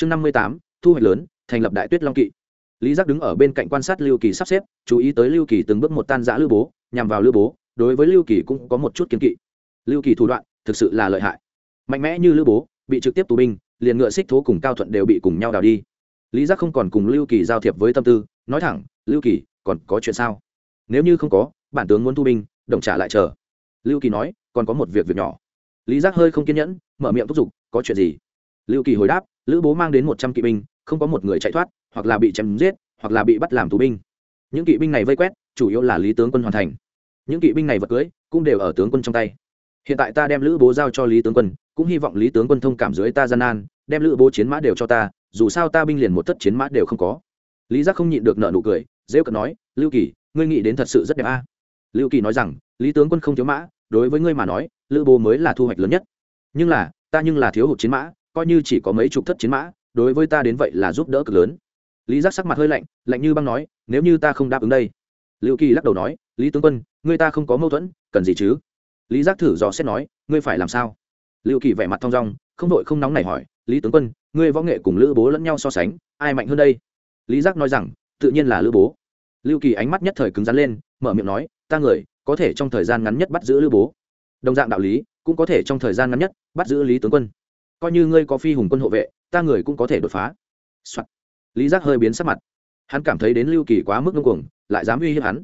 chương năm mươi tám, thu hoạch lớn, thành lập đại tuyết long kỵ. Lý giác đứng ở bên cạnh quan sát lưu kỳ sắp xếp, chú ý tới lưu kỳ từng bước một tan giã lưu bố, nhằm vào lưu bố, đối với lưu kỳ cũng có một chút kiến kỵ. Lưu kỳ thủ đoạn, thực sự là lợi hại. Mạnh mẽ như lưu bố, bị trực tiếp tù binh, liền ngựa xích thố cùng cao thuận đều bị cùng nhau đào đi. Lý giác không còn cùng lưu kỳ giao thiệp với tâm tư, nói thẳng, lưu kỳ, còn có chuyện sao? Nếu như không có, bản tướng muốn thu binh, đồng trả lại chờ. Lưu kỳ nói, còn có một việc việc nhỏ. Lý giác hơi không kiên nhẫn, mở miệng thúc giục, có chuyện gì? Lưu kỳ hồi đáp, lữ bố mang đến một trăm kỵ binh, không có một người chạy thoát, hoặc là bị chém giết, hoặc là bị bắt làm tù binh. Những kỵ binh này vây quét, chủ yếu là lý tướng quân hoàn thành. Những kỵ binh này vật cưới, cũng đều ở tướng quân trong tay. Hiện tại ta đem lữ bố giao cho lý tướng quân, cũng hy vọng lý tướng quân thông cảm dưới ta gian nan, đem lữ bố chiến mã đều cho ta, dù sao ta binh liền một thất chiến mã đều không có. Lý giác không nhịn được nợ nụ cười dễ cận nói, lưu kỳ, ngươi nghĩ đến thật sự rất đẹp a. Lưu kỳ nói rằng, lý tướng quân không thiếu mã, đối với ngươi mà nói, lữ bố mới là thu hoạch lớn nhất. Nhưng là, ta nhưng là thiếu hụt chiến mã coi như chỉ có mấy chục thất chiến mã, đối với ta đến vậy là giúp đỡ cực lớn. Lý giác sắc mặt hơi lạnh lạnh như băng nói, nếu như ta không đáp ứng đây. Lưu kỳ lắc đầu nói, lý tướng quân ngươi ta không có mâu thuẫn, cần gì chứ? Lý giác thử dò xét nói, ngươi phải làm sao? Lưu kỳ vẻ mặt thong dong, không đội không nóng này hỏi, lý tướng quân, ngươi võ nghệ cùng lữ bố lẫn nhau so sánh, ai mạnh hơn đây? Lý giác nói rằng, tự nhiên là lữ bố. Lưu kỳ ánh mắt nhất thời cứng rắn lên, mở miệng nói, ta người, có thể trong thời gian ngắn nhất bắt giữ lữ bố. Đồng dạng đạo lý, cũng có thể trong thời gian ngắn nhất bắt giữ lý tướng quân coi như ngươi có phi hùng quân hộ vệ, ta người cũng có thể đột phá、Soạn. lý giác hơi biến sắc mặt. Hắn cảm thấy đến lưu kỳ quá mức ngưng cuồng, lại dám uy hiếp hắn.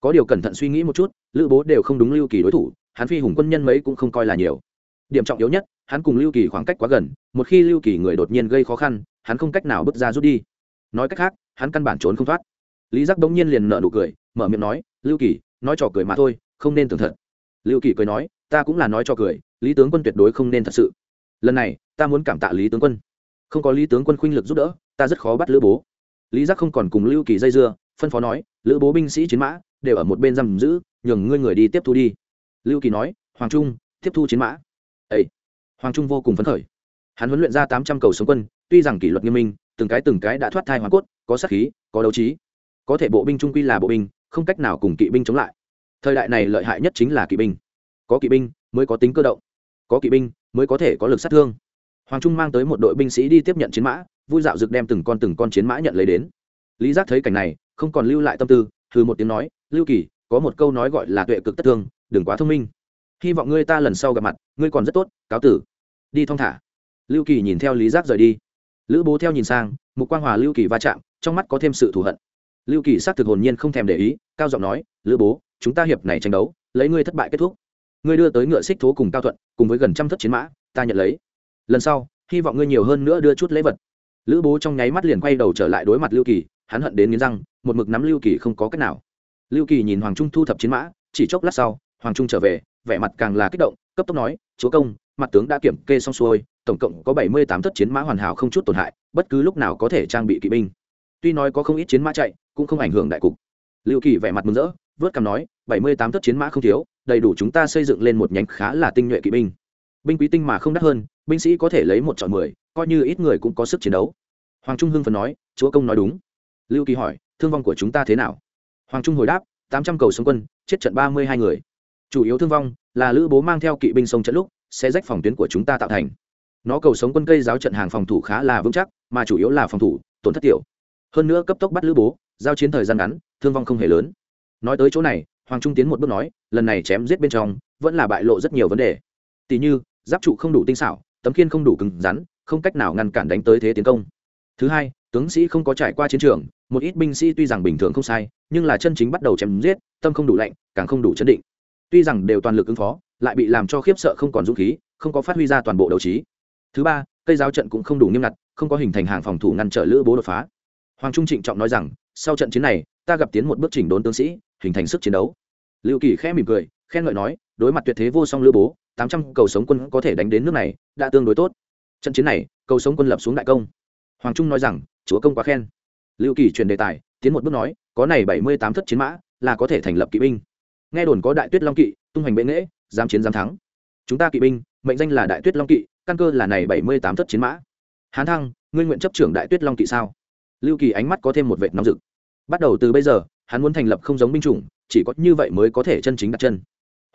Có điều cẩn thận suy nghĩ một chút, lữ bố đều không đúng lưu kỳ đối thủ, hắn phi hùng quân nhân mấy cũng không coi là nhiều. Điểm trọng yếu nhất, hắn cùng lưu kỳ khoảng cách quá gần, một khi lưu kỳ người đột nhiên gây khó khăn, hắn không cách nào bước ra rút đi. Nói cách khác, hắn căn bản trốn không thoát. Lý giác bỗng nhiên liền nợ nụ cười, mở miệng nói, lưu kỳ, nói trò cười mà thôi, không nên tưởng thật. Lưu kỳ cười nói, ta cũng là nói trò cười, lý tướng quân tuyệt đối không nên thật sự lần này, ta muốn cảm tạ lý tướng quân. Không có lý tướng quân khuynh lực giúp đỡ, ta rất khó bắt lữ bố. Lý giác không còn cùng lưu kỳ dây dưa, phân phó nói, lữ bố binh sĩ chiến mã đều ở một bên giam giữ, nhường ngươi người đi tiếp thu đi. Lưu kỳ nói, hoàng trung, tiếp thu chiến mã. Ấy hoàng trung vô cùng phấn khởi. Hắn huấn luyện ra tám trăm cầu sống quân, tuy rằng kỷ luật nghiêm minh, từng cái từng cái đã thoát thai hoàng cốt, có sát khí, có đấu trí. Có thể bộ binh trung quy là bộ binh, không cách nào cùng kỵ binh chống lại. Thời đại này lợi hại nhất chính là kỵ binh. Có kỵ binh mới có tính cơ động có kỵ binh mới có thể có lực sát thương. Hoàng trung mang tới một đội binh sĩ đi tiếp nhận chiến mã, vui dạo rực đem từng con từng con chiến mã nhận lấy đến. Lý giác thấy cảnh này, không còn lưu lại tâm tư thư một tiếng nói, lưu kỳ, có một câu nói gọi là tuệ cực tất thương, đừng quá thông minh. Hy vọng ngươi ta lần sau gặp mặt, ngươi còn rất tốt, cáo tử. Đi thong thả. Lưu kỳ nhìn theo lý giác rời đi. Lữ bố theo nhìn sang, mục quang hòa lưu kỳ va chạm, trong mắt có thêm sự thù hận. Lưu kỳ xác thực hồn nhiên không thèm để ý, cao giọng nói, lữ bố, chúng ta hiệp này tranh đấu, lấy ngươi thất bại kết thúc ngươi đưa tới ngựa xích thố cùng cao thuận, cùng với gần trăm thất chiến mã, ta nhận lấy. Lần sau, hy vọng ngươi nhiều hơn nữa đưa chút lễ vật. Lữ bố trong nháy mắt liền quay đầu trở lại đối mặt lưu kỳ, hắn hận đến nghiến răng, một mực nắm lưu kỳ không có cách nào. Lưu kỳ nhìn hoàng trung thu thập chiến mã, chỉ chốc lát sau, hoàng trung trở về, vẻ mặt càng là kích động, cấp tốc nói, chúa công, mặt tướng đã kiểm kê xong xuôi, tổng cộng có bảy mươi tám thất chiến mã hoàn hảo không chút tổn hại, bất cứ lúc nào có thể trang bị kỵ binh. Tuy nói có không ít chiến mã chạy, cũng không ảnh hưởng đại cục. Lưu kỳ vẻ mặt mừng rỡ, vớt cằm nói bảy mươi tám thất chiến mã không thiếu, đầy đủ chúng ta xây dựng lên một nhánh khá là tinh nhuệ kỵ binh. Binh quý tinh mà không đắt hơn, binh sĩ có thể lấy một chọn mười, coi như ít người cũng có sức chiến đấu. Hoàng trung hưng phần nói, chúa công nói đúng. Lưu kỳ hỏi, thương vong của chúng ta thế nào? Hoàng trung hồi đáp, tám trăm cầu sống quân, chết trận ba mươi hai người. Chủ yếu thương vong là lữ bố mang theo kỵ binh sông trận lúc, sẽ rách phòng tuyến của chúng ta tạo thành. Nó cầu sống quân cây giáo trận hàng phòng thủ khá là vững chắc, mà chủ yếu là phòng thủ, tổn thất tiểu. Hơn nữa cấp tốc bắt lữ bố, giao chiến thời gian ngắn, thương vong không hề lớn. Nói tới chỗ này hoàng trung tiến một bước nói, lần này chém giết bên trong, vẫn là bại lộ rất nhiều vấn đề. Tỷ như, giáp trụ không đủ tinh xảo, tấm khiên không đủ cứng rắn, không cách nào ngăn cản đánh tới thế tiến công. Thứ hai, tướng sĩ không có trải qua chiến trường, một ít binh sĩ tuy rằng bình thường không sai, nhưng là chân chính bắt đầu chém giết, tâm không đủ lạnh, càng không đủ chấn định. Tuy rằng đều toàn lực ứng phó, lại bị làm cho khiếp sợ không còn dũng khí, không có phát huy ra toàn bộ đấu trí. Thứ ba, cây giáo trận cũng không đủ nghiêm ngặt, không có hình thành hàng phòng thủ ngăn trở lữ bố đột phá. Hoàng trung trịnh trọng nói rằng sau trận chiến này, ta gặp tiến một bước chỉnh đốn tướng sĩ, hình thành sức chiến đấu. Lưu kỳ khẽ mỉm cười, khen ngợi nói, đối mặt tuyệt thế vô song lữ bố, tám trăm cầu sống quân có thể đánh đến nước này, đã tương đối tốt. Trận chiến này, cầu sống quân lập xuống đại công. Hoàng trung nói rằng, chúa công quá khen. Lưu kỳ truyền đề tài, tiến một bước nói, có này bảy mươi tám thất chiến mã, là có thể thành lập kỵ binh. Nghe đồn có đại tuyết long kỵ, tung hoành bệ nghễ, dám chiến dám thắng. Chúng ta kỵ binh, mệnh danh là đại tuyết long kỵ, căn cơ là này bảy mươi tám thất chiến mã. Hán thăng, ngươi nguyện chấp trưởng đại tuyết long kỵ sao? Lưu kỳ ánh mắt có thêm một vệt nóng rực. Bắt đầu từ bây giờ, hắn muốn thành lập không giống binh chủng, chỉ có như vậy mới có thể chân chính đặt chân.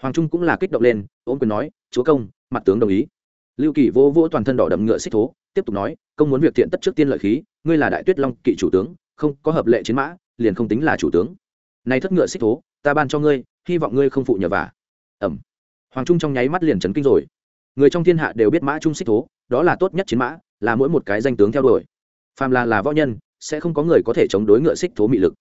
Hoàng trung cũng là kích động lên, ôm quyền nói, chúa công, mặt tướng đồng ý. Lưu kỳ vô vô toàn thân đỏ đậm ngựa xích thố, tiếp tục nói, công muốn việc thiện tất trước tiên lợi khí, ngươi là đại tuyết long kỵ chủ tướng, không có hợp lệ chiến mã, liền không tính là chủ tướng. Này thất ngựa xích thố, ta ban cho ngươi, hy vọng ngươi không phụ nhờ vả. Ẩm hoàng trung trong nháy mắt liền trấn kinh rồi. Người trong thiên hạ đều biết mã trung xích thố, đó là tốt nhất chiến mã, là mỗi một cái danh tướng theo đuổi. Phàm là là võ nhân sẽ không có người có thể chống đối ngựa xích thố mị lực.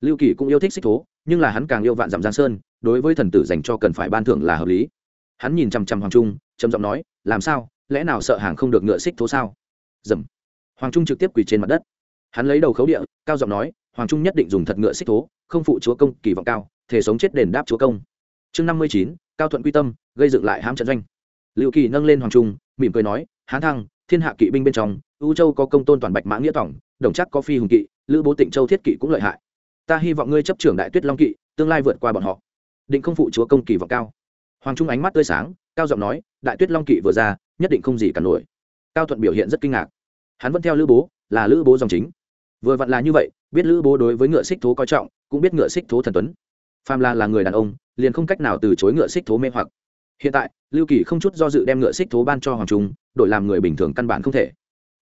Lưu kỳ cũng yêu thích xích thố, nhưng là hắn càng yêu vạn dặm giang sơn, đối với thần tử dành cho cần phải ban thưởng là hợp lý. Hắn nhìn chằm chằm hoàng trung, trầm giọng nói, làm sao? Lẽ nào sợ hàng không được ngựa xích thố sao? Dầm. Hoàng trung trực tiếp quỳ trên mặt đất. Hắn lấy đầu khấu địa, cao giọng nói, hoàng trung nhất định dùng thật ngựa xích thố, không phụ chúa công kỳ vọng cao, thể sống chết đền đáp chúa công. Chương năm mươi chín, cao thuận quy tâm, gây dựng lại hãm trận doanh. Liệu kỳ nâng lên hoàng trung, mỉm cười nói, hán thăng, thiên hạ kỵ binh bên trong ưu châu có công tôn toàn bạch mã nghĩa tổng đồng chắc có phi hùng kỵ, lữ bố tịnh châu thiết kỵ cũng lợi hại. Ta hy vọng ngươi chấp trưởng đại tuyết long kỵ, tương lai vượt qua bọn họ. Định không phụ chúa công kỳ vọng cao. Hoàng trung ánh mắt tươi sáng, cao giọng nói, đại tuyết long kỵ vừa ra, nhất định không gì cả nổi. Cao thuận biểu hiện rất kinh ngạc. Hắn vẫn theo lữ bố, là lữ bố dòng chính. Vừa vặn là như vậy, biết lữ bố đối với ngựa xích thố coi trọng, cũng biết ngựa xích thố thần tuấn. Phàm la là người đàn ông, liền không cách nào từ chối ngựa xích thố mê hoặc. Hiện tại, lưu kỳ không chút do dự đem ngựa xích thố ban cho hoàng trung, đổi làm người bình thường căn bản không thể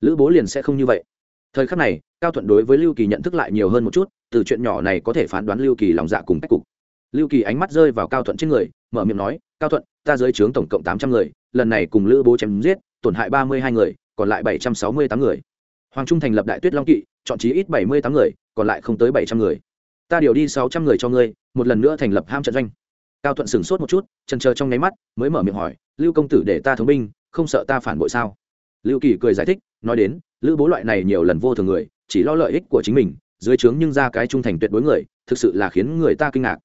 lữ bố liền sẽ không như vậy. Thời khắc này, cao thuận đối với lưu kỳ nhận thức lại nhiều hơn một chút, từ chuyện nhỏ này có thể phán đoán lưu kỳ lòng dạ cùng cách cục. Lưu kỳ ánh mắt rơi vào cao thuận trên người, mở miệng nói, cao thuận, ta dưới trướng tổng cộng tám trăm người, lần này cùng lữ bố chém giết, tổn hại ba mươi hai người, còn lại bảy trăm sáu mươi tám người. Hoàng trung thành lập đại tuyết long kỵ, chọn chí ít bảy mươi tám người, còn lại không tới bảy trăm người. Ta điều đi sáu trăm người cho ngươi, một lần nữa thành lập ham trận doanh. Cao thuận sửng sốt một chút trần chờ trong nháy mắt, mới mở miệng hỏi, lưu công tử để ta thống binh, không sợ ta phản bội sao? Lưu kỳ cười giải thích nói đến, lữ bố loại này nhiều lần vô thường người, chỉ lo lợi ích của chính mình, dưới trướng nhưng ra cái trung thành tuyệt đối người, thực sự là khiến người ta kinh ngạc.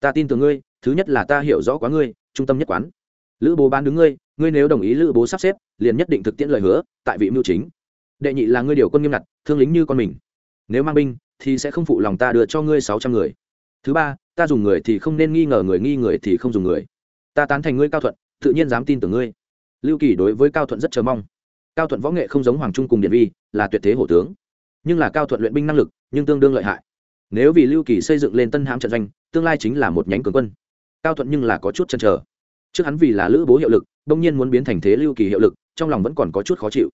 Ta tin tưởng ngươi, thứ nhất là ta hiểu rõ quá ngươi, trung tâm nhất quán. Lữ bố bán đứng ngươi ngươi nếu đồng ý lữ bố sắp xếp, liền nhất định thực tiễn lời hứa, tại vị mưu chính. Đệ nhị là ngươi điều quân nghiêm ngặt, thương lính như con mình. Nếu mang binh, thì sẽ không phụ lòng ta đưa cho ngươi sáu trăm người. Thứ ba, ta dùng người thì không nên nghi ngờ người, nghi người thì không dùng người. Ta tán thành ngươi cao thuận, tự nhiên dám tin tưởng ngươi. Lưu kỳ đối với cao thuận rất chờ mong cao thuận võ nghệ không giống hoàng trung cùng điện vi, là tuyệt thế hổ tướng. Nhưng là cao thuận luyện binh năng lực, nhưng tương đương lợi hại. Nếu vì lưu kỳ xây dựng lên tân hãm trận doanh, tương lai chính là một nhánh cường quân. Cao thuận nhưng là có chút chăn trở trước hắn vì là lữ bố hiệu lực đông nhiên muốn biến thành thế lưu kỳ hiệu lực, trong lòng vẫn còn có chút khó chịu.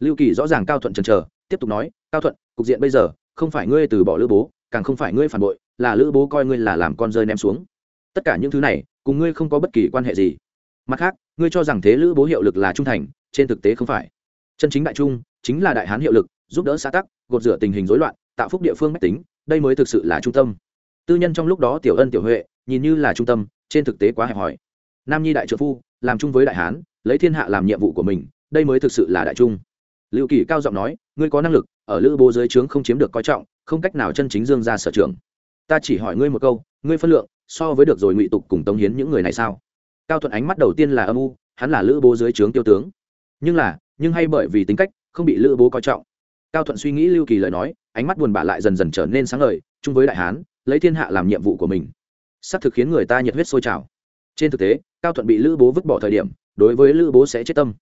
Lưu kỳ rõ ràng cao thuận chăn trở tiếp tục nói, cao thuận, cục diện bây giờ, không phải ngươi từ bỏ lữ bố, càng không phải ngươi phản bội, là lữ bố coi ngươi là làm con rơi ném xuống. Tất cả những thứ này, cùng ngươi không có bất kỳ quan hệ gì. Mặt khác, ngươi cho rằng thế lữ bố hiệu lực là trung thành, trên thực tế không phải chân chính đại trung chính là đại hán hiệu lực, giúp đỡ xã tắc, gột rửa tình hình rối loạn, tạo phúc địa phương mách tính, đây mới thực sự là trung tâm. Tư nhân trong lúc đó tiểu ân, tiểu huệ, nhìn như là trung tâm, trên thực tế quá hẹp hòi. Nam nhi đại trợ phu, làm chung với đại hán, lấy thiên hạ làm nhiệm vụ của mình, đây mới thực sự là đại trung. Liệu kỳ cao giọng nói, ngươi có năng lực, ở lữ bố dưới trướng không chiếm được coi trọng, không cách nào chân chính dương ra sở trường. Ta chỉ hỏi ngươi một câu, ngươi phân lượng, so với được rồi ngụy tục cùng tống hiến những người này sao? Cao thuận ánh mắt đầu tiên là âm u, hắn là lữ bố dưới trướng tiêu tướng. Nhưng là nhưng hay bởi vì tính cách, không bị lữ bố coi trọng. Cao thuận suy nghĩ lưu kỳ lời nói, ánh mắt buồn bã lại dần dần trở nên sáng lời chung với đại hán, lấy thiên hạ làm nhiệm vụ của mình. Sắp thực khiến người ta nhiệt huyết sôi trào. Trên thực tế, cao thuận bị lữ bố vứt bỏ thời điểm, đối với lữ bố sẽ chết tâm.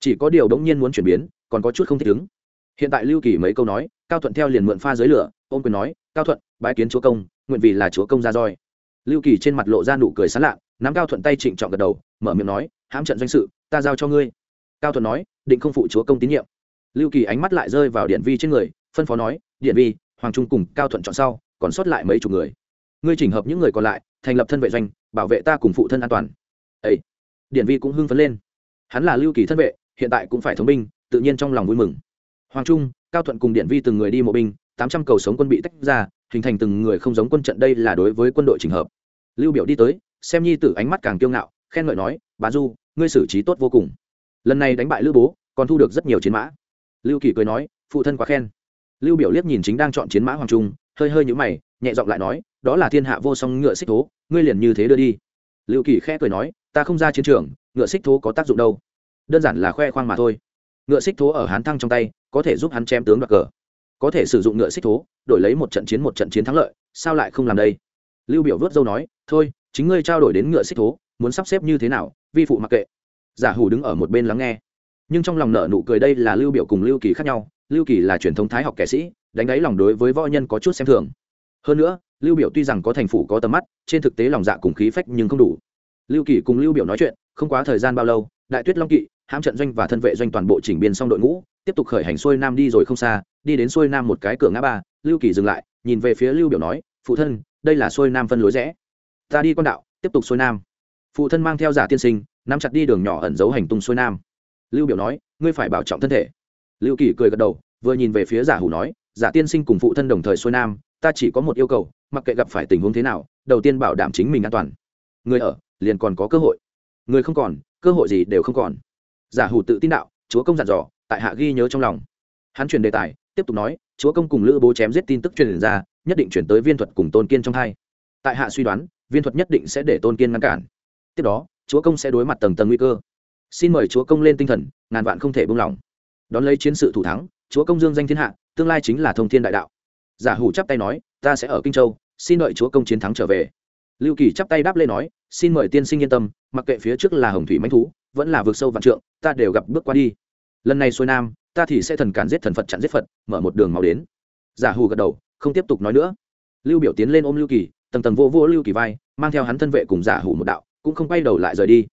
Chỉ có điều đống nhiên muốn chuyển biến, còn có chút không thích ứng. Hiện tại lưu kỳ mấy câu nói, cao thuận theo liền mượn pha dưới lửa, ôm quyền nói, cao thuận, bái kiến chúa công, nguyện vì là chúa công ra roi. Lưu kỳ trên mặt lộ ra nụ cười sán lạ, nắm cao thuận tay trịnh trọng gật đầu, mở miệng nói, hãm trận doanh sự, ta giao cho ngươi cao thuận nói, định không phụ chúa công tín nhiệm. Lưu kỳ ánh mắt lại rơi vào điện vi trên người, phân phó nói, điện vi, hoàng trung cùng cao thuận chọn sau, còn sót lại mấy chục người. Ngươi chỉnh hợp những người còn lại, thành lập thân vệ doanh, bảo vệ ta cùng phụ thân an toàn. Ấy điện vi cũng hưng phấn lên. Hắn là lưu kỳ thân vệ, hiện tại cũng phải thống binh, tự nhiên trong lòng vui mừng. Hoàng trung, cao thuận cùng điện vi từng người đi mộ binh, tám trăm cầu sống quân bị tách ra, hình thành từng người không giống quân trận đây là đối với quân đội trình hợp. Lưu biểu đi tới, xem nhi tử ánh mắt càng kiêu ngạo, khen ngợi nói bà du, ngươi xử trí tốt vô cùng lần này đánh bại lữ bố, còn thu được rất nhiều chiến mã. Lưu kỳ cười nói, phụ thân quá khen. Lưu biểu liếc nhìn chính đang chọn chiến mã hoàng trung, hơi hơi nhũ mày, nhẹ giọng lại nói, đó là thiên hạ vô song ngựa xích thố, ngươi liền như thế đưa đi. Lưu kỳ khẽ cười nói, ta không ra chiến trường, ngựa xích thố có tác dụng đâu. Đơn giản là khoe khoang mà thôi. Ngựa xích thố ở hán thăng trong tay, có thể giúp hắn chém tướng đoạt cờ. Có thể sử dụng ngựa xích thố, đổi lấy một trận chiến một trận chiến thắng lợi, sao lại không làm đây? Lưu biểu vớt dâu nói, thôi, chính ngươi trao đổi đến ngựa xích thố, muốn sắp xếp như thế nào, vi phụ mặc kệ giả hủ đứng ở một bên lắng nghe. Nhưng trong lòng nợ nụ cười đây là lưu biểu cùng lưu kỳ khác nhau, lưu kỳ là truyền thống thái học kẻ sĩ, đánh đáy lòng đối với võ nhân có chút xem thường. Hơn nữa, lưu biểu tuy rằng có thành phủ có tầm mắt, trên thực tế lòng dạ cùng khí phách nhưng không đủ. Lưu kỳ cùng lưu biểu nói chuyện, không quá thời gian bao lâu, đại tuyết long kỵ, hãm trận doanh và thân vệ doanh toàn bộ chỉnh biên xong đội ngũ, tiếp tục khởi hành xuôi nam đi rồi không xa, đi đến xuôi nam một cái cửa ngã ba, lưu kỳ dừng lại, nhìn về phía lưu biểu nói, phụ thân, đây là xuôi nam phân lối rẽ. Ta đi con đạo, tiếp tục xuôi nam. Phụ thân mang theo giả tiên sinh nắm chặt đi đường nhỏ ẩn giấu hành tung xuôi nam. Lưu biểu nói, ngươi phải bảo trọng thân thể. Lưu kỳ cười gật đầu, vừa nhìn về phía giả hủ nói, giả tiên sinh cùng phụ thân đồng thời xuôi nam, ta chỉ có một yêu cầu, mặc kệ gặp phải tình huống thế nào, đầu tiên bảo đảm chính mình an toàn. Người ở, liền còn có cơ hội. Người không còn, cơ hội gì đều không còn. Giả hủ tự tin đạo, chúa công dặn dò, tại hạ ghi nhớ trong lòng. Hắn truyền đề tài, tiếp tục nói, chúa công cùng lữ bố chém giết tin tức truyền ra, nhất định chuyển tới viên thuật cùng tôn kiên trong hai. Tại hạ suy đoán, viên thuật nhất định sẽ để tôn kiên ngăn cản. Tiếp đó chúa công sẽ đối mặt tầng tầng nguy cơ. Xin mời chúa công lên tinh thần, ngàn vạn không thể buông lỏng. Đón lấy chiến sự thủ thắng, chúa công dương danh thiên hạ, tương lai chính là thông thiên đại đạo. Giả hủ chắp tay nói, ta sẽ ở kinh châu, xin đợi chúa công chiến thắng trở về. Lưu kỳ chắp tay đáp lên nói, xin mời tiên sinh yên tâm, mặc kệ phía trước là hồng thủy manh thú, vẫn là vượt sâu vạn trượng, ta đều gặp bước qua đi. Lần này xuôi nam, ta thì sẽ thần cản giết thần phật chặn giết phật, mở một đường màu đến. Giả hù gật đầu, không tiếp tục nói nữa. Lưu biểu tiến lên ôm lưu kỳ, tầng tầng vô vô lưu kỳ vai, mang theo hắn thân vệ cùng giả hủ một đạo cũng không quay đầu lại rời đi.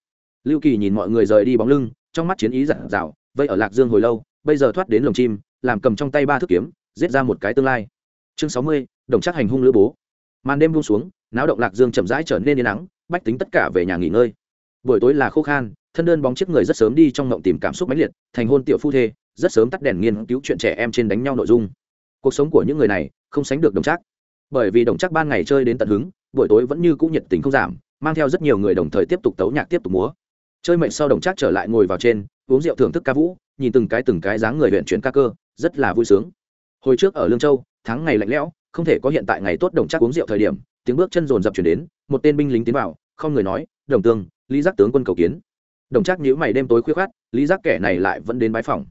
Lưu kỳ nhìn mọi người rời đi bóng lưng, trong mắt chiến ý giản dạo vây ở lạc dương hồi lâu, bây giờ thoát đến lồng chim, làm cầm trong tay ba thước kiếm, giết ra một cái tương lai. Chương sáu mươi, đồng chắc hành hung lữ bố. Màn đêm buông xuống, náo động lạc dương chậm rãi trở nên yên nắng bách tính tất cả về nhà nghỉ ngơi. Buổi tối là khô khan, thân đơn bóng chiếc người rất sớm đi trong ngộng tìm cảm xúc mãnh liệt, thành hôn tiểu phu thê, rất sớm tắt đèn nghiên cứu chuyện trẻ em trên đánh nhau nội dung. Cuộc sống của những người này không sánh được đồng chắc. Bởi vì đồng chắc ban ngày chơi đến tận hứng, buổi tối vẫn như cũng nhiệt tình không giảm mang theo rất nhiều người đồng thời tiếp tục tấu nhạc tiếp tục múa. Chơi mệnh sau đồng trác trở lại ngồi vào trên, uống rượu thưởng thức ca vũ, nhìn từng cái từng cái dáng người huyện chuyển ca cơ, rất là vui sướng. Hồi trước ở lương châu, tháng ngày lạnh lẽo, không thể có hiện tại ngày tốt đồng trác uống rượu thời điểm, tiếng bước chân rồn rập chuyển đến, một tên binh lính tiến vào, không người nói, đồng tương, lý giác tướng quân cầu kiến. Đồng trác nhíu mày đêm tối khuya khoát, lý giác kẻ này lại vẫn đến bái phòng.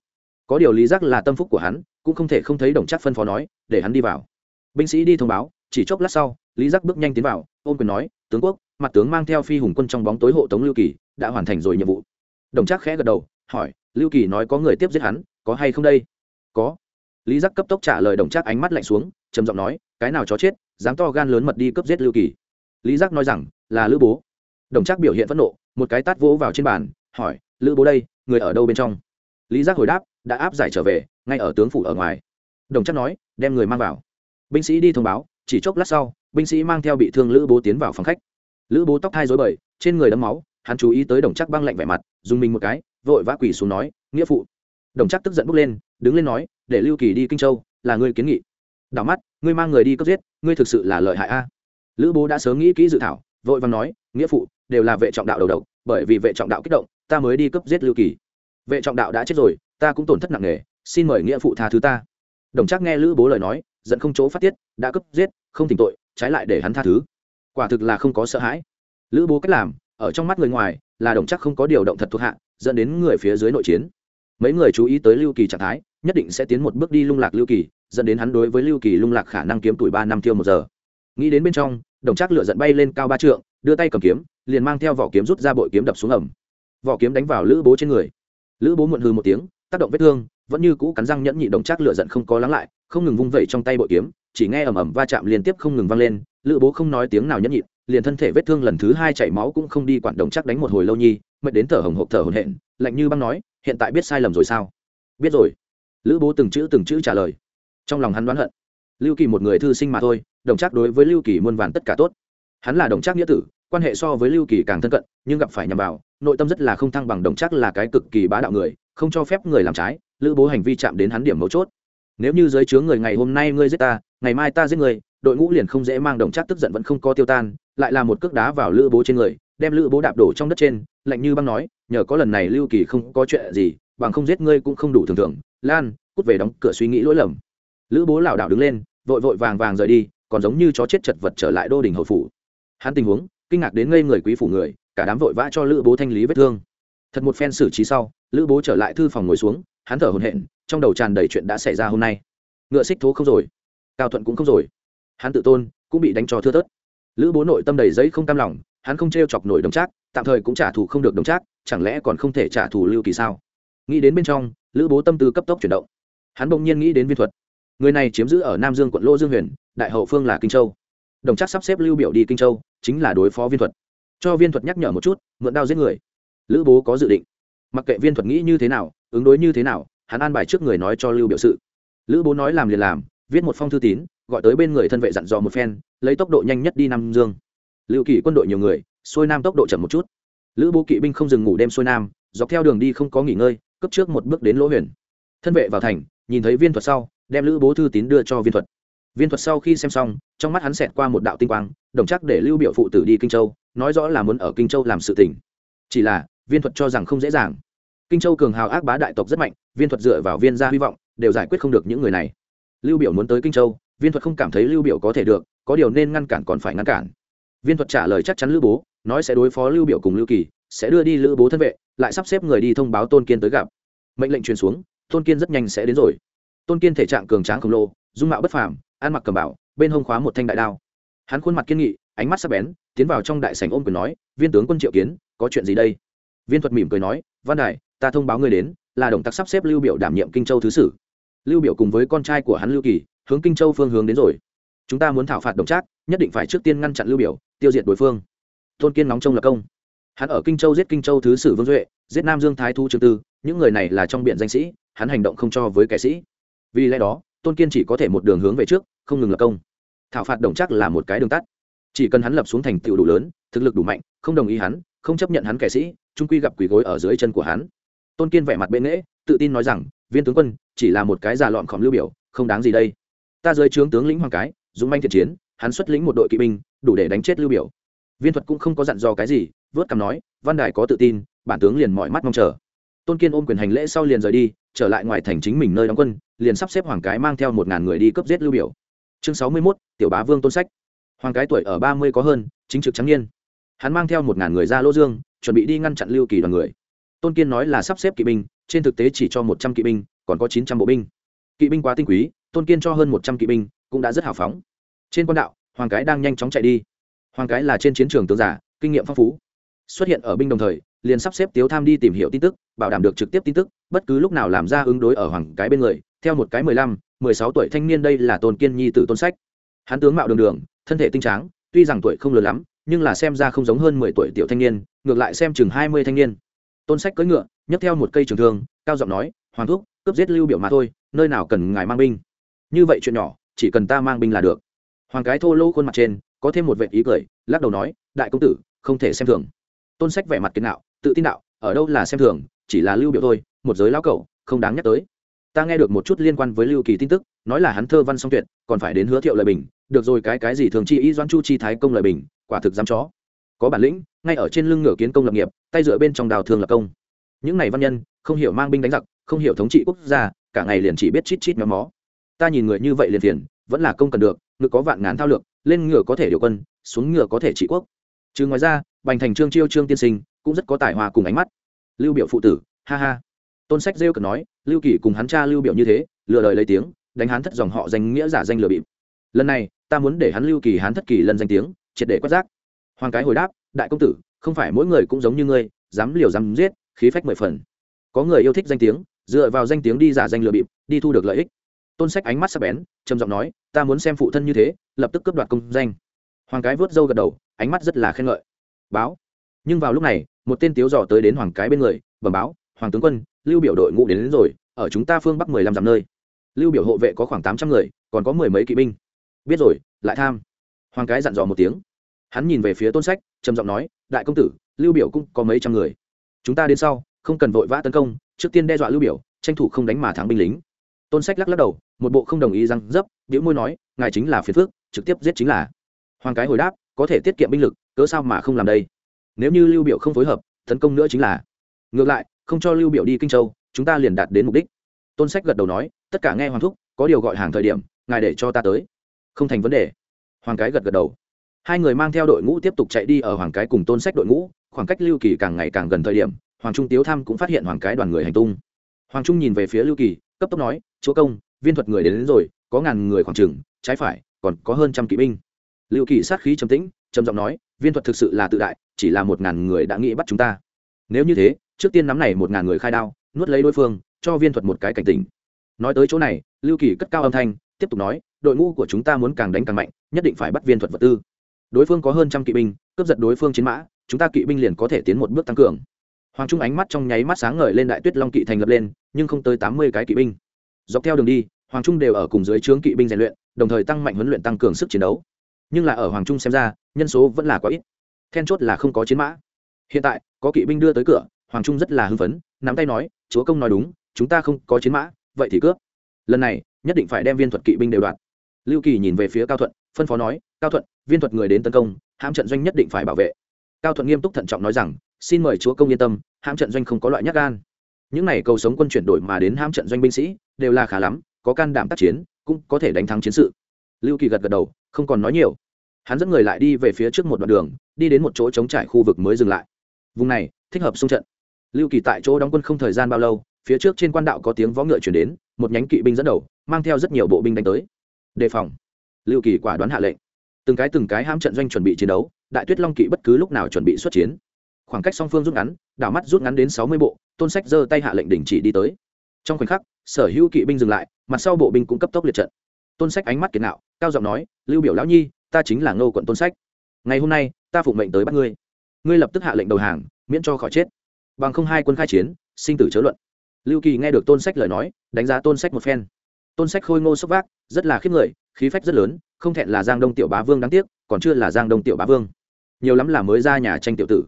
Có điều lý giác là tâm phúc của hắn, cũng không thể không thấy đồng trác phân phó nói, để hắn đi vào. Binh sĩ đi thông báo, chỉ chốc lát sau, lý giác bước nhanh tiến vào ôm quyền nói, tướng quốc, mặt tướng mang theo phi hùng quân trong bóng tối hộ tống lưu kỳ, đã hoàn thành rồi nhiệm vụ. Đồng Trác khẽ gật đầu, hỏi, lưu kỳ nói có người tiếp giết hắn, có hay không đây? Có. Lý giác cấp tốc trả lời đồng Trác ánh mắt lạnh xuống, trầm giọng nói, cái nào chó chết, dám to gan lớn mật đi cướp giết lưu kỳ. Lý giác nói rằng, là lữ bố. Đồng Trác biểu hiện phẫn nộ, một cái tát vỗ vào trên bàn, hỏi, lữ bố đây, người ở đâu bên trong? Lý giác hồi đáp, đã áp giải trở về, ngay ở tướng phủ ở ngoài. Đồng Trác nói, đem người mang vào. Binh sĩ đi thông báo, chỉ chốc lát sau binh sĩ mang theo bị thương lữ bố tiến vào phòng khách lữ bố tóc thai dối bời trên người đấm máu hắn chú ý tới đồng chắc băng lạnh vẻ mặt dùng mình một cái vội vã quỳ xuống nói nghĩa phụ đồng chắc tức giận bước lên đứng lên nói để lưu kỳ đi kinh châu là ngươi kiến nghị đảo mắt ngươi mang người đi cướp giết ngươi thực sự là lợi hại a lữ bố đã sớm nghĩ kỹ dự thảo vội vàng nói nghĩa phụ đều là vệ trọng đạo đầu độc bởi vì vệ trọng đạo kích động ta mới đi cướp giết lưu kỳ vệ trọng đạo đã chết rồi ta cũng tổn thất nặng nề xin mời nghĩa phụ tha thứ ta đồng chắc nghe lữ bố lời nói giận không chỗ phát tiết đã cướp giết không tỉnh tội trái lại để hắn tha thứ. Quả thực là không có sợ hãi. Lữ bố cách làm, ở trong mắt người ngoài, là đồng chắc không có điều động thật thuộc hạ, dẫn đến người phía dưới nội chiến. Mấy người chú ý tới lưu kỳ trạng thái, nhất định sẽ tiến một bước đi lung lạc lưu kỳ, dẫn đến hắn đối với lưu kỳ lung lạc khả năng kiếm tuổi ba năm tiêu một giờ. Nghĩ đến bên trong, đồng chắc lựa giận bay lên cao ba trượng, đưa tay cầm kiếm, liền mang theo vỏ kiếm rút ra bội kiếm đập xuống ẩm vỏ kiếm đánh vào lữ bố trên người. Lữ bố muộn hư một tiếng, tác động vết thương, vẫn như cũ cắn răng nhẫn nhị đồng chắc lựa giận không có lắng lại, không ngừng vung vẩy trong tay bội kiếm chỉ nghe ầm ầm va chạm liên tiếp không ngừng vang lên, lữ bố không nói tiếng nào nhẫn nhịn, liền thân thể vết thương lần thứ hai chảy máu cũng không đi quản đồng chắc đánh một hồi lâu nhi, mệt đến thở hồng hộc thở hồn hển, lạnh như băng nói, hiện tại biết sai lầm rồi sao? Biết rồi. Lữ bố từng chữ từng chữ trả lời. Trong lòng hắn đoán hận. Lưu kỳ một người thư sinh mà thôi, đồng chắc đối với lưu kỳ muôn vàn tất cả tốt. Hắn là đồng chắc nghĩa tử, quan hệ so với lưu kỳ càng thân cận, nhưng gặp phải nhằm vào, nội tâm rất là không thăng bằng, đồng chắc là cái cực kỳ bá đạo người, không cho phép người làm trái, lữ bố hành vi chạm đến hắn điểm mấu chốt nếu như dưới chướng người ngày hôm nay ngươi giết ta, ngày mai ta giết người, đội ngũ liền không dễ mang đồng chắc tức giận vẫn không có tiêu tan, lại là một cước đá vào lữ bố trên người, đem lữ bố đạp đổ trong đất trên, lạnh như băng nói, nhờ có lần này lưu kỳ không có chuyện gì, bằng không giết ngươi cũng không đủ thường thường. Lan, cút về đóng cửa suy nghĩ lỗi lầm. Lữ bố lảo đảo đứng lên, vội vội vàng vàng rời đi, còn giống như chó chết chật vật trở lại đô đình hậu phủ. Hắn tình huống, kinh ngạc đến ngây người quý phủ người, cả đám vội vã cho lữ bố thanh lý vết thương. Thật một phen xử trí sau, lữ bố trở lại thư phòng ngồi xuống hắn thở hổn hển, trong đầu tràn đầy chuyện đã xảy ra hôm nay. Ngựa xích thố không rồi cao thuận cũng không rồi. Hắn tự tôn cũng bị đánh cho thưa thớt. Lữ bố nội tâm đầy giấy không cam lòng hắn không t r e o chọc nổi đồng trác tạm thời cũng trả thù không được đồng trác chẳng lẽ còn không thể trả thù lưu kỳ sao? Nghĩ đến bên trong lữ bố tâm tư cấp tốc chuyển động. Hắn bỗng nhiên nghĩ đến viên thuật. Người này chiếm giữ ở nam dương quận lô dương huyền đại hậu phương là kinh châu. Đồng trác sắp xếp lưu biểu đi kinh châu chính là đối phó viên thuật. Cho viên thuật nhắc nhở một chút mượn đao giết người. Lữ bố có dự định. Mặc kệ viên thuật nghĩ như thế nào ứng đối như thế nào, hắn an bài trước người nói cho lưu biểu sự. Lữ bố nói làm liền làm, viết một phong thư tín, gọi tới bên người thân vệ dặn dò một phen, lấy tốc độ nhanh nhất đi nam dương. Lưu kỳ quân đội nhiều người, xuôi nam tốc độ chậm một chút. Lữ bố kỵ binh không dừng ngủ đêm xuôi nam, dọc theo đường đi không có nghỉ ngơi cấp trước một bước đến lỗ huyền. Thân vệ vào thành, nhìn thấy viên thuật sau, đem lữ bố thư tín đưa cho viên thuật. Viên thuật sau khi xem xong, trong mắt hắn xẹt qua một đạo tinh quang, đồng chắc để lưu biểu phụ tử đi kinh châu, nói rõ là muốn ở kinh châu làm sự tình. Chỉ là, viên thuật cho rằng không dễ dàng kinh châu cường hào ác bá đại tộc rất mạnh, viên thuật dựa vào viên gia hy vọng, đều giải quyết không được những người này. Lưu biểu muốn tới kinh châu, viên thuật không cảm thấy lưu biểu có thể được, có điều nên ngăn cản còn phải ngăn cản. Viên thuật trả lời chắc chắn lưu bố, nói sẽ đối phó lưu biểu cùng lưu kỳ, sẽ đưa đi lữ bố thân vệ, lại sắp xếp người đi thông báo tôn kiên tới gặp. Mệnh lệnh truyền xuống, tôn kiên rất nhanh sẽ đến rồi. Tôn kiên thể trạng cường tráng khổng lồ, dung mạo bất phàm, ăn mặc cầm bảo bên hông khóa một thanh đại đao. Hắn khuôn mặt kiên nghị, ánh mắt sắc bén, tiến vào trong đại sảnh ôm quyền nói, viên tướng quân triệu kiến, có chuyện gì đây? Viên thuật mỉm cười nói, văn đại ta thông báo ngươi đến, là đồng tặc sắp xếp lưu biểu đảm nhiệm kinh châu thứ sử. Lưu biểu cùng với con trai của hắn lưu kỳ, hướng kinh châu phương hướng đến rồi. Chúng ta muốn thảo phạt đồng trác, nhất định phải trước tiên ngăn chặn lưu biểu, tiêu diệt đối phương. Tôn kiên nóng trông là công. Hắn ở kinh châu giết kinh châu thứ sử vương duệ, giết nam dương thái thu trương tư, những người này là trong biện danh sĩ, hắn hành động không cho với kẻ sĩ. Vì lẽ đó, tôn kiên chỉ có thể một đường hướng về trước, không ngừng lập công. Thảo phạt đồng chắc là một cái đường tắt. Chỉ cần hắn lập xuống thành tựu đủ lớn, thực lực đủ mạnh, không đồng ý hắn, không chấp nhận hắn kẻ sĩ trung quy gặp quỳ gối ở dưới chân của hắn tôn kiên vẻ mặt bên nghễ tự tin nói rằng viên tướng quân chỉ là một cái già lọn khỏm lưu biểu không đáng gì đây. Ta dưới trướng tướng lĩnh hoàng cái dũng manh thiện chiến hắn xuất lĩnh một đội kỵ binh đủ để đánh chết lưu biểu. Viên thuật cũng không có dặn dò cái gì vớt cằm nói văn đài có tự tin bản tướng liền mọi mắt mong chờ. Tôn kiên ôm quyền hành lễ sau liền rời đi trở lại ngoài thành chính mình nơi đóng quân liền sắp xếp hoàng cái mang theo một ngàn người đi cấp giết lưu biểu. Chương sáu mươi 61, tiểu bá vương tôn sách. Hoàng cái tuổi ở ba mươi có hơn chính trực trắng niên. Hắn mang theo một ngàn người ra lỗ dương chuẩn bị đi ngăn chặn lưu kỳ đoàn người tôn kiên nói là sắp xếp kỵ binh, trên thực tế chỉ cho một trăm kỵ binh, còn có chín trăm bộ binh. Kỵ binh quá tinh quý, tôn kiên cho hơn một trăm kỵ binh, cũng đã rất hào phóng. Trên quan đạo, hoàng cái đang nhanh chóng chạy đi. Hoàng cái là trên chiến trường tướng giả, kinh nghiệm phong phú. Xuất hiện ở binh đồng thời, liền sắp xếp tiếu tham đi tìm hiểu tin tức, bảo đảm được trực tiếp tin tức, bất cứ lúc nào làm ra ứng đối ở hoàng cái bên người. Theo một cái mười lăm, mười sáu tuổi thanh niên đây là tôn kiên nhi tử tôn sách. Hắn tướng mạo đường đường, thân thể tinh tráng, tuy rằng tuổi không lớn lắm, nhưng là xem ra không giống hơn mười tuổi tiểu thanh niên, ngược lại xem chừng hai mươi thanh niên tôn sách cưỡi ngựa, nhấc theo một cây trường thương, cao giọng nói, hoàng thúc, cướp giết lưu biểu mà thôi, nơi nào cần ngài mang binh? Như vậy chuyện nhỏ, chỉ cần ta mang binh là được. Hoàng cái thô lỗ khuôn mặt trên, có thêm một vệ ý cười, lắc đầu nói, đại công tử, không thể xem thường. Tôn sách vẻ mặt kiến đạo tự tin đạo, ở đâu là xem thường, chỉ là lưu biểu thôi, một giới lão cẩu, không đáng nhắc tới. Ta nghe được một chút liên quan với lưu kỳ tin tức, nói là hắn thơ văn song tuyệt, còn phải đến hứa thiệu lời bình, được rồi cái cái gì thường chi ý doan chu chi thái công lời bình, quả thực dám chó có bản lĩnh, ngay ở trên lưng ngựa kiến công lập nghiệp, tay dựa bên trong đào thường lập công. Những này văn nhân, không hiểu mang binh đánh giặc, không hiểu thống trị quốc gia, cả ngày liền chỉ biết chít chít méo mó. Ta nhìn người như vậy liền phiền, vẫn là công cần được, ngựa có vạn ngàn thao lược, lên ngựa có thể điều quân, xuống ngựa có thể trị quốc. Chứ ngoài ra, bành thành trương chiêu trương tiên sinh, cũng rất có tài hòa cùng ánh mắt. Lưu biểu phụ tử, ha ha. Tôn sách rêu cực nói, lưu kỳ cùng hắn cha lưu biểu như thế, lừa đời lấy tiếng, đánh hắn thất dòng họ danh nghĩa giả danh lừa bịp. Lần này, ta muốn để hắn lưu kỳ hắn thất kỳ lần danh tiếng, triệt để quát giác hoàng cái hồi đáp đại công tử không phải mỗi người cũng giống như ngươi dám liều dám giết khí phách mười phần. Có người yêu thích danh tiếng dựa vào danh tiếng đi giả danh lừa bịp đi thu được lợi ích. Tôn sách ánh mắt sắc bén trầm giọng nói ta muốn xem phụ thân như thế lập tức cướp đoạt công danh. Hoàng cái vớt râu gật đầu ánh mắt rất là khen ngợi. Báo. Nhưng vào lúc này một tên tiếu dò tới đến hoàng cái bên người bẩm báo hoàng tướng quân lưu biểu đội ngũ đến, đến rồi ở chúng ta phương bắc mười lăm dặm nơi. Lưu biểu hộ vệ có khoảng tám trăm người còn có mười mấy kỵ binh. Biết rồi lại tham. Hoàng cái dặn dò một tiếng hắn nhìn về phía tôn sách, trầm giọng nói, đại công tử, lưu biểu cũng có mấy trăm người. Chúng ta đến sau, không cần vội vã tấn công, trước tiên đe dọa lưu biểu, tranh thủ không đánh mà thắng binh lính. Tôn sách lắc lắc đầu, một bộ không đồng ý răng dấp biểu môi nói, ngài chính là phiền phước trực tiếp giết chính là. Hoàng cái hồi đáp, có thể tiết kiệm binh lực, cớ sao mà không làm đây? Nếu như lưu biểu không phối hợp, tấn công nữa chính là. Ngược lại, không cho lưu biểu đi kinh châu, chúng ta liền đạt đến mục đích. Tôn sách gật đầu nói, tất cả nghe hoàng thúc, có điều gọi hàng thời điểm, ngài để cho ta tới. Không thành vấn đề. Hoàng cái gật gật đầu hai người mang theo đội ngũ tiếp tục chạy đi ở hoàng cái cùng tôn sách đội ngũ khoảng cách lưu kỳ càng ngày càng gần thời điểm hoàng trung tiếu tham cũng phát hiện hoàng cái đoàn người hành tung. Hoàng trung nhìn về phía lưu kỳ cấp tốc nói chúa công viên thuật người đến, đến rồi có ngàn người khoảng trừng trái phải còn có hơn trăm kỵ binh. Lưu kỳ sát khí trầm tĩnh trầm giọng nói viên thuật thực sự là tự đại chỉ là một ngàn người đã nghĩ bắt chúng ta. Nếu như thế trước tiên nắm này một ngàn người khai đao nuốt lấy đối phương cho viên thuật một cái cảnh tỉnh. Nói tới chỗ này lưu kỳ cất cao âm thanh tiếp tục nói đội ngũ của chúng ta muốn càng đánh càng mạnh nhất định phải bắt viên thuật vật tư đối phương có hơn trăm kỵ binh, cướp giật đối phương chiến mã, chúng ta kỵ binh liền có thể tiến một bước tăng cường. Hoàng trung ánh mắt trong nháy mắt sáng ngời lên đại tuyết long kỵ thành lập lên, nhưng không tới tám mươi cái kỵ binh. Dọc theo đường đi, hoàng trung đều ở cùng dưới trướng kỵ binh rèn luyện, đồng thời tăng mạnh huấn luyện tăng cường sức chiến đấu. Nhưng là ở hoàng trung xem ra, nhân số vẫn là quá ít. Then chốt là không có chiến mã. Hiện tại, có kỵ binh đưa tới cửa, hoàng trung rất là hưng phấn, nắm tay nói, chúa công nói đúng, chúng ta không có chiến mã, vậy thì cướp. Lần này, nhất định phải đem viên thuật kỵ binh đều đoạt. Lưu kỳ nhìn về phía cao thuận phân phó nói, cao thuận, viên thuật người đến tấn công, hãm trận doanh nhất định phải bảo vệ. Cao thuận nghiêm túc thận trọng nói rằng, xin mời chúa công yên tâm, hãm trận doanh không có loại nhát gan. Những này cầu sống quân chuyển đổi mà đến hãm trận doanh binh sĩ, đều là khá lắm, có can đảm tác chiến, cũng có thể đánh thắng chiến sự. Lưu kỳ gật gật đầu, không còn nói nhiều. Hắn dẫn người lại đi về phía trước một đoạn đường, đi đến một chỗ chống trải khu vực mới dừng lại. Vùng này, thích hợp xung trận. Lưu kỳ tại chỗ đóng quân không thời gian bao lâu, phía trước trên quan đạo có tiếng võ ngựa chuyển đến, một nhánh kỵ binh dẫn đầu, mang theo rất nhiều bộ binh đánh tới. Đề phòng lưu kỳ quả đoán hạ lệnh. Từng cái từng cái ham trận doanh chuẩn bị chiến đấu, đại tuyết long kỵ bất cứ lúc nào chuẩn bị xuất chiến. Khoảng cách song phương rút ngắn, đảo mắt rút ngắn đến sáu mươi bộ, tôn sách giơ tay hạ lệnh đình chỉ đi tới. Trong khoảnh khắc, sở hữu kỵ binh dừng lại, mặt sau bộ binh cũng cấp tốc liệt trận. Tôn sách ánh mắt kiệt nạo, cao giọng nói, lưu biểu lão nhi, ta chính là ngô quận tôn sách. Ngày hôm nay, ta phụng mệnh tới bắt ngươi. Ngươi lập tức hạ lệnh đầu hàng, miễn cho khỏi chết. Bằng không hai quân khai chiến, sinh tử chớ luận. Lưu kỳ nghe được tôn sách lời nói, đánh giá tôn sách một phen tôn sách khôi ngô sốc vác, rất là khiếp người, khí phách rất lớn, không thẹn là giang đông tiểu bá vương đáng tiếc, còn chưa là giang đông tiểu bá vương. Nhiều lắm là mới ra nhà tranh tiểu tử.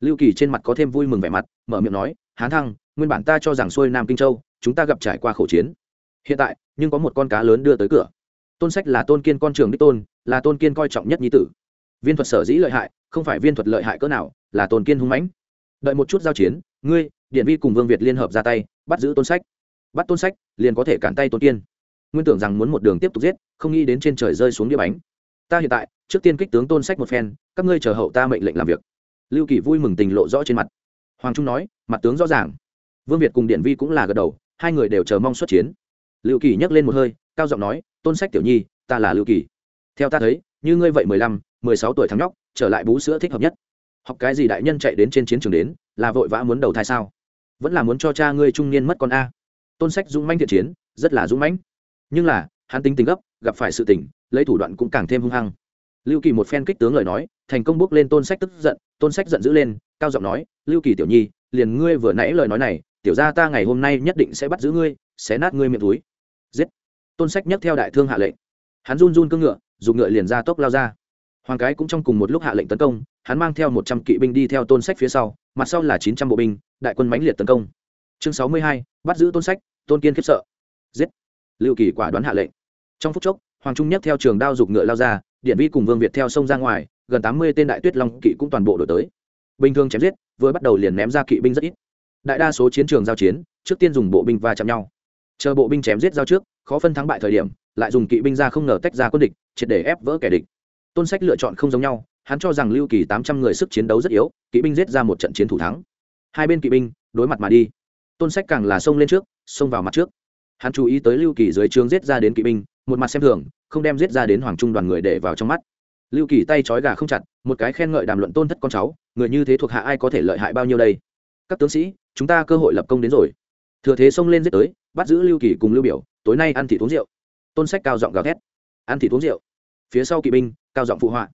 Lưu kỳ trên mặt có thêm vui mừng vẻ mặt, mở miệng nói, hán thăng, nguyên bản ta cho rằng xuôi nam kinh châu, chúng ta gặp trải qua khẩu chiến. Hiện tại, nhưng có một con cá lớn đưa tới cửa. Tôn sách là tôn kiên con trường đích tôn, là tôn kiên coi trọng nhất nhi tử. Viên thuật sở dĩ lợi hại, không phải viên thuật lợi hại cỡ nào, là tôn kiên hung mãnh. Đợi một chút giao chiến, ngươi, điện vi cùng vương việt liên hợp ra tay, bắt giữ tôn sách bắt tôn sách, liền có thể cản tay tôn kiên. Nguyên tưởng rằng muốn một đường tiếp tục giết, không nghĩ đến trên trời rơi xuống đĩa bánh. Ta hiện tại, trước tiên kích tướng tôn sách một phen, các ngươi chờ hậu ta mệnh lệnh làm việc. Lưu kỳ vui mừng tình lộ rõ trên mặt. Hoàng trung nói, mặt tướng rõ ràng. Vương việt cùng điện vi cũng là gật đầu, hai người đều chờ mong xuất chiến. Lưu kỳ nhấc lên một hơi, cao giọng nói, tôn sách tiểu nhi, ta là lưu kỳ. Theo ta thấy, như ngươi vậy mười lăm, mười sáu tuổi thắng nhóc, trở lại bú sữa thích hợp nhất. Học cái gì đại nhân chạy đến trên chiến trường đến, là vội vã muốn đầu thai sao? Vẫn là muốn cho cha ngươi trung niên mất con a tôn sách dũng manh thiện chiến, rất là dũng mãnh. Nhưng là, hắn tính tình gấp, gặp phải sự tình, lấy thủ đoạn cũng càng thêm hung hăng. Lưu kỳ một phen kích tướng lời nói, thành công bước lên tôn sách tức giận, tôn sách giận dữ lên, cao giọng nói, lưu kỳ tiểu nhi, liền ngươi vừa nãy lời nói này, tiểu ra ta ngày hôm nay nhất định sẽ bắt giữ ngươi xé nát ngươi miệng túi. Giết. Tôn sách nhấc theo đại thương hạ lệnh. Hắn run run cương ngựa, dùng ngựa liền ra tốc lao ra. Hoàng cái cũng trong cùng một lúc hạ lệnh tấn công, hắn mang theo một trăm kỵ binh đi theo tôn sách phía sau, mặt sau là chín trăm bộ binh, đại quân mãnh liệt tấn công. Chương sáu mươi hai, bắt giữ tôn sách tôn kiên khiếp sợ. Giết. Lưu kỳ quả đoán hạ lệnh. Trong phút chốc, hoàng trung nhất theo trường đao giục ngựa lao ra, điện vi cùng vương việt theo sông ra ngoài, gần tám mươi tên đại tuyết long kỵ cũng toàn bộ đổi tới. Bình thường chém giết, vừa bắt đầu liền ném ra kỵ binh rất ít. Đại đa số chiến trường giao chiến, trước tiên dùng bộ binh va chạm nhau. Chờ bộ binh chém giết giao trước, khó phân thắng bại thời điểm, lại dùng kỵ binh ra không ngờ tách ra quân địch, triệt để ép vỡ kẻ địch. Tôn sách lựa chọn không giống nhau, hắn cho rằng lưu kỳ tám trăm người sức chiến đấu rất yếu, kỵ binh giết ra một trận chiến thủ thắng. Hai bên kỵ binh đối mặt mà đi tôn sách càng là xông lên trước, xông vào mặt trước. Hắn chú ý tới lưu kỳ dưới trướng giết ra đến kỵ binh, một mặt xem thường, không đem giết ra đến hoàng trung đoàn người để vào trong mắt. Lưu kỳ tay trói gà không chặt, một cái khen ngợi đàm luận tôn thất con cháu, người như thế thuộc hạ ai có thể lợi hại bao nhiêu đây? Các tướng sĩ, chúng ta cơ hội lập công đến rồi. Thừa thế xông lên giết tới, bắt giữ lưu kỳ cùng lưu biểu, tối nay ăn thịt uống rượu. Tôn sách cao giọng gào thét. Ăn thịt uống rượu. Phía sau kỵ binh, cao giọng phụ họa.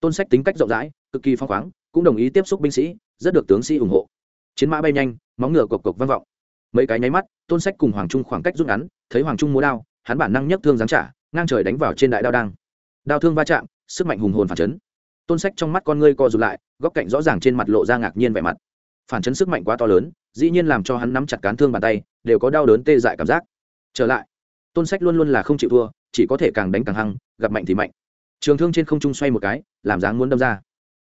Tôn sách tính cách rộng rãi, cực kỳ phong khoáng, cũng đồng ý tiếp xúc binh sĩ, rất được tướng sĩ ủng hộ. Chiến mã bay nhanh, móng ngựa cộc cộc vang vọng mấy cái nháy mắt, tôn sách cùng hoàng trung khoảng cách rút ngắn, thấy hoàng trung múa đao, hắn bản năng nhấc thương giáng trả, ngang trời đánh vào trên đại đao đang. Đao thương va chạm, sức mạnh hùng hồn phản chấn. Tôn sách trong mắt con ngươi co rụt lại, góc cạnh rõ ràng trên mặt lộ ra ngạc nhiên vẻ mặt. Phản chấn sức mạnh quá to lớn, dĩ nhiên làm cho hắn nắm chặt cán thương bàn tay, đều có đau đớn tê dại cảm giác. Trở lại, tôn sách luôn luôn là không chịu thua, chỉ có thể càng đánh càng hăng, gặp mạnh thì mạnh. Trường thương trên không trung xoay một cái, làm dáng muốn đâm ra.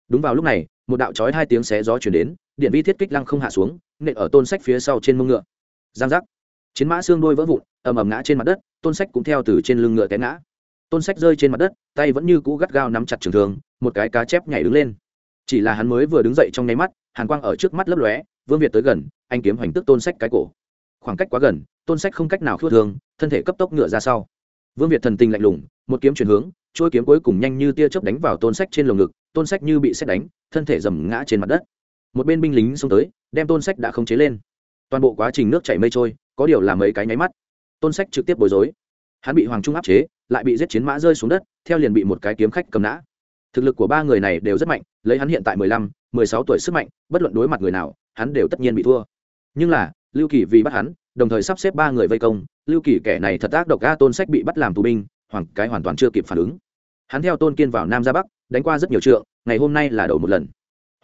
Đúng vào lúc này, một đạo chói hai tiếng xé gió chuyển đến, điện vi thiết kích lăng không hạ xuống, nện ở tôn sách phía sau trên mông ngựa giang giác. Chiến mã xương đôi vỡ vụn, ầm ầm ngã trên mặt đất, tôn sách cũng theo từ trên lưng ngựa té ngã. Tôn sách rơi trên mặt đất, tay vẫn như cũ gắt gao nắm chặt trường thường một cái cá chép nhảy đứng lên. Chỉ là hắn mới vừa đứng dậy trong nháy mắt, hàn quang ở trước mắt lấp lóe, vương việt tới gần, anh kiếm hoành tức tôn sách cái cổ. Khoảng cách quá gần, tôn sách không cách nào khước thương, thân thể cấp tốc ngựa ra sau. Vương việt thần tình lạnh lùng, một kiếm chuyển hướng trôi kiếm cuối cùng nhanh như tia chớp đánh vào tôn sách trên lồng ngực, tôn sách như bị xét đánh, thân thể dầm ngã trên mặt đất. Một bên binh lính xông tới, đem tôn sách đã không chế lên toàn bộ quá trình nước chảy mây trôi, có điều là mấy cái nháy mắt. Tôn sách trực tiếp bối rối. Hắn bị hoàng trung áp chế, lại bị giết chiến mã rơi xuống đất, theo liền bị một cái kiếm khách cầm nã. Thực lực của ba người này đều rất mạnh, lấy hắn hiện tại mười lăm, mười sáu tuổi sức mạnh, bất luận đối mặt người nào, hắn đều tất nhiên bị thua. Nhưng là, lưu kỳ vì bắt hắn, đồng thời sắp xếp ba người vây công, lưu kỳ kẻ này thật ác độc ga tôn sách bị bắt làm tù binh, hoàng, cái hoàn toàn chưa kịp phản ứng. Hắn theo tôn kiên vào nam ra bắc, đánh qua rất nhiều trượng, ngày hôm nay là đầu một lần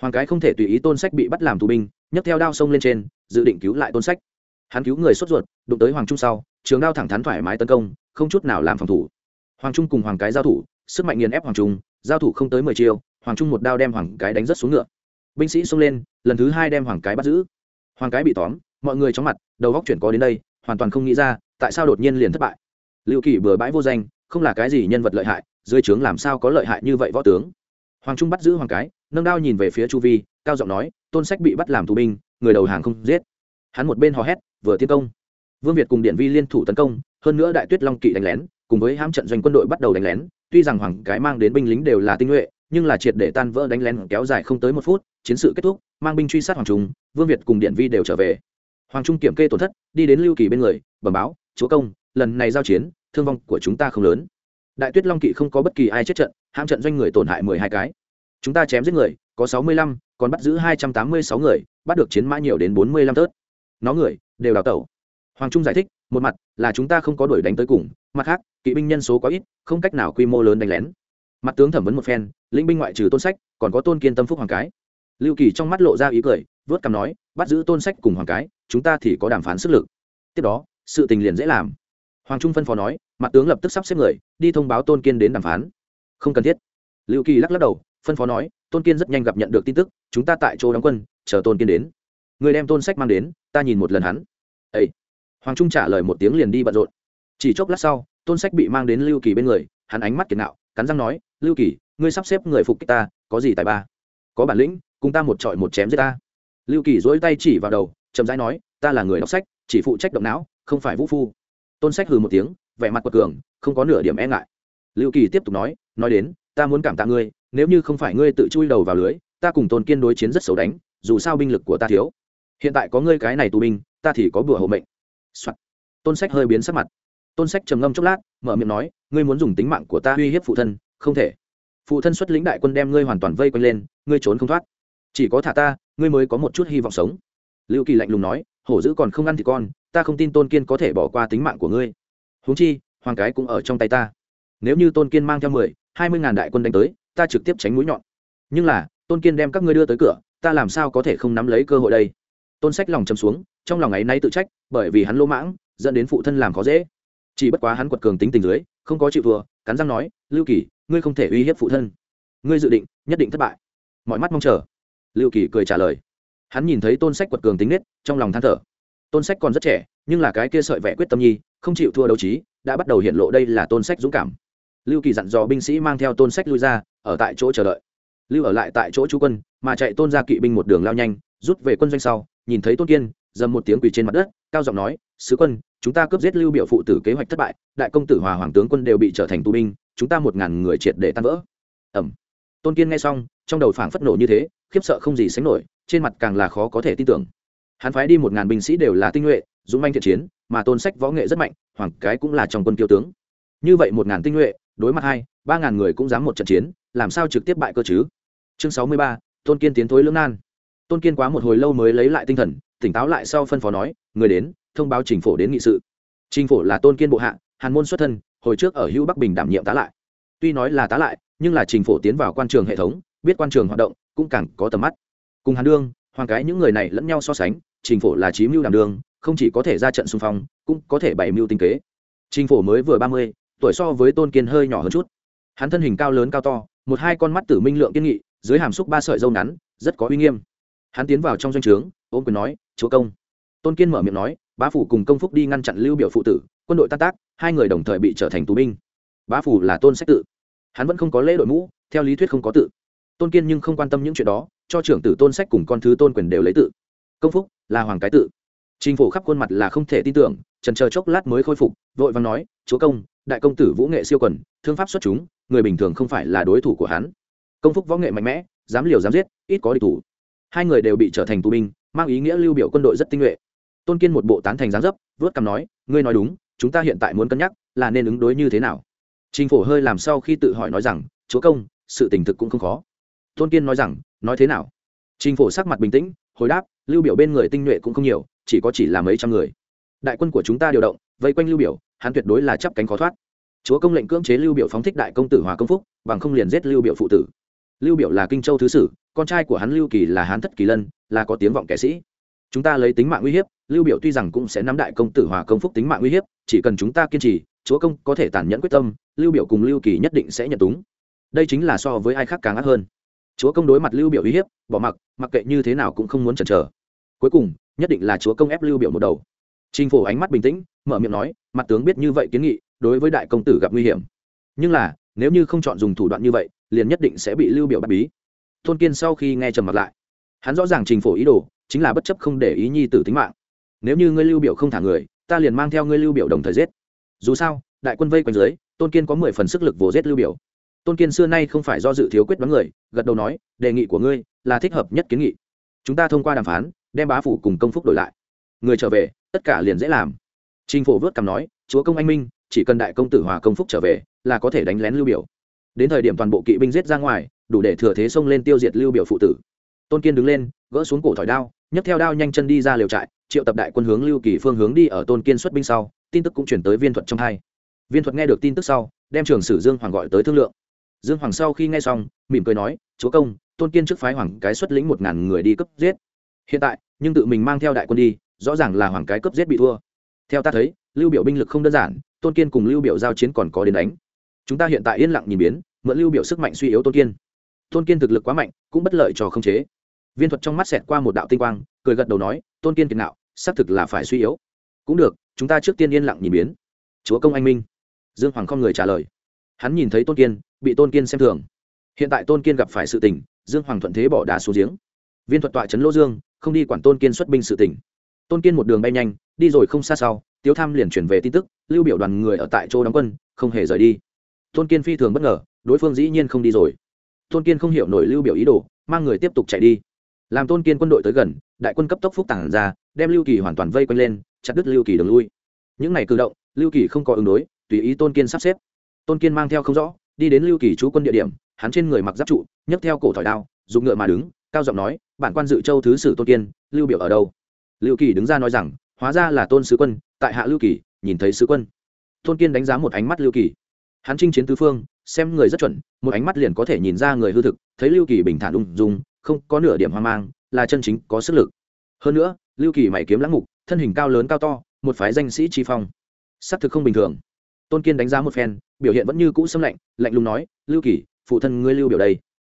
hoàng cái không thể tùy ý tôn sách bị bắt làm tù binh, nhấc theo đao sông lên trên, dự định cứu lại tôn sách. Hắn cứu người sốt ruột, đụng tới hoàng trung sau, trường đao thẳng thắn thoải mái tấn công, không chút nào làm phòng thủ. Hoàng trung cùng hoàng cái giao thủ, sức mạnh nghiền ép hoàng trung, giao thủ không tới mười chiêu, hoàng trung một đao đem hoàng cái đánh rất xuống ngựa. Binh sĩ xông lên, lần thứ hai đem hoàng cái bắt giữ. Hoàng cái bị tóm, mọi người chóng mặt, đầu góc chuyển có đến đây, hoàn toàn không nghĩ ra, tại sao đột nhiên liền thất bại. Liệu kỷ bừa bãi vô danh, không là cái gì nhân vật lợi hại, dưới trướng làm sao có lợi hại như vậy võ tướng. Hoàng trung bắt giữ hoàng cái nâng đao nhìn về phía chu vi, cao giọng nói, tôn sách bị bắt làm tù binh, người đầu hàng không giết. Hắn một bên hò hét, vừa tiến công. Vương việt cùng điện vi liên thủ tấn công, hơn nữa đại tuyết long kỵ đánh lén, cùng với hãm trận doanh quân đội bắt đầu đánh lén, tuy rằng hoàng cái mang đến binh lính đều là tinh nhuệ, nhưng là triệt để tan vỡ đánh lén kéo dài không tới một phút, chiến sự kết thúc, mang binh truy sát hoàng trung, vương việt cùng điện vi đều trở về. Hoàng trung kiểm kê tổn thất, đi đến lưu kỳ bên người, bẩm báo, chúa công, lần này giao chiến, thương vong của chúng ta không lớn. Đại tuyết long kỵ không có bất kỳ ai chết trận, hãm trận doanh người tổn hại mười hai cái chúng ta chém giết người, có sáu mươi lăm, còn bắt giữ hai trăm tám mươi sáu người, bắt được chiến mã nhiều đến bốn mươi lăm tớt. Nó người, đều đào tẩu. Hoàng trung giải thích, một mặt là chúng ta không có đuổi đánh tới cùng, mặt khác, kỵ binh nhân số quá ít, không cách nào quy mô lớn đánh lén. Mặt tướng thẩm vấn một phen, lĩnh binh ngoại trừ tôn sách, còn có tôn kiên tâm phúc hoàng cái. Lưu kỳ trong mắt lộ ra ý cười, vớt cằm nói, bắt giữ tôn sách cùng hoàng cái, chúng ta thì có đàm phán sức lực. Tiếp đó, sự tình liền dễ làm. Hoàng trung phân phó nói, mặt tướng lập tức sắp xếp người, đi thông báo tôn kiên đến đàm phán. Không cần thiết. Lưu kỳ lắc lắc đầu phân phó nói, tôn kiên rất nhanh gặp nhận được tin tức, chúng ta tại chỗ đóng quân, chờ tôn kiên đến. Người đem tôn sách mang đến, ta nhìn một lần hắn. Ấy hoàng trung trả lời một tiếng liền đi bận rộn. Chỉ chốc lát sau, tôn sách bị mang đến lưu kỳ bên người, hắn ánh mắt kiệt nạo cắn răng nói, lưu kỳ, ngươi sắp xếp người phục kích ta, có gì tài ba? Có bản lĩnh, cùng ta một trọi một chém giết ta. Lưu kỳ dỗi tay chỉ vào đầu, chậm rãi nói, ta là người đọc sách, chỉ phụ trách động não, không phải vũ phu. Tôn sách hừ một tiếng, vẻ mặt quật cường, không có nửa điểm e ngại. Lưu kỳ tiếp tục nói nói đến, ta muốn cảm tạ ngươi nếu như không phải ngươi tự chui đầu vào lưới, ta cùng tôn kiên đối chiến rất xấu đánh, dù sao binh lực của ta thiếu. Hiện tại có ngươi cái này tù binh, ta thì có bữa hộ mệnh、Soạn. tôn sách hơi biến sắc mặt. Tôn sách trầm ngâm chốc lát, mở miệng nói, ngươi muốn dùng tính mạng của ta uy hiếp phụ thân? Không thể. Phụ thân xuất lĩnh đại quân đem ngươi hoàn toàn vây quanh lên, ngươi trốn không thoát. Chỉ có thả ta, ngươi mới có một chút hy vọng sống. Lưu kỳ lạnh lùng nói, hổ dữ còn không ăn thì con, ta không tin tôn kiên có thể bỏ qua tính mạng của ngươi. Huống chi, hoàng cái cũng ở trong tay ta. Nếu như tôn kiên mang theo mười, hai mươi ngàn đại quân đánh tới ta trực tiếp tránh mũi nhọn. Nhưng là tôn kiên đem các ngươi đưa tới cửa ta làm sao có thể không nắm lấy cơ hội đây? Tôn sách lòng châm xuống trong lòng ấy nay tự trách bởi vì hắn lỗ mãng dẫn đến phụ thân làm khó dễ. Chỉ bất quá hắn quật cường tính tình dưới không có chịu vừa, cắn răng nói lưu kỳ ngươi không thể uy hiếp phụ thân. Ngươi dự định nhất định thất bại. Mọi mắt mong chờ. Lưu kỳ cười trả lời. Hắn nhìn thấy tôn sách quật cường tính nết trong lòng than thở. Tôn sách còn rất trẻ nhưng là cái kia sợi vẻ quyết tâm nhi không chịu thua đấu trí đã bắt đầu hiện lộ đây là tôn sách dũng cảm. Lưu kỳ dặn dò binh sĩ mang theo tôn sách lui ra ở tại chỗ chờ đợi. Lưu ở lại tại chỗ chú quân, mà chạy tôn ra kỵ binh một đường lao nhanh, rút về quân doanh sau, nhìn thấy tôn kiên, dầm một tiếng quỳ trên mặt đất, cao giọng nói, sứ quân, chúng ta cướp giết lưu biểu phụ tử kế hoạch thất bại, đại công tử hòa hoàng tướng quân đều bị trở thành tù binh, chúng ta một ngàn người triệt để tan vỡ. Ẩm tôn kiên nghe xong, trong đầu phảng phất nổ như thế, khiếp sợ không gì sánh nổi, trên mặt càng là khó có thể tin tưởng. Hắn phái đi một ngàn binh sĩ đều là tinh nhuệ, dũng manh thiện chiến, mà tôn sách võ nghệ rất mạnh, hoàng cái cũng là trong quân kiêu tướng. Như vậy một ngàn tinh nhuệ, đối mặt hai, ba ngàn người cũng dám một trận chiến làm sao trực tiếp bại cơ chứ? Chương sáu mươi ba, tôn kiên tiến thối lưỡng nan. Tôn kiên quá một hồi lâu mới lấy lại tinh thần, tỉnh táo lại sau phân phó nói, người đến, thông báo trình phổ đến nghị sự. Trình phổ là tôn kiên bộ hạ, hàn môn xuất thân, hồi trước ở hữu bắc bình đảm nhiệm tá lại. Tuy nói là tá lại, nhưng là trình phổ tiến vào quan trường hệ thống, biết quan trường hoạt động, cũng càng có tầm mắt. Cùng hàn đương, hoàng cái những người này lẫn nhau so sánh, trình phổ là chí mưu đảm đương, không chỉ có thể ra trận xung phong, cũng có thể bày mưu tinh kế. Trình phổ mới vừa ba mươi, tuổi so với tôn kiên hơi nhỏ hơn chút. Hắn thân hình cao lớn cao to một hai con mắt tử minh lượng kiên nghị, dưới hàm xúc ba sợi dâu ngắn, rất có uy nghiêm. Hắn tiến vào trong doanh trướng, ôm quyền nói, chúa công. Tôn kiên mở miệng nói, bá phủ cùng công phúc đi ngăn chặn lưu biểu phụ tử, quân đội tan tác, hai người đồng thời bị trở thành tù binh. Bá phủ là tôn sách tự. Hắn vẫn không có lễ đội mũ, theo lý thuyết không có tự. Tôn kiên nhưng không quan tâm những chuyện đó, cho trưởng tử tôn sách cùng con thứ tôn quyền đều lấy tự. Công phúc là hoàng cái tự. Trình phổ khắp khuôn mặt là không thể tin tưởng, trần chờ chốc lát mới khôi phục, vội vàng nói, chúa công đại công tử vũ nghệ siêu quần, thương pháp xuất chúng, người bình thường không phải là đối thủ của hắn. Công phúc võ nghệ mạnh mẽ, dám liều dám giết, ít có địch thủ. Hai người đều bị trở thành tù binh, mang ý nghĩa lưu biểu quân đội rất tinh nhuệ. Tôn kiên một bộ tán thành giáng dấp, vớt cằm nói, ngươi nói đúng, chúng ta hiện tại muốn cân nhắc là nên ứng đối như thế nào. Trình phổ hơi làm sau khi tự hỏi nói rằng, chúa công, sự tình thực cũng không khó. Tôn kiên nói rằng, nói thế nào? Trình phổ sắc mặt bình tĩnh, hồi đáp, lưu biểu bên người tinh nhuệ cũng không nhiều, chỉ có chỉ là mấy trăm người. Đại quân của chúng ta điều động, vây quanh lưu biểu hắn tuyệt đối là chắp cánh khó thoát. Chúa công lệnh cưỡng chế lưu biểu phóng thích đại công tử hòa công phúc, bằng không liền giết lưu biểu phụ tử. Lưu biểu là kinh châu thứ sử, con trai của hắn lưu kỳ là hán thất kỳ lân, là có tiếng vọng kẻ sĩ. Chúng ta lấy tính mạng uy hiếp, lưu biểu tuy rằng cũng sẽ nắm đại công tử hòa công phúc tính mạng uy hiếp, chỉ cần chúng ta kiên trì, chúa công có thể tàn nhẫn quyết tâm, lưu biểu cùng lưu kỳ nhất định sẽ nhận túng. Đây chính là so với ai khác càng ác hơn. Chúa công đối mặt lưu biểu uy hiếp, bỏ mặc mặc kệ như thế nào cũng không muốn chần chờ. Cuối cùng, nhất định là chúa công ép lưu biểu một đầu. Trình phổ ánh mắt bình tĩnh mở miệng nói, mặt tướng biết như vậy kiến nghị, đối với đại công tử gặp nguy hiểm. Nhưng là, nếu như không chọn dùng thủ đoạn như vậy, liền nhất định sẽ bị lưu biểu bắt bí. Tôn kiên sau khi nghe trầm mặt lại, hắn rõ ràng trình phổ ý đồ, chính là bất chấp không để ý nhi tử tính mạng. Nếu như ngươi lưu biểu không thả người, ta liền mang theo ngươi lưu biểu đồng thời giết. Dù sao, đại quân vây quanh dưới, tôn kiên có mười phần sức lực vồ giết lưu biểu. Tôn kiên xưa nay không phải do dự thiếu quyết đoán người, gật đầu nói, đề nghị của ngươi là thích hợp nhất kiến nghị. Chúng ta thông qua đàm phán, đem bá phủ cùng công phúc đổi lại. Người trở về, tất cả liền dễ làm trình phổ vớt cằm nói, chúa công anh minh, chỉ cần đại công tử hòa công phúc trở về, là có thể đánh lén lưu biểu. Đến thời điểm toàn bộ kỵ binh giết ra ngoài, đủ để thừa thế xông lên tiêu diệt lưu biểu phụ tử. Tôn kiên đứng lên, gỡ xuống cổ thỏi đao, nhấc theo đao nhanh chân đi ra liều trại, triệu tập đại quân hướng lưu kỳ phương hướng đi ở tôn kiên xuất binh sau, tin tức cũng chuyển tới viên thuật trong hai. Viên thuật nghe được tin tức sau, đem trưởng sử dương hoàng gọi tới thương lượng. Dương hoàng sau khi nghe xong, mỉm cười nói, chúa công, tôn kiên trước phái hoàng cái xuất lĩnh một ngàn người đi cấp giết. Hiện tại, nhưng tự mình mang theo đại quân đi, rõ ràng là hoàng cái cấp giết bị thua theo ta thấy, lưu biểu binh lực không đơn giản, tôn kiên cùng lưu biểu giao chiến còn có đến đánh. Chúng ta hiện tại yên lặng nhìn biến, mượn lưu biểu sức mạnh suy yếu tôn kiên. Tôn kiên thực lực quá mạnh, cũng bất lợi cho không chế. Viên thuật trong mắt xẹt qua một đạo tinh quang, cười gật đầu nói, tôn kiên kiệt nạo, xác thực là phải suy yếu. Cũng được, chúng ta trước tiên yên lặng nhìn biến. Chúa công anh minh. Dương hoàng không người trả lời. Hắn nhìn thấy tôn kiên, bị tôn kiên xem thường. Hiện tại tôn kiên gặp phải sự tình, dương hoàng thuận thế bỏ đá xuống giếng. Viên thuật tọa trấn lỗ dương, không đi quản tôn kiên xuất binh sự tình tôn kiên một đường bay nhanh, đi rồi không xa sau, tiếu tham liền chuyển về tin tức, lưu biểu đoàn người ở tại chỗ đóng quân, không hề rời đi. Tôn kiên phi thường bất ngờ, đối phương dĩ nhiên không đi rồi. Tôn kiên không hiểu nổi lưu biểu ý đồ, mang người tiếp tục chạy đi. Làm tôn kiên quân đội tới gần, đại quân cấp tốc phúc tản ra, đem lưu kỳ hoàn toàn vây quanh lên, chặt đứt lưu kỳ đường lui. Những này cử động, lưu kỳ không có ứng đối, tùy ý tôn kiên sắp xếp. Tôn kiên mang theo không rõ, đi đến lưu kỳ trú quân địa điểm, hắn trên người mặc giáp trụ, nhấc theo cổ thỏi đao, dùng ngựa mà đứng, cao giọng nói, bản quan dự châu thứ sử tôn kiên, lưu biểu ở đâu? Lưu kỳ đứng ra nói rằng, hóa ra là tôn sứ quân, tại hạ lưu kỳ, nhìn thấy sứ quân. Tôn kiên đánh giá một ánh mắt lưu kỳ. Hắn chinh chiến tứ phương, xem người rất chuẩn, một ánh mắt liền có thể nhìn ra người hư thực, thấy lưu kỳ bình thản ung dung, không có nửa điểm hoang mang, là chân chính, có sức lực. Hơn nữa, lưu kỳ mày kiếm lãng mục, thân hình cao lớn cao to, một phái danh sĩ tri phong. S ắ c thực không bình thường. Tôn kiên đánh giá một phen, biểu hiện vẫn như cũ xâm lạnh lạnh lùng nói, lưu kỳ, phụ thân ngươi lưu biểu đây.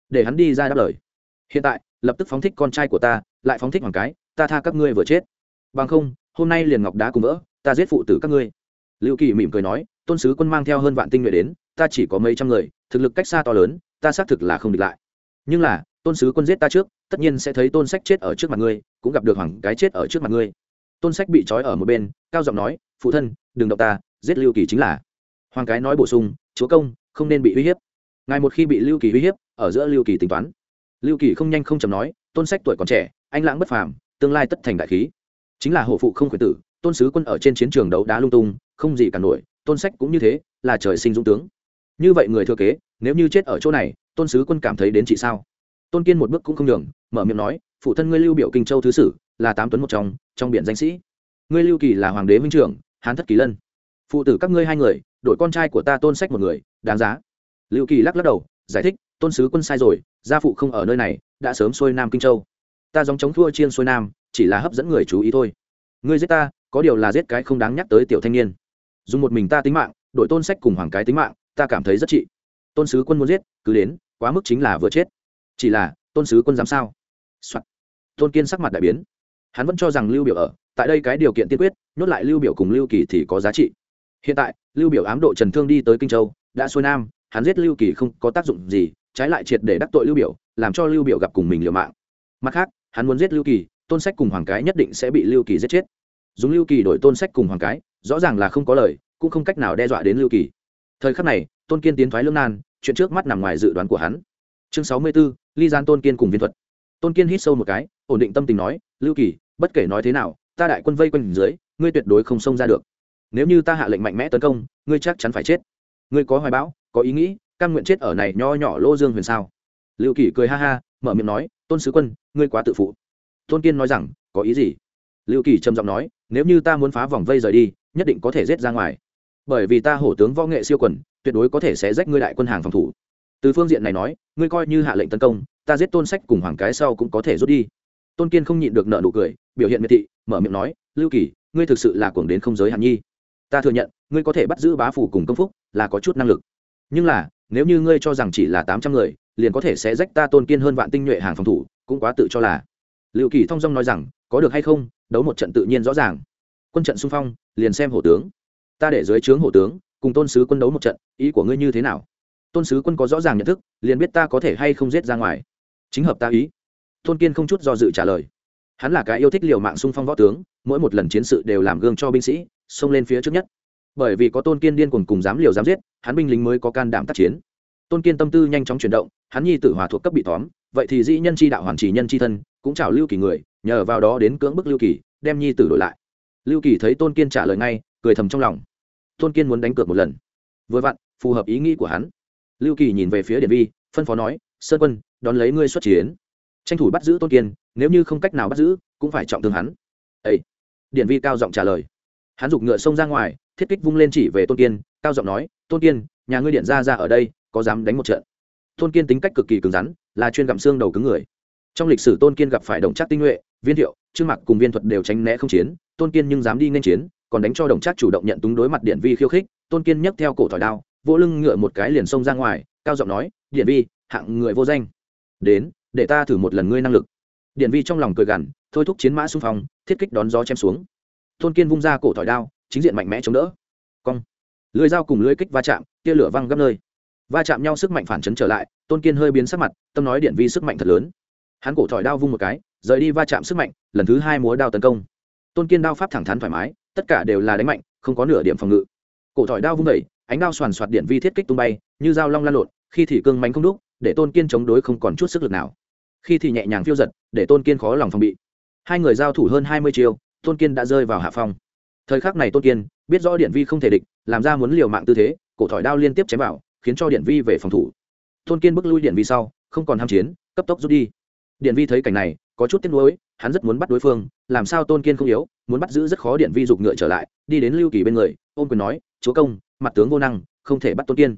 Để hắn đi ra đáp lời. Hiện tại, lập tức phóng thích con trai của ta, lại phóng thích hoàng cái ta tha các ngươi vừa chết. Bằng không, hôm nay liền ngọc đá cùng vỡ, ta giết phụ tử các ngươi. Lưu kỳ mỉm cười nói, tôn sứ quân mang theo hơn vạn tinh nhuệ đến, ta chỉ có mấy trăm người, thực lực cách xa to lớn, ta xác thực là không địch lại. Nhưng là, tôn sứ quân giết ta trước, tất nhiên sẽ thấy tôn sách chết ở trước mặt ngươi, cũng gặp được hoàng cái chết ở trước mặt ngươi. Tôn sách bị trói ở một bên, cao giọng nói, phụ thân, đừng động ta, giết lưu kỳ chính là. Hoàng cái nói bổ sung, chúa công, không nên bị uy hiếp. Ngài một khi bị lưu kỳ uy hiếp, ở giữa lưu kỳ tính toán. Lưu kỳ không nhanh không chầm nói, tôn sách tuổi còn trẻ, anh lãng bất phàm tương lai tất thành đại khí. Chính là hổ phụ không khuyển tử, tôn sứ quân ở trên chiến trường đấu đá lung tung, không gì cả nổi, tôn sách cũng như thế, là trời sinh dũng tướng. Như vậy người thừa kế, nếu như chết ở chỗ này, tôn sứ quân cảm thấy đến chị sao? Tôn kiên một bước cũng không đường mở miệng nói, phụ thân ngươi lưu biểu kinh châu thứ sử, là tám tuấn một trong trong biển danh sĩ. Ngươi lưu kỳ là hoàng đế minh trưởng, hán thất kỳ lân. Phụ tử các ngươi hai người đội con trai của ta tôn sách một người, đáng giá. Lưu kỳ lắc lắc đầu, giải thích, tôn sứ quân sai rồi, gia phụ không ở nơi này, đã sớm xuôi nam kinh châu ta dòng chống thua chiên xuôi nam, chỉ là hấp dẫn người chú ý thôi. Ngươi giết ta, có điều là giết cái không đáng nhắc tới tiểu thanh niên. Dùng một mình ta tính mạng, đội tôn sách cùng hoàng cái tính mạng, ta cảm thấy rất trị. Tôn sứ quân muốn giết, cứ đến, quá mức chính là vừa chết. Chỉ là, tôn sứ quân dám sao、Soạn. tôn kiên sắc mặt đại biến. Hắn vẫn cho rằng lưu biểu ở, tại đây cái điều kiện tiên quyết, nhốt lại lưu biểu cùng lưu kỳ thì có giá trị. Hiện tại, lưu biểu ám độ trần thương đi tới kinh châu, đã xuôi nam, hắn giết lưu kỳ không có tác dụng gì, trái lại triệt để đắc tội lưu biểu, làm cho lưu biểu gặp cùng mình liều mạng mặt khác hắn muốn giết lưu kỳ tôn sách cùng hoàng cái nhất định sẽ bị lưu kỳ giết chết. Dùng lưu kỳ đổi tôn sách cùng hoàng cái rõ ràng là không có lời cũng không cách nào đe dọa đến lưu kỳ. Thời khắc này tôn kiên tiến thoái lương nan chuyện trước mắt nằm ngoài dự đoán của hắn. Chương sáu mươi 64, ly gian tôn kiên cùng viên thuật. Tôn kiên hít sâu một cái ổn định tâm tình nói lưu kỳ bất kể nói thế nào ta đại quân vây quanh dưới ngươi tuyệt đối không xông ra được. Nếu như ta hạ lệnh mạnh mẽ tấn công ngươi chắc chắn phải chết. Ngươi có hoài bão có ý nghĩ căn nguyện chết ở này nho nhỏ lô dương huyền sao? Lưu kỳ cười ha ha mở miệng nói tôn sứ quân, ngươi quá tự phụ. Tôn kiên nói rằng, có ý gì? Lưu kỳ trầm giọng nói, nếu như ta muốn phá vòng vây rời đi, nhất định có thể rết ra ngoài. Bởi vì ta hổ tướng võ nghệ siêu quần, tuyệt đối có thể sẽ rách ngươi đại quân hàng phòng thủ. Từ phương diện này nói, ngươi coi như hạ lệnh tấn công, ta giết tôn sách cùng hoàng cái sau cũng có thể rút đi. Tôn kiên không nhịn được nợ nụ cười, biểu hiện miệt thị, mở miệng nói, lưu kỳ, ngươi thực sự là cuồng đến không giới hạn nhi. Ta thừa nhận, ngươi có thể bắt giữ bá phủ cùng công phúc, là có chút năng lực. Nhưng là, nếu như ngươi cho rằng chỉ là tám trăm người liền có thể sẽ rách ta tôn kiên hơn vạn tinh nhuệ hàng phòng thủ, cũng quá tự cho là. Liệu kỳ thong dong nói rằng, có được hay không, đấu một trận tự nhiên rõ ràng. Quân trận xung phong, liền xem hổ tướng. Ta để dưới trướng hổ tướng, cùng tôn sứ quân đấu một trận, ý của ngươi như thế nào? Tôn sứ quân có rõ ràng nhận thức, liền biết ta có thể hay không giết ra ngoài. Chính hợp ta ý. Tôn kiên không chút do dự trả lời. Hắn là cái yêu thích liều mạng xung phong võ tướng, mỗi một lần chiến sự đều làm gương cho binh sĩ, xông lên phía trước nhất. Bởi vì có tôn kiên điên cuồng cùng dám liều dám giết, hắn binh lính mới có can đảm tác chiến tôn kiên tâm tư nhanh chóng chuyển động, hắn nhi tử hòa thuộc cấp bị tóm, vậy thì dĩ nhân chi đạo hoàn chỉ nhân chi thân, cũng chào lưu kỳ người, nhờ vào đó đến cưỡng bức lưu kỳ, đem nhi tử đổi lại. Lưu kỳ thấy tôn kiên trả lời ngay, cười thầm trong lòng. Tôn kiên muốn đánh cược một lần. Vừa vặn, phù hợp ý nghĩ của hắn. Lưu kỳ nhìn về phía điện vi, phân phó nói, sơn quân, đón lấy ngươi xuất chiến. Tranh thủ bắt giữ tôn kiên, nếu như không cách nào bắt giữ, cũng phải trọng thương hắn. Ấy điện vi cao giọng trả lời. Hắn giục ngựa xông ra ngoài, thiết kích vung lên chỉ về tôn kiên, cao giọng nói, tôn kiên, nhà ngươi điện ra ra ở đây có dám đánh một trận. Tôn kiên tính cách cực kỳ cứng rắn, là chuyên gặm xương đầu cứng người. Trong lịch sử tôn kiên gặp phải đồng trác tinh nhuệ, viên thiệu, trương mặc cùng viên thuật đều tránh né không chiến, tôn kiên nhưng dám đi nên chiến, còn đánh cho đồng trác chủ động nhận túng đối mặt điện vi khiêu khích, tôn kiên nhấc theo cổ thỏi đao, vỗ lưng ngựa một cái liền xông ra ngoài, cao giọng nói, điện vi, hạng người vô danh. Đến, để ta thử một lần ngươi năng lực. Điện vi trong lòng cười gằn, thôi thúc chiến mã xung phong, thiết kích đón gió chém xuống. Tôn kiên vung ra cổ thỏi đao, chính diện mạnh mẽ chống đỡ. Cong. Lưới dao cùng lưới kích va chạm, tia lửa văng gấp nơi va chạm nhau sức mạnh phản chấn trở lại, tôn kiên hơi biến sắc mặt, tâm nói điện vi sức mạnh thật lớn. Hắn cổ thỏi đao vung một cái, rời đi va chạm sức mạnh, lần thứ hai múa đao tấn công. Tôn kiên đao pháp thẳng thắn thoải mái, tất cả đều là đánh mạnh, không có nửa điểm phòng ngự. Cổ thỏi đao vung đẩy, ánh đao soàn soạt điện vi thiết kích tung bay, như dao long lan lộn, khi thì cương mánh không đúc, để tôn kiên chống đối không còn chút sức lực nào. Khi thì nhẹ nhàng phiêu giật, để tôn kiên khó lòng phòng bị. Hai người giao thủ hơn hai mươi chiều tôn kiên đã rơi vào hạ phong. Thời khắc này tôn kiên biết rõ điện vi không thể địch, làm ra muốn liều mạng tư thế, cổ thỏi đao liên tiếp chém vào khiến cho điện vi về phòng thủ. Tôn kiên bước lui điện vi sau, không còn ham chiến, cấp tốc rút đi. Điện vi thấy cảnh này, có chút tiếc nuối, hắn rất muốn bắt đối phương, làm sao tôn kiên không yếu, muốn bắt giữ rất khó điện vi giục ngựa trở lại, đi đến lưu kỳ bên người, ôm quyền nói, chúa công, mặt tướng vô năng, không thể bắt tôn kiên.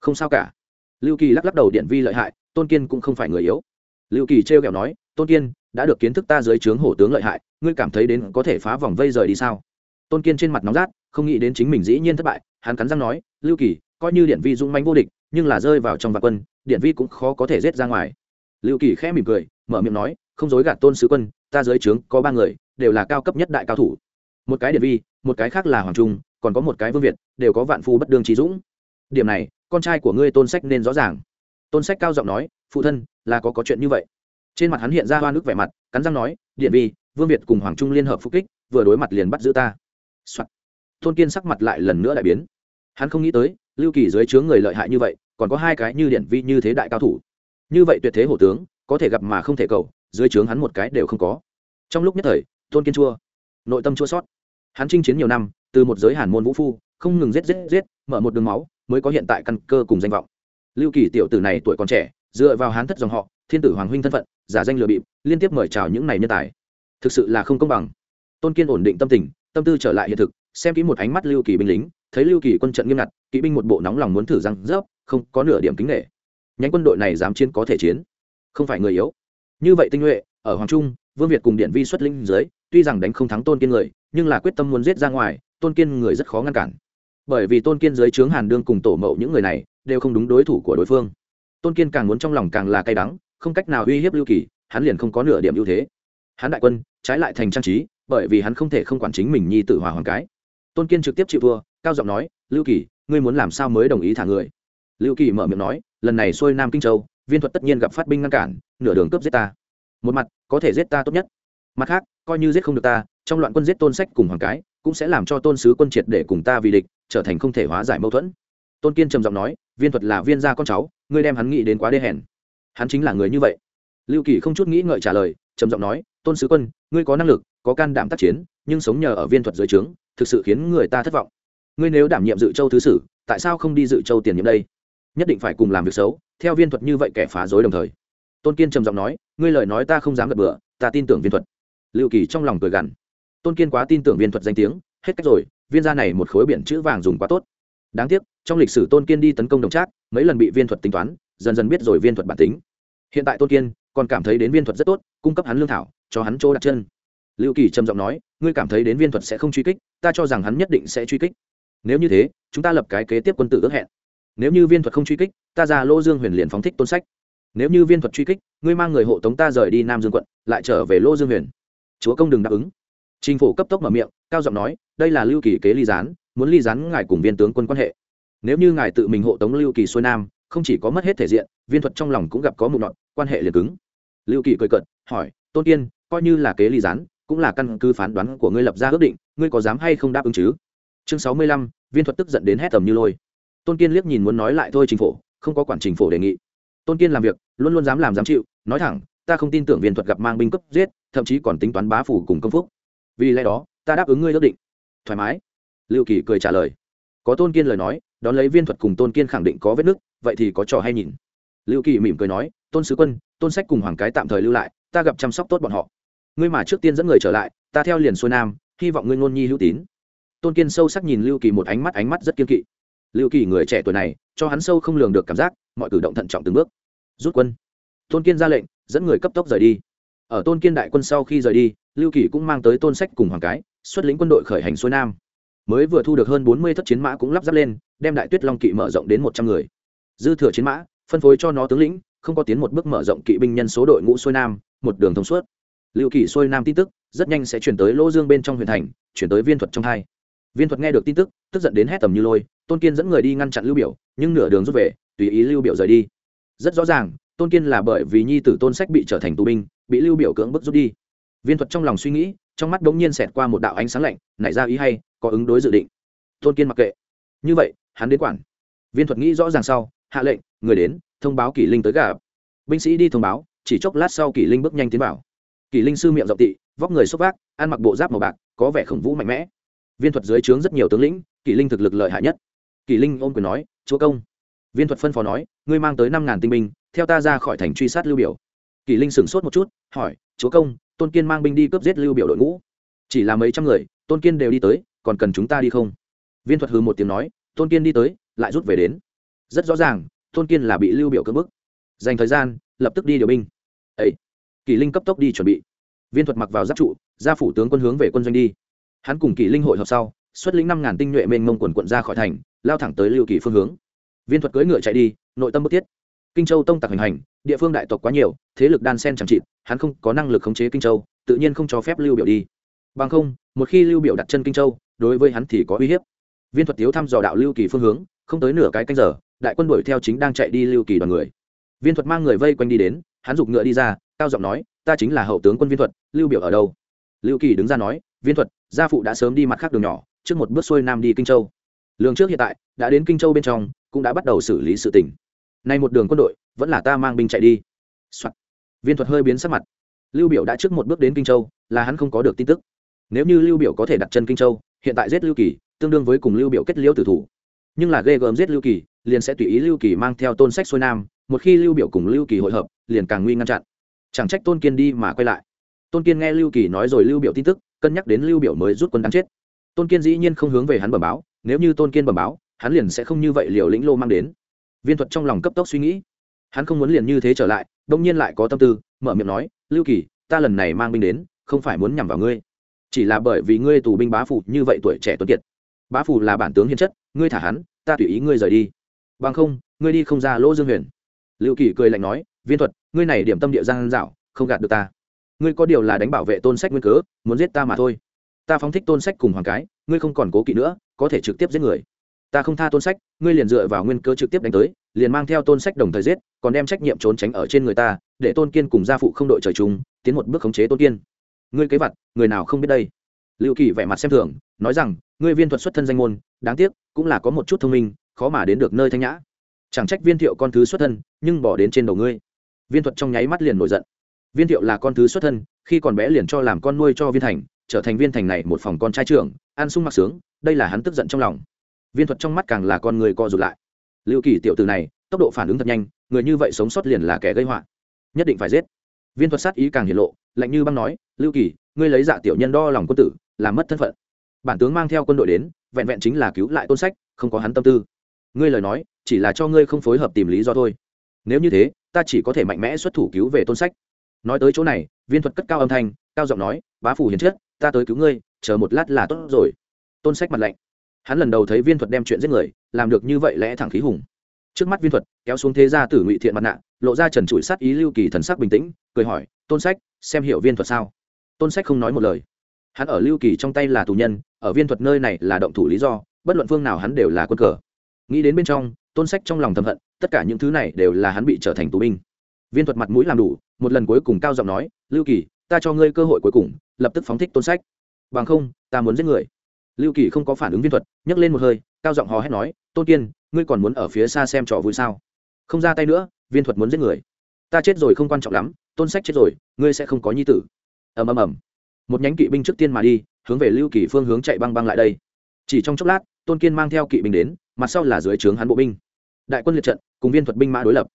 Không sao cả. Lưu kỳ lắc lắc đầu điện vi lợi hại, tôn kiên cũng không phải người yếu. Lưu kỳ trêu kẹo nói, tôn kiên, đã được kiến thức ta dưới trướng hổ tướng lợi hại, ngươi cảm thấy đến có thể phá vòng vây rời đi sao? Tôn kiên trên mặt nóng rát, không nghĩ đến chính mình dĩ nhiên thất bại, hắn cắn răng nói, lưu kỳ coi như điện vi dũng manh vô địch, nhưng là rơi vào trong vạn quân, điện vi cũng khó có thể rết ra ngoài. Lưu kỳ khẽ mỉm cười, mở miệng nói, không dối gạt tôn sứ quân, ta dưới trướng có ba người, đều là cao cấp nhất đại cao thủ. Một cái điện vi, một cái khác là hoàng trung, còn có một cái vương việt, đều có vạn phu bất đương trí dũng. Điểm này, con trai của ngươi tôn sách nên rõ ràng. Tôn sách cao giọng nói, phụ thân, là có có chuyện như vậy. Trên mặt hắn hiện ra hoa nước vẻ mặt, cắn răng nói, điện vi, vương việt cùng hoàng trung liên hợp phục kích, vừa đối mặt liền bắt giữ ta、Soạn. tôn kiên sắc mặt lại lần nữa đại biến. Hắn không nghĩ tới lưu kỳ dưới chướng người lợi hại như vậy, còn có hai cái như điện vi như thế đại cao thủ. Như vậy tuyệt thế hổ tướng, có thể gặp mà không thể cầu, dưới trướng hắn một cái đều không có. Trong lúc nhất thời, tôn kiên chua. Nội tâm chua sót hắn chinh chiến nhiều năm, từ một giới hàn môn vũ phu, không ngừng giết giết giết, mở một đường máu, mới có hiện tại căn cơ cùng danh vọng. Lưu kỳ tiểu tử này tuổi còn trẻ, dựa vào hán thất dòng họ, thiên tử hoàng huynh thân phận, giả danh lừa bịp, liên tiếp mời chào những này nhân tài. Thực sự là không công bằng. Tôn kiên ổn định tâm tình, tâm tư trở lại hiện thực, xem kỹ một ánh mắt lưu kỳ binh lính thấy lưu kỳ quân trận nghiêm ngặt, kỵ binh một bộ nóng lòng muốn thử răng rớp, không có nửa điểm kính nghệ nhánh quân đội này dám chiến có thể chiến, không phải người yếu. Như vậy tinh nhuệ, ở hoàng trung, vương việt cùng điện vi xuất linh dưới, tuy rằng đánh không thắng tôn kiên người, nhưng là quyết tâm muốn giết ra ngoài, tôn kiên người rất khó ngăn cản. Bởi vì tôn kiên dưới trướng hàn đương cùng tổ mậu những người này, đều không đúng đối thủ của đối phương. Tôn kiên càng muốn trong lòng càng là cay đắng, không cách nào uy hiếp lưu kỳ, hắn liền không có nửa điểm ưu thế. Hắn đại quân, trái lại thành trang trí, bởi vì hắn không thể không quản chính mình nhi tử hòa hoàng cái. Tôn kiên trực tiếp chịu thua cao giọng nói, lưu kỳ, ngươi muốn làm sao mới đồng ý thả người? Lưu kỳ mở miệng nói, lần này xuôi nam kinh châu, viên thuật tất nhiên gặp phát binh ngăn cản, nửa đường cướp giết ta. Một mặt, có thể giết ta tốt nhất. Mặt khác, coi như giết không được ta, trong loạn quân giết tôn sách cùng hoàng cái, cũng sẽ làm cho tôn sứ quân triệt để cùng ta vì địch, trở thành không thể hóa giải mâu thuẫn. Tôn kiên trầm giọng nói, viên thuật là viên gia con cháu, ngươi đem hắn nghĩ đến quá đê hèn. Hắn chính là người như vậy. Lưu kỳ không chút nghĩ ngợi trả lời, trầm giọng nói, tôn sứ quân, ngươi có năng lực, có can đảm tác chiến, nhưng sống nhờ ở viên thuật dưới trướng, thực sự khiến người ta thất vọng ngươi nếu đảm nhiệm dự châu thứ sử, tại sao không đi dự châu tiền nhiệm đây? Nhất định phải cùng làm việc xấu, theo viên thuật như vậy kẻ phá dối đồng thời. Tôn kiên trầm giọng nói, ngươi lời nói ta không dám gật bừa, ta tin tưởng viên thuật. Lưu kỳ trong lòng cười gằn. Tôn kiên quá tin tưởng viên thuật danh tiếng, hết cách rồi, viên gia này một khối biển chữ vàng dùng quá tốt. Đáng tiếc, trong lịch sử tôn kiên đi tấn công đồng trác, mấy lần bị viên thuật tính toán, dần dần biết rồi viên thuật bản tính. Hiện tại tôn kiên còn cảm thấy đến viên thuật rất tốt, cung cấp hắn lương thảo, cho hắn chỗ đặt chân. Lưu kỳ trầm giọng nói, ngươi cảm thấy đến viên thuật sẽ không truy kích, ta cho rằng hắn nhất định sẽ truy kích nếu như thế chúng ta lập cái kế tiếp quân tử ước hẹn. Nếu như viên thuật không truy kích ta ra lô dương huyền liền phóng thích tôn sách. Nếu như viên thuật truy kích ngươi mang người hộ tống ta rời đi nam dương quận lại trở về lô dương huyền. Chúa công đừng đáp ứng. Chính phủ cấp tốc mở miệng cao giọng nói đây là lưu kỳ kế ly gián muốn ly gián ngài cùng viên tướng quân quan hệ. Nếu như ngài tự mình hộ tống lưu kỳ xuôi nam không chỉ có mất hết thể diện viên thuật trong lòng cũng gặp có một nọn quan hệ liền cứng. Lưu kỳ cười cợt hỏi tôn yên, coi như là kế ly gián cũng là căn cứ phán đoán của ngươi lập ra ước định ngươi có dám hay không đáp ứng chứ? Chương sáu mươi lăm, viên thuật tức giận đến hét tầm như lôi. Tôn kiên liếc nhìn muốn nói lại thôi chính phủ không có quản trình phủ đề nghị. Tôn kiên làm việc, luôn luôn dám làm dám chịu, nói thẳng, ta không tin tưởng viên thuật gặp mang binh cấp giết, thậm chí còn tính toán bá phủ cùng công phúc. Vì lẽ đó, ta đáp ứng ngươi ước định. Thoải mái. Lưu kỳ cười trả lời. Có tôn kiên lời nói, đón lấy viên thuật cùng tôn kiên khẳng định có vết nứt, vậy thì có trò hay nhìn. Lưu kỳ mỉm cười nói, tôn sứ quân, tôn sách cùng hoàng cái tạm thời lưu lại, ta gặp chăm sóc tốt bọn họ. Ngươi mà trước tiên dẫn người trở lại, ta theo liền xuôi nam, hy vọng ngươi ngôn nhi hữu tín tôn kiên sâu sắc nhìn lưu kỳ một ánh mắt ánh mắt rất kiên kỵ. Lưu kỳ người trẻ tuổi này, cho hắn sâu không lường được cảm giác, mọi cử động thận trọng từng bước. Rút quân. Tôn kiên ra lệnh, dẫn người cấp tốc rời đi. Ở tôn kiên đại quân sau khi rời đi, lưu kỳ cũng mang tới tôn sách cùng hoàng cái, xuất lĩnh quân đội khởi hành xuôi nam. Mới vừa thu được hơn bốn mươi thất chiến mã cũng lắp ráp lên, đem đại tuyết long kỵ mở rộng đến một trăm người. Dư thừa chiến mã, phân phối cho nó tướng lĩnh, không có tiến một bước mở rộng kỵ binh nhân số đội ngũ xuôi nam, một đường thông suốt. Lưu kỳ xuôi nam tin tức, rất nhanh sẽ chuyển tới lô dương bên trong huyện thành, chuyển tới viên thuật trong hai viên thuật nghe được tin tức tức giận đến hét tầm như lôi, tôn kiên dẫn người đi ngăn chặn lưu biểu, nhưng nửa đường rút về, tùy ý lưu biểu rời đi. Rất rõ ràng, tôn kiên là bởi vì nhi tử tôn sách bị trở thành tù binh, bị lưu biểu cưỡng bức rút đi. Viên thuật trong lòng suy nghĩ, trong mắt đống nhiên xẹt qua một đạo ánh sáng lạnh, nảy ra ý hay, có ứng đối dự định. Tôn kiên mặc kệ. Như vậy, hắn đến quản. Viên thuật nghĩ rõ ràng sau, hạ lệnh, người đến, thông báo kỷ linh tới gặp. Binh sĩ đi thông báo, chỉ chốc lát sau kỷ linh bước nhanh tiến vào. Kỷ linh sư miệng rộng tị, vóc người xốc vác, ăn mặc bộ giáp màu bạc, có vẻ khổng vũ mạnh mẽ viên thuật dưới trướng rất nhiều tướng lĩnh, kỷ linh thực lực lợi hại nhất. Kỷ linh ôm quyền nói, chúa công. Viên thuật phân phó nói, ngươi mang tới năm ngàn tinh binh, theo ta ra khỏi thành truy sát lưu biểu. Kỷ linh sửng sốt một chút, hỏi, chúa công, tôn kiên mang binh đi cướp giết lưu biểu đội ngũ? Chỉ là mấy trăm người, tôn kiên đều đi tới, còn cần chúng ta đi không? Viên thuật hừ một tiếng nói, tôn kiên đi tới, lại rút về đến. Rất rõ ràng, tôn kiên là bị lưu biểu cưỡng bức. Dành thời gian, lập tức đi điều binh. Ấy kỷ linh cấp tốc đi chuẩn bị. Viên thuật mặc vào giáp trụ, ra phủ tướng quân hướng về quân doanh đi hắn cùng kỳ linh hội họp sau, xuất lĩnh năm ngàn tinh nhuệ mênh mông quần quận ra khỏi thành, lao thẳng tới lưu kỳ phương hướng. Viên thuật cưỡi ngựa chạy đi, nội tâm bức thiết. Kinh châu tông tặc hành hành, địa phương đại tộc quá nhiều, thế lực đan sen chẳng trị hắn không có năng lực khống chế kinh châu, tự nhiên không cho phép lưu biểu đi. Bằng không, một khi lưu biểu đặt chân kinh châu, đối với hắn thì có uy hiếp. Viên thuật tiếu thăm dò đạo lưu kỳ phương hướng, không tới nửa cái canh giờ, đại quân đuổi theo chính đang chạy đi lưu kỳ đoàn người. Viên thuật mang người vây quanh đi đến, hắn giục ngựa đi ra, cao giọng nói, ta chính là hậu tướng quân viên thuật, lưu biểu ở đâu? Lưu kỳ đứng ra nói, viên thuật gia phụ đã sớm đi mặt khác đường nhỏ, trước một bước xuôi nam đi kinh châu. Lường trước hiện tại, đã đến kinh châu bên trong, cũng đã bắt đầu xử lý sự tình. Nay một đường quân đội, vẫn là ta mang binh chạy đi、Soạn. viên thuật hơi biến sắc mặt. Lưu biểu đã trước một bước đến kinh châu, là hắn không có được tin tức. Nếu như lưu biểu có thể đặt chân kinh châu, hiện tại giết lưu kỳ, tương đương với cùng lưu biểu kết liễu tử thủ. Nhưng là ghê gớm giết lưu kỳ, liền sẽ tùy ý lưu kỳ mang theo tôn sách xuôi nam, một khi lưu biểu cùng lưu kỳ hội hợp, liền càng nguy ngăn chặn. Chẳng trách tôn kiên đi mà quay lại. Tôn kiên nghe lưu kỳ nói rồi lưu biểu tin tức cân nhắc đến lưu biểu mới rút quân đáng chết. Tôn kiên dĩ nhiên không hướng về hắn bẩm báo, nếu như tôn kiên bẩm báo, hắn liền sẽ không như vậy liều lĩnh lô mang đến. Viên thuật trong lòng cấp tốc suy nghĩ. Hắn không muốn liền như thế trở lại, đông nhiên lại có tâm tư, mở miệng nói, lưu kỳ, ta lần này mang binh đến, không phải muốn nhằm vào ngươi. Chỉ là bởi vì ngươi tù binh bá phủ như vậy tuổi trẻ tuấn kiệt. Bá phủ là bản tướng hiền chất, ngươi thả hắn, ta tùy ý ngươi rời đi. Bằng không, ngươi đi không ra lỗ dương huyền. Lưu kỳ cười lạnh nói, viên thuật, ngươi này điểm tâm địa giang dạo, không gạt được ta ngươi có điều là đánh bảo vệ tôn sách nguyên cớ, muốn giết ta mà thôi. Ta phóng thích tôn sách cùng hoàng cái, ngươi không còn cố kỵ nữa, có thể trực tiếp giết người. Ta không tha tôn sách, ngươi liền dựa vào nguyên cớ trực tiếp đánh tới, liền mang theo tôn sách đồng thời giết, còn đem trách nhiệm trốn tránh ở trên người ta, để tôn kiên cùng gia phụ không đội trời chung, tiến một bước khống chế tôn kiên. Ngươi kế vật người nào không biết đây? Lưu kỳ vẻ mặt xem thường, nói rằng, ngươi viên thuật xuất thân danh môn, đáng tiếc, cũng là có một chút thông minh, khó mà đến được nơi thanh nhã. Chẳng trách viên thiệu con thứ xuất thân, nhưng bỏ đến trên đầu ngươi. Viên thuật trong nháy mắt liền nổi giận viên thiệu là con thứ xuất thân, khi còn bé liền cho làm con nuôi cho viên thành, trở thành viên thành này một phòng con trai trưởng, ăn sung mặc sướng, đây là hắn tức giận trong lòng. Viên thuật trong mắt càng là con người co rụt lại. Lưu kỳ tiểu từ này, tốc độ phản ứng thật nhanh, người như vậy sống sót liền là kẻ gây họa. Nhất định phải giết. Viên thuật sát ý càng hiển lộ, lạnh như băng nói, lưu kỳ, ngươi lấy dạ tiểu nhân đo lòng quân tử, làm mất thân phận. Bản tướng mang theo quân đội đến, vẹn vẹn chính là cứu lại tôn sách, không có hắn tâm tư. Ngươi lời nói, chỉ là cho ngươi không phối hợp tìm lý do thôi. Nếu như thế, ta chỉ có thể mạnh mẽ xuất thủ cứu về tôn sách nói tới chỗ này, viên thuật cất cao âm thanh, cao giọng nói, bá phủ hiền chết, ta tới cứu ngươi, chờ một lát là tốt rồi. Tôn sách mặt lạnh. Hắn lần đầu thấy viên thuật đem chuyện giết người, làm được như vậy lẽ thẳng khí hùng. Trước mắt viên thuật, kéo xuống thế gia tử ngụy thiện mặt nạ, lộ ra trần trụi sát ý lưu kỳ thần sắc bình tĩnh, cười hỏi, tôn sách, xem hiểu viên thuật sao? Tôn sách không nói một lời. Hắn ở lưu kỳ trong tay là tù nhân, ở viên thuật nơi này là động thủ lý do, bất luận phương nào hắn đều là quân cờ. Nghĩ đến bên trong, tôn sách trong lòng thầm hận, tất cả những thứ này đều là hắn bị trở thành tù binh viên thuật mặt mũi làm đủ, một lần cuối cùng cao giọng nói, lưu kỳ, ta cho ngươi cơ hội cuối cùng, lập tức phóng thích tôn sách. Bằng không, ta muốn giết người. Lưu kỳ không có phản ứng viên thuật, nhấc lên một hơi, cao giọng hò hét nói, tôn kiên, ngươi còn muốn ở phía xa xem trò vui sao? Không ra tay nữa, viên thuật muốn giết người. Ta chết rồi không quan trọng lắm, tôn sách chết rồi, ngươi sẽ không có nhi tử. Ầm ầm ầm. Một nhánh kỵ binh trước tiên mà đi, hướng về lưu kỳ phương hướng chạy băng băng lại đây. Chỉ trong chốc lát, tôn kiên mang theo kỵ binh đến, mặt sau là dưới trướng hắn bộ binh. Đại quân liệt trận, cùng viên thuật binh mã đối lập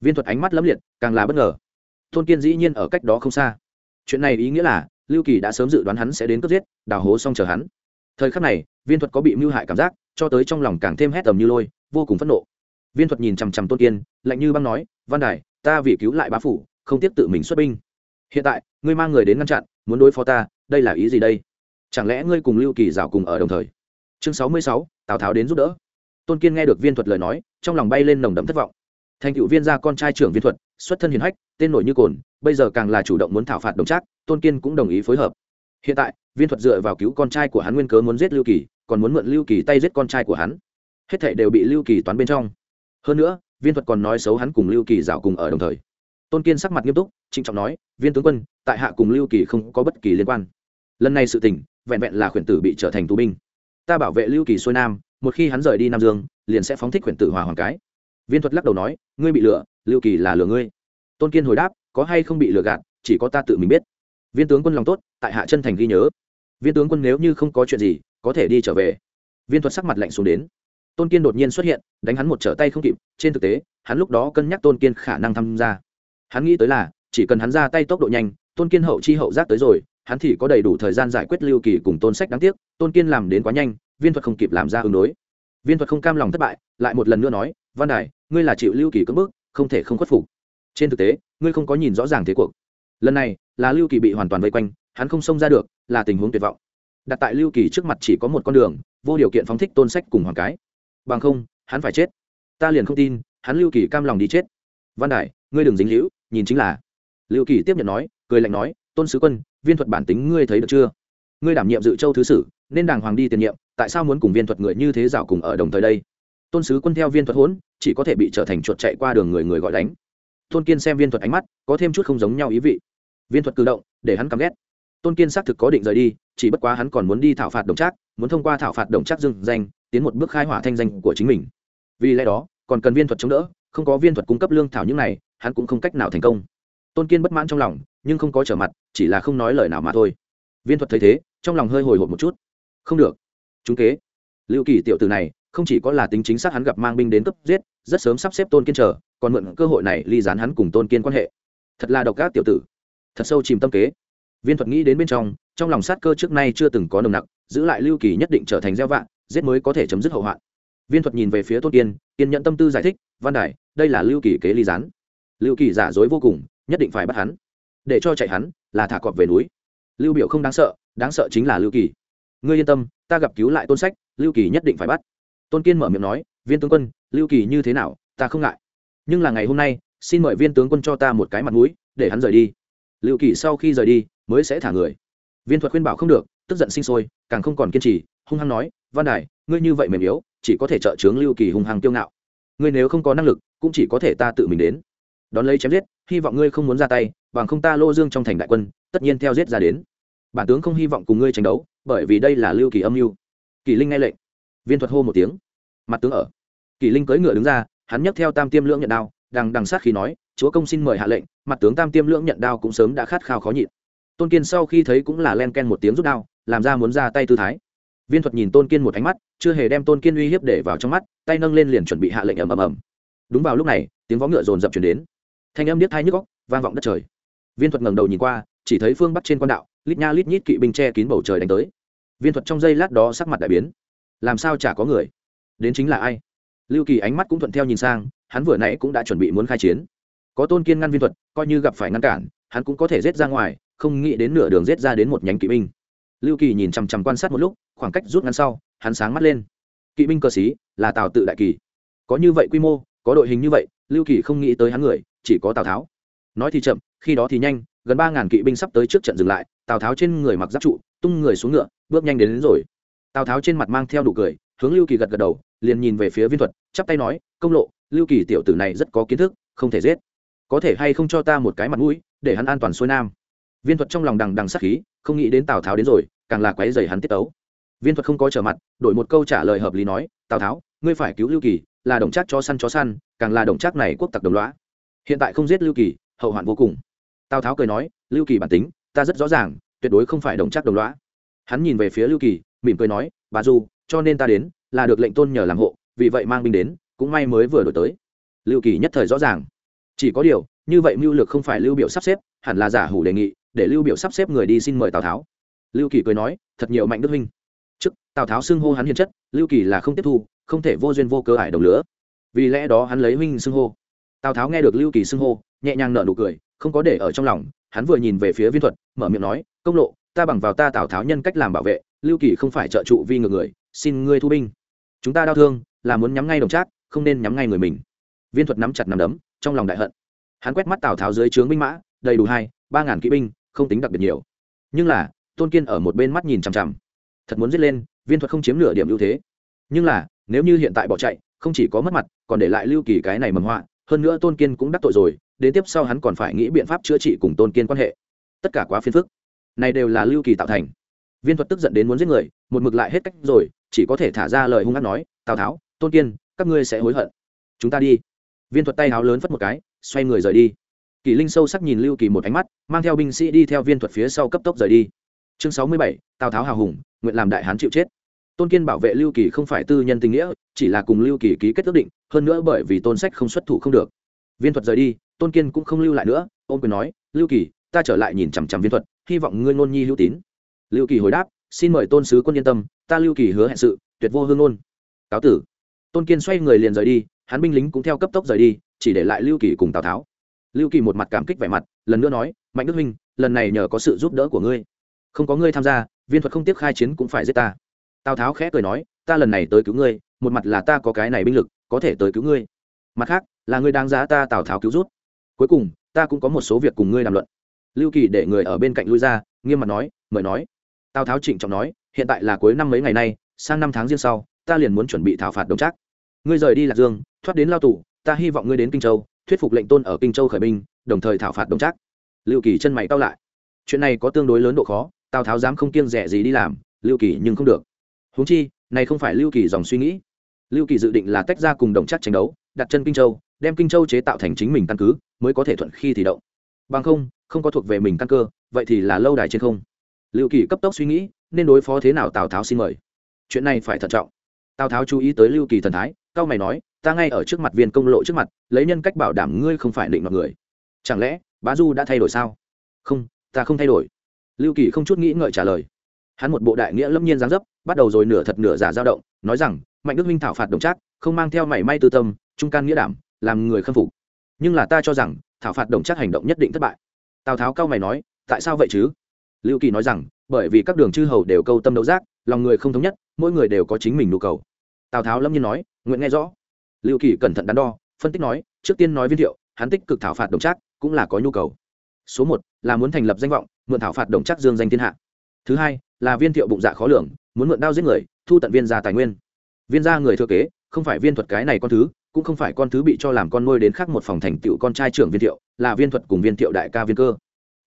viên thuật ánh mắt lấm liệt, càng là bất ngờ. Tôn kiên dĩ nhiên ở cách đó không xa. Chuyện này ý nghĩa là, lưu kỳ đã sớm dự đoán hắn sẽ đến cướp giết, đào hố xong chờ hắn. Thời khắc này, viên thuật có bị mưu hại cảm giác, cho tới trong lòng càng thêm hét tầm như lôi, vô cùng phẫn nộ. Viên thuật nhìn chằm chằm tôn kiên, lạnh như băng nói, văn đài, ta vì cứu lại bá phủ, không tiếp tự mình xuất binh. Hiện tại, ngươi mang người đến ngăn chặn, muốn đối phó ta, đây là ý gì đây? Chẳng lẽ ngươi cùng lưu kỳ rào cùng ở đồng thời? Chương sáu mươi sáu, tào tháo đến giúp đỡ. Tôn kiên nghe được viên thuật lời nói, trong lòng bay lên nồng đậm thất vọng thành cựu viên gia con trai trưởng viên thuật, xuất thân hiền hách, tên nổi như cồn, bây giờ càng là chủ động muốn thảo phạt đồng trác, tôn kiên cũng đồng ý phối hợp. Hiện tại, viên thuật dựa vào cứu con trai của hắn nguyên cớ muốn giết lưu kỳ, còn muốn mượn lưu kỳ tay giết con trai của hắn. Hết thảy đều bị lưu kỳ toán bên trong. Hơn nữa, viên thuật còn nói xấu hắn cùng lưu kỳ dạo cùng ở đồng thời. Tôn kiên sắc mặt nghiêm túc, trịnh trọng nói, viên tướng quân, tại hạ cùng lưu kỳ không có bất kỳ liên quan. Lần này sự tình, vẹn vẹn là khuyển tử bị trở thành tù binh. Ta bảo vệ lưu kỳ xuôi nam, một khi hắn rời đi nam dương, liền sẽ phóng thích khuyển tử hòa hoàng cái viên thuật lắc đầu nói, ngươi bị lừa, lưu kỳ là lừa ngươi. Tôn kiên hồi đáp, có hay không bị lừa gạt, chỉ có ta tự mình biết. Viên tướng quân lòng tốt, tại hạ chân thành ghi nhớ. Viên tướng quân nếu như không có chuyện gì, có thể đi trở về. Viên thuật sắc mặt lạnh xuống đến. Tôn kiên đột nhiên xuất hiện, đánh hắn một trở tay không kịp, trên thực tế, hắn lúc đó cân nhắc tôn kiên khả năng tham gia. Hắn nghĩ tới là, chỉ cần hắn ra tay tốc độ nhanh, tôn kiên hậu chi hậu giác tới rồi, hắn thì có đầy đủ thời gian giải quyết lưu kỳ cùng tôn sách đáng tiếc, tôn kiên làm đến quá nhanh, viên thuật không kịp làm ra ứng đối. Viên thuật không cam lòng thất bại, lại một lần nữa nói văn đài, ngươi là chịu lưu kỳ cưỡng bức, không thể không khuất phục. Trên thực tế, ngươi không có nhìn rõ ràng thế cuộc. Lần này, là lưu kỳ bị hoàn toàn vây quanh, hắn không xông ra được, là tình huống tuyệt vọng. Đặt tại lưu kỳ trước mặt chỉ có một con đường, vô điều kiện phóng thích tôn sách cùng hoàng cái. Bằng không, hắn phải chết. Ta liền không tin, hắn lưu kỳ cam lòng đi chết. Văn đại ngươi đừng dính hữu nhìn chính là. Lưu kỳ tiếp nhận nói, cười lạnh nói, tôn sứ quân, viên thuật bản tính ngươi thấy được chưa? Ngươi đảm nhiệm dự châu thứ sử, nên đàng hoàng đi tiền nhiệm, tại sao muốn cùng viên thuật người như thế rào cùng ở đồng thời đây? Tôn sứ quân theo viên thuật hỗn, chỉ có thể bị trở thành chuột chạy qua đường người người gọi đánh. Tôn kiên xem viên thuật ánh mắt, có thêm chút không giống nhau ý vị. Viên thuật cử động, để hắn căm ghét. Tôn kiên xác thực có định rời đi, chỉ bất quá hắn còn muốn đi thảo phạt đồng trác, muốn thông qua thảo phạt đồng trác dưng danh, tiến một bước khai hỏa thanh danh của chính mình. Vì lẽ đó, còn cần viên thuật chống đỡ, không có viên thuật cung cấp lương thảo những này, hắn cũng không cách nào thành công. Tôn kiên bất mãn trong lòng, nhưng không có trở mặt, chỉ là không nói lời nào mà thôi. Viên thuật thấy thế, trong lòng hơi hồi hộp một chút. Không được. Chúng kế. Lưu kỳ tiểu từ này không chỉ có là tính chính xác hắn gặp mang binh đến cấp giết, rất sớm sắp xếp tôn kiên chờ, còn mượn cơ hội này ly dán hắn cùng tôn kiên quan hệ. Thật là độc ác tiểu tử. Thật sâu chìm tâm kế. Viên thuật nghĩ đến bên trong trong lòng sát cơ trước nay chưa từng có nồng nặc, giữ lại lưu kỳ nhất định trở thành gieo vạn giết mới có thể chấm dứt hậu hoạn. Viên thuật nhìn về phía tôn kiên kiên nhận tâm tư giải thích, văn đài, đây là lưu kỳ kế ly gián. Lưu kỳ giả dối vô cùng, nhất định phải bắt hắn. Để cho chạy hắn, là thả cọp về núi. Lưu biểu không đáng sợ đáng sợ chính là lưu kỳ. Ngươi yên tâm, ta gặp cứu lại tôn sách, lưu kỳ nhất định phải bắt tôn kiên mở miệng nói, viên tướng quân, lưu kỳ như thế nào, ta không ngại. Nhưng là ngày hôm nay, xin mời viên tướng quân cho ta một cái mặt mũi, để hắn rời đi. Lưu kỳ sau khi rời đi, mới sẽ thả người. Viên thuật khuyên bảo không được, tức giận sinh sôi, càng không còn kiên trì, hung hăng nói, văn đài, ngươi như vậy mềm yếu, chỉ có thể trợ chướng lưu kỳ hung hăng kiêu ngạo. Ngươi nếu không có năng lực, cũng chỉ có thể ta tự mình đến. Đón lấy chém giết, hy vọng ngươi không muốn ra tay, bằng không ta lô dương trong thành đại quân, tất nhiên theo giết ra đến. Bản tướng không hy vọng cùng ngươi tranh đấu, bởi vì đây là lưu kỳ âm mưu. Kỳ linh nghe lệnh viên thuật hô một tiếng. Mặt tướng ở. Kỳ linh cưỡi ngựa đứng ra, hắn nhấc theo tam tiêm lưỡng nhận đao, đằng đằng sát khi nói, chúa công xin mời hạ lệnh. Mặt tướng tam tiêm lưỡng nhận đao cũng sớm đã khát khao khó nhịn. Tôn kiên sau khi thấy cũng là len ken một tiếng rút đao, làm ra muốn ra tay tư thái. Viên thuật nhìn tôn kiên một ánh mắt, chưa hề đem tôn kiên uy hiếp để vào trong mắt, tay nâng lên liền chuẩn bị hạ lệnh ầm ầm ầm. Đúng vào lúc này, tiếng vó ngựa rồn rập chuyển đến. Thanh âm điếc thai nhức góc vang vọng đất trời. Viên thuật ngẩng đầu nhìn qua, chỉ thấy phương bắc trên quan đạo, lít nha lít nhít kỵ binh che kín bầu trời đánh tới. Viên thuật trong giây lát đó sắc mặt đại biến làm sao chả có người? Đến chính là ai? Lưu kỳ ánh mắt cũng thuận theo nhìn sang hắn vừa nãy cũng đã chuẩn bị muốn khai chiến. Có tôn kiên ngăn viên thuật coi như gặp phải ngăn cản hắn cũng có thể rết ra ngoài không nghĩ đến nửa đường rết ra đến một nhánh kỵ binh. Lưu kỳ nhìn chằm chằm quan sát một lúc khoảng cách rút ngắn sau hắn sáng mắt lên. Kỵ binh cơ sĩ là tào tự đại kỳ. Có như vậy quy mô có đội hình như vậy lưu kỳ không nghĩ tới hắn người chỉ có tào tháo. Nói thì chậm khi đó thì nhanh gần ba ngàn kỵ binh sắp tới trước trận dừng lại tào tháo trên người mặc giáp trụ tung người xuống ngựa bước nhanh đến, đến rồi tào tháo trên mặt mang theo đủ cười, hướng lưu kỳ gật gật đầu, liền nhìn về phía viên thuật, chắp tay nói, công lộ, lưu kỳ tiểu tử này rất có kiến thức, không thể giết. Có thể hay không cho ta một cái mặt mũi, để hắn an toàn xuôi nam. Viên thuật trong lòng đằng đằng sắc khí, không nghĩ đến tào tháo đến rồi, càng là quấy dày hắn tiết tấu. Viên thuật không có trở mặt, đổi một câu trả lời hợp lý nói, tào tháo, ngươi phải cứu lưu kỳ, là đồng trác cho săn chó săn, càng là đồng trác này quốc tặc đồng loã hiện tại không giết lưu kỳ, hậu hoạn vô cùng. Tào tháo cười nói, lưu kỳ bản tính, ta rất rõ ràng, tuyệt đối không phải đồng trác đồng loã hắn nhìn về phía lưu kỳ mỉm cười nói, bà du cho nên ta đến, là được lệnh tôn nhờ làm hộ, vì vậy mang binh đến, cũng may mới vừa đổi tới. Lưu kỳ nhất thời rõ ràng. Chỉ có điều, như vậy mưu lược không phải lưu biểu sắp xếp, hẳn là giả hủ đề nghị, để lưu biểu sắp xếp người đi xin mời tào tháo. Lưu kỳ cười nói, thật nhiều mạnh đức huynh. Trước, tào tháo xưng hô hắn hiền chất, lưu kỳ là không tiếp thu, không thể vô duyên vô cơ ải đồng lửa. Vì lẽ đó hắn lấy huynh xưng hô. Tào tháo nghe được lưu kỳ xưng hô, nhẹ nhàng nở nụ cười, không có để ở trong lòng, hắn vừa nhìn về phía viên thuật, mở miệng nói, công lộ ta bằng vào ta tào tháo nhân cách làm bảo vệ, lưu kỳ không phải trợ trụ vi ngược người, xin ngươi thu binh. Chúng ta đau thương, là muốn nhắm ngay đồng trác, không nên nhắm ngay người mình. Viên thuật nắm chặt nắm đấm, trong lòng đại hận. Hắn quét mắt tào tháo dưới trướng binh mã, đầy đủ hai, ba ngàn kỵ binh, không tính đặc biệt nhiều. Nhưng là, tôn kiên ở một bên mắt nhìn chằm chằm. Thật muốn giết lên, viên thuật không chiếm nửa điểm ưu thế. Nhưng là, nếu như hiện tại bỏ chạy, không chỉ có mất mặt, còn để lại lưu kỳ cái này mầm họa, hơn nữa tôn kiên cũng đắc tội rồi, đến tiếp sau hắn còn phải nghĩ biện pháp chữa trị cùng tôn kiên quan hệ. Tất cả quá phiền phức này đều là lưu kỳ tạo thành. Viên thuật tức giận đến muốn giết người, một mực lại hết cách rồi, chỉ có thể thả ra lời hung hát nói, tào tháo, tôn kiên, các ngươi sẽ hối hận. Chúng ta đi. Viên thuật tay háo lớn phất một cái, xoay người rời đi. Kỷ linh sâu sắc nhìn lưu kỳ một ánh mắt, mang theo binh sĩ đi theo viên thuật phía sau cấp tốc rời đi. Chương sáu mươi bảy, tào tháo hào hùng, nguyện làm đại hán chịu chết. Tôn kiên bảo vệ lưu kỳ không phải tư nhân tình nghĩa, chỉ là cùng lưu kỳ ký kết ước định, hơn nữa bởi vì tôn sách không xuất thủ không được. Viên thuật rời đi, tôn kiên cũng không lưu lại nữa, ôm quyền nói, lưu kỳ ta trở lại nhìn chằm chằm viên thuật, hy vọng ngươi ngôn nhi hữu tín. Lưu kỳ hồi đáp, xin mời tôn sứ quân yên tâm, ta lưu kỳ hứa hẹn sự, tuyệt vô hương ngôn. Cáo tử. Tôn kiên xoay người liền rời đi, hắn binh lính cũng theo cấp tốc rời đi, chỉ để lại lưu kỳ cùng tào tháo. Lưu kỳ một mặt cảm kích vẻ mặt, lần nữa nói, mạnh đức huynh, lần này nhờ có sự giúp đỡ của ngươi. Không có ngươi tham gia, viên thuật không tiếp khai chiến cũng phải giết ta. Tào tháo khẽ cười nói, ta lần này tới cứu ngươi, một mặt là ta có cái này binh lực, có thể tới cứu ngươi. Mặt khác, là ngươi đáng giá ta tào tháo cứu rút. Cuối cùng, ta cũng có một số việc cùng ngươi đàm luận lưu kỳ để người ở bên cạnh lui ra, nghiêm mặt nói, mời nói. Tào tháo trịnh trọng nói, hiện tại là cuối năm mấy ngày nay, sang năm tháng riêng sau, ta liền muốn chuẩn bị thảo phạt đồng trác. Ngươi rời đi lạc dương, thoát đến lao tù, ta hy vọng ngươi đến kinh châu, thuyết phục lệnh tôn ở kinh châu khởi binh, đồng thời thảo phạt đồng trác. Lưu kỳ chân mày cao lại. Chuyện này có tương đối lớn độ khó, tào tháo dám không kiêng rẻ gì đi làm, lưu kỳ nhưng không được. Huống chi, này không phải lưu kỳ dòng suy nghĩ. Lưu kỳ dự định là tách ra cùng đồng chắc tranh đấu, đặt chân kinh châu, đem kinh châu chế tạo thành chính mình căn cứ, mới có thể thuận khi thì động. Bằng không không có thuộc về mình căn cơ, vậy thì là lâu đài trên không. Lưu kỳ cấp tốc suy nghĩ, nên đối phó thế nào tào tháo xin mời. Chuyện này phải thận trọng. Tào tháo chú ý tới lưu kỳ thần thái, cao mày nói, ta ngay ở trước mặt viên công lộ trước mặt, lấy nhân cách bảo đảm ngươi không phải định mọi người. Chẳng lẽ, bá du đã thay đổi sao? Không, ta không thay đổi. Lưu kỳ không chút nghĩ ngợi trả lời. Hắn một bộ đại nghĩa lâm nhiên giáng dấp, bắt đầu rồi nửa thật nửa giả dao động, nói rằng, mạnh đức minh thảo phạt đồng trác, không mang theo mảy may tư tâm, trung can nghĩa đảm, làm người khâm phục. Nhưng là ta cho rằng, thảo phạt đồng trác hành động nhất định thất bại tào tháo cao mày nói tại sao vậy chứ lưu kỳ nói rằng bởi vì các đường chư hầu đều câu tâm đấu giác lòng người không thống nhất mỗi người đều có chính mình nhu cầu tào tháo lâm nhiên nói nguyện nghe rõ lưu kỳ cẩn thận đắn đo phân tích nói trước tiên nói viên thiệu hắn tích cực thảo phạt đồng trác cũng là có nhu cầu số một là muốn thành lập danh vọng mượn thảo phạt đồng trác dương danh thiên hạ thứ hai là viên thiệu bụng dạ khó lường muốn mượn đao giết người thu tận viên gia tài nguyên viên gia người thừa kế không phải viên thuật cái này con thứ cũng không phải con thứ bị cho làm con nuôi đến khác một phòng thành tựu con trai trưởng viên thiệu, là viên thuật cùng viên thiệu đại ca viên cơ.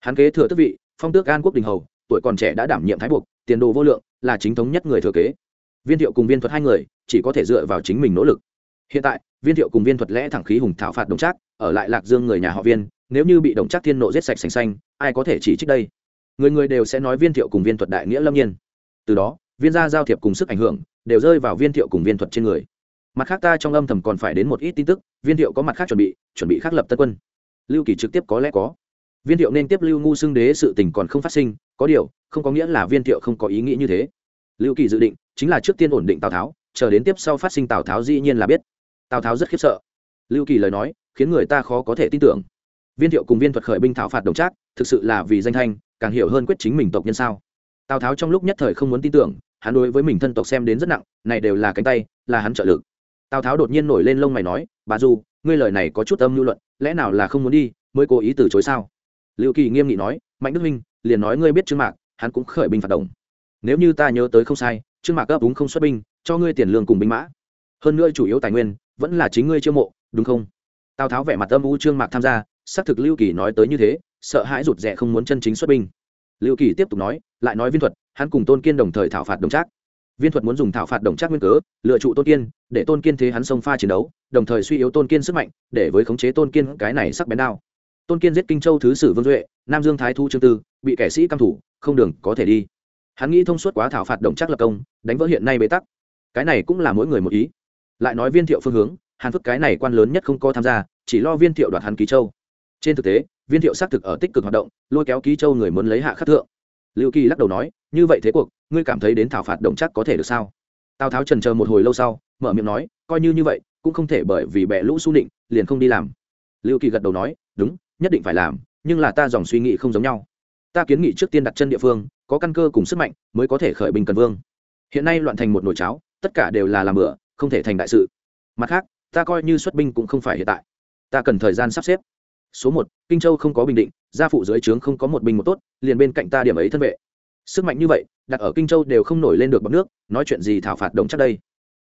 Hắn kế thừa tước vị, phong tước an quốc đình hầu, tuổi còn trẻ đã đảm nhiệm thái buộc, tiền đồ vô lượng, là chính thống nhất người thừa kế. Viên thiệu cùng viên thuật hai người, chỉ có thể dựa vào chính mình nỗ lực. Hiện tại, viên thiệu cùng viên thuật lẽ thẳng khí hùng thảo phạt đồng trác, ở lại lạc dương người nhà họ viên, nếu như bị đồng trác thiên nộ giết sạch sành xanh, ai có thể chỉ trích đây? Người người đều sẽ nói viên thiệu cùng viên thuật đại nghĩa lâm nhiên. Từ đó, viên gia giao thiệp cùng sức ảnh hưởng, đều rơi vào viên thiệu cùng viên thuật trên người mặt khác ta trong âm thầm còn phải đến một ít tin tức, viên thiệu có mặt khác chuẩn bị chuẩn bị khác lập tân quân. Lưu kỳ trực tiếp có lẽ có. Viên thiệu nên tiếp lưu ngu xưng đế sự tình còn không phát sinh, có điều, không có nghĩa là viên thiệu không có ý nghĩ như thế. Lưu kỳ dự định, chính là trước tiên ổn định tào tháo, chờ đến tiếp sau phát sinh tào tháo dĩ nhiên là biết. Tào tháo rất khiếp sợ. Lưu kỳ lời nói, khiến người ta khó có thể tin tưởng. Viên thiệu cùng viên thuật khởi binh thảo phạt đồng trác, thực sự là vì danh thanh, càng hiểu hơn quyết chính mình tộc nhân sao. Tào tháo trong lúc nhất thời không muốn tin tưởng, hắn đối với mình thân tộc xem đến rất nặng, này đều là cánh tay, là hắn trợ lực tào tháo đột nhiên nổi lên lông mày nói, bà du, ngươi lời này có chút âm lưu luận, lẽ nào là không muốn đi, mới cố ý từ chối sao? Lưu kỳ nghiêm nghị nói, mạnh đức minh, liền nói ngươi biết trương mạc, hắn cũng khởi binh phạt đồng. Nếu như ta nhớ tới không sai, trương mạc ấp đúng không xuất binh, cho ngươi tiền lương cùng binh mã. Hơn nữa chủ yếu tài nguyên, vẫn là chính ngươi chiêu mộ, đúng không? Tào tháo vẻ mặt âm u trương mạc tham gia, xác thực lưu kỳ nói tới như thế, sợ hãi rụt rè không muốn chân chính xuất binh. Lưu kỳ tiếp tục nói, lại nói viên thuật, hắn cùng tôn kiên đồng thời thảo phạt đồng trác viên thuật muốn dùng thảo phạt đồng trác nguyên cớ, lựa trụ tôn kiên, để tôn kiên thế hắn xông pha chiến đấu, đồng thời suy yếu tôn kiên sức mạnh, để với khống chế tôn kiên cái này sắc bén đao. Tôn kiên giết kinh châu thứ sử vương duệ, nam dương thái thu trương tư, bị kẻ sĩ căm thủ, không đường có thể đi. Hắn nghĩ thông suốt quá thảo phạt đồng trác lập công, đánh vỡ hiện nay bế tắc. Cái này cũng là mỗi người một ý. Lại nói viên thiệu phương hướng, hàn phức cái này quan lớn nhất không có tham gia, chỉ lo viên thiệu đoạt hắn ký châu. Trên thực tế, viên thiệu xác thực ở tích cực hoạt động, lôi kéo ký châu người muốn lấy hạ khắc thượng lưu kỳ lắc đầu nói, như vậy thế cuộc, ngươi cảm thấy đến thảo phạt động chắc có thể được sao? Tào tháo trần chờ một hồi lâu sau, mở miệng nói, coi như như vậy, cũng không thể bởi vì bẻ lũ su nịnh, liền không đi làm. Lưu kỳ gật đầu nói, đúng, nhất định phải làm, nhưng là ta dòng suy nghĩ không giống nhau. Ta kiến nghị trước tiên đặt chân địa phương, có căn cơ cùng sức mạnh, mới có thể khởi binh cần vương. Hiện nay loạn thành một nồi cháo, tất cả đều là làm bữa không thể thành đại sự. Mặt khác, ta coi như xuất binh cũng không phải hiện tại. Ta cần thời gian sắp xếp số một, kinh châu không có bình định, gia phụ dưới trướng không có một binh một tốt, liền bên cạnh ta điểm ấy thân vệ. Sức mạnh như vậy, đặt ở kinh châu đều không nổi lên được bọc nước, nói chuyện gì thảo phạt đồng chắc đây.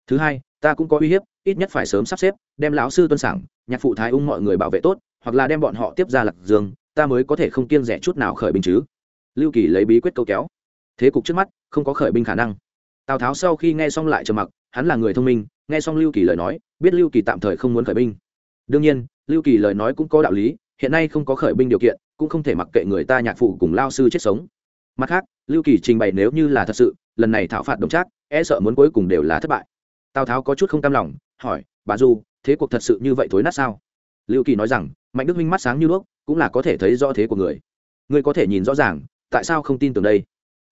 Thứ hai, ta cũng có uy hiếp, ít nhất phải sớm sắp xếp, đem lão sư tuân sảng, nhạc phụ thái ung mọi người bảo vệ tốt, hoặc là đem bọn họ tiếp ra lạc dương, ta mới có thể không kiêng rẻ chút nào khởi binh chứ. Lưu kỳ lấy bí quyết câu kéo. Thế cục trước mắt, không có khởi binh khả năng. Tào tháo sau khi nghe xong lại trầm mặc, hắn là người thông minh, nghe xong lưu kỳ lời nói, biết lưu kỳ tạm thời không muốn khởi binh. Đương nhiên, lưu kỳ lời nói cũng có đạo lý hiện nay không có khởi binh điều kiện, cũng không thể mặc kệ người ta nhạc phụ cùng lao sư chết sống. Mặt khác, lưu kỳ trình bày nếu như là thật sự, lần này thảo phạt đồng trác e sợ muốn cuối cùng đều là thất bại. Tào tháo có chút không cam lòng, hỏi, bà du, thế cuộc thật sự như vậy thối nát sao? Lưu kỳ nói rằng, mạnh đức minh mắt sáng như đuốc, cũng là có thể thấy rõ thế của người. Ngươi có thể nhìn rõ ràng, tại sao không tin tưởng đây?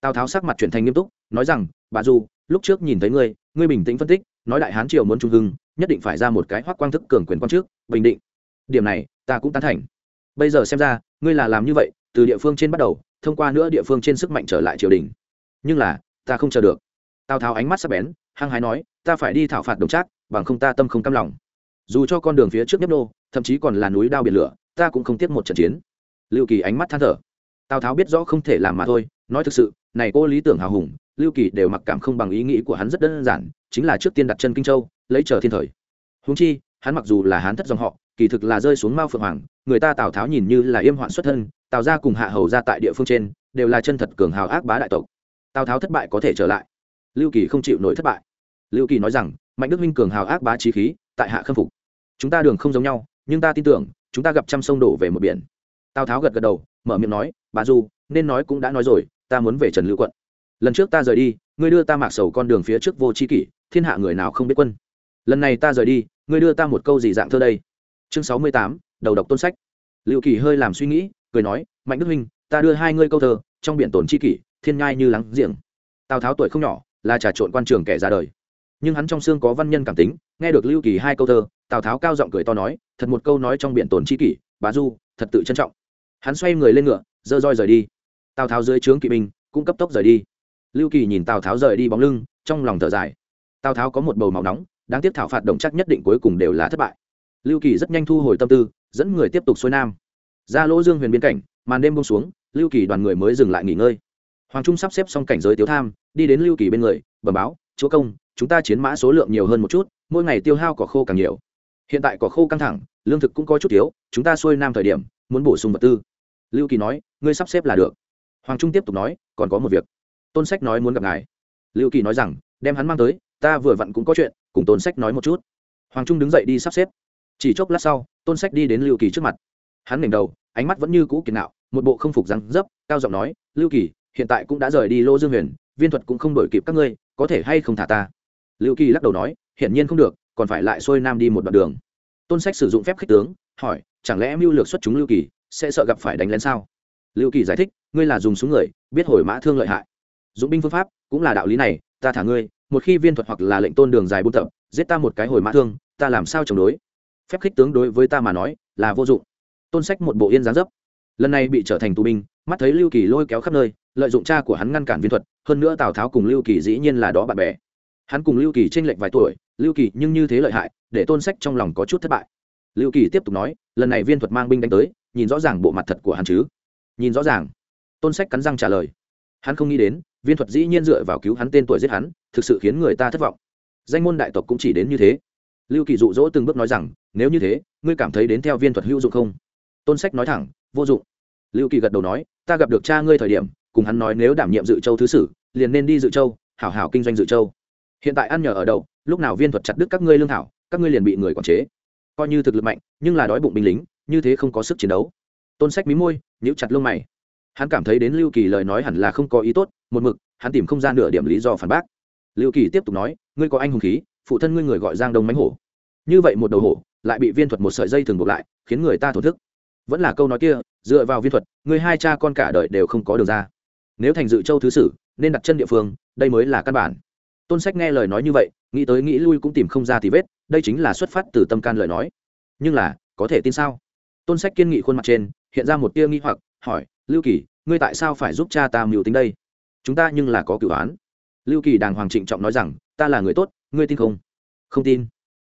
Tào tháo sắc mặt chuyển thành nghiêm túc, nói rằng, bà du, lúc trước nhìn thấy ngươi ngươi bình tĩnh phân tích, nói đại hán triều muốn trung hưng, nhất định phải ra một cái hoác quang thức cường quyền quan trước, bình định. Điểm này, ta cũng tán thành bây giờ xem ra, ngươi là làm như vậy, từ địa phương trên bắt đầu, thông qua nữa địa phương trên sức mạnh trở lại triều đình. Nhưng là, ta không chờ được. Tào tháo ánh mắt sắc bén, hăng hái nói, ta phải đi thảo phạt đồng trác, bằng không ta tâm không cam lòng. Dù cho con đường phía trước nhấp nô, thậm chí còn là núi đao biển lửa, ta cũng không tiếc một trận chiến. Lưu kỳ ánh mắt than thở. Tào tháo biết rõ không thể làm mà thôi, nói thực sự, này cô lý tưởng hào hùng, lưu kỳ đều mặc cảm không bằng ý nghĩ của hắn rất đơn giản, chính là trước tiên đặt chân kinh châu, lấy chờ thiên thời. Húng chi hắn mặc dù là hán thất dòng họ, kỳ thực là rơi xuống mao phượng hoàng, người ta tào tháo nhìn như là yêm hoạn xuất thân, tào ra cùng hạ hầu ra tại địa phương trên, đều là chân thật cường hào ác bá đại tộc. Tào tháo thất bại có thể trở lại. Lưu kỳ không chịu nổi thất bại. Lưu kỳ nói rằng, mạnh đức minh cường hào ác bá trí khí, tại hạ khâm phục. Chúng ta đường không giống nhau, nhưng ta tin tưởng, chúng ta gặp trăm sông đổ về một biển. Tào tháo gật gật đầu, mở miệng nói bà du, nên nói cũng đã nói rồi, ta muốn về trần lưu quận. Lần trước ta rời đi, ngươi đưa ta mạc sầu con đường phía trước vô tri kỷ, thiên hạ người nào không biết quân? Lần này ta rời đi, ngươi đưa ta một câu gì dạng thơ đây? Chương sáu mươi tám, đầu độc tôn sách. Liệu kỳ hơi làm suy nghĩ, cười nói, mạnh đức huynh, ta đưa hai ngươi câu thơ, trong biển tồn chi kỷ, thiên nhai như lắng giềng. Tào tháo tuổi không nhỏ, là trà trộn quan trường kẻ ra đời. Nhưng hắn trong xương có văn nhân cảm tính, nghe được lưu kỳ hai câu thơ, tào tháo cao giọng cười to nói, thật một câu nói trong biển tồn chi kỷ bà du, thật tự trân trọng. Hắn xoay người lên ngựa, dơ roi rời đi. Tào tháo dưới trướng kỵ binh, cũng cấp tốc rời đi. Lưu kỳ nhìn tào tháo rời đi bóng lưng, trong lòng thở dài. Tào tháo có một bầu máu nóng đáng tiếc thảo phạt đồng chắc nhất định cuối cùng đều là thất bại. Lưu kỳ rất nhanh thu hồi tâm tư, dẫn người tiếp tục xuôi nam. Ra lỗ dương huyền biên cảnh, màn đêm bông xuống, lưu kỳ đoàn người mới dừng lại nghỉ ngơi. Hoàng trung sắp xếp xong cảnh giới tiếu tham, đi đến lưu kỳ bên người, bẩm báo, chúa công, chúng ta chiến mã số lượng nhiều hơn một chút, mỗi ngày tiêu hao cỏ khô càng nhiều. Hiện tại cỏ khô căng thẳng, lương thực cũng có chút thiếu, chúng ta xuôi nam thời điểm, muốn bổ sung vật tư. Lưu kỳ nói, ngươi sắp xếp là được. Hoàng trung tiếp tục nói, còn có một việc. Tôn sách nói muốn gặp ngài. Lưu kỳ nói rằng, đem hắn mang tới ta vừa vặn cũng có chuyện, cùng tôn sách nói một chút. Hoàng trung đứng dậy đi sắp xếp. Chỉ chốc lát sau, tôn sách đi đến lưu kỳ trước mặt. Hắn ngẩng đầu, ánh mắt vẫn như cũ kiệt nạo, một bộ không phục răng dấp, cao giọng nói, lưu kỳ, hiện tại cũng đã rời đi lô dương huyền, viên thuật cũng không đổi kịp các ngươi, có thể hay không thả ta? Lưu kỳ lắc đầu nói, hiển nhiên không được, còn phải lại xuôi nam đi một đoạn đường. Tôn sách sử dụng phép khích tướng, hỏi, chẳng lẽ mưu lược xuất chúng lưu kỳ, sẽ sợ gặp phải đánh lén sao? Lưu kỳ giải thích, ngươi là dùng súng người, biết hồi mã thương lợi hại. Dụng binh phương pháp cũng là đạo lý này, ta thả ngươi một khi viên thuật hoặc là lệnh tôn đường dài buôn tập, giết ta một cái hồi mã thương, ta làm sao chống đối? Phép khích tướng đối với ta mà nói, là vô dụng. Tôn sách một bộ yên gián dấp. Lần này bị trở thành tù binh, mắt thấy lưu kỳ lôi kéo khắp nơi, lợi dụng cha của hắn ngăn cản viên thuật, hơn nữa tào tháo cùng lưu kỳ dĩ nhiên là đó bạn bè. Hắn cùng lưu kỳ tranh lệch vài tuổi, lưu kỳ nhưng như thế lợi hại, để tôn sách trong lòng có chút thất bại. Lưu kỳ tiếp tục nói, lần này viên thuật mang binh đánh tới, nhìn rõ ràng bộ mặt thật của hắn chứ? Nhìn rõ ràng. Tôn sách cắn răng trả lời. Hắn không nghĩ đến viên thuật dĩ nhiên dựa vào cứu hắn tên tuổi giết hắn, thực sự khiến người ta thất vọng. Danh môn đại tộc cũng chỉ đến như thế. Lưu kỳ dụ dỗ từng bước nói rằng, nếu như thế, ngươi cảm thấy đến theo viên thuật hữu dụng không? Tôn sách nói thẳng, vô dụng. Lưu kỳ gật đầu nói, ta gặp được cha ngươi thời điểm, cùng hắn nói nếu đảm nhiệm dự châu thứ sử, liền nên đi dự châu, hảo hảo kinh doanh dự châu. Hiện tại ăn nhờ ở đậu lúc nào viên thuật chặt đứt các ngươi lương thảo, các ngươi liền bị người quản chế. Coi như thực lực mạnh, nhưng là đói bụng binh lính, như thế không có sức chiến đấu. Tôn sách mí môi, nhíu chặt lông mày hắn cảm thấy đến lưu kỳ lời nói hẳn là không có ý tốt, một mực, hắn tìm không gian nửa điểm lý do phản bác. Lưu kỳ tiếp tục nói, ngươi có anh hùng khí, phụ thân ngươi người gọi giang đông mánh hổ. Như vậy một đầu hổ, lại bị viên thuật một sợi dây thường buộc lại, khiến người ta thổ thức. Vẫn là câu nói kia, dựa vào viên thuật, người hai cha con cả đời đều không có đường ra. Nếu thành dự châu thứ sử, nên đặt chân địa phương, đây mới là căn bản. Tôn sách nghe lời nói như vậy, nghĩ tới nghĩ lui cũng tìm không ra thì vết, đây chính là xuất phát từ tâm can lời nói. Nhưng là, có thể tin sao? Tôn sách kiên nghị khuôn mặt trên, hiện ra một tia nghi hoặc, hỏi lưu kỳ, ngươi tại sao phải giúp cha ta mưu tính đây? Chúng ta nhưng là có cửu án. Lưu kỳ đàng hoàng trịnh trọng nói rằng, ta là người tốt, ngươi tin không? Không tin.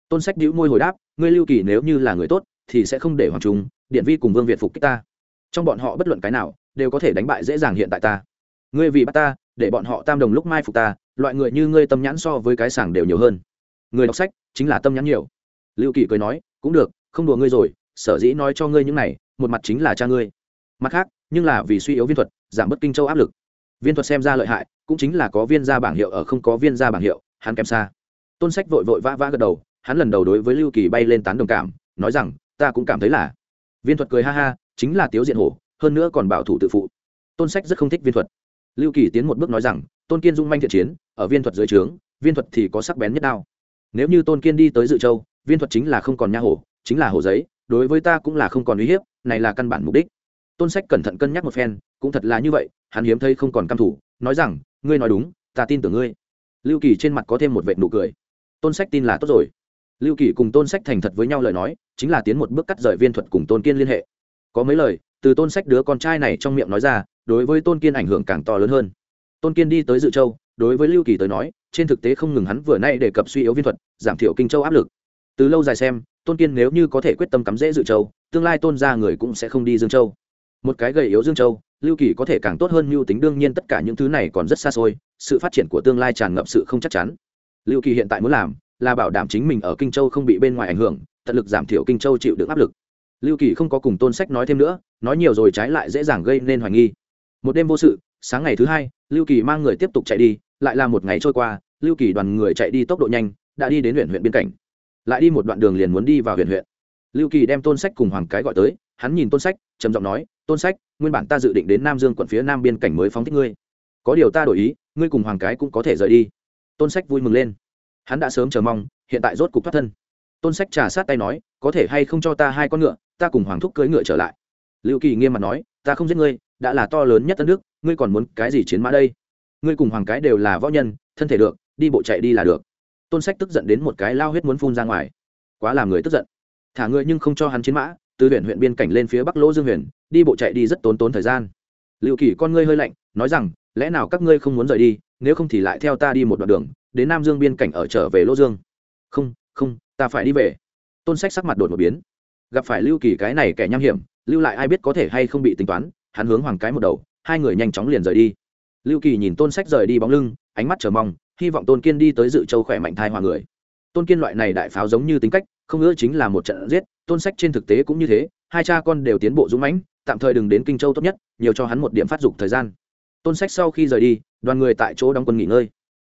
Tôn sách đĩu môi hồi đáp, ngươi lưu kỳ nếu như là người tốt, thì sẽ không để hoàng trung điện vi cùng vương việt phục kích ta. Trong bọn họ bất luận cái nào, đều có thể đánh bại dễ dàng hiện tại ta. Ngươi vì bắt ta, để bọn họ tam đồng lúc mai phục ta, loại người như ngươi tâm nhãn so với cái sảng đều nhiều hơn. Người đọc sách, chính là tâm nhãn nhiều. Lưu kỳ cười nói, cũng được, không đùa ngươi rồi, sở dĩ nói cho ngươi những này, một mặt chính là cha ngươi. Mặt khác nhưng là vì suy yếu viên thuật, giảm bớt kinh châu áp lực. Viên thuật xem ra lợi hại, cũng chính là có viên gia bảng hiệu ở không có viên gia bảng hiệu, hắn kém xa. Tôn sách vội vội vã vã gật đầu, hắn lần đầu đối với lưu kỳ bay lên tán đồng cảm, nói rằng, ta cũng cảm thấy là. Viên thuật cười ha ha, chính là tiếu diện hổ, hơn nữa còn bảo thủ tự phụ. Tôn sách rất không thích viên thuật. Lưu kỳ tiến một bước nói rằng, tôn kiên dung manh thiện chiến, ở viên thuật dưới trướng, viên thuật thì có sắc bén nhất đao. Nếu như tôn kiên đi tới dự châu, viên thuật chính là không còn nha hổ, chính là hổ giấy, đối với ta cũng là không còn uy hiếp, này là căn bản mục đích tôn sách cẩn thận cân nhắc một phen, cũng thật là như vậy, hắn hiếm thấy không còn căm thủ, nói rằng, ngươi nói đúng, ta tin tưởng ngươi. Lưu kỳ trên mặt có thêm một vệt nụ cười. Tôn sách tin là tốt rồi. Lưu kỳ cùng tôn sách thành thật với nhau lời nói, chính là tiến một bước cắt rời viên thuật cùng tôn kiên liên hệ. Có mấy lời, từ tôn sách đứa con trai này trong miệng nói ra, đối với tôn kiên ảnh hưởng càng to lớn hơn. Tôn kiên đi tới dự châu, đối với lưu kỳ tới nói, trên thực tế không ngừng hắn vừa nay đề cập suy yếu viên thuật, giảm thiểu kinh châu áp lực. Từ lâu dài xem, tôn kiên nếu như có thể quyết tâm cắm rễ dự châu, tương lai tôn ra người cũng sẽ không đi dương châu một cái gầy yếu dương châu, lưu kỳ có thể càng tốt hơn mưu tính, đương nhiên tất cả những thứ này còn rất xa xôi, sự phát triển của tương lai tràn ngập sự không chắc chắn. Lưu kỳ hiện tại muốn làm là bảo đảm chính mình ở kinh châu không bị bên ngoài ảnh hưởng, tận lực giảm thiểu kinh châu chịu được áp lực. Lưu kỳ không có cùng tôn sách nói thêm nữa, nói nhiều rồi trái lại dễ dàng gây nên hoài nghi. Một đêm vô sự, sáng ngày thứ hai, lưu kỳ mang người tiếp tục chạy đi, lại là một ngày trôi qua, lưu kỳ đoàn người chạy đi tốc độ nhanh, đã đi đến huyện huyện biên cảnh. Lại đi một đoạn đường liền muốn đi vào huyện huyện. Lưu kỳ đem tôn sách cùng hoàng cái gọi tới, hắn nhìn tôn sách, trầm giọng nói tôn sách, nguyên bản ta dự định đến nam dương quận phía nam biên cảnh mới phóng thích ngươi. Có điều ta đổi ý, ngươi cùng hoàng cái cũng có thể rời đi. Tôn sách vui mừng lên. Hắn đã sớm chờ mong, hiện tại rốt cục thoát thân. Tôn sách trà sát tay nói, có thể hay không cho ta hai con ngựa, ta cùng hoàng thúc cưỡi ngựa trở lại. Lưu kỳ nghiêm mặt nói, ta không giết ngươi, đã là to lớn nhất tân nước ngươi còn muốn cái gì chiến mã đây? Ngươi cùng hoàng cái đều là võ nhân, thân thể được, đi bộ chạy đi là được. Tôn sách tức giận đến một cái lao huyết muốn phun ra ngoài. Quá làm người tức giận. Thả ngươi nhưng không cho hắn chiến mã, từ huyện huyện biên cảnh lên phía bắc lỗ dương huyền đi bộ chạy đi rất tốn tốn thời gian. Liệu kỳ con ngươi hơi lạnh, nói rằng, lẽ nào các ngươi không muốn rời đi, nếu không thì lại theo ta đi một đoạn đường, đến nam dương biên cảnh ở trở về lỗ dương. Không không, ta phải đi về. Tôn sách sắc mặt đột một biến. Gặp phải lưu kỳ cái này kẻ nham hiểm, lưu lại ai biết có thể hay không bị tính toán, hắn hướng hoàng cái một đầu, hai người nhanh chóng liền rời đi. Lưu kỳ nhìn tôn sách rời đi bóng lưng, ánh mắt chờ mong, hy vọng tôn kiên đi tới dự châu khỏe mạnh thai hòa người. Tôn kiên loại này đại pháo giống như tính cách, không ngỡ chính là một trận giết, tôn sách trên thực tế cũng như thế, hai cha con đều tiến bộ dũng mãnh tạm thời đừng đến kinh châu tốt nhất, nhiều cho hắn một điểm phát dục thời gian. Tôn sách sau khi rời đi, đoàn người tại chỗ đóng quân nghỉ ngơi.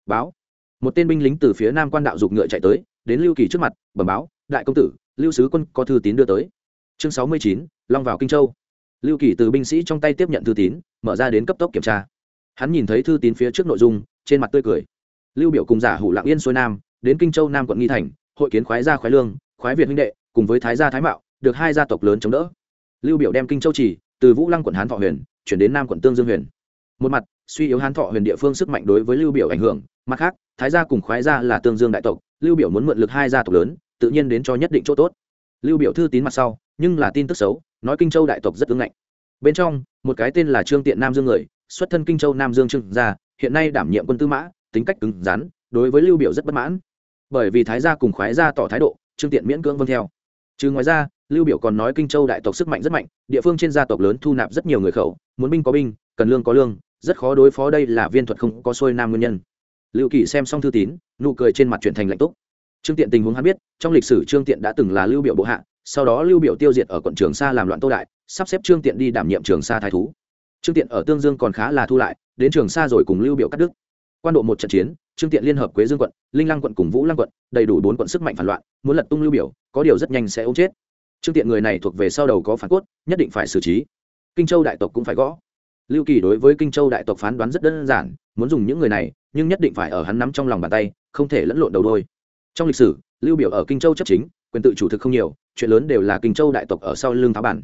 Báo. Một tên binh lính từ phía nam quan đạo dục ngựa chạy tới, đến lưu kỳ trước mặt, bẩm báo, đại công tử, lưu sứ quân có thư tín đưa tới. Chương sáu mươi chín, long vào kinh châu. Lưu kỳ từ binh sĩ trong tay tiếp nhận thư tín, mở ra đến cấp tốc kiểm tra. Hắn nhìn thấy thư tín phía trước nội dung, trên mặt tươi cười. Lưu biểu cùng giả hủ lạng yên xuôi nam, đến kinh châu nam quận nghi thành, hội kiến khoái gia khoái lương, khoái việt huynh đệ, cùng với thái gia thái mạo, được hai gia tộc lớn chống đỡ lưu biểu đem kinh châu chỉ từ vũ lăng quận hán thọ huyền chuyển đến nam quận tương dương huyền. Một mặt, suy yếu hán thọ huyền địa phương sức mạnh đối với lưu biểu ảnh hưởng, mặt khác, thái gia cùng khoái gia là tương dương đại tộc, lưu biểu muốn mượn lực hai gia tộc lớn, tự nhiên đến cho nhất định chỗ tốt. Lưu biểu thư tín mặt sau, nhưng là tin tức xấu, nói kinh châu đại tộc rất ứng ngạnh. Bên trong, một cái tên là trương tiện nam dương người, xuất thân kinh châu nam dương trương gia, hiện nay đảm nhiệm quân tư mã, tính cách cứng rắn, đối với lưu biểu rất bất mãn. Bởi vì thái gia cùng khoái gia tỏ thái độ, trương tiện miễn cưỡng vâng theo. Trừ ngoài ra lưu biểu còn nói kinh châu đại tộc sức mạnh rất mạnh, địa phương trên gia tộc lớn thu nạp rất nhiều người khẩu, muốn binh có binh, cần lương có lương, rất khó đối phó đây là viên thuật không có xuôi nam nguyên nhân. Lưu kỳ xem xong thư tín, nụ cười trên mặt chuyển thành lạnh túc. Trương tiện tình huống hắn biết, trong lịch sử trương tiện đã từng là lưu biểu bộ hạ, sau đó lưu biểu tiêu diệt ở quận trường sa làm loạn tô đại, sắp xếp trương tiện đi đảm nhiệm trường sa thái thú. Trương tiện ở tương dương còn khá là thu lại, đến trường sa rồi cùng lưu biểu cắt đứt. Quan độ một trận chiến, trương tiện liên hợp quế dương quận, linh lăng quận cùng vũ lăng quận, đầy đủ bốn quận sức mạnh phản loạn, muốn lật tung lưu biểu, có điều rất nhanh sẽ ôm chết trương tiện người này thuộc về sau đầu có phản cốt, nhất định phải xử trí. Kinh châu đại tộc cũng phải gõ. Lưu kỳ đối với kinh châu đại tộc phán đoán rất đơn giản, muốn dùng những người này, nhưng nhất định phải ở hắn nắm trong lòng bàn tay, không thể lẫn lộn đầu đôi. Trong lịch sử, lưu biểu ở kinh châu chấp chính, quyền tự chủ thực không nhiều, chuyện lớn đều là kinh châu đại tộc ở sau lưng tháo bản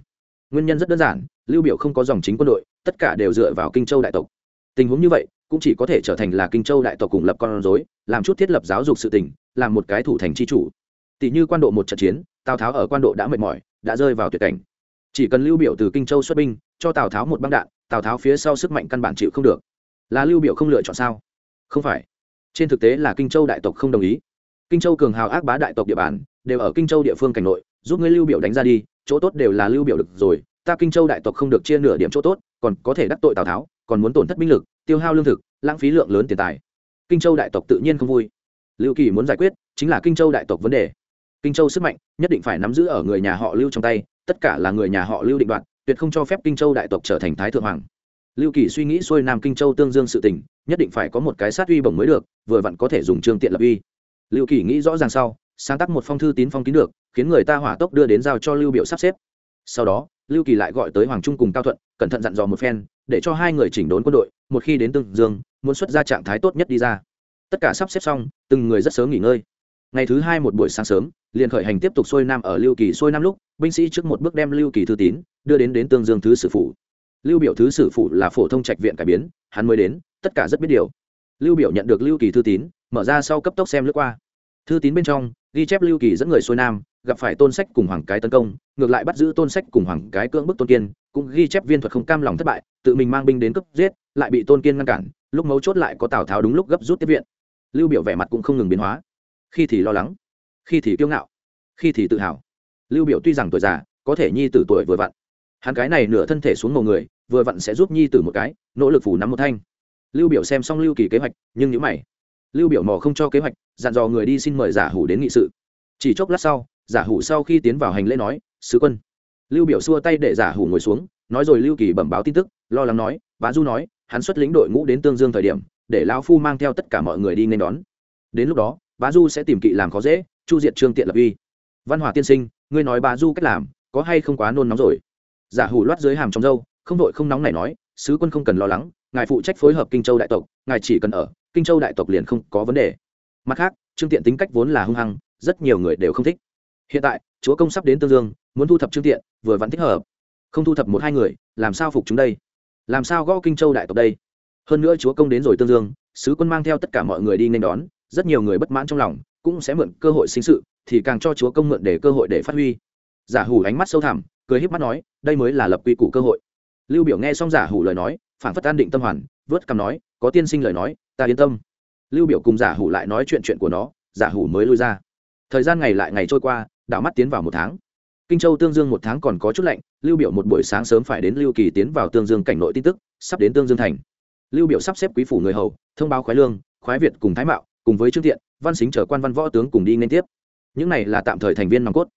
nguyên nhân rất đơn giản, lưu biểu không có dòng chính quân đội, tất cả đều dựa vào kinh châu đại tộc. Tình huống như vậy, cũng chỉ có thể trở thành là kinh châu đại tộc cùng lập con rối, làm chút thiết lập giáo dục sự tình, làm một cái thủ thành chi chủ. Tỷ như quan độ một trận chiến tào tháo ở quan độ đã mệt mỏi, đã rơi vào tuyệt cảnh. Chỉ cần lưu biểu từ kinh châu xuất binh, cho tào tháo một băng đạn, tào tháo phía sau sức mạnh căn bản chịu không được. Là lưu biểu không lựa chọn sao? Không phải. Trên thực tế là kinh châu đại tộc không đồng ý. Kinh châu cường hào ác bá đại tộc địa bàn, đều ở kinh châu địa phương cảnh nội, giúp ngươi lưu biểu đánh ra đi, chỗ tốt đều là lưu biểu được rồi, ta kinh châu đại tộc không được chia nửa điểm chỗ tốt, còn có thể đắc tội tào tháo, còn muốn tổn thất binh lực, tiêu hao lương thực, lãng phí lượng lớn tiền tài. Kinh châu đại tộc tự nhiên không vui. Lưu kỳ muốn giải quyết, chính là kinh châu đại tộc vấn đề kinh châu sức mạnh, nhất định phải nắm giữ ở người nhà họ lưu trong tay, tất cả là người nhà họ lưu định đoạt, tuyệt không cho phép kinh châu đại tộc trở thành thái thượng hoàng. Lưu kỳ suy nghĩ xuôi nam kinh châu tương dương sự tình, nhất định phải có một cái sát uy bổng mới được, vừa vặn có thể dùng trương tiện lập uy. Lưu kỳ nghĩ rõ ràng sau, sáng tác một phong thư tín phong kín được, khiến người ta hỏa tốc đưa đến giao cho lưu biểu sắp xếp. Sau đó, lưu kỳ lại gọi tới hoàng trung cùng cao thuận, cẩn thận dặn dò một phen, để cho hai người chỉnh đốn quân đội, một khi đến tương dương, muốn xuất ra trạng thái tốt nhất đi ra. Tất cả sắp xếp xong, từng người rất sớm nghỉ ngơi ngày thứ hai một buổi sáng sớm, liền khởi hành tiếp tục xuôi nam ở lưu kỳ xuôi nam lúc, binh sĩ trước một bước đem lưu kỳ thư tín đưa đến đến tương dương thứ sử phủ. Lưu biểu thứ sử phủ là phổ thông trạch viện cải biến, hắn mới đến, tất cả rất biết điều. Lưu biểu nhận được lưu kỳ thư tín, mở ra sau cấp tốc xem lướt qua. Thư tín bên trong, ghi chép lưu kỳ dẫn người xuôi nam, gặp phải tôn sách cùng hoàng cái tấn công, ngược lại bắt giữ tôn sách cùng hoàng cái cưỡng bức tôn kiên, cũng ghi chép viên thuật không cam lòng thất bại, tự mình mang binh đến cấp giết, lại bị tôn kiên ngăn cản, lúc mấu chốt lại có tào tháo đúng lúc gấp rút tiếp viện. Lưu biểu vẻ mặt cũng không ngừng biến hóa khi thì lo lắng, khi thì kiêu ngạo, khi thì tự hào. Lưu biểu tuy rằng tuổi già, có thể nhi tử tuổi vừa vặn. Hắn cái này nửa thân thể xuống màu người, vừa vặn sẽ giúp nhi tử một cái, nỗ lực phủ nắm một thanh. Lưu biểu xem xong lưu kỳ kế hoạch, nhưng nếu mày. Lưu biểu mò không cho kế hoạch, dặn dò người đi xin mời giả hủ đến nghị sự. Chỉ chốc lát sau, giả hủ sau khi tiến vào hành lễ nói, sứ quân. Lưu biểu xua tay để giả hủ ngồi xuống, nói rồi lưu kỳ bẩm báo tin tức, lo lắng nói, bá du nói, hắn xuất lĩnh đội ngũ đến tương dương thời điểm, để lão phu mang theo tất cả mọi người đi nên đón. Đến lúc đó bá du sẽ tìm kỵ làm khó dễ, chu diệt trương tiện lập uy. Văn hòa tiên sinh, ngươi nói bá du cách làm, có hay không quá nôn nóng rồi? Giả hủ loát dưới hàm trong dâu không đội không nóng này nói, sứ quân không cần lo lắng, ngài phụ trách phối hợp kinh châu đại tộc, ngài chỉ cần ở, kinh châu đại tộc liền không có vấn đề. Mặt khác, trương tiện tính cách vốn là hung hăng, rất nhiều người đều không thích. Hiện tại, chúa công sắp đến tương dương, muốn thu thập trương tiện, vừa vẫn thích hợp. Không thu thập một hai người, làm sao phục chúng đây? Làm sao gõ kinh châu đại tộc đây? Hơn nữa chúa công đến rồi tương dương, sứ quân mang theo tất cả mọi người đi nên đón rất nhiều người bất mãn trong lòng, cũng sẽ mượn cơ hội sinh sự, thì càng cho chúa công mượn để cơ hội để phát huy. Giả hủ ánh mắt sâu thẳm, cười híp mắt nói, đây mới là lập quy củ cơ hội. Lưu biểu nghe xong giả hủ lời nói phản phất an định tâm hoàn, vớt cằm nói, có tiên sinh lời nói, ta yên tâm. Lưu biểu cùng giả hủ lại nói chuyện chuyện của nó, giả hủ mới lui ra. Thời gian ngày lại ngày trôi qua, đảo mắt tiến vào một tháng. Kinh châu tương dương một tháng còn có chút lạnh, lưu biểu một buổi sáng sớm phải đến lưu kỳ tiến vào tương dương cảnh nội tin tức, sắp đến tương dương thành. Lưu biểu sắp xếp quý phủ người hầu, thông báo khoái lương, khoái việt cùng thái mạo cùng với trương thiện, văn xính chở quan văn võ tướng cùng đi nên tiếp. Những này là tạm thời thành viên nòng cốt.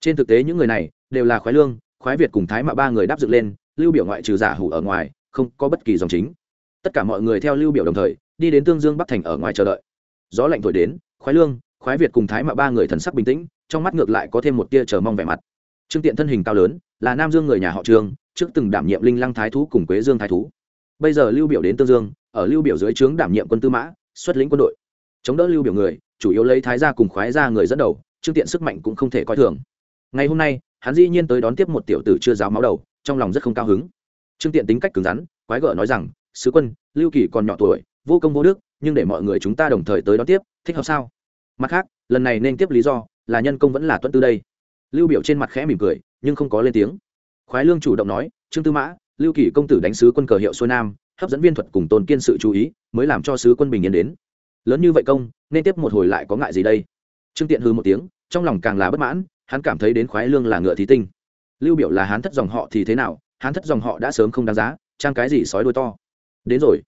Trên thực tế những người này đều là khoái lương khoái việt cùng thái mạo ba người đáp dựng lên lưu biểu ngoại trừ giả hủ ở ngoài không có bất kỳ dòng chính. Tất cả mọi người theo lưu biểu đồng thời đi đến tương dương bắc thành ở ngoài chờ đợi. Gió lạnh thổi đến khoái lương khoái việt cùng thái mạo ba người thần sắc bình tĩnh trong mắt ngược lại có thêm một tia chờ mong vẻ mặt. Trương tiện thân hình cao lớn là nam dương người nhà họ trương trước từng đảm nhiệm linh lăng thái thú cùng quế dương thái thú. Bây giờ lưu biểu đến tương dương ở lưu biểu dưới trướng đảm nhiệm quân tư mã xuất lĩnh quân đội chống đỡ lưu biểu người, chủ yếu lấy thái gia cùng khoái gia người dẫn đầu, trương tiện sức mạnh cũng không thể coi thường. Ngày hôm nay, hắn dĩ nhiên tới đón tiếp một tiểu tử chưa giáo máu đầu, trong lòng rất không cao hứng. Trương tiện tính cách cứng rắn, quái gở nói rằng, sứ quân, lưu kỳ còn nhỏ tuổi, vô công vô đức, nhưng để mọi người chúng ta đồng thời tới đón tiếp, thích hợp sao? Mặt khác, lần này nên tiếp lý do, là nhân công vẫn là tuân tư đây. Lưu biểu trên mặt khẽ mỉm cười, nhưng không có lên tiếng. Khoái lương chủ động nói, trương tư mã, lưu kỳ công tử đánh sứ quân cờ hiệu xuôi nam, hấp dẫn viên thuật cùng tôn kiên sự chú ý, mới làm cho sứ quân bình yên đến lớn như vậy công, nên tiếp một hồi lại có ngại gì đây? Trương tiện hư một tiếng, trong lòng càng là bất mãn, hắn cảm thấy đến khoái lương là ngựa thí tinh. Lưu biểu là hắn thất dòng họ thì thế nào? Hắn thất dòng họ đã sớm không đáng giá, trang cái gì sói đuôi to? Đến rồi.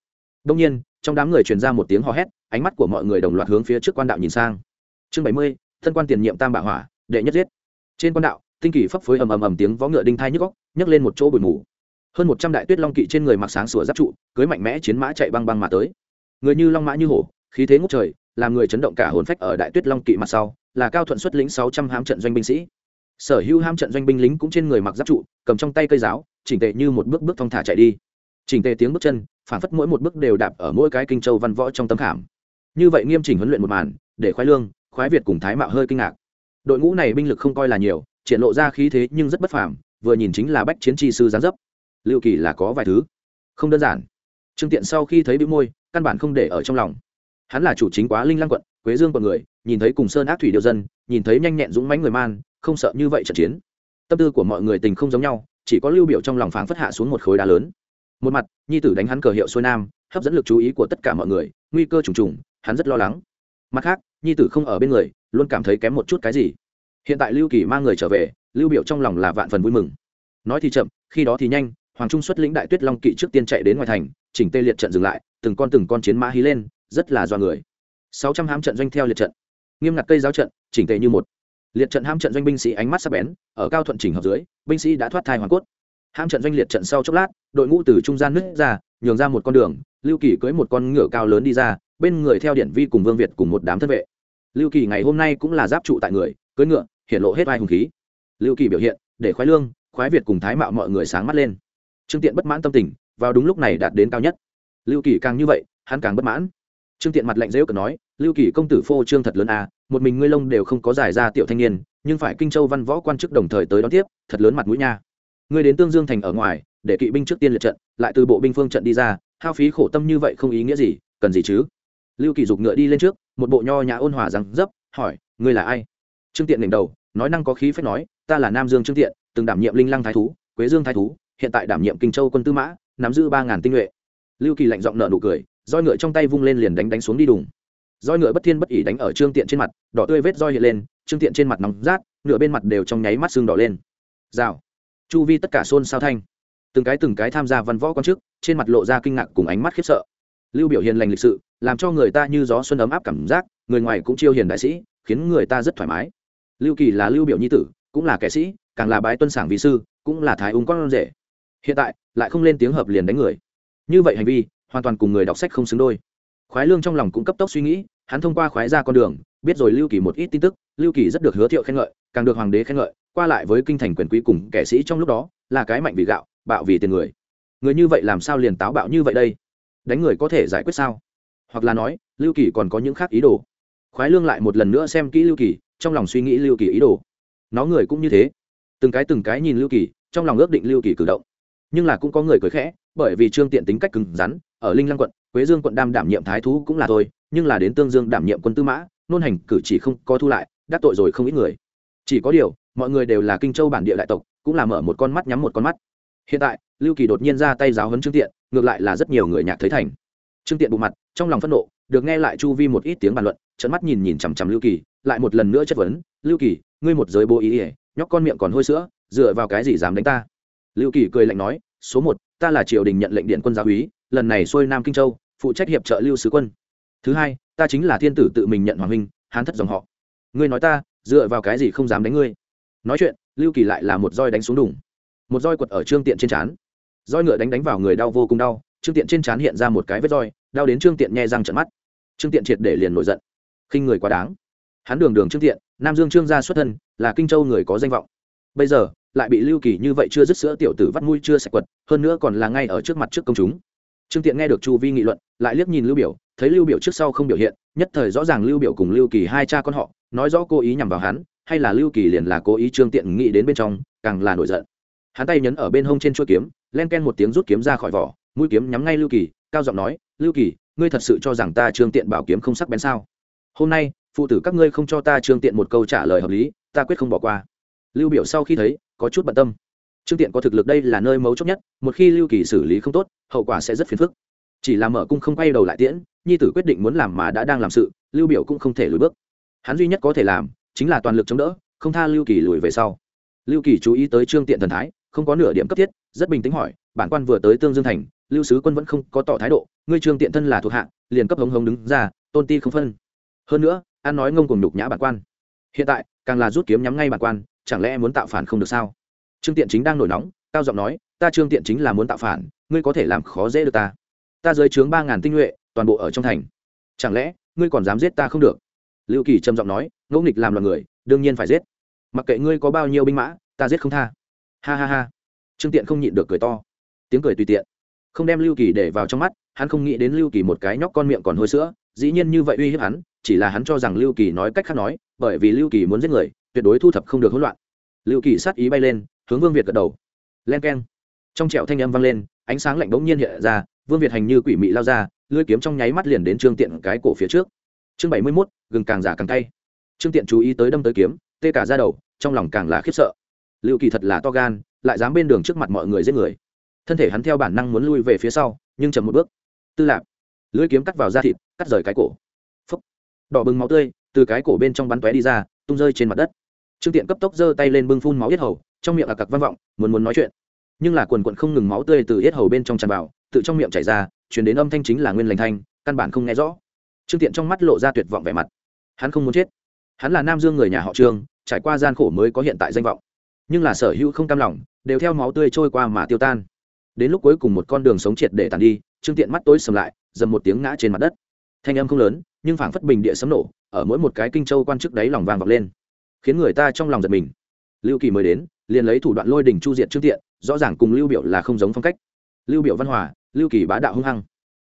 Đông nhiên, trong đám người truyền ra một tiếng hò hét, ánh mắt của mọi người đồng loạt hướng phía trước quan đạo nhìn sang. Chương bảy mươi, thân quan tiền nhiệm tam bạ hỏa, đệ nhất giết. Trên quan đạo, tinh kỳ phấp phới ầm ầm ầm tiếng vó ngựa đinh thai nhức góc nhấc lên một chỗ bụi mù. Hơn một trăm đại tuyết long kỵ trên người mặc sáng sủa giáp trụ, cưới mạnh mẽ chiến mã chạy băng băng mà tới. Người như long mã như hổ khí thế ngút trời, làm người chấn động cả hồn phách ở đại tuyết long kỵ mặt sau, là cao thuận xuất lĩnh sáu trăm hám trận doanh binh sĩ. Sở hữu ham trận doanh binh lính cũng trên người mặc giáp trụ, cầm trong tay cây giáo, chỉnh tề như một bước bước thong thả chạy đi. Chỉnh tề tiếng bước chân phản phất mỗi một bước đều đạp ở mỗi cái kinh châu văn võ trong tấm khảm. Như vậy nghiêm chỉnh huấn luyện một màn, để khoái lương, khoái việt cùng thái mạo hơi kinh ngạc. Đội ngũ này binh lực không coi là nhiều, triển lộ ra khí thế nhưng rất bất phàm, vừa nhìn chính là bách chiến tri sư gián dấp. Liệu kỳ là có vài thứ. Không đơn giản. Trương tiện sau khi thấy bị môi, căn bản không để ở trong lòng hắn là chủ chính quá linh lăng quận, quế dương quận người, nhìn thấy cùng sơn ác thủy điều dân, nhìn thấy nhanh nhẹn dũng mãnh người man, không sợ như vậy trận chiến. Tâm tư của mọi người tình không giống nhau, chỉ có lưu biểu trong lòng phảng phất hạ xuống một khối đá lớn. Một mặt, nhi tử đánh hắn cờ hiệu xuôi nam, hấp dẫn lực chú ý của tất cả mọi người, nguy cơ trùng trùng, hắn rất lo lắng. Mặt khác, nhi tử không ở bên người, luôn cảm thấy kém một chút cái gì. Hiện tại lưu kỳ mang người trở về, lưu biểu trong lòng là vạn phần vui mừng. Nói thì chậm, khi đó thì nhanh, hoàng trung xuất lĩnh đại tuyết long kỵ trước tiên chạy đến ngoài thành, chỉnh tê liệt trận dừng lại, từng con từng con chiến mã hí lên rất là do người. Sáu trăm hám trận doanh theo liệt trận. Nghiêm ngặt cây giáo trận, chỉnh tề như một. Liệt trận ham trận doanh binh sĩ ánh mắt sắc bén, ở cao thuận chỉnh hợp dưới, binh sĩ đã thoát thai hoàn cốt. Ham trận doanh liệt trận sau chốc lát, đội ngũ từ trung gian nứt ra, nhường ra một con đường, lưu kỳ cưới một con ngựa cao lớn đi ra, bên người theo điển vi cùng vương việt cùng một đám thân vệ. Lưu kỳ ngày hôm nay cũng là giáp trụ tại người cưới ngựa hiện lộ hết vai hùng khí. Lưu kỳ biểu hiện, để khoái lương, khoái việt cùng thái mạo mọi người sáng mắt lên. Trương tiện bất mãn tâm tình, vào đúng lúc này đạt đến cao nhất. Lưu kỳ càng như vậy, hắn càng bất mãn trương tiện mặt lạnh dễu cờ nói, lưu kỳ công tử phô trương thật lớn à một mình ngươi lông đều không có giải ra tiểu thanh niên, nhưng phải kinh châu văn võ quan chức đồng thời tới đón tiếp, thật lớn mặt mũi nha. Ngươi đến tương dương thành ở ngoài, để kỵ binh trước tiên lượt trận, lại từ bộ binh phương trận đi ra, hao phí khổ tâm như vậy không ý nghĩa gì, cần gì chứ? Lưu kỳ dục ngựa đi lên trước, một bộ nho nhã ôn hòa rằng dấp, hỏi, ngươi là ai? Trương tiện đỉnh đầu, nói năng có khí phép nói, ta là nam dương trương tiện, từng đảm nhiệm linh lăng thái thú, quế dương thái thú, hiện tại đảm nhiệm kinh châu quân tư mã, nắm giữ ba ngàn tinh nhuệ. Lưu kỳ lạnh giọng nợ nụ cười roi ngựa trong tay vung lên liền đánh đánh xuống đi đùng. Roi ngựa bất thiên bất ỉ đánh ở trương tiện trên mặt, đỏ tươi vết roi hiện lên, trương tiện trên mặt nóng rát, nửa bên mặt đều trong nháy mắt xương đỏ lên. Rào. Chu vi tất cả xôn xao thanh. Từng cái từng cái tham gia văn võ quan chức, trên mặt lộ ra kinh ngạc cùng ánh mắt khiếp sợ. Lưu biểu hiền lành lịch sự, làm cho người ta như gió xuân ấm áp cảm giác, người ngoài cũng chiêu hiền đại sĩ, khiến người ta rất thoải mái. Lưu kỳ là lưu biểu nhi tử, cũng là kẻ sĩ, càng là bái tuân sảng vị sư, cũng là thái ung con rể. Hiện tại, lại không lên tiếng hợp liền đánh người. Như vậy hành vi hoàn toàn cùng người đọc sách không xứng đôi. Khoái lương trong lòng cũng cấp tốc suy nghĩ, hắn thông qua khoái ra con đường, biết rồi lưu kỳ một ít tin tức, lưu kỳ rất được hứa thiệu khen ngợi, càng được hoàng đế khen ngợi, qua lại với kinh thành quyền quý cùng kẻ sĩ trong lúc đó, là cái mạnh vì gạo, bạo vì tiền người. Người như vậy làm sao liền táo bạo như vậy đây? Đánh người có thể giải quyết sao? Hoặc là nói, lưu kỳ còn có những khác ý đồ. Khoái lương lại một lần nữa xem kỹ lưu kỳ, trong lòng suy nghĩ lưu kỳ ý đồ. Nó người cũng như thế. Từng cái từng cái nhìn lưu kỳ, trong lòng ước định lưu kỳ cử động nhưng là cũng có người cười khẽ, bởi vì trương tiện tính cách cứng rắn, ở linh lăng quận, quế dương quận đam đảm nhiệm thái thú cũng là thôi, nhưng là đến tương dương đảm nhiệm quân tư mã, nôn hành cử chỉ không có thu lại, đắc tội rồi không ít người. Chỉ có điều, mọi người đều là kinh châu bản địa đại tộc, cũng là mở một con mắt nhắm một con mắt. Hiện tại, lưu kỳ đột nhiên ra tay giáo hấn trương tiện, ngược lại là rất nhiều người nhạc thấy thành. Trương tiện bộ mặt, trong lòng phẫn nộ, được nghe lại chu vi một ít tiếng bàn luận trận mắt nhìn nhìn chằm chằm lưu kỳ, lại một lần nữa chất vấn, lưu kỳ, ngươi một giới bố ý ỉa, nhóc con miệng còn hôi sữa, dựa vào cái gì dám đánh ta? Lưu kỳ cười lạnh nói, số một, ta là triều đình nhận lệnh điện quân giáo úy, lần này xuôi nam kinh châu, phụ trách hiệp trợ lưu sứ quân. Thứ hai, ta chính là thiên tử tự mình nhận hoàng huynh, hán thất dòng họ. Ngươi nói ta, dựa vào cái gì không dám đánh ngươi? Nói chuyện, lưu kỳ lại là một roi đánh xuống đùng. Một roi quật ở trương tiện trên trán. Roi ngựa đánh đánh vào người đau vô cùng đau, trương tiện trên trán hiện ra một cái vết roi, đau đến trương tiện nhẹ răng trận mắt. Trương tiện triệt để liền nổi giận. Khinh người quá đáng. Hắn đường đường trương tiện, nam dương trương gia xuất thân, là kinh châu người có danh vọng. Bây giờ lại bị lưu kỳ như vậy chưa dứt sữa tiểu tử vắt mũi chưa sạch quật, hơn nữa còn là ngay ở trước mặt trước công chúng. Trương tiện nghe được chu vi nghị luận, lại liếc nhìn lưu biểu, thấy lưu biểu trước sau không biểu hiện, nhất thời rõ ràng lưu biểu cùng lưu kỳ hai cha con họ, nói rõ cố ý nhằm vào hắn, hay là lưu kỳ liền là cố ý trương tiện nghĩ đến bên trong, càng là nổi giận. Hắn tay nhấn ở bên hông trên chuôi kiếm, len ken một tiếng rút kiếm ra khỏi vỏ, mũi kiếm nhắm ngay lưu kỳ, cao giọng nói, lưu kỳ, ngươi thật sự cho rằng ta trương tiện bảo kiếm không sắc bén sao? Hôm nay, phụ tử các ngươi không cho ta trương tiện một câu trả lời hợp lý, ta quyết không bỏ qua. Lưu biểu sau khi thấy có chút bận tâm. Trương tiện có thực lực đây là nơi mấu chốt nhất, một khi lưu kỳ xử lý không tốt, hậu quả sẽ rất phiền phức. Chỉ là mở cung không quay đầu lại tiễn, nhi tử quyết định muốn làm mà đã đang làm sự, lưu biểu cũng không thể lùi bước. Hắn duy nhất có thể làm, chính là toàn lực chống đỡ, không tha lưu kỳ lùi về sau. Lưu kỳ chú ý tới trương tiện thần thái, không có nửa điểm cấp thiết, rất bình tĩnh hỏi, bản quan vừa tới tương dương thành, lưu sứ quân vẫn không có tỏ thái độ, ngươi trương tiện thân là thuộc hạ, liền cấp hống hống đứng ra, tôn ti không phân. Hơn nữa an nói ngông cùng nhục nhã bản quan. Hiện tại, càng là rút kiếm nhắm ngay bản quan chẳng lẽ muốn tạo phản không được sao? Trương tiện chính đang nổi nóng, cao giọng nói, ta trương tiện chính là muốn tạo phản, ngươi có thể làm khó dễ được ta. Ta dưới trướng ba ngàn tinh nhuệ, toàn bộ ở trong thành. Chẳng lẽ, ngươi còn dám giết ta không được? Lưu kỳ trầm giọng nói ngẫu nghịch làm loạn người, đương nhiên phải giết. Mặc kệ ngươi có bao nhiêu binh mã, ta giết không tha. Ha ha ha. Trương tiện không nhịn được cười to. Tiếng cười tùy tiện. Không đem lưu kỳ để vào trong mắt, hắn không nghĩ đến lưu kỳ một cái nhóc con miệng còn hôi sữa, dĩ nhiên như vậy uy hiếp hắn, chỉ là hắn cho rằng lưu kỳ nói cách khác nói, bởi vì lưu kỳ muốn giết người tuyệt đối thu thập không được hỗn loạn. Lưu kỳ sát ý bay lên, hướng vương việt gật đầu. Len k e n trong trẹo thanh âm vang lên, ánh sáng lạnh bỗng nhiên hiện ra, vương việt hành như quỷ mị lao ra, lưỡi kiếm trong nháy mắt liền đến trương tiện cái cổ phía trước. Chương bảy mươi mốt, gừng càng giả càng tay trương tiện chú ý tới đâm tới kiếm, tê cả ra đầu, trong lòng càng là khiếp sợ. Lưu kỳ thật là to gan, lại dám bên đường trước mặt mọi người giết người. Thân thể hắn theo bản năng muốn lui về phía sau, nhưng chậm một bước. Tư lạc lưỡi kiếm cắt vào da thịt, cắt rời cái cổ. Phấp đỏ bừng máu tươi, từ cái cổ bên trong bắn tóe đi ra, tung rơi trên mặt đất trương tiện cấp tốc giơ tay lên bưng phun máu yết hầu, trong miệng là cặc văn vọng, muốn muốn nói chuyện. Nhưng là quần quận không ngừng máu tươi từ yết hầu bên trong tràn vào, tự trong miệng chảy ra chuyển đến âm thanh chính là nguyên lành thanh, căn bản không nghe rõ. Trương tiện trong mắt lộ ra tuyệt vọng vẻ mặt. Hắn không muốn chết. Hắn là nam dương người nhà họ trương, trải qua gian khổ mới có hiện tại danh vọng. Nhưng là sở hữu không cam lòng, đều theo máu tươi trôi qua mà tiêu tan. Đến lúc cuối cùng một con đường sống triệt để tàn đi, trương tiện mắt tối sầm lại, dầm một tiếng ngã trên mặt đất. Thanh âm không lớn, nhưng phảng phất bình địa sấm nổ, ở mỗi một cái kinh châu quan chức đáy lòng vàng vọt lên khiến người ta trong lòng giật mình. Lưu kỳ mới đến, liền lấy thủ đoạn lôi đình chu diện trương tiện, rõ ràng cùng lưu biểu là không giống phong cách. Lưu biểu văn hòa, lưu kỳ bá đạo hung hăng.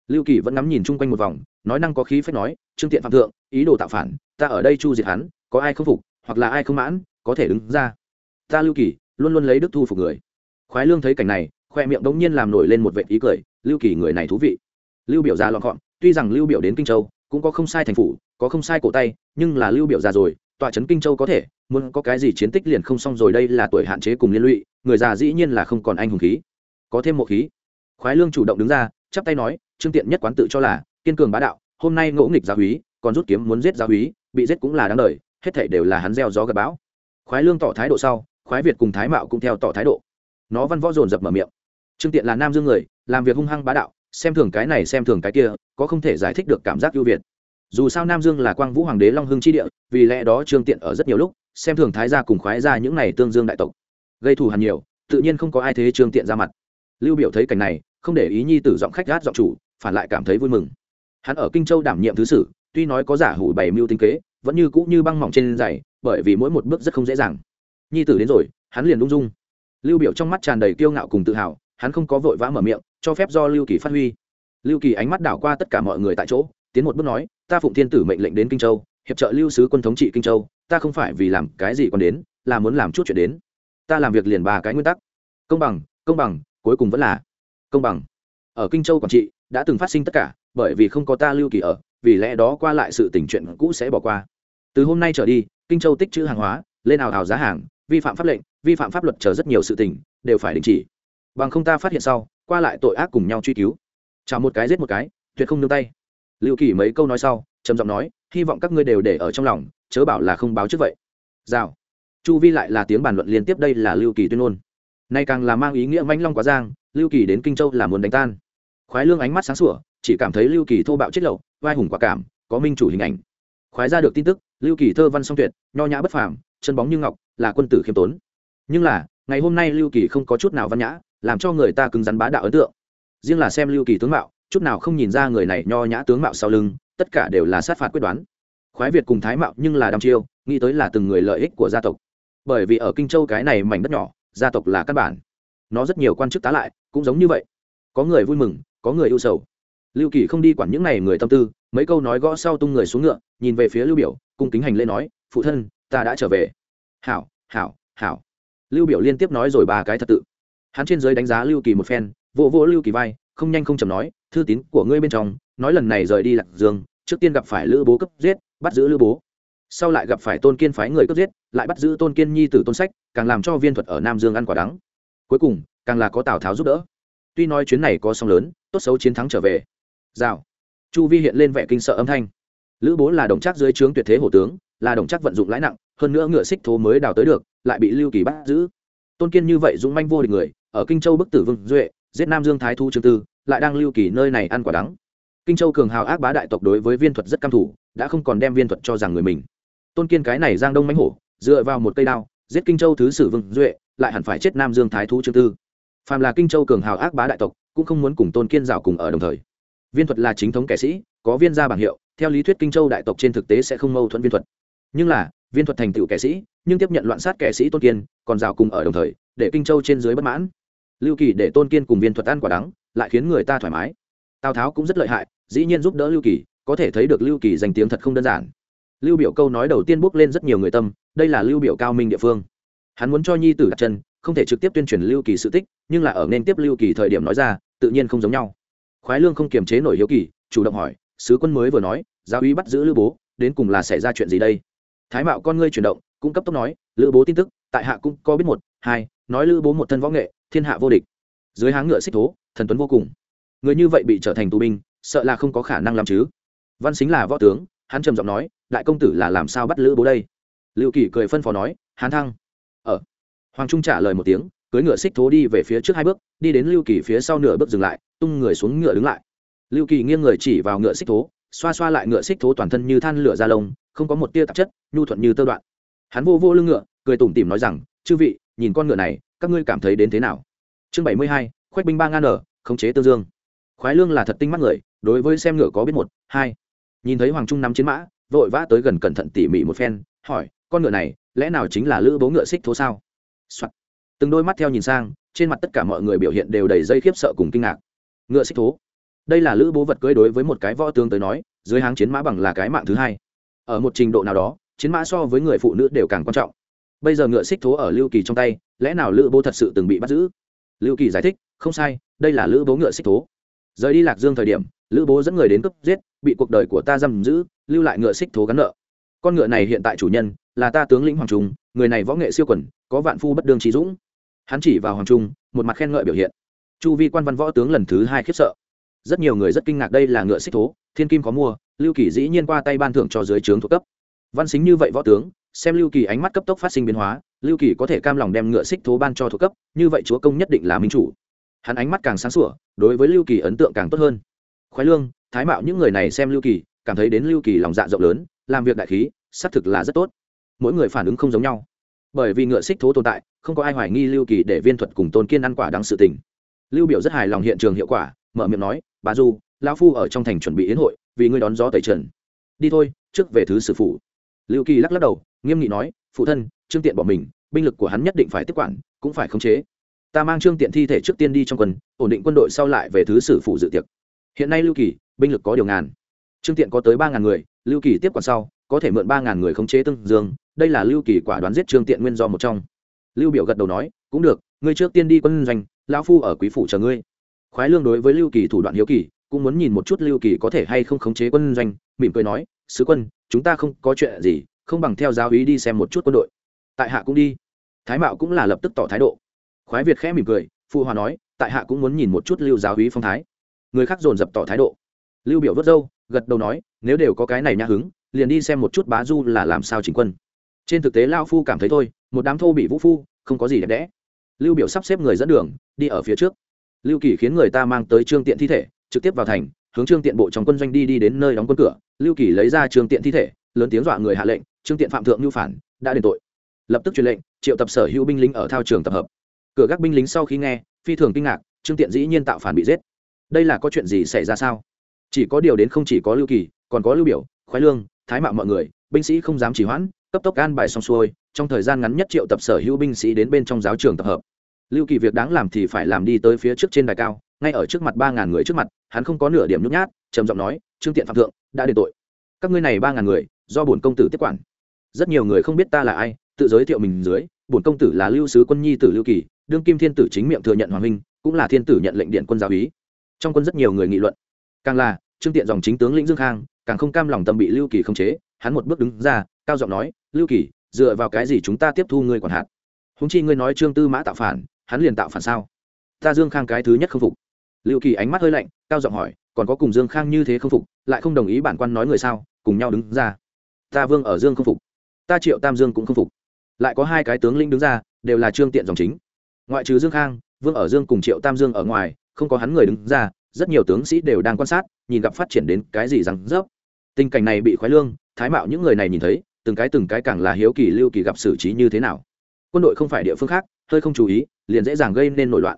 Lưu kỳ vẫn ngắm nhìn chung quanh một vòng, nói năng có khí phách nói, trương tiện phạm thượng, ý đồ tạo phản, ta ở đây chu diệt hắn, có ai không phục, hoặc là ai không mãn, có thể đứng ra. Ta lưu kỳ, luôn luôn lấy đức thu phục người. Khoái lương thấy cảnh này, khoe miệng đống nhiên làm nổi lên một vệ ý cười, lưu kỳ người này thú vị. Lưu biểu ra lọn gọn, tuy rằng lưu biểu đến kinh châu, cũng có không sai thành phủ, có không sai cổ tay, nhưng là lưu biểu già rồi tọa trấn kinh châu có thể, muốn có cái gì chiến tích liền không xong rồi, đây là tuổi hạn chế cùng liên lụy, người già dĩ nhiên là không còn anh hùng khí. Có thêm một khí. Khoái lương chủ động đứng ra, chắp tay nói, trương tiện nhất quán tự cho là, kiên cường bá đạo, hôm nay ngỗ nghịch gia húy còn rút kiếm muốn giết gia húy bị giết cũng là đáng đời, hết thảy đều là hắn gieo gió gặp bão. Khoái lương tỏ thái độ sau, khoái việt cùng thái mạo cũng theo tỏ thái độ. Nó văn võ dồn dập mở miệng. Trương tiện là nam dương người, làm việc hung hăng bá đạo, xem thường cái này, xem thường cái kia, có không thể giải thích được cảm giác ưu việt dù sao nam dương là quang vũ hoàng đế long hưng chi địa, vì lẽ đó trương tiện ở rất nhiều lúc, xem thường thái gia cùng khoái gia những này tương dương đại tộc. Gây thù hằn nhiều, tự nhiên không có ai thế trương tiện ra mặt. Lưu biểu thấy cảnh này, không để ý nhi tử giọng khách gát giọng chủ, phản lại cảm thấy vui mừng. Hắn ở kinh châu đảm nhiệm thứ sử, tuy nói có giả hủ bày mưu tinh kế, vẫn như cũ như băng mỏng trên giày, bởi vì mỗi một bước rất không dễ dàng. Nhi tử đến rồi, hắn liền lung dung. Lưu biểu trong mắt tràn đầy kiêu ngạo cùng tự hào, hắn không có vội vã mở miệng, cho phép do lưu kỳ phát huy. Lưu kỳ ánh mắt đảo qua tất cả mọi người tại chỗ, tiến một bước nói ta phụng thiên tử mệnh lệnh đến kinh châu, hiệp trợ lưu sứ quân thống trị kinh châu, ta không phải vì làm cái gì còn đến, là muốn làm chút chuyện đến. Ta làm việc liền ba cái nguyên tắc. Công bằng công bằng, cuối cùng vẫn là công bằng. Ở kinh châu quản trị, đã từng phát sinh tất cả, bởi vì không có ta lưu kỳ ở, vì lẽ đó qua lại sự tình chuyện cũ sẽ bỏ qua. Từ hôm nay trở đi, kinh châu tích trữ hàng hóa, lên ảo ảo giá hàng, vi phạm pháp lệnh, vi phạm pháp luật chờ rất nhiều sự tình, đều phải đình chỉ. Bằng không ta phát hiện sau, qua lại tội ác cùng nhau truy cứu. Chào một cái giết một cái, tuyệt không nương tay lưu kỳ mấy câu nói sau, trầm giọng nói, hy vọng các ngươi đều để ở trong lòng, chớ bảo là không báo trước vậy. Rào. Chu vi lại là tiếng bàn luận liên tiếp, đây là lưu kỳ tuyên ngôn. Nay càng là mang ý nghĩa manh long quá giang, lưu kỳ đến kinh châu là muốn đánh tan. Khoái lương ánh mắt sáng sủa, chỉ cảm thấy lưu kỳ thô bạo chết lậu, vai hùng quả cảm, có minh chủ hình ảnh. Khoái ra được tin tức, lưu kỳ thơ văn song tuyệt, nho nhã bất phàm, chân bóng như ngọc, là quân tử khiêm tốn. Nhưng là, ngày hôm nay lưu kỳ không có chút nào văn nhã, làm cho người ta cứng rắn bá đạo ấn tượng. Riêng là xem lưu kỳ tướng mạo chút nào không nhìn ra người này nho nhã tướng mạo sau lưng, tất cả đều là sát phạt quyết đoán. Khoái việt cùng thái mạo nhưng là đăm chiêu, nghĩ tới là từng người lợi ích của gia tộc. Bởi vì ở kinh châu cái này mảnh đất nhỏ, gia tộc là căn bản. Nó rất nhiều quan chức tá lại, cũng giống như vậy. Có người vui mừng, có người ưu sầu. Lưu kỳ không đi quản những n à y người tâm tư, mấy câu nói gõ sau tung người xuống ngựa, nhìn về phía lưu biểu, cung kính hành lễ nói, phụ thân, ta đã trở về. Hảo hảo hảo. Lưu biểu liên tiếp nói rồi ba cái thật tự. Hắn trên dưới đánh giá lưu kỳ một phen, vỗ vỗ lưu kỳ vai không nhanh không chậm nói, thư tín của ngươi bên trong, nói lần này rời đi lạc dương, trước tiên gặp phải lữ bố cấp giết, bắt giữ lữ bố. Sau lại gặp phải tôn kiên phái người cấp giết, lại bắt giữ tôn kiên nhi tử tôn sách, càng làm cho viên thuật ở nam dương ăn quả đắng. Cuối cùng, càng là có tào tháo giúp đỡ. Tuy nói chuyến này có song lớn, tốt xấu chiến thắng trở về. Rào. Chu vi hiện lên vẻ kinh sợ âm thanh. Lữ bố là đồng trác dưới trướng tuyệt thế hổ tướng, là đồng trác vận dụng lãi nặng, hơn nữa ngựa xích thố mới đào tới được, lại bị lưu kỳ bắt giữ. Tôn kiên như vậy dũng manh vô địch người, ở kinh châu bức tử vương duệ giết nam dương thái thu trương tư, lại đang lưu kỳ nơi này ăn quả đắng. Kinh châu cường hào ác bá đại tộc đối với viên thuật rất căm thủ, đã không còn đem viên thuật cho rằng người mình. Tôn kiên cái này giang đông mánh hổ, dựa vào một cây đao, giết kinh châu thứ sử vương duệ, lại hẳn phải chết nam dương thái thú trương tư. Phàm là kinh châu cường hào ác bá đại tộc, cũng không muốn cùng tôn kiên rào cùng ở đồng thời. Viên thuật là chính thống kẻ sĩ, có viên gia bảng hiệu, theo lý thuyết kinh châu đại tộc trên thực tế sẽ không mâu thuẫn viên thuật. Nhưng là, viên thuật thành tựu kẻ sĩ, nhưng tiếp nhận loạn sát kẻ sĩ tôn kiên, còn rào cùng ở đồng thời, để kinh châu trên dưới bất mãn lưu kỳ để tôn kiên cùng viên thuật ăn quả đắng, lại khiến người ta thoải mái. Tào tháo cũng rất lợi hại, dĩ nhiên giúp đỡ lưu kỳ, có thể thấy được lưu kỳ danh tiếng thật không đơn giản. Lưu biểu câu nói đầu tiên bước lên rất nhiều người tâm, đây là lưu biểu cao minh địa phương. Hắn muốn cho nhi tử đặt chân, không thể trực tiếp tuyên truyền lưu kỳ sự tích, nhưng là ở nên tiếp lưu kỳ thời điểm nói ra, tự nhiên không giống nhau. Khoái lương không kiềm chế nổi hiếu kỳ, chủ động hỏi, sứ quân mới vừa nói, giáo uy bắt giữ lữ bố, đến cùng là xảy ra chuyện gì đây? Thái mạo con ngươi chuyển động, cũng cấp tốc nói, lữ bố tin tức, tại hạ cũng có biết một, hai, nói lữ bố một thân võ nghệ thiên hạ vô địch. Dưới háng ngựa xích thố, thần tuấn vô cùng. Người như vậy bị trở thành tù binh, sợ là không có khả năng làm chứ. Văn xính là võ tướng, hắn trầm giọng nói, đại công tử là làm sao bắt lữ bố đây? Lưu kỳ cười phân phó nói, hán thăng. Ở hoàng trung trả lời một tiếng cưới ngựa xích thố đi về phía trước hai bước, đi đến lưu kỳ phía sau nửa bước dừng lại, tung người xuống ngựa đứng lại. Lưu kỳ nghiêng người chỉ vào ngựa xích thố, xoa xoa lại ngựa xích thố toàn thân như than lửa da lông, không có một tia tạp chất, nhu thuận như tơ đoạn. Hắn vô vô lưng ngựa, cười tủm tỉm nói rằng, chư vị, nhìn con ngựa này các ngươi cảm thấy đến thế nào? Chương bảy mươi hai khoách binh ba ngàn ở, khống chế tương dương. Khoái lương là thật tinh mắt người, đối với xem ngựa có biết một, hai. Nhìn thấy hoàng trung nắm chiến mã, vội vã tới gần cẩn thận tỉ mỉ một phen, hỏi, con ngựa này, lẽ nào chính là lữ bố ngựa xích thố sao、Soạn. từng đôi mắt theo nhìn sang, trên mặt tất cả mọi người biểu hiện đều đầy dây khiếp sợ cùng kinh ngạc. Ngựa xích thố. Đây là lữ bố vật cưới đối với một cái võ tướng tới nói, dưới háng chiến mã bằng là cái mạng thứ hai. Ở một trình độ nào đó, chiến mã so với người phụ nữ đều càng quan trọng bây giờ ngựa xích thố ở lưu kỳ trong tay, lẽ nào lữ bố thật sự từng bị bắt giữ? Lưu kỳ giải thích, không sai, đây là lữ bố ngựa xích thố. Rời đi lạc dương thời điểm, lữ bố dẫn người đến cướp giết, bị cuộc đời của ta giam giữ, lưu lại ngựa xích thố gắn nợ. Con ngựa này hiện tại chủ nhân là ta tướng lĩnh hoàng trung, người này võ nghệ siêu quẩn có vạn phu bất đương trí dũng. Hắn chỉ vào hoàng trung, một mặt khen ngợi biểu hiện. Chu vi quan văn võ tướng lần thứ hai khiếp sợ. Rất nhiều người rất kinh ngạc đây là ngựa xích thố, thiên kim có mua, lưu kỳ dĩ nhiên qua tay ban thưởng cho dưới trướng thuộc cấp. Văn xính như vậy võ tướng xem lưu kỳ ánh mắt cấp tốc phát sinh biến hóa, lưu kỳ có thể cam lòng đem ngựa xích thố ban cho thuộc cấp, như vậy chúa công nhất định là minh chủ. Hắn ánh mắt càng sáng sủa, đối với lưu kỳ ấn tượng càng tốt hơn. Khoái lương, thái mạo những người này xem lưu kỳ, cảm thấy đến lưu kỳ lòng dạ rộng lớn, làm việc đại khí, xác thực là rất tốt. Mỗi người phản ứng không giống nhau. Bởi vì ngựa xích thố tồn tại, không có ai hoài nghi lưu kỳ để viên thuật cùng tôn kiên ăn quả đáng sự tình. Lưu biểu rất hài lòng hiện trường hiệu quả, mở miệng nói bà du, lão phu ở trong thành chuẩn bị yến hội, vì ngươi đón gió tẩy trần. Đi thôi, trước về thứ sử phụ. Lưu kỳ lắc lắc đầu nghiêm nghị nói, phụ thân, trương tiện bỏ mình, binh lực của hắn nhất định phải tiếp quản, cũng phải khống chế. Ta mang trương tiện thi thể trước tiên đi trong quân, ổn định quân đội sau lại về thứ sử phụ dự tiệc. Hiện nay lưu kỳ, binh lực có điều ngàn. Trương tiện có tới ba ngàn người, lưu kỳ tiếp quản sau, có thể mượn ba ngàn người khống chế tương dương. Đây là lưu kỳ quả đoán giết trương tiện nguyên do một trong. Lưu biểu gật đầu nói, cũng được, ngươi trước tiên đi quân doanh, lão phu ở quý phủ chờ ngươi. Khoái lương đối với lưu kỳ thủ đoạn hiếu kỳ, cũng muốn nhìn một chút lưu kỳ có thể hay không khống chế quân doanh, mỉm cười nói, sứ quân, chúng ta không có chuyện gì không bằng theo giáo ý đi xem một chút quân đội. Tại hạ cũng đi. Thái mạo cũng là lập tức tỏ thái độ. Khoái việt khẽ mỉm cười phụ hòa nói tại hạ cũng muốn nhìn một chút lưu giáo ý phong thái. Người khác dồn dập tỏ thái độ. Lưu biểu vớt râu, gật đầu nói nếu đều có cái này nhã hứng liền đi xem một chút bá du là làm sao chỉnh quân. Trên thực tế lao phu cảm thấy thôi một đám thô bị vũ phu không có gì đẹp đẽ. Lưu biểu sắp xếp người dẫn đường đi ở phía trước. Lưu kỳ khiến người ta mang tới trương tiện thi thể trực tiếp vào thành hướng trương tiện bộ trong quân doanh đi đi đến nơi đóng quân cửa. Lưu kỳ lấy ra trương tiện thi thể lớn tiếng dọa người hạ lệnh trương tiện phạm thượng nhu phản, đã đền tội. Lập tức truyền lệnh, triệu tập sở hữu binh lính ở thao trường tập hợp. Cửa gác binh lính sau khi nghe, phi thường kinh ngạc, trương tiện dĩ nhiên tạo phản bị giết. Đây là có chuyện gì xảy ra sao? Chỉ có điều đến không chỉ có lưu kỳ, còn có lưu biểu, khoái lương, thái mạo mọi người, binh sĩ không dám chỉ hoãn, cấp tốc an bài xong xuôi, trong thời gian ngắn nhất triệu tập sở hữu binh sĩ đến bên trong giáo trường tập hợp. Lưu kỳ việc đáng làm thì phải làm đi tới phía trước trên đài cao, ngay ở trước mặt ba ngàn người trước mặt, hắn không có nửa điểm nhút nhát, trầm giọng nói, trương tiện phạm thượng, đã đền tội. Các ngươi này ba ngàn người, do bổn công tử tiếp quản rất nhiều người không biết ta là ai, tự giới thiệu mình dưới, bổn công tử là lưu sứ quân nhi tử lưu kỳ, đương kim thiên tử chính miệng thừa nhận hoàng minh cũng là thiên tử nhận lệnh điện quân giáo úy. Trong quân rất nhiều người nghị luận. Càng là, trương tiện dòng chính tướng lĩnh dương khang, càng không cam lòng tâm bị lưu kỳ khống chế, hắn một bước đứng ra, cao giọng nói, lưu kỳ, dựa vào cái gì chúng ta tiếp thu ngươi quản hạt? Húng chi ngươi nói trương tư mã tạo phản, hắn liền tạo phản sao? Ta dương khang cái thứ nhất không phục. Lưu kỳ ánh mắt hơi lạnh, cao giọng hỏi, còn có cùng dương khang như thế không phục, lại không đồng ý bản quan nói người sao, cùng nhau đứng ra. Ta vương ở dương không phục ta triệu tam dương cũng không phục. Lại có hai cái tướng lĩnh đứng ra, đều là trương tiện dòng chính. Ngoại trừ dương khang, vương ở dương cùng triệu tam dương ở ngoài, không có hắn người đứng ra, rất nhiều tướng sĩ đều đang quan sát, nhìn gặp phát triển đến cái gì rằng rớp. Tình cảnh này bị khoái lương, thái mạo những người này nhìn thấy, từng cái từng cái càng là hiếu kỳ lưu kỳ gặp xử trí như thế nào. Quân đội không phải địa phương khác, hơi không chú ý, liền dễ dàng gây nên nổi loạn.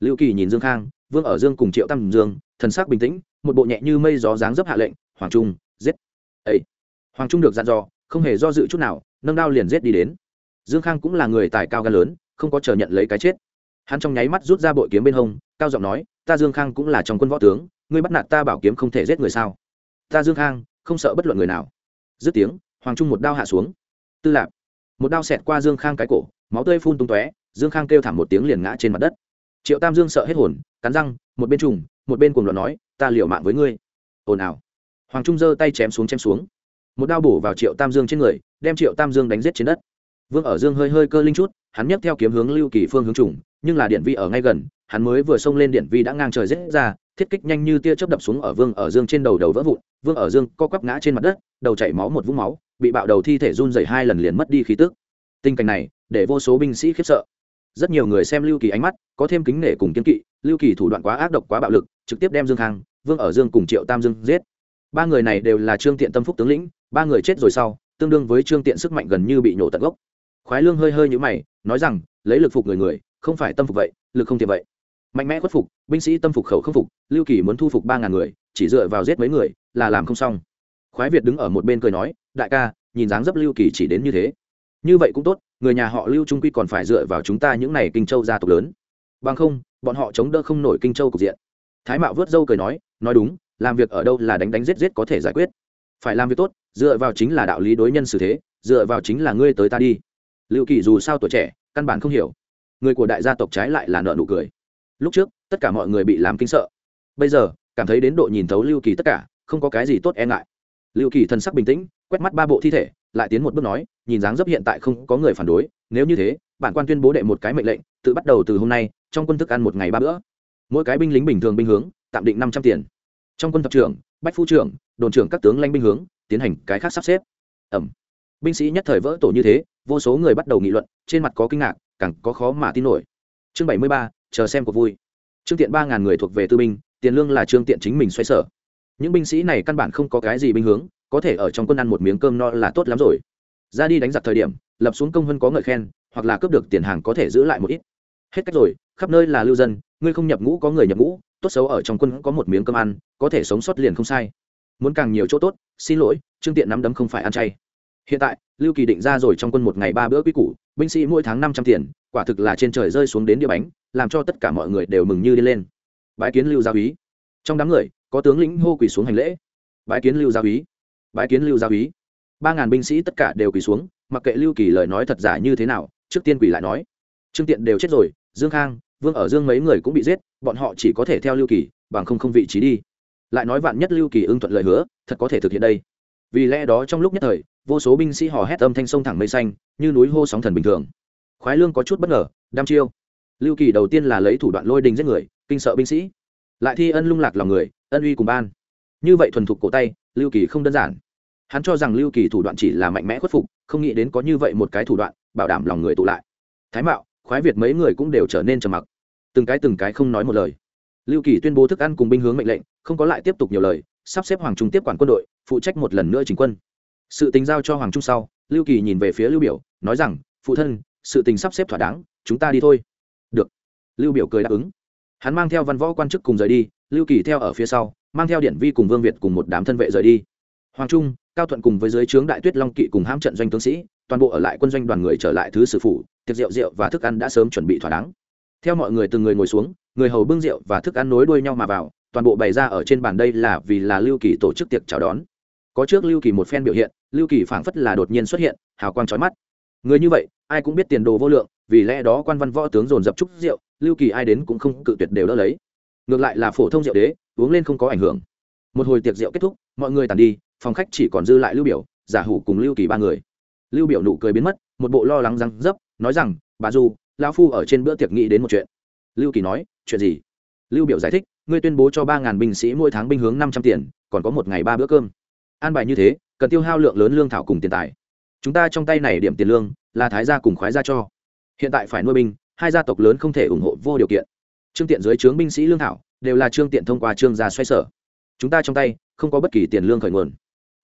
Lưu kỳ nhìn dương khang, vương ở dương cùng triệu tam dương, thần sắc bình tĩnh, một bộ nhẹ như mây gió dáng dấp hạ lệnh, hoàng trung, giết. Ấy hoàng trung được dặn dò không hề do dự chút nào, nâng đao liền giết đi đến. Dương khang cũng là người tài cao gan lớn, không có chờ nhận lấy cái chết. Hắn trong nháy mắt rút ra bội kiếm bên hông, cao giọng nói, ta dương khang cũng là trong quân võ tướng, ngươi bắt nạt ta bảo kiếm không thể giết người sao? Ta dương khang, không sợ bất luận người nào. Dứt tiếng, hoàng trung một đao hạ xuống. Tư lạp, một đao xẹt qua dương khang cái cổ, máu tươi phun tung tóe, dương khang kêu thảm một tiếng liền ngã trên mặt đất. Triệu tam dương sợ hết hồn, cắn răng, một bên trùng, một bên cùng luận nói, ta liều mạng với ngươi. Ồn ào. Hoàng trung giơ tay chém xuống chém xuống một đao bổ vào triệu tam dương trên người, đem triệu tam dương đánh giết trên đất. Vương ở dương hơi hơi cơ linh chút, hắn nhấc theo kiếm hướng lưu kỳ phương hướng trùng, nhưng là điện vi ở ngay gần, hắn mới vừa xông lên điện vi đã ngang trời rết ra, thiết kích nhanh như tia chớp đập xuống ở vương ở dương trên đầu đầu vỡ vụn, vương ở dương co quắp ngã trên mặt đất, đầu chảy máu một vũng máu, bị bạo đầu thi thể run dày hai lần liền mất đi khí tức. Tình cảnh này, để vô số binh sĩ khiếp sợ. Rất nhiều người xem lưu kỳ ánh mắt, có thêm kính nể cùng kiên kỵ, lưu kỳ thủ đoạn quá ác độc quá bạo lực, trực tiếp đem dương khang, vương ở dương cùng triệu tam dương giết ba người này đều là trương tiện tâm phúc tướng lĩnh, ba người chết rồi sau, tương đương với trương tiện sức mạnh gần như bị nhổ tận gốc. Khoái lương hơi hơi nhũ mày, nói rằng, lấy lực phục người người, không phải tâm phục vậy, lực không thiệt vậy. Mạnh mẽ khuất phục, binh sĩ tâm phục khẩu không phục, lưu kỳ muốn thu phục ba ngàn người, chỉ dựa vào giết mấy người, là làm không xong. Khoái việt đứng ở một bên cười nói, đại ca, nhìn dáng dấp lưu kỳ chỉ đến như thế. Như vậy cũng tốt, người nhà họ lưu trung quy còn phải dựa vào chúng ta những n à y kinh châu gia tộc lớn. Bằng không, bọn họ chống đỡ không nổi kinh châu cục diện. Thái mạo vớt dâu cười nói nói đúng làm việc ở đâu là đánh đánh giết giết có thể giải quyết. Phải làm việc tốt, dựa vào chính là đạo lý đối nhân xử thế, dựa vào chính là ngươi tới ta đi. Lưu kỳ dù sao tuổi trẻ, căn bản không hiểu. Người của đại gia tộc trái lại là nợ nụ cười. Lúc trước, tất cả mọi người bị làm kinh sợ. Bây giờ, cảm thấy đến độ nhìn thấu lưu kỳ tất cả, không có cái gì tốt e ngại. Lưu kỳ thân sắc bình tĩnh, quét mắt ba bộ thi thể, lại tiến một bước nói, nhìn dáng dấp hiện tại không có người phản đối, nếu như thế, bản quan tuyên bố đệ một cái mệnh lệnh, tự bắt đầu từ hôm nay, trong quân thức ăn một ngày ba bữa. Mỗi cái binh lính bình thường binh hướng, tạm định năm trăm tiền trong quân tập trưởng, bách phu trưởng, đồn trưởng các tướng lanh binh hướng, tiến hành cái khác sắp xếp. Ẩm. Binh sĩ nhất thời vỡ tổ như thế, vô số người bắt đầu nghị luận, trên mặt có kinh ngạc, càng có khó mà tin nổi. Chương bảy mươi ba, chờ xem cuộc vui. Trương tiện ba ngàn người thuộc về tư binh, tiền lương là trương tiện chính mình xoay sở. Những binh sĩ này căn bản không có cái gì binh hướng, có thể ở trong quân ăn một miếng cơm no là tốt lắm rồi. Ra đi đánh giặc thời điểm, lập xuống công hơn có ngợi khen, hoặc là cướp được tiền hàng có thể giữ lại một ít. Hết cách rồi, khắp nơi là lưu dân, ngươi không nhập ngũ có người nhập ngũ tốt xấu ở trong quân có một miếng cơm ăn, có thể sống sót liền không sai. Muốn càng nhiều chỗ tốt, xin lỗi, trương tiện nắm đấm không phải ăn chay. Hiện tại, lưu kỳ định ra rồi trong quân một ngày ba bữa quy củ, binh sĩ mỗi tháng năm trăm tiền, quả thực là trên trời rơi xuống đến địa bánh, làm cho tất cả mọi người đều mừng như đi lên. Bãi kiến lưu gia úy. Trong đám người, có tướng lĩnh hô quỳ xuống hành lễ. Bãi kiến lưu gia úy. Bãi kiến lưu gia úy. Ba ngàn binh sĩ tất cả đều quỳ xuống, mặc kệ lưu kỳ lời nói thật giả như thế nào, trước tiên quỳ lại nói. Trương tiện đều chết rồi, dương khang vương ở dương mấy người cũng bị giết, bọn họ chỉ có thể theo lưu kỳ, bằng không không vị trí đi. Lại nói vạn nhất lưu kỳ ưng thuận lời hứa, thật có thể thực hiện đây. Vì lẽ đó trong lúc nhất thời, vô số binh sĩ hò hét âm thanh sông thẳng mây xanh, như núi hô sóng thần bình thường. Khoái lương có chút bất ngờ đam chiêu. Lưu kỳ đầu tiên là lấy thủ đoạn lôi đình giết người, kinh sợ binh sĩ. Lại thi ân lung lạc lòng người, ân uy cùng ban. Như vậy thuần thục cổ tay, lưu kỳ không đơn giản. Hắn cho rằng lưu kỳ thủ đoạn chỉ là mạnh mẽ khuất phục, không nghĩ đến có như vậy một cái thủ đoạn, bảo đảm lòng người tụ lại. Thái mạo khoái việt mấy người cũng đều trở nên trầm mặc. Từng cái từng cái không nói một lời. Lưu kỳ tuyên bố thức ăn cùng binh hướng mệnh lệnh, không có lại tiếp tục nhiều lời, sắp xếp hoàng trung tiếp quản quân đội, phụ trách một lần nữa chính quân. Sự tình giao cho hoàng trung sau, lưu kỳ nhìn về phía lưu biểu, nói rằng, phụ thân, sự tình sắp xếp thỏa đáng, chúng ta đi thôi. Được. Lưu biểu cười đáp ứng. Hắn mang theo văn võ quan chức cùng rời đi, lưu kỳ theo ở phía sau, mang theo điện vi cùng vương việt cùng một đám thân vệ rời đi. Hoàng trung, cao thuận cùng với dưới trướng đại tuyết long kỵ cùng hãm trận doanh tướng sĩ, toàn bộ ở lại quân doanh đoàn người trở lại thứ sử phủ tiệc rượu rượu và thức ăn đã sớm chuẩn bị thỏa đáng. Theo mọi người từng người ngồi xuống, người hầu bưng rượu và thức ăn nối đuôi nhau mà vào, toàn bộ bày ra ở trên bàn đây là vì là lưu kỳ tổ chức tiệc chào đón. Có trước lưu kỳ một phen biểu hiện, lưu kỳ phảng phất là đột nhiên xuất hiện, hào quang trói mắt. Người như vậy, ai cũng biết tiền đồ vô lượng, vì lẽ đó quan văn võ tướng dồn dập chúc rượu, lưu kỳ ai đến cũng không cự tuyệt đều đỡ lấy. Ngược lại là phổ thông rượu đế, uống lên không có ảnh hưởng. Một hồi tiệc rượu kết thúc, mọi người tàn đi, phòng khách chỉ còn dư lại lưu biểu, giả hủ cùng lưu kỳ ba người. Lưu biểu nụ cười biến mất, một bộ lo lắng răng dấp nói rằng, bà du, lão phu ở trên bữa tiệc nghĩ đến một chuyện. Lưu kỳ nói, chuyện gì? Lưu biểu giải thích, ngươi tuyên bố cho ba ngàn binh sĩ mỗi tháng binh hướng năm trăm tiền, còn có một ngày ba bữa cơm. An bài như thế, cần tiêu hao lượng lớn lương thảo cùng tiền tài. Chúng ta trong tay này điểm tiền lương, là thái gia cùng khoái gia cho. Hiện tại phải nuôi binh, hai gia tộc lớn không thể ủng hộ vô điều kiện. Trương tiện dưới trướng binh sĩ lương thảo, đều là trương tiện thông qua trương gia xoay sở. Chúng ta trong tay, không có bất kỳ tiền lương khởi nguồn.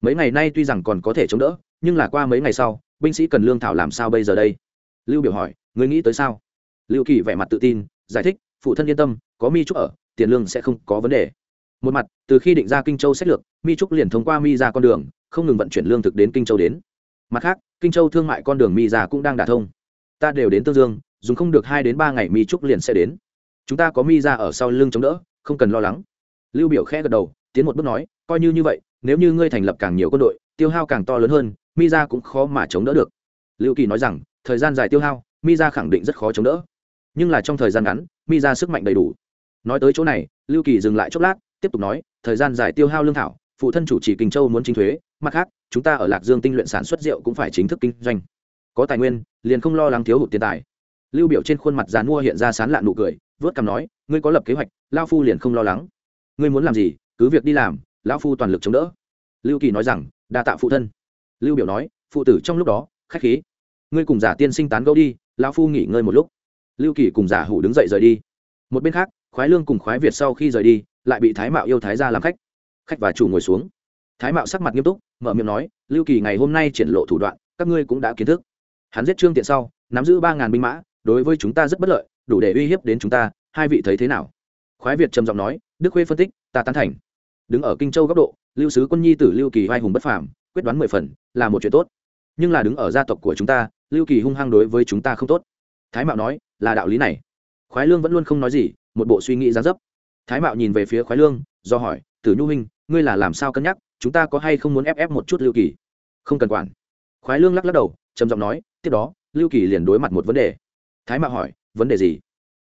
Mấy ngày nay tuy rằng còn có thể chống đỡ, nhưng là qua mấy ngày sau, binh sĩ cần lương thảo làm sao bây giờ đây? Lưu biểu hỏi người nghĩ tới sao? Lưu kỳ vẻ mặt tự tin, giải thích, phụ thân yên tâm, có mi trúc ở, tiền lương sẽ không có vấn đề. Một mặt, từ khi định ra kinh châu sách lược, mi trúc liền thông qua mi ra con đường, không ngừng vận chuyển lương thực đến kinh châu đến. Mặt khác, kinh châu thương mại con đường mi ra cũng đang đả thông. Ta đều đến tương dương, dùng không được hai đến ba ngày mi trúc liền sẽ đến. Chúng ta có mi ra ở sau lưng chống đỡ, không cần lo lắng. Lưu biểu khẽ gật đầu, tiến một bước nói, coi như như vậy, nếu như ngươi thành lập càng nhiều quân đội, tiêu hao càng to lớn hơn, mi ra cũng khó mà chống đỡ được. Lưu kỳ nói rằng thời gian dài tiêu hao mi ra khẳng định rất khó chống đỡ. Nhưng là trong thời gian ngắn mi ra sức mạnh đầy đủ. Nói tới chỗ này, lưu kỳ dừng lại chốc lát, tiếp tục nói, thời gian dài tiêu hao lương thảo, phụ thân chủ trì kinh châu muốn chính thuế, mặt khác, chúng ta ở lạc dương tinh luyện sản xuất rượu cũng phải chính thức kinh doanh. Có tài nguyên, liền không lo lắng thiếu hụt tiền tài. Lưu biểu trên khuôn mặt dàn mua hiện ra sán lạn nụ cười, vớt cằm nói, ngươi có lập kế hoạch lao phu liền không lo lắng. Ngươi muốn làm gì, cứ việc đi làm, lão phu toàn lực chống đỡ. Lưu kỳ nói rằng, đa tạ phụ thân. Lưu biểu nói, phụ tử trong lúc đó, khách khí ngươi cùng giả tiên sinh tán gẫu đi, lão phu nghỉ ngơi một lúc. Lưu kỳ cùng giả hủ đứng dậy rời đi. Một bên khác, khoái lương cùng khoái việt sau khi rời đi, lại bị thái mạo yêu thái ra làm khách. Khách và chủ ngồi xuống. Thái mạo sắc mặt nghiêm túc, mở miệng nói, lưu kỳ ngày hôm nay triển lộ thủ đoạn, các ngươi cũng đã kiến thức. Hắn giết trương tiện sau, nắm giữ ba ngàn binh mã, đối với chúng ta rất bất lợi, đủ để uy hiếp đến chúng ta, hai vị thấy thế nào? Khoái việt trầm giọng nói, đức khuê phân tích, ta tán thành. Đứng ở kinh châu góc độ, lưu sứ quân nhi tử lưu kỳ vai hùng bất phàm, quyết đoán mười phần, là một chuyện tốt nhưng là đứng ở gia tộc của chúng ta, lưu kỳ hung hăng đối với chúng ta không tốt. Thái mạo nói, là đạo lý này. Khoái lương vẫn luôn không nói gì, một bộ suy nghĩ giá dấp. Thái mạo nhìn về phía khoái lương, do hỏi, tử nhu huynh, ngươi là làm sao cân nhắc, chúng ta có hay không muốn ép ép một chút lưu kỳ? Không cần quản. Khoái lương lắc lắc đầu, trầm giọng nói, tiếp đó, lưu kỳ liền đối mặt một vấn đề. Thái mạo hỏi, vấn đề gì?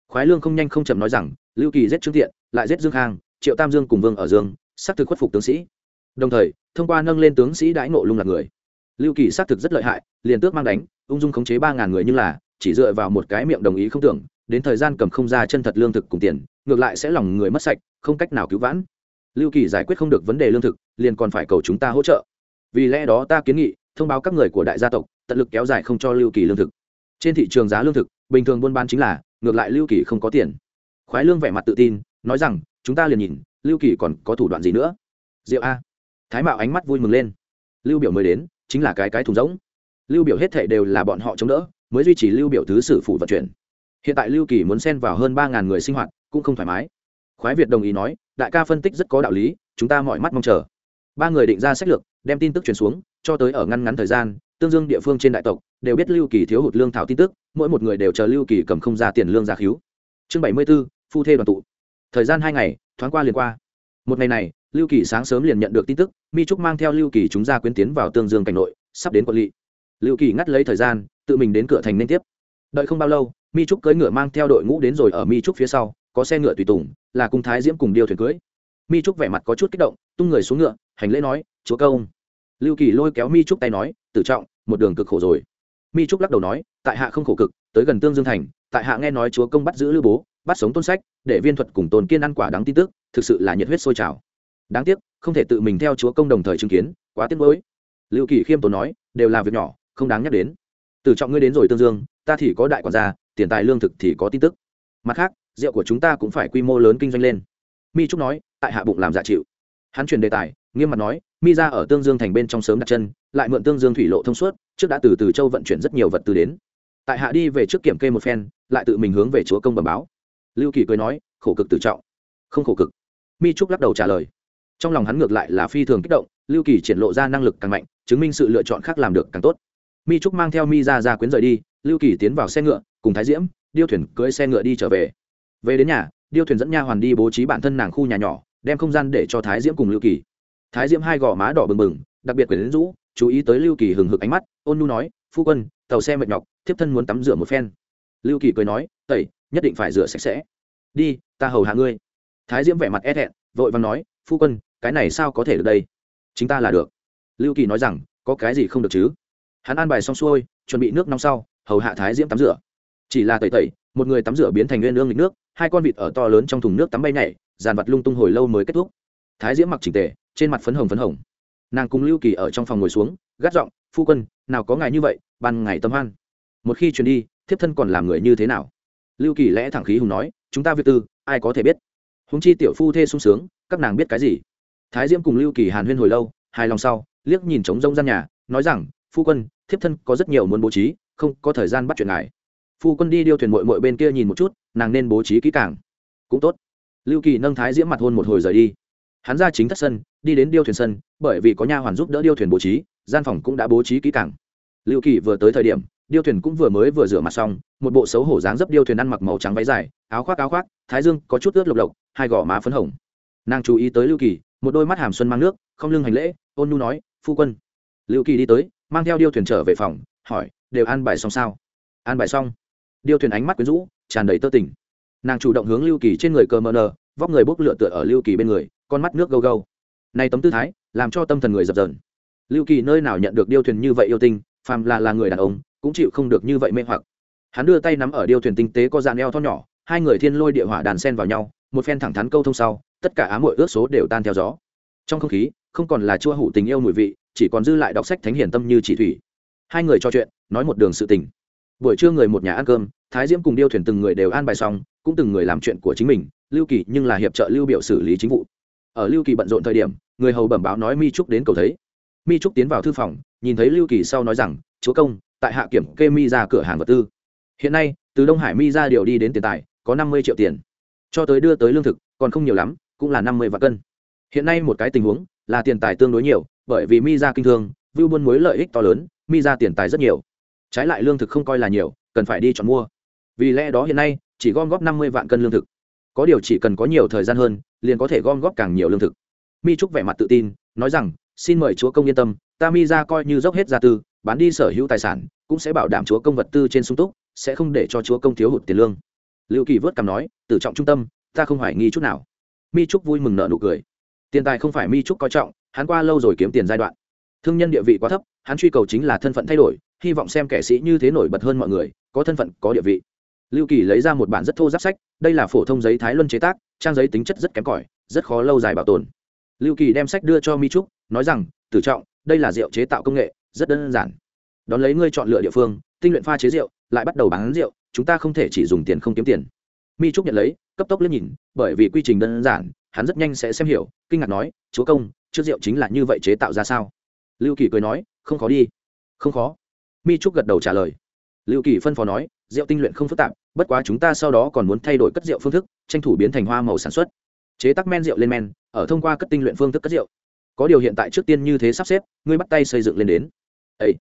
Khoái lương không nhanh không chậm nói rằng, lưu kỳ giết trương thiện, lại giết dương khang, triệu tam dương cùng vương ở dương xác thực khuất phục tướng sĩ. Đồng thời, thông qua nâng lên tướng sĩ đãi ngộ lung lạc người lưu kỳ xác thực rất lợi hại, liền tước mang đánh, ung dung khống chế ba ngàn người nhưng là, chỉ dựa vào một cái miệng đồng ý không tưởng, đến thời gian cầm không ra chân thật lương thực cùng tiền, ngược lại sẽ lòng người mất sạch, không cách nào cứu vãn. Lưu kỳ giải quyết không được vấn đề lương thực, liền còn phải cầu chúng ta hỗ trợ. Vì lẽ đó ta kiến nghị, thông báo các người của đại gia tộc, tận lực kéo dài không cho lưu kỳ lương thực. Trên thị trường giá lương thực, bình thường buôn bán chính là, ngược lại lưu kỳ không có tiền. Khoái lương vẻ mặt tự tin, nói rằng, chúng ta liền nhìn, lưu kỳ còn có thủ đoạn gì nữa? Diệu a. Thái mạo ánh mắt vui mừng lên. Lưu biểu mới đến chính là cái cái thùng rỗng. Lưu biểu hết thệ đều là bọn họ chống đỡ mới duy trì lưu biểu thứ sử phụ vận chuyển. Hiện tại lưu kỳ muốn xen vào hơn ba ngàn người sinh hoạt cũng không thoải mái. Khoái việt đồng ý nói đại ca phân tích rất có đạo lý chúng ta mọi mắt mong chờ. Ba người định ra sách lược đem tin tức truyền xuống cho tới ở ngăn ngắn thời gian tương dương địa phương trên đại tộc đều biết lưu kỳ thiếu hụt lương thảo tin tức mỗi một người đều chờ lưu kỳ cầm không ra tiền lương ra khíu. Chương bảy mươi 74, phu thê đoàn tụ. Thời gian hai ngày thoáng qua liền qua. Một ngày này lưu kỳ sáng sớm liền nhận được tin tức, mi trúc mang theo lưu kỳ chúng ra quyến tiến vào tương dương cảnh nội, sắp đến quận lỵ. Lưu kỳ ngắt lấy thời gian, tự mình đến cửa thành nên tiếp. Đợi không bao lâu, mi trúc cưỡi ngựa mang theo đội ngũ đến rồi ở mi trúc phía sau, có xe ngựa tùy tùng, là cung thái diễm cùng điêu thuyền cưới mi trúc vẻ mặt có chút kích động, tung người xuống ngựa, hành lễ nói, chúa công. Lưu kỳ lôi kéo mi trúc tay nói tự trọng, một đường cực khổ rồi. Mi trúc lắc đầu nói, tại hạ không khổ cực, tới gần tương dương thành, tại hạ nghe nói chúa công bắt giữ lưu bố, bắt sống tôn sách, để viên thuật cùng tồn kiên ăn quả đáng tin tức, thực sự là nhiệt huyết sôi trào đáng tiếc, không thể tự mình theo chúa công đồng thời chứng kiến, quá tiếc nuối. Lưu kỳ khiêm tốn nói, đều là việc nhỏ, không đáng nhắc đến. Từ trọng ngươi đến rồi tương dương, ta thì có đại quản gia, tiền tài lương thực thì có tin tức. Mặt khác, rượu của chúng ta cũng phải quy mô lớn kinh doanh lên. Mi trúc nói, tại hạ bụng làm dạ chịu. Hắn truyền đề tài, nghiêm mặt nói, mi ra ở tương dương thành bên trong sớm đặt chân, lại mượn tương dương thủy lộ thông suốt, trước đã từ từ châu vận chuyển rất nhiều vật tư đến. Tại hạ đi về trước kiểm kê một phen, lại tự mình hướng về chúa công bẩm báo. Lưu kỳ cười nói, khổ cực tự trọng. Không khổ cực. Mi trúc lắc đầu trả lời trong lòng hắn ngược lại là phi thường kích động, lưu kỳ triển lộ ra năng lực càng mạnh, chứng minh sự lựa chọn khác làm được càng tốt. Mi trúc mang theo mi ra ra quyến rời đi, lưu kỳ tiến vào xe ngựa, cùng thái diễm, điêu thuyền cưỡi xe ngựa đi trở về. Về đến nhà, điêu thuyền dẫn nha hoàn đi bố trí bản thân nàng khu nhà nhỏ, đem không gian để cho thái diễm cùng lưu kỳ. Thái diễm hai gò má đỏ bừng bừng, đặc biệt quyển rũ, chú ý tới lưu kỳ hừng hực ánh mắt, ôn nu nói, phu quân, tàu xe mệt nhọc, thiếp thân muốn tắm rửa một phen. Lưu kỳ cười nói, tẩy, nhất định phải rửa sạch sẽ. Đi, ta hầu hạ ngươi. Thái diễm vẻ mặt e thẹn, vội và nói, phu quân cái này sao có thể được đây? Chính ta là được. Lưu kỳ nói rằng, có cái gì không được chứ? Hắn an bài xong xuôi, chuẩn bị nước nóng sau, hầu hạ thái diễm tắm rửa. Chỉ là tẩy tẩy, một người tắm rửa biến thành nguyên lương lịch nước, hai con vịt ở to lớn trong thùng nước tắm bay nhảy, dàn vặt lung tung hồi lâu mới kết thúc. Thái diễm mặc chỉnh tề, trên mặt phấn hồng phấn hồng. Nàng cùng lưu kỳ ở trong phòng ngồi xuống, gắt giọng, phu quân, nào có ngài như vậy, ban ngày tâm hoan. Một khi chuyển đi, thiếp thân còn làm người như thế nào? Lưu kỳ lẽ thẳng khí hùng nói, chúng ta việt tư, ai có thể biết? Húng chi tiểu phu thê sung sướng, các nàng biết cái gì? Thái diễm cùng lưu kỳ hàn huyên hồi lâu, hài lòng sau, liếc nhìn trống rông gian nhà, nói rằng, phu quân, thiếp thân có rất nhiều muốn bố trí, không có thời gian bắt chuyện ngài. Phu quân đi điêu thuyền mội mội bên kia nhìn một chút, nàng nên bố trí kỹ càng. Cũng tốt. Lưu kỳ nâng thái diễm mặt hôn một hồi rời đi. Hắn ra chính thất sân, đi đến điêu thuyền sân, bởi vì có nha hoàn giúp đỡ điêu thuyền bố trí, gian phòng cũng đã bố trí kỹ càng. Lưu kỳ vừa tới thời điểm, điêu thuyền cũng vừa mới vừa rửa mặt xong, một bộ xấu hổ dáng dấp điêu thuyền ăn mặc màu trắng váy dài, áo khoác áo khoác, thái dương có chút ướt lộc lộc, hai gò má phấn hồng. Nàng chú ý tới lưu kỳ một đôi mắt hàm xuân mang nước, không lưng hành lễ, ôn nhu nói, phu quân. Lưu kỳ đi tới, mang theo điêu thuyền trở về phòng, hỏi, đều an bài xong sao? An bài xong. Điêu thuyền ánh mắt quyến rũ, tràn đầy tơ tình. Nàng chủ động hướng lưu kỳ trên người cờ mờ nờ, vóc người bốc lửa tựa ở lưu kỳ bên người, con mắt nước gâu gâu. Này tấm tư thái, làm cho tâm thần người dập dờn. Lưu kỳ nơi nào nhận được điêu thuyền như vậy yêu tinh, phàm là là người đàn ông, cũng chịu không được như vậy mê hoặc. Hắn đưa tay nắm ở điêu thuyền tinh tế có dàn eo thon nhỏ, hai người thiên lôi địa hỏa đàn sen vào nhau một phen thẳng thắn câu thông sau, tất cả ám hội ước số đều tan theo gió. Trong không khí, không còn là chua hủ tình yêu mùi vị, chỉ còn dư lại đọc sách thánh hiển tâm như chỉ thủy. Hai người trò chuyện, nói một đường sự tình. Buổi trưa người một nhà ăn cơm, thái diễm cùng điêu thuyền từng người đều an bài xong, cũng từng người làm chuyện của chính mình, lưu kỳ nhưng là hiệp trợ lưu biểu xử lý chính vụ. Ở lưu kỳ bận rộn thời điểm, người hầu bẩm báo nói mi trúc đến cầu thấy. Mi trúc tiến vào thư phòng, nhìn thấy lưu kỳ sau nói rằng, chúa công, tại hạ kiểm kê mi ra cửa hàng vật tư. Hiện nay, từ đông hải mi ra điều đi đến tiền tài, có năm mươi triệu tiền cho tới đưa tới lương thực, còn không nhiều lắm, cũng là năm mươi vạn cân. Hiện nay một cái tình huống là tiền tài tương đối nhiều, bởi vì mi ra kinh thương vưu buôn mối lợi ích to lớn, mi ra tiền tài rất nhiều. Trái lại lương thực không coi là nhiều, cần phải đi chọn mua. Vì lẽ đó hiện nay, chỉ gom góp năm mươi vạn cân lương thực. Có điều chỉ cần có nhiều thời gian hơn, liền có thể gom góp càng nhiều lương thực. Mi trúc vẻ mặt tự tin, nói rằng, xin mời chúa công yên tâm, ta mi ra coi như dốc hết gia tư, bán đi sở hữu tài sản, cũng sẽ bảo đảm chúa công vật tư trên sung túc, sẽ không để cho chúa công thiếu hụt tiền lương liệu kỳ vớt cằm nói tự trọng trung tâm, ta không hoài nghi chút nào. Mi trúc vui mừng nợ nụ cười. Tiền tài không phải mi trúc coi trọng, hắn qua lâu rồi kiếm tiền giai đoạn. Thương nhân địa vị quá thấp, hắn truy cầu chính là thân phận thay đổi, hy vọng xem kẻ sĩ như thế nổi bật hơn mọi người, có thân phận, có địa vị. Lưu kỳ lấy ra một bản rất thô giáp sách, đây là phổ thông giấy thái luân chế tác, trang giấy tính chất rất kém cỏi, rất khó lâu dài bảo tồn. Lưu kỳ đem sách đưa cho mi trúc, nói rằng, tử trọng, đây là rượu chế tạo công nghệ, rất đơn giản. Đón lấy ngươi chọn lựa địa phương, tinh luyện pha chế rượu, lại bắt đầu bán rượu chúng ta không thể chỉ dùng tiền không kiếm tiền. Mi trúc nhận lấy, cấp tốc liếc nhìn, bởi vì quy trình đơn giản, hắn rất nhanh sẽ xem hiểu, kinh ngạc nói, chúa công, trước rượu chính là như vậy chế tạo ra sao? Lưu kỳ cười nói, không khó đi. Không khó. Mi trúc gật đầu trả lời. Lưu kỳ phân phó nói, rượu tinh luyện không phức tạp, bất quá chúng ta sau đó còn muốn thay đổi cất rượu phương thức, tranh thủ biến thành hoa màu sản xuất. Chế tắc men rượu lên men, ở thông qua cất tinh luyện phương thức cất rượu. Có điều hiện tại trước tiên như thế sắp xếp, ngươi bắt tay xây dựng lên đến. Ấy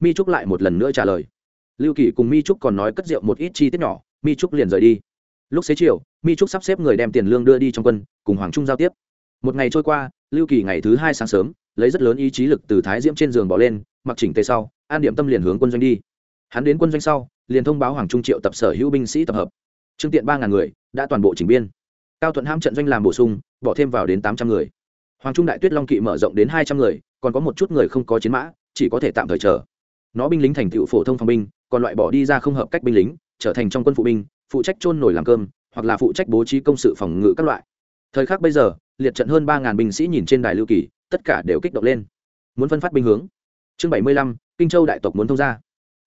mi trúc lại một lần nữa trả lời lưu kỳ cùng mi trúc còn nói cất rượu một ít chi tiết nhỏ, mi trúc liền rời đi. Lúc xế chiều, mi trúc sắp xếp người đem tiền lương đưa đi trong quân, cùng hoàng trung giao tiếp. Một ngày trôi qua, lưu kỳ ngày thứ hai sáng sớm, lấy rất lớn ý chí lực từ thái diễm trên giường bỏ lên, mặc chỉnh tề sau, an điểm tâm liền hướng quân doanh đi. Hắn đến quân doanh sau, liền thông báo hoàng trung triệu tập sở hữu binh sĩ tập hợp. Trương tiện ba ngàn người, đã toàn bộ chỉnh biên. Cao thuận ham trận doanh làm bổ sung, bỏ thêm vào đến tám trăm người. Hoàng trung đại tuyết long kỵ mở rộng đến hai trăm người, còn có một chút người không có chiến mã, chỉ có thể tạm thời chờ. Nó binh lính thành tựu phổ thông phòng binh còn loại bỏ đi ra không hợp cách binh lính, trở thành trong quân phụ binh, phụ trách trôn nổi làm cơm, hoặc là phụ trách bố trí công sự phòng ngự các loại. Thời khắc bây giờ, liệt trận hơn ba ngàn binh sĩ nhìn trên đài lưu kỳ, tất cả đều kích động lên. Muốn phân phát binh hướng. Chương bảy mươi lăm, kinh châu đại tộc muốn thông ra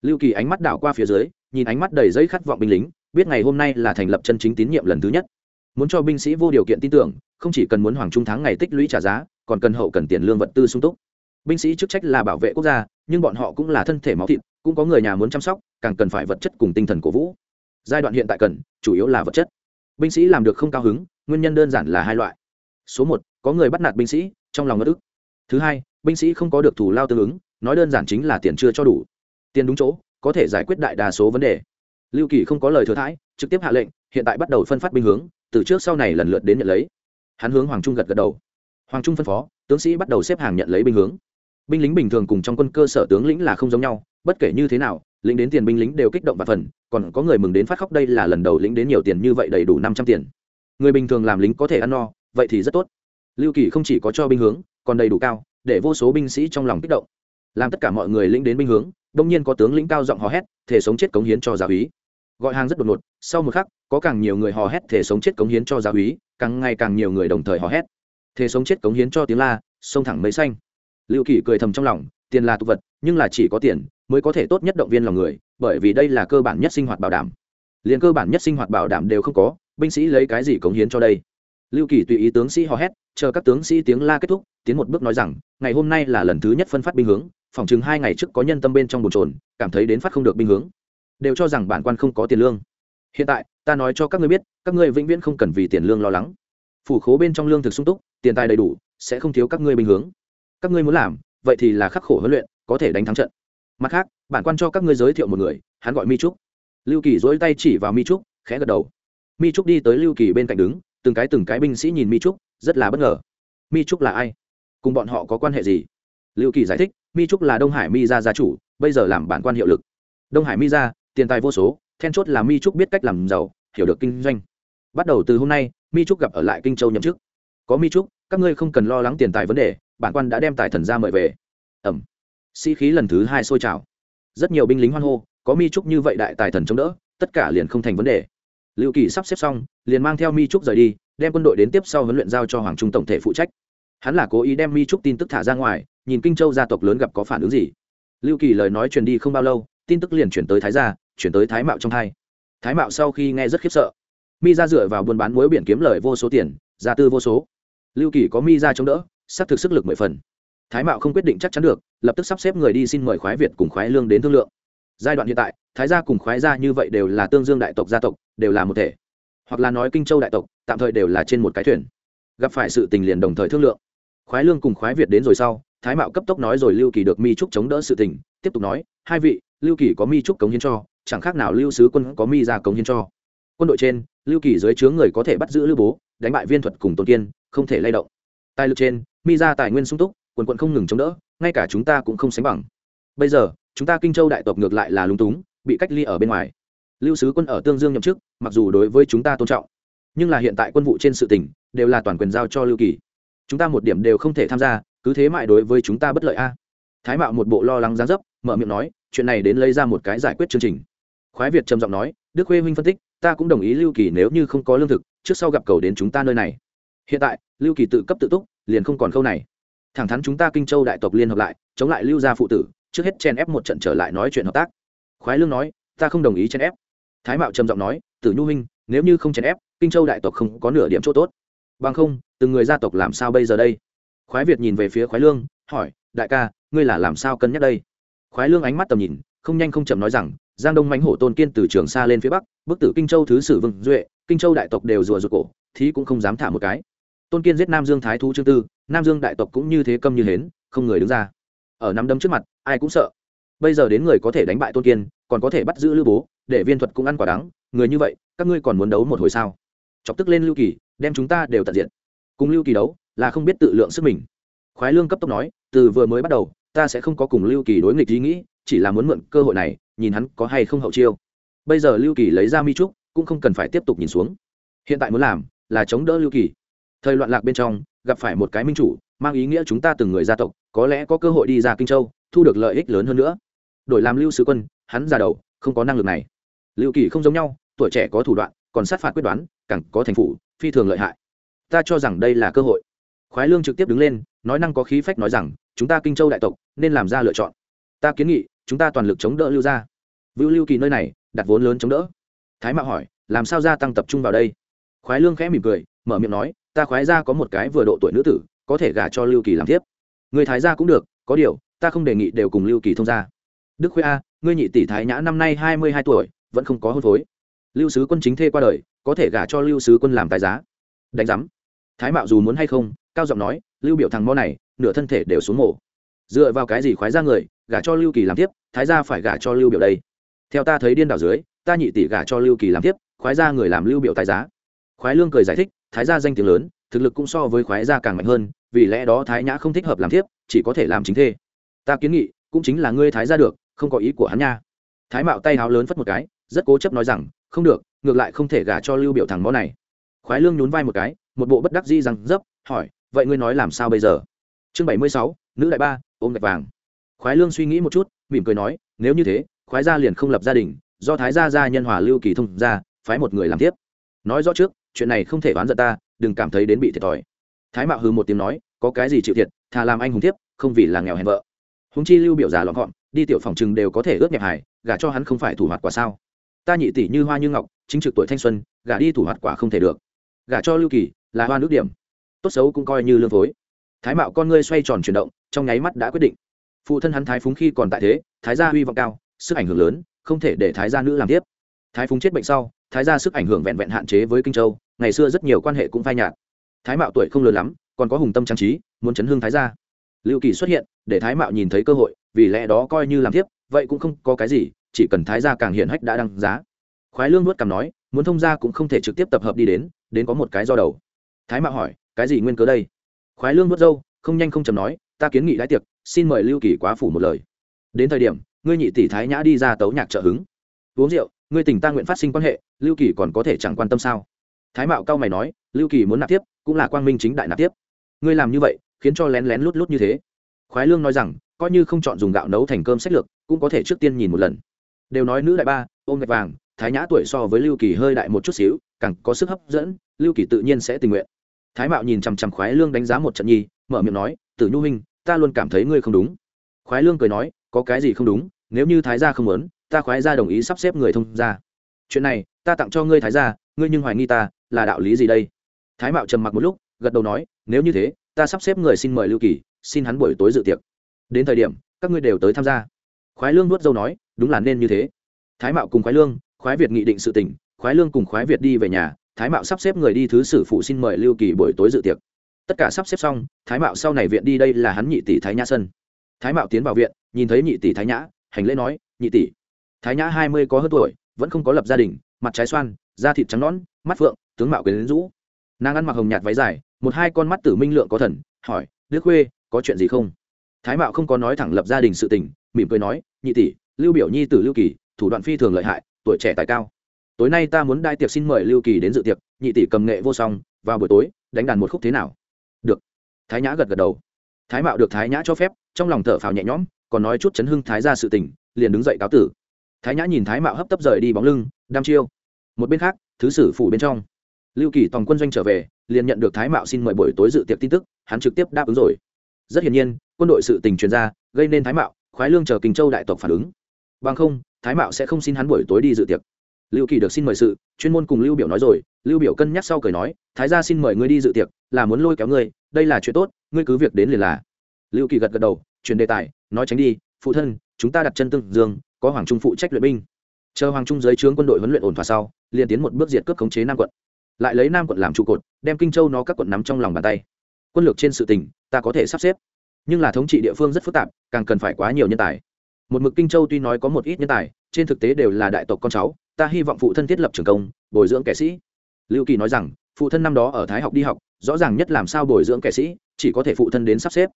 lưu kỳ ánh mắt đảo qua phía dưới, nhìn ánh mắt đầy giấy khát vọng binh lính, biết ngày hôm nay là thành lập chân chính tín nhiệm lần thứ nhất. Muốn cho binh sĩ vô điều kiện tin tưởng, không chỉ cần muốn hoàng trung thắng ngày tích lũy trả giá, còn cần hậu cần tiền lương vật tư sung túc binh sĩ chức trách là bảo vệ quốc gia, nhưng bọn họ cũng là thân thể máu thịt, cũng có người nhà muốn chăm sóc, càng cần phải vật chất cùng tinh thần cổ vũ. Giai đoạn hiện tại cần, chủ yếu là vật chất. Binh sĩ làm được không cao hứng, nguyên nhân đơn giản là hai loại. Số một, có người bắt nạt binh sĩ, trong lòng ngất ức. Thứ hai, binh sĩ không có được thủ lao tương ứng, nói đơn giản chính là tiền chưa cho đủ. Tiền đúng chỗ, có thể giải quyết đại đa số vấn đề. Lưu kỳ không có lời thừa thãi, trực tiếp hạ lệnh, hiện tại bắt đầu phân phát binh hướng, từ trước sau này lần lượt đến nhận lấy. Hắn hướng hoàng trung gật gật đầu. Hoàng trung phân phó, tướng sĩ bắt đầu xếp hàng nhận lấy binh hướng binh lính bình thường cùng trong quân cơ sở tướng lĩnh là không giống nhau, bất kể như thế nào, lĩnh đến tiền binh lính đều kích động và phần, còn có người mừng đến phát khóc đây là lần đầu lĩnh đến nhiều tiền như vậy đầy đủ năm trăm tiền. Người bình thường làm lính có thể ăn no, vậy thì rất tốt. Lưu kỳ không chỉ có cho binh hướng, còn đầy đủ cao, để vô số binh sĩ trong lòng kích động. Làm tất cả mọi người lĩnh đến binh hướng, đông nhiên có tướng lĩnh cao giọng hò hét, thể sống chết cống hiến cho giáo úy. Gọi hàng rất đột ngột, sau một khắc, có càng nhiều người hò hét, thể sống chết cống hiến cho giáo úy. Càng ngày càng nhiều người đồng thời hò hét, thể sống chết cống hiến cho tiếng la, sông thẳng mấy xanh lưu kỳ cười thầm trong lòng, tiền là tục vật, nhưng là chỉ có tiền mới có thể tốt nhất động viên lòng người, bởi vì đây là cơ bản nhất sinh hoạt bảo đảm. Liền cơ bản nhất sinh hoạt bảo đảm đều không có, binh sĩ lấy cái gì cống hiến cho đây? Lưu kỳ tùy ý tướng sĩ hò hét, chờ các tướng sĩ tiếng la kết thúc, tiến một bước nói rằng, ngày hôm nay là lần thứ nhất phân phát binh hướng, phòng chừng hai ngày trước có nhân tâm bên trong bồn trồn cảm thấy đến phát không được binh hướng. Đều cho rằng bản quan không có tiền lương. Hiện tại, ta nói cho các ngươi biết, các ngươi vĩnh viễn không cần vì tiền lương lo lắng. Phủ khố bên trong lương thực sung túc, tiền tài đầy đủ, sẽ không thiếu các ngươi binh hướng các ngươi muốn làm, vậy thì là khắc khổ huấn luyện, có thể đánh thắng trận. Mặt khác, bản quan cho các ngươi giới thiệu một người, hắn gọi mi trúc. Lưu kỳ dỗi tay chỉ vào mi trúc, khẽ gật đầu. Mi trúc đi tới lưu kỳ bên cạnh đứng, từng cái từng cái binh sĩ nhìn mi trúc, rất là bất ngờ. Mi trúc là ai? Cùng bọn họ có quan hệ gì? Lưu kỳ giải thích, mi trúc là đông hải mi gia gia chủ, bây giờ làm bản quan hiệu lực. Đông hải mi gia, tiền tài vô số, then chốt là mi trúc biết cách làm giàu, hiểu được kinh doanh. Bắt đầu từ hôm nay, mi trúc gặp ở lại kinh châu nhậm chức. Có mi trúc, các ngươi không cần lo lắng tiền tài vấn đề bản quan đã đem tài thần ra mời về. Ẩm. Sĩ、si、khí lần thứ hai sôi trào. Rất nhiều binh lính hoan hô, có mi trúc như vậy đại tài thần chống đỡ, tất cả liền không thành vấn đề. Lưu kỳ sắp xếp xong, liền mang theo mi trúc rời đi, đem quân đội đến tiếp sau huấn luyện giao cho hoàng trung tổng thể phụ trách. Hắn là cố ý đem mi trúc tin tức thả ra ngoài, nhìn kinh châu gia tộc lớn gặp có phản ứng gì. Lưu kỳ lời nói truyền đi không bao lâu, tin tức liền chuyển tới thái gia, chuyển tới thái mạo trong hai. Thái mạo sau khi nghe rất khiếp sợ. Mi ra dựa vào buôn bán muối biển kiếm lời vô số tiền, gia tư vô số. Lưu kỳ có mi ra chống đỡ sắp thực sức lực mười phần. Thái mạo không quyết định chắc chắn được, lập tức sắp xếp người đi xin mời khoái việt cùng khoái lương đến thương lượng. Giai đoạn hiện tại, thái gia cùng khoái gia như vậy đều là tương dương đại tộc gia tộc, đều là một thể. Hoặc là nói kinh châu đại tộc, tạm thời đều là trên một cái thuyền. Gặp phải sự tình liền đồng thời thương lượng. Khoái lương cùng khoái việt đến rồi sau, thái mạo cấp tốc nói rồi lưu kỳ được mi trúc chống đỡ sự tình, tiếp tục nói, hai vị, lưu kỳ có mi trúc cống hiến cho, chẳng khác nào lưu sứ quân có mi ra cống hiến cho. Quân đội trên, lưu kỳ dưới chướng người có thể bắt giữ lưu bố, đánh bại viên thuật cùng tôn kiên, không thể lay động. Tài lực trên mi ra tài nguyên sung túc, quần quận không ngừng chống đỡ, ngay cả chúng ta cũng không sánh bằng. Bây giờ, chúng ta kinh châu đại tộc ngược lại là lúng túng, bị cách ly ở bên ngoài. Lưu sứ quân ở tương dương nhậm chức, mặc dù đối với chúng ta tôn trọng, nhưng là hiện tại quân vụ trên sự tỉnh đều là toàn quyền giao cho lưu kỳ. Chúng ta một điểm đều không thể tham gia, cứ thế mãi đối với chúng ta bất lợi a. Thái mạo một bộ lo lắng gián dấp, mở miệng nói, chuyện này đến lấy ra một cái giải quyết chương trình. Khoái việt trầm giọng nói, đức khuê huynh phân tích, ta cũng đồng ý lưu kỳ nếu như không có lương thực, trước sau gặp cầu đến chúng ta nơi này. Hiện tại, lưu kỳ tự cấp tự túc liền không còn khâu này. Thẳng thắn chúng ta kinh châu đại tộc liên hợp lại, chống lại lưu gia phụ tử, trước hết chen ép một trận trở lại nói chuyện hợp tác. Khoái lương nói, ta không đồng ý chen ép. Thái mạo trầm giọng nói, tử nhu huynh, nếu như không chen ép, kinh châu đại tộc không có nửa điểm chỗ tốt. Bằng không, từng người gia tộc làm sao bây giờ đây? Khoái việt nhìn về phía khoái lương, hỏi, đại ca, ngươi là làm sao cân nhắc đây? Khoái lương ánh mắt tầm nhìn, không nhanh không chậm nói rằng, giang đông mánh hổ tôn kiên từ trường xa lên phía bắc, bức tử kinh châu thứ sử vương duệ, kinh châu đại tộc đều rùa rụt cổ, thí cũng không dám thả một cái tôn kiên giết nam dương thái thú chương tư, nam dương đại tộc cũng như thế câm như hến, không người đứng ra. Ở nắm đấm trước mặt, ai cũng sợ. Bây giờ đến người có thể đánh bại tôn kiên, còn có thể bắt giữ lưu bố, để viên thuật cũng ăn quả đắng, người như vậy, các ngươi còn muốn đấu một hồi sao? Chọc tức lên lưu kỳ, đem chúng ta đều tận diện cùng lưu kỳ đấu, là không biết tự lượng sức mình. Khoái lương cấp tốc nói, từ vừa mới bắt đầu, ta sẽ không có cùng lưu kỳ đối nghịch ý nghĩ, chỉ là muốn mượn cơ hội này, nhìn hắn có hay không hậu chiêu. Bây giờ lưu kỳ lấy ra mi trúc, cũng không cần phải tiếp tục nhìn xuống. Hiện tại muốn làm, là chống đỡ lưu kỳ thời loạn lạc bên trong, gặp phải một cái minh chủ, mang ý nghĩa chúng ta từng người gia tộc, có lẽ có cơ hội đi ra kinh châu, thu được lợi ích lớn hơn nữa. Đổi làm lưu sứ quân, hắn già đầu, không có năng lực này. Lưu kỳ không giống nhau, tuổi trẻ có thủ đoạn, còn sát phạt quyết đoán, càng có thành phủ, phi thường lợi hại. Ta cho rằng đây là cơ hội. Khoái lương trực tiếp đứng lên, nói năng có khí phách nói rằng, chúng ta kinh châu đại tộc, nên làm ra lựa chọn. Ta kiến nghị, chúng ta toàn lực chống đỡ lưu gia. Vưu lưu kỳ nơi này, đặt vốn lớn chống đỡ. Thái mạo hỏi, làm sao gia tăng tập trung vào đây? Khoái lương khẽ mỉm cười, mở miệng nói ta khoái ra có một cái vừa độ tuổi nữ tử, có thể gả cho lưu kỳ làm tiếp người thái gia cũng được, có điều, ta không đề nghị đều cùng lưu kỳ thông gia. Đức khuê a, ngươi nhị tỷ thái nhã năm nay hai mươi hai tuổi, vẫn không có hôn phối. Lưu sứ quân chính thê qua đời, có thể gả cho lưu sứ quân làm tài giá. Đánh giám. Thái mạo dù muốn hay không, cao giọng nói, lưu biểu thằng mo này, nửa thân thể đều xuống mổ dựa vào cái gì khoái ra người, gả cho lưu kỳ làm tiếp thái gia phải gả cho lưu biểu đây. Theo ta thấy điên đảo dưới, ta nhị tỷ gả cho lưu kỳ làm tiếp khoái ra người làm lưu biểu tài giá khoái lương cười giải thích thái gia danh tiếng lớn thực lực cũng so với khoái gia càng mạnh hơn vì lẽ đó thái nhã không thích hợp làm thiếp, chỉ có thể làm chính thê. Ta kiến nghị cũng chính là ngươi thái gia được không có ý của hắn nha. Thái mạo tay háo lớn phất một cái rất cố chấp nói rằng không được ngược lại không thể gả cho lưu biểu thằng bó này. Khoái lương nhún vai một cái một bộ bất đắc di rằng dấp hỏi vậy ngươi nói làm sao bây giờ? Chương bảy mươi sáu nữ đại ba ôm gạch vàng. Khoái lương suy nghĩ một chút mỉm cười nói nếu như thế khoái gia liền không lập gia đình do thái gia gia nhân hòa lưu kỳ thông gia phái một người làm tiếp nói rõ trước chuyện này không thể oán giận ta đừng cảm thấy đến bị thiệt thòi. Thái mạo hừ một tiếng nói có cái gì chịu thiệt thà làm anh hùng thiếp, không vì là nghèo hèn vợ. Húng chi lưu biểu già lọn gọn đi tiểu phòng chừng đều có thể ướt nhẹp hải gả cho hắn không phải thủ hoạt quả sao? Ta nhị tỷ như hoa như ngọc chính trực tuổi thanh xuân gả đi thủ hoạt quả không thể được. Gả cho lưu kỳ là hoa nước điểm. Tốt xấu cũng coi như lương phối. Thái mạo con ngươi xoay tròn chuyển động trong nháy mắt đã quyết định. Phụ thân hắn thái phúng khi còn tại thế thái gia huy vọng cao sức ảnh hưởng lớn không thể để thái gia nữ làm tiếp. Thái phúng chết bệnh sau thái gia sức ảnh hưởng vẹn vẹn hạn chế với kinh châu ngày xưa rất nhiều quan hệ cũng phai nhạt. Thái mạo tuổi không lớn lắm, còn có hùng tâm trang trí, muốn chấn hương thái gia. Lưu kỳ xuất hiện, để thái mạo nhìn thấy cơ hội, vì lẽ đó coi như làm tiếp vậy cũng không có cái gì, chỉ cần thái gia càng hiện hách đã đăng giá. Khoái lương nuốt cằm nói, muốn thông gia cũng không thể trực tiếp tập hợp đi đến đến có một cái do đầu. Thái mạo hỏi, cái gì nguyên cớ đây? Khoái lương nuốt dâu, không nhanh không chầm nói, ta kiến nghị đãi tiệc, xin mời lưu kỳ quá phủ một lời. Đến thời điểm, ngươi nhị tỷ thái nhã đi ra tấu nhạc trợ hứng. Uống rượu, ngươi tỉnh ta nguyện phát sinh quan hệ, lưu kỳ còn có thể chẳng quan tâm sao? Thái mạo cao mày nói, lưu kỳ muốn nạp tiếp, cũng là quang minh chính đại nạp tiếp. Ngươi làm như vậy, khiến cho lén lén lút lút như thế. Khoái lương nói rằng, coi như không chọn dùng gạo nấu thành cơm sách lược, cũng có thể trước tiên nhìn một lần. Đều nói nữ đại ba, ôm gạch vàng, thái nhã tuổi so với lưu kỳ hơi đại một chút xíu, càng có sức hấp dẫn, lưu kỳ tự nhiên sẽ tình nguyện. Thái mạo nhìn chằm chằm khoái lương đánh giá một trận nhi, mở miệng nói, tử nhu huynh, ta luôn cảm thấy ngươi không đúng. Khoái lương cười nói, có cái gì không đúng, nếu như thái gia không muốn, ta khoái gia đồng ý sắp xếp người thông gia. chuyện này, ta tặng cho ngươi thái gia, ngươi nhưng hoài nghi ta là đạo lý gì đây? Thái mạo trầm mặc một lúc, gật đầu nói, nếu như thế, ta sắp xếp người xin mời lưu kỳ, xin hắn buổi tối dự tiệc. Đến thời điểm, các ngươi đều tới tham gia. Khoái lương nuốt dâu nói, đúng là nên như thế. Thái mạo cùng khoái lương, khoái việt nghị định sự tỉnh khoái lương cùng khoái việt đi về nhà, thái mạo sắp xếp người đi thứ sử phụ xin mời lưu kỳ buổi tối dự tiệc. Tất cả sắp xếp xong, thái mạo sau này viện đi đây là hắn nhị tỷ thái nhã sân. Thái mạo tiến vào viện, nhìn thấy nhị tỷ thái nhã, hành lễ nói, nhị tỷ, thái nhã hai mươi có hơn tuổi, vẫn không có lập gia đình, mặt trái xoan, da thịt trắng nõn, mắt phượng tướng mạo quyến rũ. Nàng ăn mặc hồng nhạt váy dài, một hai con mắt tử minh lượng có thần, hỏi, đức khuê, có chuyện gì không? Thái mạo không có nói thẳng lập gia đình sự tình, mỉm cười nói, nhị tỷ, lưu biểu nhi tử lưu kỳ, thủ đoạn phi thường lợi hại, tuổi trẻ tài cao. Tối nay ta muốn đai tiệc xin mời lưu kỳ đến dự tiệc, nhị tỷ cầm nghệ vô song, vào buổi tối, đánh đàn một khúc thế nào? Được. Thái nhã gật gật đầu. Thái mạo được thái nhã cho phép, trong lòng thở phào nhẹ nhõm, còn nói chút chấn hưng thái ra sự tình, liền đứng dậy cáo tử. Thái nhã nhìn thái mạo hấp tấp rời đi bóng lưng đam chiêu. Một bên khác, thứ sử phủ bên trong lưu kỳ tòng quân doanh trở về, liền nhận được thái mạo xin mời buổi tối dự tiệc tin tức, hắn trực tiếp đáp ứng rồi. Rất hiển nhiên, quân đội sự tình truyền ra, gây nên thái mạo, khoái lương chờ kinh châu đại tộc phản ứng. Bằng không, thái mạo sẽ không xin hắn buổi tối đi dự tiệc. Lưu kỳ được xin mời sự, chuyên môn cùng lưu biểu nói rồi, lưu biểu cân nhắc sau cười nói, thái gia xin mời ngươi đi dự tiệc, là muốn lôi kéo ngươi, đây là chuyện tốt, ngươi cứ việc đến liền là. Lưu kỳ gật gật đầu chuyển đề tài, nói tránh đi, phụ thân, chúng ta đặt chân tương dương, có hoàng trung phụ trách luyện binh. Chờ hoàng trung dưới trướng quân đội huấn luyện ổn thỏa sau, liền tiến một bước diệt cướp khống chế nam quận lại lấy nam quận làm trụ cột, đem kinh châu nó các quận nắm trong lòng bàn tay. Quân lược trên sự tình, ta có thể sắp xếp. Nhưng là thống trị địa phương rất phức tạp, càng cần phải quá nhiều nhân tài. Một mực kinh châu tuy nói có một ít nhân tài, trên thực tế đều là đại tộc con cháu, ta hy vọng phụ thân thiết lập trường công, bồi dưỡng kẻ sĩ. Lưu kỳ nói rằng, phụ thân năm đó ở thái học đi học, rõ ràng nhất làm sao bồi dưỡng kẻ sĩ, chỉ có thể phụ thân đến sắp xếp.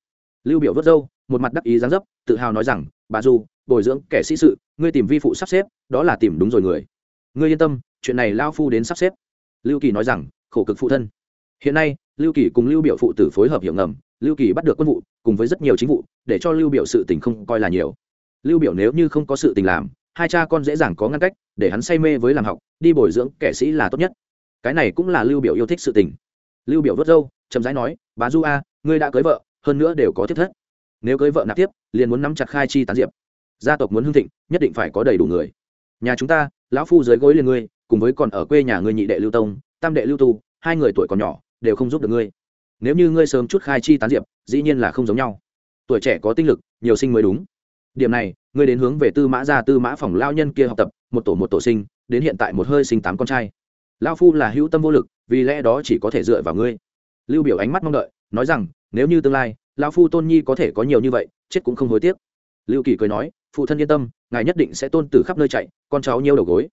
Lưu biểu vớt dâu một mặt đắc ý dáng dấp, tự hào nói rằng, bà du, bồi dưỡng kẻ sĩ sự, ngươi tìm vi phụ sắp xếp, đó là tìm đúng rồi người. Ngươi yên tâm, chuyện này lao phu đến sắp xếp lưu kỳ nói rằng, khổ cực phụ thân. Hiện nay, lưu kỳ cùng lưu biểu phụ tử phối hợp hiểu ngầm, lưu kỳ bắt được quân vụ, cùng với rất nhiều chính vụ, để cho lưu biểu sự tình không coi là nhiều. Lưu biểu nếu như không có sự tình làm, hai cha con dễ dàng có ngăn cách, để hắn say mê với làm học, đi bồi dưỡng kẻ sĩ là tốt nhất. Cái này cũng là lưu biểu yêu thích sự tình. Lưu biểu vớt râu, chậm rãi nói, bá du a, ngươi đã cưới vợ, hơn nữa đều có thiết thất. Nếu cưới vợ nạp tiếp, liền muốn nắm chặt khai chi tán diệp. Gia tộc muốn hưng thịnh, nhất định phải có đầy đủ người. Nhà chúng ta, lão phu dưới gối liền ngươi cùng với còn ở quê nhà ngươi nhị đệ lưu tông, tam đệ lưu tu, hai người tuổi còn nhỏ, đều không giúp được ngươi. Nếu như ngươi sớm chút khai chi tán diệp, dĩ nhiên là không giống nhau. Tuổi trẻ có tinh lực, nhiều sinh mới đúng. Điểm này, ngươi đến hướng về tư mã gia tư mã phòng lao nhân kia học tập, một tổ một tổ sinh, đến hiện tại một hơi sinh tám con trai. Lao phu là hữu tâm vô lực, vì lẽ đó chỉ có thể dựa vào ngươi. Lưu biểu ánh mắt mong đợi, nói rằng, nếu như tương lai lao phu tôn nhi có thể có nhiều như vậy, chết cũng không hối tiếc. Lưu kỳ cười nói, phụ thân yên tâm, ngài nhất định sẽ tôn tử khắp nơi chạy, con cháu nhiều đầu gối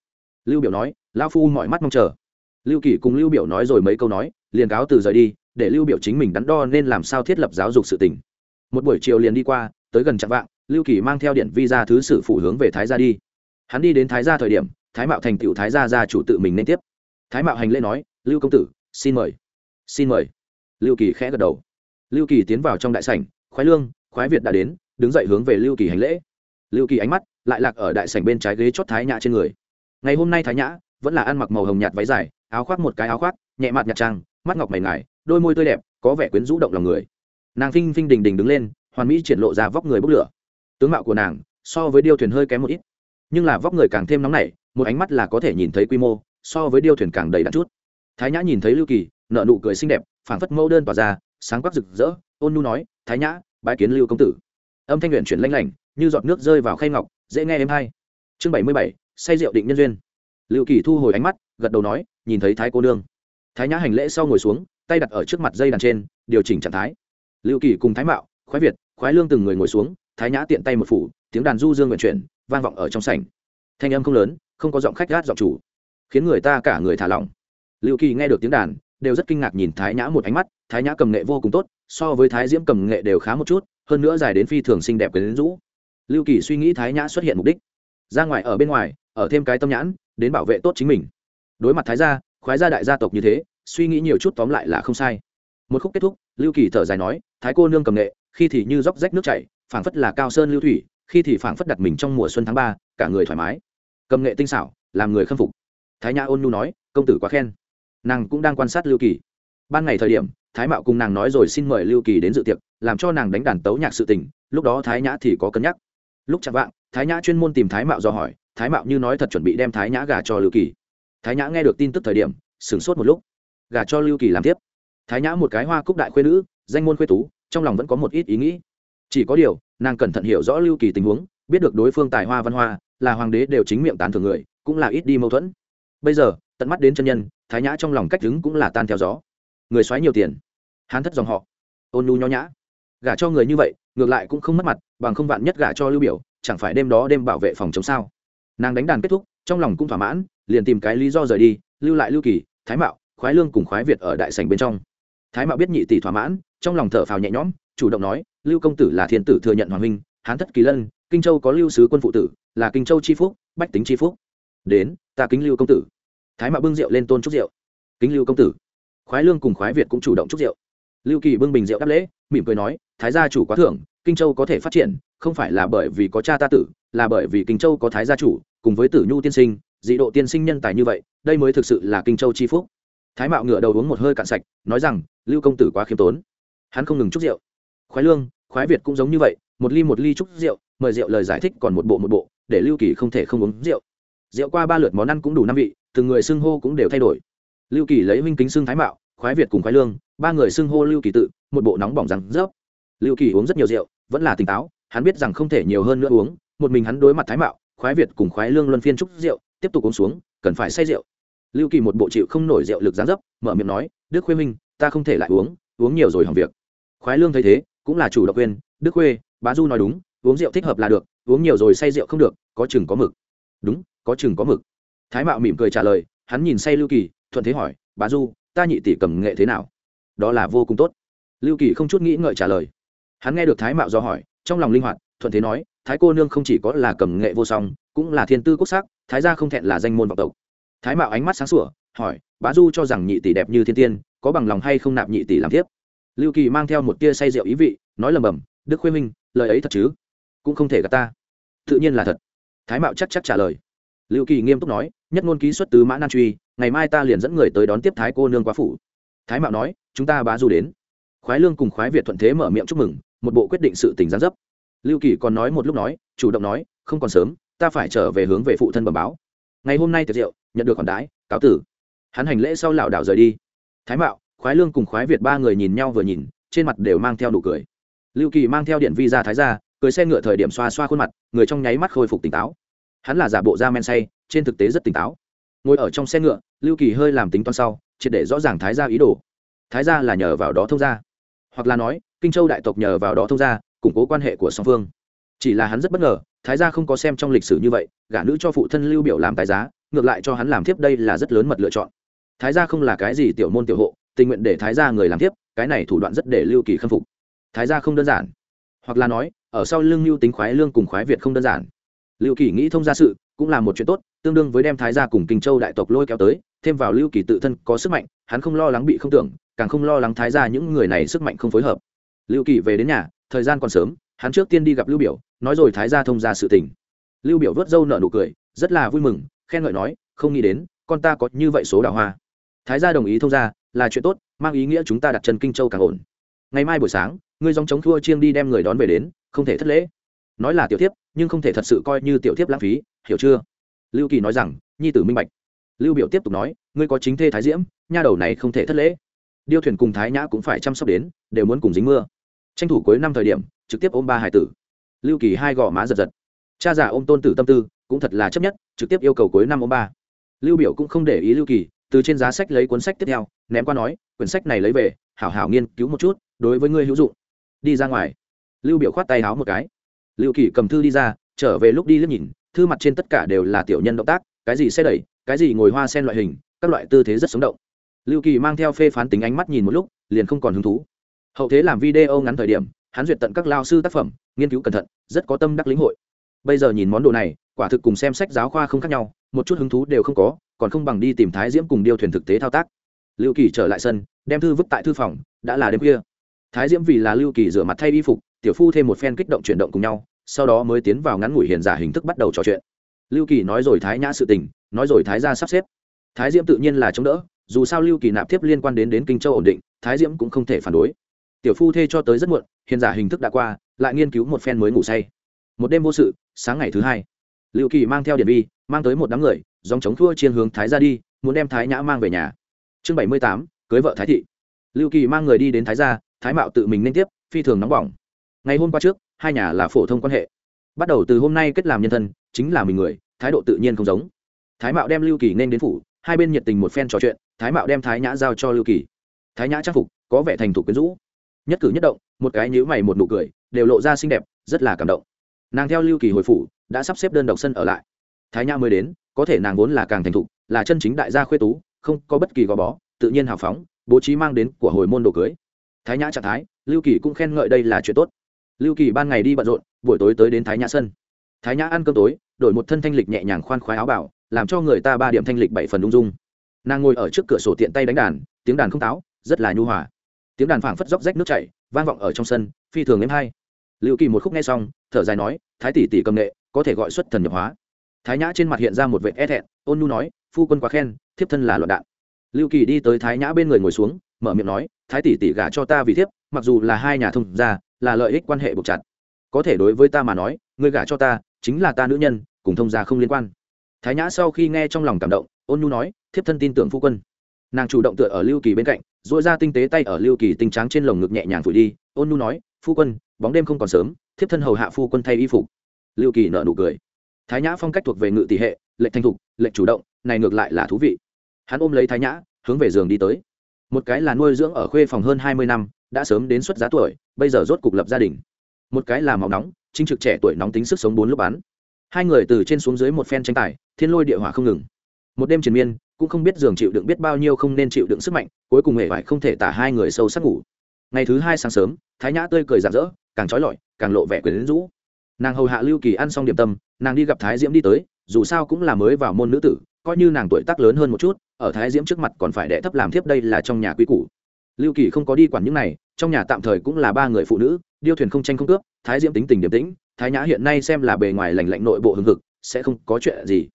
lưu biểu nói lao phu mọi mắt mong chờ. Lưu kỳ cùng lưu biểu nói rồi mấy câu nói, liền cáo từ rời đi, để lưu biểu chính mình đắn đo nên làm sao thiết lập giáo dục sự tình. Một buổi chiều liền đi qua, tới gần chặng vạng, lưu kỳ mang theo điện vi ra thứ sử phụ hướng về thái gia đi. Hắn đi đến thái gia thời điểm, thái mạo thành tựu thái gia gia chủ tự mình nên tiếp. Thái mạo hành lễ nói, lưu công tử, xin mời xin mời. Lưu kỳ khẽ gật đầu. Lưu kỳ tiến vào trong đại sảnh, khoái lương, khoái việt đã đến, đứng dậy hướng về lưu kỳ hành lễ. Lưu kỳ ánh mắt lại lạc ở đại sảnh bên trái ghế chót thái nhã trên người ngày hôm nay thái nhã vẫn là ăn mặc màu hồng nhạt váy dài, áo khoác một cái áo khoác, nhẹ mặt nhạt trang, mắt ngọc mày ngài, đôi môi tươi đẹp, có vẻ quyến rũ động lòng người. Nàng phinh phinh đình đình đứng lên, hoàn mỹ triển lộ ra vóc người bốc lửa. Tướng mạo của nàng so với điêu thuyền hơi kém một ít, nhưng là vóc người càng thêm nóng nảy, một ánh mắt là có thể nhìn thấy quy mô, so với điêu thuyền càng đầy đặn chút. Thái nhã nhìn thấy lưu kỳ nợ nụ cười xinh đẹp, phảng phất mẫu đơn tỏa ra, sáng quắc rực rỡ, ôn nu nói, thái nhã bãi kiến lưu công tử. Âm thanh luyện chuyển lanh lảnh, như giọt nước rơi vào khay ngọc, dễ nghe êm hay. Chương bảy mươi bảy say rượu định nhân duyên. Lưu kỳ thu hồi ánh mắt, gật đầu nói, nhìn thấy thái cô nương. Thái nhã hành lễ sau ngồi xuống, tay đặt ở trước mặt dây đàn trên, điều chỉnh trạng thái. Lưu kỳ cùng thái mạo, khoái việt, khoái lương từng người ngồi xuống, thái nhã tiện tay một phủ, tiếng đàn du dương vận chuyển, vang vọng ở trong sảnh. Thanh âm không lớn, không có giọng khách gát giọng chủ, khiến người ta cả người thả lỏng. Lưu kỳ nghe được tiếng đàn, đều rất kinh ngạc nhìn thái nhã một ánh mắt, thái nhã cầm nghệ vô cùng tốt, so với thái diễm cầm nghệ đều khá một chút, hơn nữa dài đến phi thường xinh đẹp quyến rũ. Lưu kỳ suy nghĩ thái nhã xuất hiện mục đích. Ra ngoài ở bên ngoài ở thêm cái tâm nhãn, đến bảo vệ tốt chính mình. Đối mặt thái gia, khoái gia đại gia tộc như thế, suy nghĩ nhiều chút tóm lại là không sai. Một khúc kết thúc, lưu kỳ thở dài nói, thái cô nương cầm nghệ, khi thì như róc rách nước chảy, phảng phất là cao sơn lưu thủy, khi thì phảng phất đặt mình trong mùa xuân tháng ba, cả người thoải mái. Cầm nghệ tinh xảo, làm người khâm phục. Thái nhã ôn nhu nói, công tử quá khen. Nàng cũng đang quan sát lưu kỳ. Ban ngày thời điểm, thái mạo cùng nàng nói rồi xin mời lưu kỳ đến dự tiệc, làm cho nàng đánh đàn tấu nhạc sự tình, lúc đó thái nhã thì có cân nhắc. Lúc chạm vạng, thái nhã chuyên môn tìm thái mạo do hỏi thái mạo như nói thật chuẩn bị đem thái nhã gà cho lưu kỳ. Thái nhã nghe được tin tức thời điểm, sửng sốt một lúc. Gà cho lưu kỳ làm tiếp. Thái nhã một cái hoa cúc đại khuê nữ, danh môn khuê tú, trong lòng vẫn có một ít ý nghĩ. Chỉ có điều, nàng cẩn thận hiểu rõ lưu kỳ tình huống, biết được đối phương tài hoa văn hoa, là hoàng đế đều chính miệng tán thưởng người, cũng là ít đi mâu thuẫn. Bây giờ, tận mắt đến chân nhân, thái nhã trong lòng cách đứng cũng là tan theo gió. Người xoáy nhiều tiền. Hán thất dòng họ. Ôn nhu nho nhã. Gả cho người như vậy, ngược lại cũng không mất mặt, bằng không vạn nhất gả cho lưu biểu, chẳng phải đêm đó đêm bảo vệ phòng chống sao? Nàng đánh đàn kết thúc, trong lòng cũng thỏa mãn, liền tìm cái lý do rời đi, lưu lại lưu kỳ, thái mạo, khoái lương cùng khoái việt ở đại sành bên trong. Thái mạo biết nhị tỷ thỏa mãn, trong lòng thở phào nhẹ nhõm, chủ động nói, lưu công tử là thiên tử thừa nhận hoàng minh hán thất kỳ lân, kinh châu có lưu sứ quân phụ tử, là kinh châu chi phúc, bách tính chi phúc. Đến, ta kính lưu công tử. Thái mạo bưng rượu lên tôn trúc rượu. Kính lưu công tử. Khoái lương cùng khoái việt cũng chủ động trúc rượu. Lưu kỳ bưng bình rượu đáp lễ, mỉm cười nói, thái gia chủ quá thưởng, kinh châu có thể phát triển, không phải là bởi vì có cha ta tử là bởi vì kinh châu có thái gia chủ, cùng với tử nhu tiên sinh, dị độ tiên sinh nhân tài như vậy, đây mới thực sự là kinh châu chi phúc. Thái mạo ngựa đầu uống một hơi cạn sạch, nói rằng, lưu công tử quá khiêm tốn. Hắn không ngừng chúc rượu. Khoái lương, khoái việt cũng giống như vậy, một ly một ly chúc rượu, mời rượu lời giải thích còn một bộ một bộ, để lưu kỳ không thể không uống rượu. Rượu qua ba lượt món ăn cũng đủ năm vị, từng người xưng hô cũng đều thay đổi. Lưu kỳ lấy minh kính xưng thái mạo, khoái việt cùng khoái lương, ba người xưng hô lưu kỳ tự, một bộ nóng bỏng rằng rớp. Lưu kỳ uống rất nhiều rượu, vẫn là tỉnh táo, hắn biết rằng không thể nhiều hơn nữa uống một mình hắn đối mặt thái mạo, khoái việt cùng khoái lương luân phiên trúc rượu, tiếp tục uống xuống, cần phải say rượu. Lưu kỳ một bộ chịu không nổi rượu lực gián dấp, mở miệng nói, đức khuê minh ta không thể lại uống uống nhiều rồi hỏng việc. Khoái lương thấy thế, cũng là chủ động quên đức khuê, bá du nói đúng, uống rượu thích hợp là được, uống nhiều rồi say rượu không được, có chừng có mực. Đúng, có chừng có mực. Thái mạo mỉm cười trả lời, hắn nhìn say lưu kỳ, thuận thế hỏi, bá du, ta nhị tỷ cầm nghệ thế nào? Đó là vô cùng tốt. Lưu kỳ không chút nghĩ ngợi trả lời. Hắn nghe được thái mạo do hỏi, trong lòng linh hoạt thuận thế nói, thái cô nương không chỉ có là cầm nghệ vô song, cũng là thiên tư quốc sắc, thái gia không thẹn là danh môn vọng tộc. Thái mạo ánh mắt sáng sủa, hỏi, bá du cho rằng nhị tỷ đẹp như thiên tiên, có bằng lòng hay không nạp nhị tỷ làm tiếp lưu kỳ mang theo một tia say rượu ý vị, nói lầm bầm, đức khuê minh, lời ấy thật chứ? Cũng không thể gạt ta. Tự nhiên là thật. Thái mạo chắc chắc trả lời. Lưu kỳ nghiêm túc nói, nhất ngôn ký xuất tứ mã nan truy, ngày mai ta liền dẫn người tới đón tiếp thái cô nương quá phủ. Thái mạo nói, chúng ta bá du đến. Khoái lương cùng khoái việt thuận thế mở miệng chúc mừng, một bộ quyết định sự tình gián dấp lưu kỳ còn nói một lúc nói, chủ động nói, không còn sớm, ta phải trở về hướng về phụ thân bẩm báo. Ngày hôm nay tiệc rượu, nhận được khoản đái cáo tử. Hắn hành lễ sau lảo đảo rời đi. Thái mạo, khoái lương cùng khoái việt ba người nhìn nhau vừa nhìn, trên mặt đều mang theo nụ cười. Lưu kỳ mang theo điện vi ra thái ra cưới xe ngựa thời điểm xoa xoa khuôn mặt, người trong nháy mắt khôi phục tỉnh táo. Hắn là giả bộ da men say, trên thực tế rất tỉnh táo. Ngồi ở trong xe ngựa, lưu kỳ hơi làm tính toán sau, triệt để rõ ràng thái gia ý đồ. Thái gia là nhờ vào đó thông gia. Hoặc là nói, kinh châu đại tộc nhờ vào đó thông gia củng cố quan hệ của song phương. Chỉ là hắn rất bất ngờ, thái gia không có xem trong lịch sử như vậy, gả nữ cho phụ thân lưu biểu làm tài giá, ngược lại cho hắn làm tiếp đây là rất lớn mật lựa chọn. Thái gia không là cái gì tiểu môn tiểu hộ, tình nguyện để thái gia người làm tiếp cái này thủ đoạn rất để lưu kỳ khâm phục. Thái gia không đơn giản. Hoặc là nói, ở sau lưng lưu tính khoái lương cùng khoái việt không đơn giản. Lưu kỳ nghĩ thông gia sự, cũng là một chuyện tốt, tương đương với đem thái gia cùng kinh châu đại tộc lôi kéo tới, thêm vào lưu kỳ tự thân có sức mạnh, hắn không lo lắng bị không tưởng, càng không lo lắng thái gia những người này sức mạnh không phối hợp. Lưu kỳ về đến nhà thời gian còn sớm, hắn trước tiên đi gặp lưu biểu, nói rồi thái gia thông ra sự tình. Lưu biểu vớt râu nở nụ cười, rất là vui mừng, khen ngợi nói, không nghĩ đến, con ta có như vậy số đào hoa. Thái gia đồng ý thông ra là chuyện tốt, mang ý nghĩa chúng ta đặt chân kinh châu càng ổn. Ngày mai buổi sáng, ngươi dòng chống thua chiêng đi đem người đón về đến, không thể thất lễ. Nói là tiểu thiếp, nhưng không thể thật sự coi như tiểu thiếp lãng phí, hiểu chưa? Lưu kỳ nói rằng, nhi tử minh bạch. Lưu biểu tiếp tục nói, ngươi có chính thê thái diễm, nha đầu này không thể thất lễ. Điêu thuyền cùng thái nhã cũng phải chăm sóc đến, đều muốn cùng dính mưa tranh thủ cuối năm thời điểm, trực tiếp ôm ba hải tử. Lưu kỳ hai gò má giật giật. Cha già ôm tôn tử tâm tư, cũng thật là chấp nhất, trực tiếp yêu cầu cuối năm ôm ba. Lưu biểu cũng không để ý lưu kỳ, từ trên giá sách lấy cuốn sách tiếp theo, ném qua nói, quyển sách này lấy về, hảo hảo nghiên cứu một chút, đối với ngươi hữu dụng. Đi ra ngoài. Lưu biểu khoát tay háo một cái. Lưu kỳ cầm thư đi ra, trở về lúc đi liếc nhìn, thư mặt trên tất cả đều là tiểu nhân động tác, cái gì xe đẩy, cái gì ngồi hoa sen loại hình, các loại tư thế rất sống động. Lưu kỳ mang theo phê phán tính ánh mắt nhìn một lúc, liền không còn hứng thú hậu thế làm video ngắn thời điểm, hắn duyệt tận các lao sư tác phẩm, nghiên cứu cẩn thận, rất có tâm đắc lĩnh hội. Bây giờ nhìn món đồ này, quả thực cùng xem sách giáo khoa không khác nhau, một chút hứng thú đều không có, còn không bằng đi tìm thái diễm cùng điêu thuyền thực tế thao tác. Lưu kỳ trở lại sân, đem thư vứt tại thư phòng, đã là đêm khuya. Thái diễm vì là lưu kỳ rửa mặt thay y phục, tiểu phu thêm một phen kích động chuyển động cùng nhau, sau đó mới tiến vào ngắn ngủi hiền giả hình thức bắt đầu trò chuyện. Lưu kỳ nói rồi thái nhã sự tình, nói rồi thái ra sắp xếp. Thái diễm tự nhiên là chống đỡ, dù sao lưu kỳ nạp tiếp liên quan đến đến kinh châu ổn định, thái diễm cũng không thể phản đối tiểu phu thê cho tới rất muộn, hiền giả hình thức đã qua, lại nghiên cứu một phen mới ngủ say. Một đêm vô sự, sáng ngày thứ hai, lưu kỳ mang theo điện vi, mang tới một đám người dòng chống thua chiên hướng thái ra đi, muốn đem thái nhã mang về nhà. Chương bảy mươi tám, cưới vợ thái thị. Lưu kỳ mang người đi đến thái gia, thái mạo tự mình nên tiếp, phi thường nóng bỏng. Ngày hôm qua trước, hai nhà là phổ thông quan hệ. Bắt đầu từ hôm nay kết làm nhân thân, chính là mình người, thái độ tự nhiên không giống. Thái mạo đem lưu kỳ nên đến phủ, hai bên nhiệt tình một phen trò chuyện, thái mạo đem thái nhã giao cho lưu kỳ. Thái nhã trang phục, có vẻ thành thục quyến rũ nhất cử nhất động, một cái nhíu mày một nụ cười, đều lộ ra xinh đẹp, rất là cảm động. Nàng theo lưu kỳ hồi phủ, đã sắp xếp đơn độc sân ở lại. Thái nhã mới đến, có thể nàng vốn là càng thành thục, là chân chính đại gia khuê tú, không có bất kỳ gò bó, tự nhiên hào phóng, bố trí mang đến của hồi môn đồ cưới. Thái nhã trạng thái, lưu kỳ cũng khen ngợi đây là chuyện tốt. Lưu kỳ ban ngày đi bận rộn, buổi tối tới đến thái nhã sân. Thái nhã ăn cơm tối, đổi một thân thanh lịch nhẹ nhàng khoan khoái áo bảo, làm cho người ta ba điểm thanh lịch bảy phần ung dung. Nàng ngồi ở trước cửa sổ tiện tay đánh đàn, tiếng đàn không táo, rất là nhu hòa tiếng đàn phảng phất róc rách nước chảy, vang vọng ở trong sân, phi thường êm hay. Lưu kỳ một khúc nghe xong, thở dài nói, thái tỷ tỷ cầm nghệ, có thể gọi xuất thần nhập hóa. Thái nhã trên mặt hiện ra một vệ e thẹn, ôn nhu nói, phu quân quá khen, thiếp thân là loạn đạn. Lưu kỳ đi tới thái nhã bên người ngồi xuống, mở miệng nói, thái tỷ tỷ gả cho ta vì thiếp, mặc dù là hai nhà thông gia, là lợi ích quan hệ buộc chặt. Có thể đối với ta mà nói, người gả cho ta, chính là ta nữ nhân, cùng thông gia không liên quan. Thái nhã sau khi nghe trong lòng cảm động, ôn nhu nói, thiếp thân tin tưởng phu quân nàng chủ động tựa ở lưu kỳ bên cạnh, dội ra tinh tế tay ở lưu kỳ tinh trắng trên lồng ngực nhẹ nhàng phủi đi, ôn nu nói, phu quân, bóng đêm không còn sớm, thiếp thân hầu hạ phu quân thay y phục. Lưu kỳ nợ nụ cười. Thái nhã phong cách thuộc về ngự tỷ hệ lệnh thanh thục lệnh chủ động, này ngược lại là thú vị. Hắn ôm lấy thái nhã, hướng về giường đi tới. Một cái là nuôi dưỡng ở khuê phòng hơn hai mươi năm, đã sớm đến xuất giá tuổi, bây giờ rốt cục lập gia đình. Một cái là máu nóng, chính trực trẻ tuổi nóng tính sức sống bốn lúc bắn hai người từ trên xuống dưới một phen tranh tài, thiên lôi địa hỏa không ngừng. Một đêm triền miên cũng không biết giường chịu đựng biết bao nhiêu không nên chịu đựng sức mạnh, cuối cùng hề phải không thể tả hai người sâu sắc ngủ. Ngày thứ hai sáng sớm, thái nhã tươi cười rạng rỡ, càng trói lọi, càng lộ vẻ quyến rũ. Nàng hầu hạ lưu kỳ ăn xong điểm tâm, nàng đi gặp thái diễm đi tới, dù sao cũng là mới vào môn nữ tử, coi như nàng tuổi tác lớn hơn một chút, ở thái diễm trước mặt còn phải đệ thấp làm thiếp đây là trong nhà quý cũ lưu kỳ không có đi quản những này, trong nhà tạm thời cũng là ba người phụ nữ, điêu thuyền không tranh không cướp, thái diễm tính tình điềm tĩnh, thái nhã hiện nay xem là bề ngoài lành lạnh nội bộ hưng hực, sẽ không có chuyện gì.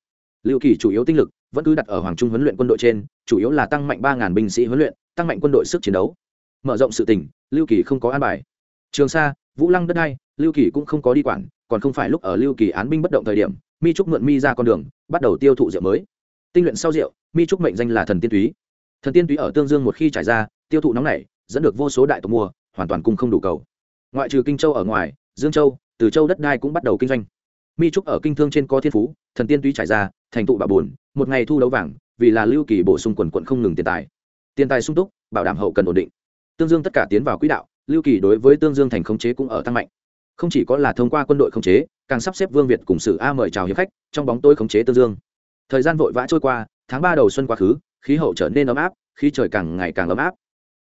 Lưu kỳ chủ yếu tinh lực vẫn cứ đặt ở hoàng trung huấn luyện quân đội trên, chủ yếu là tăng mạnh ba ngàn binh sĩ huấn luyện, tăng mạnh quân đội sức chiến đấu. Mở rộng sự tình lưu kỳ không có an bài. Trường sa, vũ lăng đất đai, lưu kỳ cũng không có đi quản, còn không phải lúc ở lưu kỳ án binh bất động thời điểm, mi trúc mượn mi ra con đường, bắt đầu tiêu thụ rượu mới. Tinh luyện sau rượu, mi trúc mệnh danh là thần tiên túy. Thần tiên túy ở tương dương một khi trải ra, tiêu thụ nóng này dẫn được vô số đại tộc mua, hoàn toàn cung không đủ cầu. Ngoại trừ kinh châu ở ngoài, dương châu, từ châu đất đai cũng bắt đầu kinh doanh. Mi trúc ở kinh thương trên có thiên phú, thần tiên túy trải ra, thành tụ bà buồn một ngày thu đấu vàng, vì là lưu kỳ bổ sung quần quận không ngừng tiền tài. Tiền tài sung túc, bảo đảm hậu cần ổn định. Tương dương tất cả tiến vào quỹ đạo, lưu kỳ đối với tương dương thành khống chế cũng ở tăng mạnh. Không chỉ có là thông qua quân đội khống chế, càng sắp xếp vương việt cùng sử a mời chào hiệp khách, trong bóng tôi khống chế tương dương. Thời gian vội vã trôi qua, tháng ba đầu xuân quá khứ, khí hậu trở nên ấm áp, khí trời càng ngày càng ấm áp.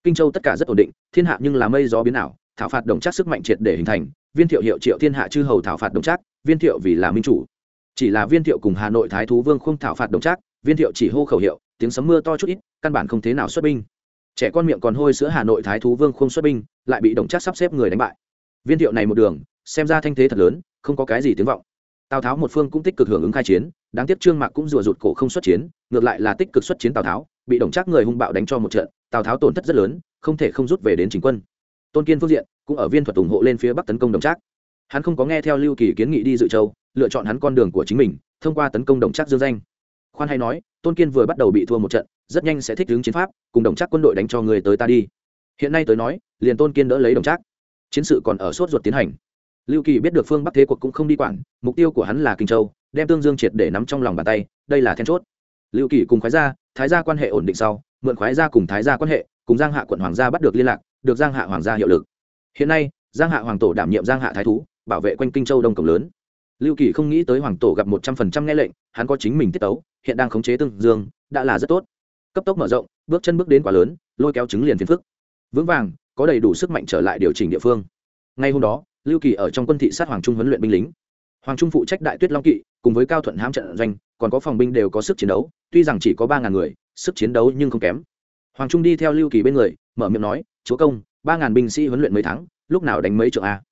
Kinh châu tất cả rất ổn định, thiên hạ nhưng là mây gió biến ảo, thảo phạt đồng chắc sức mạnh triệt để hình thành, viên thiệu hiệu triệu thiên hạ chư hầu thảo phạt đồng chắc viên thiệu vì là minh chủ chỉ là viên thiệu cùng hà nội thái thú vương không thảo phạt đồng trác, viên thiệu chỉ hô khẩu hiệu, tiếng sấm mưa to chút ít, căn bản không thế nào xuất binh. Trẻ con miệng còn hôi sữa hà nội thái thú vương không xuất binh, lại bị đồng trác sắp xếp người đánh bại. Viên thiệu này một đường, xem ra thanh thế thật lớn, không có cái gì tiếng vọng. Tào tháo một phương cũng tích cực hưởng ứng khai chiến, đáng tiếc trương mạc cũng rùa rụt cổ không xuất chiến, ngược lại là tích cực xuất chiến tào tháo, bị đồng trác người hung bạo đánh cho một trận, tào tháo tổn thất rất lớn, không thể không rút về đến chính quân. Tôn kiên phương diện cũng ở viên thuật ủng hộ lên phía bắc tấn công đồng trác hắn không có nghe theo lưu kỳ kiến nghị đi dự châu lựa chọn hắn con đường của chính mình thông qua tấn công đồng chắc dương danh. Khoan hay nói tôn kiên vừa bắt đầu bị thua một trận rất nhanh sẽ thích ứng chiến pháp cùng đồng chắc quân đội đánh cho người tới ta đi. Hiện nay tới nói liền tôn kiên đỡ lấy đồng chắc, chiến sự còn ở sốt ruột tiến hành. Lưu kỳ biết được phương bắc thế cuộc cũng không đi quản mục tiêu của hắn là kinh châu đem tương dương triệt để nắm trong lòng bàn tay đây là then chốt. Lưu kỳ cùng khoái gia thái gia quan hệ ổn định sau mượn khoái gia cùng thái gia quan hệ cùng giang hạ quận hoàng gia bắt được liên lạc được giang hạ hoàng gia hiệu lực. Hiện nay giang hạ hoàng tổ đảm nhiệm giang hạ thái thú bảo vệ quanh kinh châu đông cổng lớn. Lưu kỳ không nghĩ tới hoàng tổ gặp một trăm phần trăm nghe lệnh, hắn có chính mình tiết tấu, hiện đang khống chế tương dương, đã là rất tốt. Cấp tốc mở rộng, bước chân bước đến quá lớn, lôi kéo chứng liền phiền phức. Vững vàng, có đầy đủ sức mạnh trở lại điều chỉnh địa phương. Ngay hôm đó, lưu kỳ ở trong quân thị sát hoàng trung huấn luyện binh lính. Hoàng trung phụ trách đại tuyết long kỵ, cùng với cao thuận hãm trận doanh, còn có phòng binh đều có sức chiến đấu, tuy rằng chỉ có ba ngàn người, sức chiến đấu nhưng không kém. Hoàng trung đi theo lưu kỳ bên người, mở miệng nói, chúa công, ba ngàn binh sĩ huấn luyện mấy tháng, lúc nào đánh mấy trượng a?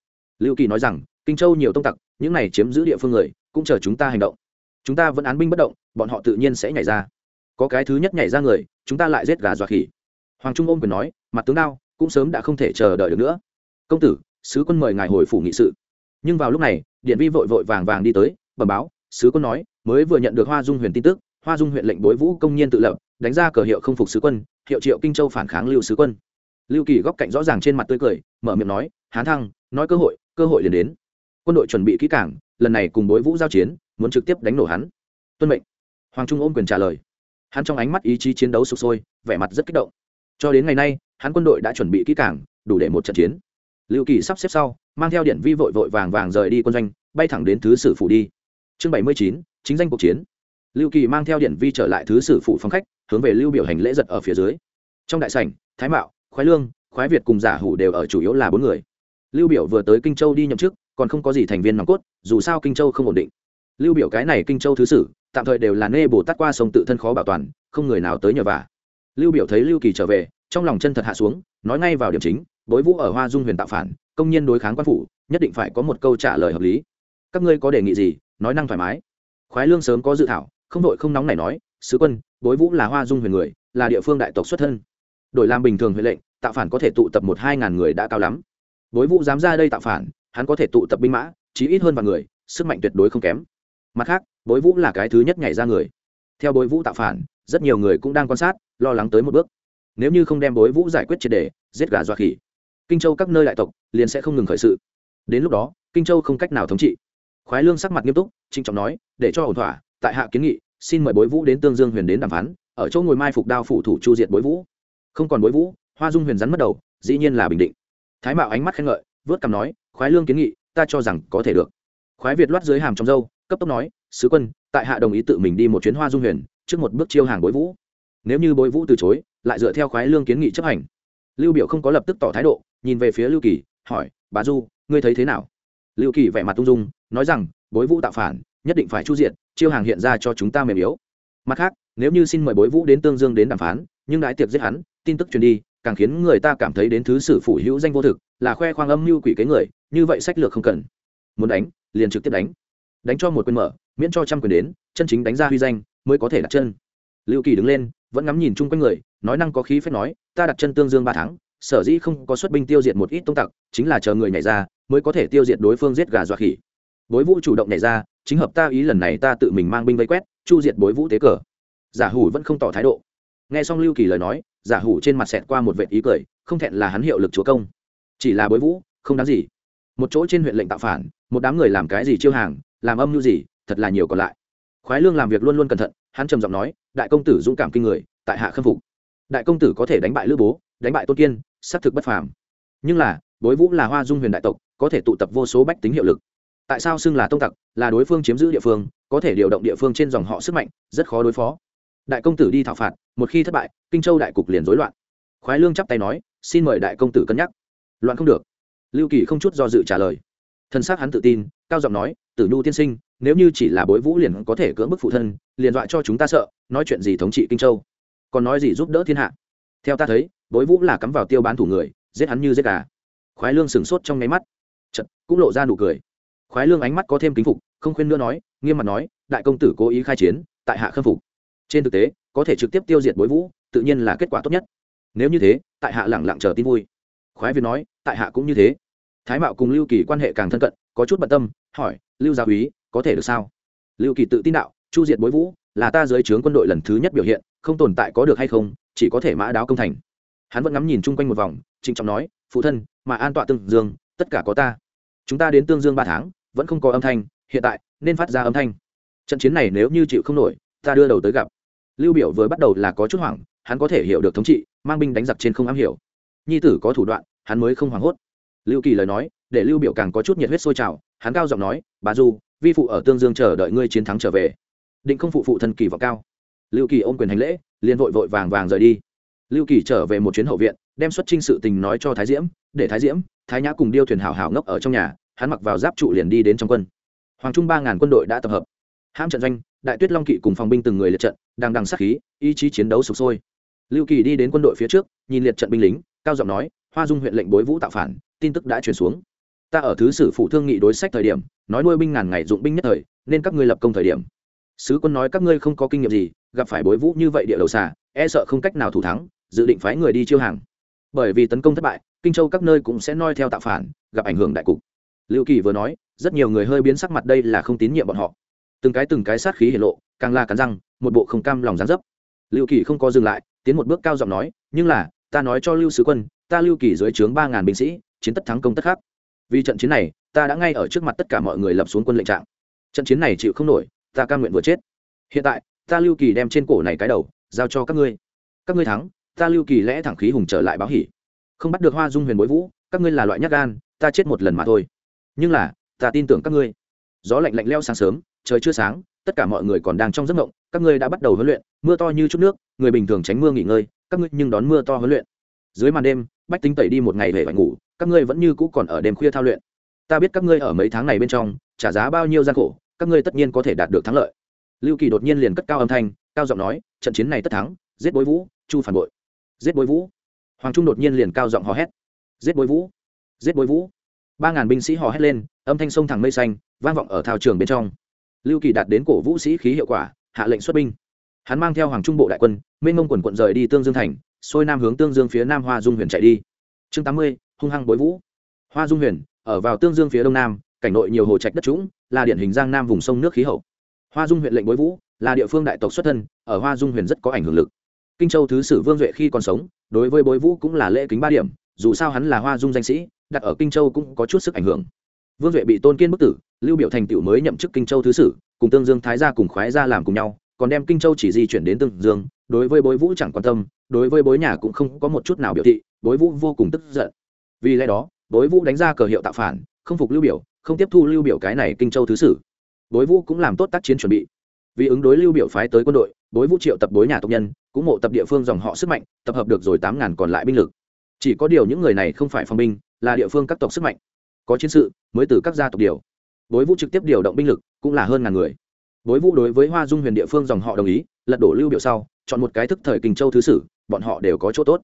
Lưu kỳ nói rằng, kinh châu nhiều tông tặc, những này chiếm giữ địa phương người, cũng chờ chúng ta hành động. Chúng ta vẫn án binh bất động, bọn họ tự nhiên sẽ nhảy ra. Có cái thứ nhất nhảy ra người, chúng ta lại giết gà dọa khỉ. Hoàng trung ôm quyền nói, mặt tướng đao, cũng sớm đã không thể chờ đợi được nữa. Công tử, sứ quân mời ngài hồi phủ nghị sự. Nhưng vào lúc này, điện vi vội vội vàng vàng đi tới, bẩm báo, sứ quân nói, mới vừa nhận được hoa dung huyền tin tức, hoa dung huyện lệnh bối vũ công nhiên tự lập, đánh ra cờ hiệu không phục sứ quân, hiệu triệu kinh châu phản kháng lưu sứ quân. Lưu kỳ góc cạnh rõ ràng trên mặt tươi cười, mở miệng nói, hán thăng, nói cơ hội cơ hội liền đến. Quân đội chuẩn bị kỹ cảng lần này cùng bối vũ giao chiến, muốn trực tiếp đánh nổ hắn. Tuân mệnh. Hoàng trung ôm quyền trả lời. Hắn trong ánh mắt ý chí chiến đấu sụp sôi, vẻ mặt rất kích động. Cho đến ngày nay, hắn quân đội đã chuẩn bị kỹ cảng đủ để một trận chiến. Lưu kỳ sắp xếp sau, mang theo điện vi vội vội vàng vàng rời đi quân doanh, bay thẳng đến thứ sử phủ đi. Chương bảy mươi chín, chính danh cuộc chiến. Lưu kỳ mang theo điện vi trở lại thứ sử phủ phong khách, hướng về lưu biểu hành lễ giật ở phía dưới. Trong đại sảnh, thái mạo, khoái lương, khoái việt cùng giả hủ đều ở chủ yếu là bốn người lưu biểu vừa tới kinh châu đi nhậm chức, còn không có gì thành viên nòng cốt, dù sao kinh châu không ổn định. Lưu biểu cái này kinh châu thứ sử, tạm thời đều là nê bồ tát qua sông tự thân khó bảo toàn, không người nào tới nhờ vả. Lưu biểu thấy lưu kỳ trở về, trong lòng chân thật hạ xuống, nói ngay vào điểm chính, bối vũ ở hoa dung huyền tạo phản, công nhân đối kháng quan phủ, nhất định phải có một câu trả lời hợp lý. Các ngươi có đề nghị gì, nói năng thoải mái. Khoái lương sớm có dự thảo, không đội không nóng này nói, sứ quân, bối vũ là hoa dung huyền người, là địa phương đại tộc xuất thân. Đổi làm bình thường huệ lệnh, tạo phản có thể tụ tập một hai ngàn người đã cao lắm bối vũ dám ra đây tạo phản, hắn có thể tụ tập binh mã, chí ít hơn vài người, sức mạnh tuyệt đối không kém. Mặt khác, bối vũ là cái thứ nhất nhảy ra người. Theo bối vũ tạo phản, rất nhiều người cũng đang quan sát, lo lắng tới một bước. Nếu như không đem bối vũ giải quyết triệt đề giết gà dọa khỉ, kinh châu các nơi đại tộc liền sẽ không ngừng khởi sự. Đến lúc đó, kinh châu không cách nào thống trị. Khoái lương sắc mặt nghiêm túc trinh trọng nói, để cho ổn thỏa, tại hạ kiến nghị, xin mời bối vũ đến tương dương huyền đến đàm phán, ở chỗ ngồi mai phục đao phủ thủ chu diệt bối vũ. Không còn bối vũ, hoa dung huyền rắn mất đầu, dĩ nhiên là bình định thái mạo ánh mắt khen ngợi, vớt cằm nói, khoái lương kiến nghị, ta cho rằng có thể được. Khoái việt loát dưới hàm trong dâu cấp tốc nói, sứ quân, tại hạ đồng ý tự mình đi một chuyến hoa dung huyền, trước một bước chiêu hàng bối vũ. Nếu như bối vũ từ chối, lại dựa theo khoái lương kiến nghị chấp hành. Lưu biểu không có lập tức tỏ thái độ, nhìn về phía lưu kỳ, hỏi bà du, ngươi thấy thế nào? Lưu kỳ vẻ mặt tung dung, nói rằng, bối vũ tạo phản, nhất định phải chu diện chiêu hàng hiện ra cho chúng ta mềm yếu. Mặt khác, nếu như xin mời bối vũ đến tương dương đến đàm phán, nhưng đãi tiệc giết hắn, tin tức truyền đi càng khiến người ta cảm thấy đến thứ sử phủ hữu danh vô thực, là khoe khoang âm mưu quỷ kế người, như vậy sách lược không cần. Muốn đánh, liền trực tiếp đánh. Đánh cho một quyền mở, miễn cho trăm quyền đến, chân chính đánh ra huy danh, mới có thể đặt chân. Lưu kỳ đứng lên, vẫn ngắm nhìn chung quanh người, nói năng có khí phép nói, ta đặt chân tương dương ba tháng, sở dĩ không có xuất binh tiêu diệt một ít tông tặc, chính là chờ người nhảy ra, mới có thể tiêu diệt đối phương giết gà dọa khỉ. Bối vũ chủ động nhảy ra, chính hợp ta ý lần này ta tự mình mang binh vây quét, chu diệt bối vũ tế cờ. Giả hủ vẫn không tỏ thái độ. Nghe xong lưu kỳ lời nói giả hủ trên mặt xẹt qua một vệ ý cười, không thẹn là hắn hiệu lực chúa công. Chỉ là bối vũ, không đáng gì. Một chỗ trên huyện lệnh tạo phản, một đám người làm cái gì chiêu hàng, làm âm mưu gì, thật là nhiều còn lại. Khoái lương làm việc luôn luôn cẩn thận, hắn trầm giọng nói, đại công tử dũng cảm kinh người, tại hạ khâm phục. Đại công tử có thể đánh bại lữ bố, đánh bại tôn kiên, xác thực bất phàm. Nhưng là, bối vũ là hoa dung huyền đại tộc, có thể tụ tập vô số bách tính hiệu lực. Tại sao xưng là tông tặc, là đối phương chiếm giữ địa phương, có thể điều động địa phương trên dòng họ sức mạnh, rất khó đối phó. Đại công tử đi thảo phạt một khi thất bại, kinh châu đại cục liền rối loạn. Khoái lương chắp tay nói, xin mời đại công tử cân nhắc. Loạn không được. Lưu kỳ không chút do dự trả lời. Thân xác hắn tự tin, cao giọng nói, tử nhu tiên sinh, nếu như chỉ là bối vũ liền có thể cưỡng bức phụ thân, liền dọa cho chúng ta sợ, nói chuyện gì thống trị kinh châu? Còn nói gì giúp đỡ thiên hạ? Theo ta thấy, bối vũ là cắm vào tiêu bán thủ người, giết hắn như giết gà. Khoái lương sửng sốt trong nháy mắt. Chật cũng lộ ra nụ cười. Khoái lương ánh mắt có thêm kính phục, không khuyên nữa nói, nghiêm mặt nói, đại công tử cố ý khai chiến, tại hạ khâm phục. Trên thực tế có thể trực tiếp tiêu diệt bối vũ, tự nhiên là kết quả tốt nhất. Nếu như thế, tại hạ lẳng lặng chờ tin vui. Khoái việt nói, tại hạ cũng như thế. Thái mạo cùng lưu kỳ quan hệ càng thân cận, có chút bận tâm, hỏi, lưu gia úy có thể được sao? Lưu kỳ tự tin đạo, chu diệt bối vũ, là ta dưới trướng quân đội lần thứ nhất biểu hiện, không tồn tại có được hay không, chỉ có thể mã đáo công thành. Hắn vẫn ngắm nhìn chung quanh một vòng, trịnh trọng nói, phụ thân, mà an tọa tương dương, tất cả có ta. Chúng ta đến tương dương ba tháng, vẫn không có âm thanh, hiện tại, nên phát ra âm thanh. Trận chiến này nếu như chịu không nổi, ta đưa đầu tới gặp lưu biểu vừa bắt đầu là có chút hoảng, hắn có thể hiểu được thống trị, mang binh đánh giặc trên không am hiểu. Nhi tử có thủ đoạn, hắn mới không hoảng hốt. Lưu kỳ lời nói, để lưu biểu càng có chút nhiệt huyết sôi trào, hắn cao giọng nói bà du, vi phụ ở tương dương chờ đợi ngươi chiến thắng trở về. Định không phụ phụ thân kỳ vọng cao. Lưu kỳ ôm quyền hành lễ, liền vội vội vàng vàng rời đi. Lưu kỳ trở về một chuyến hậu viện, đem xuất trinh sự tình nói cho thái diễm, để thái diễm, thái nhã cùng điêu thuyền hảo hảo ngốc ở trong nhà, hắn mặc vào giáp trụ liền đi đến trong quân. Hoàng trung ba ngàn quân đội đã tập hợp. Hãm trận doanh đại tuyết long kỵ cùng phòng binh từng người liệt trận, đang đằng sát khí, ý chí chiến đấu sục sôi. Lưu kỳ đi đến quân đội phía trước, nhìn liệt trận binh lính, cao giọng nói, hoa dung huyện lệnh bối vũ tạo phản, tin tức đã truyền xuống. Ta ở thứ sử phụ thương nghị đối sách thời điểm, nói nuôi binh ngàn ngày dụng binh nhất thời, nên các ngươi lập công thời điểm. Sứ quân nói các ngươi không có kinh nghiệm gì, gặp phải bối vũ như vậy địa đầu xà e sợ không cách nào thủ thắng, dự định phái người đi chiêu hàng. Bởi vì tấn công thất bại, kinh châu các nơi cũng sẽ noi theo tạo phản, gặp ảnh hưởng đại cục. Lưu kỳ vừa nói, rất nhiều người hơi biến sắc mặt đây là không tín nhiệm bọn họ từng cái từng cái sát khí hiển lộ, càng la cắn răng, một bộ không cam lòng gián dấp. Lưu kỳ không có dừng lại, tiến một bước cao giọng nói, nhưng là, ta nói cho lưu sứ quân, ta lưu kỳ dưới trướng ba ngàn binh sĩ, chiến tất thắng công tất khắc. Vì trận chiến này, ta đã ngay ở trước mặt tất cả mọi người lập xuống quân lệnh trạng. Trận chiến này chịu không nổi, ta ca nguyện vừa chết. Hiện tại, ta lưu kỳ đem trên cổ này cái đầu, giao cho các ngươi. Các ngươi thắng, ta lưu kỳ lẽ thẳng khí hùng trở lại báo hỉ. Không bắt được hoa dung huyền bối vũ, các ngươi là loại nhát gan, ta chết một lần mà thôi. Nhưng là, ta tin tưởng các ngươi. Gió lạnh lạnh leo sáng sớm trời chưa sáng, tất cả mọi người còn đang trong giấc mộng, các ngươi đã bắt đầu huấn luyện, mưa to như chút nước, người bình thường tránh mưa nghỉ ngơi, các ngươi nhưng đón mưa to huấn luyện. Dưới màn đêm, bách tính tẩy đi một ngày về phải ngủ, các ngươi vẫn như cũ còn ở đêm khuya thao luyện. Ta biết các ngươi ở mấy tháng này bên trong, trả giá bao nhiêu gian khổ, các ngươi tất nhiên có thể đạt được thắng lợi. Lưu kỳ đột nhiên liền cất cao âm thanh, cao giọng nói, trận chiến này tất thắng, giết bối vũ, chu phản bội. Giết bối vũ. Hoàng trung đột nhiên liền cao giọng hò hét, giết bối vũ, giết bối vũ. Ba ngàn binh sĩ hò hét lên, âm thanh sông thẳng mây xanh, vang vọng ở thao trường bên trong lưu kỳ đạt đến cổ vũ sĩ khí hiệu quả, hạ lệnh xuất binh. Hắn mang theo hoàng trung bộ đại quân, mênh mông quần quận rời đi tương dương thành, xuôi nam hướng tương dương phía nam hoa dung huyền chạy đi. Chương tám mươi, hung hăng bối vũ. Hoa dung huyền, ở vào tương dương phía đông nam, cảnh nội nhiều hồ trạch đất trũng, là điển hình giang nam vùng sông nước khí hậu. Hoa dung huyện lệnh bối vũ, là địa phương đại tộc xuất thân, ở hoa dung huyền rất có ảnh hưởng lực. Kinh châu thứ sử vương duệ khi còn sống, đối với bối vũ cũng là lễ kính ba điểm, dù sao hắn là hoa dung danh sĩ, đặt ở kinh châu cũng có chút sức ảnh hưởng vương duệ bị tôn kiên bức tử, lưu biểu thành tựu mới nhậm chức kinh châu thứ sử, cùng tương dương thái gia cùng khoái gia làm cùng nhau, còn đem kinh châu chỉ di chuyển đến tương dương, đối với bối vũ chẳng quan tâm, đối với bối nhà cũng không có một chút nào biểu thị, bối vũ vô cùng tức giận. Vì lẽ đó, bối vũ đánh ra cờ hiệu tạo phản, không phục lưu biểu, không tiếp thu lưu biểu cái này kinh châu thứ sử. Bối vũ cũng làm tốt tác chiến chuẩn bị. Vì ứng đối lưu biểu phái tới quân đội, bối vũ triệu tập bối nhà tộc nhân, cũng mộ tập địa phương dòng họ sức mạnh, tập hợp được rồi tám ngàn còn lại binh lực. Chỉ có điều những người này không phải phong binh, là địa phương các tộc sức mạnh có chiến sự mới từ các gia tộc điều. Bối vũ trực tiếp điều động binh lực cũng là hơn ngàn người. Bối vũ đối với hoa dung huyền địa phương dòng họ đồng ý, lật đổ lưu biểu sau, chọn một cái thức thời kinh châu thứ sử, bọn họ đều có chỗ tốt.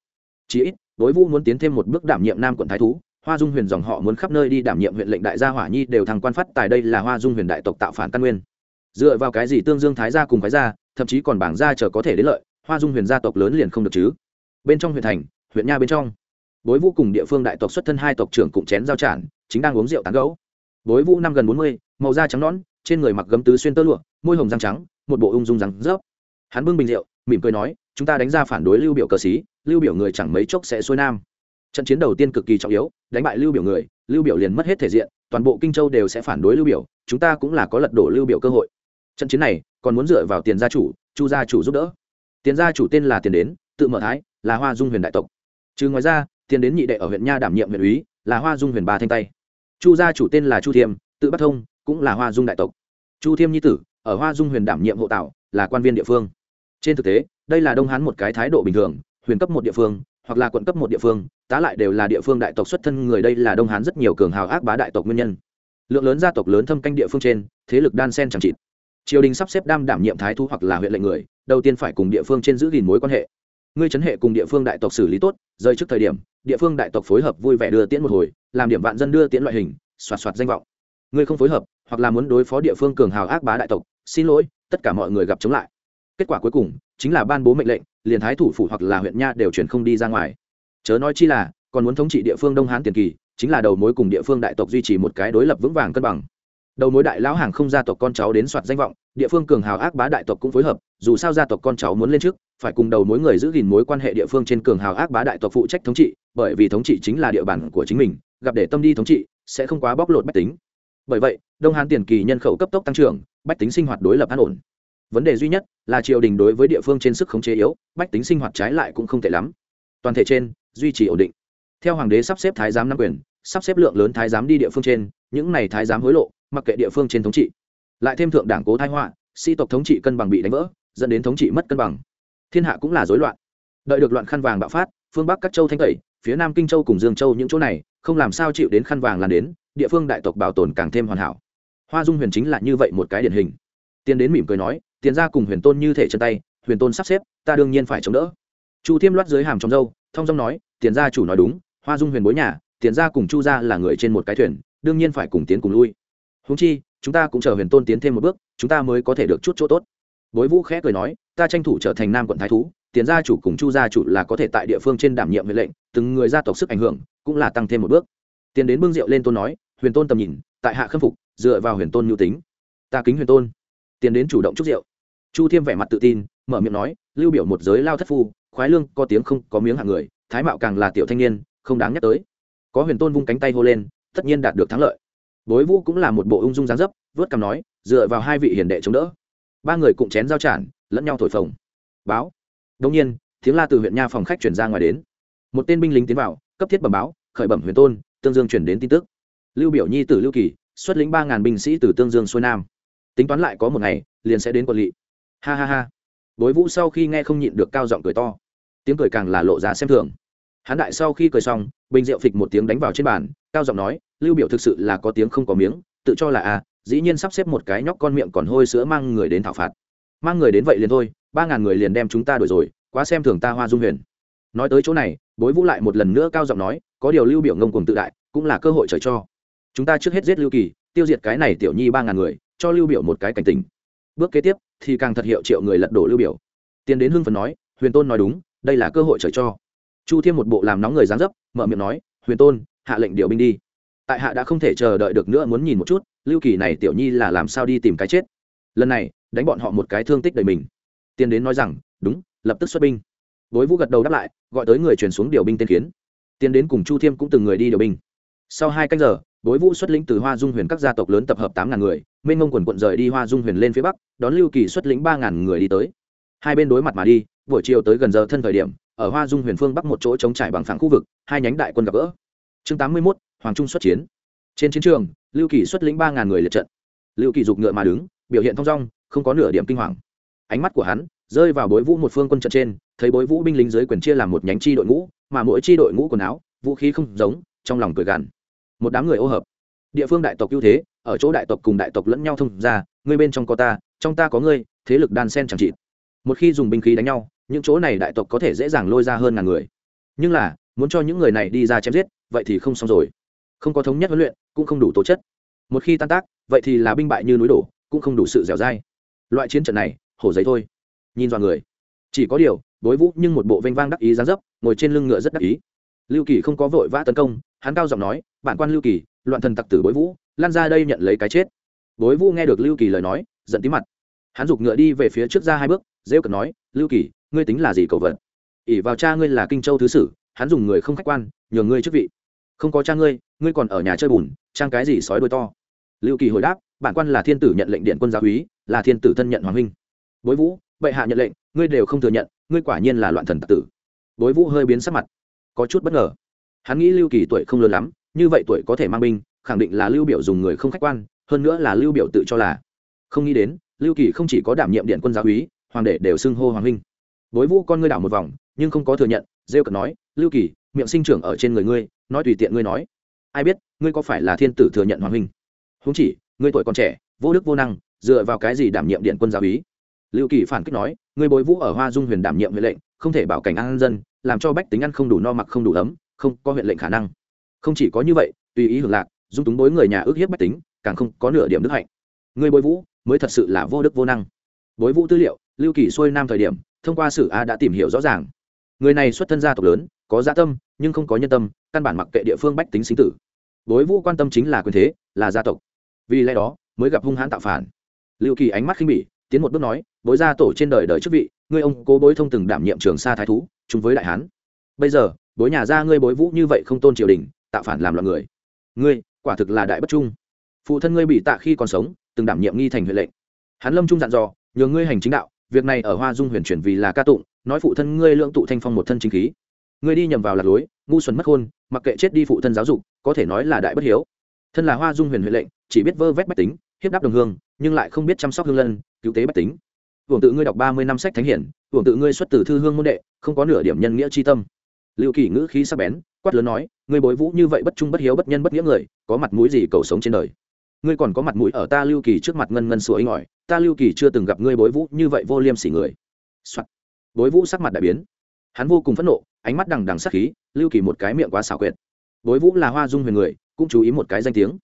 Chỉ ít, bối vũ muốn tiến thêm một bước đảm nhiệm nam quận thái thú, hoa dung huyền dòng họ muốn khắp nơi đi đảm nhiệm huyện lệnh đại gia hỏa nhi đều thăng quan phát tài đây là hoa dung huyền đại tộc tạo phản căn nguyên. Dựa vào cái gì tương dương thái gia cùng phái gia, thậm chí còn bảng gia chờ có thể đến lợi, hoa dung huyền gia tộc lớn liền không được chứ. Bên trong huyện thành, huyện nha bên trong. Bối vũ cùng địa phương đại tộc xuất thân hai tộc trưởng cũng chén giao trản chính đang uống rượu tán gấu bối vũ năm gần bốn mươi, màu da trắng nõn, trên người mặc gấm tứ xuyên tơ lụa, môi hồng răng trắng, một bộ ung dung răng rớp. Hắn bưng bình rượu, mỉm cười nói, chúng ta đánh ra phản đối lưu biểu cờ xí lưu biểu người chẳng mấy chốc sẽ xuôi nam. Trận chiến đầu tiên cực kỳ trọng yếu, đánh bại lưu biểu người, lưu biểu liền mất hết thể diện, toàn bộ kinh châu đều sẽ phản đối lưu biểu, chúng ta cũng là có lật đổ lưu biểu cơ hội. Trận chiến này, còn muốn dựa vào tiền gia chủ, chu gia chủ giúp đỡ. Tiền gia chủ tên là tiền đến, tự mở thái, là hoa dung huyền đại tộc. Trừ ngoài ra, tiền đến nhị đệ ở huyện nha đảm nhiệm huyện úy, là hoa dung huyền ba thanh tay chu gia chủ tên là chu thiêm, tự bắc thông, cũng là hoa dung đại tộc. Chu thiêm nhi tử, ở hoa dung huyền đảm nhiệm hộ tạo, là quan viên địa phương. Trên thực tế, đây là đông hán một cái thái độ bình thường, huyền cấp một địa phương, hoặc là quận cấp một địa phương, tá lại đều là địa phương đại tộc xuất thân, người đây là đông hán rất nhiều cường hào ác bá đại tộc nguyên nhân. Lượng lớn gia tộc lớn thâm canh địa phương trên, thế lực đan sen chẳng chịt. Triều đình sắp xếp đam đảm nhiệm thái thu hoặc là huyện lệnh người, đầu tiên phải cùng địa phương trên giữ gìn mối quan hệ ngươi chấn hệ cùng địa phương đại tộc xử lý tốt rơi trước thời điểm, địa phương đại tộc phối hợp vui vẻ đưa tiễn một hồi, làm điểm vạn dân đưa tiễn loại hình, soạt soạt danh vọng. Ngươi không phối hợp, hoặc là muốn đối phó địa phương cường hào ác bá đại tộc, xin lỗi, tất cả mọi người gặp chống lại. Kết quả cuối cùng, chính là ban bố mệnh lệnh, liền thái thủ phủ hoặc là huyện nha đều chuyển không đi ra ngoài. Chớ nói chi là, còn muốn thống trị địa phương đông hán tiền kỳ, chính là đầu mối cùng địa phương đại tộc duy trì một cái đối lập vững vàng cân bằng. Đầu mối đại lão hàng không gia tộc con cháu đến soạt danh vọng, địa phương cường hào ác bá đại tộc cũng phối hợp, dù sao gia tộc con cháu muốn lên trước phải cùng đầu mối người giữ gìn mối quan hệ địa phương trên cường hào ác bá đại tộc phụ trách thống trị, bởi vì thống trị chính là địa bàn của chính mình, gặp để tâm đi thống trị, sẽ không quá bóc lột bách tính. Bởi vậy, đông hán tiền kỳ nhân khẩu cấp tốc tăng trưởng, bách tính sinh hoạt đối lập an ổn. Vấn đề duy nhất là triều đình đối với địa phương trên sức khống chế yếu, bách tính sinh hoạt trái lại cũng không tệ lắm. Toàn thể trên, duy trì ổn định. Theo hoàng đế sắp xếp thái giám nắm quyền, sắp xếp lượng lớn thái giám đi địa phương trên, những này thái giám hối lộ, mặc kệ địa phương trên thống trị. Lại thêm thượng đảng cố thái họa, sĩ tộc thống trị cân bằng bị đánh vỡ, dẫn đến thống trị mất cân bằng thiên hạ cũng là rối loạn. Đợi được loạn khăn vàng bạo phát, phương bắc các châu thanh tẩy, phía nam kinh châu cùng dương châu những chỗ này, không làm sao chịu đến khăn vàng lan đến, địa phương đại tộc bảo tồn càng thêm hoàn hảo. Hoa dung huyền chính là như vậy một cái điển hình. Tiến đến mỉm cười nói, tiền ra cùng huyền tôn như thể chân tay, huyền tôn sắp xếp, ta đương nhiên phải chống đỡ. Chu thiêm loát dưới hàm trong dâu thông dong nói, tiền gia chủ nói đúng, hoa dung huyền bối nhà, tiền gia cùng chu gia là người trên một cái thuyền, đương nhiên phải cùng tiến cùng lui. Húng chi, chúng ta cũng chờ huyền tôn tiến thêm một bước, chúng ta mới có thể được chút chỗ tốt bối vũ khẽ cười nói, ta tranh thủ trở thành nam quận thái thú, tiền gia chủ cùng chu gia chủ là có thể tại địa phương trên đảm nhiệm huệ lệnh, từng người gia tộc sức ảnh hưởng cũng là tăng thêm một bước. Tiền đến bưng rượu lên tôn nói, huyền tôn tầm nhìn, tại hạ khâm phục, dựa vào huyền tôn nhu tính. Ta kính huyền tôn. Tiền đến chủ động chúc rượu. Chu thiêm vẻ mặt tự tin, mở miệng nói, lưu biểu một giới lao thất phu, khoái lương có tiếng không có miếng hạng người, thái mạo càng là tiểu thanh niên, không đáng nhắc tới. Có huyền tôn vung cánh tay hô lên, tất nhiên đạt được thắng lợi. Bối vũ cũng là một bộ ung dung dáng dấp, vớt cằm nói, dựa vào hai vị hiền đệ chống đỡ ba người cùng chén giao tràn, lẫn nhau thổi phồng. Báo. Đông nhiên, tiếng la từ huyện nha phòng khách chuyển ra ngoài đến. Một tên binh lính tiến vào, cấp thiết bẩm báo, khởi bẩm huyền tôn, tương dương chuyển đến tin tức. Lưu biểu nhi tử lưu kỳ, xuất lĩnh ba ngàn binh sĩ từ tương dương xuôi nam. Tính toán lại có một ngày, liền sẽ đến quận lỵ. Ha ha ha. Bối vũ sau khi nghe không nhịn được cao giọng cười to. Tiếng cười càng là lộ ra xem thường. Hắn đại sau khi cười xong, bình rượu phịch một tiếng đánh vào trên bàn, cao giọng nói, lưu biểu thực sự là có tiếng không có miếng, tự cho là à dĩ nhiên sắp xếp một cái nhóc con miệng còn hôi sữa mang người đến thảo phạt. Mang người đến vậy liền thôi, ba ngàn người liền đem chúng ta đuổi rồi, quá xem thường ta hoa dung huyền. Nói tới chỗ này, bối vũ lại một lần nữa cao giọng nói, có điều lưu biểu ngông cùng tự đại, cũng là cơ hội trời cho. Chúng ta trước hết giết lưu kỳ, tiêu diệt cái này tiểu nhi ba ngàn người, cho lưu biểu một cái cảnh tình bước kế tiếp, thì càng thật hiệu triệu người lật đổ lưu biểu. Tiến đến hưng phần nói, huyền tôn nói đúng, đây là cơ hội trời cho. Chu thêm một bộ làm nóng người giáng dấp, mở miệng nói, huyền tôn, hạ lệnh điều binh đi tại hạ đã không thể chờ đợi được nữa muốn nhìn một chút, lưu kỳ này tiểu nhi là làm sao đi tìm cái chết. Lần này, đánh bọn họ một cái thương tích đầy mình. Tiên đến nói rằng, đúng, lập tức xuất binh. Bối vũ gật đầu đáp lại, gọi tới người chuyển xuống điều binh tên kiến. Tiến đến cùng chu thiêm cũng từng người đi điều binh. Sau hai canh giờ, bối vũ xuất lĩnh từ hoa dung huyền các gia tộc lớn tập hợp tám ngàn người, mênh mông quần quận rời đi hoa dung huyền lên phía bắc, đón lưu kỳ xuất lĩnh ba ngàn người đi tới. Hai bên đối mặt mà đi, buổi chiều tới gần giờ thân thời điểm, ở hoa dung huyền phương bắc một chỗ chống trải bằng phẳng khu vực, hai nhánh đại quân gặp gỡ. Chương tám mươi mốt hoàng trung xuất chiến. Trên chiến trường, lưu kỳ xuất lĩnh ba ngàn người lượt trận. Lưu kỳ giục ngựa mà đứng, biểu hiện thong dong, không có nửa điểm kinh hoàng. Ánh mắt của hắn rơi vào bối vũ một phương quân trận trên, thấy bối vũ binh lính dưới quyền chia làm một nhánh chi đội ngũ, mà mỗi chi đội ngũ quần áo, vũ khí không giống, trong lòng cười gằn. Một đám người ô hợp. Địa phương đại tộc ưu thế, ở chỗ đại tộc cùng đại tộc lẫn nhau thông ra, ngươi bên trong có ta, trong ta có ngươi, thế lực đan sen chẳng trị một khi dùng binh khí đánh nhau, những chỗ này đại tộc có thể dễ dàng lôi ra hơn ngàn người. Nhưng là, muốn cho những người này đi ra chém giết, vậy thì không xong rồi không có thống nhất huấn luyện, cũng không đủ tố chất. Một khi tan tác, vậy thì là binh bại như núi đổ, cũng không đủ sự dẻo dai. Loại chiến trận này, hổ giấy thôi. Nhìn dọa người. Chỉ có điều, đối vũ nhưng một bộ vênh vang đắc ý gián dấp, ngồi trên lưng ngựa rất đắc ý. Lưu kỳ không có vội vã tấn công, hắn cao giọng nói, bản quan lưu kỳ, loạn thần tặc tử bối vũ, lan ra đây nhận lấy cái chết. Bối vũ nghe được lưu kỳ lời nói, giận tí mặt. Hắn giục ngựa đi về phía trước ra hai bước, rêu cần nói, lưu kỳ, ngươi tính là gì cầu vật? Ỉ vào cha ngươi là kinh châu thứ sử, hắn dùng người không khách quan nhường ngươi chức vị không có cha ngươi ngươi còn ở nhà chơi bùn, trang cái gì sói đôi to? Lưu kỳ hồi đáp, bản quan là thiên tử nhận lệnh điện quân gia úy, là thiên tử thân nhận hoàng huynh. Bối vũ, bệ hạ nhận lệnh, ngươi đều không thừa nhận, ngươi quả nhiên là loạn thần tặc tử. Bối vũ hơi biến sắc mặt, có chút bất ngờ. Hắn nghĩ lưu kỳ tuổi không lớn lắm, như vậy tuổi có thể mang binh, khẳng định là lưu biểu dùng người không khách quan, hơn nữa là lưu biểu tự cho là. Không nghĩ đến, lưu kỳ không chỉ có đảm nhiệm điện quân gia úy, hoàng đệ đều xưng hô hoàng huynh. Bối vũ con ngươi đảo một vòng, nhưng không có thừa nhận, rêu cợt nói, lưu kỳ, miệng sinh trưởng ở trên người ngươi nói tùy tiện ngươi nói. Ai biết, ngươi có phải là thiên tử thừa nhận hoàng huynh? Húng chỉ, ngươi tuổi còn trẻ, vô đức vô năng, dựa vào cái gì đảm nhiệm điện quân giáo ý lưu kỳ phản kích nói, ngươi bối vũ ở hoa dung huyền đảm nhiệm huệ lệnh, không thể bảo cảnh an dân, làm cho bách tính ăn không đủ no mặc không đủ ấm, không có huyện lệnh khả năng. Không chỉ có như vậy, tùy ý hưởng lạc, dung túng bối người nhà ước hiếp bách tính, càng không có nửa điểm đức hạnh. Ngươi bối vũ, mới thật sự là vô đức vô năng. Bối vũ tư liệu, lưu kỳ xuôi nam thời điểm, thông qua sử a đã tìm hiểu rõ ràng người này xuất thân gia tộc lớn, có gia tâm, nhưng không có nhân tâm, căn bản mặc kệ địa phương bách tính sinh tử. Bối vũ quan tâm chính là quyền thế, là gia tộc. Vì lẽ đó, mới gặp hung hãn tạo phản. Lưu kỳ ánh mắt khinh bỉ, tiến một bước nói, bối gia tổ trên đời đời chức vị, ngươi ông cố bối thông từng đảm nhiệm trường sa thái thú, chung với đại hán. Bây giờ, bối nhà ra ngươi bối vũ như vậy không tôn triều đình, tạo phản làm loạn người. Ngươi, quả thực là đại bất trung. Phụ thân ngươi bị tạ khi còn sống, từng đảm nhiệm nghi thành huệ lệnh. Hắn lâm trung dặn dò nhờ ngươi hành chính đạo, việc này ở hoa dung huyền chuyển vì là ca tụng nói phụ thân ngươi lượng tụ thanh phong một thân chính khí. Ngươi đi nhầm vào lạc lối, ngu xuẩn mất hôn mặc kệ chết đi phụ thân giáo dục, có thể nói là đại bất hiếu. Thân là hoa dung huyền huệ lệnh, chỉ biết vơ vét bách tính, hiếp đáp đồng hương, nhưng lại không biết chăm sóc hương lân, cứu tế bách tính. Hưởng tự ngươi đọc ba mươi năm sách thánh hiển, hưởng tự ngươi xuất từ thư hương môn đệ, không có nửa điểm nhân nghĩa tri tâm. Lưu kỳ ngữ khí sắc bén, quát lớn nói, ngươi bối vũ như vậy bất trung bất hiếu bất nhân bất nghĩa người, có mặt mũi gì cầu sống trên đời? Ngươi còn có mặt mũi ở ta lưu kỳ trước mặt ngân ngân sủa ấy ngỏi ta lưu kỳ chưa từng gặp ngươi bối vũ như vậy vô liêm sỉ người、Soạn bối vũ sắc mặt đại biến. Hắn vô cùng phẫn nộ, ánh mắt đằng đằng sắc khí, lưu kỳ một cái miệng quá xảo quyệt. Bối vũ là hoa dung huyền người, cũng chú ý một cái danh tiếng.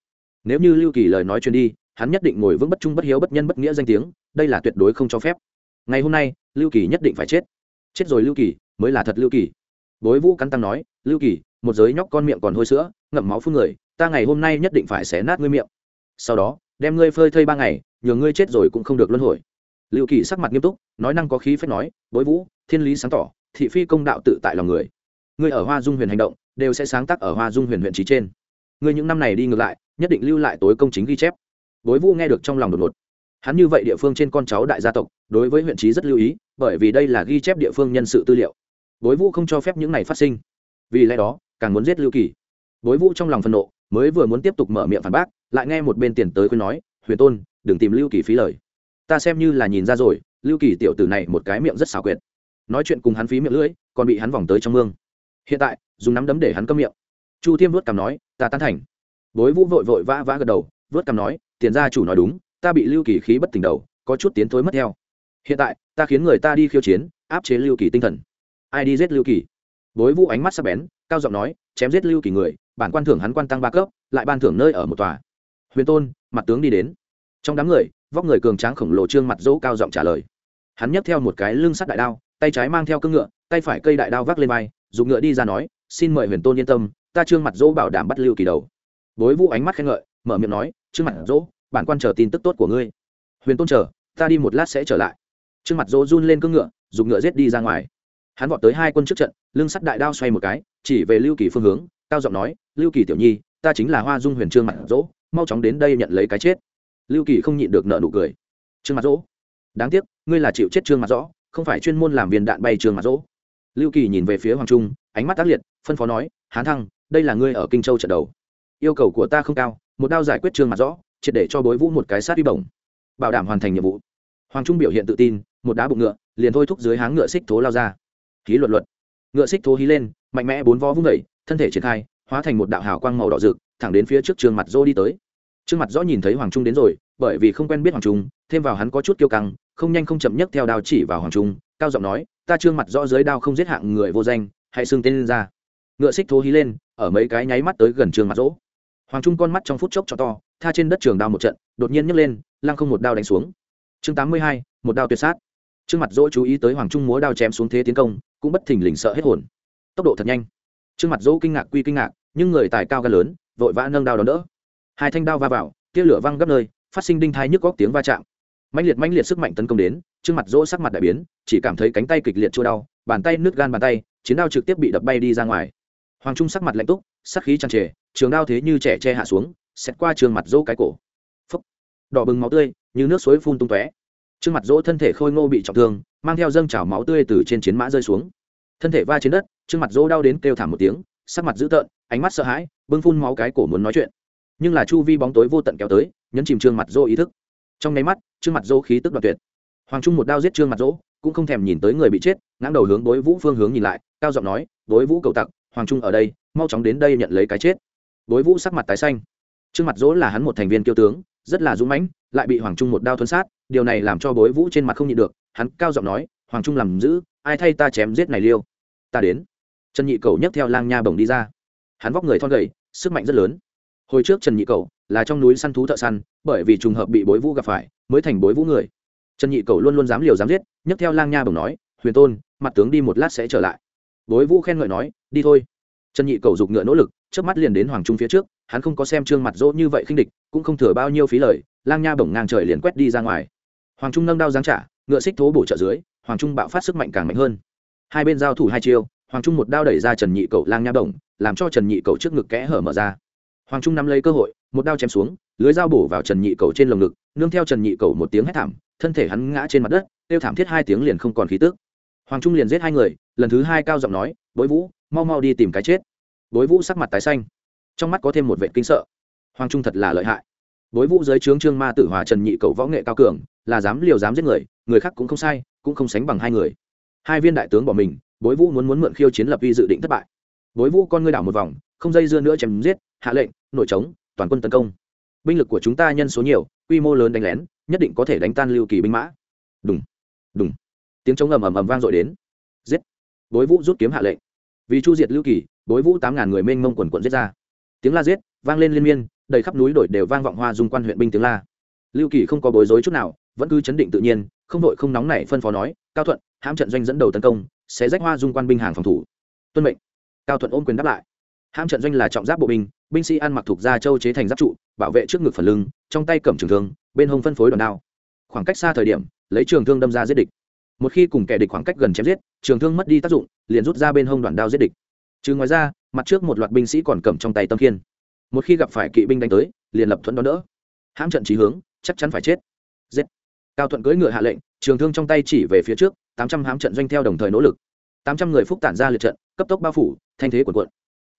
Nếu như lưu kỳ lời nói truyền đi, hắn nhất định ngồi vững bất trung bất hiếu bất nhân bất nghĩa danh tiếng, đây là tuyệt đối không cho phép. Ngày hôm nay, lưu kỳ nhất định phải chết. Chết rồi lưu kỳ, mới là thật lưu kỳ. Bối vũ cắn tăng nói, lưu kỳ, một giới nhóc con miệng còn hôi sữa, ngậm máu phun người, ta ngày hôm nay nhất định phải xé nát ngươi miệng. Sau đó, đem ngươi phơi thây ba ngày, nhờ ngươi chết rồi cũng không được luân hồi lưu kỳ sắc mặt nghiêm túc, nói năng có khí phép nói, bối vũ, thiên lý sáng tỏ, thị phi công đạo tự tại lòng người. Ngươi ở hoa dung huyền hành động, đều sẽ sáng tác ở hoa dung huyền huyện trí trên. Ngươi những năm này đi ngược lại, nhất định lưu lại tối công chính ghi chép. Bối vũ nghe được trong lòng đột ngột. Hắn như vậy địa phương trên con cháu đại gia tộc, đối với huyện trí rất lưu ý, bởi vì đây là ghi chép địa phương nhân sự tư liệu. Bối vũ không cho phép những này phát sinh. Vì lẽ đó, càng muốn giết lưu kỳ. Bối vũ trong lòng phân nộ, mới vừa muốn tiếp tục mở miệng phản bác, lại nghe một bên tiền tới khuyên nói, huyền tôn, đừng tìm lưu kỳ phí lời ta xem như là nhìn ra rồi, lưu kỳ tiểu tử này một cái miệng rất xảo quyệt. Nói chuyện cùng hắn phí miệng lưỡi, còn bị hắn vòng tới trong mương. Hiện tại, dùng nắm đấm để hắn câm miệng. Chu thiêm vớt cằm nói, ta tán thành. Bối vũ vội vội vã vã gật đầu vớt cằm nói, tiền gia chủ nói đúng, ta bị lưu kỳ khí bất tỉnh đầu, có chút tiến thối mất theo. Hiện tại, ta khiến người ta đi khiêu chiến, áp chế lưu kỳ tinh thần. Ai đi giết lưu kỳ? Bối vũ ánh mắt sắc bén, cao giọng nói, chém giết lưu kỳ người, bản quan thưởng hắn quan tăng ba cấp, lại ban thưởng nơi ở một tòa. Huyền tôn, mặt tướng đi đến trong đám người, vóc người cường tráng khổng lồ trương mặt dỗ cao giọng trả lời. Hắn nhấc theo một cái lưng sắt đại đao, tay trái mang theo cương ngựa, tay phải cây đại đao vác lên vai, dùng ngựa đi ra nói, xin mời huyền tôn yên tâm, ta trương mặt dỗ bảo đảm bắt lưu kỳ đầu. Bối vũ ánh mắt khen ngợi, mở miệng nói, trương mặt dỗ, bản quan chờ tin tức tốt của ngươi. Huyền tôn chờ, ta đi một lát sẽ trở lại. Trương mặt dỗ run lên cương ngựa, dùng ngựa giết đi ra ngoài. Hắn vọt tới hai quân trước trận, lưng sắt đại đao xoay một cái, chỉ về lưu kỳ phương hướng, cao giọng nói, lưu kỳ tiểu nhi, ta chính là hoa dung huyền trương mặt dỗ, mau chóng đến đây nhận lấy cái chết lưu kỳ không nhịn được nợ nụ cười. Trương mặt dỗ, đáng tiếc, ngươi là chịu chết trương mặt rõ không phải chuyên môn làm viên đạn bay trương mặt dỗ. Lưu kỳ nhìn về phía hoàng trung, ánh mắt tác liệt, phân phó nói, hán thăng, đây là ngươi ở kinh châu trận đầu. Yêu cầu của ta không cao, một đao giải quyết trương mặt rõ triệt để cho bối vũ một cái sát uy bổng. Bảo đảm hoàn thành nhiệm vụ. Hoàng trung biểu hiện tự tin, một đá bụng ngựa, liền thôi thúc dưới háng ngựa xích thố lao ra. Khí luật luật. Ngựa xích thố hí lên, mạnh mẽ bốn vó vung vẩy thân thể triển khai, hóa thành một đạo hào quang màu đỏ rực, thẳng đến phía trước trường mặt dô đi tới trương mặt rõ nhìn thấy hoàng trung đến rồi, bởi vì không quen biết hoàng trung, thêm vào hắn có chút kiêu căng, không nhanh không chậm nhất theo đao chỉ vào hoàng trung, cao giọng nói, ta trương mặt rõ dưới đao không giết hạng người vô danh, hãy xưng tên lên ra. Ngựa xích thố hí lên, ở mấy cái nháy mắt tới gần Trương mặt rỗ hoàng trung con mắt trong phút chốc cho to, tha trên đất trường đao một trận, đột nhiên nhấc lên, lăng không một đao đánh xuống. Chương tám mươi hai, một đao tuyệt sát. Trương mặt dỗ chú ý tới hoàng trung múa đao chém xuống thế tiến công, cũng bất thình lình sợ hết hồn. Tốc độ thật nhanh. Trương mặt dỗ kinh ngạc quy kinh ngạc, nhưng người tài cao ga lớn, vội vã nâng đao đón đỡ hai thanh đao va vào, tia lửa văng gấp nơi, phát sinh đinh thai nhức góc tiếng va chạm. Mạnh liệt mạnh liệt sức mạnh tấn công đến trước mặt dỗ sắc mặt đại biến, chỉ cảm thấy cánh tay kịch liệt chua đau, bàn tay nứt gan bàn tay, chiến đao trực tiếp bị đập bay đi ra ngoài. Hoàng trung sắc mặt lạnh túc, sắc khí tràn trề, trường đao thế như trẻ che hạ xuống xét qua trường mặt dỗ cái cổ. Phấp đỏ bừng máu tươi, như nước suối phun tung tóe. Trương mặt dỗ thân thể khôi ngô bị trọng thương, mang theo dâng trào máu tươi từ trên chiến mã rơi xuống. Thân thể va trên đất, trương mặt dỗ đau đến kêu thảm một tiếng, sắc mặt dữ tợn, ánh mắt sợ hãi, bưng phun máu cái cổ muốn nói chuyện nhưng là chu vi bóng tối vô tận kéo tới, nhấn chìm trương mặt dỗ ý thức. Trong nháy mắt, trương mặt dỗ khí tức đoạt tuyệt. Hoàng trung một đao giết trương mặt dỗ, cũng không thèm nhìn tới người bị chết, ngãng đầu hướng đối vũ phương hướng nhìn lại, cao giọng nói, đối vũ cầu tặc, hoàng trung ở đây, mau chóng đến đây nhận lấy cái chết. Đối vũ sắc mặt tái xanh. Trương mặt dỗ là hắn một thành viên kiêu tướng, rất là dũng mãnh, lại bị hoàng trung một đao thuấn sát, điều này làm cho bối vũ trên mặt không nhịn được, hắn cao giọng nói, hoàng trung làm giữ ai thay ta chém giết này liêu? Ta đến. Trần nhị cầu nhấc theo lang nha bồng đi ra. Hắn vóc người thon gầy, sức mạnh rất lớn hồi trước trần nhị cầu là trong núi săn thú thợ săn, bởi vì trùng hợp bị bối vũ gặp phải, mới thành bối vũ người. Trần nhị cầu luôn luôn dám liều dám giết, nhấc theo lang nha bồng nói, huyền tôn, mặt tướng đi một lát sẽ trở lại. Bối vũ khen ngợi nói, đi thôi. Trần nhị cầu giục ngựa nỗ lực trước mắt liền đến hoàng trung phía trước, hắn không có xem trương mặt dỗ như vậy khinh địch, cũng không thừa bao nhiêu phí lời, lang nha bổng ngang trời liền quét đi ra ngoài. Hoàng trung nâng đao giáng trả, ngựa xích thố bổ trợ dưới, hoàng trung bạo phát sức mạnh càng mạnh hơn. Hai bên giao thủ hai chiêu, hoàng trung một đao đẩy ra trần nhị cầu lang nha bổng, làm cho trần nhị cầu trước ngực kẽ hở mở ra hoàng trung nắm lấy cơ hội, một đao chém xuống, lưới dao bổ vào trần nhị cầu trên lồng ngực, nương theo trần nhị cầu một tiếng hét thảm, thân thể hắn ngã trên mặt đất, tiêu thảm thiết hai tiếng liền không còn khí tức. Hoàng trung liền giết hai người, lần thứ hai cao giọng nói, bối vũ, mau mau đi tìm cái chết. Bối vũ sắc mặt tái xanh, trong mắt có thêm một vệ kinh sợ. Hoàng trung thật là lợi hại. Bối vũ giới trướng trương ma tử hòa trần nhị cầu võ nghệ cao cường, là dám liều dám giết người người khác cũng không sai, cũng không sánh bằng hai người. Hai viên đại tướng bỏ mình, bối vũ muốn muốn mượn khiêu chiến lập vi dự định thất bại. Bối vũ con ngươi đảo một vòng, không dây dưa nữa chém giết hạ lệnh nội trống, toàn quân tấn công. Binh lực của chúng ta nhân số nhiều, quy mô lớn đánh lén, nhất định có thể đánh tan lưu kỳ binh mã. Đúng đúng tiếng trống ầm ầm ầm vang dội đến. Giết. Bối vũ rút kiếm hạ lệnh. Vì chu diệt lưu kỳ, bối vũ tám ngàn người mênh mông quần quận giết ra. Tiếng la giết vang lên liên miên, đầy khắp núi đổi đều vang vọng hoa dung quan huyện binh tiếng la. Lưu kỳ không có bối rối chút nào, vẫn cứ chấn định tự nhiên, không đội không nóng nảy phân phó nói, cao thuận, hãm trận doanh dẫn đầu tấn công, sẽ rách hoa dung quan binh hàng phòng thủ. Tuân mệnh. Cao thuận ôm quyền đáp lại. Hãm trận doanh là trọng giáp bộ binh binh sĩ ăn mặc thuộc gia châu chế thành giáp trụ, bảo vệ trước ngực phần lưng, trong tay cầm trường thương, bên hông phân phối đòn đao. Khoảng cách xa thời điểm, lấy trường thương đâm ra giết địch. Một khi cùng kẻ địch khoảng cách gần chém giết, trường thương mất đi tác dụng, liền rút ra bên hông đoàn đao giết địch. Trừ ngoài ra, mặt trước một loạt binh sĩ còn cầm trong tay tâm khiên. Một khi gặp phải kỵ binh đánh tới, liền lập thuẫn đón đỡ. Hãm trận trí hướng, chắc chắn phải chết. Giết. Cao thuận cưỡi ngựa hạ lệnh, trường thương trong tay chỉ về phía trước, tám trăm hãm trận doanh theo đồng thời nỗ lực. Tám trăm người phúc tản ra liệt trận, cấp tốc bao phủ, thanh thế quần quận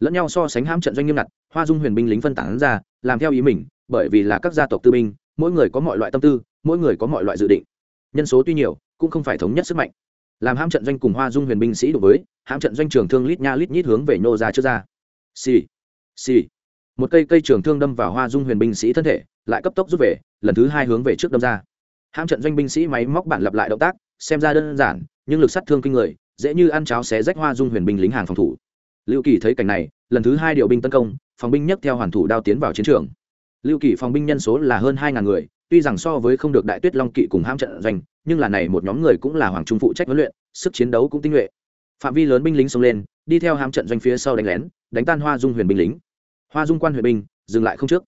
lẫn nhau so sánh hãm trận doanh nghiêm ngặt, hoa dung huyền binh lính phân tán ra, làm theo ý mình, bởi vì là các gia tộc tư binh, mỗi người có mọi loại tâm tư, mỗi người có mọi loại dự định. Nhân số tuy nhiều, cũng không phải thống nhất sức mạnh. Làm hãm trận doanh cùng hoa dung huyền binh sĩ đối với, hãm trận doanh trường thương lít nha lít nhít hướng về nhô ra trước ra. Xì xì. Một cây cây trường thương đâm vào hoa dung huyền binh sĩ thân thể, lại cấp tốc rút về, lần thứ hai hướng về trước đâm ra. Hãm trận doanh binh sĩ máy móc bản lặp lại động tác, xem ra đơn giản, nhưng lực sát thương kinh người, dễ như ăn cháo xé rách hoa dung huyền binh lính hàng phòng thủ lưu kỳ thấy cảnh này, lần thứ hai điều binh tấn công, phòng binh nhấc theo hoàn thủ đao tiến vào chiến trường. Lưu kỳ phòng binh nhân số là hơn hai ngàn người, tuy rằng so với không được đại tuyết long kỵ cùng ham trận doanh, nhưng là này một nhóm người cũng là hoàng trung phụ trách huấn luyện, sức chiến đấu cũng tinh nhuệ. Phạm vi lớn binh lính xông lên, đi theo ham trận doanh phía sau đánh lén, đánh tan hoa dung huyền binh lính. Hoa dung quan huyền binh, dừng lại không trước.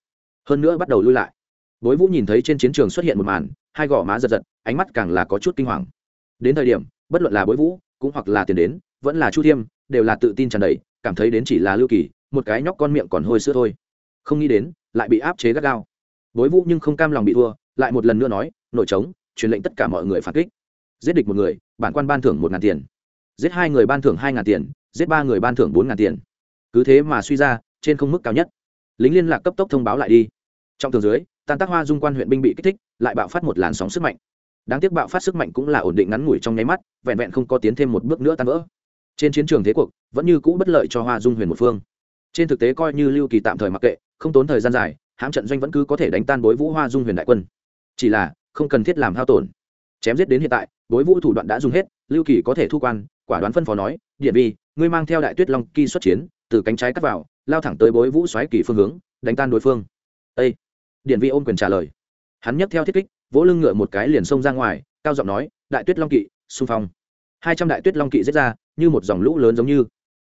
Hơn nữa bắt đầu lui lại. Bối vũ nhìn thấy trên chiến trường xuất hiện một màn, hai gò má giật giật, ánh mắt càng là có chút kinh hoàng. Đến thời điểm, bất luận là bối vũ, cũng hoặc là tiền đến, vẫn là chu thiêm đều là tự tin tràn đầy, cảm thấy đến chỉ là lưu kỳ, một cái nhóc con miệng còn hôi sữa thôi. Không nghĩ đến, lại bị áp chế gắt gao. Bối vũ nhưng không cam lòng bị thua, lại một lần nữa nói, nội trống, truyền lệnh tất cả mọi người phản kích. Giết địch một người, bản quan ban thưởng một ngàn tiền. Giết hai người ban thưởng hai ngàn tiền, giết ba người ban thưởng bốn ngàn tiền. Cứ thế mà suy ra, trên không mức cao nhất. Lính liên lạc cấp tốc thông báo lại đi. Trong tường dưới, tan tác hoa dung quan huyện binh bị kích thích, lại bạo phát một làn sóng sức mạnh. Đáng tiếc bạo phát sức mạnh cũng là ổn định ngắn ngủi trong nháy mắt, vẹn vẹn không có tiến thêm một bước nữa tan vỡ trên chiến trường thế cuộc, vẫn như cũ bất lợi cho hoa dung huyền một phương. Trên thực tế coi như lưu kỳ tạm thời mặc kệ, không tốn thời gian dài, hãm trận doanh vẫn cứ có thể đánh tan bối vũ hoa dung huyền đại quân. Chỉ là, không cần thiết làm hao tổn. Chém giết đến hiện tại, bối vũ thủ đoạn đã dùng hết, lưu kỳ có thể thu quan, quả đoán phân phó nói, điện vi, ngươi mang theo đại tuyết long kỳ xuất chiến, từ cánh trái cắt vào, lao thẳng tới bối vũ xoáy kỳ phương hướng, đánh tan đối phương. Â điện vi ôm quyền trả lời. Hắn nhấc theo thiết kích, vỗ lưng ngựa một cái liền xông ra ngoài, cao giọng nói, đại tuyết long kỵ xung phong. Hai trăm đại tuyết long kỵ giết ra như một dòng lũ lớn giống như.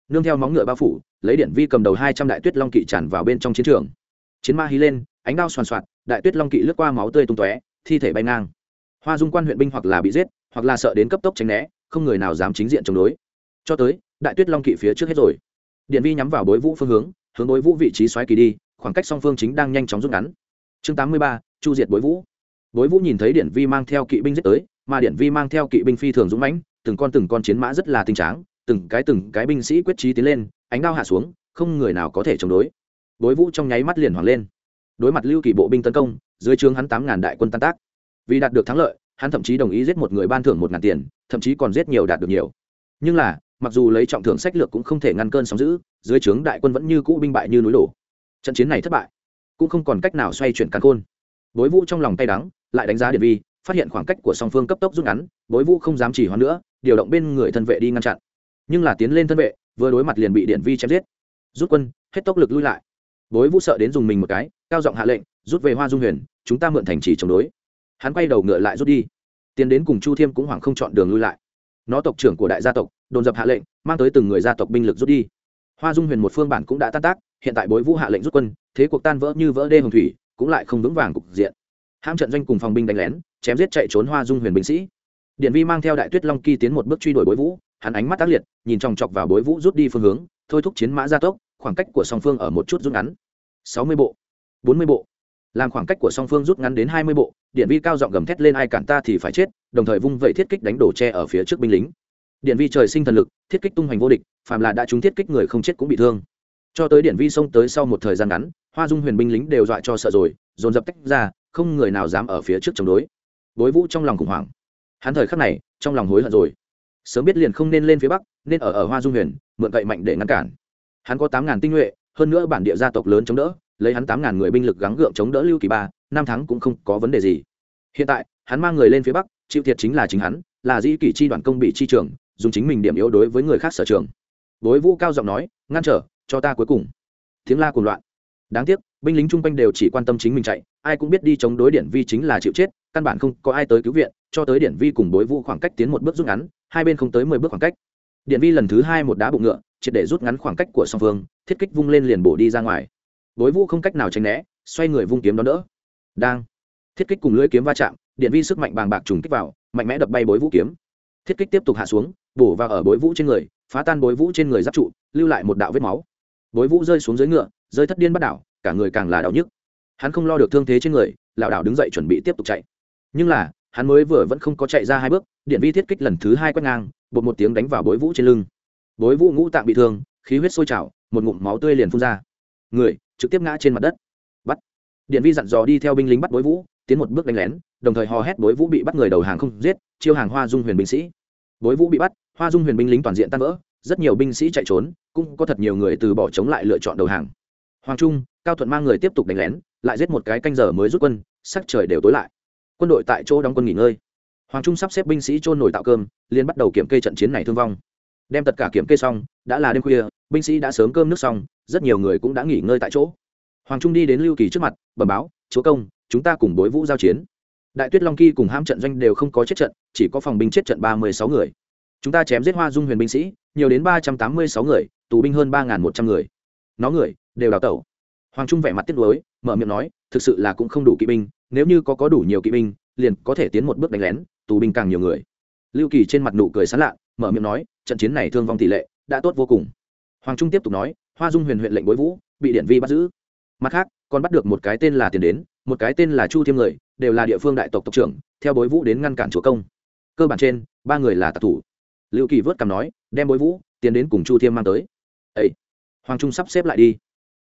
Nương theo móng ngựa bao phủ, lấy điện vi cầm đầu hai trăm đại tuyết long kỵ tràn vào bên trong chiến trường. Chiến ma hí lên, ánh đao soàn soạt đại tuyết long kỵ lướt qua máu tươi tung tóe, thi thể bay ngang. Hoa dung quan huyện binh hoặc là bị giết, hoặc là sợ đến cấp tốc tránh né, không người nào dám chính diện chống đối. Cho tới, đại tuyết long kỵ phía trước hết rồi. Điện vi nhắm vào bối vũ phương hướng hướng bối vũ vị trí xoáy kỳ đi, khoảng cách song phương chính đang nhanh chóng rút ngắn. Chương tám mươi ba, chu diệt bối vũ. Bối vũ nhìn thấy điện vi mang theo kỵ binh giết tới, mà điện vi mang theo kỵ binh phi thường dũng mãnh từng con từng con chiến mã rất là tinh tráng, từng cái từng cái binh sĩ quyết trí tiến lên, ánh đao hạ xuống, không người nào có thể chống đối. Bối vũ trong nháy mắt liền hoảng lên. Đối mặt lưu kỳ bộ binh tấn công, dưới trướng hắn tám ngàn đại quân tan tác. Vì đạt được thắng lợi, hắn thậm chí đồng ý giết một người ban thưởng một ngàn tiền, thậm chí còn giết nhiều đạt được nhiều. Nhưng là, mặc dù lấy trọng thưởng sách lược cũng không thể ngăn cơn sóng giữ dưới trướng đại quân vẫn như cũ binh bại như núi đổ. Trận chiến này thất bại, cũng không còn cách nào xoay chuyển căn khôn. Bối vũ trong lòng tay đắng, lại đánh giá điện vi, phát hiện khoảng cách của song phương cấp tốc rút ngắn, bối vũ không dám chỉ hoãn nữa điều động bên người thân vệ đi ngăn chặn. Nhưng là tiến lên thân vệ, vừa đối mặt liền bị điện vi chém giết. Rút quân, hết tốc lực lui lại. Bối vũ sợ đến dùng mình một cái, cao giọng hạ lệnh, rút về hoa dung huyền, chúng ta mượn thành trì chống đối. Hắn quay đầu ngựa lại rút đi. Tiến đến cùng chu thiêm cũng hoảng không chọn đường lui lại. Nó tộc trưởng của đại gia tộc, đồn dập hạ lệnh, mang tới từng người gia tộc binh lực rút đi. Hoa dung huyền một phương bản cũng đã tan tác, hiện tại bối vũ hạ lệnh rút quân, thế cuộc tan vỡ như vỡ đê hồng thủy, cũng lại không vững vàng cục diện. Hãm trận doanh cùng phòng binh đánh lén, chém giết chạy trốn hoa dung huyền binh sĩ điện vi mang theo đại tuyết long kỳ tiến một bước truy đuổi bối vũ, hắn ánh mắt tác liệt, nhìn chòng chọc vào bối vũ rút đi phương hướng, thôi thúc chiến mã gia tốc, khoảng cách của song phương ở một chút rút ngắn. Sáu mươi bộ, bốn mươi bộ. Làm khoảng cách của song phương rút ngắn đến hai mươi bộ, điện vi cao giọng gầm thét lên, ai cản ta thì phải chết, đồng thời vung vẩy thiết kích đánh đổ tre ở phía trước binh lính. Điện vi trời sinh thần lực, thiết kích tung hoành vô địch, phàm là đã trúng thiết kích người không chết cũng bị thương. Cho tới điện vi xông tới sau một thời gian ngắn, hoa dung huyền binh lính đều dọa cho sợ rồi, dồn dập tách ra, không người nào dám ở phía trước chống đối. Bối vũ trong lòng khủng hoảng hắn thời khắc này, trong lòng hối hận rồi. Sớm biết liền không nên lên phía bắc, nên ở ở hoa dung huyền, mượn cậy mạnh để ngăn cản. Hắn có tám ngàn tinh nhuệ, hơn nữa bản địa gia tộc lớn chống đỡ, lấy hắn tám ngàn người binh lực gắng gượng chống đỡ lưu kỳ ba, năm tháng cũng không có vấn đề gì. Hiện tại, hắn mang người lên phía bắc, chịu thiệt chính là chính hắn, là di kỷ chi đoàn công bị chi trường, dùng chính mình điểm yếu đối với người khác sở trường. Đối vũ cao giọng nói, ngăn trở, cho ta cuối cùng. Tiếng la cuồng loạn. Đáng tiếc, binh lính chung quanh đều chỉ quan tâm chính mình chạy, ai cũng biết đi chống đối điển vi chính là chịu chết, căn bản không có ai tới cứu viện cho tới điển vi cùng bối vũ khoảng cách tiến một bước rút ngắn, hai bên không tới mười bước khoảng cách. Điện vi lần thứ hai một đá bụng ngựa, triệt để rút ngắn khoảng cách của song phương, thiết kích vung lên liền bổ đi ra ngoài. Bối vũ không cách nào tránh né, xoay người vung kiếm đón đỡ. Đang. Thiết kích cùng lưỡi kiếm va chạm điện vi sức mạnh bàng bạc trùng kích vào, mạnh mẽ đập bay bối vũ kiếm. Thiết kích tiếp tục hạ xuống, bổ vào ở bối vũ trên người, phá tan bối vũ trên người giáp trụ, lưu lại một đạo vết máu. Bối vũ rơi xuống dưới ngựa, rơi thất điên bắt đảo, cả người càng là đau nhức. Hắn không lo được thương thế trên người, lảo đảo đứng dậy chuẩn bị tiếp tục chạy. Nhưng là hắn mới vừa vẫn không có chạy ra hai bước, điện vi thiết kích lần thứ hai quét ngang, bột một tiếng đánh vào bối vũ trên lưng. Bối vũ ngũ tạng bị thương, khí huyết sôi trào, một ngụm máu tươi liền phun ra. Người, trực tiếp ngã trên mặt đất. Bắt. Điện vi dặn dò đi theo binh lính bắt bối vũ, tiến một bước đánh lén, đồng thời hò hét bối vũ bị bắt người đầu hàng không giết, chiêu hàng hoa dung huyền binh sĩ. Bối vũ bị bắt, hoa dung huyền binh lính toàn diện tan vỡ, rất nhiều binh sĩ chạy trốn, cũng có thật nhiều người từ bỏ chống lại lựa chọn đầu hàng. Hoàng trung, cao thuận mang người tiếp tục đánh lén, lại giết một cái canh giờ mới rút quân, sắc trời đều tối lại quân đội tại chỗ đóng quân nghỉ ngơi. Hoàng trung sắp xếp binh sĩ trôn nổi tạo cơm liên bắt đầu kiểm kê trận chiến này thương vong. Đem tất cả kiểm kê xong, đã là đêm khuya, binh sĩ đã sớm cơm nước xong, rất nhiều người cũng đã nghỉ ngơi tại chỗ. Hoàng trung đi đến lưu kỳ trước mặt, bẩm báo, chúa công, chúng ta cùng bối vũ giao chiến. Đại tuyết long kỳ cùng hãm trận doanh đều không có chết trận, chỉ có phòng binh chết trận ba mươi sáu người. Chúng ta chém giết hoa dung huyền binh sĩ, nhiều đến ba trăm tám mươi sáu người, tù binh hơn ba một trăm người. Nó người đều đào tẩu. Hoàng trung vẻ mặt tiếc nuối, mở miệng nói thực sự là cũng không đủ kỵ binh, nếu như có có đủ nhiều kỵ binh, liền có thể tiến một bước đánh lén, tù binh càng nhiều người. Lưu kỳ trên mặt nụ cười sán lạ, mở miệng nói, trận chiến này thương vong tỷ lệ đã tốt vô cùng. Hoàng trung tiếp tục nói, hoa dung huyền huyện lệnh bối vũ, bị điện vi bắt giữ. Mặt khác, còn bắt được một cái tên là tiền đến, một cái tên là chu thiêm người, đều là địa phương đại tộc tộc trưởng, theo bối vũ đến ngăn cản chúa công. Cơ bản trên, ba người là tạc thủ. Lưu kỳ vớt cằm nói, đem bối vũ tiến đến cùng chu thiêm mang tới. Ấy hoàng trung sắp xếp lại đi.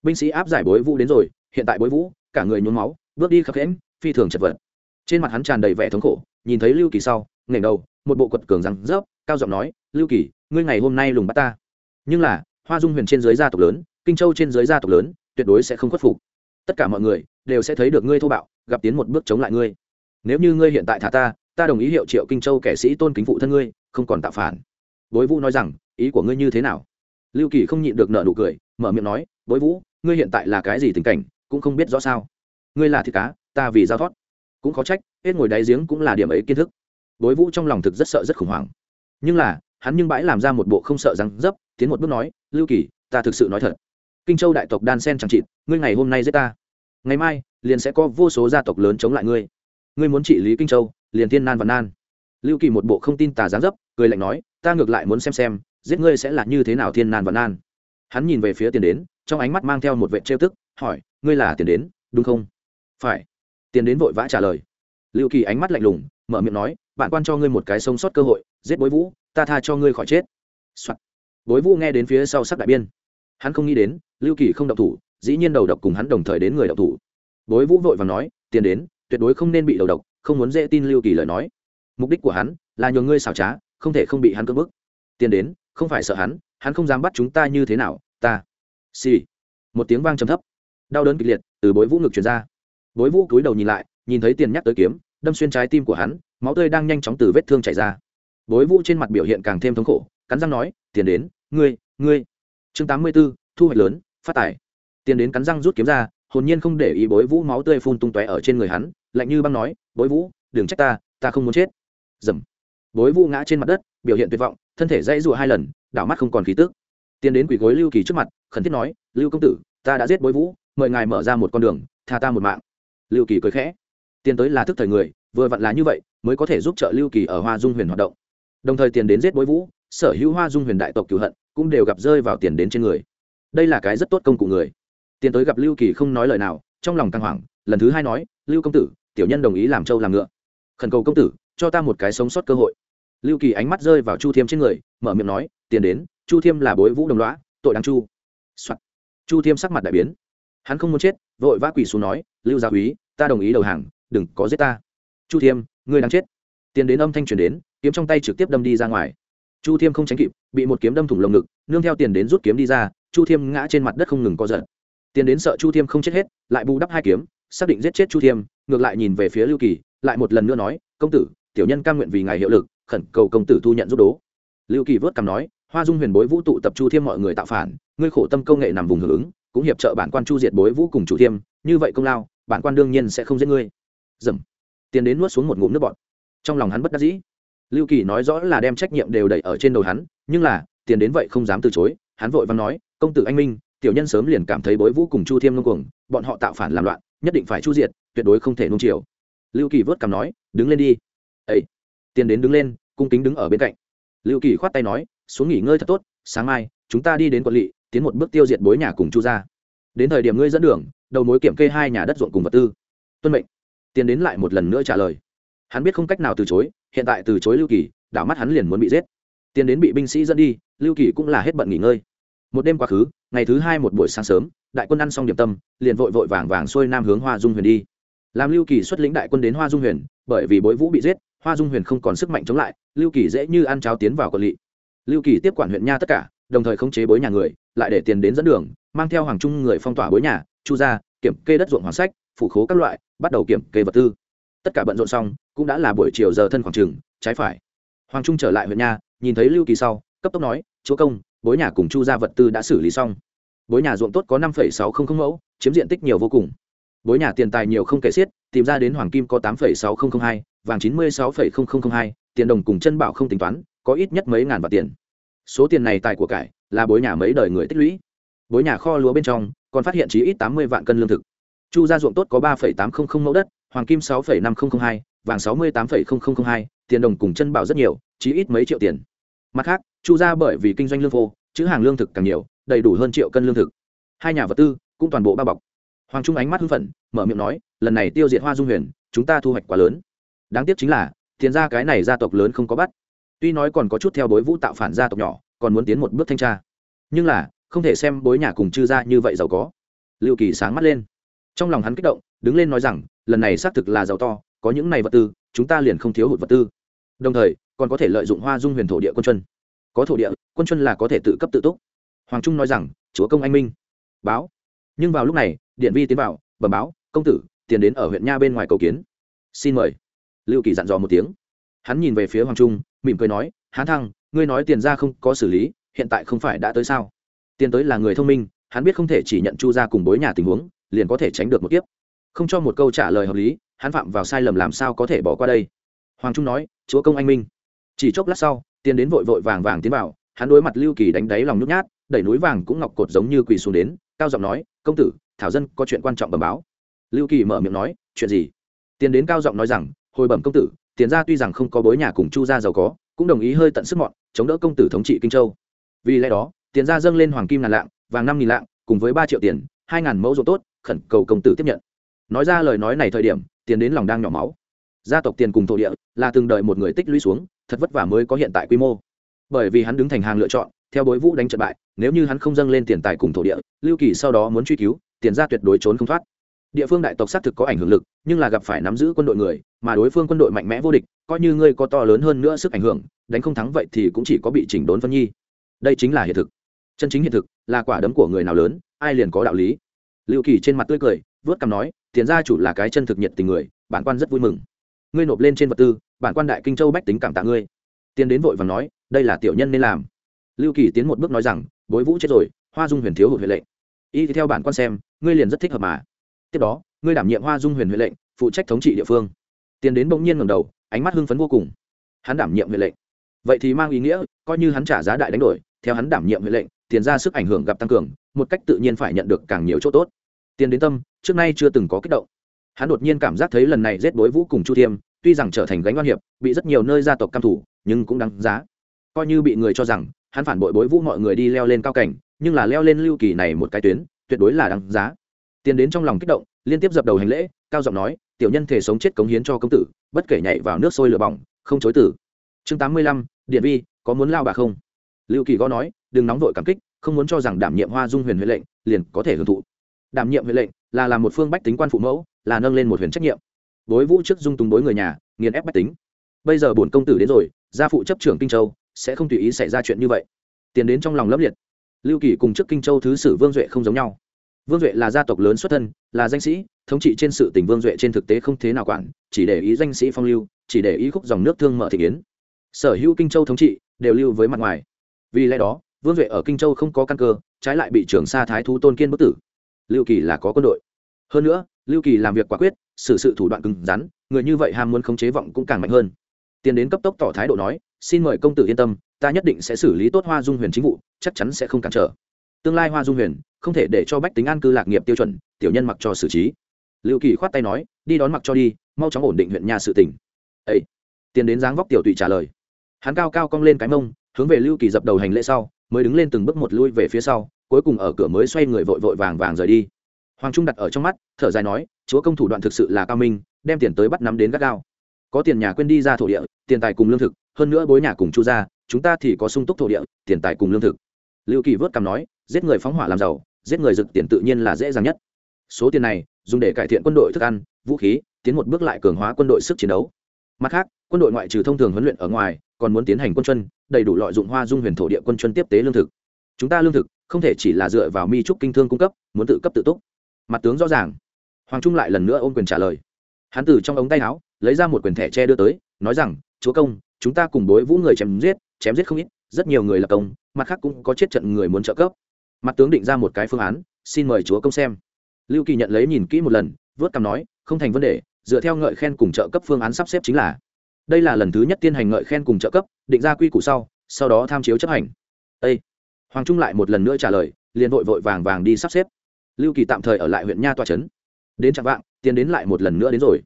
Binh sĩ áp giải bối vũ đến rồi, hiện tại bối vũ cả người nhuốm máu, bước đi khập khẽm, phi thường chật vật. Trên mặt hắn tràn đầy vẻ thống khổ, nhìn thấy lưu kỳ sau nghển đầu, một bộ quật cường răng rớp, cao giọng nói, lưu kỳ, ngươi ngày hôm nay lùng bắt ta. Nhưng là, hoa dung huyền trên dưới gia tộc lớn, kinh châu trên dưới gia tộc lớn, tuyệt đối sẽ không khuất phục. Tất cả mọi người đều sẽ thấy được ngươi thô bạo, gặp tiến một bước chống lại ngươi. Nếu như ngươi hiện tại thả ta ta đồng ý hiệu triệu kinh châu kẻ sĩ tôn kính phụ thân ngươi, không còn tạo phản. Bối vũ nói rằng, ý của ngươi như thế nào? Lưu kỳ không nhịn được nợ nụ cười, mở miệng nói, bối vũ, ngươi hiện tại là cái gì tình cảnh? Cũng không biết rõ sao. Ngươi là thịt cá, ta vì giao thoát. Cũng khó trách, hết ngồi đáy giếng cũng là điểm ấy kiến thức. Bối vũ trong lòng thực rất sợ rất khủng hoảng. Nhưng là, hắn nhưng bãi làm ra một bộ không sợ răng dấp, tiến một bước nói, lưu kỳ, ta thực sự nói thật. Kinh châu đại tộc đan sen chẳng trịt ngươi ngày hôm nay giết ta. Ngày mai, liền sẽ có vô số gia tộc lớn chống lại ngươi. Ngươi muốn trị lý kinh châu, liền thiên nan và nan. Lưu kỳ một bộ không tin tà giáng dấp, cười lạnh nói, ta ngược lại muốn xem xem, giết ngươi sẽ là như thế nào thiên nan và nan. Hắn nhìn về phía tiền đến, trong ánh mắt mang theo một vệ trêu tức hỏi, ngươi là tiền đến, đúng không? Phải. Tiền đến vội vã trả lời. Lưu kỳ ánh mắt lạnh lùng, mở miệng nói, bạn quan cho ngươi một cái sống sót cơ hội, giết bối vũ, ta tha cho ngươi khỏi chết、Soạn. bối vũ nghe đến phía sau sắc đại biên. Hắn không nghĩ đến, lưu kỳ không độc thủ, dĩ nhiên đầu độc cùng hắn đồng thời đến người độc thủ. Bối vũ vội và nói, tiền đến, tuyệt đối không nên bị đầu độc, không muốn dễ tin lưu kỳ lời nói. Mục đích của hắn là nhường ngươi xảo trá, không thể không bị hắn cưỡng bức. Tiền đến, không phải sợ hắn hắn không dám bắt chúng ta như thế nào, ta. Xì、sì. một tiếng vang trầm thấp đau đớn kịch liệt, từ bối vũ ngực truyền ra. Bối vũ cúi đầu nhìn lại, nhìn thấy tiền nhắc tới kiếm, đâm xuyên trái tim của hắn, máu tươi đang nhanh chóng từ vết thương chảy ra. Bối vũ trên mặt biểu hiện càng thêm thống khổ, cắn răng nói, tiền đến, ngươi ngươi. Chương tám mươi b ố thu hoạch lớn, phát tải tiền đến cắn răng rút kiếm ra, hồn nhiên không để ý bối vũ máu tươi phun tung tóe ở trên người hắn, lạnh như băng nói, bối vũ, đừng trách ta ta không muốn chết. Dầm. Bối vũ ngã trên mặt đất, biểu hiện tuyệt vọng, thân thể dãy rụa hai lần, đảo mắt không còn khí tức. Tiến đến quỷ gối lưu kỳ trước mặt, khẩn thiết nói, lưu công tử ta đã giết bối vũ, mời ngài mở ra một con đường, tha ta một mạng. Lưu kỳ cười khẽ. Tiến tới là thức thời người, vừa vặn là như vậy, mới có thể giúp trợ lưu kỳ ở hoa dung huyền hoạt động. Đồng thời tiền đến giết bối vũ, sở hữu hoa dung huyền đại tộc cửu hận, cũng đều gặp rơi vào tiền đến trên người. Đây là cái rất tốt công cụ người. Tiến tới gặp lưu kỳ không nói lời nào, trong lòng căng hoảng, lần thứ hai nói, lưu công tử, tiểu nhân đồng ý làm trâu làm ngựa. Khẩn cầu công tử, cho ta một cái sống sót cơ hội. Lưu kỳ ánh mắt rơi vào chu thiêm trên người, mở miệng nói, tiền đến, chu thiêm là bối vũ đồng loã tội đáng chu、Soạn chu thiêm sắc mặt đại biến. Hắn không muốn chết, vội vã quỷ xuống nói, lưu gia úy ta đồng ý đầu hàng, đừng có giết ta. Chu thiêm, ngươi đang chết. Tiền đến âm thanh truyền đến, kiếm trong tay trực tiếp đâm đi ra ngoài. Chu thiêm không tránh kịp, bị một kiếm đâm thủng lồng ngực, nương theo tiền đến rút kiếm đi ra, chu thiêm ngã trên mặt đất không ngừng co giật. Tiền đến sợ chu thiêm không chết hết, lại bù đắp hai kiếm, xác định giết chết chu thiêm, ngược lại nhìn về phía lưu kỳ, lại một lần nữa nói, công tử, tiểu nhân cam nguyện vì ngài hiệu lực, khẩn cầu công tử thu nhận giúp đố. Lưu kỳ vớt cằm nói hoa dung huyền bối vũ tụ tập chu thiêm mọi người tạo phản, ngươi khổ tâm công nghệ nằm vùng hưởng ứng, cũng hiệp trợ bản quan chu diệt bối vũ cùng chủ thiêm, như vậy công lao, bản quan đương nhiên sẽ không giết ngươi. Dầm. Tiền đến nuốt xuống một ngụm nước bọt. Trong lòng hắn bất đắc dĩ. Lưu kỳ nói rõ là đem trách nhiệm đều đẩy ở trên đầu hắn, nhưng là, tiền đến vậy không dám từ chối, hắn vội vàng nói, công tử anh minh, tiểu nhân sớm liền cảm thấy bối vũ cùng chu thiêm ngông cuồng, bọn họ tạo phản làm loạn, nhất định phải chu diệt, tuyệt đối không thể nung chiều. Lưu kỳ vớt cằm nói, đứng lên đi. Ấy tiền đến đứng lên, cung kính đứng ở bên cạnh. Lưu kỳ khoát tay nói xuống nghỉ ngơi thật tốt, sáng mai, chúng ta đi đến quận lỵ, tiến một bước tiêu diệt bối nhà cùng chu ra đến thời điểm ngươi dẫn đường, đầu mối kiểm kê hai nhà đất ruộng cùng vật tư. Tuân mệnh. Tiến đến lại một lần nữa trả lời. Hắn biết không cách nào từ chối, hiện tại từ chối lưu kỳ, đảo mắt hắn liền muốn bị giết. Tiến đến bị binh sĩ dẫn đi, lưu kỳ cũng là hết bận nghỉ ngơi. Một đêm quá khứ, ngày thứ hai một buổi sáng sớm, đại quân ăn xong điểm tâm, liền vội vội vàng vàng xuôi nam hướng hoa dung huyền đi. Làm lưu kỳ xuất lĩnh đại quân đến hoa dung huyền, bởi vì bối vũ bị giết, hoa dung huyền không còn sức mạnh chống lại, lưu kỳ dễ như ăn cháo tiến vào quận lỵ lưu kỳ tiếp quản huyện nha tất cả, đồng thời khống chế bối nhà người, lại để tiền đến dẫn đường, mang theo hoàng trung người phong tỏa bối nhà, chu ra kiểm kê đất ruộng hoàng sách, phủ khố các loại, bắt đầu kiểm kê vật tư. Tất cả bận rộn xong, cũng đã là buổi chiều giờ thân khoảng trường, trái phải. Hoàng trung trở lại huyện nha, nhìn thấy lưu kỳ sau, cấp tốc nói, chúa công, bối nhà cùng chu ra vật tư đã xử lý xong. Bối nhà ruộng tốt có năm sáu trăm linh mẫu, chiếm diện tích nhiều vô cùng. Bối nhà tiền tài nhiều không kể xiết, tìm ra đến hoàng kim có tám sáu nghìn hai, vàng chín mươi sáu hai, tiền đồng cùng chân bảo không tính toán có ít nhất mấy ngàn vạn tiền. Số tiền này tài của cải là bối nhà mấy đời người tích lũy. Bối nhà kho lúa bên trong còn phát hiện chí ít tám mươi vạn cân lương thực. Chu gia ruộng tốt có ba tám trăm linh mẫu đất, hoàng kim sáu năm nghìn hai, vàng sáu mươi tám hai, tiền đồng cùng chân bảo rất nhiều, chí ít mấy triệu tiền. Mặt khác, chu gia bởi vì kinh doanh lương phô chữ hàng lương thực càng nhiều, đầy đủ hơn triệu cân lương thực. Hai nhà vật tư cũng toàn bộ bao bọc. Hoàng trung ánh mắt hưng phấn, mở miệng nói, lần này tiêu diệt hoa dung huyền, chúng ta thu hoạch quá lớn. Đáng tiếc chính là, tiền ra cái này gia tộc lớn không có bắt tuy nói còn có chút theo bối vũ tạo phản gia tộc nhỏ, còn muốn tiến một bước thanh tra. Nhưng là, không thể xem bối nhà cùng chư gia như vậy giàu có. Lưu kỳ sáng mắt lên. Trong lòng hắn kích động, đứng lên nói rằng, lần này xác thực là giàu to, có những này vật tư, chúng ta liền không thiếu hụt vật tư. Đồng thời, còn có thể lợi dụng hoa dung huyền thổ địa quân chuân có thổ địa, quân chuân là có thể tự cấp tự túc. Hoàng trung nói rằng, chúa công anh minh. Báo. Nhưng vào lúc này, điện vi tiến vào, bẩm báo, công tử, tiền đến ở huyện nha bên ngoài cầu kiến. Xin mời. Lưu kỳ dặn dò một tiếng. Hắn nhìn về phía hoàng trung mỉm cười nói hán thăng, ngươi nói tiền ra không có xử lý, hiện tại không phải đã tới sao? Tiền tới là người thông minh, hắn biết không thể chỉ nhận chu ra cùng bối nhà tình huống, liền có thể tránh được một kiếp. Không cho một câu trả lời hợp lý, hắn phạm vào sai lầm làm sao có thể bỏ qua đây? Hoàng trung nói, chúa công anh minh. Chỉ chốc lát sau, tiền đến vội vội vàng vàng tiến vào, hắn đối mặt lưu kỳ đánh đáy lòng nhút nhát, đẩy núi vàng cũng ngọc cột giống như quỳ xuống đến, cao giọng nói, công tử, thảo dân có chuyện quan trọng bẩm báo. Lưu kỳ mở miệng nói, chuyện gì? Tiền đến cao giọng nói rằng, hồi bẩm công tử tiền gia tuy rằng không có bối nhà cùng chu gia giàu có, cũng đồng ý hơi tận sức mọn, chống đỡ công tử thống trị kinh châu. Vì lẽ đó, tiền gia dâng lên hoàng kim ngàn lạng, vàng năm nghìn lạng, cùng với ba triệu tiền, hai ngàn mẫu ruộng tốt, khẩn cầu công tử tiếp nhận. Nói ra lời nói này thời điểm, tiền đến lòng đang nhỏ máu. Gia tộc tiền cùng thổ địa là từng đợi một người tích lũy xuống, thật vất vả mới có hiện tại quy mô. Bởi vì hắn đứng thành hàng lựa chọn, theo bối vũ đánh trận bại, nếu như hắn không dâng lên tiền tài cùng thổ địa, lưu kỳ sau đó muốn truy cứu, tiền ra tuyệt đối trốn không thoát địa phương đại tộc xác thực có ảnh hưởng lực, nhưng là gặp phải nắm giữ quân đội người, mà đối phương quân đội mạnh mẽ vô địch, coi như ngươi có to lớn hơn nữa sức ảnh hưởng, đánh không thắng vậy thì cũng chỉ có bị chỉnh đốn phân nhi. Đây chính là hiện thực. Chân chính hiện thực là quả đấm của người nào lớn, ai liền có đạo lý. Lưu kỳ trên mặt tươi cười, vớt cằm nói, tiền gia chủ là cái chân thực nhiệt tình người, bản quan rất vui mừng. Ngươi nộp lên trên vật tư, bản quan đại kinh châu bách tính cảm tạ ngươi. Tiến đến vội và nói, đây là tiểu nhân nên làm. Lưu kỳ tiến một bước nói rằng, bối vũ chết rồi, hoa dung huyền thiếu hụt huệ lệnh y theo bản quan xem, ngươi liền rất thích hợp mà tiếp đó, ngươi đảm nhiệm hoa dung huyền huệ lệnh, phụ trách thống trị địa phương. Tiến đến bỗng nhiên ngầm đầu, ánh mắt hưng phấn vô cùng. Hắn đảm nhiệm huệ lệnh. Vậy thì mang ý nghĩa, coi như hắn trả giá đại đánh đổi, theo hắn đảm nhiệm huệ lệnh, tiền ra sức ảnh hưởng gặp tăng cường, một cách tự nhiên phải nhận được càng nhiều chỗ tốt. Tiền đến tâm, trước nay chưa từng có kích động. Hắn đột nhiên cảm giác thấy lần này giết đối vũ cùng chu thiêm, tuy rằng trở thành gánh oan hiệp, bị rất nhiều nơi gia tộc căm thủ nhưng cũng đáng giá. Coi như bị người cho rằng, hắn phản bội bối vũ mọi người đi leo lên cao cảnh, nhưng là leo lên lưu kỳ này một cái tuyến, tuyệt đối là đáng giá tiền đến trong lòng kích động, liên tiếp dập đầu hành lễ, cao giọng nói, tiểu nhân thể sống chết cống hiến cho công tử, bất kể nhảy vào nước sôi lửa bỏng, không chối tử chương tám mươi lăm điện vi, có muốn lao bà không? Lưu kỳ gõ nói, đừng nóng vội cảm kích, không muốn cho rằng đảm nhiệm hoa dung huyền huệ lệnh, liền có thể hưởng thụ. Đảm nhiệm huệ lệnh là làm một phương bách tính quan phụ mẫu, là nâng lên một huyền trách nhiệm. Đối vũ trước dung túng đối người nhà, nghiền ép bách tính. Bây giờ bổn công tử đến rồi, gia phụ chấp trưởng kinh châu, sẽ không tùy ý xảy ra chuyện như vậy. Tiền đến trong lòng lấp liệt. Lưu kỳ cùng trước kinh châu thứ sử vương duệ không giống nhau vương duệ là gia tộc lớn xuất thân, là danh sĩ, thống trị trên sự tình vương duệ trên thực tế không thế nào quản, chỉ để ý danh sĩ phong lưu, chỉ để ý khúc dòng nước thương mở thị kiến. Sở hữu kinh châu thống trị đều lưu với mặt ngoài. Vì lẽ đó, vương duệ ở kinh châu không có căn cơ, trái lại bị trưởng sa thái thú tôn kiên bức tử. Lưu kỳ là có quân đội. Hơn nữa, lưu kỳ làm việc quả quyết, xử sự thủ đoạn cứng rắn, người như vậy ham muốn khống chế vọng cũng càng mạnh hơn. Tiến đến cấp tốc tỏ thái độ nói, xin mời công tử yên tâm, ta nhất định sẽ xử lý tốt hoa dung huyền chính vụ, chắc chắn sẽ không cản trở tương lai hoa dung huyền, không thể để cho bách tính an cư lạc nghiệp tiêu chuẩn, tiểu nhân mặc cho xử trí. Lưu kỳ khoát tay nói, đi đón mặc cho đi, mau chóng ổn định huyện nhà sự tỉnh ấy tiền đến dáng vóc tiểu tụy trả lời. Hắn cao cao cong lên cái mông, hướng về lưu kỳ dập đầu hành lễ sau, mới đứng lên từng bước một lui về phía sau, cuối cùng ở cửa mới xoay người vội vội vàng vàng rời đi. Hoàng trung đặt ở trong mắt, thở dài nói, chúa công thủ đoạn thực sự là cao minh, đem tiền tới bắt nắm đến gắt gao. Có tiền nhà quên đi ra thổ địa, tiền tài cùng lương thực, hơn nữa bối nhà cùng chu ra chúng ta thì có sung túc thổ địa, tiền tài cùng lương thực lưu kỳ vớt cằm nói, giết người phóng hỏa làm giàu, giết người rực tiền tự nhiên là dễ dàng nhất. Số tiền này, dùng để cải thiện quân đội thức ăn, vũ khí, tiến một bước lại cường hóa quân đội sức chiến đấu. Mặt khác, quân đội ngoại trừ thông thường huấn luyện ở ngoài, còn muốn tiến hành quân chuân đầy đủ lợi dụng hoa dung huyền thổ địa quân chuân tiếp tế lương thực. Chúng ta lương thực, không thể chỉ là dựa vào mi trúc kinh thương cung cấp, muốn tự cấp tự túc. Mặt tướng rõ ràng. Hoàng trung lại lần nữa ôm quyền trả lời. Hắn từ trong ống tay áo, lấy ra một quyền thẻ tre đưa tới, nói rằng, chúa công, chúng ta cùng đối vũ người chém giết chém giết không ít rất nhiều người lập công, mặt khác cũng có chết trận người muốn trợ cấp. Mặt tướng định ra một cái phương án, xin mời chúa công xem. Lưu kỳ nhận lấy nhìn kỹ một lần, vớt cằm nói, không thành vấn đề, dựa theo ngợi khen cùng trợ cấp phương án sắp xếp chính là. Đây là lần thứ nhất tiên hành ngợi khen cùng trợ cấp, định ra quy củ sau sau đó tham chiếu chấp hành. Ê! hoàng trung lại một lần nữa trả lời, liền vội vội vàng vàng đi sắp xếp. Lưu kỳ tạm thời ở lại huyện nha toa trấn. Đến trạng vạng, tiến đến lại một lần nữa đến rồi.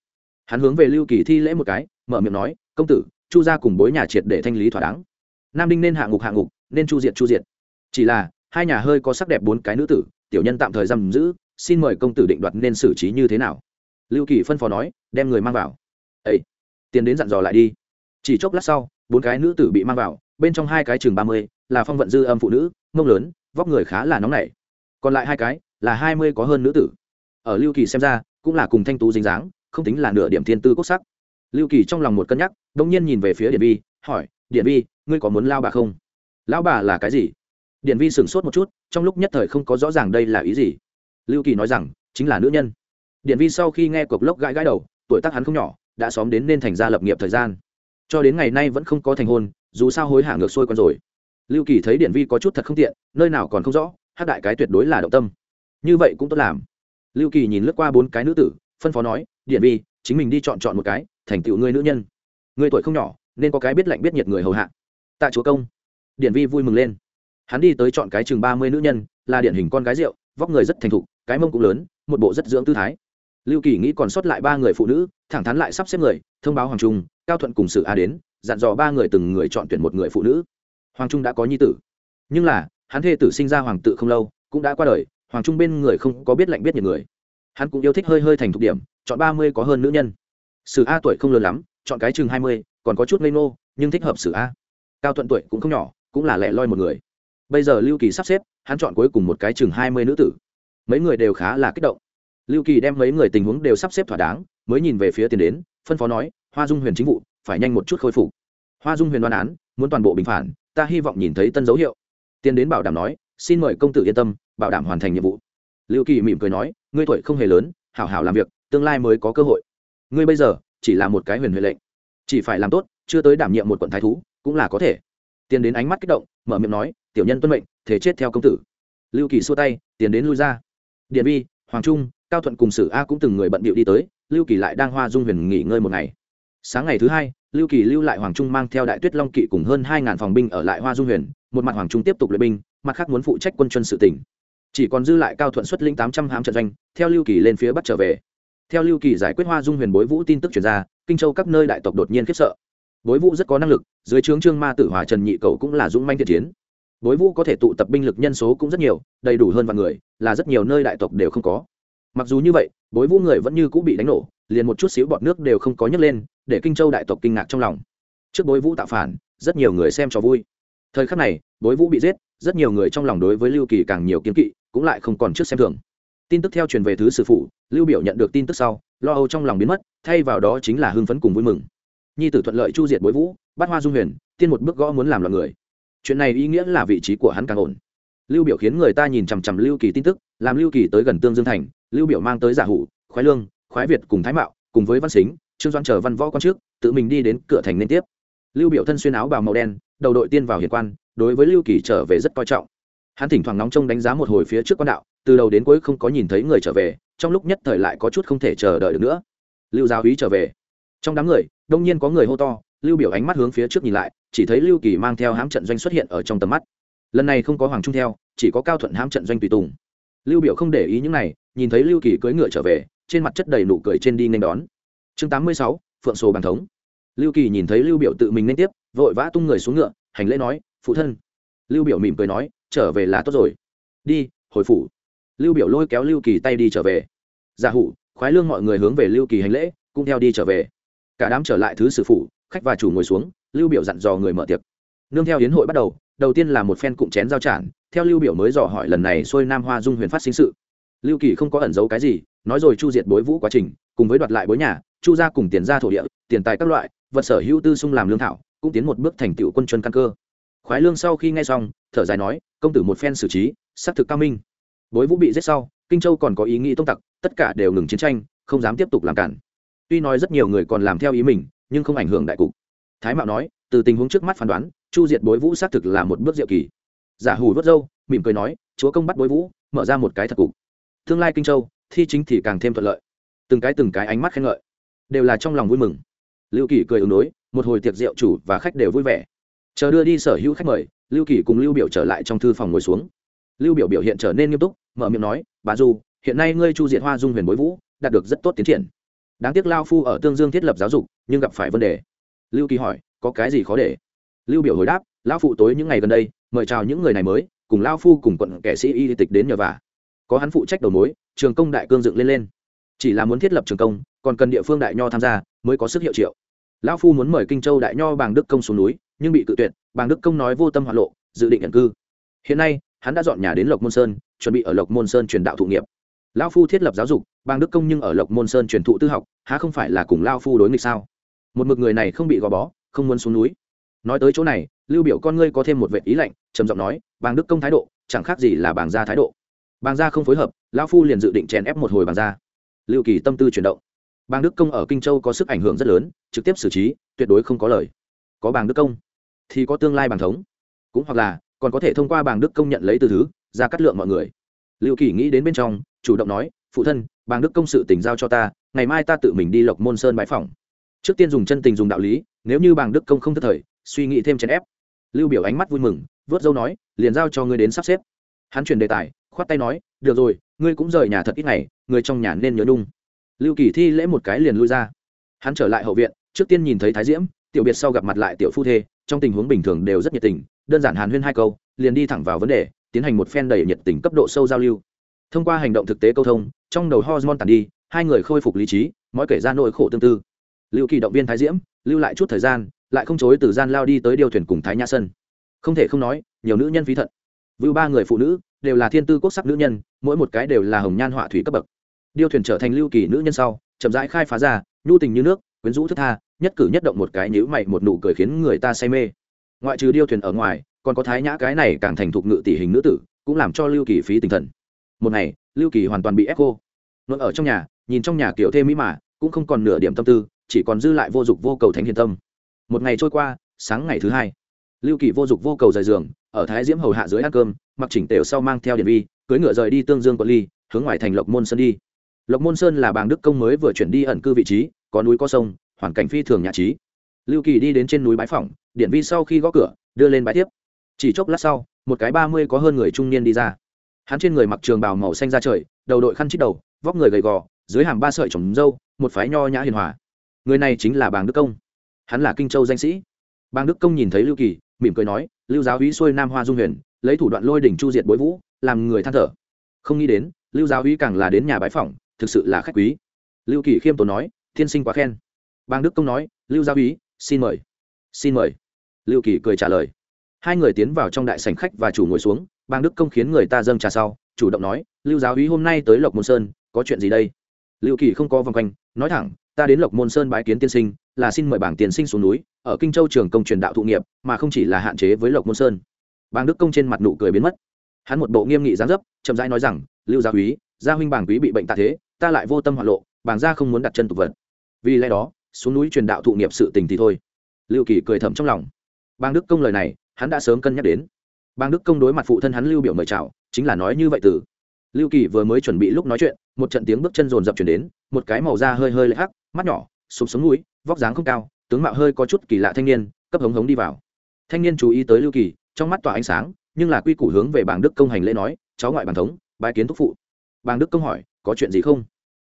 Hắn hướng về lưu kỳ thi lễ một cái, mở miệng nói, công tử, chu ra cùng bối nhà triệt để thanh lý thỏa đáng nam đinh nên hạ ngục hạ ngục, nên chu diệt chu diệt. Chỉ là, hai nhà hơi có sắc đẹp bốn cái nữ tử, tiểu nhân tạm thời giam giữ, xin mời công tử định đoạt nên xử trí như thế nào? Lưu kỳ phân phó nói, đem người mang vào. Ấy tiền đến dặn dò lại đi. Chỉ chốc lát sau, bốn cái nữ tử bị mang vào, bên trong hai cái chừng ba mươi, là phong vận dư âm phụ nữ, mông lớn, vóc người khá là nóng nảy. Còn lại hai cái, là hai mươi có hơn nữ tử. Ở lưu kỳ xem ra, cũng là cùng thanh tú dính dáng, không tính là nửa điểm thiên tư cốt sắc. Lưu kỳ trong lòng một cân nhắc đông nhiên nhìn về phía điện vi hỏi, điện vi, ngươi có muốn lao bà không? Lão bà là cái gì? Điện vi sửng sốt một chút, trong lúc nhất thời không có rõ ràng đây là ý gì. Lưu kỳ nói rằng, chính là nữ nhân. Điện vi sau khi nghe cộc lốc gãi gãi đầu, tuổi tác hắn không nhỏ, đã xóm đến nên thành ra lập nghiệp thời gian. Cho đến ngày nay vẫn không có thành hôn, dù sao hối hả ngược xuôi con rồi. Lưu kỳ thấy điện vi có chút thật không tiện, nơi nào còn không rõ hát đại cái tuyệt đối là động tâm. Như vậy cũng tốt làm. Lưu kỳ nhìn lướt qua bốn cái nữ tử, phân phó nói, điện vi, chính mình đi chọn chọn một cái, thành tựu ngươi nữ nhân. Ngươi tuổi không nhỏ nên có cái biết lạnh biết nhiệt người hầu hạ. Tạ chúa công. Điện vi vui mừng lên. Hắn đi tới chọn cái chừng ba mươi nữ nhân, là điển hình con gái rượu, vóc người rất thành thục, cái mông cũng lớn, một bộ rất dưỡng tư thái. Lưu kỳ nghĩ còn sót lại ba người phụ nữ, thẳng thắn lại sắp xếp người, thông báo hoàng trung, cao thuận cùng sự a đến, dặn dò ba người từng người chọn tuyển một người phụ nữ. Hoàng trung đã có nhi tử. Nhưng là, hắn thê tử sinh ra hoàng tự không lâu, cũng đã qua đời, hoàng trung bên người không có biết lạnh biết nhiệt người. Hắn cũng yêu thích hơi hơi thành thục điểm, chọn ba mươi có hơn nữ nhân. Sử a tuổi không lớn lắm, chọn cái chừng hai mươi còn có chút ngây nô nhưng thích hợp xử a. Cao thuận tuổi cũng không nhỏ, cũng là lẻ loi một người. Bây giờ lưu kỳ sắp xếp, hắn chọn cuối cùng một cái chừng hai mươi nữ tử. Mấy người đều khá là kích động. Lưu kỳ đem mấy người tình huống đều sắp xếp thỏa đáng, mới nhìn về phía tiền đến, phân phó nói, hoa dung huyền chính vụ, phải nhanh một chút khôi phục. Hoa dung huyền đoán án, muốn toàn bộ bình phản, ta hy vọng nhìn thấy tân dấu hiệu. Tiền đến bảo đảm nói, xin mời công tử yên tâm, bảo đảm hoàn thành nhiệm vụ. Lưu kỳ mỉm cười nói, ngươi tuổi không hề lớn, hảo hảo làm việc, tương lai mới có cơ hội. Ngươi bây giờ, chỉ là một cái huyền huệ lệnh chỉ phải làm tốt, chưa tới đảm nhiệm một quận thái thú, cũng là có thể. Tiến đến ánh mắt kích động, mở miệng nói, tiểu nhân tuân mệnh thế chết theo công tử. Lưu kỳ xua tay tiến đến lui ra. Điện vi, hoàng trung, cao thuận cùng sử a cũng từng người bận bịu đi tới, lưu kỳ lại đang hoa dung huyền nghỉ ngơi một ngày. Sáng ngày thứ hai, lưu kỳ lưu lại hoàng trung mang theo đại tuyết long kỵ cùng hơn hai ngàn phòng binh ở lại hoa dung huyền, một mặt hoàng trung tiếp tục luyện binh, mặt khác muốn phụ trách quân chuân sự tỉnh. Chỉ còn dư lại cao thuận xuất linh tám trăm hám trận doanh, theo lưu kỳ lên phía bắc trở về theo lưu kỳ giải quyết hoa dung huyền bối vũ tin tức chuyển ra, kinh châu các nơi đại tộc đột nhiên khiếp sợ. Bối vũ rất có năng lực, dưới trướng trương ma tử hòa trần nhị cầu cũng là dũng manh thiện chiến. Bối vũ có thể tụ tập binh lực nhân số cũng rất nhiều, đầy đủ hơn vạn người, là rất nhiều nơi đại tộc đều không có. Mặc dù như vậy, bối vũ người vẫn như cũng bị đánh nổ, liền một chút xíu bọt nước đều không có nhấc lên, để kinh châu đại tộc kinh ngạc trong lòng. Trước bối vũ tạo phản, rất nhiều người xem cho vui. Thời khắc này, bối vũ bị giết, rất nhiều người trong lòng đối với lưu kỳ càng nhiều kiến kỵ, cũng lại không còn trước xem thường tin tức theo truyền về thứ sử phụ, lưu biểu nhận được tin tức sau, lo âu trong lòng biến mất, thay vào đó chính là hưng phấn cùng vui mừng. Nhi tử thuận lợi chu diệt bối vũ, bắt hoa dung huyền, tiên một bước gõ muốn làm loạn người. Chuyện này ý nghĩa là vị trí của hắn càng ổn. Lưu biểu khiến người ta nhìn chằm chằm lưu kỳ tin tức, làm lưu kỳ tới gần tương dương thành, lưu biểu mang tới giả hủ, khoái lương, khoái việt cùng thái mạo, cùng với văn xính, trương doan chờ văn võ quan trước, tự mình đi đến cửa thành liên tiếp. Lưu biểu thân xuyên áo bào màu đen, đầu đội tiên vào hiền quan, đối với lưu kỳ trở về rất coi trọng. Hắn thỉnh thoảng nóng trông đánh giá một hồi phía trước quan đạo từ đầu đến cuối không có nhìn thấy người trở về trong lúc nhất thời lại có chút không thể chờ đợi được nữa. Lưu giáo hí trở về. Trong đám người đông nhiên có người hô to lưu biểu ánh mắt hướng phía trước nhìn lại chỉ thấy lưu kỳ mang theo hám trận doanh xuất hiện ở trong tầm mắt. Lần này không có hoàng trung theo chỉ có cao thuận hám trận doanh tùy tùng. Lưu biểu không để ý những này nhìn thấy lưu kỳ cưỡi ngựa trở về trên mặt chất đầy nụ cười trên đi nên đón. Chương 86, phượng sổ bàn thống. Lưu kỳ nhìn thấy lưu biểu tự mình nên tiếp vội vã tung người xuống ngựa hành lễ nói phụ thân. Lưu biểu mỉm cười nói trở về là tốt rồi. Đi hồi phủ lưu biểu lôi kéo lưu kỳ tay đi trở về. Gia hủ, khoái lương mọi người hướng về lưu kỳ hành lễ, cũng theo đi trở về. Cả đám trở lại thứ sử phủ, khách và chủ ngồi xuống, lưu biểu dặn dò người mở tiệc. Nương theo hiến hội bắt đầu đầu tiên là một phen cụm chén giao trản theo lưu biểu mới dò hỏi lần này xuôi nam hoa dung huyền phát sinh sự. Lưu kỳ không có ẩn giấu cái gì, nói rồi chu diệt bối vũ quá trình, cùng với đoạt lại bối nhà, chu ra cùng tiền ra thổ địa, tiền tài các loại, vật sở hữu tư sung làm lương thảo, cũng tiến một bước thành tựu quân chuân căn cơ. Khoái lương sau khi nghe xong, thở dài nói, công tử một phen xử trí xác thực cao minh bối vũ bị giết sau, kinh châu còn có ý nghĩ tông tặc, tất cả đều ngừng chiến tranh, không dám tiếp tục làm cản. Tuy nói rất nhiều người còn làm theo ý mình, nhưng không ảnh hưởng đại cục. Thái mạo nói, từ tình huống trước mắt phán đoán, chu diệt bối vũ xác thực là một bước diệu kỳ. Giả hù vớt râu, mỉm cười nói, chúa công bắt bối vũ, mở ra một cái thật cục. Tương lai kinh châu, thi chính thì càng thêm thuận lợi. Từng cái từng cái ánh mắt khen ngợi. Đều là trong lòng vui mừng. Lưu kỳ cười ứng đối, một hồi tiệc rượu chủ và khách đều vui vẻ. Chờ đưa đi sở hữu khách mời, lưu kỳ cùng lưu biểu trở lại trong thư phòng ngồi xuống lưu biểu biểu hiện trở nên nghiêm túc, mở miệng nói, bà du, hiện nay ngươi chu diệt hoa dung huyền bối vũ, đạt được rất tốt tiến triển. Đáng tiếc lao phu ở tương dương thiết lập giáo dục, nhưng gặp phải vấn đề. Lưu kỳ hỏi, có cái gì khó để? Lưu biểu hồi đáp, lao phụ tối những ngày gần đây, mời chào những người này mới, cùng lao phu cùng quận kẻ sĩ y tịch đến nhờ vả. Có hắn phụ trách đầu mối, trường công đại cương dựng lên lên. Chỉ là muốn thiết lập trường công, còn cần địa phương đại nho tham gia, mới có sức hiệu triệu. Lão phu muốn mời kinh châu đại nho bàng đức công xuống núi, nhưng bị cự tuyệt, bàng đức công nói vô tâm hoạt lộ, dự định nhận cư. Hiện nay hắn đã dọn nhà đến lộc môn sơn, chuẩn bị ở lộc môn sơn truyền đạo thụ nghiệp. Lão phu thiết lập giáo dục, Bang đức công nhưng ở lộc môn sơn truyền thụ tư học, há không phải là cùng lao phu đối nghịch sao? Một mực người này không bị gò bó, không muốn xuống núi. Nói tới chỗ này, lưu biểu con ngươi có thêm một vệ ý lạnh, trầm giọng nói, Bang đức công thái độ, chẳng khác gì là bàng gia thái độ. Bàng gia không phối hợp, lão phu liền dự định chèn ép một hồi bàng gia. Lưu kỳ tâm tư chuyển động. Bàng đức công ở kinh châu có sức ảnh hưởng rất lớn, trực tiếp xử trí, tuyệt đối không có lời. Có bàng đức công, thì có tương lai bàng thống. Cũng hoặc là còn có thể thông qua bàng đức công nhận lấy từ thứ, ra cắt lượng mọi người. Lưu kỳ nghĩ đến bên trong, chủ động nói, phụ thân, bàng đức công sự tình giao cho ta, ngày mai ta tự mình đi lộc môn sơn bãi phòng trước tiên dùng chân tình dùng đạo lý, nếu như bàng đức công không thất thời, suy nghĩ thêm chèn ép. Lưu biểu ánh mắt vui mừng, vớt dâu nói, liền giao cho ngươi đến sắp xếp. Hắn chuyển đề tài, khoát tay nói, được rồi, ngươi cũng rời nhà thật ít ngày, người trong nhà nên nhớ nhung. Lưu kỳ thi lễ một cái liền lui ra. Hắn trở lại hậu viện, trước tiên nhìn thấy thái diễm, tiểu biệt sau gặp mặt lại tiểu phu thê, trong tình huống bình thường đều rất nhiệt tình đơn giản hàn huyên hai câu, liền đi thẳng vào vấn đề, tiến hành một phen đầy nhiệt tình cấp độ sâu giao lưu. Thông qua hành động thực tế câu thông, trong đầu hormone tàn đi, hai người khôi phục lý trí mọi kể ra nỗi khổ tương tư. Lưu kỳ động viên thái diễm, lưu lại chút thời gian, lại không chối từ gian lao đi tới điều thuyền cùng thái nhã sân không thể không nói, nhiều nữ nhân phí thận. Vưu ba người phụ nữ, đều là thiên tư quốc sắc nữ nhân, mỗi một cái đều là hồng nhan họa thủy cấp bậc. Điêu thuyền trở thành lưu kỳ nữ nhân sau, chậm rãi khai phá ra, nhu tình như nước, quyến rũ thức tha, nhất cử nhất động một cái nhữ mày một nụ cười khiến người ta say mê ngoại trừ điêu thuyền ở ngoài, còn có thái nhã cái này càng thành thục ngự tỷ hình nữ tử, cũng làm cho lưu kỳ phí tinh thần. Một ngày, lưu kỳ hoàn toàn bị ép cô luận ở trong nhà, nhìn trong nhà kiểu thêm mỹ mà, cũng không còn nửa điểm tâm tư, chỉ còn dư lại vô dụng vô cầu thánh hiền tâm. Một ngày trôi qua, sáng ngày thứ hai, lưu kỳ vô dụng vô cầu rời giường, ở thái diễm hầu hạ dưới ăn cơm, mặc chỉnh tều sau mang theo điện vi cưới ngựa rời đi tương dương quận ly, hướng ngoài thành lộc môn sơn đi. Lộc môn sơn là bàng đức công mới vừa chuyển đi ẩn cư vị trí, có núi có sông, hoàn cảnh phi thường nhã trí lưu kỳ đi đến trên núi bái phỏng điện vi sau khi gõ cửa, đưa lên bái tiếp. Chỉ chốc lát sau, một cái ba mươi có hơn người trung niên đi ra. Hắn trên người mặc trường bào màu xanh ra trời, đầu đội khăn chít đầu, vóc người gầy gò, dưới hàm ba sợi trồng dâu một phái nho nhã hiền hòa. Người này chính là bàng đức công. Hắn là kinh châu danh sĩ. Bàng đức công nhìn thấy lưu kỳ, mỉm cười nói, lưu giáo hí xuôi nam hoa dung huyền, lấy thủ đoạn lôi đỉnh chu diệt bối vũ, làm người than thở. Không nghĩ đến, lưu giáo hí càng là đến nhà bái phỏng, thực sự là khách quý. Lưu kỳ khiêm tốn nói, thiên sinh quá khen. Bàng đức công nói, lưu giáo hí xin mời xin mời. Lưu kỳ cười trả lời. Hai người tiến vào trong đại sảnh khách và chủ ngồi xuống Bang đức công khiến người ta dâng trà sau, chủ động nói, lưu giáo hí hôm nay tới lộc môn sơn, có chuyện gì đây? Lưu kỳ không có vòng quanh, nói thẳng, ta đến lộc môn sơn bái kiến tiên sinh, là xin mời bảng tiền sinh xuống núi, ở kinh châu trường công truyền đạo thụ nghiệp, mà không chỉ là hạn chế với lộc môn sơn. Bang đức công trên mặt nụ cười biến mất. Hắn một bộ nghiêm nghị gián dấp, chậm rãi nói rằng, lưu gia quý gia huynh bảng quý bị bệnh tạ thế, ta lại vô tâm hoạn lộ bảng gia không muốn đặt chân tục vật. Vì lẽ đó xuống núi truyền đạo thụ nghiệp sự tình thì thôi. Lưu kỳ cười thầm trong lòng. Bang đức công lời này, hắn đã sớm cân nhắc đến. Bang đức công đối mặt phụ thân hắn lưu biểu mời chào, chính là nói như vậy từ. Lưu kỳ vừa mới chuẩn bị lúc nói chuyện, một trận tiếng bước chân rồn rập chuyển đến, một cái màu da hơi hơi lệ hắc, mắt nhỏ, sụp sống núi, vóc dáng không cao, tướng mạo hơi có chút kỳ lạ thanh niên, cấp hống hống đi vào. Thanh niên chú ý tới lưu kỳ, trong mắt tỏa ánh sáng, nhưng là quy củ hướng về bảng đức công hành lễ nói, cháu ngoại bàng thống, bái kiến thúc phụ. Bàng đức công hỏi, có chuyện gì không?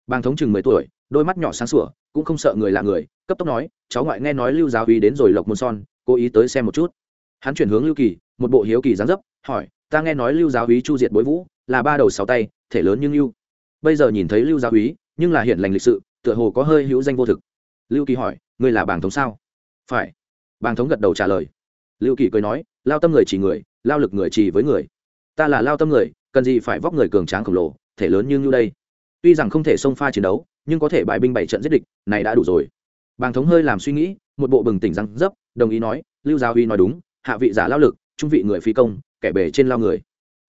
Bàng thống chừng mười tuổi đôi mắt nhỏ sáng sủa, cũng không sợ người lạ người, cấp tốc nói, cháu ngoại nghe nói lưu giáo uy đến rồi lộc môn son, cố ý tới xem một chút. Hắn chuyển hướng lưu kỳ, một bộ hiếu kỳ gián dấp, hỏi, ta nghe nói lưu giáo uy chu diệt bối vũ, là ba đầu sáu tay, thể lớn nhưng lưu. Bây giờ nhìn thấy lưu giáo uy, nhưng là hiện lành lịch sự, tựa hồ có hơi hữu danh vô thực. Lưu kỳ hỏi, ngươi là bàng thống sao? Phải. Bàng thống gật đầu trả lời. Lưu kỳ cười nói, lao tâm người chỉ người, lao lực người chỉ với người. Ta là lao tâm người, cần gì phải vóc người cường tráng khổng lồ, thể lớn như như đây? Tuy rằng không thể xông pha chiến đấu nhưng có thể bài binh bảy trận giết địch, này đã đủ rồi. Bàng thống hơi làm suy nghĩ, một bộ bừng tỉnh răng dấp, đồng ý nói, lưu giáo uy nói đúng, hạ vị giả lao lực, trung vị người phi công, kẻ bề trên lao người.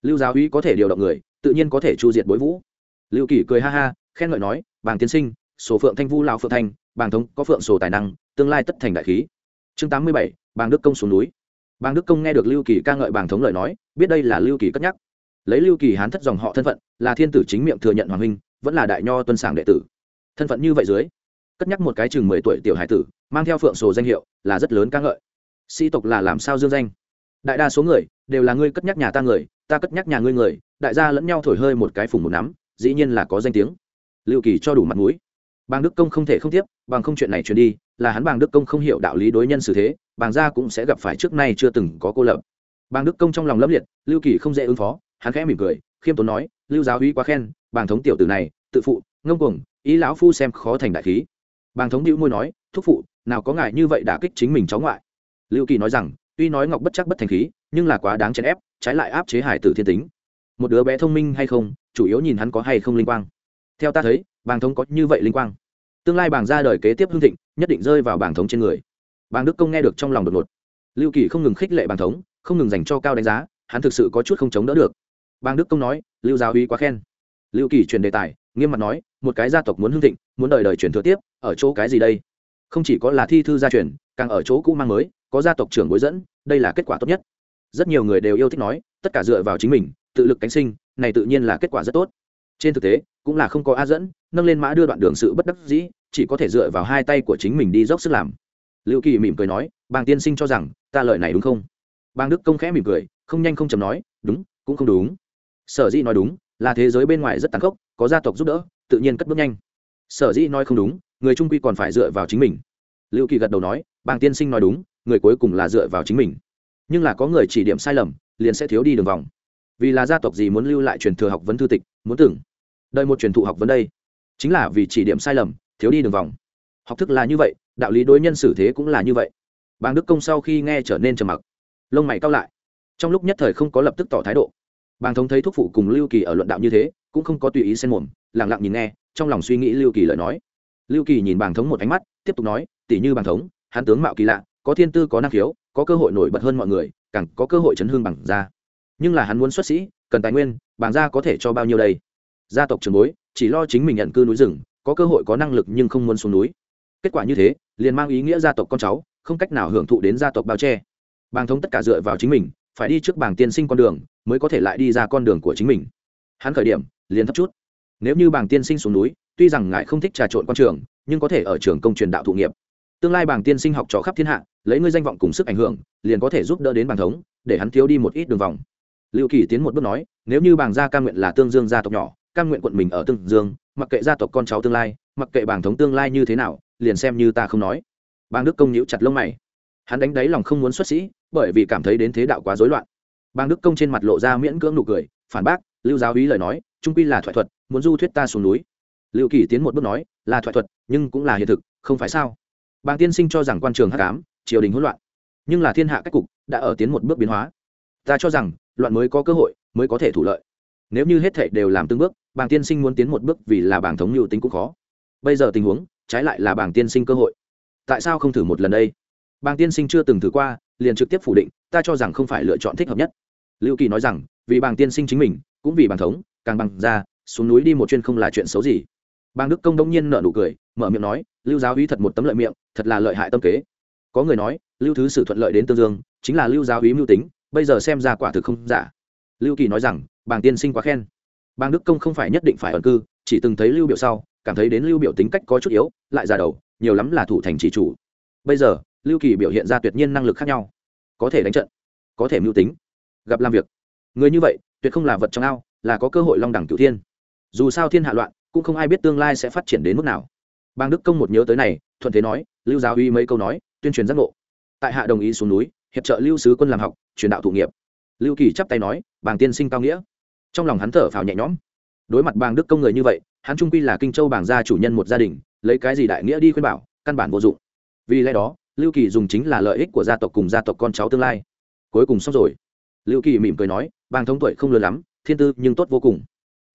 Lưu giáo uy có thể điều động người, tự nhiên có thể chu diệt bối vũ. Lưu kỳ cười ha ha, khen ngợi nói, bàng tiên sinh sổ phượng thanh vu lao phượng thanh, bàng thống có phượng sổ tài năng, tương lai tất thành đại khí. Chương tám mươi bảy, bàng đức công xuống núi. Bàng đức công nghe được lưu kỳ ca ngợi bàng thống lời nói, biết đây là lưu kỳ cất nhắc. Lấy lưu kỳ hán thất dòng họ thân phận, là thiên tử chính miệng thừa nhận hoàng huynh, vẫn là đại nho tuân sảng đệ tử thân phận như vậy dưới, cất nhắc một cái chừng mười tuổi tiểu hải tử, mang theo phượng sổ danh hiệu là rất lớn ca ngợi. Sĩ tộc là làm sao dương danh? Đại đa số người đều là ngươi cất nhắc nhà ta người, ta cất nhắc nhà ngươi người, đại gia lẫn nhau thổi hơi một cái phùng một nắm, dĩ nhiên là có danh tiếng. Lưu kỳ cho đủ mặt mũi. Bàng đức công không thể không tiếp, bằng không chuyện này truyền đi, là hắn bàng đức công không hiểu đạo lý đối nhân xử thế, bàng gia cũng sẽ gặp phải trước nay chưa từng có cô lập. Bàng đức công trong lòng lâm liệt, lưu kỳ không dễ ứng phó, hắn khẽ mỉm cười, khiêm tốn nói, lưu giáo uy quá khen, bàng thống tiểu tử này, tự phụ, ngông cuồng ý lão phu xem khó thành đại khí. Bàng thống hữu môi nói, thúc phụ, nào có ngại như vậy đả kích chính mình cháu ngoại. Lưu kỳ nói rằng, tuy nói ngọc bất chắc bất thành khí, nhưng là quá đáng chèn ép, trái lại áp chế hải tử thiên tính. Một đứa bé thông minh hay không, chủ yếu nhìn hắn có hay không linh quang. Theo ta thấy, bàng thống có như vậy linh quang. Tương lai bàng ra đời kế tiếp hương thịnh, nhất định rơi vào bàng thống trên người. Bàng đức công nghe được trong lòng đột ngột. Lưu kỳ không ngừng khích lệ bàng thống, không ngừng dành cho cao đánh giá, hắn thực sự có chút không chống đỡ được. Bàng đức công nói, lưu giáo uy quá khen. Lưu kỳ truyền đề tài nghiêm mặt nói, một cái gia tộc muốn hương thịnh, muốn đời đời truyền thừa tiếp, ở chỗ cái gì đây? Không chỉ có là thi thư gia truyền, càng ở chỗ cũ mang mới, có gia tộc trưởng bối dẫn, đây là kết quả tốt nhất. Rất nhiều người đều yêu thích nói, tất cả dựa vào chính mình, tự lực cánh sinh, này tự nhiên là kết quả rất tốt. Trên thực tế, cũng là không có a dẫn, nâng lên mã đưa đoạn đường sự bất đắc dĩ, chỉ có thể dựa vào hai tay của chính mình đi dốc sức làm. Lưu kỳ mỉm cười nói, bàng tiên sinh cho rằng, ta lợi này đúng không? Bàng đức công khẽ mỉm cười, không nhanh không chầm nói, đúng, cũng không đúng. Sở dĩ nói đúng, là thế giới bên ngoài rất tàn khốc có gia tộc giúp đỡ, tự nhiên cất bước nhanh. Sở dĩ nói không đúng, người trung quy còn phải dựa vào chính mình. Lưu kỳ gật đầu nói, bàng tiên sinh nói đúng, người cuối cùng là dựa vào chính mình. Nhưng là có người chỉ điểm sai lầm, liền sẽ thiếu đi đường vòng. Vì là gia tộc gì muốn lưu lại truyền thừa học vấn thư tịch, muốn tưởng. Đợi một truyền thụ học vấn đây, chính là vì chỉ điểm sai lầm, thiếu đi đường vòng. Học thức là như vậy, đạo lý đối nhân xử thế cũng là như vậy. Bàng đức công sau khi nghe trở nên trầm mặc. Lông mày cao lại. Trong lúc nhất thời không có lập tức tỏ thái độ. Bàng thống thấy thúc phụ cùng lưu kỳ ở luận đạo như thế cũng không có tùy ý xen mồm lẳng lặng nhìn nghe, trong lòng suy nghĩ lưu kỳ lời nói. Lưu kỳ nhìn bàng thống một ánh mắt, tiếp tục nói, tỷ như bàng thống, hắn tướng mạo kỳ lạ, có thiên tư, có năng khiếu, có cơ hội nổi bật hơn mọi người, càng có cơ hội chấn hương bằng gia. Nhưng là hắn muốn xuất sĩ, cần tài nguyên bàng gia có thể cho bao nhiêu đây? Gia tộc trường bối, chỉ lo chính mình nhận cư núi rừng, có cơ hội có năng lực nhưng không muốn xuống núi. Kết quả như thế, liền mang ý nghĩa gia tộc con cháu, không cách nào hưởng thụ đến gia tộc bao che. Bàng thống tất cả dựa vào chính mình, phải đi trước bảng tiên sinh con đường, mới có thể lại đi ra con đường của chính mình. Hắn khởi điểm liền thấp chút. Nếu như bảng tiên sinh xuống núi, tuy rằng ngài không thích trà trộn quan trường, nhưng có thể ở trường công truyền đạo thụ nghiệp. Tương lai bảng tiên sinh học trò khắp thiên hạ, lấy ngươi danh vọng cùng sức ảnh hưởng, liền có thể giúp đỡ đến bảng thống, để hắn thiếu đi một ít đường vòng. Lưu kỳ tiến một bước nói, nếu như bảng gia ca nguyện là tương dương gia tộc nhỏ, cam nguyện quận mình ở tương dương, mặc kệ gia tộc con cháu tương lai, mặc kệ bảng thống tương lai như thế nào, liền xem như ta không nói. Bang đức công nhíu chặt lông mày. Hắn đánh đáy lòng không muốn xuất sĩ, bởi vì cảm thấy đến thế đạo quá rối loạn. Bang đức công trên mặt lộ ra miễn cưỡng nụ cười, phản bác lưu giáo úy lời nói, trung quy là thoại thuật, muốn du thuyết ta xuống núi. Lưu kỳ tiến một bước nói, là thoại thuật, nhưng cũng là hiện thực, không phải sao? Bàng tiên sinh cho rằng quan trường hắc ám, triều đình hỗn loạn. Nhưng là thiên hạ cách cục đã ở tiến một bước biến hóa. Ta cho rằng, loạn mới có cơ hội, mới có thể thủ lợi. Nếu như hết thảy đều làm từng bước, bàng tiên sinh muốn tiến một bước vì là bảng thống lưu tính cũng khó. Bây giờ tình huống, trái lại là bảng tiên sinh cơ hội. Tại sao không thử một lần đây? Bàng tiên sinh chưa từng thử qua, liền trực tiếp phủ định, ta cho rằng không phải lựa chọn thích hợp nhất. Lưu kỳ nói rằng, vì bàng tiên sinh chính mình cũng vì bằng thống, càng bằng ra xuống núi đi một chuyên không là chuyện xấu gì. Bàng đức công đông nhiên nở nụ cười, mở miệng nói, lưu giáo uy thật một tấm lợi miệng, thật là lợi hại tâm kế. Có người nói, lưu thứ sử thuận lợi đến tương dương, chính là lưu giáo uy mưu tính, bây giờ xem ra quả thực không giả. Lưu kỳ nói rằng, bàng tiên sinh quá khen. Bàng đức công không phải nhất định phải ẩn cư, chỉ từng thấy lưu biểu sau, cảm thấy đến lưu biểu tính cách có chút yếu, lại già đầu, nhiều lắm là thủ thành chỉ chủ. Bây giờ, lưu kỳ biểu hiện ra tuyệt nhiên năng lực khác nhau. Có thể đánh trận, có thể mưu tính, gặp làm việc. Người như vậy tuyệt không là vật trong ao, là có cơ hội long đẳng cửu thiên. Dù sao thiên hạ loạn, cũng không ai biết tương lai sẽ phát triển đến mức nào. Bang đức công một nhớ tới này, thuận thế nói, lưu giáo uy mấy câu nói, tuyên truyền giác ngộ. Tại hạ đồng ý xuống núi, hiệp trợ lưu sứ quân làm học, truyền đạo thụ nghiệp. Lưu kỳ chắp tay nói, bàng tiên sinh cao nghĩa. Trong lòng hắn thở phào nhẹ nhõm. Đối mặt bàng đức công người như vậy, hắn trung quy là kinh châu bảng gia chủ nhân một gia đình, lấy cái gì đại nghĩa đi khuyên bảo, căn bản vô dụng. Vì lẽ đó, lưu kỳ dùng chính là lợi ích của gia tộc cùng gia tộc con cháu tương lai. Cuối cùng xong rồi. Lưu kỳ mỉm cười nói bàng thống tuổi không lớn lắm, thiên tư nhưng tốt vô cùng.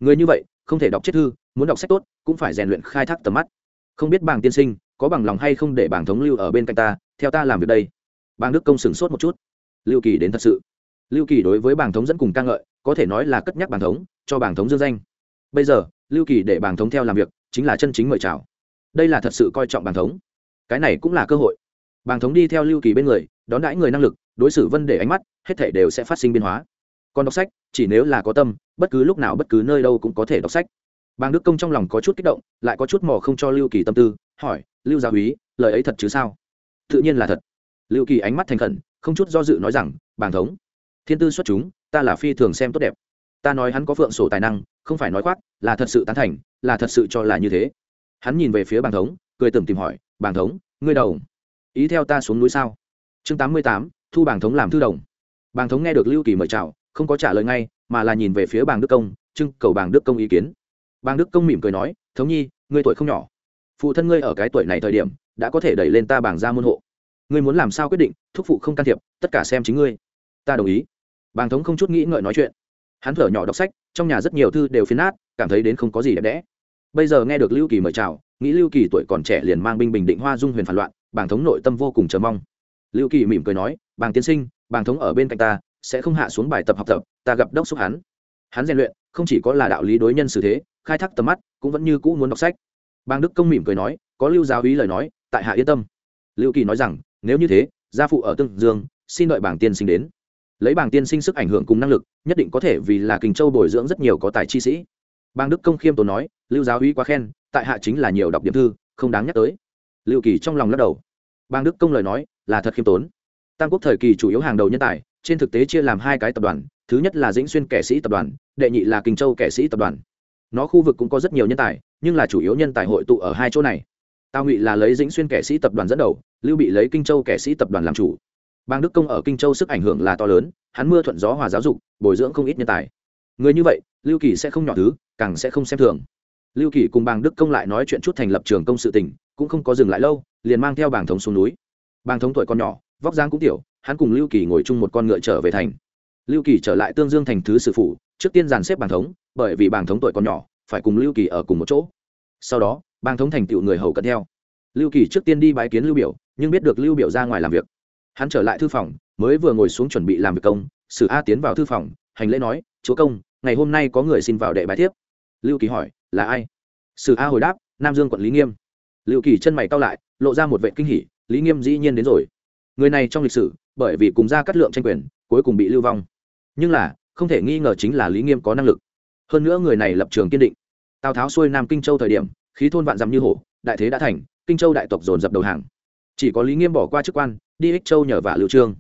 Người như vậy, không thể đọc chết thư, muốn đọc sách tốt, cũng phải rèn luyện khai thác tầm mắt. Không biết bàng tiên sinh, có bằng lòng hay không để bàng thống lưu ở bên cạnh ta, theo ta làm việc đây? Bàng đức công sửng sốt một chút. Lưu kỳ đến thật sự. Lưu kỳ đối với bàng thống dẫn cùng ca ngợi, có thể nói là cất nhắc bàng thống, cho bàng thống dương danh. Bây giờ, lưu kỳ để bàng thống theo làm việc, chính là chân chính mời chào. Đây là thật sự coi trọng bàng thống. Cái này cũng là cơ hội. Bàng thống đi theo lưu kỳ bên người, đón đãi người năng lực, đối xử vân để ánh mắt, hết thể đều sẽ phát sinh biến hóa còn đọc sách, chỉ nếu là có tâm, bất cứ lúc nào bất cứ nơi đâu cũng có thể đọc sách. Bàng đức công trong lòng có chút kích động, lại có chút mò không cho lưu kỳ tâm tư, hỏi, lưu gia úy lời ấy thật chứ sao? Tự nhiên là thật. Lưu kỳ ánh mắt thành khẩn, không chút do dự nói rằng, bàng thống, thiên tư xuất chúng, ta là phi thường xem tốt đẹp. Ta nói hắn có phượng sổ tài năng, không phải nói khoác, là thật sự tán thành, là thật sự cho là như thế. Hắn nhìn về phía bàng thống, cười tưởng tìm hỏi, bàng thống, ngươi đầu ý theo ta xuống núi sao? Chương tám mươi tám, thu bàng thống làm thư đồng. Bàng thống nghe được lưu kỳ mời chào không có trả lời ngay, mà là nhìn về phía bàng đức công, trưng cầu bàng đức công ý kiến. Bàng đức công mỉm cười nói, thống nhi, ngươi tuổi không nhỏ. Phụ thân ngươi ở cái tuổi này thời điểm, đã có thể đẩy lên ta bảng ra môn hộ. Ngươi muốn làm sao quyết định, thúc phụ không can thiệp, tất cả xem chính ngươi. Ta đồng ý. Bàng thống không chút nghĩ ngợi nói chuyện. Hắn thở nhỏ đọc sách, trong nhà rất nhiều thư đều phiến nát, cảm thấy đến không có gì đẹp đẽ. Bây giờ nghe được lưu kỳ mời chào, nghĩ lưu kỳ tuổi còn trẻ liền mang binh bình định hoa dung huyền phản loạn, bàng thống nội tâm vô cùng chờ mong. Lưu kỳ mỉm cười nói, bàng tiên sinh, bàng thống ở bên cạnh ta sẽ không hạ xuống bài tập học tập, ta gặp đốc xúc hắn. Hắn rèn luyện, không chỉ có là đạo lý đối nhân xử thế, khai thác tầm mắt, cũng vẫn như cũ muốn đọc sách. Bang đức công mỉm cười nói, có lưu giáo ý lời nói, tại hạ yên tâm. Lưu kỳ nói rằng, nếu như thế, gia phụ ở tương dương, xin đợi bảng tiên sinh đến. Lấy bảng tiên sinh sức ảnh hưởng cùng năng lực, nhất định có thể vì là kình châu bồi dưỡng rất nhiều có tài chi sĩ. Bang đức công khiêm tốn nói, lưu giáo uy quá khen, tại hạ chính là nhiều đọc điểm thư, không đáng nhắc tới. Lưu kỳ trong lòng lắc đầu. Bang đức công lời nói, là thật khiêm tốn. Tam quốc thời kỳ chủ yếu hàng đầu nhân tài trên thực tế chia làm hai cái tập đoàn, thứ nhất là dĩnh xuyên kẻ sĩ tập đoàn, đệ nhị là kinh châu kẻ sĩ tập đoàn. Nó khu vực cũng có rất nhiều nhân tài, nhưng là chủ yếu nhân tài hội tụ ở hai chỗ này. Tào ngụy là lấy dĩnh xuyên kẻ sĩ tập đoàn dẫn đầu, lưu bị lấy kinh châu kẻ sĩ tập đoàn làm chủ. Bang đức công ở kinh châu sức ảnh hưởng là to lớn, hắn mưa thuận gió hòa giáo dục, bồi dưỡng không ít nhân tài. Người như vậy, lưu kỳ sẽ không nhỏ thứ, càng sẽ không xem thường. Lưu kỳ cùng bang đức công lại nói chuyện chút thành lập trường công sự tỉnh cũng không có dừng lại lâu, liền mang theo bảng thống xuống núi. Bàng thống tuổi còn nhỏ vóc dáng cũng tiểu, hắn cùng lưu kỳ ngồi chung một con ngựa trở về thành. Lưu kỳ trở lại tương dương thành thứ sử phụ trước tiên dàn xếp bàng thống, bởi vì bàng thống tuổi còn nhỏ, phải cùng lưu kỳ ở cùng một chỗ. Sau đó bàng thống thành tựu người hầu cận theo. Lưu kỳ trước tiên đi bái kiến lưu biểu, nhưng biết được lưu biểu ra ngoài làm việc. Hắn trở lại thư phòng, mới vừa ngồi xuống chuẩn bị làm việc công, sử a tiến vào thư phòng, hành lễ nói, chúa công, ngày hôm nay có người xin vào đệ bái thiếp. Lưu kỳ hỏi, là ai? Sử a hồi đáp, nam dương quận lý nghiêm. Lưu kỳ chân mày cau lại, lộ ra một vệ kinh hỉ, lý nghiêm dĩ nhiên đến rồi người này trong lịch sử, bởi vì cùng ra cắt lượng tranh quyền, cuối cùng bị lưu vong. Nhưng là, không thể nghi ngờ chính là lý nghiêm có năng lực. Hơn nữa người này lập trường kiên định. Tào tháo xuôi nam kinh châu thời điểm, khí thôn vạn dằm như hổ, đại thế đã thành, kinh châu đại tộc dồn dập đầu hàng. Chỉ có lý nghiêm bỏ qua chức quan, đi ích châu nhờ vả lưu trương.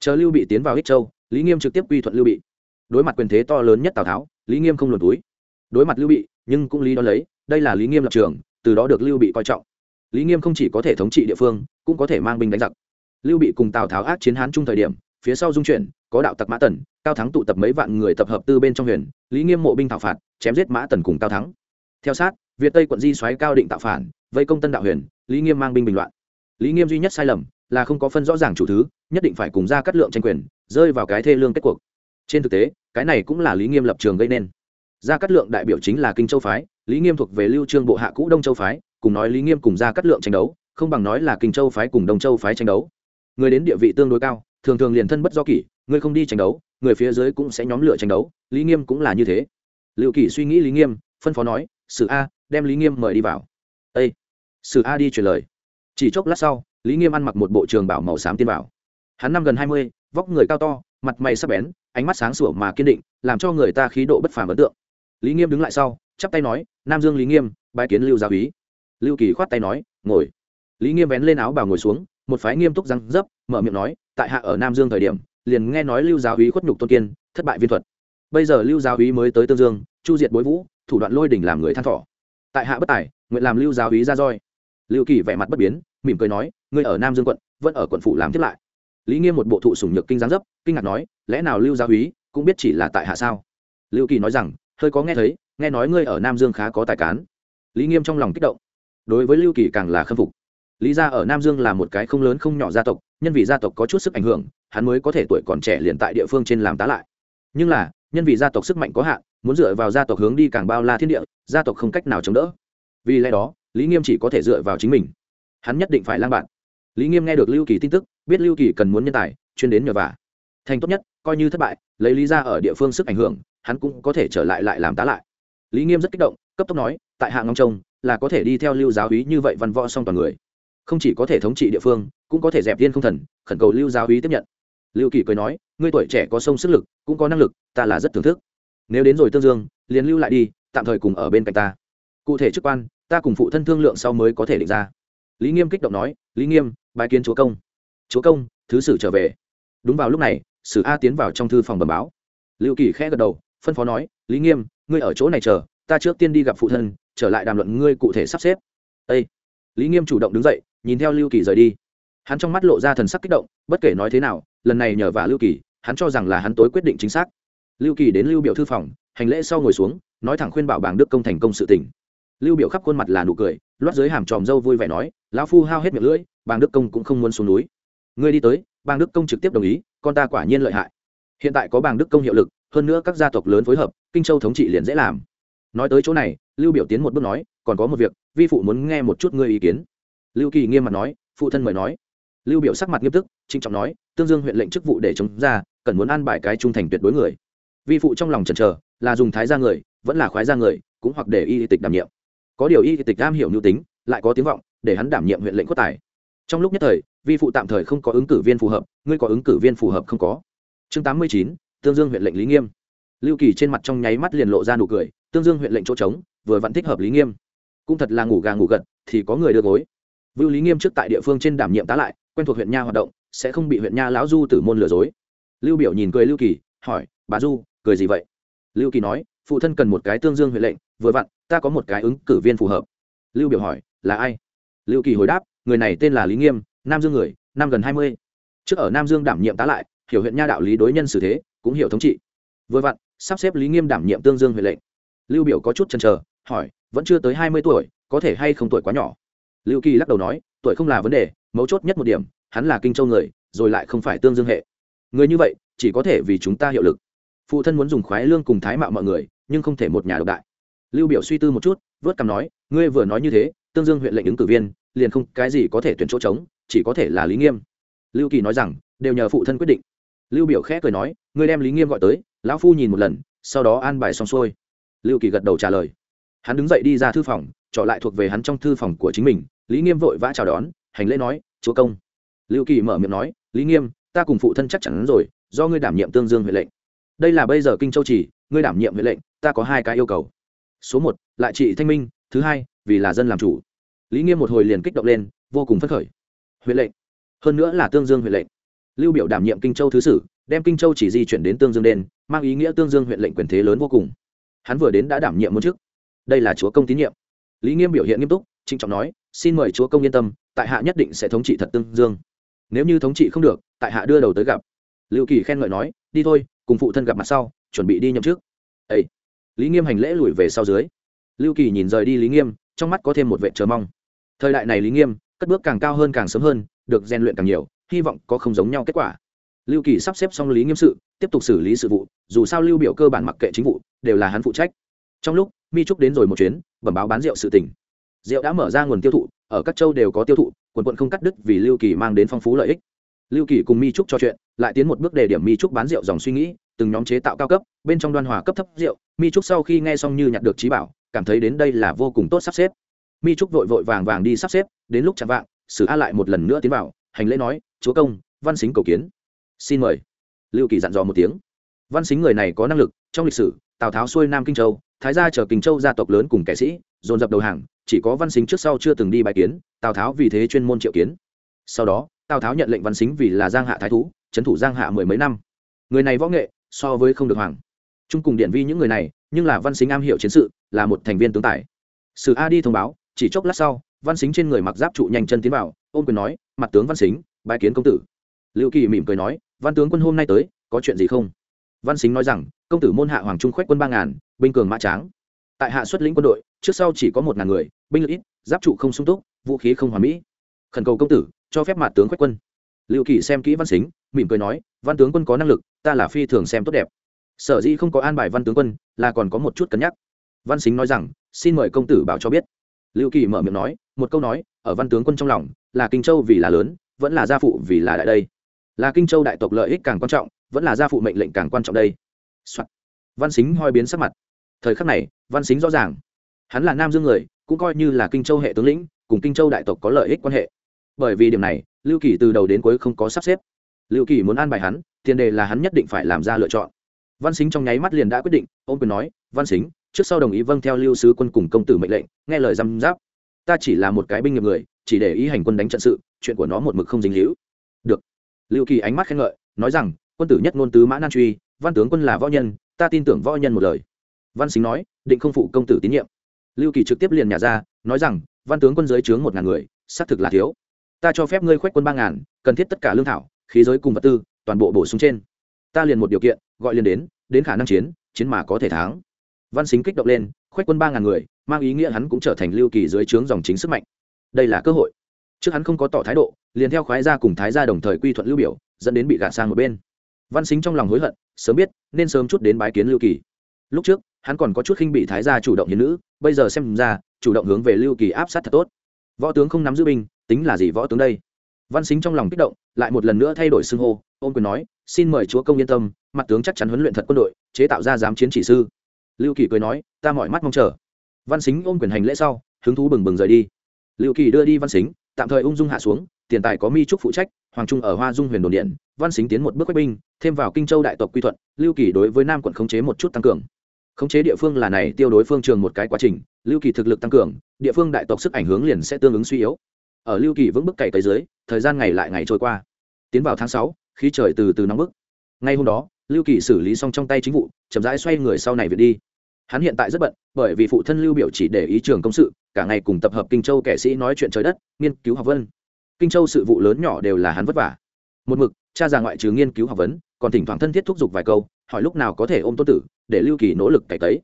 Chờ lưu bị tiến vào ích châu, lý nghiêm trực tiếp quy thuận lưu bị. Đối mặt quyền thế to lớn nhất tào tháo, lý nghiêm không luồn túi. Đối mặt lưu bị, nhưng cũng lý đó lấy, đây là lý nghiêm lập trường, từ đó được lưu bị coi trọng. Lý nghiêm không chỉ có thể thống trị địa phương, cũng có thể mang binh đánh giặc lưu bị cùng tào tháo ác chiến hán chung thời điểm, phía sau dung chuyển, có đạo tặc mã tần, cao thắng tụ tập mấy vạn người tập hợp tư bên trong huyền, lý nghiêm mộ binh thảo phạt, chém giết mã tần cùng cao thắng. Theo sát, việt tây quận di xoáy cao định tạo phản, vây công tân đạo huyền, lý nghiêm mang binh bình loạn. Lý nghiêm duy nhất sai lầm là không có phân rõ ràng chủ thứ, nhất định phải cùng ra cắt lượng tranh quyền, rơi vào cái thê lương kết cuộc. Trên thực tế, cái này cũng là lý nghiêm lập trường gây nên. Gia cát lượng đại biểu chính là kinh châu phái, lý nghiêm thuộc về lưu trương bộ hạ cũ đông châu phái, cùng nói lý nghiêm cùng gia cát lượng tranh đấu, không bằng nói là kinh châu phái cùng đông châu phái tranh đấu người đến địa vị tương đối cao, thường thường liền thân bất do kỷ, người không đi tranh đấu, người phía dưới cũng sẽ nhóm lửa tranh đấu, lý nghiêm cũng là như thế. Liệu kỷ suy nghĩ lý nghiêm, phân phó nói, sử a, đem lý nghiêm mời đi vào. Â sử a đi truyền lời. Chỉ chốc lát sau, lý nghiêm ăn mặc một bộ trường bảo màu xám tiên bảo. Hắn năm gần hai mươi, vóc người cao to, mặt mày sắc bén, ánh mắt sáng sủa mà kiên định, làm cho người ta khí độ bất phàm ấn tượng. Lý nghiêm đứng lại sau, chắp tay nói, nam dương lý nghiêm, bái kiến lưu gia úy. Lưu kỳ khoát tay nói, ngồi. Lý nghiêm vén lên áo bào ngồi xuống một phái nghiêm túc răng dấp, mở miệng nói, tại hạ ở nam dương thời điểm, liền nghe nói lưu giáo úy khuất nhục tôn kiên, thất bại viên thuật. Bây giờ lưu giáo úy mới tới tương dương, chu diệt bối vũ, thủ đoạn lôi đỉnh làm người than thỏ. Tại hạ bất tài, nguyện làm lưu giáo úy ra roi. Lưu kỳ vẻ mặt bất biến, mỉm cười nói, ngươi ở nam dương quận, vẫn ở quận phủ làm tiếp lại. Lý nghiêm một bộ thụ sủng nhược kinh giáng dấp, kinh ngạc nói, lẽ nào lưu giáo úy cũng biết chỉ là tại hạ sao? Lưu kỳ nói rằng, hơi có nghe thấy, nghe nói ngươi ở nam dương khá có tài cán. Lý nghiêm trong lòng kích động. Đối với lưu kỳ càng là khâm phục lý gia ở nam dương là một cái không lớn không nhỏ gia tộc, nhân vì gia tộc có chút sức ảnh hưởng, hắn mới có thể tuổi còn trẻ liền tại địa phương trên làm tá lại. Nhưng là, nhân vì gia tộc sức mạnh có hạn, muốn dựa vào gia tộc hướng đi càng bao la thiên địa, gia tộc không cách nào chống đỡ. Vì lẽ đó, lý nghiêm chỉ có thể dựa vào chính mình. Hắn nhất định phải lang bạn. Lý nghiêm nghe được lưu kỳ tin tức, biết lưu kỳ cần muốn nhân tài, chuyên đến nhờ vả. Thành tốt nhất, coi như thất bại, lấy lý ra ở địa phương sức ảnh hưởng, hắn cũng có thể trở lại lại làm tá lại. Lý nghiêm rất kích động, cấp tốc nói, tại hạ ngong trông, là có thể đi theo lưu giáo hí như vậy văn võ song toàn người không chỉ có thể thống trị địa phương, cũng có thể dẹp viên không thần, khẩn cầu lưu giáo hí tiếp nhận. Lưu kỳ cười nói, ngươi tuổi trẻ có sông sức lực, cũng có năng lực, ta là rất thưởng thức. Nếu đến rồi tương dương, liền lưu lại đi, tạm thời cùng ở bên cạnh ta. Cụ thể chức quan, ta cùng phụ thân thương lượng sau mới có thể định ra. Lý nghiêm kích động nói, lý nghiêm bài kiến chúa công. Chúa công, thứ sử trở về. Đúng vào lúc này, sử a tiến vào trong thư phòng bẩm báo. Lưu kỳ khẽ gật đầu, phân phó nói, lý nghiêm, ngươi ở chỗ này chờ, ta trước tiên đi gặp phụ thân, trở lại đàm luận ngươi cụ thể sắp xếp. Ây lý nghiêm chủ động đứng dậy, nhìn theo lưu kỳ rời đi. Hắn trong mắt lộ ra thần sắc kích động, bất kể nói thế nào, lần này nhờ vả lưu kỳ, hắn cho rằng là hắn tối quyết định chính xác. Lưu kỳ đến lưu biểu thư phòng, hành lễ sau ngồi xuống, nói thẳng khuyên bảo bảng đức công thành công sự tỉnh lưu biểu khắp khuôn mặt là nụ cười, loát dưới hàm tròm dâu vui vẻ nói, lão phu hao hết miệng lưỡi bàng đức công cũng không muốn xuống núi. Ngươi đi tới bàng đức công trực tiếp đồng ý, con ta quả nhiên lợi hại. Hiện tại có bàng đức công hiệu lực, hơn nữa các gia tộc lớn phối hợp, kinh châu thống trị liền dễ làm. Nói tới chỗ này, lưu biểu tiến một bước nói còn có một việc, vi phụ muốn nghe một chút ngươi ý kiến. Lưu kỳ nghiêm mặt nói, phụ thân mời nói. Lưu biểu sắc mặt nghiêm túc trinh trọng nói, tương dương huyện lệnh chức vụ để chống ra, cần muốn an bài cái trung thành tuyệt đối người. Vi phụ trong lòng chần chờ, là dùng thái gia người, vẫn là khoái gia người, cũng hoặc để y tịch đảm nhiệm. Có điều y tịch am hiểu nhu tính, lại có tiếng vọng, để hắn đảm nhiệm huyện lệnh quốc tài. Trong lúc nhất thời, vi phụ tạm thời không có ứng cử viên phù hợp, ngươi có ứng cử viên phù hợp không có? Chương tám mươi chín, tương dương huyện lệnh lý nghiêm. Lưu kỳ trên mặt trong nháy mắt liền lộ ra nụ cười, tương dương huyện lệnh chỗ trống, vừa vẫn thích hợp lý nghiêm cũng thật là ngủ gà ngủ gật, thì có người đưa gối. Vưu lý nghiêm trước tại địa phương trên đảm nhiệm tá lại, quen thuộc huyện nha hoạt động, sẽ không bị huyện nha lão du tử môn lừa dối. Lưu biểu nhìn cười lưu kỳ, hỏi, bà du, cười gì vậy? Lưu kỳ nói, phụ thân cần một cái tương dương huyện lệnh, vừa vặn, ta có một cái ứng cử viên phù hợp. Lưu biểu hỏi, là ai? Lưu kỳ hồi đáp, người này tên là lý nghiêm, nam dương người, năm gần hai mươi. Trước ở nam dương đảm nhiệm tá lại, hiểu huyện nha đạo lý đối nhân xử thế, cũng hiểu thống trị. Vừa vặn, sắp xếp lý nghiêm đảm nhiệm tương dương huyện lệnh. Lưu biểu có chút chần chờ, hỏi vẫn chưa tới hai mươi tuổi, có thể hay không tuổi quá nhỏ. Lưu kỳ lắc đầu nói, tuổi không là vấn đề, mấu chốt nhất một điểm, hắn là kinh châu người, rồi lại không phải tương dương hệ. Người như vậy, chỉ có thể vì chúng ta hiệu lực. Phụ thân muốn dùng khoái lương cùng thái mạo mọi người, nhưng không thể một nhà độc đại. Lưu biểu suy tư một chút, vớt cằm nói, ngươi vừa nói như thế, tương dương huyện lệnh ứng cử viên, liền không cái gì có thể tuyển chỗ trống, chỉ có thể là lý nghiêm. Lưu kỳ nói rằng, đều nhờ phụ thân quyết định. Lưu biểu khẽ cười nói, ngươi đem lý nghiêm gọi tới, lão phu nhìn một lần, sau đó an bài xong xuôi. Lưu kỳ gật đầu trả lời hắn đứng dậy đi ra thư phòng, trọ lại thuộc về hắn trong thư phòng của chính mình. Lý nghiêm vội vã chào đón, hành lễ nói, chúa công. Lưu kỳ mở miệng nói, lý nghiêm, ta cùng phụ thân chắc chắn rồi, do ngươi đảm nhiệm tương dương huệ lệnh. Đây là bây giờ kinh châu chỉ, ngươi đảm nhiệm huệ lệnh, ta có hai cái yêu cầu. Số một, lại trị thanh minh, thứ hai, vì là dân làm chủ. Lý nghiêm một hồi liền kích động lên, vô cùng phấn khởi. Huệ lệnh? Hơn nữa là tương dương huệ lệnh. Lưu biểu đảm nhiệm kinh châu thứ sử, đem kinh châu chỉ di chuyển đến tương dương đền, mang ý nghĩa tương dương huyện lệnh quyền thế lớn vô cùng. Hắn vừa đến đã đảm nhiệm một chức đây là chúa công tín nhiệm. Lý nghiêm biểu hiện nghiêm túc, trịnh trọng nói, xin mời chúa công yên tâm, tại hạ nhất định sẽ thống trị thật tương dương. Nếu như thống trị không được, tại hạ đưa đầu tới gặp. Lưu kỳ khen ngợi nói, đi thôi, cùng phụ thân gặp mặt sau, chuẩn bị đi nhậm trước ấy lý nghiêm hành lễ lùi về sau dưới. Lưu kỳ nhìn rời đi lý nghiêm, trong mắt có thêm một vệ chờ mong. Thời đại này lý nghiêm, cất bước càng cao hơn càng sớm hơn, được rèn luyện càng nhiều, hy vọng có không giống nhau kết quả. Lưu kỳ sắp xếp xong lý nghiêm sự, tiếp tục xử lý sự vụ, dù sao lưu biểu cơ bản mặc kệ chính vụ, đều là hắn phụ trách trong lúc, mi trúc đến rồi một chuyến, bẩm báo bán rượu sự tình. Rượu đã mở ra nguồn tiêu thụ, ở các châu đều có tiêu thụ, quần quận không cắt đứt vì lưu kỳ mang đến phong phú lợi ích. Lưu kỳ cùng mi trúc trò chuyện, lại tiến một bước đề điểm mi trúc bán rượu dòng suy nghĩ, từng nhóm chế tạo cao cấp, bên trong đoan hòa cấp thấp rượu. Mi trúc sau khi nghe xong như nhặt được trí bảo, cảm thấy đến đây là vô cùng tốt sắp xếp. Mi trúc vội vội vàng vàng đi sắp xếp, đến lúc chạm vạng, sử a lại một lần nữa tiến vào, hành lễ nói, chúa công, văn xính cầu kiến. Xin mời. Lưu kỳ dặn dò một tiếng. Văn xính người này có năng lực, trong lịch sử, tào tháo xuôi nam kinh châu thái gia chờ kinh châu gia tộc lớn cùng kẻ sĩ, dồn dập đầu hàng, chỉ có văn xính trước sau chưa từng đi bài kiến, tào tháo vì thế chuyên môn triệu kiến. Sau đó, tào tháo nhận lệnh văn xính vì là giang hạ thái thú, trấn thủ giang hạ mười mấy năm. Người này võ nghệ, so với không được hoàng. Chung cùng điện vi những người này, nhưng là văn xính am hiểu chiến sự, là một thành viên tướng tài. Sử a đi thông báo, chỉ chốc lát sau, văn xính trên người mặc giáp trụ nhanh chân tiến vào, ôm quyền nói, mặt tướng văn xính, bái kiến công tử. Lưu kỳ mỉm cười nói, văn tướng quân hôm nay tới, có chuyện gì không? Văn xính nói rằng, công tử môn hạ hoàng trung khoách quân ba ngàn, binh cường mã tráng. Tại hạ xuất lĩnh quân đội, trước sau chỉ có một ngàn người, binh lực ít, giáp trụ không sung túc, vũ khí không hoàn mỹ. Khẩn cầu công tử, cho phép mặt tướng khoách quân. Lưu kỳ xem kỹ văn xính, mỉm cười nói, văn tướng quân có năng lực, ta là phi thường xem tốt đẹp. Sở dĩ không có an bài văn tướng quân, là còn có một chút cân nhắc. Văn xính nói rằng, xin mời công tử bảo cho biết. Lưu kỳ mở miệng nói, một câu nói, ở văn tướng quân trong lòng, là kinh châu vì là lớn, vẫn là gia phụ vì là đại đây. Là kinh châu đại tộc lợi ích càng quan trọng vẫn là gia phụ mệnh lệnh càng quan trọng đây、Soạn. văn xính hoi biến sắc mặt. Thời khắc này, văn xính rõ ràng. Hắn là nam dương người, cũng coi như là kinh châu hệ tướng lĩnh, cùng kinh châu đại tộc có lợi ích quan hệ. Bởi vì điểm này, lưu kỳ từ đầu đến cuối không có sắp xếp. Lưu kỳ muốn an bài hắn, tiền đề là hắn nhất định phải làm ra lựa chọn. Văn xính trong nháy mắt liền đã quyết định ông quyền nói, văn xính trước sau đồng ý vâng theo lưu sứ quân cùng công tử mệnh lệnh, nghe lời giam giáp ta chỉ là một cái binh nghiệp người, chỉ để ý hành quân đánh trận sự, chuyện của nó một mực không dính hữu được. Lưu kỳ ánh mắt khen ngợi, nói rằng quân tử nhất ngôn tứ mã nan truy, văn tướng quân là võ nhân, ta tin tưởng võ nhân một lời. Văn xính nói, định không phụ công tử tín nhiệm. Lưu kỳ trực tiếp liền nhà ra, nói rằng, văn tướng quân giới chướng một ngàn người, xác thực là thiếu. Ta cho phép ngươi khoách quân ba ngàn, cần thiết tất cả lương thảo, khí giới cùng vật tư, toàn bộ bổ sung trên. Ta liền một điều kiện, gọi liền đến đến khả năng chiến chiến mà có thể thắng. Văn xính kích động lên khoách quân ba ngàn người, mang ý nghĩa hắn cũng trở thành lưu kỳ dưới trướng dòng chính sức mạnh. Đây là cơ hội. Trước hắn không có tỏ thái độ, liền theo khoái gia cùng thái gia đồng thời quy thuận lưu biểu, dẫn đến bị gạt sang một bên văn xính trong lòng hối hận, sớm biết nên sớm chút đến bái kiến lưu kỳ. Lúc trước, hắn còn có chút khinh bị thái gia chủ động hiến nữ, bây giờ xem ra, chủ động hướng về lưu kỳ áp sát thật tốt. Võ tướng không nắm giữ binh, tính là gì võ tướng đây? Văn xính trong lòng kích động, lại một lần nữa thay đổi xưng hô ôm quyền nói, xin mời chúa công yên tâm, mặt tướng chắc chắn huấn luyện thật quân đội, chế tạo ra giám chiến chỉ sư. Lưu kỳ cười nói, ta mọi mắt mong chờ. Văn xính ôm quyền hành lễ sau, hứng thú bừng bừng rời đi. Lưu kỳ đưa đi văn xính tạm thời ung dung hạ xuống, tiền tài có mi trúc phụ trách hoàng trung ở hoa dung huyền đồn điện, văn xính tiến một bước quách binh, thêm vào kinh châu đại tộc quy thuận, lưu kỳ đối với nam quận khống chế một chút tăng cường. Khống chế địa phương là này, tiêu đối phương trường một cái quá trình, lưu kỳ thực lực tăng cường, địa phương đại tộc sức ảnh hưởng liền sẽ tương ứng suy yếu. Ở lưu kỳ vững bước cày tới dưới, thời gian ngày lại ngày trôi qua. Tiến vào tháng sáu, khí trời từ từ nóng bức. Ngay hôm đó, lưu kỳ xử lý xong trong tay chính vụ, chậm rãi xoay người sau này việc đi. Hắn hiện tại rất bận, bởi vì phụ thân lưu biểu chỉ để ý trường công sự, cả ngày cùng tập hợp kinh châu kẻ sĩ nói chuyện trời đất, nghiên cứu học vân kinh châu sự vụ lớn nhỏ đều là hắn vất vả. Một mực, cha già ngoại trừ nghiên cứu học vấn, còn thỉnh thoảng thân thiết thúc giục vài câu, hỏi lúc nào có thể ôm tôn tử, để lưu kỳ nỗ lực cải tấy.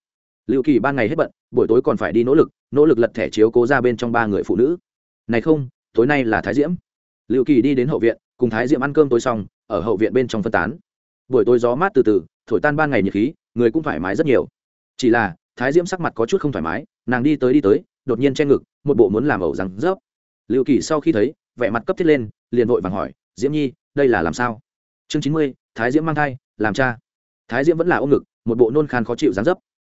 Lưu kỳ ban ngày hết bận, buổi tối còn phải đi nỗ lực nỗ lực lật thẻ chiếu cố ra bên trong ba người phụ nữ. Này không, tối nay là thái diễm. Lưu kỳ đi đến hậu viện, cùng thái diễm ăn cơm tối xong, ở hậu viện bên trong phân tán. Buổi tối gió mát từ từ, thổi tan ban ngày nhiệt khí, người cũng thoải mái rất nhiều. Chỉ là, thái diễm sắc mặt có chút không thoải mái, nàng đi tới đi tới, đột nhiên che ngực, một bộ muốn làm ẩu rằng rớp. Lưu kỳ sau khi thấy vẻ mặt cấp thiết lên, liền vội vàng hỏi, diễm nhi, đây là làm sao? Chương chín mươi, thái diễm mang thai, làm cha. Thái diễm vẫn là ôm ngực, một bộ nôn khan khó chịu dán dấp.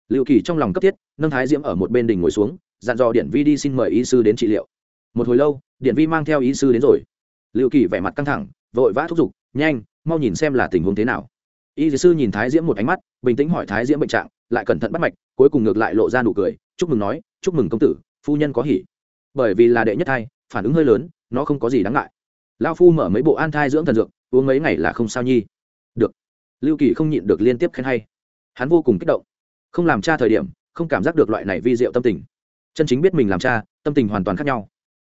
Lưu kỳ trong lòng cấp thiết, nâng thái diễm ở một bên đỉnh ngồi xuống, dặn dò điện vi đi xin mời y sư đến trị liệu. Một hồi lâu điện vi mang theo y sư đến rồi. Lưu kỳ vẻ mặt căng thẳng, vội vã thúc giục, nhanh, mau nhìn xem là tình huống thế nào. Y sư nhìn thái diễm một ánh mắt, bình tĩnh hỏi thái diễm bệnh trạng, lại cẩn thận bắt mạch, cuối cùng ngược lại lộ ra nụ cười, chúc mừng nói, chúc mừng công tử, phu nhân có hỉ. Bởi vì là đệ nhất thai, phản ứng hơi lớn nó không có gì đáng ngại. Lao phu mở mấy bộ an thai dưỡng thần dược, uống mấy ngày là không sao nhi. Được. Lưu kỳ không nhịn được liên tiếp khen hay. Hắn vô cùng kích động. Không làm cha thời điểm, không cảm giác được loại này vi diệu tâm tình. Chân chính biết mình làm cha, tâm tình hoàn toàn khác nhau.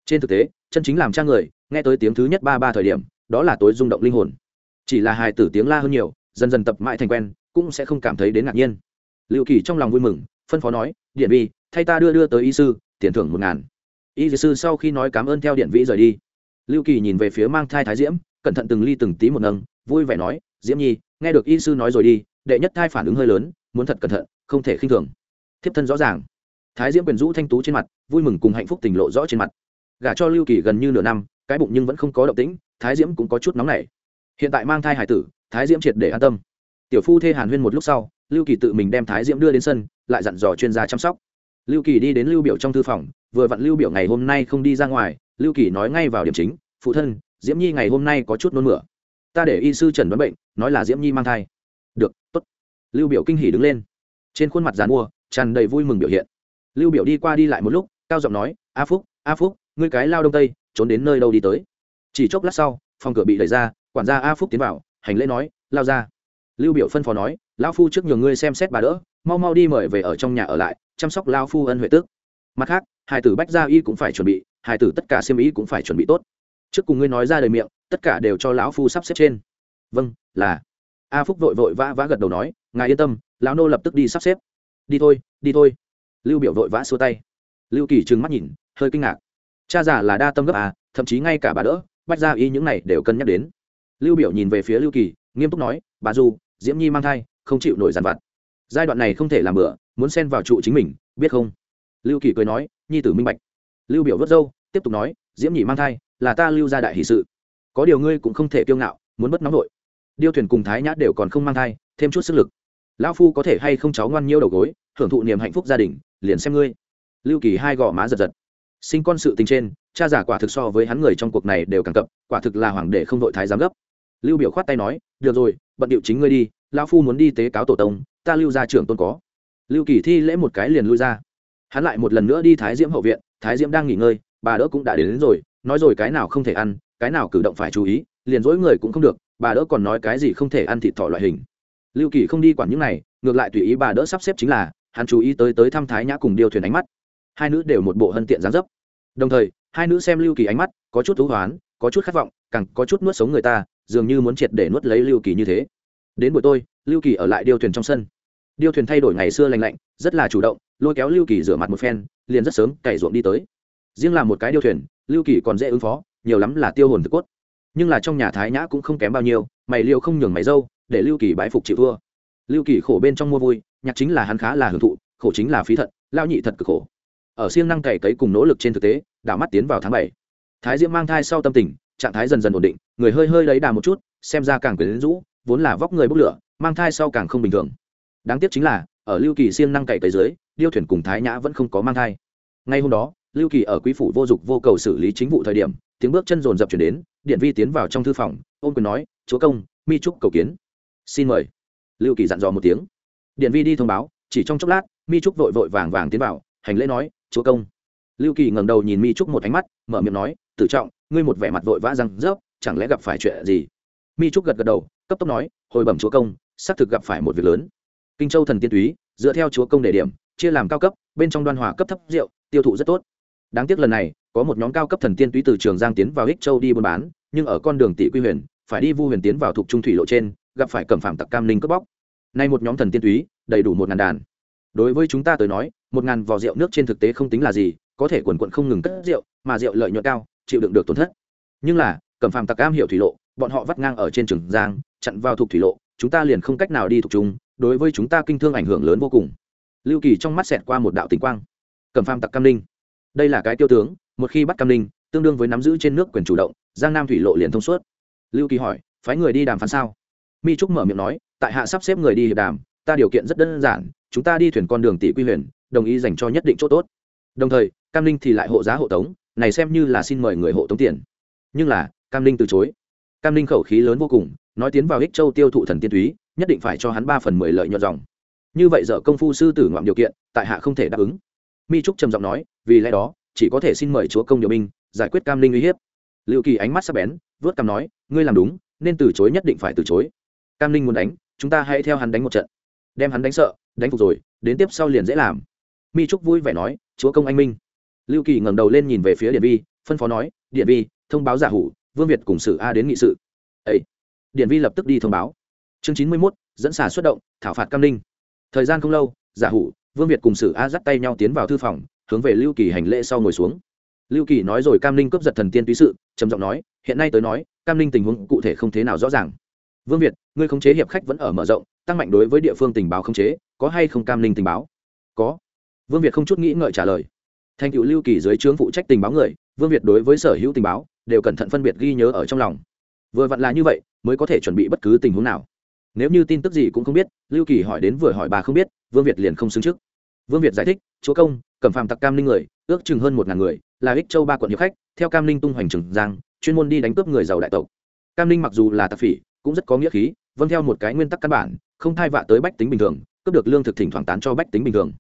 Trên thực tế, chân chính làm cha người, nghe tới tiếng thứ nhất ba ba thời điểm, đó là tối rung động linh hồn. Chỉ là hài tử tiếng la hơn nhiều, dần dần tập mãi thành quen, cũng sẽ không cảm thấy đến ngạc nhiên. Liệu kỳ trong lòng vui mừng, phân phó nói, điện vi thay ta đưa đưa tới y sư, tiền thưởng một ngàn y sư sau khi nói cảm ơn theo điện vĩ rời đi, lưu kỳ nhìn về phía mang thai thái diễm, cẩn thận từng ly từng tí một nâng, vui vẻ nói, diễm nhi, nghe được y sư nói rồi đi, đệ nhất thai phản ứng hơi lớn, muốn thật cẩn thận, không thể khinh thường. Thiếp thân rõ ràng. Thái diễm quyền rũ thanh tú trên mặt, vui mừng cùng hạnh phúc tình lộ rõ trên mặt. Gả cho lưu kỳ gần như nửa năm, cái bụng nhưng vẫn không có động tĩnh, thái diễm cũng có chút nóng nảy. Hiện tại mang thai hải tử, thái diễm triệt để an tâm. Tiểu phu thê hàn huyên một lúc sau, lưu kỳ tự mình đem thái diễm đưa đến sân, lại dặn dò chuyên gia chăm sóc lưu kỳ đi đến lưu biểu trong thư phòng, vừa vặn lưu biểu ngày hôm nay không đi ra ngoài, lưu kỳ nói ngay vào điểm chính, phụ thân, diễm nhi ngày hôm nay có chút nôn mửa. Ta để y sư trần đoán bệnh, nói là diễm nhi mang thai. Được, tốt. Lưu biểu kinh hỉ đứng lên. Trên khuôn mặt dàn mua, tràn đầy vui mừng biểu hiện. Lưu biểu đi qua đi lại một lúc, cao giọng nói, a phúc a phúc, ngươi cái lao đông tây, trốn đến nơi đâu đi tới? Chỉ chốc lát sau, phòng cửa bị đẩy ra, quản gia a phúc tiến vào, hành lễ nói, lao ra. Lưu biểu phân phó nói, lão phu trước nhường ngươi xem xét bà đỡ mau mau đi mời về ở trong nhà ở lại, chăm sóc lao phu ân huệ tước. Mặt khác hải tử bách gia y cũng phải chuẩn bị hải tử tất cả xiêm y cũng phải chuẩn bị tốt. Trước cùng ngươi nói ra đời miệng, tất cả đều cho lão phu sắp xếp trên. Vâng là. A phúc vội vội vã vã gật đầu nói, ngài yên tâm, lão nô lập tức đi sắp xếp. Đi thôi đi thôi. Lưu biểu vội vã xua tay. Lưu kỳ trừng mắt nhìn, hơi kinh ngạc. Cha già là đa tâm gấp à thậm chí ngay cả bà đỡ, bách gia y những này đều cân nhắc đến. Lưu biểu nhìn về phía lưu kỳ, nghiêm túc nói, bà du, diễm nhi mang thai, không chịu nổi giàn vặt giai đoạn này không thể làm bựa muốn xen vào trụ chính mình, biết không? Lưu kỳ cười nói, nhi tử minh bạch. Lưu biểu vớt dâu tiếp tục nói, diễm nhị mang thai, là ta lưu gia đại hỷ sự. Có điều ngươi cũng không thể kiêu ngạo, muốn bất nóng vội. Điêu thuyền cùng thái nhã đều còn không mang thai, thêm chút sức lực. Lão phu có thể hay không cháu ngoan nhiêu đầu gối, hưởng thụ niềm hạnh phúc gia đình, liền xem ngươi. Lưu kỳ hai gò má giật giật. Sinh con sự tình trên, cha giả quả thực so với hắn người trong cuộc này đều càng cập, quả thực là hoàng đệ không đội thái giám gấp. Lưu biểu khoát tay nói, được rồi, bận điệu chính ngươi đi, lão phu muốn đi tế cáo tổ tông ta lưu gia trưởng tôn có. Lưu kỳ thi lễ một cái liền lui ra. Hắn lại một lần nữa đi thái diễm hậu viện thái diễm đang nghỉ ngơi bà đỡ cũng đã đến, đến rồi nói rồi cái nào không thể ăn cái nào cử động phải chú ý liền dỗi người cũng không được bà đỡ còn nói cái gì không thể ăn thịt thỏ loại hình. Lưu kỳ không đi quản những này ngược lại tùy ý bà đỡ sắp xếp chính là hắn chú ý tới tới thăm thái nhã cùng điều thuyền ánh mắt. Hai nữ đều một bộ hân tiện dáng dấp. Đồng thời hai nữ xem lưu kỳ ánh mắt có chút thú hoán có chút khát vọng càng có chút nuốt sống người ta dường như muốn triệt để nuốt lấy lưu kỳ như thế. Đến buổi tôi lưu kỳ ở lại điêu thuyền trong sân. Điêu thuyền thay đổi ngày xưa lành lạnh, rất là chủ động, lôi kéo lưu kỳ rửa mặt một phen, liền rất sớm cày ruộng đi tới. Riêng là một cái điêu thuyền, lưu kỳ còn dễ ứng phó, nhiều lắm là tiêu hồn thực cốt. Nhưng là trong nhà thái nhã cũng không kém bao nhiêu, mày liêu không nhường mày dâu, để lưu kỳ bái phục chịu thua. Lưu kỳ khổ bên trong mua vui, nhạc chính là hắn khá là hưởng thụ, khổ chính là phí thận, lao nhị thật cực khổ. Ở siêng năng cày cấy cùng nỗ lực trên thực tế, đảo mắt tiến vào tháng bảy. Thái diễm mang thai sau tâm tình, trạng thái dần dần ổn định, người hơi hơi lấy đà một chút, xem ra càng quyến rũ, vốn là vóc người bốc lửa mang thai sau càng không bình thường. Đáng tiếc chính là, ở lưu kỳ siêng năng cậy tới dưới, điêu thuyền cùng thái nhã vẫn không có mang thai. Ngay hôm đó, lưu kỳ ở quý phủ vô dụng vô cầu xử lý chính vụ thời điểm, tiếng bước chân rồn rập chuyển đến, điện vi tiến vào trong thư phòng, ôm quyền nói, chúa công, mi trúc cầu kiến. Xin mời. Lưu kỳ dặn dò một tiếng. Điện vi đi thông báo, chỉ trong chốc lát, mi trúc vội vội vàng vàng tiến vào, hành lễ nói, chúa công. Lưu kỳ ngẩng đầu nhìn mi trúc một ánh mắt, mở miệng nói, tử trọng, ngươi một vẻ mặt vội vã răng rớp, chẳng lẽ gặp phải chuyện gì? Mi trúc gật gật đầu, cấp tốc nói, hồi bẩm chúa công xác thực gặp phải một việc lớn. Kinh châu thần tiên túy, dựa theo chúa công đề điểm, chia làm cao cấp, bên trong đoan hòa cấp thấp rượu, tiêu thụ rất tốt. Đáng tiếc lần này, có một nhóm cao cấp thần tiên túy từ trường giang tiến vào ích châu đi buôn bán, nhưng ở con đường tỷ quy huyền, phải đi vu huyền tiến vào thuộc trung thủy lộ trên, gặp phải cẩm phạm tặc cam ninh cướp bóc. Nay một nhóm thần tiên túy, đầy đủ một ngàn đàn. Đối với chúng ta tới nói, một ngàn vò rượu nước trên thực tế không tính là gì, có thể quần quận không ngừng cất rượu, mà rượu lợi nhuận cao, chịu đựng được tổn thất. Nhưng là, cẩm phạm tặc cam hiểu thủy lộ, bọn họ vắt ngang ở trên trường giang, chặn vào thuộc thủy lộ chúng ta liền không cách nào đi thuộc chúng, đối với chúng ta kinh thương ảnh hưởng lớn vô cùng. Lưu kỳ trong mắt xẹt qua một đạo tình quang. Cẩm pham tặc cam ninh. Đây là cái tiêu tướng, một khi bắt cam ninh, tương đương với nắm giữ trên nước quyền chủ động, giang nam thủy lộ liền thông suốt. Lưu kỳ hỏi, phái người đi đàm phán sao? Mi trúc mở miệng nói, tại hạ sắp xếp người đi hiệp đàm, ta điều kiện rất đơn giản, chúng ta đi thuyền con đường tỷ quy huyền, đồng ý dành cho nhất định chỗ tốt. Đồng thời, cam ninh thì lại hộ giá hộ tống, này xem như là xin mời người hộ tống tiền. Nhưng là, cam ninh từ chối cam linh khẩu khí lớn vô cùng, nói tiến vào ích châu tiêu thụ thần tiên túy, nhất định phải cho hắn ba phần mười lợi nhuận dòng. Như vậy dở công phu sư tử ngoạm điều kiện, tại hạ không thể đáp ứng. Mi trúc trầm giọng nói, vì lẽ đó, chỉ có thể xin mời chúa công điều binh, giải quyết cam linh uy hiếp. Liệu kỳ ánh mắt sắp bén, vớt cằm nói, ngươi làm đúng, nên từ chối nhất định phải từ chối. Cam linh muốn đánh, chúng ta hãy theo hắn đánh một trận. Đem hắn đánh sợ, đánh phục rồi, đến tiếp sau liền dễ làm. Mi trúc vui vẻ nói, chúa công anh minh. Lưu kỳ ngẩng đầu lên nhìn về phía điện vi, phân phó nói, điện vi, thông báo giả hủ vương việt cùng sử a đến nghị sự. Ấy điện vi lập tức đi thông báo. Chương chín mươi mốt, dẫn xả xuất động, thảo phạt cam ninh. Thời gian không lâu, giả hủ, vương việt cùng sử a dắt tay nhau tiến vào thư phòng, hướng về lưu kỳ hành lễ sau ngồi xuống. Lưu kỳ nói rồi cam ninh cướp giật thần tiên túy sự, trầm giọng nói, hiện nay tới nói, cam ninh tình huống cụ thể không thế nào rõ ràng. Vương việt, ngươi khống chế hiệp khách vẫn ở mở rộng, tăng mạnh đối với địa phương tình báo khống chế, có hay không cam ninh tình báo? Có. Vương việt không chút nghĩ ngợi trả lời. Thành cựu lưu kỳ dưới trướng phụ trách tình báo người, vương việt đối với sở hữu tình báo đều cẩn thận phân biệt ghi nhớ ở trong lòng. Vừa vặn là như vậy, mới có thể chuẩn bị bất cứ tình huống nào. Nếu như tin tức gì cũng không biết, lưu kỳ hỏi đến vừa hỏi bà không biết, vương việt liền không xứng trước. Vương việt giải thích, chúa công, cẩm phạm tặc cam ninh người, ước chừng hơn một ngàn người, là ích châu ba quận hiệp khách, theo cam ninh tung hoành trừng giang, chuyên môn đi đánh cướp người giàu đại tộc. Cam ninh mặc dù là tặc phỉ, cũng rất có nghĩa khí vâng theo một cái nguyên tắc căn bản, không thai vạ tới bách tính bình thường, cướp được lương thực thỉnh thoảng tán cho bách tính bình thường.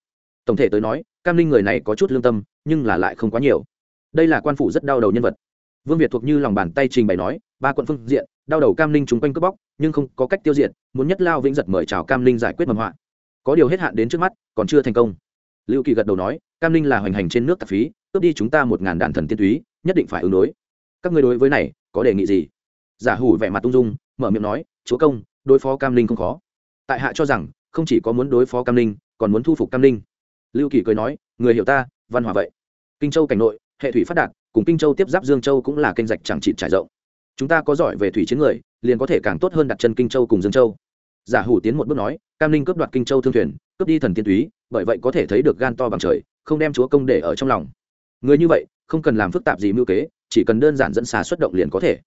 Tổng thể tới nói, cam ninh người này có chút lương tâm, nhưng là lại không quá nhiều. Đây là quan phủ rất đau đầu nhân vật vương việt thuộc như lòng bàn tay trình bày nói ba quận phương diện đau đầu cam Linh chúng quanh cướp bóc nhưng không có cách tiêu diệt muốn nhất lao vĩnh giật mời chào cam Linh giải quyết mầm họa. Có điều hết hạn đến trước mắt còn chưa thành công. Lưu kỳ gật đầu nói cam Linh là hoành hành trên nước tạp phí cướp đi chúng ta một ngàn đạn thần tiên túy nhất định phải ứng đối. Các người đối với này có đề nghị gì? Giả hủ vẻ mặt tung dung mở miệng nói chúa công đối phó cam Linh không khó. Tại hạ cho rằng không chỉ có muốn đối phó cam Linh, còn muốn thu phục cam Linh. lưu kỳ cười nói người hiểu ta văn hòa vậy. Kinh châu cảnh nội hệ thủy phát đạt cùng kinh châu tiếp giáp dương châu cũng là kênh rạch chẳng trị trải rộng. Chúng ta có giỏi về thủy chiến người, liền có thể càng tốt hơn đặt chân kinh châu cùng dương châu. Giả hủ tiến một bước nói, cam ninh cướp đoạt kinh châu thương thuyền, cướp đi thần tiên túy, bởi vậy có thể thấy được gan to bằng trời, không đem chúa công để ở trong lòng. Người như vậy, không cần làm phức tạp gì mưu kế, chỉ cần đơn giản dẫn xà xuất động liền có thể.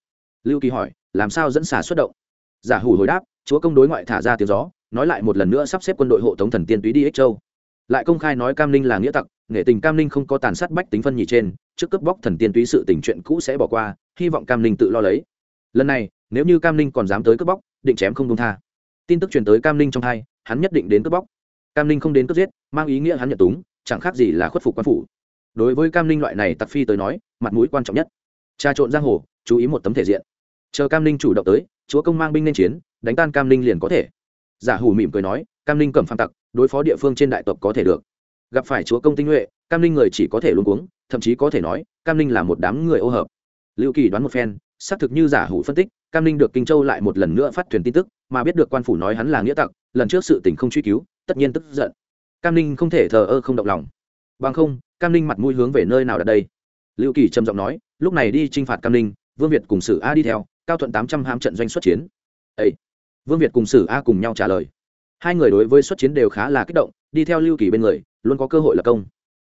Lưu kỳ hỏi, làm sao dẫn xà xuất động? Giả hủ hồi đáp, chúa công đối ngoại thả ra tiếng gió, nói lại một lần nữa sắp xếp quân đội hộ tống thần tiên túy đi ích châu. Lại công khai nói cam ninh là nghĩa tặc nghệ tình cam ninh không có tàn sát bách tính phân nhì trên, trước cướp bóc thần tiên túy sự tình chuyện cũ sẽ bỏ qua, hy vọng cam ninh tự lo lấy. Lần này, nếu như cam ninh còn dám tới cướp bóc, định chém không công tha. Tin tức truyền tới cam ninh trong hai, hắn nhất định đến cướp bóc. Cam ninh không đến cướp giết, mang ý nghĩa hắn nhận túng, chẳng khác gì là khuất phục quan phủ. Đối với cam ninh loại này tặc phi tới nói, mặt mũi quan trọng nhất. Trà trộn giang hồ, chú ý một tấm thể diện. Chờ cam ninh chủ động tới, chúa công mang binh lên chiến, đánh tan cam ninh liền có thể. Giả hủ mỉm cười nói, cam ninh cầm phạm tặc, đối phó địa phương trên đại tộc có thể được gặp phải chúa công tinh nhuệ, cam ninh người chỉ có thể luôn cuống, thậm chí có thể nói, cam ninh là một đám người ô hợp. Lưu kỳ đoán một phen, xác thực như giả hủ phân tích, cam ninh được kinh châu lại một lần nữa phát thuyền tin tức, mà biết được quan phủ nói hắn là nghĩa tặc, lần trước sự tình không truy cứu, tất nhiên tức giận. Cam ninh không thể thờ ơ không động lòng. Bằng không, cam ninh mặt mũi hướng về nơi nào đặt đây? Lưu kỳ trầm giọng nói, lúc này đi chinh phạt cam ninh vương việt cùng sử a đi theo, cao thuận tám trăm hãm trận doanh xuất chiến. Ấy vương việt cùng sử a cùng nhau trả lời. Hai người đối với xuất chiến đều khá là kích động, đi theo lưu kỳ bên người luôn có cơ hội lập công.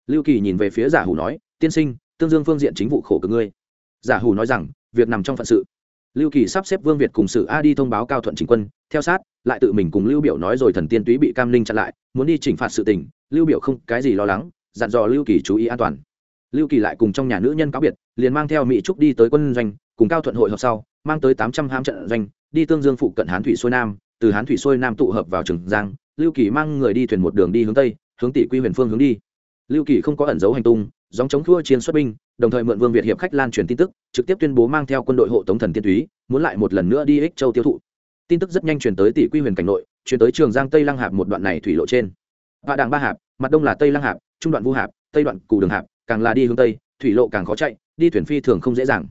Lưu kỳ nhìn về phía giả hủ nói, tiên sinh, tương dương phương diện chính vụ khổ cực ngươi. Giả hủ nói rằng, việc nằm trong phận sự. Lưu kỳ sắp xếp vương việt cùng sử a đi thông báo cao thuận chính quân, theo sát, lại tự mình cùng lưu biểu nói rồi thần tiên túy bị cam ninh chặn lại, muốn đi chỉnh phạt sự tình, lưu biểu không cái gì lo lắng, dặn dò lưu kỳ chú ý an toàn. Lưu kỳ lại cùng trong nhà nữ nhân cáo biệt, liền mang theo mỹ trúc đi tới quân doanh, cùng cao thuận hội họp sau, mang tới tám trăm hám trận doanh, đi tương dương phụ cận hán thủy xuôi nam, từ hán thủy xuôi nam tụ hợp vào trường giang, lưu kỳ mang người đi thuyền một đường đi hướng tây hướng tỷ quy huyền phương hướng đi. Lưu kỳ không có ẩn dấu hành tung dòng chống thua chiến xuất binh, đồng thời mượn vương việt hiệp khách lan truyền tin tức, trực tiếp tuyên bố mang theo quân đội hộ tống thần tiên túy, muốn lại một lần nữa đi ích châu tiêu thụ. Tin tức rất nhanh truyền tới tỷ quy huyền cảnh nội, truyền tới trường giang tây lăng hạp một đoạn này thủy lộ trên. Vạ đảng ba hạp, mặt đông là tây lăng hạp, trung đoạn vu hạp, tây đoạn cù đường hạp, càng là đi hướng tây, thủy lộ càng khó chạy, đi thuyền phi thường không dễ dàng.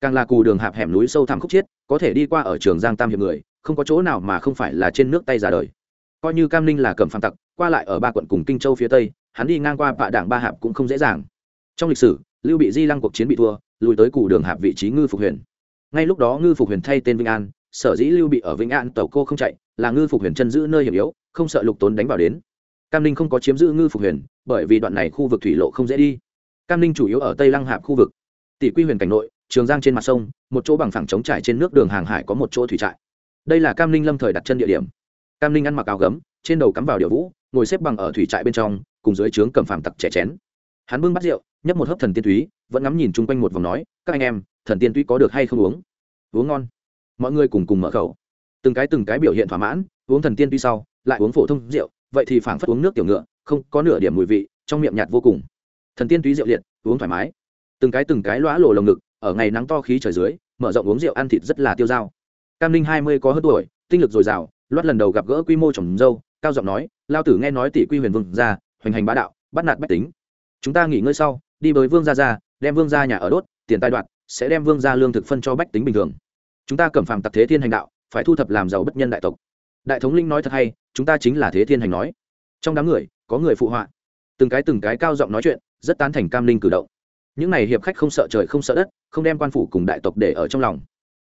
Càng là cù đường hạp hẻm núi sâu thẳm khúc chiết, có thể đi qua ở trường giang tam hiệp người, không có chỗ nào mà không phải là trên nước tay ra đời. Coi như cam ninh là cầm phàm tặc qua lại ở ba quận cùng kinh châu phía tây, hắn đi ngang qua vạ đảng ba hạp cũng không dễ dàng. Trong lịch sử, lưu bị di lăng cuộc chiến bị thua, lùi tới cù đường hạp vị trí ngư phục huyền. Ngay lúc đó ngư phục huyền thay tên vĩnh an, sở dĩ lưu bị ở vĩnh an tàu cô không chạy, là ngư phục huyền chân giữ nơi hiểm yếu, không sợ lục tốn đánh vào đến. Cam ninh không có chiếm giữ ngư phục huyền, bởi vì đoạn này khu vực thủy lộ không dễ đi. Cam ninh chủ yếu ở tây lăng hạp khu vực. Tỷ quy huyền cảnh nội, trường giang trên mặt sông, một chỗ bằng phẳng trống trải trên nước đường hàng hải có một chỗ thủy trại. Đây là cam ninh lâm thời đặt chân địa điểm. Cam ninh ăn mặc áo gấm, trên đầu cắm vào điệu vũ ngồi xếp bằng ở thủy trại bên trong, cùng dưới trướng cầm phàm tặc trẻ chén. Hắn bưng bắt rượu, nhấp một hớp thần tiên túy, vẫn ngắm nhìn chung quanh một vòng nói, các anh em, thần tiên túy có được hay không uống? Uống ngon. Mọi người cùng cùng mở khẩu. Từng cái từng cái biểu hiện thỏa mãn, uống thần tiên túy sau, lại uống phổ thông rượu, vậy thì phảng phất uống nước tiểu ngựa, không có nửa điểm mùi vị, trong miệng nhạt vô cùng. Thần tiên túy rượu liệt, uống thoải mái. Từng cái từng cái lõa lồ lồng ngực, ở ngày nắng to khí trời dưới, mở rộng uống rượu ăn thịt rất là tiêu dao. Cam ninh hai mươi có hơn tuổi, tinh lực dồi dào, loát lần đầu gặp gỡ quy mô trồng dâu, cao giọng nói lao tử nghe nói tỷ quy huyền vương ra, hoành hành bá đạo, bắt nạt bách tính. Chúng ta nghỉ ngơi sau, đi với vương gia ra, đem vương gia nhà ở đốt, tiền tài đoạt sẽ đem vương gia lương thực phân cho bách tính bình thường. Chúng ta cẩm phàm tặc thế thiên hành đạo, phải thu thập làm giàu bất nhân đại tộc. Đại thống linh nói thật hay, chúng ta chính là thế thiên hành nói. Trong đám người, có người phụ họa. Từng cái từng cái cao giọng nói chuyện, rất tán thành cam linh cử động. Những này hiệp khách không sợ trời không sợ đất, không đem quan phủ cùng đại tộc để ở trong lòng.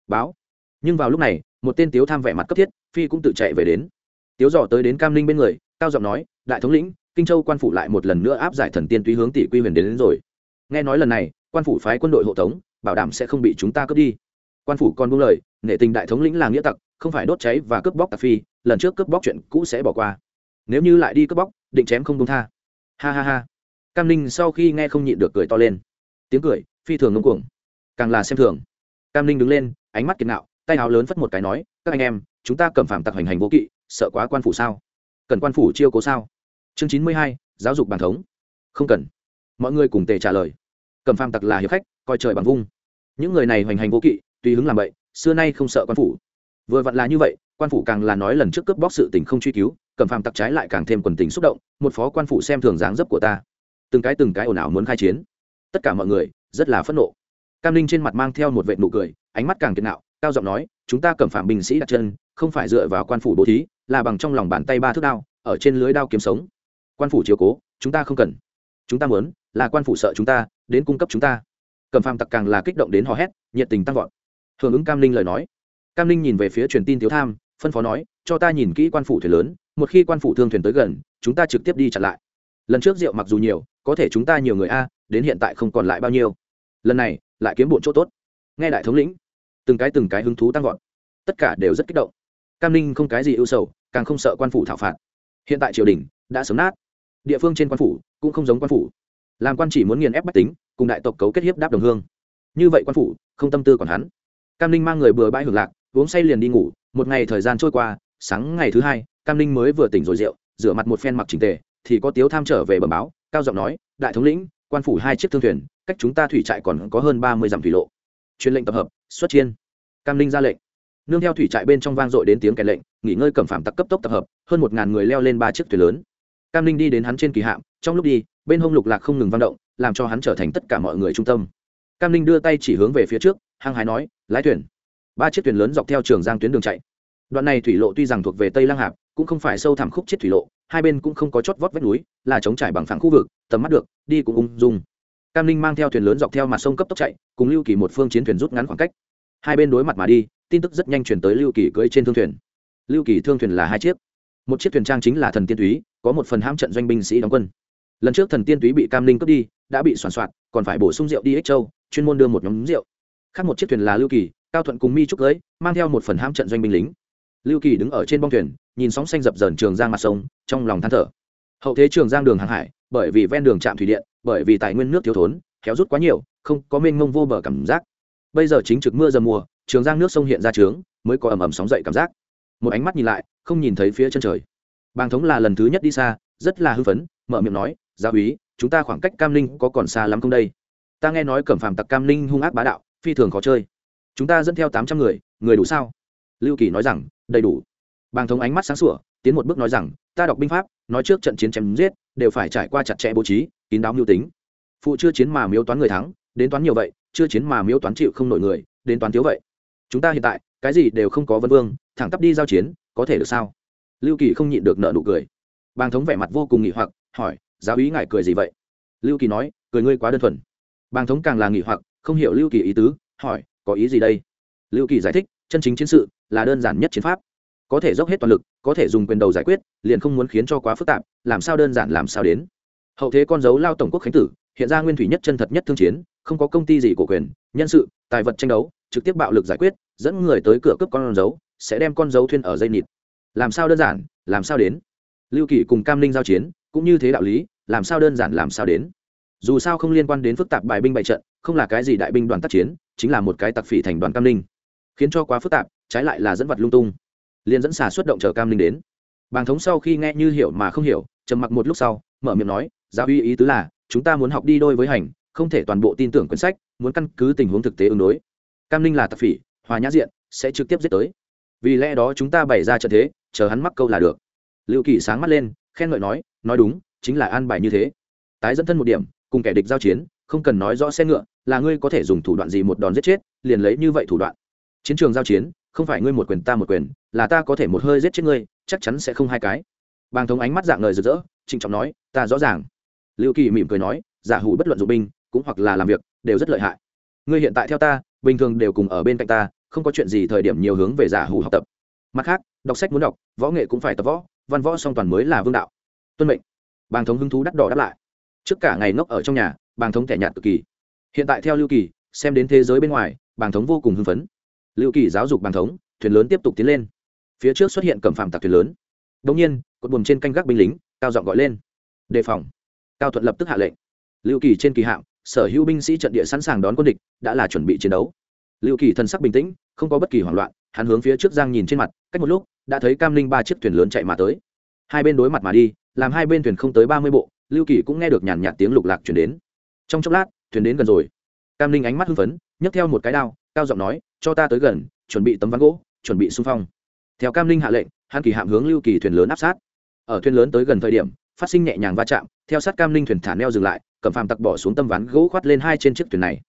Báo. Nhưng vào lúc này, một tên tiếu tham vẻ mặt cấp thiết, phi cũng tự chạy về đến. Tiếu dò tới đến cam linh bên người cao giọng nói đại thống lĩnh kinh châu quan phủ lại một lần nữa áp giải thần tiên túy hướng tỷ quy huyền đến, đến rồi. Nghe nói lần này quan phủ phái quân đội hộ tống bảo đảm sẽ không bị chúng ta cướp đi. Quan phủ còn buông lời nể tình đại thống lĩnh là nghĩa tặc không phải đốt cháy và cướp bóc tạp phi lần trước cướp bóc chuyện cũ sẽ bỏ qua. Nếu như lại đi cướp bóc định chém không đúng tha. Ha ha ha. Cam ninh sau khi nghe không nhịn được cười to lên. Tiếng cười phi thường ngông cuồng. Càng là xem thường. Cam ninh đứng lên ánh mắt kiệt nạo tay áo lớn phất một cái nói các anh em chúng ta cầm phạm tặc hành hành vô kỵ sợ quá quan phủ sao? Cần quan phủ chiêu cố sao? Chương chín mươi hai, giáo dục bàn thống. Không cần. Mọi người cùng tề trả lời. Cầm phàm tặc là hiệp khách, coi trời bằng vung. Những người này hoành hành vô kỵ, tùy hứng làm vậy, xưa nay không sợ quan phủ. Vừa vặn là như vậy, quan phủ càng là nói lần trước cướp bóc sự tình không truy cứu, cầm phàm tặc trái lại càng thêm quần tình xúc động, một phó quan phủ xem thường dáng dấp của ta. Từng cái từng cái ồn ào muốn khai chiến. Tất cả mọi người, rất là phẫn nộ. Cam linh trên mặt mang theo một vệ nụ cười, ánh mắt càng kiệt nạo, cao giọng nói, chúng ta cầm phàm binh sĩ đặt chân, không phải dựa vào quan phủ bố thí là bằng trong lòng bàn tay ba thước đao, ở trên lưới đao kiếm sống. Quan phủ chiếu cố, chúng ta không cần. Chúng ta muốn, là quan phủ sợ chúng ta, đến cung cấp chúng ta. Cầm phàm tặc càng là kích động đến hò hét, nhiệt tình tăng vọt. Hưởng ứng cam linh lời nói. Cam linh nhìn về phía truyền tin thiếu tham, phân phó nói, cho ta nhìn kỹ quan phủ thuyền lớn, một khi quan phủ thương thuyền tới gần, chúng ta trực tiếp đi chặn lại. Lần trước rượu mặc dù nhiều, có thể chúng ta nhiều người a, đến hiện tại không còn lại bao nhiêu. Lần này, lại kiếm bộn chỗ tốt. Nghe đại thống lĩnh, từng cái từng cái hứng thú tăng vọt. Tất cả đều rất kích động. Cam ninh không cái gì ưu sầu càng không sợ quan phủ thảo phạt. Hiện tại triều đình đã sớm nát. Địa phương trên quan phủ cũng không giống quan phủ. Làm quan chỉ muốn nghiền ép bách tính, cùng đại tộc cấu kết hiếp đáp đồng hương. Như vậy quan phủ không tâm tư còn hắn. Cam ninh mang người bừa bãi hưởng lạc, uống say liền đi ngủ, một ngày thời gian trôi qua, sáng ngày thứ hai, cam ninh mới vừa tỉnh rồi rượu, rửa mặt một phen mặc trình tề, thì có tiếu tham trở về bẩm báo, cao giọng nói, đại thống lĩnh, quan phủ hai chiếc thương thuyền, cách chúng ta thủy trại còn có hơn ba mươi dặm thủy lộ. Truyền lệnh tập hợp, xuất chiên. Cam ninh ra lệnh. Nương theo thủy trại bên trong vang dội đến tiếng kèn lệnh nghỉ ngơi cẩm phạm tặc cấp tốc tập hợp, hơn một ngàn người leo lên ba chiếc thuyền lớn. Cam ninh đi đến hắn trên kỳ hạm, trong lúc đi, bên hông lục lạc không ngừng vang động, làm cho hắn trở thành tất cả mọi người trung tâm. Cam ninh đưa tay chỉ hướng về phía trước, hăng hái nói, lái thuyền. Ba chiếc thuyền lớn dọc theo trường giang tuyến đường chạy. Đoạn này thủy lộ tuy rằng thuộc về tây lang hạp, cũng không phải sâu thẳm khúc chết thủy lộ, hai bên cũng không có chót vót vách núi, là chống trải bằng phẳng khu vực, tầm mắt được, đi cũng ung dung. Cam ninh mang theo thuyền lớn dọc theo mặt sông cấp tốc chạy, cùng lưu kỳ một phương chiến thuyền rút ngắn khoảng cách. Hai bên đối mặt mà đi, tin tức rất nhanh chuyển tới lưu kỳ cưỡi trên thương thuyền lưu kỳ thương thuyền là hai chiếc. Một chiếc thuyền trang chính là thần tiên túy, có một phần hãm trận doanh binh sĩ đóng quân. Lần trước thần tiên túy bị cam Linh cướp đi, đã bị soạn soạn, còn phải bổ sung rượu đi ích châu, chuyên môn đưa một nhóm rượu. Khác một chiếc thuyền là lưu kỳ, cao thuận cùng mi trúc cưới mang theo một phần hãm trận doanh binh lính. Lưu kỳ đứng ở trên bong thuyền, nhìn sóng xanh dập dờn trường giang mặt sông, trong lòng than thở. Hậu thế trường giang đường hàng hải, bởi vì ven đường trạm thủy điện, bởi vì tài nguyên nước thiếu thốn kéo rút quá nhiều, không có mênh mông vô bờ cảm giác. Bây giờ chính trực mưa dầm mùa, trường giang nước sông hiện ra trướng, mới có ầm ầm sóng dậy cảm giác một ánh mắt nhìn lại, không nhìn thấy phía chân trời. Bàng thống là lần thứ nhất đi xa, rất là hư phấn, mở miệng nói gia úy, chúng ta khoảng cách cam ninh có còn xa lắm không đây? Ta nghe nói cẩm phàm tặc cam ninh hung ác bá đạo, phi thường khó chơi. Chúng ta dẫn theo tám trăm người người đủ sao? Lưu kỳ nói rằng, đầy đủ. Bàng thống ánh mắt sáng sủa, tiến một bước nói rằng, ta đọc binh pháp, nói trước trận chiến chém giết, đều phải trải qua chặt chẽ bố trí, kín đáo mưu tính. Phụ chưa chiến mà miếu toán người thắng, đến toán nhiều vậy, chưa chiến mà miếu toán chịu không nổi người, đến toán thiếu vậy. Chúng ta hiện tại cái gì đều không có vân vương, thẳng tắp đi giao chiến, có thể được sao? Lưu kỳ không nhịn được nợ nụ cười. Bàng thống vẻ mặt vô cùng nghỉ hoặc, hỏi, giáo ý ngài cười gì vậy? Lưu kỳ nói, cười ngươi quá đơn thuần. Bàng thống càng là nghỉ hoặc, không hiểu lưu kỳ ý tứ, hỏi, có ý gì đây? Lưu kỳ giải thích, chân chính chiến sự là đơn giản nhất chiến pháp. Có thể dốc hết toàn lực, có thể dùng quyền đầu giải quyết, liền không muốn khiến cho quá phức tạp, làm sao đơn giản làm sao đến? Hậu thế con dấu lao tổng quốc khánh tử, hiện ra nguyên thủy nhất chân thật nhất thương chiến, không có công ty gì của quyền, nhân sự, tài vật tranh đấu, trực tiếp bạo lực giải quyết dẫn người tới cửa cướp con dấu, sẽ đem con dấu thuyên ở dây nịt. Làm sao đơn giản, làm sao đến? Lưu kỳ cùng cam ninh giao chiến, cũng như thế đạo lý, làm sao đơn giản, làm sao đến? Dù sao không liên quan đến phức tạp bài binh bại trận, không là cái gì đại binh đoàn tác chiến, chính là một cái tặc phỉ thành đoàn cam ninh. Khiến cho quá phức tạp, trái lại là dẫn vật lung tung. Liền dẫn xà xuất động chờ cam ninh đến. Bàng thống sau khi nghe như hiểu mà không hiểu, trầm mặc một lúc sau, mở miệng nói, giáo uy ý tứ là, chúng ta muốn học đi đôi với hành, không thể toàn bộ tin tưởng quyển sách, muốn căn cứ tình huống thực tế ứng đối. Cam ninh là tặc phỉ hòa nhã diện, sẽ trực tiếp giết tới. Vì lẽ đó chúng ta bày ra trận thế, chờ hắn mắc câu là được. Liệu kỳ sáng mắt lên, khen ngợi nói nói đúng, chính là an bài như thế. Tái dẫn thân một điểm, cùng kẻ địch giao chiến, không cần nói rõ xe ngựa, là ngươi có thể dùng thủ đoạn gì một đòn giết chết, liền lấy như vậy thủ đoạn. Chiến trường giao chiến, không phải ngươi một quyền ta một quyền, là ta có thể một hơi giết chết ngươi, chắc chắn sẽ không hai cái. Bàng thống ánh mắt dạng ngời rực rỡ, trịnh trọng nói, ta rõ ràng. Liệu kỳ mỉm cười nói, giả hủ bất luận dụng binh, cũng hoặc là làm việc, đều rất lợi hại. Ngươi hiện tại theo ta, bình thường đều cùng ở bên cạnh ta không có chuyện gì thời điểm nhiều hướng về giả hủ học tập. Mặt khác, đọc sách muốn đọc, võ nghệ cũng phải tập võ, văn võ song toàn mới là vương đạo. Tuân mệnh. Bàng thống hứng thú đắt đỏ đáp lại. Trước cả ngày ngốc ở trong nhà, bàng thống thẻ nhạt cực kỳ. Hiện tại theo lưu kỳ, xem đến thế giới bên ngoài, bàng thống vô cùng hưng phấn. Lưu kỳ giáo dục bàng thống, thuyền lớn tiếp tục tiến lên. Phía trước xuất hiện cẩm phạm tặc thuyền lớn. Đ ỗ n g nhiên, cột buồm trên canh gác binh lính, cao giọng gọi lên. Đề phòng. Cao thuận lập tức hạ lệnh. Lưu kỳ trên kỳ hạm, sở hữu binh sĩ trận địa sẵn sàng đón quân địch, đã là chuẩn bị chiến đấu lưu kỳ thần sắc bình tĩnh, không có bất kỳ hoảng loạn, hắn hướng phía trước giang nhìn trên mặt, cách một lúc, đã thấy cam linh ba chiếc thuyền lớn chạy mà tới. Hai bên đối mặt mà đi, làm hai bên thuyền không tới ba mươi bộ, lưu kỳ cũng nghe được nhàn nhạt tiếng lục lạc chuyển đến. Trong chốc lát, thuyền đến gần rồi. Cam linh ánh mắt hưng phấn, nhấc theo một cái đao, cao giọng nói, cho ta tới gần, chuẩn bị tấm ván gỗ, chuẩn bị xung phong. Theo cam linh hạ lệnh, hắn kỳ hạm hướng lưu kỳ thuyền lớn áp sát. Ở thuyền lớn tới gần thời điểm, phát sinh nhẹ nhàng va chạm, theo sát cam linh thuyền thả neo dừng lại, cầm phàm tặc bỏ xuống tấm ván gỗ khoát lên hai trên chiếc thuyền này.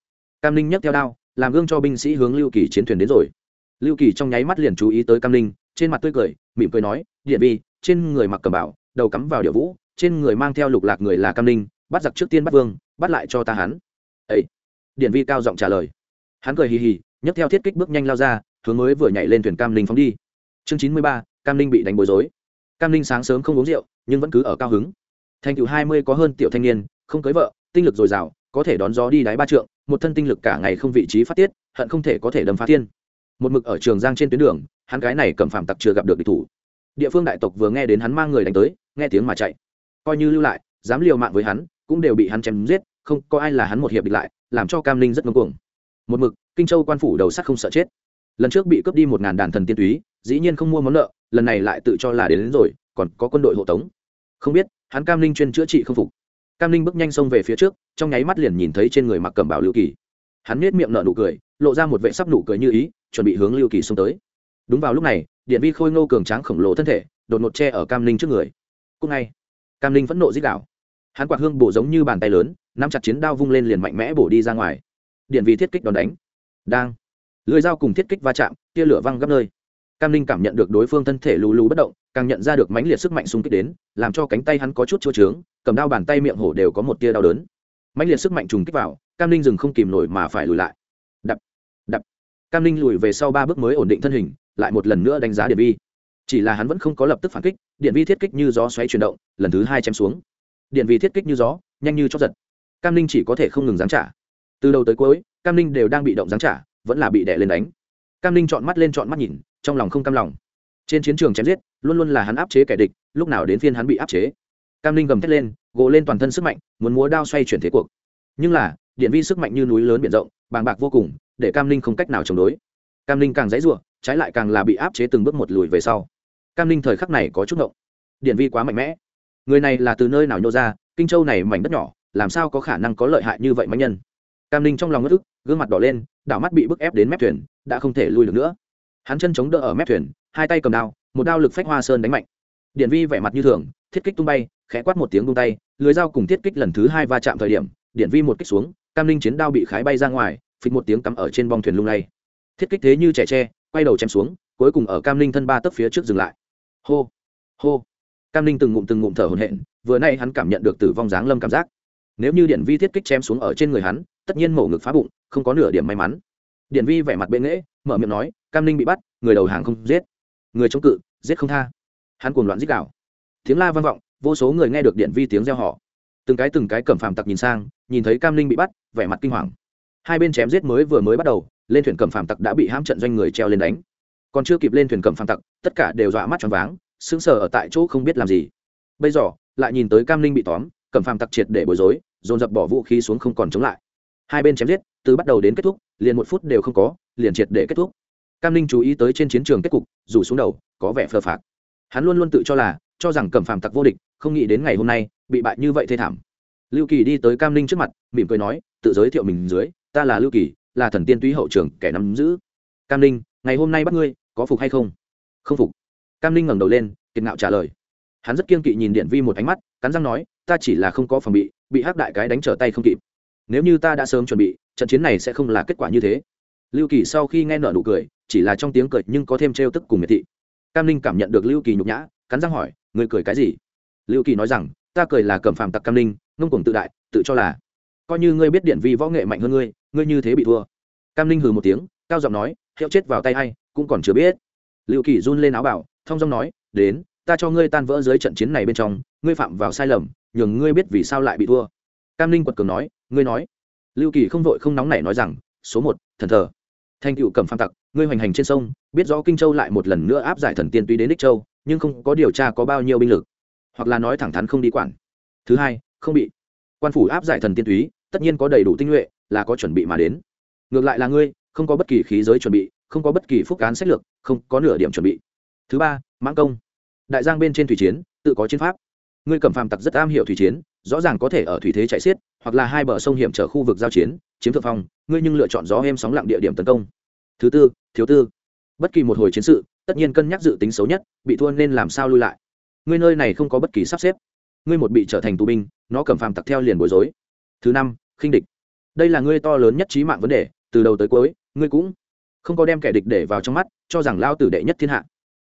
Cam linh nhấc theo đao làm gương cho binh sĩ hướng lưu kỳ chiến thuyền đến rồi. Lưu kỳ trong nháy mắt liền chú ý tới cam linh, trên mặt tươi cười, mỉm cười nói, điện vi, trên người mặc cầm bảo đầu cắm vào địa vũ, trên người mang theo lục lạc người là cam linh, bắt giặc trước tiên bắt vương, bắt lại cho ta hắn. Ấy điện vi cao giọng trả lời. Hắn cười hì hì, nhấc theo thiết kích bước nhanh lao ra, hướng mới vừa nhảy lên thuyền cam linh phóng đi. Chương chín mươi ba, cam linh bị đánh bối rối. Cam linh sáng sớm không uống rượu, nhưng vẫn cứ ở cao hứng. Thành cựu hai mươi có hơn tiểu thanh niên, không cưới vợ, tinh lực dồi dào có thể đón gió đi đáy ba trượng một thân tinh lực cả ngày không vị trí phát tiết hận không thể có thể đâm phá thiên. Một mực ở trường giang trên tuyến đường hắn gái này cầm phạm tặc chưa gặp được địch thủ. Địa phương đại tộc vừa nghe đến hắn mang người đánh tới nghe tiếng mà chạy. Coi như lưu lại dám liều mạng với hắn cũng đều bị hắn chém giết không có ai là hắn một hiệp địch lại làm cho cam linh rất ngưng cuồng. Một mực kinh châu quan phủ đầu sắt không sợ chết. Lần trước bị cướp đi một ngàn đàn thần tiên túy dĩ nhiên không mua món nợ lần này lại tự cho là đến, đến rồi còn có quân đội hộ tống. Không biết hắn cam linh chuyên chữa trị không phục. Cam linh bước nhanh xông về phía trước trong nháy mắt liền nhìn thấy trên người mặc cầm bảo lưu kỳ. Hắn nết miệng nở nụ cười, lộ ra một vệ sắp nụ cười như ý, chuẩn bị hướng lưu kỳ xông tới. Đúng vào lúc này, điện vi khôi ngô cường tráng khổng lồ thân thể, đột ngột che ở cam linh trước người. Cúc ngay, cam linh phẫn nộ dích đạo hắn quạt hương bổ giống như bàn tay lớn, nắm chặt chiến đao vung lên liền mạnh mẽ bổ đi ra ngoài. Điện vi thiết kích đòn đánh. Đang. Lưới dao cùng thiết kích va chạm, tia lửa văng gấp nơi. Cam linh cảm nhận được đối phương thân thể lù lù bất động, càng nhận ra được mãnh liệt sức mạnh xung kích đến, làm cho cánh tay hắn có chút chua trướng cầm đao bàn tay miệng hổ đều có một tia đau đớn mãnh liệt sức mạnh trùng kích vào, cam linh dừng không kìm nổi mà phải lùi lại. Đập đập. Cam linh lùi về sau ba bước mới ổn định thân hình, lại một lần nữa đánh giá điện vi. Chỉ là hắn vẫn không có lập tức phản kích, điện vi thiết kích như gió xoáy chuyển động, lần thứ hai chém xuống. Điện vi thiết kích như gió, nhanh như chót giật. Cam linh chỉ có thể không ngừng giáng trả. Từ đầu tới cuối, cam linh đều đang bị động giáng trả, vẫn là bị đè lên đánh. Cam linh chọn mắt lên chọn mắt nhìn, trong lòng không cam lòng. Trên chiến trường chém giết, luôn luôn là hắn áp chế kẻ địch, lúc nào đến phiên hắn bị áp chế. Cam linh gầm thét lên gồ lên toàn thân sức mạnh, muốn múa đao xoay chuyển thế cuộc. Nhưng là, điện vi sức mạnh như núi lớn biển rộng, bàng bạc vô cùng, để cam linh không cách nào chống đối. Cam linh càng dãy ruộng trái lại càng là bị áp chế từng bước một lùi về sau. Cam linh thời khắc này có chút ngộng. Điện vi quá mạnh mẽ. Người này là từ nơi nào nhô ra, kinh châu này mảnh đất nhỏ, làm sao có khả năng có lợi hại như vậy mạnh nhân? Cam linh trong lòng ngất ức, gương mặt đỏ lên, đảo mắt bị bức ép đến mép thuyền, đã không thể lui được nữa. Hắn chân chống đỡ ở mép thuyền, hai tay cầm đao, một đao lực phách hoa sơn đánh mạnh điện vi vẻ mặt như thường, thiết kích tung bay, khẽ quát một tiếng tung tay, lưới dao cùng thiết kích lần thứ hai va chạm thời điểm điện vi một kích xuống, cam linh chiến đao bị khái bay ra ngoài, phịch một tiếng cắm ở trên bong thuyền lung lay. Thiết kích thế như trẻ tre, quay đầu chém xuống, cuối cùng ở cam linh thân ba tấc phía trước dừng lại. Hô hô. Cam linh từng ngụm từng ngụm thở hổn hển, vừa nay hắn cảm nhận được tử vong dáng lâm cảm giác. Nếu như điện vi thiết kích chém xuống ở trên người hắn, tất nhiên mổ ngực phá bụng, không có nửa điểm may mắn. Điện vi vẻ mặt bệ nghễ, mở miệng nói, cam ninh bị bắt, người đầu hàng không giết. Người chống cự, giết không tha hắn cuồng loạn dích đảo tiếng la vang vọng, vô số người nghe được điện vi tiếng reo họ từng cái từng cái cẩm phàm tặc nhìn sang, nhìn thấy cam linh bị bắt, vẻ mặt kinh hoàng. Hai bên chém giết mới vừa mới bắt đầu, lên thuyền cẩm phàm tặc đã bị hãm trận doanh người treo lên đánh. Còn chưa kịp lên thuyền cẩm phàm tặc, tất cả đều dọa mắt choáng váng, sững sờ ở tại chỗ không biết làm gì. Bây giờ, lại nhìn tới cam linh bị tóm, cẩm phàm tặc triệt để bối rối, dồn dập bỏ vũ khí xuống không còn chống lại. Hai bên chém giết, từ bắt đầu đến kết thúc, liền một phút đều không có, liền triệt để kết thúc. Cam linh chú ý tới trên chiến trường kết cục dù xuống đầu, có vẻ phờ phạc hắn luôn luôn tự cho là, cho rằng cẩm phàm tặc vô địch, không nghĩ đến ngày hôm nay, bị bại như vậy thê thảm. Lưu kỳ đi tới cam linh trước mặt, mỉm cười nói, tự giới thiệu mình dưới, ta là lưu kỳ, là thần tiên túy hậu trường, kẻ nắm giữ. Cam linh ngày hôm nay bắt ngươi, có phục hay không? Không phục. Cam linh ngẩng đầu lên, kiệt ngạo trả lời. Hắn rất kiên kỵ nhìn điện vi một ánh mắt, cắn răng nói, ta chỉ là không có phòng bị bị hắc đại cái đánh trở tay không kịp. Nếu như ta đã sớm chuẩn bị, trận chiến này sẽ không là kết quả như thế. Lưu kỳ sau khi nghe nở nụ cười, chỉ là trong tiếng cười nhưng có thêm trêu tức cùng miệt thị cam linh cảm nhận được lưu kỳ nhục nhã, cắn răng hỏi người cười cái gì? Lưu kỳ nói rằng, ta cười là cẩm phàm tặc cam linh ngông cuồng tự đại, tự cho là coi như ngươi biết điện vi võ nghệ mạnh hơn ngươi ngươi như thế bị thua. Cam linh hừ một tiếng, cao giọng nói, hiệu chết vào tay hay cũng còn chưa biết. Lưu kỳ run lên áo bảo thong dong nói, đến, ta cho ngươi tan vỡ dưới trận chiến này bên trong, ngươi phạm vào sai lầm, nhường ngươi biết vì sao lại bị thua. Cam linh quật cường nói, ngươi nói. Lưu kỳ không vội không nóng nảy nói rằng, số một, thần thờ. Thanh cựu cầm phàm tặc ngươi hoành hành trên sông, biết rõ kinh châu lại một lần nữa áp giải thần tiên tuy đến đích châu, nhưng không có điều tra có bao nhiêu binh lực. Hoặc là nói thẳng thắn không đi quản. Thứ hai, không bị. Quan phủ áp giải thần tiên túy tất nhiên có đầy đủ tinh nhuệ, là có chuẩn bị mà đến. Ngược lại là ngươi, không có bất kỳ khí giới chuẩn bị, không có bất kỳ phúc cán sách lược, không có nửa điểm chuẩn bị. Thứ ba, mãng công. Đại giang bên trên thủy chiến, tự có chiến pháp. Ngươi cầm phàm tặc rất am hiểu thủy chiến, rõ ràng có thể ở thủy thế chạy xiết, hoặc là hai bờ sông hiểm trở khu vực giao chiến, chiếm thượng phong, ngươi nhưng lựa chọn gió em sóng lặng địa điểm tấn công. Thứ tư thiếu tư. Bất kỳ một hồi chiến sự, tất nhiên cân nhắc dự tính xấu nhất, bị thua nên làm sao lui lại. Ngươi nơi này không có bất kỳ sắp xếp. Ngươi một bị trở thành tù binh, nó cầm phàm tặc theo liền bối rối. Thứ năm, khinh địch. Đây là ngươi to lớn nhất trí mạng vấn đề, từ đầu tới cuối, ngươi cũng không có đem kẻ địch để vào trong mắt, cho rằng lao tử đệ nhất thiên hạ.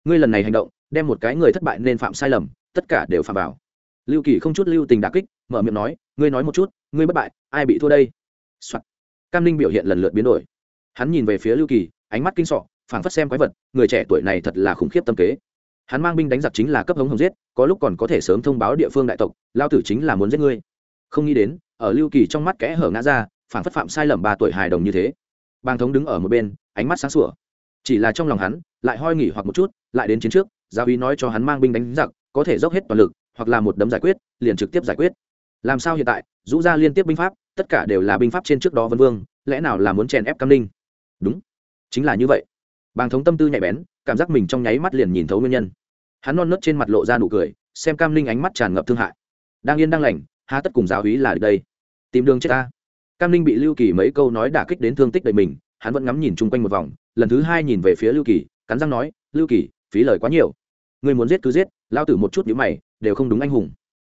Ngươi lần này hành động, đem một cái người thất bại nên phạm sai lầm, tất cả đều phạm vào. Lưu kỳ không chút lưu tình đà kích, mở miệng nói, ngươi nói một chút, ngươi bất bại, ai bị thua đây、Soạn. cam ninh biểu hiện lần lượt biến đổi. Hắn nhìn về phía lưu kỳ ánh mắt kinh sọ, phảng phất xem quái vật, người trẻ tuổi này thật là khủng khiếp tâm kế. Hắn mang binh đánh giặc chính là cấp hống hồng giết, có lúc còn có thể sớm thông báo địa phương đại tộc, lao tử chính là muốn giết ngươi. Không nghĩ đến, ở lưu kỳ trong mắt kẽ hở ngã ra, phảng phất phạm sai lầm ba tuổi hài đồng như thế. Bàng thống đứng ở một bên, ánh mắt sáng sủa. Chỉ là trong lòng hắn, lại hoi nghỉ hoặc một chút, lại đến chiến trước, giáo ý nói cho hắn mang binh đánh giặc, có thể dốc hết toàn lực, hoặc là một đấm giải quyết, liền trực tiếp giải quyết. Làm sao hiện tại, rũ ra liên tiếp binh pháp, tất cả đều là binh pháp trên trước đó vân vương, lẽ nào là muốn chèn ép cam ninh? Đúng chính là như vậy. Bàng thống tâm tư nhạy bén, cảm giác mình trong nháy mắt liền nhìn thấu nguyên nhân. Hắn non nớt trên mặt lộ ra nụ cười, xem cam linh ánh mắt tràn ngập thương hại. Đang yên đang lành, há tất cùng giáo hí là đây. Tìm đường chết ta. Cam linh bị lưu kỳ mấy câu nói đả kích đến thương tích đầy mình, hắn vẫn ngắm nhìn chung quanh một vòng, lần thứ hai nhìn về phía lưu kỳ, cắn răng nói, lưu kỳ, phí lời quá nhiều. Người muốn giết cứ giết lao tử một chút nhữ mày, đều không đúng anh hùng.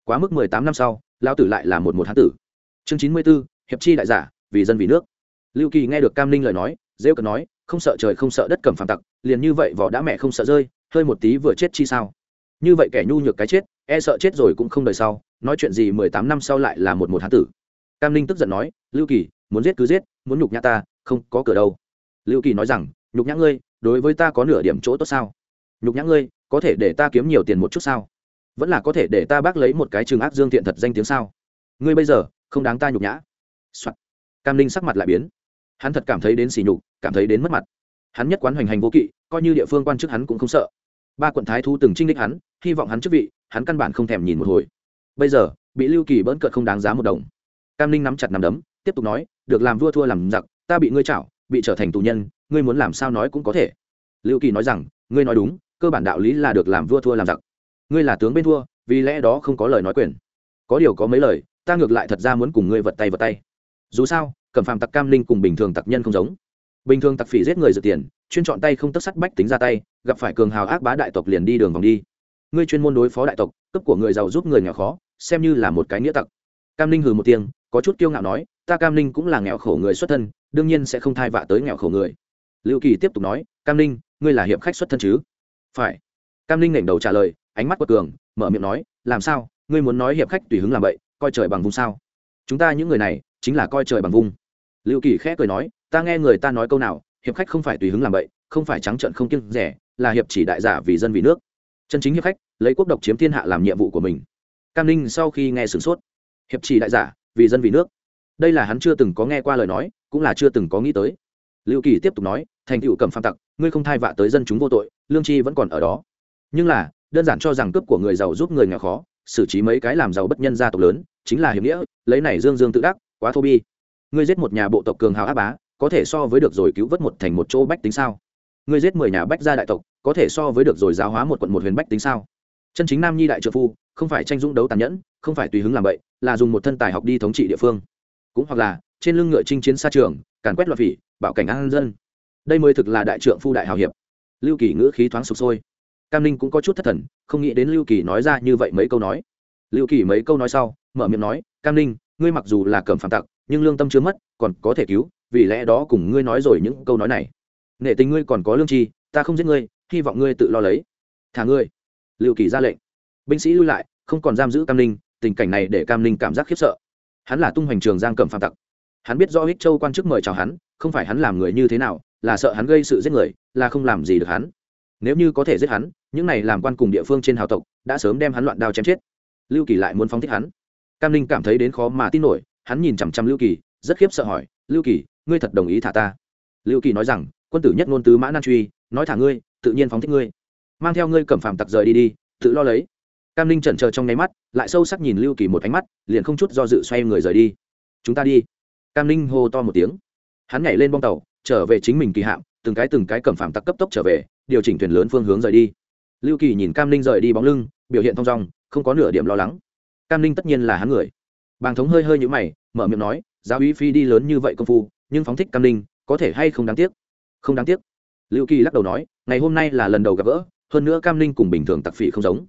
Quá mức mười tám năm sau lao tử lại là một một hán tử. Chương chín mươi b ố hiệp chi đại giả, vì dân vì nước. Lưu kỳ nghe được cam linh lời nói, rêu cần nói không sợ trời không sợ đất cầm phàm tặc, liền như vậy vỏ đã mẹ không sợ rơi, hơi một tí vừa chết chi sao. Như vậy kẻ nhu nhược cái chết e sợ chết rồi cũng không đời sau, nói chuyện gì mười tám năm sau lại là một một hán tử. Cam ninh tức giận nói, lưu kỳ, muốn giết cứ giết, muốn nhục nhã ta, không có cửa đâu. Lưu kỳ nói rằng, nhục nhã ngươi, đối với ta có nửa điểm chỗ tốt sao? Nhục nhã ngươi, có thể để ta kiếm nhiều tiền một chút sao? Vẫn là có thể để ta bác lấy một cái trường ác dương thiện thật danh tiếng sao? Ngươi bây giờ, không đáng ta nhục nhã、Soạn. cam ninh sắc mặt lại biến hắn thật cảm thấy đến sỉ nhục, cảm thấy đến mất mặt. Hắn nhất quán hoành hành vô kỵ, coi như địa phương quan chức hắn cũng không sợ. Ba quận thái thu từng trinh đích hắn, hy vọng hắn chức vị, hắn căn bản không thèm nhìn một hồi. Bây giờ, bị lưu kỳ bỡn cợt không đáng giá một đồng. Cam ninh nắm chặt nắm đấm, tiếp tục nói, được làm vua thua làm giặc, ta bị ngươi chảo, bị trở thành tù nhân, ngươi muốn làm sao nói cũng có thể. Lưu kỳ nói rằng, ngươi nói đúng, cơ bản đạo lý là được làm vua thua làm giặc. Ngươi là tướng bên thua, vì lẽ đó không có lời nói quyền. Có điều có mấy lời, ta ngược lại thật ra muốn cùng ngươi vật tay vật tay. Dù sao cẩm phạm tặc cam linh cùng bình thường tặc nhân không giống. Bình thường tặc phỉ giết người dự tiền, chuyên chọn tay không tất sắt bách tính ra tay, gặp phải cường hào ác bá đại tộc liền đi đường vòng đi. Ngươi chuyên môn đối phó đại tộc cấp của người giàu giúp người nghèo khó, xem như là một cái nghĩa tặc. Cam linh hừ một tiếng, có chút kiêu ngạo nói, ta cam linh cũng là nghèo khổ người xuất thân, đương nhiên sẽ không thai vạ tới nghèo khổ người. Lưu kỳ tiếp tục nói, cam linh, ngươi là hiệp khách xuất thân chứ? Phải. Cam linh nghển đầu trả lời, ánh mắt quật cường, mở miệng nói, làm sao? Ngươi muốn nói hiệp khách tùy hứng làm vậy, coi trời bằng vùng sao? Chúng ta những người này, chính là coi trời bằng vùng lưu kỳ khẽ cười nói, ta nghe người ta nói câu nào, hiệp khách không phải tùy hứng làm vậy không phải trắng trợn không kiêng rẻ, là hiệp chỉ đại giả vì dân vì nước. Chân chính hiệp khách, lấy quốc độc chiếm thiên hạ làm nhiệm vụ của mình. Cam ninh sau khi nghe sửng sốt, hiệp chỉ đại giả vì dân vì nước. Đây là hắn chưa từng có nghe qua lời nói, cũng là chưa từng có nghĩ tới. Lưu kỳ tiếp tục nói, thành tựu cầm phạm tặc, ngươi không thai vạ tới dân chúng vô tội, lương tri vẫn còn ở đó. Nhưng là, đơn giản cho rằng cướp của người giàu giúp người nghèo khó, xử trí mấy cái làm giàu bất nhân gia tộc lớn, chính là hiểm nghĩa, lấy này dương dương tự đắc, quá thô bi ngươi giết một nhà bộ tộc cường hào áp bá, có thể so với được rồi cứu vớt một thành một chỗ bách tính sao? Ngươi giết mười nhà bách gia đại tộc, có thể so với được rồi giáo hóa một quận một huyền bách tính sao? Chân chính nam nhi đại trợ phu, không phải tranh dũng đấu tàn nhẫn, không phải tùy hứng làm vậy là dùng một thân tài học đi thống trị địa phương. Cũng hoặc là, trên lưng ngựa chinh chiến xa trường, càn quét loạt vị bảo cảnh an dân. Đây mới thực là đại trượng phu đại hào hiệp. Lưu kỳ ngữ khí thoáng sụp sôi. Cam ninh cũng có chút thất thần, không nghĩ đến lưu kỳ nói ra như vậy mấy câu nói. Lưu kỳ mấy câu nói sau, mở miệng nói, cam ninh, ngươi mặc dù là cẩm phản tặc nhưng lương tâm chưa mất, còn có thể cứu, vì lẽ đó cùng ngươi nói rồi những câu nói này. Nể tình ngươi còn có lương tri, ta không giết ngươi, hy vọng ngươi tự lo lấy. Thả ngươi. Lưu kỳ ra lệnh. Binh sĩ lui lại, không còn giam giữ cam ninh, tình cảnh này để cam ninh cảm giác khiếp sợ. Hắn là tung hoành trường giang cẩm phạm tặc. Hắn biết do ích châu quan chức mời chào hắn, không phải hắn làm người như thế nào, là sợ hắn gây sự giết người, là không làm gì được hắn. Nếu như có thể giết hắn, những này làm quan cùng địa phương trên hào tộc, đã sớm đem hắn loạn đao chém chết. Lưu kỳ lại muốn phóng thích hắn. Cam ninh cảm thấy đến khó mà tin nổi hắn nhìn chằm chằm lưu kỳ, rất khiếp sợ hỏi, lưu kỳ, ngươi thật đồng ý thả ta? Lưu kỳ nói rằng, quân tử nhất ngôn tứ mã nan truy, nói thả ngươi, tự nhiên phóng thích ngươi. Mang theo ngươi cầm phàm tặc rời đi đi, tự lo lấy. Cam ninh chần chờ trong nháy mắt, lại sâu sắc nhìn lưu kỳ một ánh mắt, liền không chút do dự xoay người rời đi. Chúng ta đi. Cam ninh hô to một tiếng. Hắn nhảy lên bong tàu, trở về chính mình kỳ hạm, từng cái từng cái cầm phàm tặc cấp tốc trở về, điều chỉnh thuyền lớn phương hướng rời đi. Lưu kỳ nhìn cam ninh rời đi bóng lưng, biểu hiện thong dong, không có nửa điểm lo lắng. Cam ninh tất nhiên là hắn người bàng thống hơi hơi nhũ mày mở miệng nói giáo uy phi đi lớn như vậy công phu nhưng phóng thích cam Linh, có thể hay không đáng tiếc? Không đáng tiếc. Lưu kỳ lắc đầu nói ngày hôm nay là lần đầu gặp gỡ hơn nữa cam Linh cùng bình thường tặc phỉ không giống.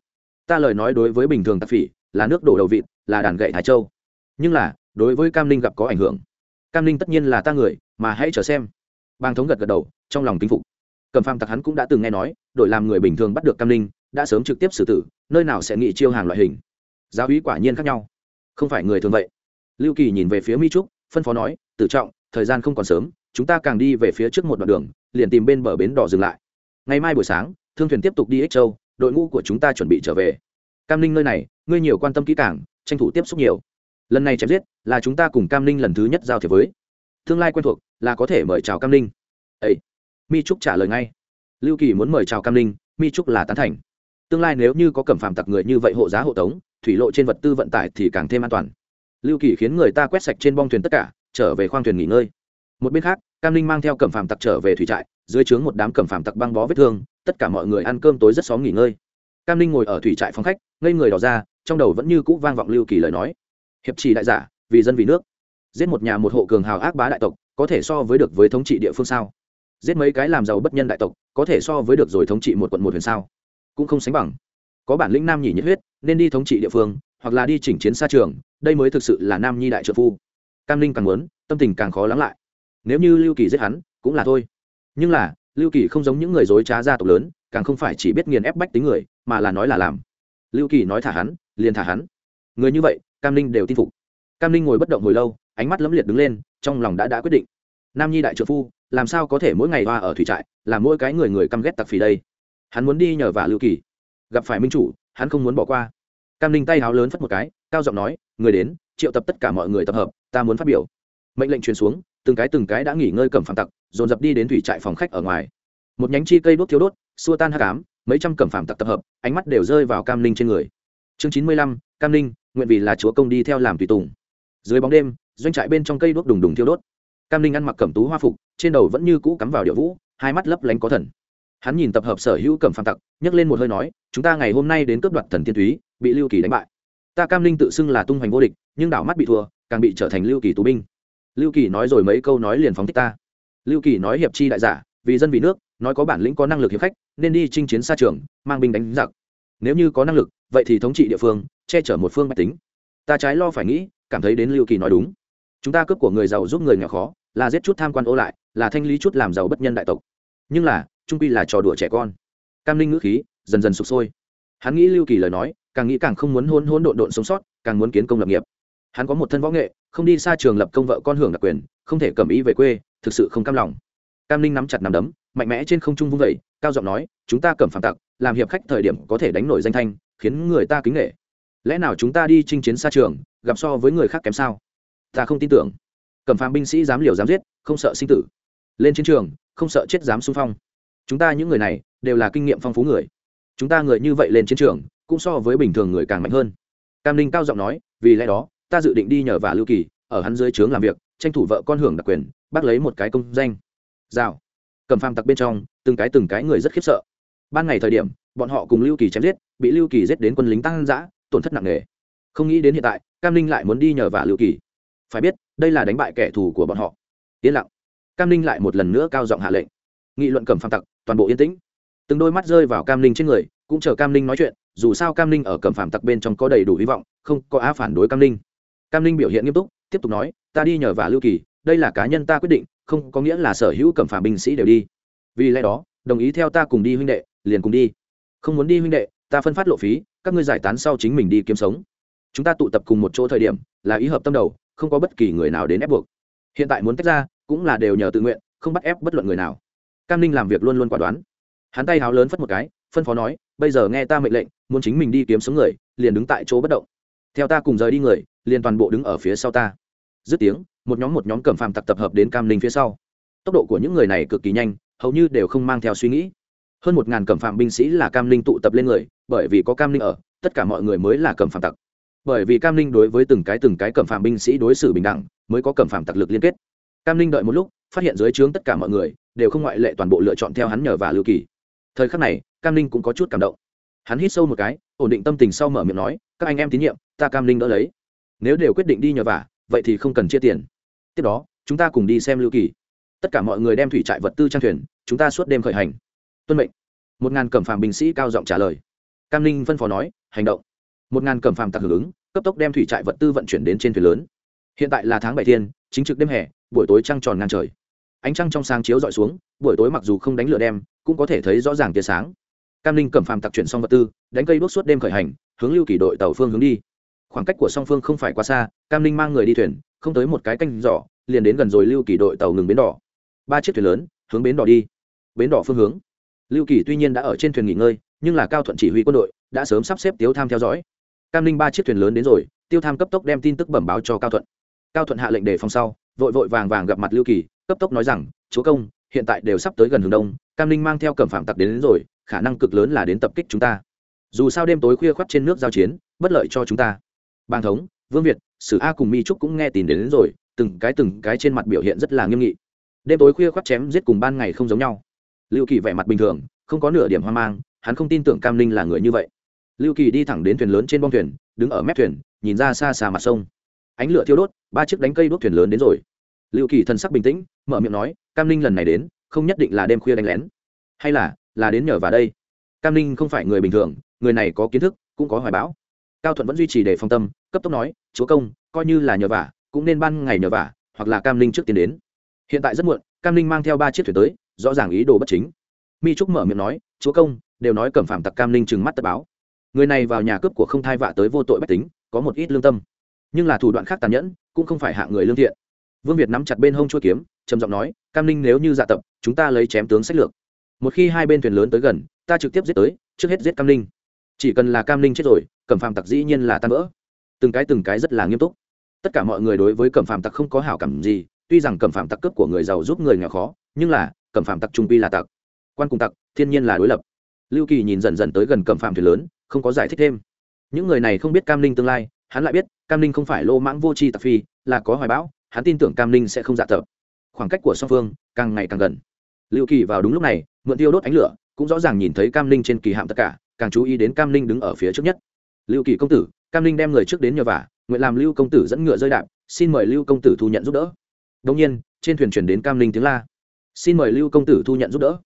Ta lời nói đối với bình thường tặc phỉ là nước đổ đầu vịt là đàn gậy thái châu. Nhưng là đối với cam Linh gặp có ảnh hưởng. Cam Linh tất nhiên là ta người mà hãy chờ xem. Bàng thống gật gật đầu trong lòng kính phục. Cầm phàm tặc hắn cũng đã từng nghe nói đội làm người bình thường bắt được cam Linh, đã sớm trực tiếp xử tử nơi nào sẽ nghị chiêu hàng loại hình. Giáo úy quả nhiên khác nhau không phải người thường vậy. Lưu kỳ nhìn về phía mi trúc, phân phó nói tự trọng, thời gian không còn sớm, chúng ta càng đi về phía trước một đoạn đường, liền tìm bên bờ bến đỏ dừng lại. Ngày mai buổi sáng, thương thuyền tiếp tục đi ích châu, đội ngũ của chúng ta chuẩn bị trở về. Cam ninh nơi này, ngươi nhiều quan tâm kỹ càng, tranh thủ tiếp xúc nhiều. Lần này chém giết, là chúng ta cùng cam ninh lần thứ nhất giao thiệp với. Tương lai quen thuộc, là có thể mời chào cam ninh. Ấy mi trúc trả lời ngay. Lưu kỳ muốn mời chào cam ninh, mi trúc là tán thành. Tương lai nếu như có cẩm phàm tặc người như vậy hộ giá hộ tống thủy lộ trên vật tư vận tải thì càng thêm an toàn. Lưu kỳ khiến người ta quét sạch trên bong thuyền tất cả, trở về khoang thuyền nghỉ ngơi. Một bên khác, cam Linh mang theo cẩm phàm tặc trở về thủy trại, dưới trướng một đám cẩm phàm tặc băng bó vết thương, tất cả mọi người ăn cơm tối rất xóm nghỉ ngơi. Cam Linh ngồi ở thủy trại phòng khách, ngây người đỏ ra, trong đầu vẫn như cũ vang vọng lưu kỳ lời nói. Hiệp trì đại giả, vì dân vì nước. Giết một nhà một hộ cường hào ác bá đại tộc, có thể so với được với thống trị địa phương sao? Giết mấy cái làm giàu bất nhân đại tộc, có thể so với được rồi thống trị một quận một huyền sao? Cũng không sánh bằng có bản lĩnh nam nhỉ nhiệt huyết, nên đi thống trị địa phương, hoặc là đi chỉnh chiến xa trường, đây mới thực sự là nam nhi đại trợ phu. Cam linh càng muốn, tâm tình càng khó lắng lại. Nếu như lưu kỳ giết hắn, cũng là thôi. Nhưng là, lưu kỳ không giống những người dối trá gia tộc lớn, càng không phải chỉ biết nghiền ép bách tính người, mà là nói là làm. Lưu kỳ nói thả hắn, liền thả hắn. Người như vậy, cam linh đều tin phục. Cam linh ngồi bất động hồi lâu, ánh mắt lẫm liệt đứng lên, trong lòng đã đã quyết định. Nam nhi đại trợ phu, làm sao có thể mỗi ngày hoa ở thủy trại làm mỗi cái người người căm ghét tặc phì đây? Hắn muốn đi nhờ vả lưu kỳ gặp phải minh chủ, hắn không muốn bỏ qua. Cam ninh tay háo lớn phất một cái, cao giọng nói, người đến, triệu tập tất cả mọi người tập hợp, ta muốn phát biểu. Mệnh lệnh truyền xuống, từng cái từng cái đã nghỉ ngơi cầm phản tặc, dồn dập đi đến thủy trại phòng khách ở ngoài. Một nhánh chi cây đốt thiếu đốt, xua tan hát cám mấy trăm cầm phản tặc tập hợp, ánh mắt đều rơi vào cam ninh trên người. Chương chín mươi lăm, cam ninh, nguyện vì là chúa công đi theo làm tùy tùng. Dưới bóng đêm, doanh trại bên trong cây đốt đùng đùng thiêu đốt. Cam ninh ăn mặc cẩm tú hoa phục, trên đầu vẫn như cũ cắm vào điệu vũ, hai mắt lấp lánh có thần hắn nhìn tập hợp sở hữu cẩm phàm tặc, nhấc lên một hơi nói, chúng ta ngày hôm nay đến cướp đoạt thần tiên thúy bị lưu kỳ đánh bại. Ta cam Linh tự xưng là tung hoành vô địch, nhưng đảo mắt bị thua, càng bị trở thành lưu kỳ tù binh. Lưu kỳ nói rồi mấy câu nói liền phóng thích ta. Lưu kỳ nói hiệp chi đại giả, vì dân vì nước, nói có bản lĩnh có năng lực hiệp khách, nên đi chinh chiến xa trường, mang binh đánh giặc. Nếu như có năng lực, vậy thì thống trị địa phương, che chở một phương mạch tính. Ta trái lo phải nghĩ, cảm thấy đến lưu kỳ nói đúng. Chúng ta cướp của người giàu giúp người nghèo khó, là giết chút tham quan ô lại, là thanh lý chút làm giàu bất nhân đại tộc. Nhưng là trung quy là trò đùa trẻ con. Cam linh ngữ khí dần dần sụp sôi. Hắn nghĩ lưu kỳ lời nói, càng nghĩ càng không muốn hôn hôn độn độn sống sót, càng muốn kiến công lập nghiệp. Hắn có một thân võ nghệ, không đi xa trường lập công vợ con hưởng đặc quyền, không thể cầm ý về quê, thực sự không cam lòng. Cam linh nắm chặt nắm đấm, mạnh mẽ trên không trung vung vẩy cao giọng nói, chúng ta cầm phản tặc, làm hiệp khách thời điểm có thể đánh nổi danh thanh, khiến người ta kính nghệ lẽ nào chúng ta đi chinh chiến xa trường, gặp so với người khác kém sao? Ta không tin tưởng. Cầm phàm binh sĩ dám liều dám giết, không sợ sinh tử. Lên chiến trường, không sợ chết dám xung phong chúng ta những người này đều là kinh nghiệm phong phú người. Chúng ta người như vậy lên chiến trường, cũng so với bình thường người càng mạnh hơn. Cam ninh cao giọng nói, vì lẽ đó, ta dự định đi nhờ vả lưu kỳ, ở hắn dưới trướng làm việc, tranh thủ vợ con hưởng đặc quyền, bắt lấy một cái công danh. Rào. Cầm phàm tặc bên trong, từng cái từng cái người rất khiếp sợ. Ban ngày thời điểm, bọn họ cùng lưu kỳ chém giết, bị lưu kỳ giết đến quân lính tăng giã tổn thất nặng nề. Không nghĩ đến hiện tại, cam ninh lại muốn đi nhờ vả lưu kỳ. Phải biết, đây là đánh bại kẻ thù của bọn họ. Yên lặng. Cam ninh lại một lần nữa cao giọng hạ lệnh. Nghị luận cầm phàm tặc toàn bộ yên tĩnh. Từng đôi mắt rơi vào cam ninh trên người, cũng chờ cam ninh nói chuyện, dù sao cam ninh ở cầm phàm tặc bên trong có đầy đủ hy vọng, không có á phản đối cam ninh. Cam ninh biểu hiện nghiêm túc, tiếp tục nói, ta đi nhờ vả lưu kỳ, đây là cá nhân ta quyết định, không có nghĩa là sở hữu cầm phàm binh sĩ đều đi. Vì lẽ đó, đồng ý theo ta cùng đi huynh đệ, liền cùng đi. Không muốn đi huynh đệ, ta phân phát lộ phí, các ngươi giải tán sau chính mình đi kiếm sống. Chúng ta tụ tập cùng một chỗ thời điểm, là ý hợp tâm đầu, không có bất kỳ người nào đến ép buộc. Hiện tại muốn tách ra, cũng là đều nhờ tự nguyện, không bắt ép bất luận người nào cam ninh làm việc luôn luôn quả đoán. Hắn tay háo lớn phất một cái, phân phó nói, bây giờ nghe ta mệnh lệnh, muốn chính mình đi kiếm sống người, liền đứng tại chỗ bất động. Theo ta cùng rời đi người, liền toàn bộ đứng ở phía sau ta. Dứt tiếng, một nhóm một nhóm cầm phàm tặc tập hợp đến cam ninh phía sau. Tốc độ của những người này cực kỳ nhanh, hầu như đều không mang theo suy nghĩ. Hơn một ngàn cầm phạm binh sĩ là cam ninh tụ tập lên người, bởi vì có cam ninh ở, tất cả mọi người mới là cầm phạm tặc. Bởi vì cam ninh đối với từng cái từng cái cầm phạm binh sĩ đối xử bình đẳng, mới có cầm phạm tặc lực liên kết. Cam ninh đợi một lúc, phát hiện dưới trướng tất cả mọi người đều không ngoại lệ toàn bộ lựa chọn theo hắn nhờ và lưu kỳ. Thời khắc này, cam ninh cũng có chút cảm động. Hắn hít sâu một cái, ổn định tâm tình sau mở miệng nói, các anh em tín nhiệm, ta cam ninh đỡ lấy. Nếu đều quyết định đi nhờ vả, vậy thì không cần chia tiền. Tiếp đó, chúng ta cùng đi xem lưu kỳ. Tất cả mọi người đem thủy trại vật tư trang thuyền, chúng ta suốt đêm khởi hành. Tuân mệnh. Một ngàn cẩm phàm binh sĩ cao giọng trả lời. Cam ninh phân phó nói, hành động. Một ngàn cẩm phàm tặc hưởng ứng, cấp tốc đem thủy trại vật tư vận chuyển đến trên thuyền lớn. Hiện tại là tháng bảy thiên, chính trực đêm hè, buổi tối trăng tròn ngang trời ánh trăng trong sáng chiếu dọi xuống, buổi tối mặc dù không đánh lửa đem cũng có thể thấy rõ ràng tia sáng. Cam Linh cẩm phàm tặc chuyển xong vật tư, đánh cây đốt suốt đêm khởi hành, hướng lưu kỳ đội tàu phương hướng đi. Khoảng cách của song phương không phải quá xa, cam Linh mang người đi thuyền, không tới một cái canh giỏ, liền đến gần rồi lưu kỳ đội tàu ngừng bến đỏ. Ba chiếc thuyền lớn, hướng bến đỏ đi. Bến đỏ phương hướng. Lưu kỳ tuy nhiên đã ở trên thuyền nghỉ ngơi, nhưng là cao thuận chỉ huy quân đội, đã sớm sắp xếp tiếu tham theo dõi. Cam Linh ba chiếc thuyền lớn đến rồi, tiêu tham cấp tốc đem tin tức bẩm báo cho cao thuận. Cao thuận hạ lệnh để phòng sau vội vội vàng vàng gặp mặt lưu kỳ cấp tốc nói rằng chúa công hiện tại đều sắp tới gần hướng đông cam ninh mang theo cẩm phạm tặc đến, đến rồi khả năng cực lớn là đến tập kích chúng ta. Dù sao đêm tối khuya khoắt trên nước giao chiến bất lợi cho chúng ta. Bang thống vương việt sử a cùng mi trúc cũng nghe tìm đến, đến rồi từng cái từng cái trên mặt biểu hiện rất là nghiêm nghị. Đêm tối khuya khoắt chém giết cùng ban ngày không giống nhau. Lưu kỳ vẻ mặt bình thường không có nửa điểm hoang mang hắn không tin tưởng cam ninh là người như vậy. Lưu kỳ đi thẳng đến thuyền lớn trên bong thuyền đứng ở mép thuyền nhìn ra xa xa mặt sông ánh lửa thiêu đốt, ba chiếc đánh cây đốt thuyền lớn đến rồi. Liệu kỳ Thần sắc bình tĩnh, mở miệng nói, cam ninh lần này đến, không nhất định là đêm khuya đánh lén. Hay là là đến nhờ vào đây. Cam ninh không phải người bình thường, người này có kiến thức, cũng có hoài bão. Cao thuận vẫn duy trì để phong tâm, cấp tốc nói, chúa công, coi như là nhờ vả, cũng nên ban ngày nhờ vả, hoặc là cam ninh trước tiên đến. Hiện tại rất muộn, cam ninh mang theo ba chiếc thuyền tới, rõ ràng ý đồ bất chính. Mi trúc mở miệng nói, chúa công, đều nói cẩm phạm tặc cam ninh trừng mắt tập báo. Người này vào nhà cướp của không thai vạ tới vô tội bách tính, có một ít lương tâm nhưng là thủ đoạn khác tàn nhẫn, cũng không phải hạ người lương thiện. Vương việt nắm chặt bên hông chuôi kiếm, trầm giọng nói, cam ninh nếu như dạ tập, chúng ta lấy chém tướng sách lược. Một khi hai bên thuyền lớn tới gần, ta trực tiếp giết tới, trước hết giết cam ninh. Chỉ cần là cam ninh chết rồi, cẩm phạm tặc dĩ nhiên là tan vỡ. Từng cái từng cái rất là nghiêm túc. Tất cả mọi người đối với cẩm phạm tặc không có hảo cảm gì, tuy rằng cẩm phạm tặc cướp của người giàu giúp người nghèo khó, nhưng là, cẩm phạm tặc trung pi là tặc. Quan cùng tặc, thiên nhiên là đối lập. Lưu kỳ nhìn dần dần tới gần cẩm phạm thuyền lớn, không có giải thích thêm. Những người này không biết cam ninh tương lai hắn lại biết, cam ninh không phải lô mãng vô tri tạp phi, là có hoài bão, hắn tin tưởng cam ninh sẽ không dạ tập khoảng cách của song phương càng ngày càng gần. Lưu kỳ vào đúng lúc này, mượn tiêu đốt ánh lửa, cũng rõ ràng nhìn thấy cam ninh trên kỳ hạm tất cả, càng chú ý đến cam ninh đứng ở phía trước nhất. Lưu kỳ công tử, cam ninh đem người trước đến nhờ vả, nguyện làm lưu công tử dẫn ngựa rơi đạp, xin mời lưu công tử thu nhận giúp đỡ. Đông nhiên, trên thuyền chuyển đến cam ninh tiếng la. Xin mời lưu công tử thu nhận giúp đỡ.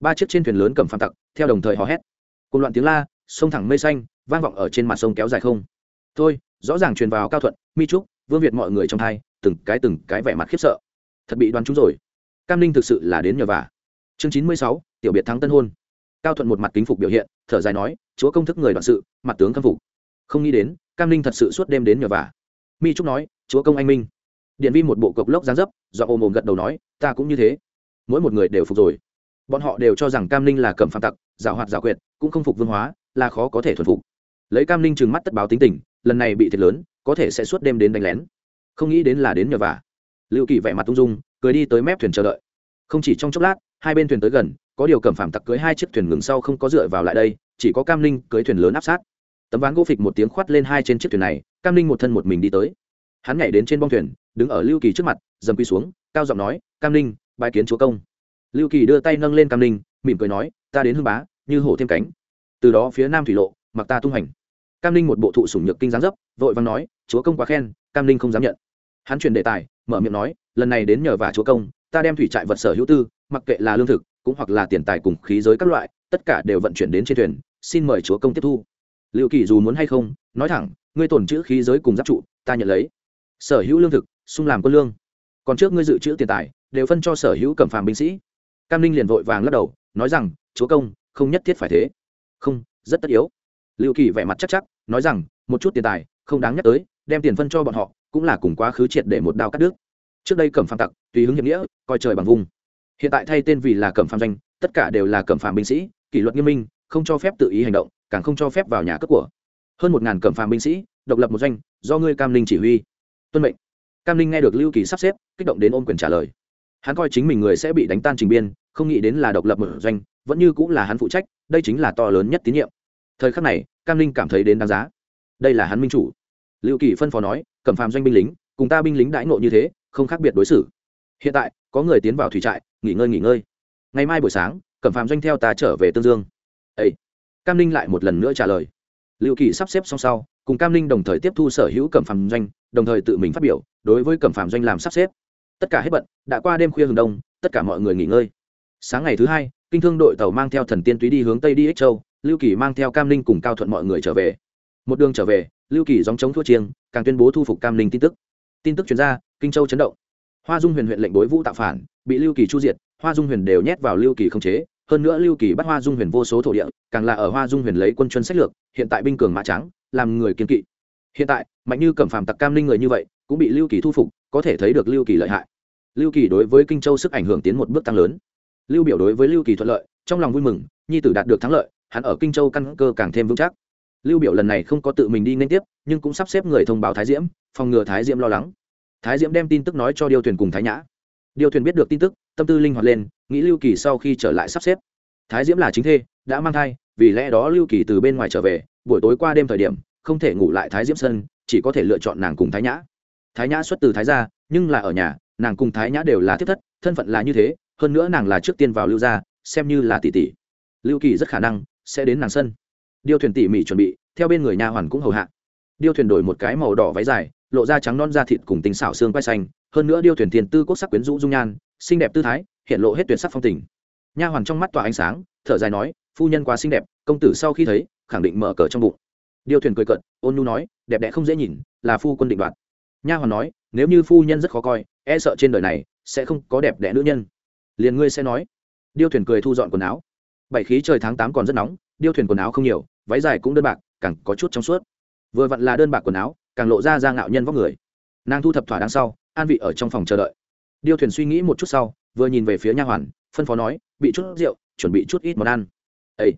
Ba chiếc trên thuyền lớn cầm phạm tặc, theo đồng thời hò hét. Cùng loạn tiếng la, sông thẳng mây xanh, vang vọng ở trên mặt sông kéo dài không. Thôi rõ ràng truyền vào cao thuận, mi trúc, vương việt mọi người trong thai, từng cái từng cái vẻ mặt khiếp sợ. Thật bị đoán trúng rồi. Cam ninh thực sự là đến nhờ vả. Chương chín mươi sáu, tiểu biệt thắng tân hôn. Cao thuận một mặt kính phục biểu hiện, thở dài nói, chúa công thức người đoạn sự, mặt tướng khâm phục. Không nghĩ đến, cam ninh thật sự suốt đêm đến nhờ vả. Mi trúc nói, chúa công anh minh. Điện vi một bộ cộc lốc gián dấp do ôm ôm gật đầu nói, ta cũng như thế. Mỗi một người đều phục rồi. Bọn họ đều cho rằng cam ninh là cầm phạm tặc, giảo hoạt giảo quyệt, cũng không phục vương hóa, là khó có thể thuần phục. Lấy cam ninh trừng mắt tất báo tính tình lần này bị thiệt lớn, có thể sẽ suốt đêm đến đánh lén. Không nghĩ đến là đến nhờ vả. Lưu kỳ vẻ mặt tung dung, cười đi tới mép thuyền chờ đợi. Không chỉ trong chốc lát, hai bên thuyền tới gần, có điều cẩm phàm tặc cưới hai chiếc thuyền ngừng sau không có dựa vào lại đây, chỉ có cam linh cưới thuyền lớn áp sát. Tấm ván gỗ phịch một tiếng khoát lên hai trên chiếc thuyền này, cam linh một thân một mình đi tới. Hắn nhảy đến trên bong thuyền, đứng ở lưu kỳ trước mặt, dầm quy xuống, cao giọng nói, cam linh bài kiến chúa công. Lưu kỳ đưa tay nâng lên cam linh, mỉm cười nói, ta đến hương bá, như hổ thêm cánh. Từ đó phía nam thủy lộ, mặc ta tung hành cam linh một bộ thụ sủng nhược kinh giáng dấp, vội vàng nói, chúa công quá khen, cam linh không dám nhận. Hắn truyền đề tài, mở miệng nói, lần này đến nhờ vả chúa công, ta đem thủy trại vật sở hữu tư, mặc kệ là lương thực, cũng hoặc là tiền tài cùng khí giới các loại, tất cả đều vận chuyển đến trên thuyền, xin mời chúa công tiếp thu. Liệu kỳ dù muốn hay không, nói thẳng, ngươi tổn chữ khí giới cùng giáp trụ, ta nhận lấy. Sở hữu lương thực xung làm quân lương. Còn trước ngươi dự trữ tiền tài, đều phân cho sở hữu cẩm phàm binh sĩ. Cam linh liền vội vàng lắc đầu, nói rằng, chúa công, không nhất thiết phải thế. Không, rất tất yếu. Lưu kỳ vẻ mặt chắc chắc, nói rằng, một chút tiền tài, không đáng nhắc tới, đem tiền phân cho bọn họ, cũng là cùng quá khứ triệt để một đao cắt đứt. Trước đây cẩm phàm tặc, tùy hứng hiệp nghĩa, coi trời bằng vùng. Hiện tại thay tên vì là cẩm phàm doanh, tất cả đều là cẩm phàm binh sĩ, kỷ luật nghiêm minh, không cho phép tự ý hành động, càng không cho phép vào nhà cướp của. Hơn một ngàn cẩm phàm binh sĩ, độc lập một doanh, do ngươi cam linh chỉ huy. Tuân mệnh. Cam linh nghe được lưu kỳ sắp xếp, kích động đến ôm quyền trả lời. Hắn coi chính mình người sẽ bị đánh tan trình biên, không nghĩ đến là độc lập một doanh, vẫn như cũng là hắn phụ trách, đây chính là to lớn nhất tín nhiệm. Thời khắc này cam linh cảm thấy đến đáng giá. Đây là hắn minh chủ. Lưu kỳ phân phó nói cẩm phàm doanh binh lính, cùng ta binh lính đãi ngộ như thế, không khác biệt đối xử. Hiện tại, có người tiến vào thủy trại, nghỉ ngơi nghỉ ngơi. Ngày mai buổi sáng cẩm phàm doanh theo ta trở về tương dương. Ấy cam ninh lại một lần nữa trả lời. Liệu kỳ sắp xếp xong sau, cùng cam ninh đồng thời tiếp thu sở hữu cẩm phàm doanh, đồng thời tự mình phát biểu, đối với cẩm phàm doanh làm sắp xếp. Tất cả hết bận, đã qua đêm khuya hừng đông, tất cả mọi người nghỉ ngơi. Sáng ngày thứ hai, kinh thương đội tàu mang theo thần tiên túy đi hướng tây đi ích châu lưu kỳ mang theo cam ninh cùng cao thuận mọi người trở về. Một đường trở về, lưu kỳ dòng chống thua chiêng, càng tuyên bố thu phục cam ninh tin tức. Tin tức chuyên gia kinh châu chấn động. Hoa dung huyền huyện lệnh đối vũ tạo phản, bị lưu kỳ chu diệt, hoa dung huyền đều nhét vào lưu kỳ không chế. Hơn nữa lưu kỳ bắt hoa dung huyền vô số thổ địa, càng là ở hoa dung huyền lấy quân chuân sách lược, hiện tại binh cường mã trắng, làm người kiên kỵ. Hiện tại, mạnh như cẩm phàm tặc cam linh người như vậy, cũng bị lưu kỳ thu phục, có thể thấy được lưu kỳ lợi hại. Lưu kỳ đối với kinh châu sức ảnh hưởng tiến một bước tăng lớn. Lưu biểu đối với lưu kỳ thuận lợi, trong lòng vui mừng, nhi tử đạt được thắng lợi hắn ở kinh châu căn cơ càng thêm vững chắc. Lưu biểu lần này không có tự mình đi nên tiếp, nhưng cũng sắp xếp người thông báo thái diễm, phòng ngừa thái diễm lo lắng. Thái diễm đem tin tức nói cho điêu thuyền cùng thái nhã. Điêu thuyền biết được tin tức, tâm tư linh hoạt lên, nghĩ lưu kỳ sau khi trở lại sắp xếp. Thái diễm là chính thê, đã mang thai, vì lẽ đó lưu kỳ từ bên ngoài trở về, buổi tối qua đêm thời điểm, không thể ngủ lại thái diễm sân, chỉ có thể lựa chọn nàng cùng thái nhã. Thái nhã xuất từ thái gia, nhưng là ở nhà, nàng cùng thái nhã đều là thiết thất, thân phận là như thế, hơn nữa nàng là trước tiên vào lưu gia, xem như là tỷ tỷ. Lưu kỳ rất khả năng sẽ đến nàng sân. Điêu thuyền tỉ mỉ chuẩn bị, theo bên người nha hoàn cũng hầu hạ. Điêu thuyền đổi một cái màu đỏ váy dài, lộ ra trắng non da thịt cùng tinh xảo xương quay xanh, hơn nữa điêu thuyền tiền tư cốt sắc quyến rũ dung nhan, xinh đẹp tư thái, hiện lộ hết tuyệt sắc phong tình. Nha hoàn trong mắt tỏa ánh sáng, thở dài nói, phu nhân quá xinh đẹp, công tử sau khi thấy, khẳng định mở cờ trong bụng. Điêu thuyền cười cận ôn nhu nói, đẹp đẽ không dễ nhìn, là phu quân định đoạt. Nha hoàn nói, nếu như phu nhân rất khó coi e sợ trên đời này sẽ không có đẹp đẽ nữ nhân. Liền ngươi sẽ nói. Điêu thuyền cười thu dọn quần áo bảy khí trời tháng tám còn rất nóng, điêu thuyền quần áo không nhiều, váy dài cũng đơn bạc, càng có chút trong suốt. Vừa vặn là đơn bạc quần áo, càng lộ ra ra ngạo nhân vóc người. Nàng thu thập thỏa đáng sau, an vị ở trong phòng chờ đợi. Điêu thuyền suy nghĩ một chút sau, vừa nhìn về phía nha hoàn, phân phó nói, bị chút rượu, chuẩn bị chút ít món ăn. Ấy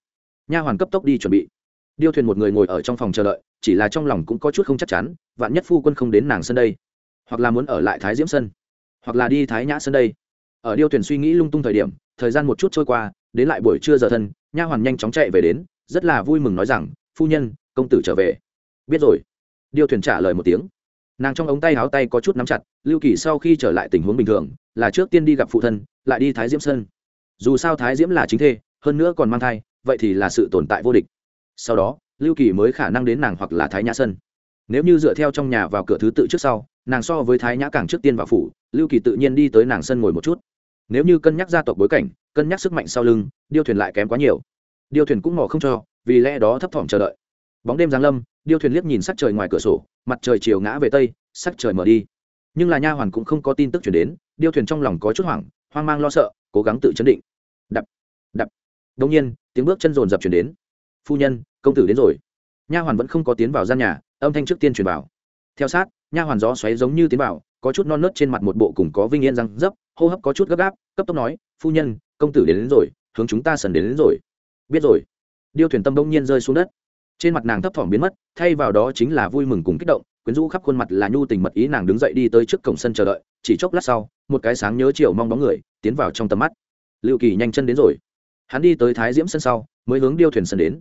nha hoàn cấp tốc đi chuẩn bị. Điêu thuyền một người ngồi ở trong phòng chờ đợi, chỉ là trong lòng cũng có chút không chắc chắn, vạn nhất phu quân không đến nàng sân đây, hoặc là muốn ở lại thái diễm sân, hoặc là đi thái nhã sân đây. Ở điêu thuyền suy nghĩ lung tung thời điểm, thời gian một chút trôi qua đến lại buổi trưa giờ thân, nha hoàn nhanh chóng chạy về đến, rất là vui mừng nói rằng, phu nhân, công tử trở về. Biết rồi. Điêu thuyền trả lời một tiếng. Nàng trong ống tay áo tay có chút nắm chặt, lưu kỳ sau khi trở lại tình huống bình thường, là trước tiên đi gặp phụ thân, lại đi thái diễm sơn. Dù sao thái diễm là chính thê, hơn nữa còn mang thai, vậy thì là sự tồn tại vô địch. Sau đó, lưu kỳ mới khả năng đến nàng hoặc là thái nhã sân nếu như dựa theo trong nhà vào cửa thứ tự trước sau, nàng so với thái nhã càng trước tiên vào phủ, lưu kỳ tự nhiên đi tới nàng sân ngồi một chút nếu như cân nhắc gia tộc bối cảnh, cân nhắc sức mạnh sau lưng, điêu thuyền lại kém quá nhiều. Điêu thuyền cũng mò không cho, vì lẽ đó thấp thỏm chờ đợi. Bóng đêm giáng lâm, điêu thuyền liếc nhìn sắc trời ngoài cửa sổ, mặt trời chiều ngã về tây, sắc trời mở đi. Nhưng là nha hoàn cũng không có tin tức chuyển đến, điêu thuyền trong lòng có chút hoảng, hoang mang lo sợ, cố gắng tự chấn định. Đập đập. Đông nhiên, tiếng bước chân rồn rập chuyển đến. Phu nhân, công tử đến rồi. Nha hoàn vẫn không có tiến vào gian nhà, âm thanh trước tiên truyền vào. Theo sát, nha hoàn gió xoáy giống như tiến vào có chút non nớt trên mặt một bộ cùng có vinh yên răng dấp hô hấp có chút gấp gáp cấp tốc nói phu nhân công tử đến, đến rồi hướng chúng ta sần đến, đến rồi. Biết rồi. Điêu thuyền tâm đông nhiên rơi xuống đất. Trên mặt nàng thấp thỏm biến mất thay vào đó chính là vui mừng cùng kích động quyến rũ khắp khuôn mặt là nhu tình mật ý nàng đứng dậy đi tới trước cổng sân chờ đợi chỉ chốc lát sau một cái sáng nhớ chiều mong bóng người tiến vào trong tầm mắt. Lưu kỳ nhanh chân đến rồi. Hắn đi tới thái diễm sân sau mới hướng điêu thuyền sân đến.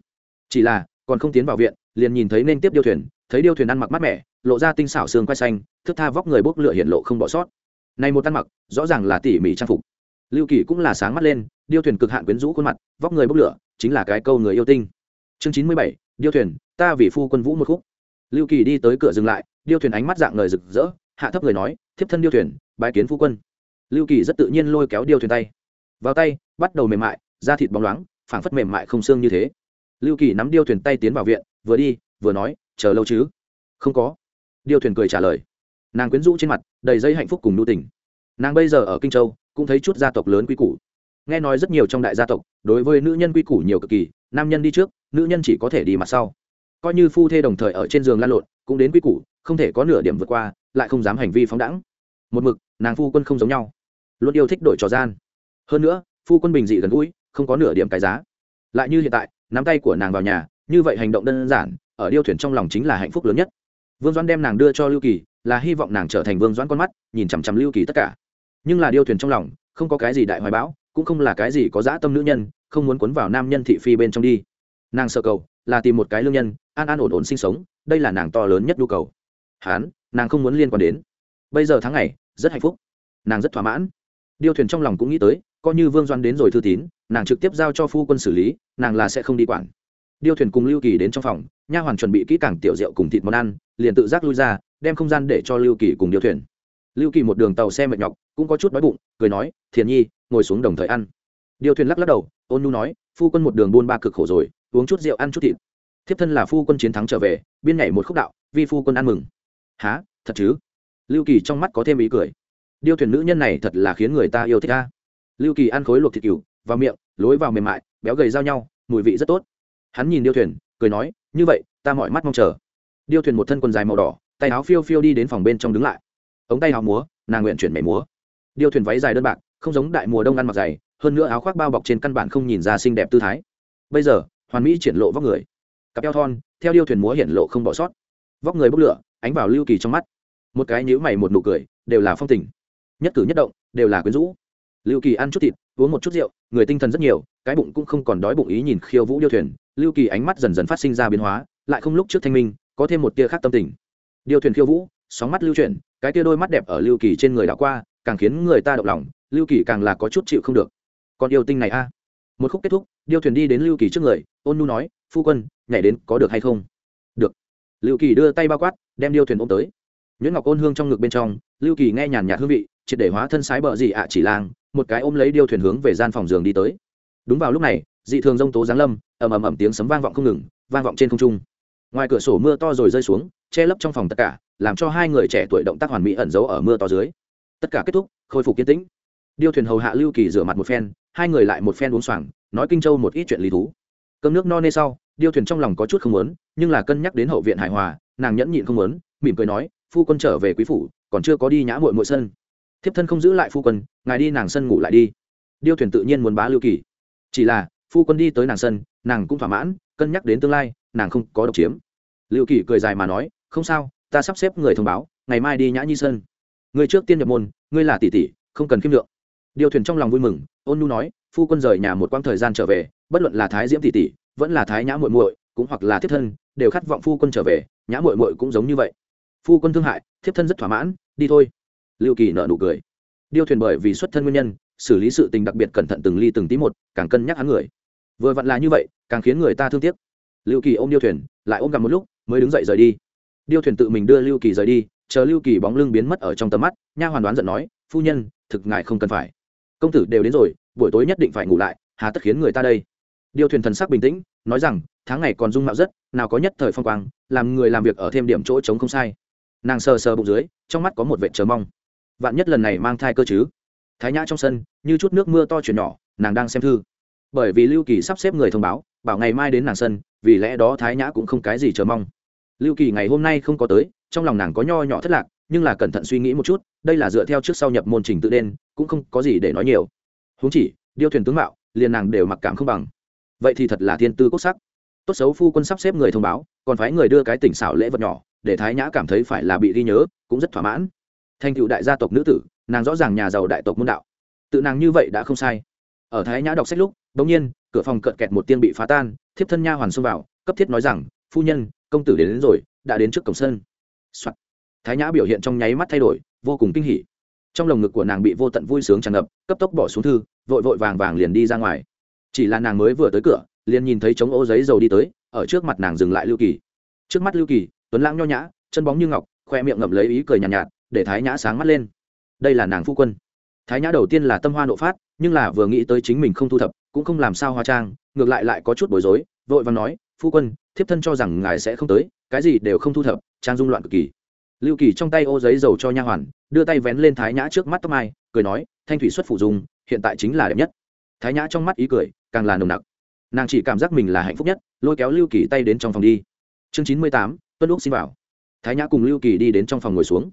Chỉ là còn không tiến vào viện liền nhìn thấy nên tiếp điêu thuyền thấy điêu thuyền ăn mặc mát mẻ, lộ ra tinh xảo xương quay xanh thức tha vóc người bốc lửa hiện lộ không bỏ sót. Này một ăn mặc, rõ ràng là tỉ mỉ trang phục. Lưu kỳ cũng là sáng mắt lên, điêu thuyền cực hạn quyến rũ khuôn mặt, vóc người bốc lửa, chính là cái câu người yêu tinh. Chương chín mươi bảy, điêu thuyền, ta vì phu quân vũ một khúc. Lưu kỳ đi tới cửa dừng lại, điêu thuyền ánh mắt dạng người rực rỡ, hạ thấp người nói, thiếp thân điêu thuyền, bái kiến phu quân. Lưu kỳ rất tự nhiên lôi kéo điêu thuyền tay. Vào tay, bắt đầu mềm mại, da thịt bóng loáng, phảng phất mềm mại không xương như thế. Lưu kỳ nắm điêu thuyền tay tiến vào viện, vừa đi, vừa nói chờ lâu chứ? Không có. Điêu thuyền cười trả lời. Nàng quyến rũ trên mặt, đầy dây hạnh phúc cùng nhu tình. Nàng bây giờ ở kinh châu, cũng thấy chút gia tộc lớn quy củ. Nghe nói rất nhiều trong đại gia tộc, đối với nữ nhân quy củ nhiều cực kỳ, nam nhân đi trước, nữ nhân chỉ có thể đi mặt sau. Coi như phu thê đồng thời ở trên giường lan lộn, cũng đến quy củ, không thể có nửa điểm vượt qua, lại không dám hành vi phóng đẳng một mực, nàng phu quân không giống nhau. Luôn yêu thích đổi trò gian. Hơn nữa, phu quân bình dị gần gũi, không có nửa điểm cái giá. Lại như hiện tại, nắm tay của nàng vào nhà, như vậy hành động đơn giản ở điêu thuyền trong lòng chính là hạnh phúc lớn nhất. Vương doãn đem nàng đưa cho lưu kỳ, là hy vọng nàng trở thành vương doãn con mắt, nhìn chằm chằm lưu kỳ tất cả. Nhưng là điêu thuyền trong lòng, không có cái gì đại hoài bão, cũng không là cái gì có dã tâm nữ nhân, không muốn cuốn vào nam nhân thị phi bên trong đi. Nàng sợ cầu, là tìm một cái lương nhân, an an ổn ổn sinh sống, đây là nàng to lớn nhất nhu cầu. Hán, nàng không muốn liên quan đến. Bây giờ tháng này rất hạnh phúc. Nàng rất thỏa mãn. Điêu thuyền trong lòng cũng nghĩ tới, coi như vương doan đến rồi thư tín, nàng trực tiếp giao cho phu quân xử lý, nàng là sẽ không đi quản điêu thuyền cùng lưu kỳ đến trong phòng, nha hoàn chuẩn bị kỹ càng tiểu rượu cùng thịt món ăn, liền tự giác lui ra, đem không gian để cho lưu kỳ cùng điêu thuyền. Lưu kỳ một đường tàu xe mệt nhọc, cũng có chút đói bụng, cười nói, thiền nhi, ngồi xuống đồng thời ăn. Điêu thuyền lắc lắc đầu, ôn nhu nói, phu quân một đường buôn ba cực khổ rồi, uống chút rượu ăn chút thịt. Thiếp thân là phu quân chiến thắng trở về, biên nhảy một khúc đạo, vi phu quân ăn mừng. Há thật chứ? Lưu kỳ trong mắt có thêm ý cười. Điêu thuyền nữ nhân này thật là khiến người ta yêu thích ta. Lưu kỳ ăn khối luộc thịt cừu vào miệng, lối vào mềm mại, béo gầy giao nhau, mùi vị rất tốt hắn nhìn điêu thuyền, cười nói, như vậy, ta mọi mắt mong chờ. Điêu thuyền một thân quần dài màu đỏ, tay áo phiêu phiêu đi đến phòng bên trong đứng lại. Ống tay áo múa, nàng nguyện chuyển mẻ múa. Điêu thuyền váy dài đơn bạc, không giống đại mùa đông ăn mặc dày, hơn nữa áo khoác bao bọc trên căn bản không nhìn ra xinh đẹp tư thái. Bây giờ, hoàn mỹ triển lộ vóc người. Cặp eo thon, theo điêu thuyền múa hiện lộ không bỏ sót. Vóc người bốc lửa, ánh vào lưu kỳ trong mắt. Một cái nhíu mày một nụ cười, đều là phong tình. Nhất cử nhất động, đều là quyến rũ. Lưu kỳ ăn chút thịt, uống một chút rượu, người tinh thần rất nhiều, cái bụng cũng không còn đói bụng ý nhìn khiêu vũ điêu thuyền lưu kỳ ánh mắt dần dần phát sinh ra biến hóa, lại không lúc trước thanh minh, có thêm một tia khác tâm tình. Điêu thuyền khiêu vũ, sóng mắt lưu chuyển, cái tia đôi mắt đẹp ở lưu kỳ trên người đã qua, càng khiến người ta động lòng, lưu kỳ càng là có chút chịu không được. Còn yêu tinh này a. Một khúc kết thúc, điêu thuyền đi đến lưu kỳ trước người, ôn nu nói, phu quân, nhảy đến có được hay không? Được. Lưu kỳ đưa tay bao quát, đem điêu thuyền ôm tới. Nhuyễn ngọc ôn hương trong ngực bên trong, lưu kỳ nghe nhàn nhạt hương vị, triệt để hóa thân sái bờ dị ạ chỉ lang, một cái ôm lấy điêu thuyền hướng về gian phòng giường đi tới. Đúng vào lúc này, dị thường rông tố giáng lâm ầm ầm ầm tiếng sấm vang vọng không ngừng, vang vọng trên không trung. Ngoài cửa sổ mưa to rồi rơi xuống, che lấp trong phòng tất cả, làm cho hai người trẻ tuổi động tác hoàn mỹ ẩn giấu ở mưa to dưới. Tất cả kết thúc, khôi phục kiên tĩnh. Điêu thuyền hầu hạ lưu kỳ rửa mặt một phen, hai người lại một phen uống xoàng, nói kinh châu một ít chuyện lý thú. Cơm nước no nê sau, điêu thuyền trong lòng có chút không muốn, nhưng là cân nhắc đến hậu viện hài hòa, nàng nhẫn nhịn không muốn, mỉm cười nói, phu quân trở về quý phủ, còn chưa có đi nhã muội muội sân. Thiếp thân không giữ lại phu quân, ngài đi nàng sân ngủ lại đi. Điêu thuyền tự nhiên muốn bá lưu kỳ. Chỉ là phu quân đi tới nàng sân, nàng cũng thỏa mãn, cân nhắc đến tương lai, nàng không có độc chiếm. Lưu kỳ cười dài mà nói, không sao, ta sắp xếp người thông báo, ngày mai đi nhã nhi sân. Người trước tiên nhập môn, ngươi là tỷ tỷ, không cần khiêm lượng điều thuyền trong lòng vui mừng, ôn nhu nói, phu quân rời nhà một quãng thời gian trở về, bất luận là thái diễm tỷ tỷ, vẫn là thái nhã muội muội, cũng hoặc là Thiết thân, đều khát vọng phu quân trở về, nhã muội muội cũng giống như vậy. Phu quân thương hại, thiếp thân rất thỏa mãn, đi thôi. Lưu kỳ nợ nụ cười. Điêu thuyền bởi vì xuất thân nguyên nhân, xử lý sự tình đặc biệt cẩn thận từng ly từng tí một, càng cân nhắc hắn người vừa vặn là như vậy, càng khiến người ta thương tiếc. Lưu kỳ ôm điêu thuyền, lại ôm gặp một lúc, mới đứng dậy rời đi. Điêu thuyền tự mình đưa lưu kỳ rời đi, chờ lưu kỳ bóng lưng biến mất ở trong tầm mắt, nha hoàn đoán giận nói, phu nhân, thực ngại không cần phải. Công tử đều đến rồi, buổi tối nhất định phải ngủ lại, hà tất khiến người ta đây. Điêu thuyền thần sắc bình tĩnh, nói rằng, tháng ngày còn dung mạo rất, nào có nhất thời phong quang, làm người làm việc ở thêm điểm chỗ trống không sai. Nàng sờ sờ bụng dưới, trong mắt có một vệ chờ mong. Vạn nhất lần này mang thai cơ chứ? Thái nhã trong sân, như chút nước mưa to chuyển nhỏ, nàng đang xem thư bởi vì lưu kỳ sắp xếp người thông báo, bảo ngày mai đến nàng sân, vì lẽ đó thái nhã cũng không cái gì chờ mong. Lưu kỳ ngày hôm nay không có tới, trong lòng nàng có nho nhỏ thất lạc, nhưng là cẩn thận suy nghĩ một chút, đây là dựa theo trước sau nhập môn trình tự đen, cũng không có gì để nói nhiều. Huống chỉ, điêu thuyền tướng mạo, liền nàng đều mặc cảm không bằng. Vậy thì thật là thiên tư cốt sắc. Tốt xấu phu quân sắp xếp người thông báo, còn phái người đưa cái tỉnh xảo lễ vật nhỏ, để thái nhã cảm thấy phải là bị ghi nhớ, cũng rất thỏa mãn. Thành cựu đại gia tộc nữ tử, nàng rõ ràng nhà giàu đại tộc môn đạo. Tự nàng như vậy đã không sai ở thái nhã đọc sách lúc bỗng nhiên cửa phòng cận kẹt một tiên bị phá tan thiếp thân nha hoàn xông vào cấp thiết nói rằng phu nhân công tử đến, đến rồi đã đến trước cổng sân、Soạn. thái nhã biểu hiện trong nháy mắt thay đổi vô cùng kinh hỉ. Trong lồng ngực của nàng bị vô tận vui sướng tràn ngập cấp tốc bỏ xuống thư vội vội vàng vàng liền đi ra ngoài. Chỉ là nàng mới vừa tới cửa liền nhìn thấy chống ô giấy dầu đi tới ở trước mặt nàng dừng lại lưu kỳ. Trước mắt lưu kỳ tuấn lãng nho nhã chân bóng như ngọc khoe miệng ngậm lấy ý cười nhàn nhạt, nhạt để thái nhã sáng mắt lên. Đây là nàng phu quân. Thái nhã đầu tiên là tâm hoa nộ phát nhưng là vừa nghĩ tới chính mình không thu thập, cũng không làm sao hoa trang, ngược lại lại có chút bối rối, vội và nói, phu quân, thiếp thân cho rằng ngài sẽ không tới, cái gì đều không thu thập, trang dung loạn cực kỳ. Lưu kỳ trong tay ô giấy dầu cho nha hoàn, đưa tay vén lên thái nhã trước mắt tóc mai, cười nói, thanh thủy xuất phủ dùng hiện tại chính là đẹp nhất. Thái nhã trong mắt ý cười, càng là nồng nặc. Nàng chỉ cảm giác mình là hạnh phúc nhất, lôi kéo lưu kỳ tay đến trong phòng đi. Chương chín mươi tám, tuân lúc xin vào. Thái nhã cùng lưu kỳ đi đến trong phòng ngồi xuống.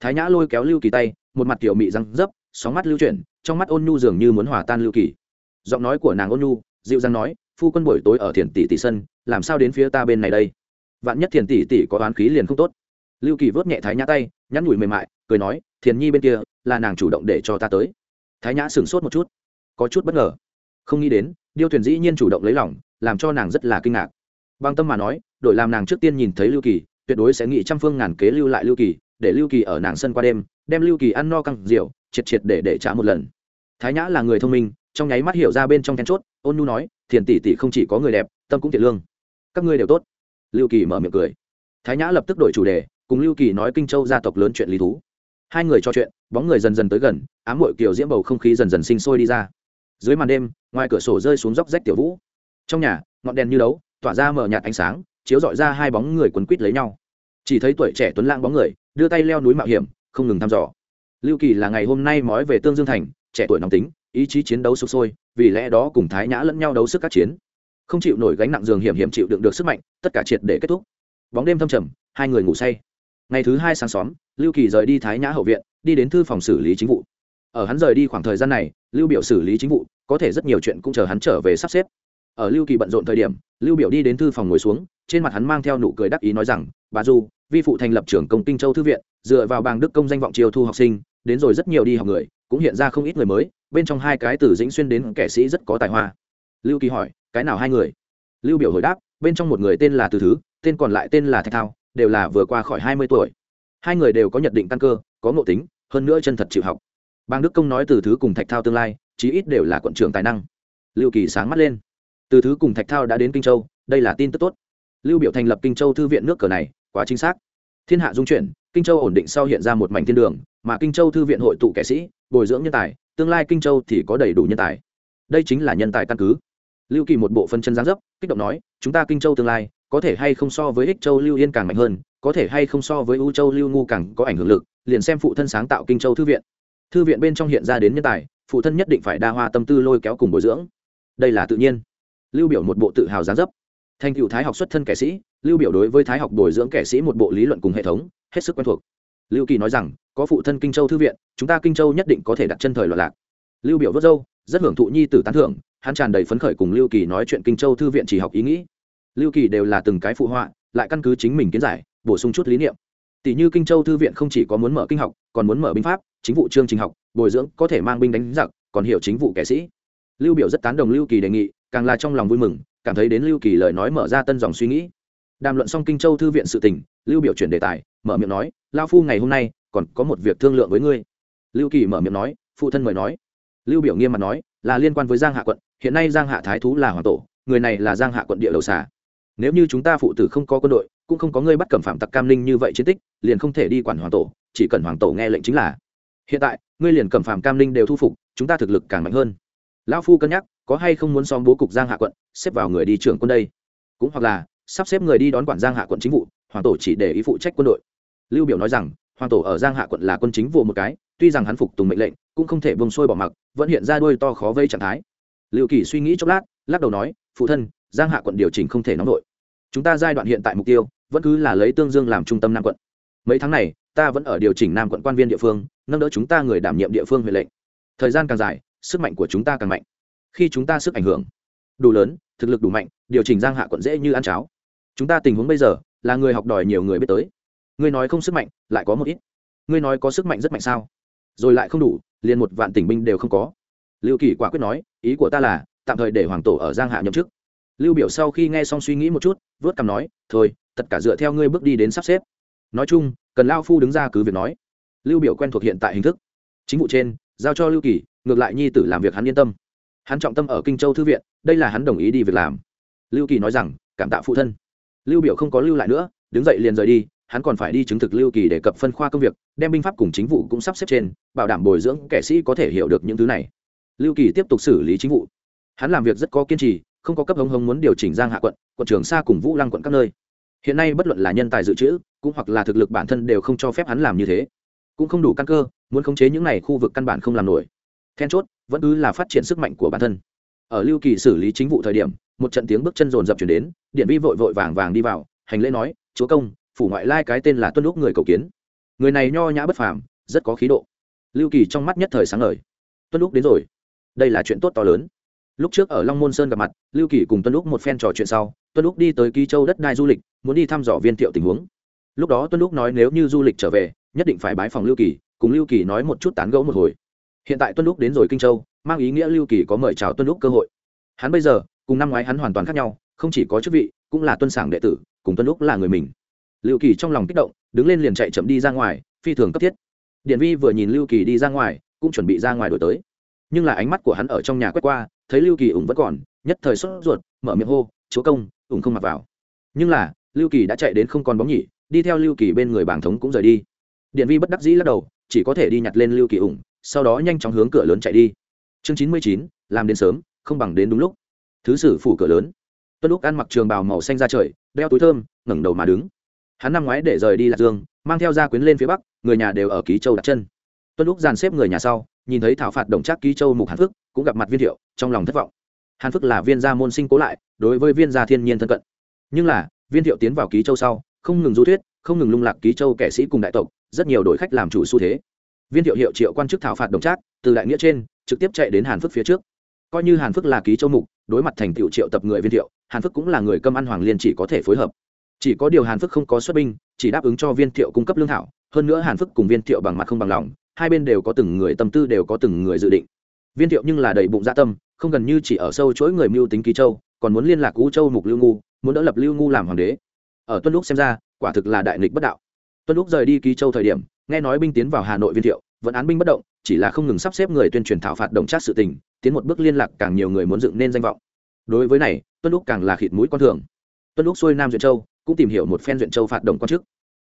Thái nhã lôi kéo lưu kỳ tay, một mặt tiểu mị răng dấp sóng mắt lưu chuyển, trong mắt ôn nhu dường như muốn hòa tan lưu kỳ. Giọng nói của nàng ôn nhu, dịu dàng nói, phu quân buổi tối ở thiền tỷ tỷ sân, làm sao đến phía ta bên này đây? Vạn nhất thiền tỷ tỷ có oán khí liền không tốt. Lưu kỳ vớt nhẹ thái nhã tay, nhắn nhủi mềm mại, cười nói, thiền nhi bên kia, là nàng chủ động để cho ta tới. Thái nhã sửng sốt một chút, có chút bất ngờ. Không nghĩ đến, điêu thuyền dĩ nhiên chủ động lấy lòng, làm cho nàng rất là kinh ngạc. Bằng tâm mà nói đội làm nàng trước tiên nhìn thấy lưu kỳ, tuyệt đối sẽ nghĩ trăm phương ngàn kế lưu lại lưu kỳ, để lưu kỳ ở nàng sân qua đêm đem lưu kỳ ăn no căng rượu, triệt triệt để để trả một lần. Thái nhã là người thông minh, trong nháy mắt hiểu ra bên trong then chốt, ôn nhu nói, thiền tỷ tỷ không chỉ có người đẹp, tâm cũng thiện lương. Các ngươi đều tốt. Lưu kỳ mở miệng cười. Thái nhã lập tức đổi chủ đề, cùng lưu kỳ nói kinh châu gia tộc lớn chuyện lý thú. Hai người trò chuyện, bóng người dần dần tới gần, ám hội kiểu diễm bầu không khí dần dần sinh sôi đi ra. Dưới màn đêm, ngoài cửa sổ rơi xuống dốc rách tiểu vũ. Trong nhà, ngọn đèn như đấu, tỏa ra mở nhạt ánh sáng, chiếu dọi ra hai bóng người quấn quít lấy nhau. Chỉ thấy tuổi trẻ tuấn lãng bóng người, đưa tay leo núi mạo hiểm không ngừng thăm dò. Lưu kỳ là ngày hôm nay mói về tương dương thành, trẻ tuổi nóng tính, ý chí chiến đấu sục sôi, vì lẽ đó cùng thái nhã lẫn nhau đấu sức các chiến. Không chịu nổi gánh nặng giường hiểm hiểm chịu đựng được sức mạnh, tất cả triệt để kết thúc. Bóng đêm thâm trầm, hai người ngủ say. Ngày thứ hai sáng xóm lưu kỳ rời đi thái nhã hậu viện, đi đến thư phòng xử lý chính vụ. Ở hắn rời đi khoảng thời gian này, lưu biểu xử lý chính vụ, có thể rất nhiều chuyện cũng chờ hắn trở về sắp xếp. Ở lưu kỳ bận rộn thời điểm, lưu biểu đi đến thư phòng ngồi xuống, trên mặt hắn mang theo nụ cười đắc ý nói rằng, bà du vi phụ thành lập trưởng công kinh châu thư viện, dựa vào bang đức công danh vọng chiêu thu học sinh, đến rồi rất nhiều đi học người, cũng hiện ra không ít người mới, bên trong hai cái từ dĩnh xuyên đến kẻ sĩ rất có tài hoa. Lưu kỳ hỏi, cái nào hai người? Lưu biểu hồi đáp, bên trong một người tên là từ thứ, tên còn lại tên là thạch thao, đều là vừa qua khỏi hai mươi tuổi. Hai người đều có nhận định căn cơ, có ngộ tính, hơn nữa chân thật chịu học. Bang đức công nói từ thứ cùng thạch thao tương lai, chí ít đều là quận trưởng tài năng. Lưu kỳ sáng mắt lên. Từ thứ cùng thạch thao đã đến kinh châu, đây là tin tức tốt. Lưu biểu thành lập kinh châu thư viện nước cờ này quá chính xác. Thiên hạ dung chuyển, kinh châu ổn định sau hiện ra một mảnh thiên đường, mà kinh châu thư viện hội tụ kẻ sĩ, bồi dưỡng nhân tài, tương lai kinh châu thì có đầy đủ nhân tài. Đây chính là nhân tài căn cứ. Lưu kỳ một bộ phân chân gián dấp, kích động nói, chúng ta kinh châu tương lai, có thể hay không so với ích châu lưu yên càng mạnh hơn, có thể hay không so với u châu lưu ngu càng có ảnh hưởng lực, liền xem phụ thân sáng tạo kinh châu thư viện. Thư viện bên trong hiện ra đến nhân tài, phụ thân nhất định phải đa hoa tâm tư lôi kéo cùng bồi dưỡng. Đây là tự nhiên. Lưu biểu một bộ tự hào gián dấp. Thành cựu thái học xuất thân kẻ sĩ lưu biểu đối với thái học bồi dưỡng kẻ sĩ một bộ lý luận cùng hệ thống, hết sức quen thuộc. Lưu kỳ nói rằng, có phụ thân kinh châu thư viện, chúng ta kinh châu nhất định có thể đặt chân thời loạn lạc. Lưu biểu vớt dâu rất hưởng thụ nhi tử tán thưởng, hắn tràn đầy phấn khởi cùng lưu kỳ nói chuyện kinh châu thư viện chỉ học ý nghĩ. Lưu kỳ đều là từng cái phụ họa, lại căn cứ chính mình kiến giải, bổ sung chút lý niệm. Tỷ như kinh châu thư viện không chỉ có muốn mở kinh học, còn muốn mở binh pháp, chính vụ chương trình học, bồi dưỡng có thể mang binh đánh giặc, còn hiểu chính vụ kẻ sĩ. Lưu biểu rất tán đồng lưu kỳ đề nghị, càng là trong lòng vui mừng, cảm thấy đến lưu kỳ lời nói mở ra tân dòng suy nghĩ đàm luận xong kinh châu thư viện sự tình, lưu biểu chuyển đề tài, mở miệng nói lao phu ngày hôm nay còn có một việc thương lượng với ngươi. Lưu kỳ mở miệng nói, phụ thân mời nói. Lưu biểu nghiêm mặt nói, là liên quan với giang hạ quận, hiện nay giang hạ thái thú là hoàng tổ, người này là giang hạ quận địa đầu xà. Nếu như chúng ta phụ tử không có quân đội, cũng không có ngươi bắt cẩm phạm tặc cam linh như vậy chiến tích, liền không thể đi quản hoàng tổ, chỉ cần hoàng tổ nghe lệnh chính là. Hiện tại, ngươi liền cẩm phạm cam linh đều thu phục, chúng ta thực lực càng mạnh hơn. Lão phu cân nhắc, có hay không muốn xóm bố cục giang hạ quận, xếp vào người đi trưởng quân đây? Cũng hoặc là sắp xếp người đi đón quản giang hạ quận chính vụ, hoàng tổ chỉ để ý phụ trách quân đội. Lưu biểu nói rằng, hoàng tổ ở giang hạ quận là quân chính vụ một cái, tuy rằng hắn phục tùng mệnh lệnh, cũng không thể bông sôi bỏ mặc, vẫn hiện ra đuôi to khó vây trạng thái. Lưu kỳ suy nghĩ chốc lát, lắc đầu nói, phụ thân, giang hạ quận điều chỉnh không thể nóng nổi chúng ta giai đoạn hiện tại mục tiêu, vẫn cứ là lấy tương dương làm trung tâm nam quận. Mấy tháng này, ta vẫn ở điều chỉnh nam quận quan viên địa phương, nâng đỡ chúng ta người đảm nhiệm địa phương huệ lệnh. Thời gian càng dài, sức mạnh của chúng ta càng mạnh. Khi chúng ta sức ảnh hưởng đủ lớn thực lực đủ mạnh, điều chỉnh giang hạ quận dễ như ăn cháo. Chúng ta tình huống bây giờ là người học đòi nhiều người biết tới. Ngươi nói không sức mạnh, lại có một ít. Ngươi nói có sức mạnh rất mạnh sao? Rồi lại không đủ, liền một vạn tỉnh binh đều không có. Lưu kỳ quả quyết nói, ý của ta là, tạm thời để hoàng tổ ở giang hạ nhậm chức. Lưu biểu sau khi nghe xong suy nghĩ một chút, vớt cằm nói, thôi, tất cả dựa theo ngươi bước đi đến sắp xếp. Nói chung, cần lao phu đứng ra cứ việc nói. Lưu biểu quen thuộc hiện tại hình thức. Chính vụ trên, giao cho lưu kỳ, ngược lại nhi tử làm việc hắn yên tâm hắn trọng tâm ở kinh châu thư viện, đây là hắn đồng ý đi việc làm. Lưu kỳ nói rằng, cảm tạ phụ thân. Lưu biểu không có lưu lại nữa, đứng dậy liền rời đi, hắn còn phải đi chứng thực lưu kỳ để cập phân khoa công việc, đem binh pháp cùng chính vụ cũng sắp xếp trên, bảo đảm bồi dưỡng kẻ sĩ có thể hiểu được những thứ này. Lưu kỳ tiếp tục xử lý chính vụ. Hắn làm việc rất có kiên trì, không có cấp hống hống muốn điều chỉnh giang hạ quận quận trường xa cùng vũ lăng quận các nơi. Hiện nay bất luận là nhân tài dự trữ, cũng hoặc là thực lực bản thân đều không cho phép hắn làm như thế. Cũng không đủ căn cơ, muốn khống chế những này khu vực căn bản không làm nổi. Then chốt vẫn cứ là phát triển sức mạnh của bản thân. Ở lưu kỳ xử lý chính vụ thời điểm, một trận tiếng bước chân rồn rập chuyển đến, điện vi vội vội vàng vàng đi vào, hành lễ nói, chúa công, phủ ngoại lai cái tên là tuân lúc người cầu kiến. Người này nho nhã bất phàm, rất có khí độ. Lưu kỳ trong mắt nhất thời sáng ngời. Tuân lúc đến rồi. Đây là chuyện tốt to lớn. Lúc trước ở long môn sơn gặp mặt, lưu kỳ cùng tuân lúc một phen trò chuyện sau, tuân lúc đi tới ký châu đất đai du lịch, muốn đi thăm dò viên thiệu tình huống. Lúc đó tuân lúc nói nếu như du lịch trở về, nhất định phải bái phòng lưu kỳ, cùng lưu kỳ nói một chút tán gẫu một hồi hiện tại tuân lúc đến rồi kinh châu, mang ý nghĩa lưu kỳ có mời chào tuân lúc cơ hội. Hắn bây giờ, cùng năm ngoái hắn hoàn toàn khác nhau, không chỉ có chức vị, cũng là tuân sảng đệ tử, cùng tuân lúc là người mình. Lưu kỳ trong lòng kích động, đứng lên liền chạy chậm đi ra ngoài, phi thường cấp thiết. Điện vi vừa nhìn lưu kỳ đi ra ngoài, cũng chuẩn bị ra ngoài đổi tới. Nhưng là ánh mắt của hắn ở trong nhà quét qua, thấy lưu kỳ ủng vẫn còn, nhất thời sốt ruột, mở miệng hô, chúa công, ủng không mặc vào. Nhưng là, lưu kỳ đã chạy đến không còn bóng nhỉ, đi theo lưu kỳ bên người bảng thống cũng rời đi. Điện vi bất đắc dĩ lắc đầu, chỉ có thể đi nhặt lên lưu kỳ ủng sau đó nhanh chóng hướng cửa lớn chạy đi. Chương chín mươi chín, làm đến sớm, không bằng đến đúng lúc. Thứ sử phủ cửa lớn. Tuân lúc ăn mặc trường bào màu xanh ra trời, đeo túi thơm, ngẩng đầu mà đứng. Hắn năm ngoái để rời đi lạc dương, mang theo gia quyến lên phía bắc, người nhà đều ở ký châu đặt chân. Tuân lúc dàn xếp người nhà sau, nhìn thấy thảo phạt đồng trác ký châu mục hàn phước, cũng gặp mặt viên thiệu, trong lòng thất vọng. Hàn phước là viên gia môn sinh cố lại, đối với viên gia thiên nhiên thân cận. Nhưng là, viên thiệu tiến vào ký châu sau, không ngừng du thuyết, không ngừng lung lạc ký châu kẻ sĩ cùng đại tộc, rất nhiều đội khách làm chủ xu thế viên thiệu hiệu triệu quan chức thảo phạt đồng trác, từ đại nghĩa trên, trực tiếp chạy đến hàn phước phía trước. Coi như hàn phước là ký châu mục, đối mặt thành tiệu triệu tập người viên thiệu, hàn phước cũng là người cơm ăn hoàng liên chỉ có thể phối hợp. Chỉ có điều hàn phước không có xuất binh, chỉ đáp ứng cho viên thiệu cung cấp lương thảo, hơn nữa hàn phước cùng viên thiệu bằng mặt không bằng lòng, hai bên đều có từng người tâm tư, đều có từng người dự định. Viên thiệu nhưng là đầy bụng dạ tâm, không gần như chỉ ở sâu chối người mưu tính ký châu, còn muốn liên lạc cú châu mục lưu ngu, muốn đỡ lập lưu ngu làm hoàng đế. Ở tuân lúc xem ra, quả thực là đại nghịch bất đạo. Tuân lúc rời đi ký châu thời điểm nghe nói binh tiến vào hà nội viên thiệu, vẫn án binh bất động, chỉ là không ngừng sắp xếp người tuyên truyền thảo phạt đồng trác sự tình, tiến một bước liên lạc càng nhiều người muốn dựng nên danh vọng. Đối với này, tuân lúc càng là khịt mũi con thường. Tuân lúc xuôi nam duyện châu, cũng tìm hiểu một phen duyện châu phạt đồng quan chức.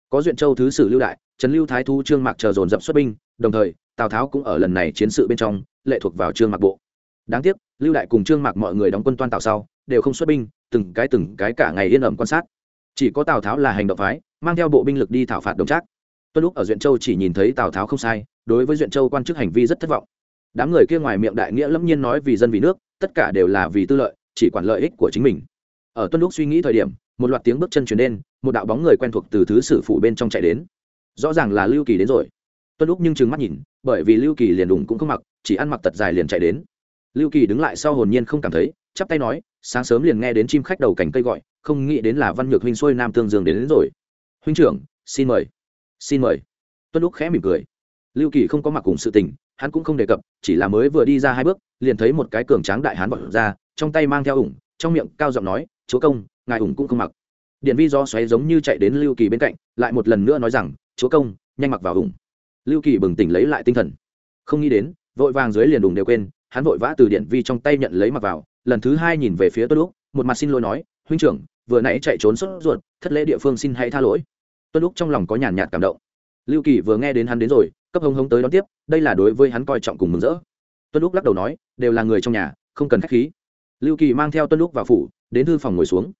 Có duyện châu thứ sử lưu đại, trần lưu thái thu trương mạc chờ dồn dập xuất binh, đồng thời, tào tháo cũng ở lần này chiến sự bên trong, lệ thuộc vào trương mạc bộ. Đáng tiếc, lưu đại cùng trương mạc mọi người đóng quân toan tào sau, đều không xuất binh, từng cái từng cái cả ngày yên ẩm quan sát. Chỉ có tào tháo là hành động phái, mang theo bộ binh lực đi thảo phạt đồng trác tuân lúc ở duyện châu chỉ nhìn thấy tào tháo không sai đối với duyện châu quan chức hành vi rất thất vọng. Đám người kia ngoài miệng đại nghĩa lâm nhiên nói vì dân vì nước tất cả đều là vì tư lợi chỉ quản lợi ích của chính mình. Ở tuân lúc suy nghĩ thời điểm một loạt tiếng bước chân chuyển đến một đạo bóng người quen thuộc từ thứ sử phụ bên trong chạy đến. Rõ ràng là lưu kỳ đến rồi. Tuân lúc nhưng trừng mắt nhìn bởi vì lưu kỳ liền đùng cũng không mặc chỉ ăn mặc tật dài liền chạy đến. Lưu kỳ đứng lại sau hồn nhiên không cảm thấy chắp tay nói sáng sớm liền nghe đến chim khách đầu cành cây gọi không nghĩ đến là văn nhược huynh xuôi nam tương dương đến, đến rồi. Huynh trưởng xin mời xin mời. Tuân lúc khẽ mỉm cười. Lưu kỳ không có mặc cùng sự tình, hắn cũng không đề cập, chỉ là mới vừa đi ra hai bước, liền thấy một cái cường tráng đại hán vọt ra, trong tay mang theo ủng, trong miệng cao giọng nói, chúa công, ngài ủng cũng không mặc. Điện vi do xoáy giống như chạy đến lưu kỳ bên cạnh, lại một lần nữa nói rằng, chúa công, nhanh mặc vào ủng. Lưu kỳ bừng tỉnh lấy lại tinh thần. Không nghĩ đến, vội vàng dưới liền đùng đều quên, hắn vội vã từ điện vi trong tay nhận lấy mặc vào, lần thứ hai nhìn về phía tuân lúc một mặt xin lỗi nói, huynh trưởng, vừa nãy chạy trốn sốt ruột, thất lễ địa phương xin hãy tha lỗi tuân lúc trong lòng có nhàn nhạt cảm động. Lưu kỳ vừa nghe đến hắn đến rồi, cấp hông hông tới đón tiếp, đây là đối với hắn coi trọng cùng mừng rỡ. Tuân lúc lắc đầu nói, đều là người trong nhà, không cần k h á c h khí. Lưu kỳ mang theo tuân lúc vào phủ, đến thư phòng ngồi xuống.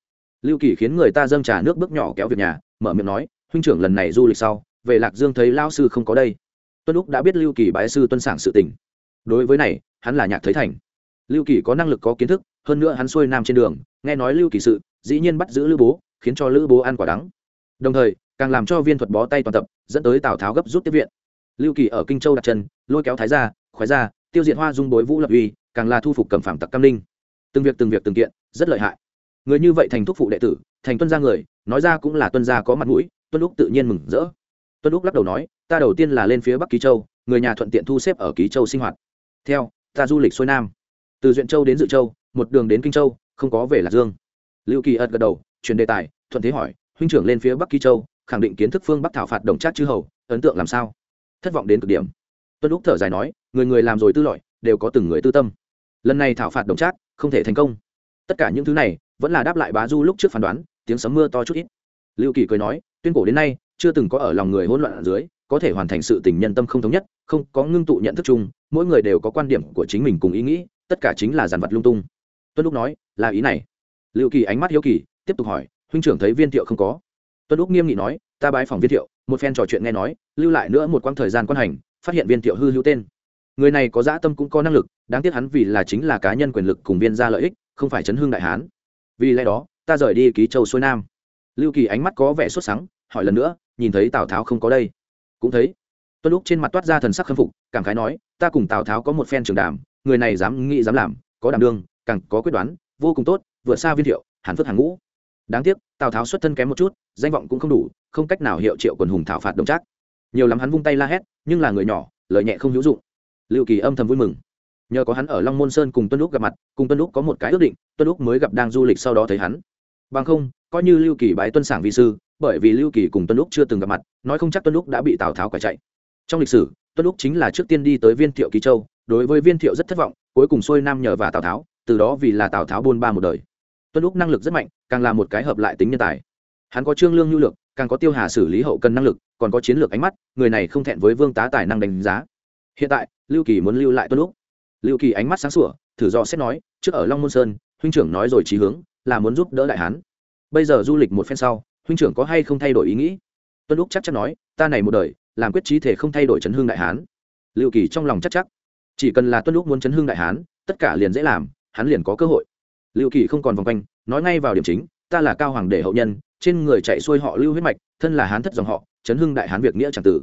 Lưu kỳ khiến người ta dâng trà nước bước nhỏ kéo việc nhà, mở miệng nói, huynh trưởng lần này du lịch sau, về lạc dương thấy lao sư không có đây. Tuân lúc đã biết lưu kỳ bái sư tuân sản sự tình. Đối với này, hắn là nhạc thấy thành. Lưu kỳ có năng lực có kiến thức, hơn nữa hắn xuôi nam trên đường, nghe nói lưu kỳ sự, dĩ nhiên bắt giữ lữ bố, khiến cho lữ bố ăn quả đắng. Đồng thời càng làm cho viên thuật bó tay toàn tập, dẫn tới tào tháo gấp rút tiếp viện. Lưu kỳ ở kinh châu đặt chân, lôi kéo thái gia, khoái gia, tiêu diệt hoa dung bối vũ lập uy, càng là thu phục cẩm phạm tặc cam ninh. Từng việc từng việc từng kiện, rất lợi hại. Người như vậy thành thúc phụ đệ tử, thành tuân gia người, nói ra cũng là tuân gia có mặt mũi, tuân lúc tự nhiên mừng rỡ. Tuân lúc lắc đầu nói, ta đầu tiên là lên phía bắc ký châu, người nhà thuận tiện thu xếp ở ký châu sinh hoạt. Theo, ta du lịch xuôi nam. Từ duyện châu đến dự châu, một đường đến kinh châu, không có về lạc dương. Lưu kỳ ật gật đầu, chuyển đề tài, thuận thế hỏi, huynh trưởng lên phía bắc ký châu khẳng định kiến thức phương bắc thảo phạt đồng trác chư hầu, ấn tượng làm sao? Thất vọng đến cực điểm. Tuân lúc thở dài nói, người người làm rồi tư lọi, đều có từng người tư tâm. Lần này thảo phạt đồng trác, không thể thành công. Tất cả những thứ này, vẫn là đáp lại bá du lúc trước phán đoán, tiếng sấm mưa to chút ít. Lưu kỳ cười nói, tuyên cổ đến nay, chưa từng có ở lòng người hỗn loạn ở dưới, có thể hoàn thành sự tình nhân tâm không thống nhất, không có ngưng tụ nhận thức chung, mỗi người đều có quan điểm của chính mình cùng ý nghĩ, tất cả chính là giàn vật lung tung. Tuân lúc nói, là ý này. Lưu kỳ ánh mắt hiếu kỳ, tiếp tục hỏi, huynh trưởng thấy viên thiệu không có? Tuân úc nghiêm nghị nói, ta bái phòng viên thiệu, một phen trò chuyện nghe nói, lưu lại nữa một quãng thời gian quan hành, phát hiện viên thiệu hư hữu tên. Người này có dã tâm cũng có năng lực, đáng tiếc hắn vì là chính là cá nhân quyền lực cùng viên ra lợi ích, không phải chấn hương đại hán. Vì lẽ đó, ta rời đi ký châu xuôi nam. Lưu kỳ ánh mắt có vẻ sốt sắng, hỏi lần nữa, nhìn thấy tào tháo không có đây? Cũng thấy. Tuân lúc trên mặt toát ra thần sắc khâm phục, cảm khái nói, ta cùng tào tháo có một phen trường đàm, người này dám nghĩ dám làm, có đảm đương, càng có quyết đoán, vô cùng tốt, vượt xa viên thiệu, hàn phước hàng ngũ đáng tiếc, tào tháo xuất thân kém một chút, danh vọng cũng không đủ, không cách nào hiệu triệu quần hùng thảo phạt đồng trác. Nhiều lắm hắn vung tay la hét, nhưng là người nhỏ, lời nhẹ không hữu dụng. Lưu kỳ âm thầm vui mừng. Nhờ có hắn ở long môn sơn cùng tuân lúc gặp mặt, cùng tuân lúc có một cái ước định, tuân lúc mới gặp đang du lịch sau đó thấy hắn. Bằng không, coi như lưu kỳ bái tuân sảng vi sư, bởi vì lưu kỳ cùng tuân lúc chưa từng gặp mặt, nói không chắc tuân lúc đã bị tào tháo quả chạy. Trong lịch sử, tuân lúc chính là trước tiên đi tới viên thiệu kỳ châu, đối với viên thiệu rất thất vọng, cuối cùng xuôi nam nhờ và tào tháo, từ đó vì là tào tháo buôn ba một đời tuân lúc năng lực rất mạnh, càng là một cái hợp lại tính nhân tài. Hắn có trương lương nhu lược, càng có tiêu hà xử lý hậu cần năng lực, còn có chiến lược ánh mắt, người này không thẹn với vương tá tài năng đánh giá. Hiện tại, lưu kỳ muốn lưu lại tuân lúc lưu kỳ ánh mắt sáng sủa, thử do xét nói, trước ở long môn sơn, huynh trưởng nói rồi trí hướng, là muốn giúp đỡ đại hán. Bây giờ du lịch một phen sau, huynh trưởng có hay không thay đổi ý nghĩ? Tuân lúc chắc chắn nói, ta này một đời, làm quyết trí thể không thay đổi chấn hương đại hán. Lưu kỳ trong lòng chắc chắc, chỉ cần là tuân lúc muốn chấn hương đại hán, tất cả liền dễ làm, hắn liền có cơ hội lưu kỳ không còn vòng quanh, nói ngay vào điểm chính, ta là cao hoàng đệ hậu nhân, trên người chạy xuôi họ lưu huyết mạch, thân là hán thất dòng họ, chấn hưng đại hán việc nghĩa tràng tử.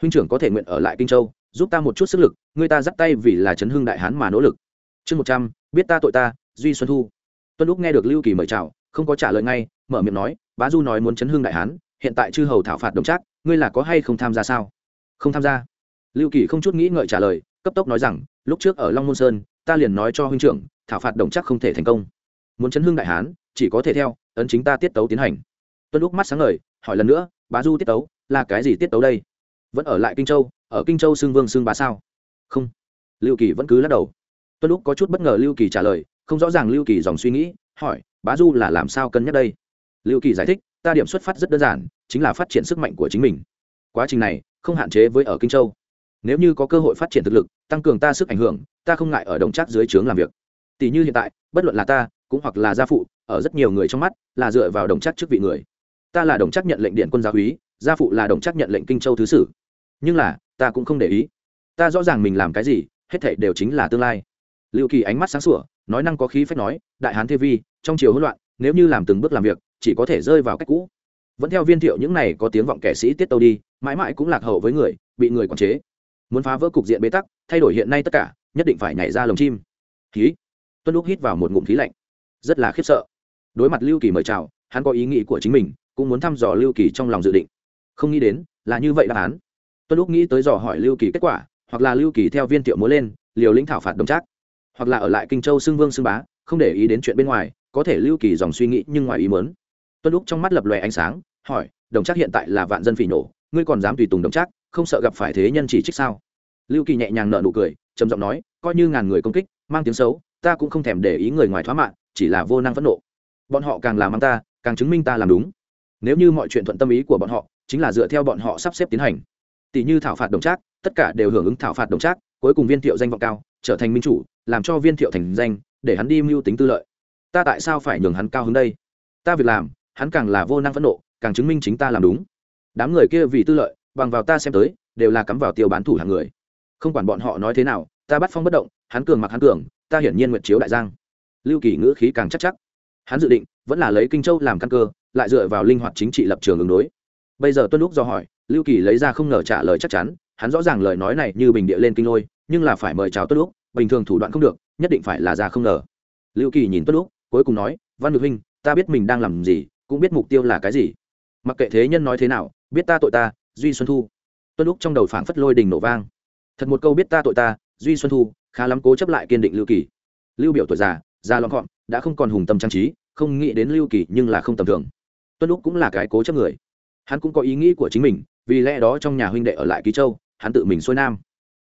Huynh trưởng có thể nguyện ở lại kinh châu, giúp ta một chút sức lực, người ta dắt tay vì là chấn hưng đại hán mà nỗ lực. Chương một trăm, biết ta tội ta, duy xuân thu. Tuân lúc nghe được lưu kỳ mời chào, không có trả lời ngay, mở miệng nói, bá du nói muốn chấn hưng đại hán, hiện tại chư hầu thảo phạt đồng trác, ngươi là có hay không tham gia sao? Không tham gia. Lưu kỳ không chút nghĩ ngợi trả lời, cấp tốc nói rằng, lúc trước ở long môn sơn, ta liền nói cho huynh trưởng thảo phạt đồng chắc không thể thành công. Muốn chấn hương đại hán, chỉ có thể theo, ấn chính ta tiết tấu tiến hành. Tuân lúc mắt sáng ngời, hỏi lần nữa, bá du tiết tấu, là cái gì tiết tấu đây? Vẫn ở lại kinh châu, ở kinh châu xưng vương xưng bá sao? Không. Lưu kỳ vẫn cứ lắc đầu. Tuân lúc có chút bất ngờ lưu kỳ trả lời, không rõ ràng lưu kỳ dòng suy nghĩ, hỏi, bá du là làm sao cân nhắc đây? Lưu kỳ giải thích, ta điểm xuất phát rất đơn giản, chính là phát triển sức mạnh của chính mình. Quá trình này, không hạn chế với ở kinh châu. Nếu như có cơ hội phát triển thực lực, tăng cường ta sức ảnh hưởng, ta không ngại ở đồng trác dưới trướng làm việc tỷ như hiện tại, bất luận là ta, cũng hoặc là gia phụ, ở rất nhiều người trong mắt, là dựa vào đồng chắc chức vị người. Ta là đồng chắc nhận lệnh điện quân gia úy, gia phụ là đồng chắc nhận lệnh kinh châu thứ sử. Nhưng là, ta cũng không để ý. Ta rõ ràng mình làm cái gì, hết thảy đều chính là tương lai. Lưu kỳ ánh mắt sáng sủa, nói năng có khí phách nói, đại hán thế vi, trong chiều hỗn loạn, nếu như làm từng bước làm việc, chỉ có thể rơi vào cách cũ. Vẫn theo viên thiệu những này có tiếng vọng kẻ sĩ tiết tâu đi, mãi mãi cũng lạc hậu với người, bị người quản chế. Muốn phá vỡ cục diện bế tắc, thay đổi hiện nay tất cả, nhất định phải nhảy ra lồng chim. Khí tuân lúc hít vào một ngụm khí lạnh. Rất là khiếp sợ. Đối mặt lưu kỳ mời chào, hắn có ý nghĩ của chính mình, cũng muốn thăm dò lưu kỳ trong lòng dự định. Không nghĩ đến, là như vậy đáp án. Tuân lúc nghĩ tới dò hỏi lưu kỳ kết quả, hoặc là lưu kỳ theo viên thiệu múa lên, liều lĩnh thảo phạt đồng trác. Hoặc là ở lại kinh châu xưng vương xưng bá, không để ý đến chuyện bên ngoài, có thể lưu kỳ dòng suy nghĩ nhưng ngoài ý mớn tuân lúc trong mắt lập lòe ánh sáng, hỏi, đồng trác hiện tại là vạn dân phỉ nổ, ngươi còn dám tùy tùng đồng trác, không sợ gặp phải thế nhân chỉ trích sao? Lưu kỳ nhẹ nhàng nợ nụ cười, trầm giọng nói, coi như ngàn người công kích, mang tiếng xấu ta cũng không thèm để ý người ngoài thoá mạng, chỉ là vô năng phẫn nộ. Bọn họ càng làm mang ta, càng chứng minh ta làm đúng. Nếu như mọi chuyện thuận tâm ý của bọn họ, chính là dựa theo bọn họ sắp xếp tiến hành. Tỷ như thảo phạt đồng trác, tất cả đều hưởng ứng thảo phạt đồng trác, cuối cùng viên thiệu danh vọng cao, trở thành minh chủ, làm cho viên thiệu thành danh, để hắn đi mưu tính tư lợi. Ta tại sao phải nhường hắn cao hứng đây? Ta việc làm, hắn càng là vô năng phẫn nộ, càng chứng minh chính ta làm đúng. Đám người kia vì tư lợi, bằng vào ta xem tới, đều là cắm vào tiêu bán thủ hàng người. Không quản bọn họ nói thế nào, ta bắt phong bất động, hắn cường mặc hắn cường ta hiển nhiên nguyện chiếu đại giang. Lưu kỳ ngữ khí càng chắc chắc. Hắn dự định, vẫn là lấy kinh châu làm căn cơ, lại dựa vào linh hoạt chính trị lập trường ứng đối. Bây giờ tuân lúc do hỏi, lưu kỳ lấy ra không ngờ trả lời chắc chắn, hắn rõ ràng lời nói này như bình địa lên kinh lôi, nhưng là phải mời chào tuân lúc bình thường thủ đoạn không được, nhất định phải là ra không ngờ. Lưu kỳ nhìn tuân lúc cuối cùng nói, văn được huynh, ta biết mình đang làm gì, cũng biết mục tiêu là cái gì. Mặc kệ thế nhân nói thế nào, biết ta tội ta, duy xuân thu. Tuân lúc trong đầu phảng phất lôi đình nổ vang. Thật một câu biết ta tội ta, duy xuân thu khá lắm cố chấp lại kiên định lưu kỳ. Lưu biểu tuổi già già lõm gọn, đã không còn hùng tâm trang trí, không nghĩ đến lưu kỳ nhưng là không tầm thường. Tuân lúc cũng là cái cố chấp người. Hắn cũng có ý nghĩ của chính mình, vì lẽ đó trong nhà huynh đệ ở lại ký châu, hắn tự mình xuôi nam.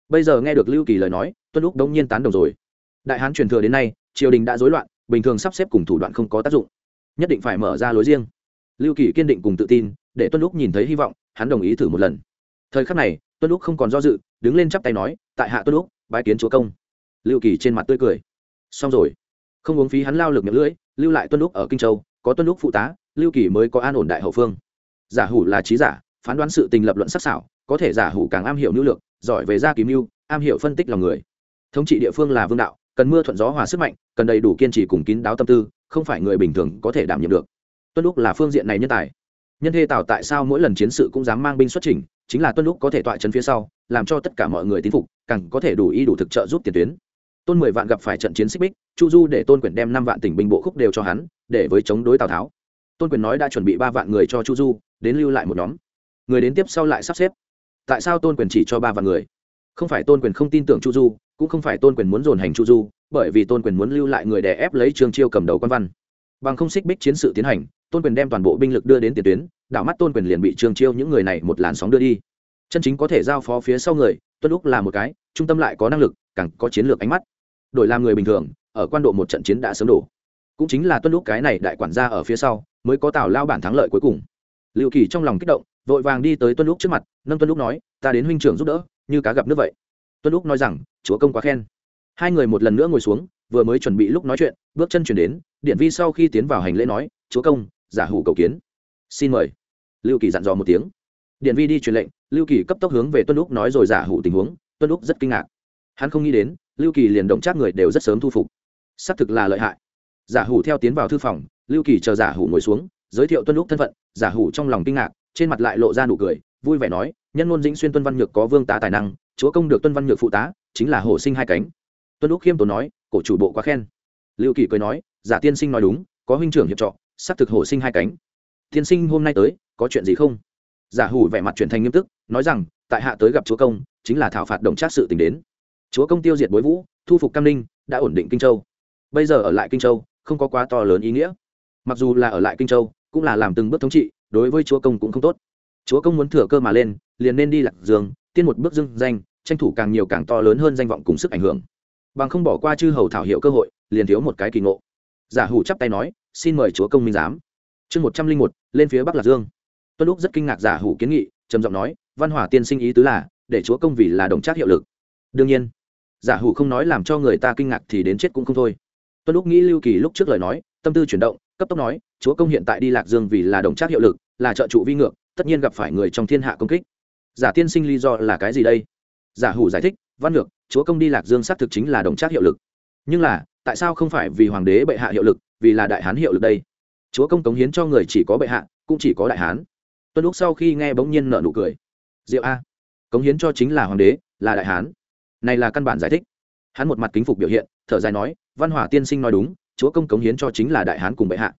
Bây giờ nghe được lưu kỳ lời nói, tuân lúc đống nhiên tán đồng rồi. Đại hán truyền thừa đến nay, triều đình đã rối loạn, bình thường sắp xếp cùng thủ đoạn không có tác dụng. Nhất định phải mở ra lối riêng. Lưu kỳ kiên định cùng tự tin, để tuân lúc nhìn thấy hy vọng, hắn đồng ý thử một lần. Thời khắc này, tuân lúc không còn do dự, đứng lên chắp tay nói, tại hạ tuân lúc bái kiến chúa công lưu kỳ trên mặt tươi cười. Xong rồi. Không uống phí hắn lao lực miệng lưỡi, lưu lại tuân lúc ở kinh châu, có tuân lúc phụ tá, lưu kỳ mới có an ổn đại hậu phương. Giả hủ là trí giả, phán đoán sự tình lập luận sắc sảo, có thể giả hủ càng am hiểu nữ lượng giỏi về gia kỳ mưu, am hiểu phân tích lòng người. Thống trị địa phương là vương đạo, cần mưa thuận gió hòa sức mạnh, cần đầy đủ kiên trì cùng kín đáo tâm tư, không phải người bình thường có thể đảm nhiệm được. Tuân lúc là phương diện này nhân tài. Nhân thê tào tại sao mỗi lần chiến sự cũng dám mang binh xuất trình, chính là tuân lúc có thể tọa chân phía sau, làm cho tất cả mọi người tín phục, càng có thể đủ y đủ thực trợ giúp tiền tuyến tôn mười vạn gặp phải trận chiến xích bích, chu du để tôn quyền đem năm vạn tỉnh binh bộ khúc đều cho hắn, để với chống đối tào tháo. Tôn quyền nói đã chuẩn bị ba vạn người cho chu du, đến lưu lại một nhóm. Người đến tiếp sau lại sắp xếp. Tại sao tôn quyền chỉ cho ba vạn người? Không phải tôn quyền không tin tưởng chu du, cũng không phải tôn quyền muốn dồn hành chu du, bởi vì tôn quyền muốn lưu lại người đè ép lấy trương chiêu cầm đầu quan văn. Bằng không xích bích chiến sự tiến hành, tôn quyền đem toàn bộ binh lực đưa đến tiền tuyến, đảo mắt tôn quyền liền bị trương chiêu những người này một làn sóng đưa đi. Chân chính có thể giao phó phía sau người, tuân lúc là một cái, trung tâm lại có năng lực càng có chiến lược ánh mắt. Đổi làm người bình thường, ở quan độ một trận chiến đã sớm đổ. Cũng chính là tuân lúc cái này đại quản gia ở phía sau, mới có tào lao bản thắng lợi cuối cùng. Liệu kỳ trong lòng kích động, vội vàng đi tới tuân lúc trước mặt, nâng tuân lúc nói, ta đến huynh trưởng giúp đỡ, như cá gặp nước vậy. Tuân lúc nói rằng, chúa công quá khen. Hai người một lần nữa ngồi xuống, vừa mới chuẩn bị lúc nói chuyện, bước chân chuyển đến điện vi sau khi tiến vào hành lễ nói, chúa công, giả hủ cầu kiến. Xin mời. Lưu kỳ dặn dò một tiếng. Điện vi đi truyền lệnh, lưu kỳ cấp tốc hướng về tuân lúc nói rồi giả hủ tình huống, tuân lúc rất kinh ngạc hắn không nghĩ đến, lưu kỳ liền động trác người đều rất sớm thu phục. Xác thực là lợi hại. Giả hủ theo tiến vào thư phòng, lưu kỳ chờ giả hủ ngồi xuống, giới thiệu tuân lúc thân phận. Giả hủ trong lòng kinh ngạc, trên mặt lại lộ ra nụ cười, vui vẻ nói, nhân ngôn dĩnh xuyên tuân văn nhược có vương tá tài năng, chúa công được tuân văn nhược phụ tá, chính là hổ sinh hai cánh. Tuân lúc khiêm tốn nói, cổ chủ bộ quá khen. Lưu kỳ cười nói, giả tiên sinh nói đúng, có huynh trưởng hiệp trọ, xác thực hổ sinh hai cánh. Tiên sinh hôm nay tới, có chuyện gì không? Giả hủ vẻ mặt chuyển thành nghiêm túc, nói rằng, tại hạ tới gặp chúa công, chính là thảo phạt động trác sự tình đến chúa công tiêu diệt bối vũ, thu phục cam ninh, đã ổn định kinh châu. Bây giờ ở lại kinh châu, không có quá to lớn ý nghĩa. Mặc dù là ở lại kinh châu, cũng là làm từng bước thống trị, đối với chúa công cũng không tốt. Chúa công muốn thừa cơ mà lên, liền nên đi lạc dương, tiên một bước dưng danh, tranh thủ càng nhiều càng to lớn hơn danh vọng cùng sức ảnh hưởng. Bằng không bỏ qua chư hầu thảo hiệu cơ hội, liền thiếu một cái kỳ ngộ. Giả hủ chắp tay nói, xin mời chúa công minh giám. Chương một trăm linh một, lên phía bắc lạc dương. Tuân lúc rất kinh ngạc giả hủ kiến nghị, trầm giọng nói, văn hỏa tiên sinh ý tứ là, để chúa công vì là đồng trác hiệu lực. Đương nhiên giả hủ không nói làm cho người ta kinh ngạc thì đến chết cũng không thôi. Tuân lúc nghĩ lưu kỳ lúc trước lời nói, tâm tư chuyển động, cấp tốc nói, chúa công hiện tại đi lạc dương vì là đồng trác hiệu lực, là trợ trụ vi ngược, tất nhiên gặp phải người trong thiên hạ công kích. Giả tiên sinh lý do là cái gì đây? Giả hủ giải thích, văn ngược, chúa công đi lạc dương xác thực chính là đồng trác hiệu lực. Nhưng là, tại sao không phải vì hoàng đế bệ hạ hiệu lực, vì là đại hán hiệu lực đây? Chúa công cống hiến cho người chỉ có bệ hạ, cũng chỉ có đại hán. Tuân lúc sau khi nghe bỗng nhiên nợ nụ cười. Diệu a, cống hiến cho chính là hoàng đế, là đại hán này là căn bản giải thích. Hắn một mặt kính phục biểu hiện, thở dài nói, văn hỏa tiên sinh nói đúng, chúa công cống hiến cho chính là đại hán cùng bệ hạ.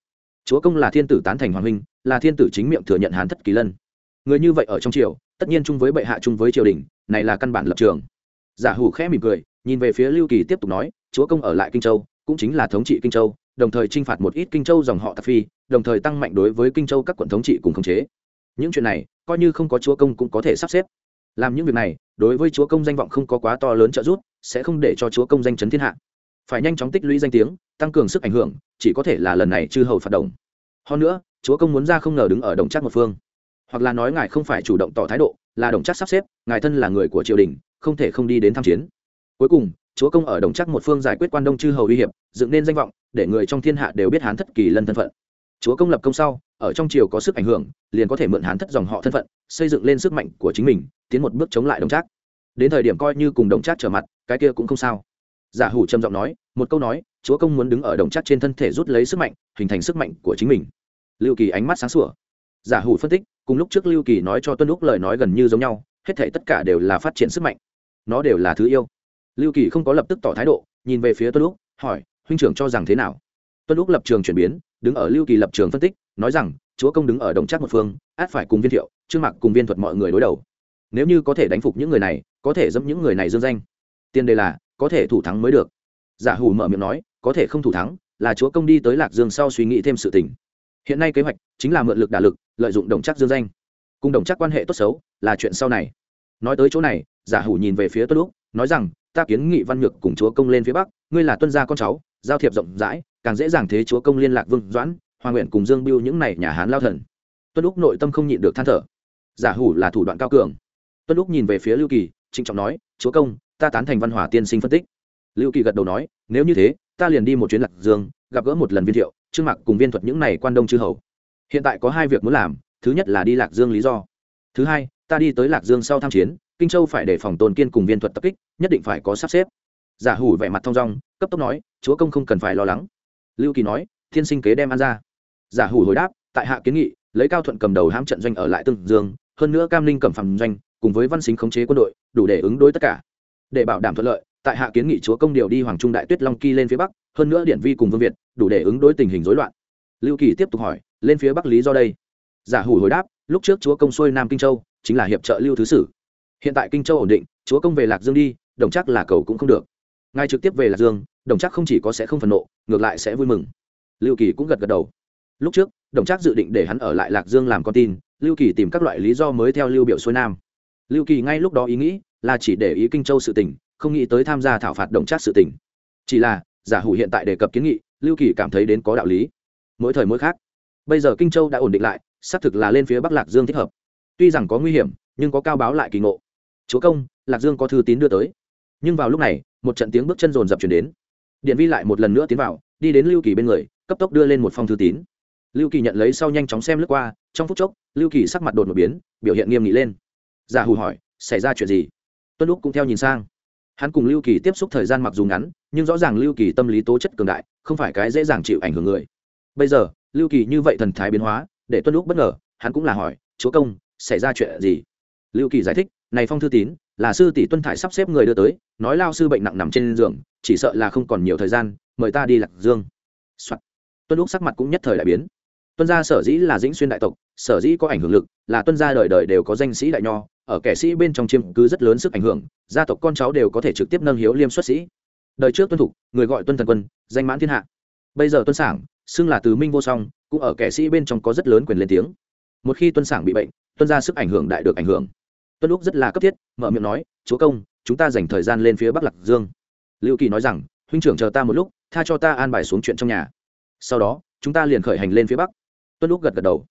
Chúa công là thiên tử tán thành hoàng huynh, là thiên tử chính miệng thừa nhận hán thất kỳ lân. Người như vậy ở trong triều, tất nhiên chung với bệ hạ chung với triều đình, này là căn bản lập trường. Giả hủ khẽ mỉm cười, nhìn về phía lưu kỳ tiếp tục nói, chúa công ở lại kinh châu, cũng chính là thống trị kinh châu, đồng thời t r i n h phạt một ít kinh châu dòng họ tạp phi, đồng thời tăng mạnh đối với kinh châu các quận thống trị cùng khống chế. Những chuyện này, coi như không có chúa công cũng có thể sắp xếp làm những việc này, đối với chúa công danh vọng không có quá to lớn trợ giúp, sẽ không để cho chúa công danh chấn thiên hạ. Phải nhanh chóng tích lũy danh tiếng, tăng cường sức ảnh hưởng, chỉ có thể là lần này chư hầu phạt động hơn nữa, chúa công muốn ra không ngờ đứng ở đồng chắc một phương. Hoặc là nói ngài không phải chủ động tỏ thái độ, là đồng chắc sắp xếp, ngài thân là người của triều đình, không thể không đi đến tham chiến. Cuối cùng, chúa công ở đồng chắc một phương giải quyết quan đông chư hầu uy hiệp, dựng nên danh vọng, để người trong thiên hạ đều biết hán thất kỳ lân thân phận. Chúa công lập công sau ở trong triều có sức ảnh hưởng, liền có thể mượn hán thất dòng họ thân phận, xây dựng lên sức mạnh của chính mình, tiến một bước chống lại đồng trác. Đến thời điểm coi như cùng đồng trác trở mặt, cái kia cũng không sao. Giả hủ trầm giọng nói, một câu nói, chúa công muốn đứng ở đồng trác trên thân thể rút lấy sức mạnh, hình thành sức mạnh của chính mình. Lưu kỳ ánh mắt sáng sủa. Giả hủ phân tích, cùng lúc trước lưu kỳ nói cho tuân lúc lời nói gần như giống nhau, hết thể tất cả đều là phát triển sức mạnh. Nó đều là thứ yêu. Lưu kỳ không có lập tức tỏ thái độ, nhìn về phía tuân lúc hỏi, huynh trưởng cho rằng thế nào? Tuân lúc lập trường chuyển biến, đứng ở lưu kỳ lập trường phân tích nói rằng, chúa công đứng ở đồng chắc một phương, át phải cùng viên thiệu, trương mặc cùng viên thuật mọi người đối đầu. Nếu như có thể đánh phục những người này, có thể dẫm những người này dương danh. Tiền đề là, có thể thủ thắng mới được. Giả hủ mở miệng nói, có thể không thủ thắng, là chúa công đi tới lạc dương sau suy nghĩ thêm sự tình. Hiện nay kế hoạch chính là mượn lực đả lực, lợi dụng đồng chắc dương danh. Cùng đồng chắc quan hệ tốt xấu, là chuyện sau này. Nói tới chỗ này, giả hủ nhìn về phía tuân lúc nói rằng, ta kiến nghị văn nhược cùng chúa công lên phía bắc, ngươi là tuân gia con cháu, giao thiệp rộng rãi, càng dễ dàng thế chúa công liên lạc vương doãn hoàng nguyện cùng dương biêu những này nhà hán lao thần. Tuân lúc nội tâm không nhịn được than thở. Giả hủ là thủ đoạn cao cường. Tuân lúc nhìn về phía lưu kỳ, trịnh trọng nói, chúa công, ta tán thành văn hòa tiên sinh phân tích. Lưu kỳ gật đầu nói, nếu như thế, ta liền đi một chuyến lạc dương, gặp gỡ một lần viên thiệu, trương mặc cùng viên thuật những này quan đông chư hầu. Hiện tại có hai việc muốn làm, thứ nhất là đi lạc dương lý do. Thứ hai, ta đi tới lạc dương sau tham chiến, kinh châu phải để phòng tôn kiên cùng viên thuật tập kích, nhất định phải có sắp xếp. Giả hủ vẻ mặt thong dong, cấp tốc nói, chúa công không cần phải lo lắng. Lưu kỳ nói, thiên sinh kế đem ăn ra giả hủ hồi đáp, tại hạ kiến nghị, lấy cao thuận cầm đầu hãm trận doanh ở lại tương dương, hơn nữa cam linh cầm phẳng doanh, cùng với văn xính khống chế quân đội, đủ để ứng đối tất cả. Để bảo đảm thuận lợi, tại hạ kiến nghị chúa công điều đi hoàng trung đại tuyết long kỳ lên phía bắc, hơn nữa điện vi cùng vương việt, đủ để ứng đối tình hình rối loạn. Lưu kỳ tiếp tục hỏi, lên phía bắc lý do đây? Giả hủ hồi đáp, lúc trước chúa công xuôi nam kinh châu, chính là hiệp trợ lưu thứ sử. Hiện tại kinh châu ổn định, chúa công về lạc dương đi, đồng chắc là cầu cũng không được. Ngài trực tiếp về lạc dương, đồng chắc không chỉ có sẽ không phần nộ, ngược lại sẽ vui mừng. Lưu kỳ cũng gật gật đầu lúc trước, đồng trác dự định để hắn ở lại lạc dương làm con tin, lưu kỳ tìm các loại lý do mới theo lưu biểu xuôi nam. Lưu kỳ ngay lúc đó ý nghĩ là chỉ để ý kinh châu sự tình, không nghĩ tới tham gia thảo phạt đồng trác sự tình. Chỉ là, giả hủ hiện tại đề cập kiến nghị, lưu kỳ cảm thấy đến có đạo lý. Mỗi thời mỗi khác, bây giờ kinh châu đã ổn định lại, xác thực là lên phía bắc lạc dương thích hợp. Tuy rằng có nguy hiểm, nhưng có cao báo lại kỳ ngộ. Chúa công, lạc dương có thư tín đưa tới. Nhưng vào lúc này, một trận tiếng bước chân rồn rập chuyển đến. Điện vi lại một lần nữa tiến vào, đi đến lưu kỳ bên người, cấp tốc đưa lên một phong thư tín lưu kỳ nhận lấy sau nhanh chóng xem lướt qua, trong phút chốc, lưu kỳ sắc mặt đột một biến, biểu hiện nghiêm nghị lên. Giả hù hỏi, xảy ra chuyện gì? Tuân lúc cũng theo nhìn sang. Hắn cùng lưu kỳ tiếp xúc thời gian mặc dù ngắn, nhưng rõ ràng lưu kỳ tâm lý tố chất cường đại, không phải cái dễ dàng chịu ảnh hưởng người. Bây giờ, lưu kỳ như vậy thần thái biến hóa, để tuân lúc bất ngờ, hắn cũng là hỏi, chúa công, xảy ra chuyện gì? Lưu kỳ giải thích, này phong thư tín, là sư tỷ tuân thải sắp xếp người đưa tới, nói lao sư bệnh nặng nằm trên giường, chỉ sợ là không còn nhiều thời gian, mời ta đi lạc dương、Soạn. tuân lúc sắc mặt cũng nhất thời đại biến tuân gia sở dĩ là dĩnh xuyên đại tộc, sở dĩ có ảnh hưởng lực, là tuân gia đời đời đều có danh sĩ đại nho, ở kẻ sĩ bên trong chiêm cứ rất lớn sức ảnh hưởng, gia tộc con cháu đều có thể trực tiếp nâng hiếu liêm xuất sĩ. Đời trước tuân thục người gọi tuân thần quân, danh mãn thiên hạ. Bây giờ tuân sảng, xưng là từ minh vô song, cũng ở kẻ sĩ bên trong có rất lớn quyền lên tiếng. Một khi tuân sảng bị bệnh, tuân ra sức ảnh hưởng đại được ảnh hưởng. Tuân lúc rất là cấp thiết, mở miệng nói, chúa công, chúng ta dành thời gian lên phía bắc lạc dương. Lưu kỳ nói rằng, huynh trưởng chờ ta một lúc, tha cho ta an bài xuống chuyện trong nhà. Sau đó, chúng ta liền khởi hành lên phía bắc tuân lúc gật gật đầu.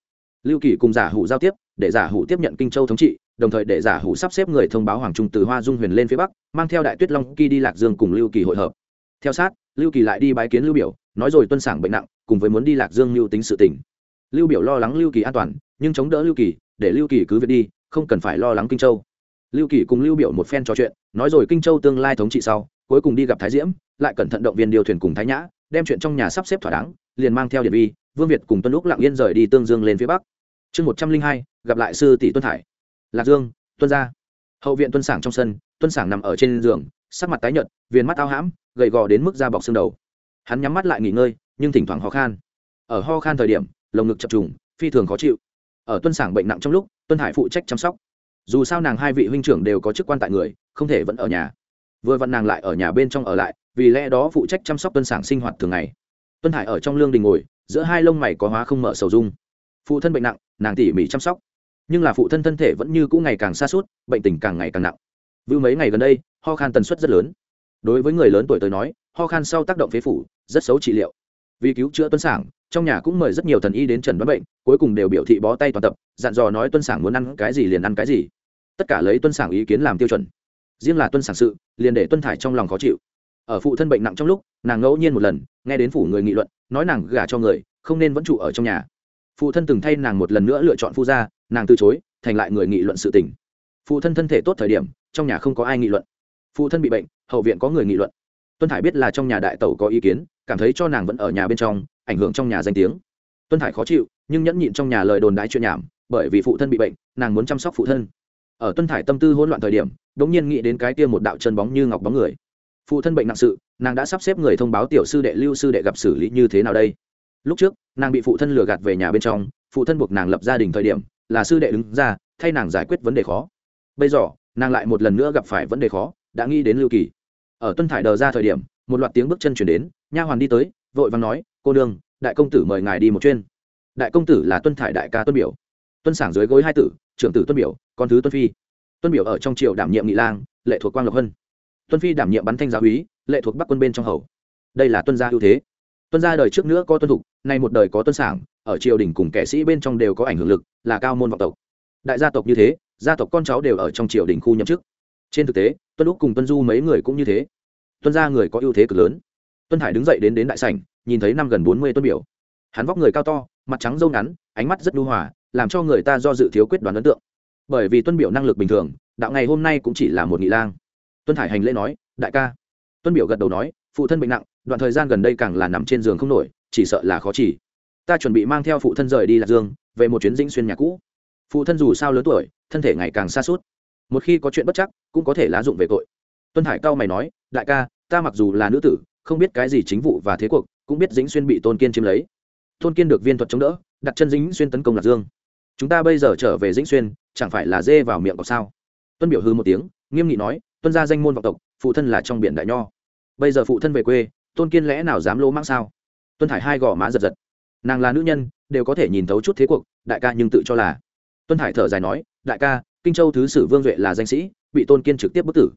Lưu kỳ cùng giả hủ giao tiếp, để giả hủ tiếp nhận kinh châu thống trị, đồng thời để giả hủ sắp xếp người thông báo hoàng trung từ hoa dung huyền lên phía bắc, mang theo đại tuyết long kỳ đi lạc dương cùng lưu kỳ hội hợp. Theo sát, lưu kỳ lại đi bái kiến lưu biểu, nói rồi tuân sảng bệnh nặng, cùng với muốn đi lạc dương lưu tính sự tỉnh lưu biểu lo lắng lưu kỳ an toàn, nhưng chống đỡ lưu kỳ, để lưu kỳ cứ việc đi, không cần phải lo lắng kinh châu. Lưu kỳ cùng lưu biểu một phen trò chuyện, nói rồi kinh châu tương lai thống trị sau, cuối cùng đi gặp thái diễm, lại cẩn thận động viên điều thuyền cùng thái nhã, đem chuyện trong nhà sắp xếp thỏa đáng, liền mang theo điện vi vương việt cùng tuân lúc lặng yên rời đi tương dương lên phía bắc. Chương một trăm linh hai, gặp lại sư tỷ tuân thải lạc dương, tuân gia. Hậu viện tuân sảng trong sân, tuân sảng nằm ở trên giường, sắc mặt tái nhợt, viền mắt ao hãm, gầy gò đến mức da bọc xương đầu. Hắn nhắm mắt lại nghỉ ngơi, nhưng thỉnh thoảng ho khan. Ở ho khan thời điểm, lồng ngực chập trùng, phi thường khó chịu. Ở tuân sảng bệnh nặng trong lúc, tuân hải phụ trách chăm sóc. Dù sao nàng hai vị huynh trưởng đều có chức quan tại người, không thể vẫn ở nhà. Vừa vặn nàng lại ở nhà bên trong ở lại, vì lẽ đó phụ trách chăm sóc tuân sảng sinh hoạt thường ngày. Tuân hải ở trong lương đình ngồi giữa hai lông mày có hóa không mở sầu dung. Phụ thân bệnh nặng, nàng tỉ mỉ chăm sóc. Nhưng là phụ thân thân thể vẫn như cũ ngày càng xa suốt bệnh tình càng ngày càng nặng. Vưu mấy ngày gần đây, ho khan tần suất rất lớn. Đối với người lớn tuổi tới nói, ho khan sau tác động phế phủ, rất xấu trị liệu. Vì cứu chữa tuân sảng, trong nhà cũng mời rất nhiều thần y đến trần đoán bệnh, cuối cùng đều biểu thị bó tay toàn tập, dặn dò nói tuân sảng muốn ăn cái gì liền ăn cái gì. Tất cả lấy tuân sảng ý kiến làm tiêu chuẩn. Riêng là tuân sảng sự, liền để tuân thải trong lòng khó chịu ở phụ thân bệnh nặng trong lúc, nàng ngẫu nhiên một lần, nghe đến phủ người nghị luận, nói nàng gả cho người, không nên vẫn trụ ở trong nhà. Phụ thân từng thay nàng một lần nữa lựa chọn phu gia, nàng từ chối, thành lại người nghị luận sự tình. Phụ thân thân thể tốt thời điểm, trong nhà không có ai nghị luận. Phụ thân bị bệnh, hậu viện có người nghị luận. Tuân thải biết là trong nhà đại tẩu có ý kiến, cảm thấy cho nàng vẫn ở nhà bên trong, ảnh hưởng trong nhà danh tiếng. Tuân thải khó chịu, nhưng nhẫn nhịn trong nhà lời đồn đái chuyện nhảm, bởi vì phụ thân bị bệnh, nàng muốn chăm sóc phụ thân. Ở tuân thải tâm tư hỗn loạn thời điểm đ ỗ n g nhiên nghĩ đến cái kia một đạo chân bóng như ngọc bóng người phụ thân bệnh nặng sự, nàng đã sắp xếp người thông báo tiểu sư đệ lưu sư đệ gặp xử lý như thế nào đây? Lúc trước, nàng bị phụ thân lừa gạt về nhà bên trong, phụ thân buộc nàng lập gia đình thời điểm, là sư đệ đứng ra, thay nàng giải quyết vấn đề khó. Bây giờ, nàng lại một lần nữa gặp phải vấn đề khó, đã nghĩ đến lưu kỳ. Ở tuân thải đờ ra thời điểm, một loạt tiếng bước chân chuyển đến, nha hoàn đi tới, vội vàng nói, cô đương đại công tử mời ngài đi một chuyên đại công tử là tuân thải đại ca tuân biểu. Tuân sảng dưới gối hai tử, trưởng tử tuân biểu, con thứ tuân phi. Tuân biểu ở trong triều đảm nhiệm nghị lang, lệ thuộc quang lộc hân tuân phi đảm nhiệm bắn thanh giáo úy, lệ thuộc bắc quân bên trong hầu. Đây là tuân gia ưu thế. Tuân gia đời trước nữa có tuân thục nay một đời có tuân sảng, ở triều đình cùng kẻ sĩ bên trong đều có ảnh hưởng lực, là cao môn vọng tộc. Đại gia tộc như thế, gia tộc con cháu đều ở trong triều đình khu nhậm chức. Trên thực tế, tuân úc cùng tuân du mấy người cũng như thế. Tuân gia người có ưu thế cực lớn. Tuân hải đứng dậy đến đến đại sảnh, nhìn thấy năm gần bốn mươi tuân biểu. Hắn vóc người cao to, mặt trắng râu ngắn, ánh mắt rất nhu hòa, làm cho người ta do dự thiếu quyết đoán ấn tượng. Bởi vì tuân biểu năng lực bình thường, đạo ngày hôm nay cũng chỉ là một nghị lang tuân hải hành lễ nói, đại ca. Tuân biểu gật đầu nói, phụ thân bệnh nặng, đoạn thời gian gần đây càng là nằm trên giường không nổi, chỉ sợ là khó chỉ. Ta chuẩn bị mang theo phụ thân rời đi lạc dương, về một chuyến dĩnh xuyên nhà cũ. Phụ thân dù sao lớn tuổi, thân thể ngày càng xa suốt một khi có chuyện bất chắc, cũng có thể lá dụng về tội. Tuân hải cao mày nói, đại ca, ta mặc dù là nữ tử, không biết cái gì chính vụ và thế cuộc, cũng biết dĩnh xuyên bị tôn kiên chiếm lấy. Tôn kiên được viên thuật chống đỡ, đặt chân dĩnh xuyên tấn công lạc dương. Chúng ta bây giờ trở về dĩnh xuyên, chẳng phải là dê vào miệng cọc sao? Tuân biểu hư một tiếng, nghiêm nghị nói tuân ra danh môn vọng tộc, phụ thân là trong biển đại nho. Bây giờ phụ thân về quê, tôn kiên lẽ nào dám lỗ mãng sao? Tuân thải hai gò má giật giật. Nàng là nữ nhân, đều có thể nhìn thấu chút thế cuộc, đại ca nhưng tự cho là. Tuân thải thở dài nói, đại ca, kinh châu thứ sử vương duệ là danh sĩ, bị tôn kiên trực tiếp bức tử.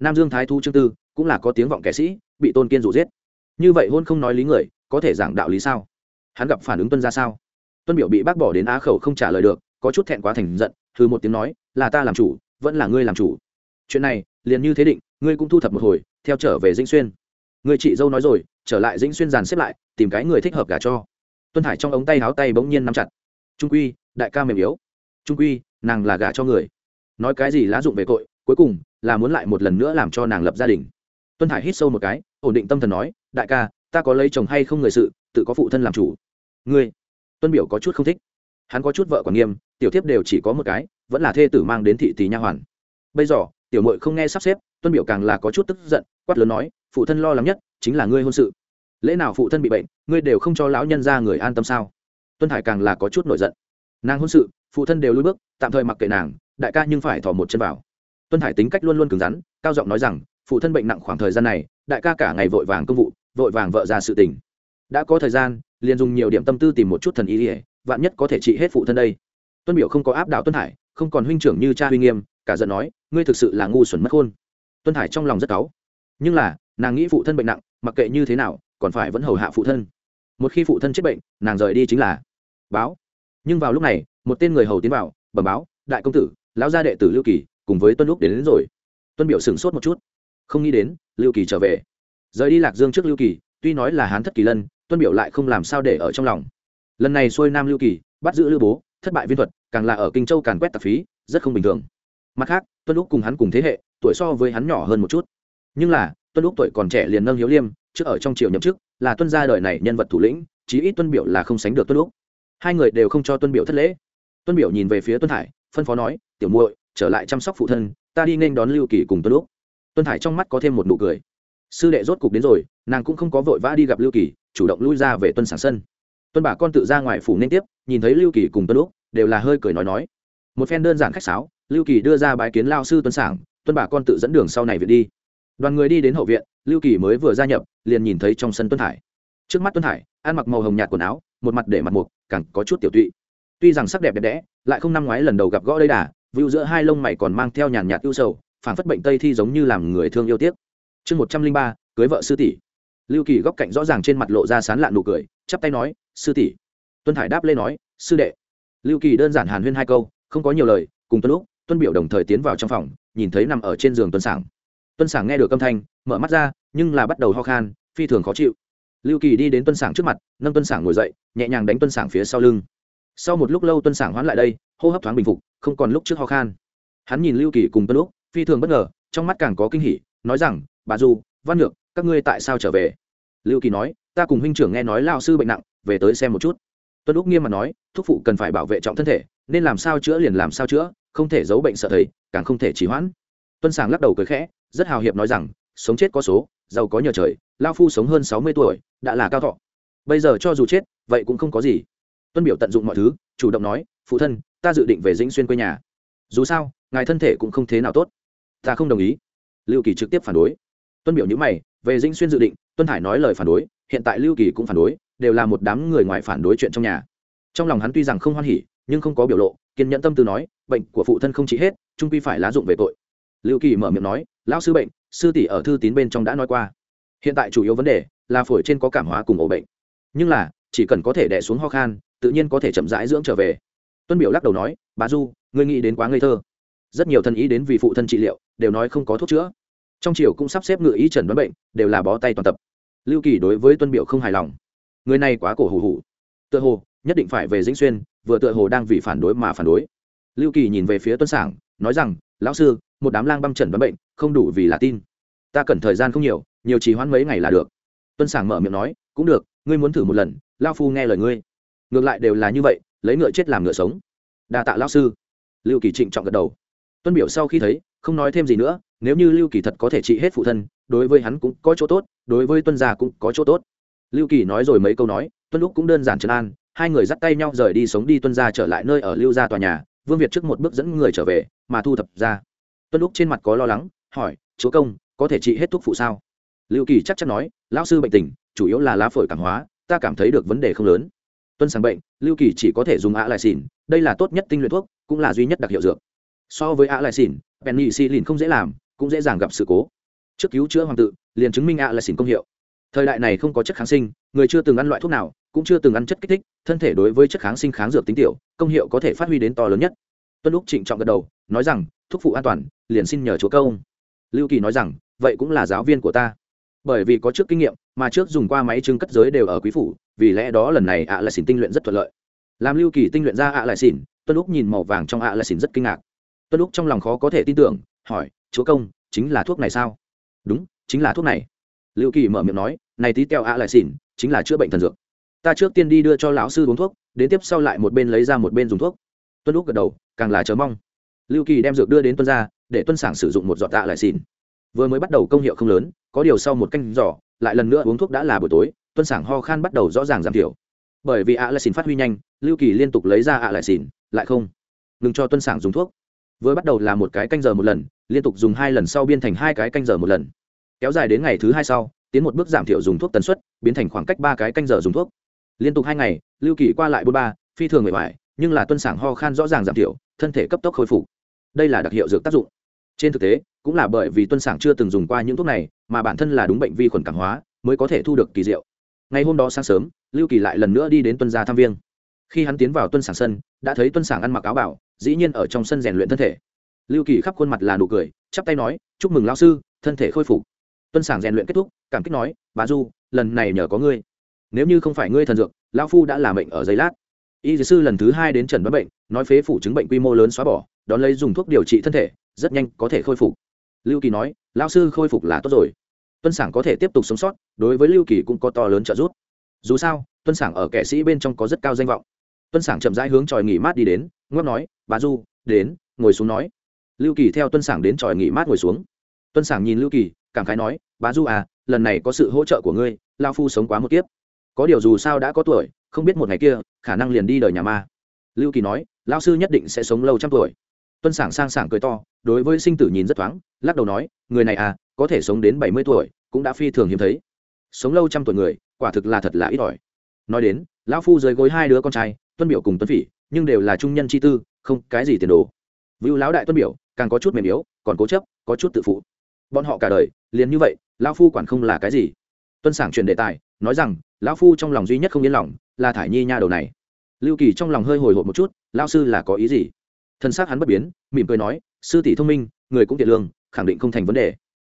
Nam dương thái thu trương tư, cũng là có tiếng vọng kẻ sĩ, bị tôn kiên rủ giết. Như vậy hôn không nói lý người, có thể giảng đạo lý sao? Hắn gặp phản ứng tuân ra sao? Tuân biểu bị bác bỏ đến á khẩu không trả lời được, có chút thẹn quá thành giận thứ một tiếng nói, là ta làm chủ, vẫn là ngươi làm chủ. Chuyện này liền như thế định, ngươi cũng thu thập một hồi, theo trở về dĩnh xuyên. Người chị dâu nói rồi, trở lại dĩnh xuyên dàn xếp lại, tìm cái người thích hợp cả cho. Tuân hải trong ống tay háo tay bỗng nhiên nắm chặt. Trung quy, đại ca mềm yếu. Trung quy, nàng là gả cho người. Nói cái gì lá dụng về tội, cuối cùng là muốn lại một lần nữa làm cho nàng lập gia đình. Tuân hải hít sâu một cái, ổn định tâm thần nói, đại ca, ta có lấy chồng hay không người sự, tự có phụ thân làm chủ. Ngươi? Tuân biểu có chút không thích. Hắn có chút vợ còn nghiêm, tiểu thiếp đều chỉ có một cái, vẫn là thê tử mang đến thị tỷ nha hoàn. Bây giờ tiểu mội không nghe sắp xếp, tuân biểu càng là có chút tức giận, quát lớn nói, phụ thân lo lắng nhất chính là ngươi hôn sự. Lễ nào phụ thân bị bệnh, ngươi đều không cho lão nhân ra người an tâm sao? Tuân hải càng là có chút nổi giận. Nàng hôn sự, phụ thân đều lui bước, tạm thời mặc kệ nàng, đại ca nhưng phải thò một chân vào. Tuân hải tính cách luôn luôn cứng rắn, cao giọng nói rằng, phụ thân bệnh nặng khoảng thời gian này, đại ca cả ngày vội vàng công vụ, vội vàng vợ ra sự tình. Đã có thời gian, liền dùng nhiều điểm tâm tư tìm một chút thần ý ỉa vạn nhất có thể trị hết phụ thân đây. Tuân biểu không có áp đảo tuân hải, không còn huynh trưởng như cha huy nghiêm cả giận nói ngươi thực sự là ngu xuẩn mất khôn. Tuân hải trong lòng rất cáu. Nhưng là nàng nghĩ phụ thân bệnh nặng mặc kệ như thế nào còn phải vẫn hầu hạ phụ thân. Một khi phụ thân chết bệnh nàng rời đi chính là báo. Nhưng vào lúc này một tên người hầu tiến vào bẩm báo đại công tử lão gia đệ tử lưu kỳ cùng với tuân lúc đến, đến rồi. Tuân biểu sửng sốt một chút. Không nghĩ đến lưu kỳ trở về. Rời đi lạc dương trước lưu kỳ tuy nói là hán thất kỳ lân tuân biểu lại không làm sao để ở trong lòng. Lần này xuôi nam lưu kỳ bắt giữ lưu bố thất bại viên thuật càng là ở kinh châu càn quét tạp phí rất không bình thường mặt khác, tuân lúc cùng hắn cùng thế hệ, tuổi so với hắn nhỏ hơn một chút. Nhưng là, tuân lúc tuổi còn trẻ liền nâng hiếu liêm trước ở trong triều nhậm chức, là tuân gia đời này nhân vật thủ lĩnh, chí ít tuân biểu là không sánh được tuân lúc hai người đều không cho tuân biểu thất lễ. Tuân biểu nhìn về phía tuân hải phân phó nói, tiểu muội, trở lại chăm sóc phụ thân, ta đi nên đón lưu kỳ cùng tuân lúc tuân hải trong mắt có thêm một nụ cười. Sư đệ rốt cục đến rồi, nàng cũng không có vội vã đi gặp lưu kỳ, chủ động lui ra về tuân sản sân. Tuân bà con tự ra ngoài phủ nên tiếp, nhìn thấy lưu kỳ cùng tuân lúc đều là hơi cười nói nói. Một phen đơn giản khách sáo lưu kỳ đưa ra bái kiến lao sư tuân Sảng, tuân bà con tự dẫn đường sau này viện đi. Đoàn người đi đến hậu viện lưu kỳ mới vừa gia nhập liền nhìn thấy trong sân tuân hải. Trước mắt tuân hải ăn mặc màu hồng nhạt quần áo một mặt để mặt mục càng có chút tiểu tụy. Tuy rằng sắc đẹp đẹp đẽ lại không năm ngoái lần đầu gặp gõ đây đà vưu giữa hai lông mày còn mang theo nhàn nhạt ưu sầu phản phất bệnh tây thi giống như làm người thương yêu tiếc. Chương một trăm linh ba cưới vợ sư tỷ. Lưu kỳ góc cạnh rõ ràng trên mặt lộ ra sán lạn nụ cười chắp tay nói sư tỷ. Tuân hải đáp lên nói sư đệ. Lưu kỳ đơn giản hàn huyên hai câu không có nhiều lời cùng tuân lúc tuân biểu đồng thời tiến vào trong phòng nhìn thấy nằm ở trên giường tuân sảng. Tuân sảng nghe được âm thanh mở mắt ra nhưng là bắt đầu ho khan phi thường khó chịu. Lưu kỳ đi đến tuân sảng trước mặt nâng tuân sảng ngồi dậy nhẹ nhàng đánh tuân sảng phía sau lưng. Sau một lúc lâu tuân sảng hoán lại đây hô hấp thoáng bình phục không còn lúc trước ho khan. Hắn nhìn lưu kỳ cùng tuân lúc phi thường bất ngờ trong mắt càng có kinh hỉ nói rằng bà du văn Nhược, các ngươi tại sao trở về? Lưu kỳ nói ta cùng huynh trưởng nghe nói lao sư bệnh nặng về tới xem một chút tuân úc nghiêm mặt nói, thúc phụ cần phải bảo vệ trọng thân thể, nên làm sao chữa liền làm sao chữa, không thể giấu bệnh sợ thầy, càng không thể trì hoãn. Tuân sàng lắc đầu cười khẽ, rất hào hiệp nói rằng, sống chết có số, giàu có nhờ trời, lao phu sống hơn sáu mươi tuổi, đã là cao thọ. Bây giờ cho dù chết, vậy cũng không có gì. Tuân biểu tận dụng mọi thứ, chủ động nói, phụ thân, ta dự định về dĩnh xuyên quê nhà. Dù sao, ngài thân thể cũng không thế nào tốt. Ta không đồng ý. Lưu kỳ trực tiếp phản đối. Tuân biểu nhữ mày, về dĩnh xuyên dự định, tuân hải nói lời phản đối, hiện tại lưu kỳ cũng phản đối đều là một đám người ngoài phản đối chuyện trong nhà. Trong lòng hắn tuy rằng không hoan hỉ, nhưng không có biểu lộ, kiên nhẫn tâm tư nói, bệnh của phụ thân không chỉ hết, trung quy phải lá dụng về tội. Lưu kỳ mở miệng nói, lão sư bệnh, sư tỷ ở thư tín bên trong đã nói qua. Hiện tại chủ yếu vấn đề là phổi trên có cảm hóa cùng ổ bệnh. Nhưng là, chỉ cần có thể đẻ xuống ho khan, tự nhiên có thể chậm rãi dưỡng trở về. Tuân biểu lắc đầu nói, bà du, ngươi nghĩ đến quá ngây thơ. Rất nhiều thân ý đến vì phụ thân trị liệu, đều nói không có thuốc chữa. Trong triều cũng sắp xếp ngự ý trần đoán bệnh, đều là bó tay toàn tập. Lưu kỳ đối với tuân biểu không hài lòng người này quá cổ hủ hủ. Tựa hồ, nhất định phải về dĩnh xuyên, vừa tựa hồ đang vì phản đối mà phản đối. Lưu kỳ nhìn về phía tuân sảng, nói rằng, lão sư, một đám lang băm trần vấn bệnh, không đủ vì là tin. Ta cần thời gian không nhiều nhiều trì hoãn mấy ngày là được. Tuân sảng mở miệng nói, cũng được, ngươi muốn thử một lần lao phu nghe lời ngươi. Ngược lại đều là như vậy, lấy ngựa chết làm ngựa sống. Đa tạ lao sư. Lưu kỳ trịnh trọng gật đầu. Tuân biểu sau khi thấy, không nói thêm gì nữa, nếu như lưu kỳ thật có thể trị hết phụ thân, đối với hắn cũng có chỗ tốt, đối với tuân gia cũng có chỗ tốt lưu kỳ nói rồi mấy câu nói, tuân lúc cũng đơn giản trấn an, hai người dắt tay nhau rời đi sống đi tuân gia trở lại nơi ở lưu gia tòa nhà, vương việt trước một bước dẫn người trở về, mà thu thập ra. Tuân lúc trên mặt có lo lắng, hỏi, chúa công, có thể trị hết thuốc phụ sao? Lưu kỳ chắc chắn nói, lão sư bệnh tình, chủ yếu là lá phổi cảm hóa, ta cảm thấy được vấn đề không lớn. Tuân sàng bệnh, lưu kỳ chỉ có thể dùng ạ lại xỉn, đây là tốt nhất tinh luyện thuốc, cũng là duy nhất đặc hiệu dược. So với ạ lại xỉn penny xì lìn không dễ làm, cũng dễ dàng gặp sự cố. Trước cứu chữa hoàng tự, liền chứng minh ạ lại xỉn công hiệu thời đại này không có chất kháng sinh, người chưa từng ăn loại thuốc nào, cũng chưa từng ăn chất kích thích, thân thể đối với chất kháng sinh kháng dược tính tiểu, công hiệu có thể phát huy đến to lớn nhất. Tuân lúc trịnh trọng gật đầu, nói rằng, thuốc phụ an toàn, liền xin nhờ chúa công. Lưu kỳ nói rằng, vậy cũng là giáo viên của ta. Bởi vì có trước kinh nghiệm, mà trước dùng qua máy trưng cất giới đều ở quý phủ, vì lẽ đó lần này ạ lại xỉn tinh luyện rất thuận lợi. Làm lưu kỳ tinh luyện ra ạ lại xỉn, tuân lúc nhìn màu vàng trong ạ lại xỉn rất kinh ngạc. Tuân lúc trong lòng khó có thể tin tưởng, hỏi, chúa công, chính là thuốc này sao? Đúng, chính là thuốc này. Lưu kỳ mở miệng nói này tí teo ạ lại xỉn, chính là chữa bệnh thần dược. Ta trước tiên đi đưa cho lão sư uống thuốc, đến tiếp sau lại một bên lấy ra một bên dùng thuốc. Tuân lúc gật đầu, càng là chờ mong. Lưu kỳ đem dược đưa đến tuân ra để tuân sảng sử dụng một giọt tạ lại xỉn. Vừa mới bắt đầu công hiệu không lớn, có điều sau một canh giỏ lại lần nữa uống thuốc đã là buổi tối, tuân sảng ho khan bắt đầu rõ ràng giảm thiểu. Bởi vì ạ lại xỉn phát huy nhanh, lưu kỳ liên tục lấy ra ạ lại xỉn, lại không. Ngừng cho tuân sảng dùng thuốc. Vừa bắt đầu là một cái canh giờ một lần, liên tục dùng hai lần sau biên thành hai cái canh giờ một lần. Kéo dài đến ngày thứ hai sau tiến một bước giảm thiểu dùng thuốc tần suất, biến thành khoảng cách ba cái canh giờ dùng thuốc. Liên tục hai ngày, lưu kỳ qua lại bốn ba, phi thường mệt mỏi, nhưng là tuân sảng ho khan rõ ràng giảm thiểu, thân thể cấp tốc khôi phục. Đây là đặc hiệu dược tác dụng. Trên thực tế, cũng là bởi vì tuân sảng chưa từng dùng qua những thuốc này, mà bản thân là đúng bệnh vi khuẩn cảm hóa, mới có thể thu được kỳ diệu. Ngày hôm đó sáng sớm, lưu kỳ lại lần nữa đi đến tuân gia tham viếng. khi hắn tiến vào tuân sảng sân, đã thấy tuân sảng ăn mặc áo bảo, dĩ nhiên ở trong sân rèn luyện thân thể. Lưu kỳ khắp khuôn mặt là nụ cười, chắp tay nói, chúc mừng lao sư, thân thể khôi phục tuân sảng rèn luyện kết thúc, cảm kích nói bà du, lần này nhờ có ngươi. Nếu như không phải ngươi thần dược, lão phu đã làm bệnh ở giây lát. Y Dược sư lần thứ hai đến trần đoán bệnh, nói phế phủ chứng bệnh quy mô lớn xóa bỏ, đón lấy dùng thuốc điều trị thân thể, rất nhanh có thể khôi phục. Lưu kỳ nói, lão sư khôi phục là tốt rồi. Tuân sảng có thể tiếp tục sống sót, đối với lưu kỳ cũng có to lớn trợ giúp. Dù sao, tuân sảng ở kẻ sĩ bên trong có rất cao danh vọng. Tuân sảng chậm rãi hướng tròi nghỉ mát đi đến ngót nói bà du, đến, ngồi xuống nói. Lưu kỳ theo tuân sảng đến tròi nghỉ mát ngồi xuống. Tuân sảng nhìn lưu kỳ, cảm khái nói Bá du à lần này có sự hỗ trợ của ngươi, lao phu sống quá một kiếp. Có điều dù sao đã có tuổi, không biết một ngày kia, khả năng liền đi đời nhà ma. Lưu kỳ nói, lao sư nhất định sẽ sống lâu trăm tuổi. Tuân sảng sang sảng cười to, đối với sinh tử nhìn rất thoáng, lắc đầu nói, người này à có thể sống đến bảy mươi tuổi, cũng đã phi thường hiếm thấy. Sống lâu trăm tuổi người, quả thực là thật là ít ỏi. Nói đến lão phu dưới gối hai đứa con trai, tuân biểu cùng tuân phỉ, nhưng đều là trung nhân chi tư, không cái gì tiền đồ. Vưu lão đại tuân biểu, càng có chút mềm yếu, còn cố chấp, có chút tự phụ. Bọn họ cả đời, liền như vậy lão phu quản không là cái gì? Tuân sảng truyền đề tài, nói rằng, lão phu trong lòng duy nhất không yên lòng là thải nhi nha đầu này. Lưu kỳ trong lòng hơi hồi hộp một chút, lão sư là có ý gì? Thân xác hắn bất biến, mỉm cười nói, sư tỷ thông minh, người cũng tiện lương, khẳng định không thành vấn đề.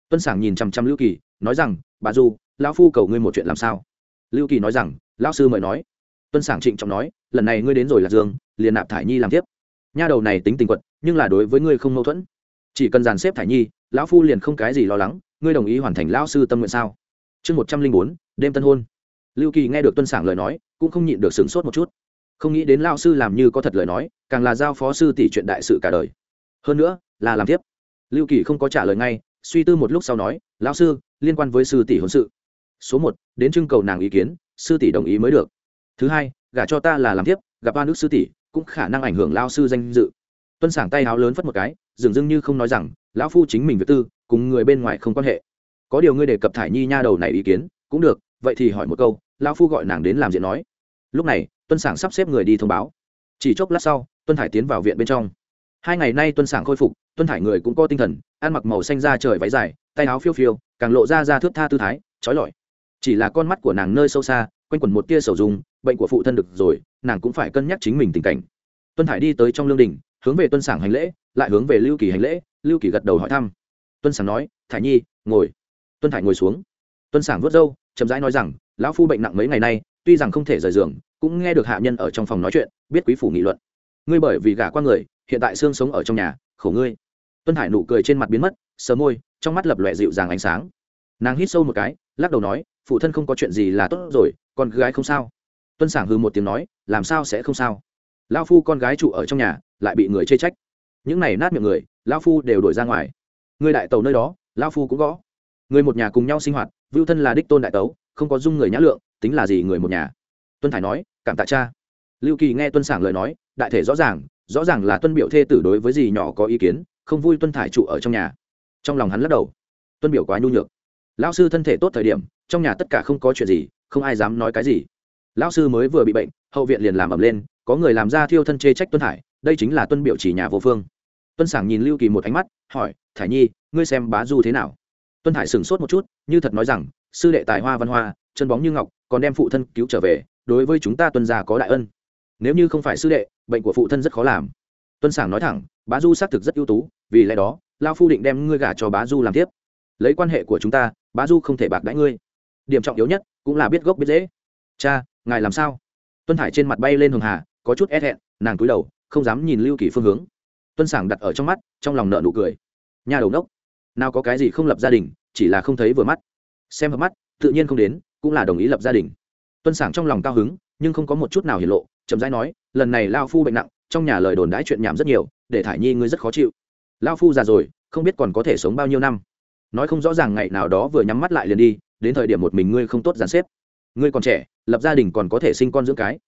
Tuân sảng nhìn chăm chăm lưu kỳ, nói rằng, bà du, lão phu cầu ngươi một chuyện làm sao? Lưu kỳ nói rằng, lão sư mời nói. Tuân sảng trịnh trọng nói, lần này ngươi đến rồi là dương, liền nạp thải nhi làm tiếp. Nha đầu này tính tình quật, nhưng là đối với ngươi không mâu thuẫn. Chỉ cần dàn xếp thải nhi, lão phu liền không cái gì lo lắng ngươi đồng ý hoàn thành lão sư tâm nguyện sao? Chương một trăm linh bốn, đêm tân hôn. Lưu kỳ nghe được tuân sảng lời nói, cũng không nhịn được sửng sốt một chút. Không nghĩ đến lao sư làm như có thật lời nói, càng là giao phó sư tỷ chuyện đại sự cả đời. Hơn nữa, là làm tiếp. Lưu kỳ không có trả lời ngay, suy tư một lúc sau nói, lão sư, liên quan với sư tỷ hôn sự. Số một, đến trưng cầu nàng ý kiến, sư tỷ đồng ý mới được. Thứ hai, gả cho ta là làm tiếp, gặp ba nước sư tỷ, cũng khả năng ảnh hưởng lao sư danh dự. Tuân sảng tay áo lớn phất một cái dường dưng như không nói rằng, lão phu chính mình việc tư cùng người bên ngoài không quan hệ. Có điều ngươi đề cập thải nhi nha đầu này ý kiến, cũng được, vậy thì hỏi một câu, lão phu gọi nàng đến làm diện nói. Lúc này, tuân sảng sắp xếp người đi thông báo. Chỉ chốc lát sau, tuân thải tiến vào viện bên trong. Hai ngày nay tuân sảng khôi phục, tuân thải người cũng có tinh thần, ăn mặc màu xanh da trời váy dài, tay áo phiêu phiêu, càng lộ ra ra thước tha tư thái, trói lọi. Chỉ là con mắt của nàng nơi sâu xa, quanh quẩn một tia sầu dùng bệnh của phụ thân được rồi, nàng cũng phải cân nhắc chính mình tình cảnh. Tuân thải đi tới trong lương đình, hướng về tuân sảng hành lễ, lại hướng về lưu kỳ hành lễ, lưu kỳ gật đầu hỏi thăm tuân sảng nói, thải nhi, ngồi. Tuân thải ngồi xuống. Tuân sảng vớt râu, chậm rãi nói rằng, lão phu bệnh nặng mấy ngày nay, tuy rằng không thể rời giường, cũng nghe được hạ nhân ở trong phòng nói chuyện, biết quý phủ nghị luận. Ngươi bởi vì gả qua người, hiện tại xương sống ở trong nhà, khổ ngươi. Tuân thải nụ cười trên mặt biến mất, sờ môi, trong mắt lập lòe dịu dàng ánh sáng. Nàng hít sâu một cái, lắc đầu nói, phụ thân không có chuyện gì là tốt rồi, con gái không sao. Tuân sảng hư một tiếng nói, làm sao sẽ không sao? Lao phu con gái trụ ở trong nhà, lại bị người chê trách. Những này nát miệng người lao phu đều đổi ra ngoài người đại tàu nơi đó lao phu cũng gõ. Người một nhà cùng nhau sinh hoạt, vưu thân là đích tôn đại tấu, không có dung người nhã lượng, tính là gì người một nhà? Tuân thải nói, cảm tạ cha. Lưu kỳ nghe tuân sảng lời nói, đại thể rõ ràng rõ ràng là tuân biểu thê tử đối với gì nhỏ có ý kiến, không vui tuân thải trụ ở trong nhà. Trong lòng hắn lắc đầu. Tuân biểu quá nhu nhược. Lão sư thân thể tốt thời điểm, trong nhà tất cả không có chuyện gì, không ai dám nói cái gì. Lão sư mới vừa bị bệnh, hậu viện liền làm ẩm lên, có người làm ra thiêu thân chê trách tuân hải, đây chính là tuân biểu chỉ nhà vô phương tuân sảng nhìn lưu kỳ một ánh mắt, hỏi, thải nhi, ngươi xem bá du thế nào? Tuân hải sửng sốt một chút, như thật nói rằng, sư đệ tài hoa văn hoa, chân bóng như ngọc, còn đem phụ thân cứu trở về, đối với chúng ta tuân gia có đại ân. Nếu như không phải sư đệ, bệnh của phụ thân rất khó làm. Tuân sảng nói thẳng, bá du xác thực rất ưu tú, vì lẽ đó lao phu định đem ngươi gả cho bá du làm tiếp. Lấy quan hệ của chúng ta, bá du không thể bạc đãi ngươi. Điểm trọng yếu nhất, cũng là biết gốc biết dễ cha, ngài làm sao? Tuân hải trên mặt bay lên hường hà, có chút e hẹn nàng cúi đầu, không dám nhìn lưu kỳ phương hướng tuân sảng đặt ở trong mắt, trong lòng nợ nụ cười. Nhà đầu nốc nào có cái gì không lập gia đình, chỉ là không thấy vừa mắt. Xem hợp mắt, tự nhiên không đến, cũng là đồng ý lập gia đình. Tuân sảng trong lòng cao hứng, nhưng không có một chút nào hiển lộ, chậm rãi nói, lần này lao phu bệnh nặng, trong nhà lời đồn đãi chuyện nhảm rất nhiều, để thải nhi ngươi rất khó chịu. Lao phu già rồi, không biết còn có thể sống bao nhiêu năm. Nói không rõ ràng ngày nào đó vừa nhắm mắt lại liền đi, đến thời điểm một mình ngươi không tốt dàn xếp. Ngươi còn trẻ, lập gia đình còn có thể sinh con dưỡng cái.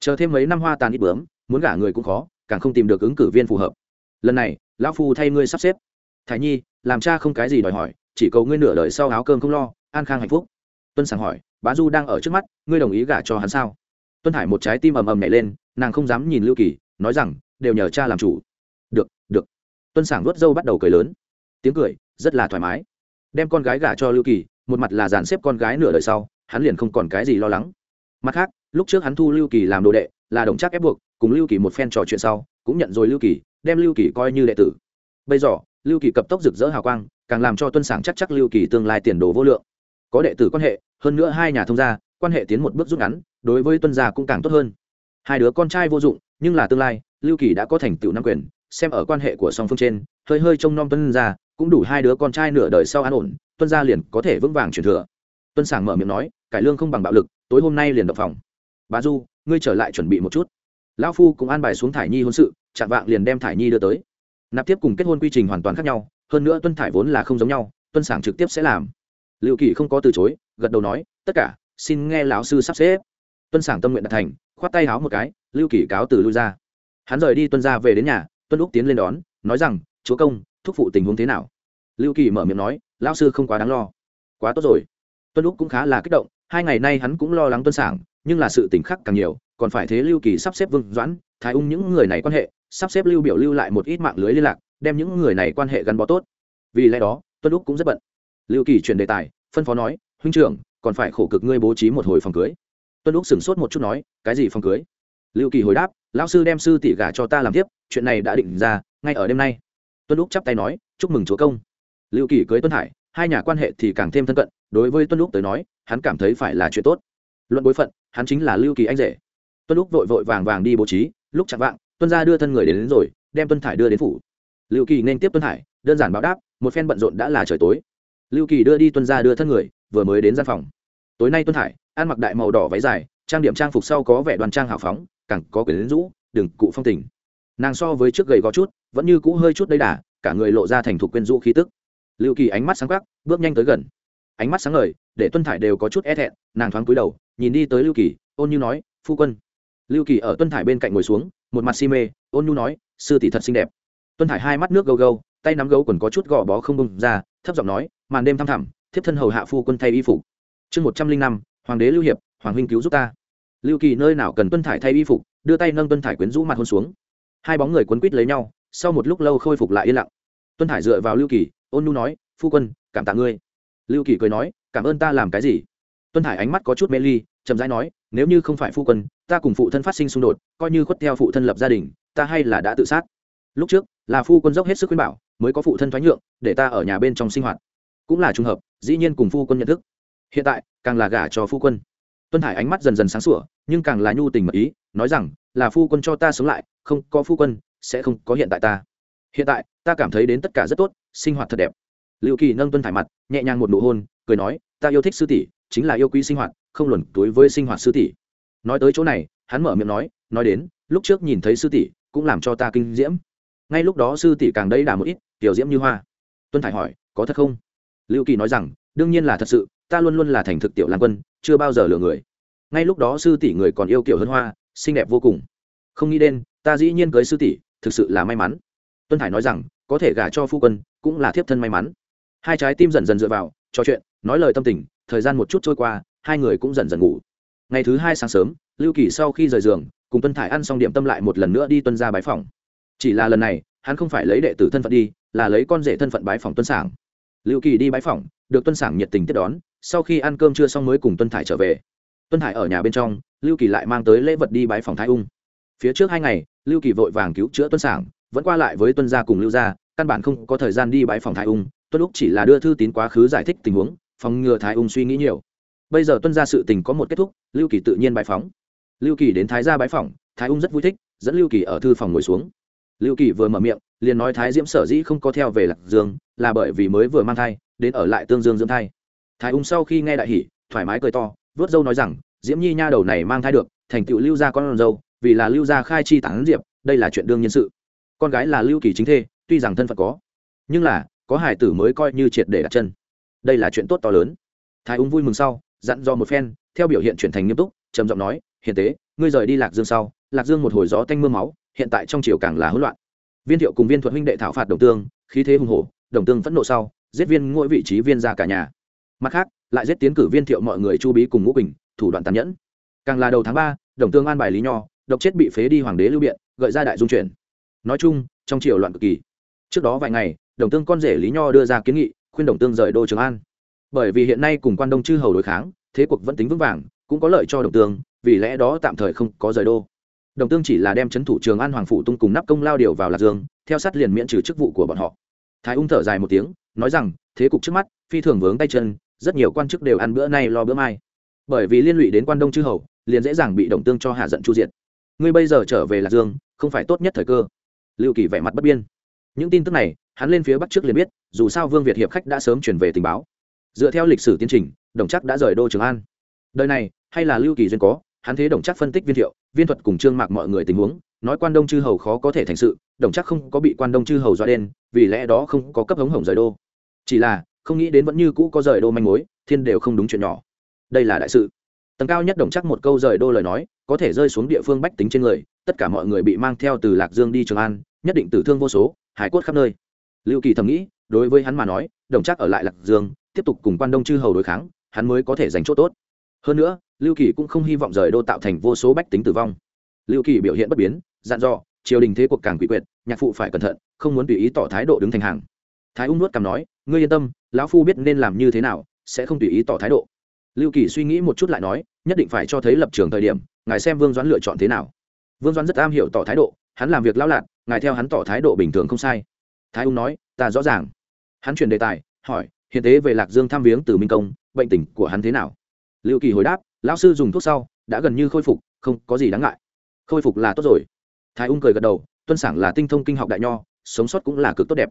Chờ thêm mấy năm hoa tàn ít bướm, muốn gả người cũng khó, càng không tìm được ứng cử viên phù hợp lần này, lão phu thay ngươi sắp xếp. Thái nhi, làm cha không cái gì đòi hỏi, chỉ cầu ngươi nửa đời sau áo cơm không lo, an khang hạnh phúc. Tuân sàng hỏi, bá du đang ở trước mắt, ngươi đồng ý gả cho hắn sao? Tuân hải một trái tim ầm ầm nhảy lên, nàng không dám nhìn lưu kỳ, nói rằng, đều nhờ cha làm chủ. Được được. Tuân sảng vớt râu bắt đầu cười lớn. Tiếng cười, rất là thoải mái. Đem con gái gả cho lưu kỳ, một mặt là dàn xếp con gái nửa đời sau, hắn liền không còn cái gì lo lắng. Mặt khác, lúc trước hắn thu lưu kỳ làm đồ đệ, là đồng chắc ép buộc, cùng lưu kỳ một phen trò chuyện sau, cũng nhận rồi lưu kỳ đem lưu kỳ coi như đệ tử. Bây giờ, lưu kỳ cập tốc rực rỡ hào quang, càng làm cho tuân sảng chắc chắc lưu kỳ tương lai tiền đồ vô lượng. Có đệ tử quan hệ, hơn nữa hai nhà thông gia, quan hệ tiến một bước rút ngắn, đối với tuân gia cũng càng tốt hơn. Hai đứa con trai vô dụng, nhưng là tương lai, lưu kỳ đã có thành tựu nam quyền, xem ở quan hệ của song phương trên, hơi hơi trông nom tuân gia, cũng đủ hai đứa con trai nửa đời sau an ổn, tuân gia liền có thể vững vàng truyền thừa. Tuân sảng mở miệng nói, cải lương không bằng bạo lực, tối hôm nay liền đập phòng. Bà du, ngươi trở lại chuẩn bị một chút lão phu cũng an bài xuống thải nhi hôn sự, chạm vạng liền đem thải nhi đưa tới. Nạp tiếp cùng kết hôn quy trình hoàn toàn khác nhau, hơn nữa tuân thải vốn là không giống nhau, tuân sảng trực tiếp sẽ làm. Liệu kỳ không có từ chối, gật đầu nói, tất cả, xin nghe lão sư sắp xếp. Tuân sảng tâm nguyện đạt thành, khoát tay háo một cái, lưu kỳ cáo từ lui ra. Hắn rời đi tuân ra về đến nhà, tuân úc tiến lên đón, nói rằng, chúa công, thúc phụ tình huống thế nào? Lưu kỳ mở miệng nói, lão sư không quá đáng lo. Quá tốt rồi. Tuân úc cũng khá là kích động, hai ngày nay hắn cũng lo lắng tuân sảng nhưng là sự tình khắc càng nhiều, còn phải thế lưu kỳ sắp xếp vương doãn, thái ung những người này quan hệ, sắp xếp lưu biểu lưu lại một ít mạng lưới liên lạc, đem những người này quan hệ gắn bó tốt. Vì lẽ đó, tuân úc cũng rất bận. Lưu kỳ chuyển đề tài, phân phó nói, huynh trưởng, còn phải khổ cực ngươi bố trí một hồi phòng cưới. Tuân úc sửng sốt một chút nói, cái gì phòng cưới? Lưu kỳ hồi đáp, lão sư đem sư tỷ gả cho ta làm tiếp, chuyện này đã định ra, ngay ở đêm nay. Tuân úc chắp tay nói, chúc mừng chúa công. Lưu kỳ cưới tuân hải, hai nhà quan hệ thì càng thêm thân cận, đối với tuân úc tới nói, hắn cảm thấy phải là chuyện tốt luận bối phận hắn chính là lưu kỳ anh rể. Tuân lúc vội vội vàng vàng đi bố trí lúc chặt vạng tuân ra đưa thân người đến, đến rồi đem tuân thải đưa đến phủ. Lưu kỳ nên tiếp tuân hải đơn giản báo đáp một phen bận rộn đã là trời tối. Lưu kỳ đưa đi tuân ra đưa thân người vừa mới đến gian phòng. Tối nay tuân hải ăn mặc đại màu đỏ váy dài trang điểm trang phục sau có vẻ đoàn trang hào phóng càng có quyền lính rũ đừng cụ phong tình. Nàng so với trước gầy gò chút vẫn như cũ hơi chút đầy đà cả người lộ ra thành thục quyên rũ khí tức. Lưu kỳ ánh mắt sáng khắc bước nhanh tới gần ánh mắt sáng ngời, để tuân thải đều có chút e thẹn, nàng thoáng cúi đầu, nhìn đi tới lưu kỳ, ôn như nói, phu quân. Lưu kỳ ở tuân thải bên cạnh ngồi xuống, một mặt si mê, ôn nhu nói, sư tỷ thật xinh đẹp. Tuân thải hai mắt nước gâu gâu, tay nắm gấu quần có chút gò bó không bông ra, thấp giọng nói, màn đêm thăm thẳm, thiếp thân hầu hạ phu quân thay y phục. Chương một trăm linh năm, hoàng đế lưu hiệp, hoàng huynh cứu giúp ta. Lưu kỳ nơi nào cần tuân thải thay y phục, đưa tay nâng tuân thải quyến rũ mặt hôn xuống. Hai bóng người quấn quýt lấy nhau, sau một lúc lâu khôi phục lại yên lặng. Tuân thải dựa vào lưu kỳ, ôn nhu nói, phu quân, cảm tạ ngươi lưu kỳ cười nói, cảm ơn ta làm cái gì? Tuân Hải ánh mắt có chút mê ly, chậm rãi nói, nếu như không phải phu quân, ta cùng phụ thân phát sinh xung đột, coi như khuất theo phụ thân lập gia đình, ta hay là đã tự sát. Lúc trước, là phu quân dốc hết sức khuyên bảo, mới có phụ thân thoái nhượng, để ta ở nhà bên trong sinh hoạt. Cũng là trùng hợp, dĩ nhiên cùng phu quân nhận thức. Hiện tại, càng là gả cho phu quân. Tuân hải ánh mắt dần dần sáng sủa, nhưng càng là nhu tình mật ý, nói rằng, là phu quân cho ta sống lại, không có phu quân, sẽ không có hiện tại ta. Hiện tại, ta cảm thấy đến tất cả rất tốt, sinh hoạt thật đẹp liệu kỳ nâng tuân thải mặt, nhẹ nhàng một nụ hôn, cười nói, ta yêu thích sư tỷ, chính là yêu quý sinh hoạt, không luận túi với sinh hoạt sư tỷ. Nói tới chỗ này, hắn mở miệng nói nói đến, lúc trước nhìn thấy sư tỷ, cũng làm cho ta kinh diễm. Ngay lúc đó sư tỷ càng đây đà một ít, tiểu diễm như hoa. Tuân thải hỏi, có thật không? Lưu kỳ nói rằng, đương nhiên là thật sự, ta luôn luôn là thành thực tiểu lan quân, chưa bao giờ lừa người. Ngay lúc đó sư tỷ người còn yêu kiểu hơn hoa, xinh đẹp vô cùng. Không nghĩ đến, ta dĩ nhiên cưới sư tỷ, thực sự là may mắn. Tuân thải nói rằng, có thể gả cho phu quân, cũng là thiếp thân may mắn hai trái tim dần dần dựa vào, trò chuyện, nói lời tâm tình, thời gian một chút trôi qua, hai người cũng dần dần ngủ. Ngày thứ hai sáng sớm, lưu kỳ sau khi rời giường, cùng tuân thải ăn xong điểm tâm lại một lần nữa đi tuân ra bái phòng. Chỉ là lần này, hắn không phải lấy đệ tử thân phận đi, là lấy con rể thân phận bái phòng tuân sảng. Lưu kỳ đi bái phòng, được tuân sảng nhiệt tình tiếp đón, sau khi ăn cơm trưa xong mới cùng tuân thải trở về. Tuân thải ở nhà bên trong, lưu kỳ lại mang tới lễ vật đi bái phòng thái ung. Phía trước hai ngày, lưu kỳ vội vàng cứu chữa tuân sảng, vẫn qua lại với tuân gia cùng lưu gia, căn bản không có thời gian đi bái phòng thái ung tuân lúc chỉ là đưa thư tín quá khứ giải thích tình huống, phòng ngừa thái ung suy nghĩ nhiều. Bây giờ tuân gia sự tình có một kết thúc, lưu kỳ tự nhiên bãi phóng lưu kỳ đến thái gia bãi phòng thái ung rất vui thích, dẫn lưu kỳ ở thư phòng ngồi xuống. Lưu kỳ vừa mở miệng, liền nói thái diễm sở dĩ không có theo về lạc dương, là bởi vì mới vừa mang thai, đến ở lại tương dương dưỡng thai. Thái ung sau khi nghe đại hỷ thoải mái cười to, vớt dâu nói rằng, diễm nhi nha đầu này mang thai được, thành tựu lưu gia con dâu, vì là lưu gia khai chi tán diệp, đây là chuyện đương nhiên sự. Con gái là lưu kỳ chính thê, tuy rằng thân phận có, nhưng là có hải tử mới coi như triệt để đặt chân. Đây là chuyện tốt to lớn. Thái ung vui mừng sau, dặn dò một phen, theo biểu hiện chuyển thành nghiêm túc, trầm giọng nói, hiền tế, ngươi rời đi lạc dương sau, lạc dương một hồi gió tanh m ư a máu, hiện tại trong triều càng là hỗn loạn. Viên thiệu cùng viên thuật huynh đệ thảo phạt đồng tương, khí thế hùng hổ, đồng tương phẫn nộ sau, giết viên ngôi vị trí viên ra cả nhà. Mặt khác, lại giết tiến cử viên thiệu mọi người chu bí cùng ngũ bình thủ đoạn tàn nhẫn. Càng là đầu tháng ba, đồng tương an bài lý nho, độc chết bị phế đi hoàng đế lưu biện, gợi ra đại dung chuyển. Nói chung, trong triều loạn cực kỳ. Trước đó vài ngày đồng tương con rể lý nho đưa ra kiến nghị, khuyên đồng tương rời đô trường an. Bởi vì hiện nay cùng quan đông chư hầu đối kháng, thế cuộc vẫn tính vững vàng, cũng có lợi cho đồng tương, vì lẽ đó tạm thời không có rời đô. Đồng tương chỉ là đem c h ấ n thủ trường an hoàng phủ tung cùng nắp công lao điều vào lạc dương, theo sát liền miễn trừ chức vụ của bọn họ. Thái ung thở dài một tiếng, nói rằng, thế cục trước mắt, phi thường vướng tay chân, rất nhiều quan chức đều ăn bữa nay lo bữa mai. Bởi vì liên lụy đến quan đông chư hầu, liền dễ dàng bị đồng tương cho hạ giận chu diệt. Ngươi bây giờ trở về lạc dương, không phải tốt nhất thời cơ. Lưu kỳ vẻ mặt bất biên những tin tức này, hắn lên phía bắc trước liền biết, dù sao vương việt hiệp khách đã sớm chuyển về tình báo. Dựa theo lịch sử tiến trình, đồng chắc đã rời đô trường an. Đời này, hay là lưu kỳ duyên có, hắn thế đồng chắc phân tích viên thiệu, viên thuật cùng trương mạc mọi người tình huống, nói quan đông chư hầu khó có thể thành sự, đồng chắc không có bị quan đông chư hầu dọa đen, vì lẽ đó không có cấp hống hổng rời đô. Chỉ là, không nghĩ đến vẫn như cũ có rời đô manh mối, thiên đều không đúng chuyện nhỏ. Đây là đại sự. Tầng cao nhất đồng chắc một câu rời đô lời nói, có thể rơi xuống địa phương bách tính trên người, tất cả mọi người bị mang theo từ lạc dương đi trường an nhất định tử thương vô số, hải cốt khắp nơi. Lưu kỳ thầm nghĩ, đối với hắn mà nói, đồng chắc ở lại lạc dương, tiếp tục cùng quan đông chư hầu đối kháng, hắn mới có thể giành chỗ tốt. Hơn nữa, lưu kỳ cũng không hy vọng rời đô tạo thành vô số bách tính tử vong. Lưu kỳ biểu hiện bất biến, dặn dò, triều đình thế cuộc càng quỷ quyệt, nhạc phụ phải cẩn thận, không muốn tùy ý tỏ thái độ đứng thành hàng. Thái ung nuốt cằm nói, ngươi yên tâm, lão phu biết nên làm như thế nào, sẽ không tùy ý tỏ thái độ. Lưu kỳ suy nghĩ một chút lại nói, nhất định phải cho thấy lập trường thời điểm, ngài xem vương doãn lựa chọn thế nào. Vương doãn rất am hiểu tỏ thái độ hắn làm việc lão lạc ngài theo hắn tỏ thái độ bình thường không sai. Thái ung nói, ta rõ ràng. Hắn chuyển đề tài, hỏi, hiện tế về lạc dương thăm viếng từ minh công, bệnh tình của hắn thế nào? Lưu kỳ hồi đáp, lão sư dùng thuốc sau, đã gần như khôi phục, không có gì đáng ngại. Khôi phục là tốt rồi. Thái ung cười gật đầu, tuân sản là tinh thông kinh học đại nho, sống sót cũng là cực tốt đẹp.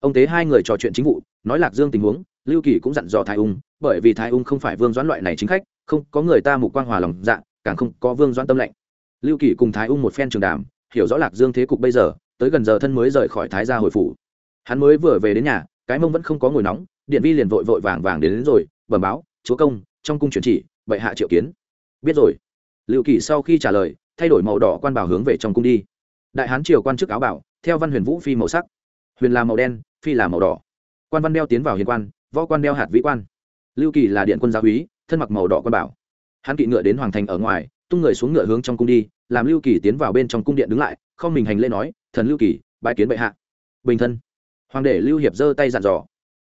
Ông tế hai người trò chuyện chính vụ, nói lạc dương tình huống, lưu kỳ cũng dặn dò thái ung, bởi vì thái ung không phải vương doãn loại này chính khách, không có người ta mục quan hòa lòng dạ càng không có vương doãn tâm lệnh. Lưu kỳ cùng thái ung một phen trường đàm hiểu rõ lạc dương thế cục bây giờ tới gần giờ thân mới rời khỏi thái gia hồi phủ. Hắn mới vừa về đến nhà cái mông vẫn không có ngồi nóng điện vi liền vội vội vàng vàng đến, đến rồi bẩm báo chúa công trong cung truyền chỉ bệ hạ triệu kiến. Biết rồi. Liệu kỳ sau khi trả lời thay đổi màu đỏ quan bảo hướng về trong cung đi. Đại hán triều quan chức áo bảo theo văn huyền vũ phi màu sắc. Huyền là màu đen phi là màu đỏ. Quan văn đeo tiến vào hiền quan võ quan đeo hạt vĩ quan. Lưu kỳ là điện quân gia úy thân mặc màu đỏ quan bảo. Hắn kỵ ngựa đến hoàng thành ở ngoài tung người xuống ngựa hướng trong cung đi làm lưu kỳ tiến vào bên trong cung điện đứng lại, không mình hành lễ nói, thần lưu kỳ bãi kiến bệ hạ. Bình thân. Hoàng đệ lưu hiệp giơ tay dặn dò.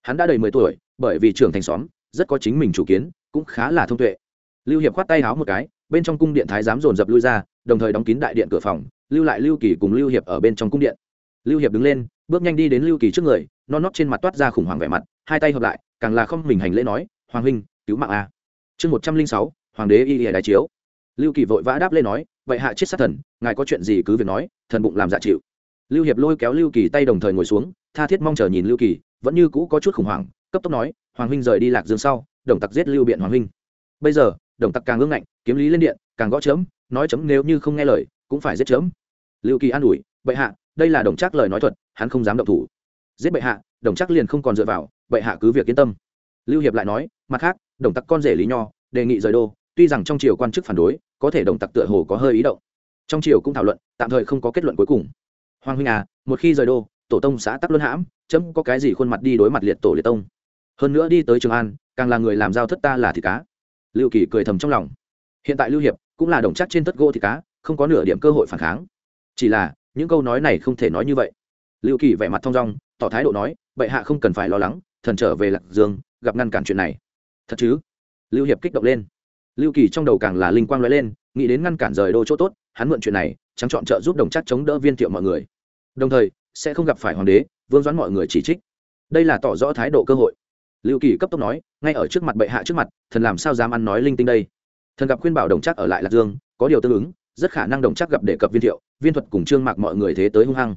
Hắn đã đầy mười tuổi, bởi vì trưởng thành xóm, rất có chính mình chủ kiến, cũng khá là thông tuệ. Lưu hiệp khoát tay háo một cái, bên trong cung điện thái giám dồn dập lui ra, đồng thời đóng kín đại điện cửa phòng, lưu lại lưu kỳ cùng lưu hiệp ở bên trong cung điện. Lưu hiệp đứng lên, bước nhanh đi đến lưu kỳ trước người, non nót trên mặt toát ra khủng hoảng vẻ mặt, hai tay hợp lại, càng là không mình hành lễ nói, hoàng huynh, cứu mạng a. Chương một trăm linh sáu, hoàng đế y lìa đại chiếu. Lưu kỳ vội vã đáp lên nói vậy hạ chết sát thần, ngài có chuyện gì cứ việc nói, thần bụng làm dạ chịu. Lưu hiệp lôi kéo lưu kỳ tay đồng thời ngồi xuống, tha thiết mong chờ nhìn lưu kỳ, vẫn như cũ có chút khủng hoảng, cấp tốc nói, hoàng huynh rời đi lạc dương sau, đồng tặc giết lưu biện hoàng huynh. Bây giờ, đồng tặc càng ngưng ngạnh, kiếm lý lên điện, càng gõ chớm nói chấm nếu như không nghe lời, cũng phải giết chớm lưu kỳ an ủi, bệ hạ, đây là đồng trác lời nói thuật, hắn không dám động thủ. Giết bệ hạ, đồng trác liền không còn dựa vào, bệ hạ cứ việc yên tâm. Lưu hiệp lại nói, mặt khác, đồng tặc con rể lý nho, đề nghị rời đô tuy rằng trong triều quan chức phản đối, có thể đồng tặc tựa hồ có hơi ý động. Trong triều cũng thảo luận, tạm thời không có kết luận cuối cùng. Hoàng huynh à một khi rời đô, tổ tông xã tắc luân hãm, chấm có cái gì khuôn mặt đi đối mặt liệt tổ liệt tông. Hơn nữa đi tới trường an, càng là người làm giao thất ta là thịt cá. Lưu kỳ cười thầm trong lòng. Hiện tại lưu hiệp cũng là đồng chắc trên tất gỗ thịt cá, không có nửa điểm cơ hội phản kháng. Chỉ là, những câu nói này không thể nói như vậy. Lưu kỳ vẻ mặt thong dong, tỏ thái độ nói, bệ hạ không cần phải lo lắng, thần trở về lạc dương, gặp ngăn cản chuyện này. Thật chứ? Lưu hiệp kích động lên lưu kỳ trong đầu càng là linh quang l lên, nghĩ đến ngăn cản rời đô chỗ tốt, hắn mượn chuyện này, trắng chọn trợ giúp đồng chắc chống đỡ viên thiệu mọi người. Đồng thời, sẽ không gặp phải hoàng đế, vương doãn mọi người chỉ trích. Đây là tỏ rõ thái độ cơ hội. Lưu kỳ cấp tốc nói, ngay ở trước mặt bệ hạ trước mặt, thần làm sao dám ăn nói linh tinh đây? Thần gặp khuyên bảo đồng chắc ở lại lạc dương, có điều tương ứng, rất khả năng đồng chắc gặp đề cập viên thiệu, viên thuật cùng trương mạc mọi người thế tới hung hăng.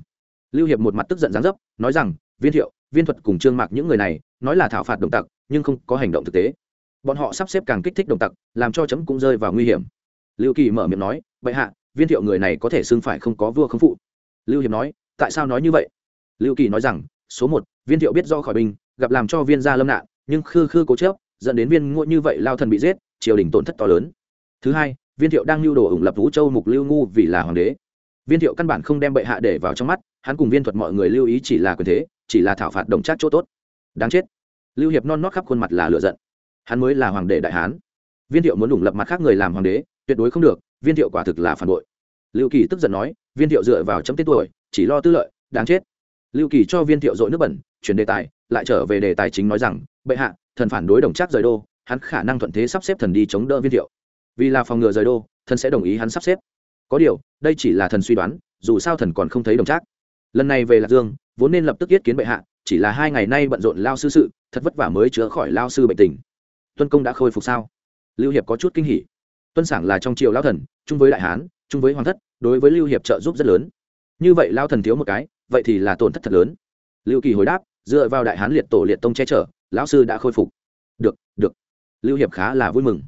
Lưu hiệp một mặt tức giận giáng dấp, nói rằng, viên thiệu, viên thuật cùng trương mạc những người này, nói là thảo phạt đồng tặc, nhưng không có hành động thực tế bọn họ sắp xếp càng kích thích đồng tặc, làm cho chấm cũng rơi vào nguy hiểm. Lưu kỳ mở miệng nói, bệ hạ, viên thiệu người này có thể xưng phải không có vua không phụ. Lưu hiệp nói, tại sao nói như vậy? Lưu kỳ nói rằng, số một, viên thiệu biết do khỏi binh, gặp làm cho viên gia lâm nạn, nhưng khư khư cố chớp dẫn đến viên ngộ như vậy lao thần bị giết, triều đình tổn thất to lớn. Thứ hai, viên thiệu đang lưu đồ ủng lập vũ châu mục lưu ngu vì là hoàng đế. Viên thiệu căn bản không đem bệ hạ để vào trong mắt, hắn cùng viên thuật mọi người lưu ý chỉ là quyền thế, chỉ là thảo phạt đồng trác chỗ tốt. Đáng chết. Lưu hiệp non nót khắp khuôn mặt là lựa giận hắn mới là hoàng đế đại hán. Viên thiệu muốn đủng lập mặt khác người làm hoàng đế, tuyệt đối không được, viên thiệu quả thực là phản bội. Lưu kỳ tức giận nói, viên thiệu dựa vào chấm tên tuổi, chỉ lo tư lợi, đáng chết. Lưu kỳ cho viên thiệu dội nước bẩn, chuyển đề tài, lại trở về đề tài chính nói rằng, bệ hạ, thần phản đối đồng trác rời đô, hắn khả năng thuận thế sắp xếp thần đi chống đỡ viên thiệu. Vì là phòng ngừa rời đô, thần sẽ đồng ý hắn sắp xếp. Có điều, đây chỉ là thần suy đoán, dù sao thần còn không thấy đồng trác. Lần này về lạc dương, vốn nên lập tức yết kiến bệ hạ, chỉ là hai ngày nay bận rộn lao sư sự, thật vất vả mới chữa khỏi lao sư bệnh tình tuân công đã khôi phục sao? Lưu hiệp có chút kinh hỉ. Tuân sảng là trong triều lao thần, chung với đại hán, chung với hoàng thất, đối với lưu hiệp trợ giúp rất lớn. Như vậy lao thần thiếu một cái, vậy thì là tổn thất thật lớn. Lưu kỳ hồi đáp, dựa vào đại hán liệt tổ liệt tông che chở, lão sư đã khôi phục. Được được. Lưu hiệp khá là vui mừng.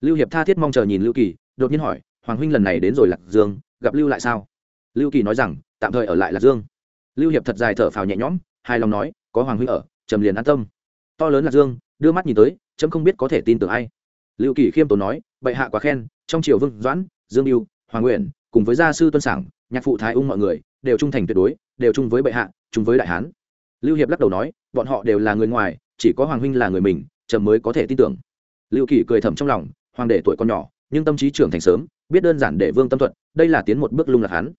Lưu hiệp tha thiết mong chờ nhìn lưu kỳ, đột nhiên hỏi, hoàng huynh lần này đến rồi lạc dương, gặp lưu lại sao? Lưu kỳ nói rằng, tạm thời ở lại lạc dương. Lưu hiệp thật dài thở phào nhẹ nhõm, hài lòng nói, có hoàng huynh ở, trầm liền an tâm. To lớn lạc dương, đưa mắt nhìn tới chấm không biết có thể tin tưởng ai. Lưu kỳ khiêm tốn nói, bệ hạ quá khen, trong triều vương doãn, dương mưu hoàng nguyện, cùng với gia sư tuân sản nhạc phụ thái ung mọi người, đều trung thành tuyệt đối, đều chung với bệ hạ, chung với đại hán. Lưu hiệp lắc đầu nói, bọn họ đều là người ngoài, chỉ có hoàng huynh là người mình trầm mới có thể tin tưởng. Lưu kỳ cười thầm trong lòng, hoàng đệ tuổi còn nhỏ, nhưng tâm trí trưởng thành sớm, biết đơn giản để vương tâm thuận đây là tiến một bước lung lạc hắn.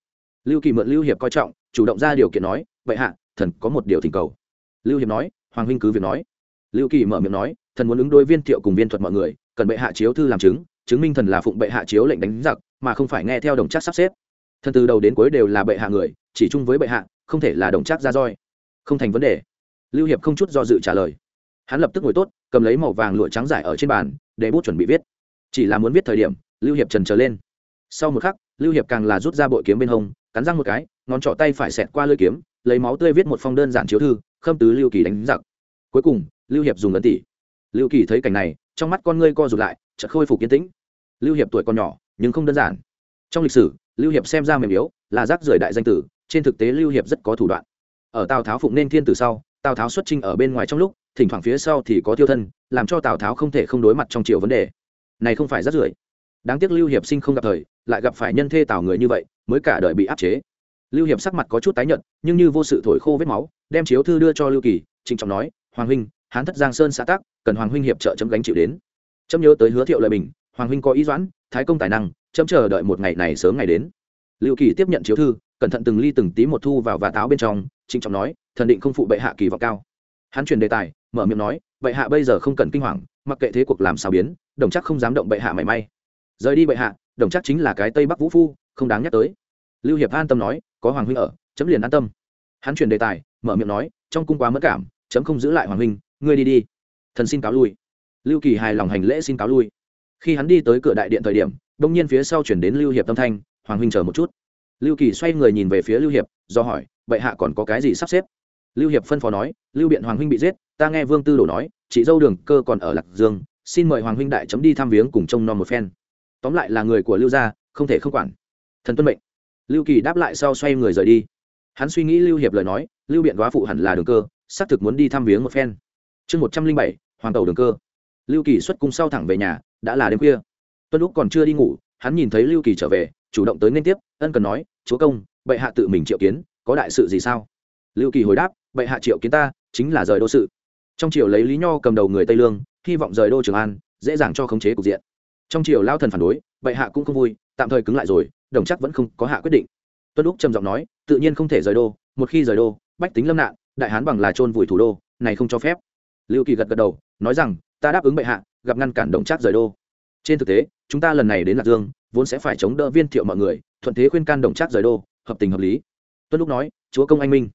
Lưu kỳ mượn lưu hiệp coi trọng, chủ động ra điều kiện nói vậy hạ, thần có một điều thỉnh cầu. Lưu hiệp nói, hoàng huynh cứ việc nói. Lưu kỳ mở miệng nói thần muốn ứng đối viên thiệu cùng viên thuật mọi người, cần bệ hạ chiếu thư làm chứng chứng minh thần là phụng bệ hạ chiếu lệnh đánh giặc, mà không phải nghe theo đồng chắc sắp xếp. Thần từ đầu đến cuối đều là bệ hạ người, chỉ chung với bệ hạ, không thể là đồng chắc ra roi. Không thành vấn đề. Lưu hiệp không chút do dự trả lời. Hắn lập tức ngồi tốt, cầm lấy màu vàng lụa trắng giải ở trên bàn, để bút chuẩn bị viết. Chỉ là muốn viết thời điểm, lưu hiệp trần trở lên. Sau một khắc, lưu hiệp càng là rút ra bội kiếm bên hông, cắn răng một cái, ngón trỏ tay phải xẹt qua lưỡi kiếm, lấy máu tươi viết một phong đơn giản chiếu thư, khâm tứ lưu kỳ đánh giặc. Cuối cùng, lưu hiệp dùng ấn tỷ lưu kỳ thấy cảnh này, trong mắt con ngươi co rụt lại, chợt khôi phục kiến tĩnh. Lưu hiệp tuổi còn nhỏ, nhưng không đơn giản. Trong lịch sử, lưu hiệp xem ra mềm yếu, là rác rưởi đại danh tử, trên thực tế lưu hiệp rất có thủ đoạn. Ở tào tháo phụng nên thiên tử sau, tào tháo xuất trinh ở bên ngoài trong lúc, thỉnh thoảng phía sau thì có tiêu thân, làm cho tào tháo không thể không đối mặt trong chiều vấn đề. Này không phải rất rưởi. Đáng tiếc lưu hiệp sinh không gặp thời, lại gặp phải nhân thê tào người như vậy, mới cả đời bị áp chế. Lưu hiệp sắc mặt có chút tái nhợt, nhưng như vô sự thổi khô vết máu, đem chiếu thư đưa cho lưu kỳ, trịnh trọng nói, hoàng huynh hán thất giang sơn xã tác cần hoàng huynh hiệp trợ chấm gánh chịu đến. Chấm nhớ tới hứa thiệu lời bình, hoàng huynh có ý doãn, thái công tài năng, chấm chờ đợi một ngày này sớm ngày đến. Lưu kỳ tiếp nhận chiếu thư, cẩn thận từng ly từng tí một thu vào và táo bên trong, trịnh trọng nói, thần định không phụ bệ hạ kỳ vọng cao. Hắn chuyển đề tài, mở miệng nói, bệ hạ bây giờ không cần kinh hoàng, mặc kệ thế cuộc làm sao biến, đồng chắc không dám động bệ hạ mảy may. Rời đi bệ hạ, đồng chắc chính là cái tây bắc vũ phu, không đáng nhắc tới. Lưu hiệp an tâm nói, có hoàng huynh ở, chấm liền an tâm. Hắn chuyển đề tài, mở miệng nói, trong cung quá mất cảm, chấm không giữ lại hoàng huynh ngươi đi đi. Thần xin cáo lui. Lưu kỳ hài lòng hành lễ xin cáo lui. Khi hắn đi tới cửa đại điện thời điểm, đông nhiên phía sau chuyển đến lưu hiệp tâm thanh, hoàng huynh chờ một chút. Lưu kỳ xoay người nhìn về phía lưu hiệp, do hỏi, bệ hạ còn có cái gì sắp xếp? Lưu hiệp phân phó nói, lưu biện hoàng huynh bị giết, ta nghe vương tư đổ nói, chị dâu đường cơ còn ở lạc dương, xin mời hoàng huynh đại chấm đi thăm viếng cùng trông nom một phen. Tóm lại là người của lưu gia, không thể không quản. Thần tuân mệnh. Lưu kỳ đáp lại sau xoay người rời đi. Hắn suy nghĩ lưu hiệp lời nói, lưu biện quá phụ hẳn là đường cơ, xác thực muốn đi thăm viếng một phen chương một trăm linh bảy, hoàng tàu đường cơ. Lưu kỳ xuất cung sau thẳng về nhà, đã là đêm khuya. Tuân lúc còn chưa đi ngủ, hắn nhìn thấy lưu kỳ trở về, chủ động tới nên tiếp, ân cần nói, chúa công, bệ hạ tự mình triệu kiến, có đại sự gì sao? Lưu kỳ hồi đáp, bệ hạ triệu kiến ta, chính là rời đô sự. Trong triều lấy lý nho cầm đầu người tây lương, hy vọng rời đô trường an, dễ dàng cho khống chế cục diện. Trong triều lao thần phản đối, bệ hạ cũng không vui, tạm thời cứng lại rồi, đồng chắc vẫn không có hạ quyết định. Tuân lúc trầm giọng nói, tự nhiên không thể rời đô, một khi rời đô, bách tính lâm nạn, đại hán bằng là trôn vùi thủ đô, này không cho phép lưu kỳ gật gật đầu, nói rằng, ta đáp ứng bệ hạ, gặp ngăn cản đồng trác rời đô. Trên thực tế, chúng ta lần này đến lạc dương, vốn sẽ phải chống đỡ viên thiệu mọi người, thuận thế khuyên can đồng trác rời đô, hợp tình hợp lý. Tuân lúc nói, chúa công anh minh.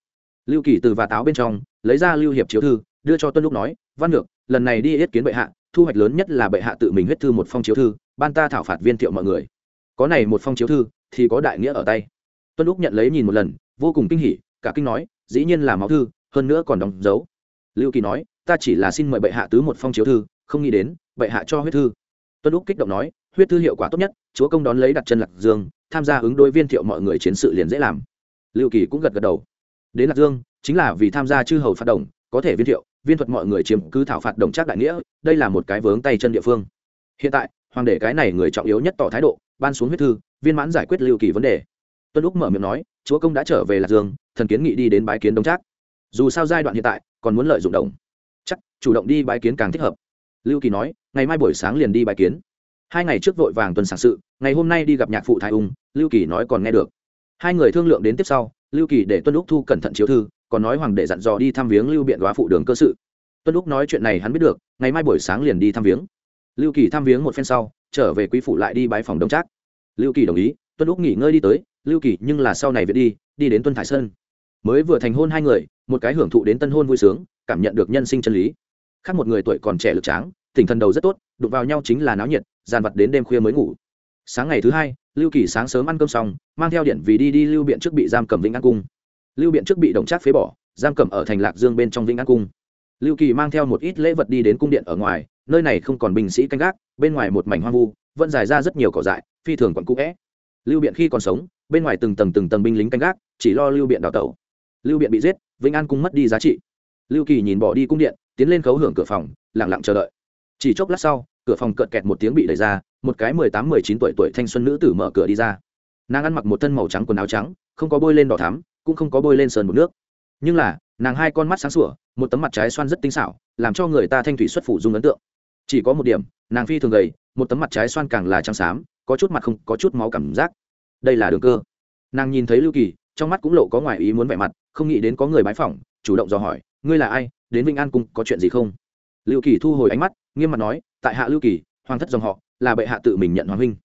Lưu kỳ từ và táo bên trong, lấy ra lưu hiệp chiếu thư, đưa cho tuân lúc nói, văn ngược, lần này đi yết kiến bệ hạ, thu hoạch lớn nhất là bệ hạ tự mình huyết thư một phong chiếu thư, ban ta thảo phạt viên thiệu mọi người. Có này một phong chiếu thư, thì có đại nghĩa ở tay. Tuân lúc nhận lấy nhìn một lần, vô cùng kinh hỉ, cả kinh nói, dĩ nhiên là máu thư, hơn nữa còn đóng dấu. Lưu kỳ nói ta chỉ là xin mời bệ hạ tứ một phong chiếu thư, không nghĩ đến, bệ hạ cho huyết thư. Tuân lúc kích động nói, huyết thư hiệu quả tốt nhất, chúa công đón lấy đặt chân lạc dương, tham gia ứng đối viên thiệu mọi người chiến sự liền dễ làm. Lưu kỳ cũng gật gật đầu. Đến lạc dương, chính là vì tham gia chư hầu phát động, có thể viên thiệu, viên thuật mọi người chiếm cứ thảo phạt đồng trác đại nghĩa, đây là một cái vướng tay chân địa phương. Hiện tại, hoàng đệ cái này người trọng yếu nhất tỏ thái độ, ban xuống huyết thư, viên mãn giải quyết lưu kỳ vấn đề. Tuân lúc mở miệng nói, chúa công đã trở về lạc dương, thần kiến nghị đi đến bái kiến đồng trác. Dù sao giai đoạn hiện tại, còn muốn lợi dụng đồng chủ động đi bái kiến càng thích hợp. Lưu kỳ nói, ngày mai buổi sáng liền đi bái kiến. Hai ngày trước vội vàng tuần sản sự, ngày hôm nay đi gặp nhạc phụ thái ung, lưu kỳ nói còn nghe được. Hai người thương lượng đến tiếp sau, lưu kỳ để tuân lúc thu cẩn thận chiếu thư, còn nói hoàng đệ dặn dò đi thăm viếng lưu biện đoá phụ đường cơ sự. Tuân lúc nói chuyện này hắn biết được, ngày mai buổi sáng liền đi thăm viếng. Lưu kỳ thăm viếng một phen sau, trở về quý phụ lại đi bái phòng đông trác. Lưu kỳ đồng ý, tuân lúc nghỉ ngơi đi tới, lưu kỳ, nhưng là sau này viện đi đi đến tuân thái sơn. Mới vừa thành hôn hai người, một cái hưởng thụ đến tân hôn vui sướng, cảm nhận được nhân sinh chân lý khác một người tuổi còn trẻ lực tráng tỉnh thần đầu rất tốt, đụng vào nhau chính là náo nhiệt, dàn vật đến đêm khuya mới ngủ. Sáng ngày thứ hai, lưu kỳ sáng sớm ăn cơm xong, mang theo điện vì đi đi lưu biện trước bị giam cầm vĩnh an cung. Lưu biện trước bị đồng trác phế bỏ, giam cầm ở thành lạc dương bên trong vĩnh an cung. Lưu kỳ mang theo một ít lễ vật đi đến cung điện ở ngoài, nơi này không còn binh sĩ canh gác, bên ngoài một mảnh hoang vu, vẫn dài ra rất nhiều cỏ dại, phi thường còn cũ vẽ. Lưu biện khi còn sống, bên ngoài từng tầng từng tầng binh lính canh gác, chỉ lo lưu biện đào tẩu. Lưu biện bị giết, vĩnh an cung mất đi giá trị. Lưu kỳ nhìn bỏ đi cung điện tiến lên khấu hưởng cửa phòng lẳng lặng chờ đợi. Chỉ chốc lát sau, cửa phòng cợt kẹt một tiếng bị đẩy ra, một cái mười tám, mười chín tuổi tuổi thanh xuân nữ tử mở cửa đi ra. Nàng ăn mặc một thân màu trắng quần áo trắng, không có bôi lên đỏ thắm, cũng không có bôi lên sờn một nước. Nhưng là, nàng hai con mắt sáng sủa, một tấm mặt trái xoan rất tinh xảo, làm cho người ta thanh thủy xuất phủ dung ấn tượng. Chỉ có một điểm, nàng phi thường gầy, một tấm mặt trái xoan càng là trắng xám, có chút mặt không, có chút máu cảm giác. Đây là đường cơ. Nàng nhìn thấy lưu kỳ, trong mắt cũng lộ có ngoài ý muốn vẻ mặt, không nghĩ đến có người bái phỏng, chủ động dò hỏi, ngươi là ai? Đến vinh an cung có chuyện gì không? Lưu kỳ thu hồi ánh mắt, nghiêm mặt nói, tại hạ lưu kỳ, hoàng thất dòng họ, là bệ hạ tự mình nhận hoàng huynh.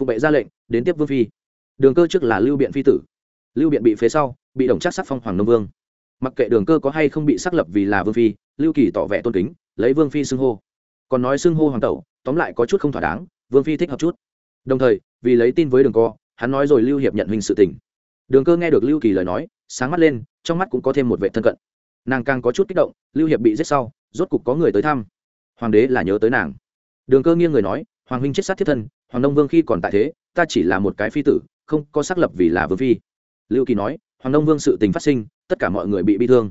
Phụ bệ ra lệnh, đến tiếp vương phi. Đường cơ trước là lưu biện phi tử. Lưu biện bị phế sau, bị đồng chắc sắc phong hoàng nông vương. Mặc kệ đường cơ có hay không bị xác lập vì là vương phi, lưu kỳ tỏ vẻ tôn kính, lấy vương phi xưng hô. Còn nói xưng hô hoàng tẩu, tóm lại có chút không thỏa đáng, vương phi thích hợp chút. Đồng thời, vì lấy tin với đường co, hắn nói rồi lưu hiệp nhận hình sự tình. Đường cơ nghe được lưu kỳ lời nói, sáng mắt lên, trong mắt cũng có thêm một vệ thân cận nàng càng có chút kích động, lưu hiệp bị giết sau, rốt cục có người tới thăm. Hoàng đế là nhớ tới nàng. Đường cơ nghiêng người nói, hoàng huynh chết sát thiết thân, hoàng đông vương khi còn tại thế, ta chỉ là một cái phi tử, không có xác lập vì là vương phi. Lưu kỳ nói, hoàng đông vương sự tình phát sinh, tất cả mọi người bị bị thương.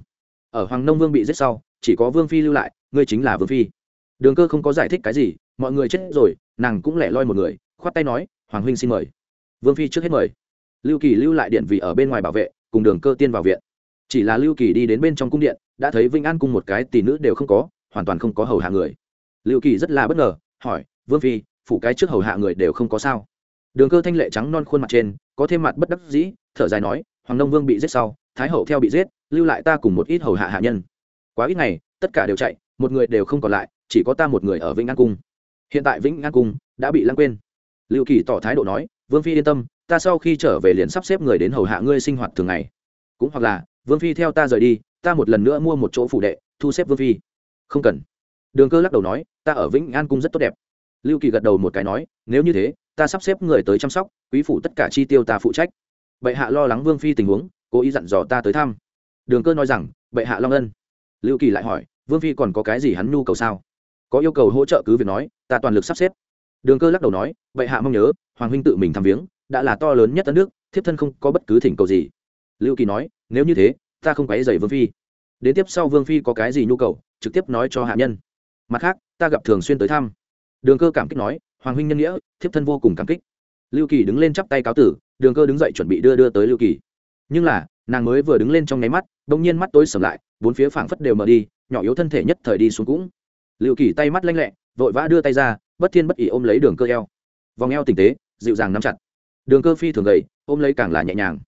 Ở hoàng đông vương bị giết sau, chỉ có vương phi lưu lại, ngươi chính là vương phi. Đường cơ không có giải thích cái gì, mọi người chết rồi, nàng cũng lẻ loi một người, khoát tay nói, hoàng huynh xin mời. Vương phi trước hết mời. Lưu kỳ lưu lại điện vị ở bên ngoài bảo vệ, cùng đường cơ tiên vào viện chỉ là lưu kỳ đi đến bên trong cung điện, đã thấy vinh an cung một cái tỷ nữ đều không có, hoàn toàn không có hầu hạ người. Lưu kỳ rất là bất ngờ, hỏi, vương phi, phủ cái trước hầu hạ người đều không có sao? Đường cơ thanh lệ trắng non khuôn mặt trên, có thêm mặt bất đắc dĩ, thở dài nói, hoàng nông vương bị giết sau, thái hậu theo bị giết, lưu lại ta cùng một ít hầu hạ hạ nhân. Quá ít ngày, tất cả đều chạy, một người đều không còn lại, chỉ có ta một người ở vĩnh an cung. Hiện tại vĩnh an cung đã bị lãng quên. Lưu kỳ tỏ thái độ nói, vương phi yên tâm, ta sau khi trở về liền sắp xếp người đến hầu hạ ngươi sinh hoạt thường ngày. Cũng hoặc là vương phi theo ta rời đi, ta một lần nữa mua một chỗ phủ đệ, thu xếp vương phi. Không cần. Đường cơ lắc đầu nói, ta ở vĩnh an cung rất tốt đẹp. Lưu kỳ gật đầu một cái nói, nếu như thế, ta sắp xếp người tới chăm sóc, quý phủ tất cả chi tiêu ta phụ trách. Bệ hạ lo lắng vương phi tình huống, cố ý dặn dò ta tới thăm. Đường cơ nói rằng, bệ hạ long ân. Lưu kỳ lại hỏi, vương phi còn có cái gì hắn nhu cầu sao? Có yêu cầu hỗ trợ cứ việc nói, ta toàn lực sắp xếp. Đường cơ lắc đầu nói, bệ hạ mong nhớ, hoàng huynh tự mình thăm viếng, đã là to lớn nhất đất nước, thiếp thân không có bất cứ thỉnh cầu gì. Lưu kỳ nói nếu như thế, ta không quấy dày vương phi. Đến tiếp sau vương phi có cái gì nhu cầu, trực tiếp nói cho hạ nhân. Mặt khác, ta gặp thường xuyên tới thăm. Đường cơ cảm kích nói, hoàng huynh nhân nghĩa, thiếp thân vô cùng cảm kích. Lưu kỳ đứng lên chắp tay cáo tử, đường cơ đứng dậy chuẩn bị đưa đưa tới lưu kỳ. Nhưng là, nàng mới vừa đứng lên trong nháy mắt đ ỗ n g nhiên mắt tối sầm lại, bốn phía phảng phất đều mở đi, nhỏ yếu thân thể nhất thời đi xuống cũng. Lưu kỳ tay mắt lanh lẹ, vội vã đưa tay ra, bất thiên bất ỉ ôm lấy đường cơ eo. Vòng eo tình tế, dịu dàng nắm chặt. Đường cơ phi thường gầy, ôm lấy càng là nhẹ nhàng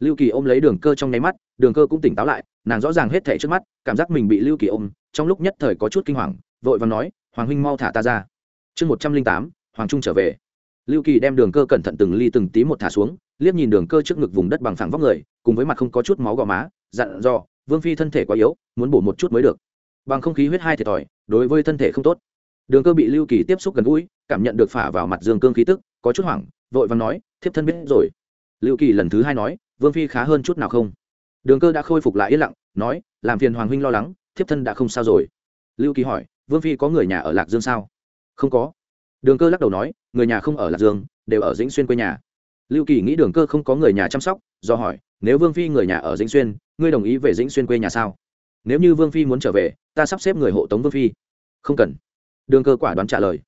lưu kỳ ôm lấy đường cơ trong nháy mắt, đường cơ cũng tỉnh táo lại, nàng rõ ràng hết thảy trước mắt, cảm giác mình bị lưu kỳ ôm, trong lúc nhất thời có chút kinh hoàng, vội và nói, hoàng huynh mau thả ta ra. Chương một trăm linh tám, hoàng trung trở về. Lưu kỳ đem đường cơ cẩn thận từng ly từng tí một thả xuống, liếc nhìn đường cơ trước ngực vùng đất bằng phẳng vóc người, cùng với mặt không có chút máu gò má, dặn dò, vương phi thân thể quá yếu, muốn bổ một chút mới được. Bằng không khí huyết hai thiệt thòi, đối với thân thể không tốt. Đường cơ bị lưu kỳ tiếp xúc gần gũi, cảm nhận được phả vào mặt dương cương khí tức, có chút hoảng, vội và nói, thiếp thân biết rồi lưu kỳ lần thứ hai nói, vương phi khá hơn chút nào không? Đường cơ đã khôi phục lại yên lặng, nói, làm phiền hoàng huynh lo lắng, thiếp thân đã không sao rồi. Lưu kỳ hỏi, vương phi có người nhà ở lạc dương sao? Không có. Đường cơ lắc đầu nói, người nhà không ở lạc dương, đều ở dĩnh xuyên quê nhà. Lưu kỳ nghĩ đường cơ không có người nhà chăm sóc, do hỏi, nếu vương phi người nhà ở dĩnh xuyên, ngươi đồng ý về dĩnh xuyên quê nhà sao? Nếu như vương phi muốn trở về, ta sắp xếp người hộ tống vương phi. Không cần. Đường cơ quả đoán trả lời.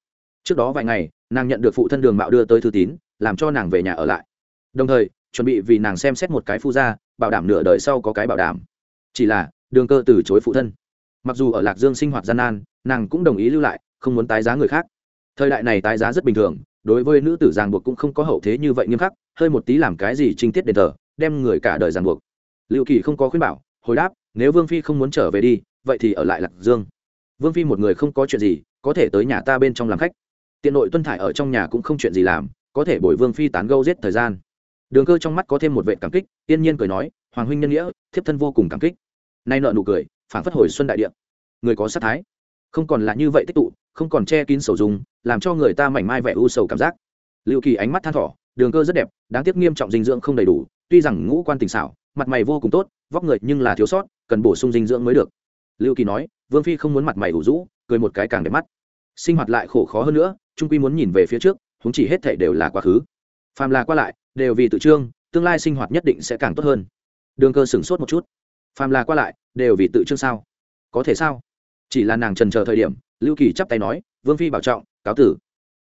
Trước đó vài ngày, nàng nhận được phụ thân đường mạo đưa tới thư tín, làm cho nàng về nhà ở lại đồng thời, chuẩn bị vì nàng xem xét một cái phu gia, bảo đảm nửa đời sau có cái bảo đảm. Chỉ là, đường cơ từ chối phụ thân. Mặc dù ở lạc dương sinh hoạt gian nan, nàng cũng đồng ý lưu lại, không muốn tái giá người khác. Thời đại này tái giá rất bình thường, đối với nữ tử ràng buộc cũng không có hậu thế như vậy nghiêm khắc, hơi một tí làm cái gì trinh tiết đền thờ, đem người cả đời ràng buộc. Liệu kỳ không có khuyên bảo, hồi đáp, nếu vương phi không muốn trở về đi, vậy thì ở lại lạc dương. Vương phi một người không có chuyện gì, có thể tới nhà ta bên trong làm khách. Tiện nội tuân thải ở trong nhà cũng không chuyện gì làm, có thể bồi vương phi tán gâu giết thời gian đường cơ trong mắt có thêm một vệ cảm kích, tiên nhiên cười nói, hoàng huynh nhân nghĩa, thiếp thân vô cùng cảm kích. Nay nợ nụ cười phản phất hồi xuân đại điện người có sát thái. Không còn là như vậy tích tụ, không còn che kín sầu dùng làm cho người ta mảnh mai vẻ u sầu cảm giác. Liệu kỳ ánh mắt than thỏ đường cơ rất đẹp, đáng tiếc nghiêm trọng dinh dưỡng không đầy đủ, tuy rằng ngũ quan tình xảo, mặt mày vô cùng tốt, vóc người nhưng là thiếu sót, cần bổ sung dinh dưỡng mới được. Lưu kỳ nói, vương phi không muốn mặt mày ủ rũ, cười một cái càng đẹp mắt. Sinh hoạt lại khổ khó hơn nữa, trung quy muốn nhìn về phía trước chúng chỉ hết thể đều là quá khứ. Phàm là qua lại đều vì tự trương, tương lai sinh hoạt nhất định sẽ càng tốt hơn. Đường cơ sửng sốt một chút. Phàm là qua lại, đều vì tự trương sao? Có thể sao? Chỉ là nàng trần chờ thời điểm, lưu kỳ chắp tay nói, vương phi bảo trọng, cáo tử.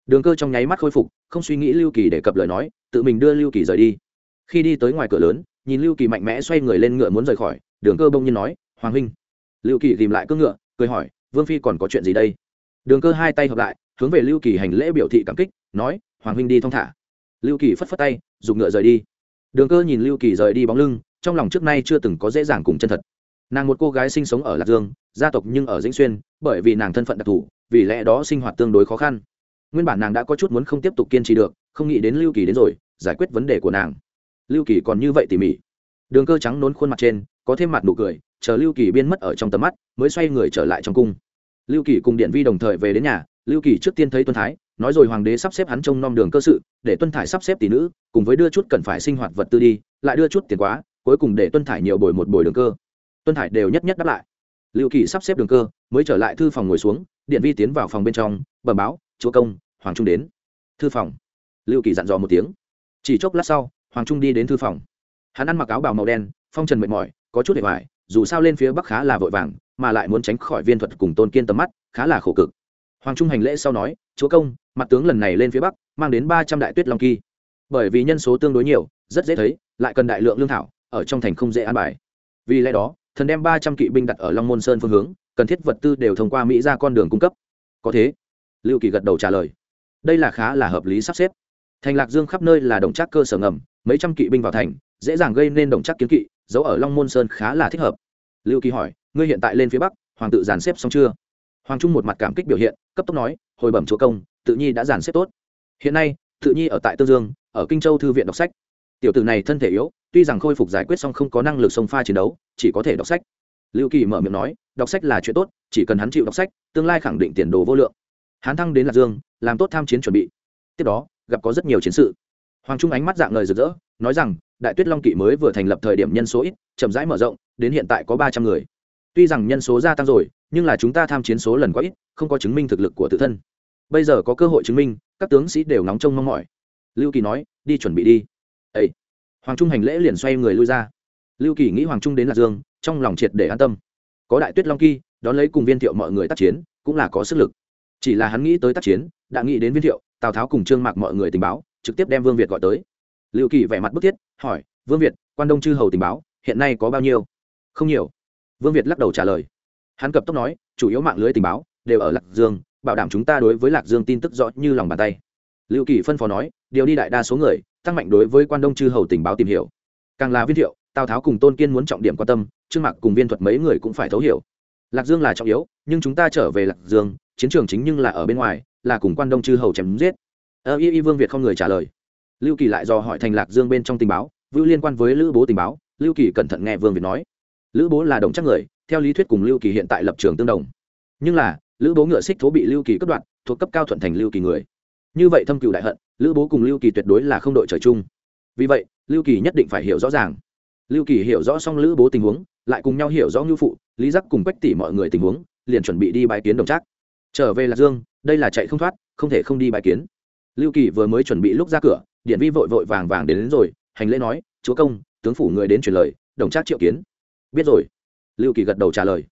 Đường cơ trong nháy mắt khôi phục, không suy nghĩ lưu kỳ để cập lời nói, tự mình đưa lưu kỳ rời đi. Khi đi tới ngoài cửa lớn, nhìn lưu kỳ mạnh mẽ xoay người lên ngựa muốn rời khỏi, đường cơ bông nhiên nói, hoàng huynh. Lưu kỳ tìm lại cưỡng ngựa, cười hỏi, vương phi còn có chuyện gì đây? Đường cơ hai tay hợp lại, hướng về lưu kỳ hành lễ biểu thị cảm kích, nói, hoàng huynh đi thong thả lưu kỳ phất phất tay dùng ngựa rời đi. Đường cơ nhìn lưu kỳ rời đi bóng lưng, trong lòng trước nay chưa từng có dễ dàng cùng chân thật. Nàng một cô gái sinh sống ở lạc dương, gia tộc nhưng ở dĩnh xuyên, bởi vì nàng thân phận đặc thù, vì lẽ đó sinh hoạt tương đối khó khăn. Nguyên bản nàng đã có chút muốn không tiếp tục kiên trì được, không nghĩ đến lưu kỳ đến rồi, giải quyết vấn đề của nàng. Lưu kỳ còn như vậy tỉ mỉ. Đường cơ trắng nốn khuôn mặt trên, có thêm mặt nụ cười, chờ lưu kỳ biên mất ở trong tầm mắt, mới xoay người trở lại trong cung. Lưu kỳ cùng điện vi đồng thời về đến nhà, lưu kỳ trước tiên thấy tuân thái nói rồi hoàng đế sắp xếp hắn trông nom đường cơ sự, để tuân thải sắp xếp tỷ nữ, cùng với đưa chút cần phải sinh hoạt vật tư đi, lại đưa chút tiền quá, cuối cùng để tuân thải nhiều bồi một bồi đường cơ. Tuân thải đều nhất nhất đáp lại. Lưu kỳ sắp xếp đường cơ, mới trở lại thư phòng ngồi xuống, điện vi tiến vào phòng bên trong, bẩm báo, chúa công, hoàng trung đến. Thư phòng? Lưu kỳ dặn dò một tiếng. Chỉ chốc lát sau, hoàng trung đi đến thư phòng. Hắn ăn mặc áo bào màu đen, phong trần mệt mỏi, có chút hệ hoại dù sao lên phía bắc khá là vội vàng, mà lại muốn tránh khỏi viên thuật cùng tôn kiên tầm mắt, khá là khổ cực. Hoàng trung hành lễ sau nói, chúa công mặt tướng lần này lên phía bắc, mang đến ba trăm đại tuyết long kỳ. Bởi vì nhân số tương đối nhiều, rất dễ thấy, lại cần đại lượng lương thảo, ở trong thành không dễ an bài. Vì lẽ đó, thần đem ba trăm kỵ binh đặt ở long môn sơn phương hướng, cần thiết vật tư đều thông qua mỹ ra con đường cung cấp. Có thế, lưu kỳ gật đầu trả lời. Đây là khá là hợp lý sắp xếp. Thành lạc dương khắp nơi là đồng trác cơ sở ngầm, mấy trăm kỵ binh vào thành, dễ dàng gây nên đồng trác kiến kỵ giấu ở long môn sơn khá là thích hợp. Lưu kỳ hỏi, ngươi hiện tại lên phía bắc, hoàng tự dàn xếp xong chưa? Hoàng trung một mặt cảm kích biểu hiện, cấp tốc nói, hồi bẩm chúa công tự nhi đã dàn xếp tốt. Hiện nay, tự nhi ở tại tương dương, ở kinh châu thư viện đọc sách. Tiểu tử này thân thể yếu, tuy rằng khôi phục giải quyết xong không có năng lực sông pha chiến đấu, chỉ có thể đọc sách. Lưu kỳ mở miệng nói, đọc sách là chuyện tốt, chỉ cần hắn chịu đọc sách, tương lai khẳng định tiền đồ vô lượng. Hắn thăng đến lạc dương, làm tốt tham chiến chuẩn bị. Tiếp đó, gặp có rất nhiều chiến sự. Hoàng trung ánh mắt dạng lời rực rỡ, nói rằng, đại tuyết long kỵ mới vừa thành lập thời điểm nhân số ít, chậm rãi mở rộng, đến hiện tại có ba trăm người. Tuy rằng nhân số gia tăng rồi, nhưng là chúng ta tham chiến số lần quá ít, không có chứng minh thực lực của tự thân bây giờ có cơ hội chứng minh, các tướng sĩ đều nóng trông mong mỏi. Lưu kỳ nói, đi chuẩn bị đi. Ấy hoàng trung hành lễ liền xoay người lui ra. Lưu kỳ nghĩ hoàng trung đến lạc dương, trong lòng triệt để an tâm. Có đại tuyết long kỳ, đón lấy cùng viên thiệu mọi người tác chiến, cũng là có sức lực. Chỉ là hắn nghĩ tới tác chiến, đã nghĩ đến viên thiệu, tào tháo cùng trương mạc mọi người tình báo, trực tiếp đem vương việt gọi tới. Lưu kỳ vẻ mặt bức thiết, hỏi, vương việt, quan đông chư hầu tình báo, hiện nay có bao nhiêu? Không nhiều. Vương việt lắc đầu trả lời. Hắn cập tốc nói, chủ yếu mạng lưới tình báo đều ở lạc dương bảo đảm chúng ta đối với lạc dương tin tức rõ như lòng bàn tay. Lưu kỳ phân phó nói, điều đi đại đa số người, tăng mạnh đối với quan đông chư hầu tình báo tìm hiểu. Càng là viên thiệu, tào tháo cùng tôn kiên muốn trọng điểm quan tâm, trương mạc cùng viên thuật mấy người cũng phải thấu hiểu. Lạc dương là trọng yếu, nhưng chúng ta trở về lạc dương, chiến trường chính nhưng là ở bên ngoài, là cùng quan đông chư hầu chém giết. Ơ, y y vương việt không người trả lời. Lưu kỳ lại do hỏi thành lạc dương bên trong tình báo, vưu liên quan với lữ bố tình báo, lưu kỳ cẩn thận nghe vương việt nói. Lữ bố là đồng chắc người, theo lý thuyết cùng lưu kỳ hiện tại lập trường tương đồng. Nhưng là lữ bố ngựa xích thố bị lưu kỳ cất đoạn thuộc cấp cao thuận thành lưu kỳ người. Như vậy thâm cựu đại hận lữ bố cùng lưu kỳ tuyệt đối là không đội trời chung. Vì vậy lưu kỳ nhất định phải hiểu rõ ràng. Lưu kỳ hiểu rõ xong lữ bố tình huống lại cùng nhau hiểu rõ ngư phụ lý giác cùng quách tỷ mọi người tình huống liền chuẩn bị đi bãi kiến đồng trác. Trở về lạc dương đây là chạy không thoát không thể không đi bãi kiến. Lưu kỳ vừa mới chuẩn bị lúc ra cửa điện vi vội vội vàng vàng đến, đến rồi hành lễ nói chúa công tướng phủ người đến truyền lời đồng trác triệu kiến. Biết rồi. Lưu kỳ gật đầu trả lời.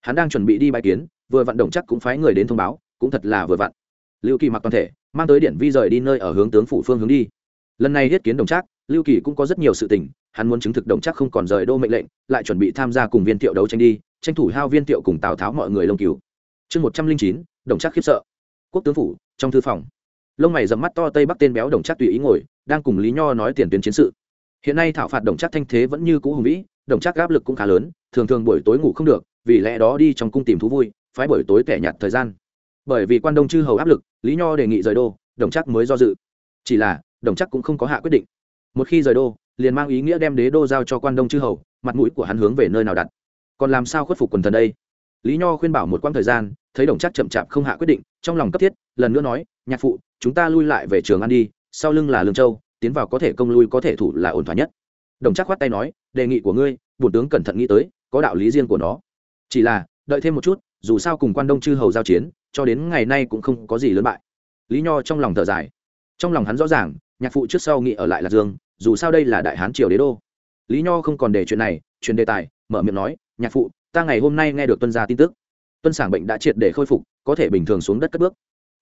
Hắn đang chuẩn bị đi bãi kiến vừa vặn đồng chắc cũng phái người đến thông báo, cũng thật là vừa vặn. Lưu kỳ mặc toàn thể, mang tới điện vi rời đi nơi ở hướng tướng phủ phương hướng đi. Lần này thiết kiến đồng trác lưu kỳ cũng có rất nhiều sự tình, hắn muốn chứng thực đồng trác không còn rời đô mệnh lệnh, lại chuẩn bị tham gia cùng viên tiệu đấu tranh đi, tranh thủ hao viên tiệu cùng tào tháo mọi người lông cứu chương một trăm linh chín, đồng trác khiếp sợ. Quốc tướng phủ, trong thư phòng. Lông mày dầm mắt to tây bắc tên béo đồng trác tùy ý ngồi, đang cùng lý nho nói tiền tuyến chiến sự. Hiện nay thảo phạt đồng trác thanh thế vẫn như cũ hùng vĩ, đồng trác áp lực cũng khá lớn, thường thường buổi tối ngủ không được, vì lẽ đó đi trong cung tìm thú vui phái buổi tối tẻ nhạt thời gian. Bởi vì quan đông chư hầu áp lực, lý nho đề nghị rời đô, đồng chắc mới do dự. Chỉ là, đồng chắc cũng không có hạ quyết định. Một khi rời đô, liền mang ý nghĩa đem đế đô giao cho quan đông chư hầu, mặt mũi của hắn hướng về nơi nào đặt. Còn làm sao khuất phục quần thần đây? Lý nho khuyên bảo một quãng thời gian, thấy đồng chắc chậm chạp không hạ quyết định, trong lòng cấp thiết, lần nữa nói, nhạc phụ, chúng ta lui lại về trường ăn đi, sau lưng là lương châu, tiến vào có thể công lui có thể thủ là ổn thỏa nhất. Đồng chắc khoát tay nói, đề nghị của ngươi, bổn tướng cẩn thận nghĩ tới, có đạo lý riêng của nó. Chỉ là, đợi thêm một chút dù sao cùng quan đông chư hầu giao chiến, cho đến ngày nay cũng không có gì lớn bại. Lý nho trong lòng thở dài. Trong lòng hắn rõ ràng, nhạc phụ trước sau nghĩ ở lại lạc dương, dù sao đây là đại hán triều đế đô. Lý nho không còn để chuyện này chuyện đề tài, mở miệng nói, nhạc phụ, ta ngày hôm nay nghe được tuân gia tin tức. Tuân sản bệnh đã triệt để khôi phục, có thể bình thường xuống đất cất bước.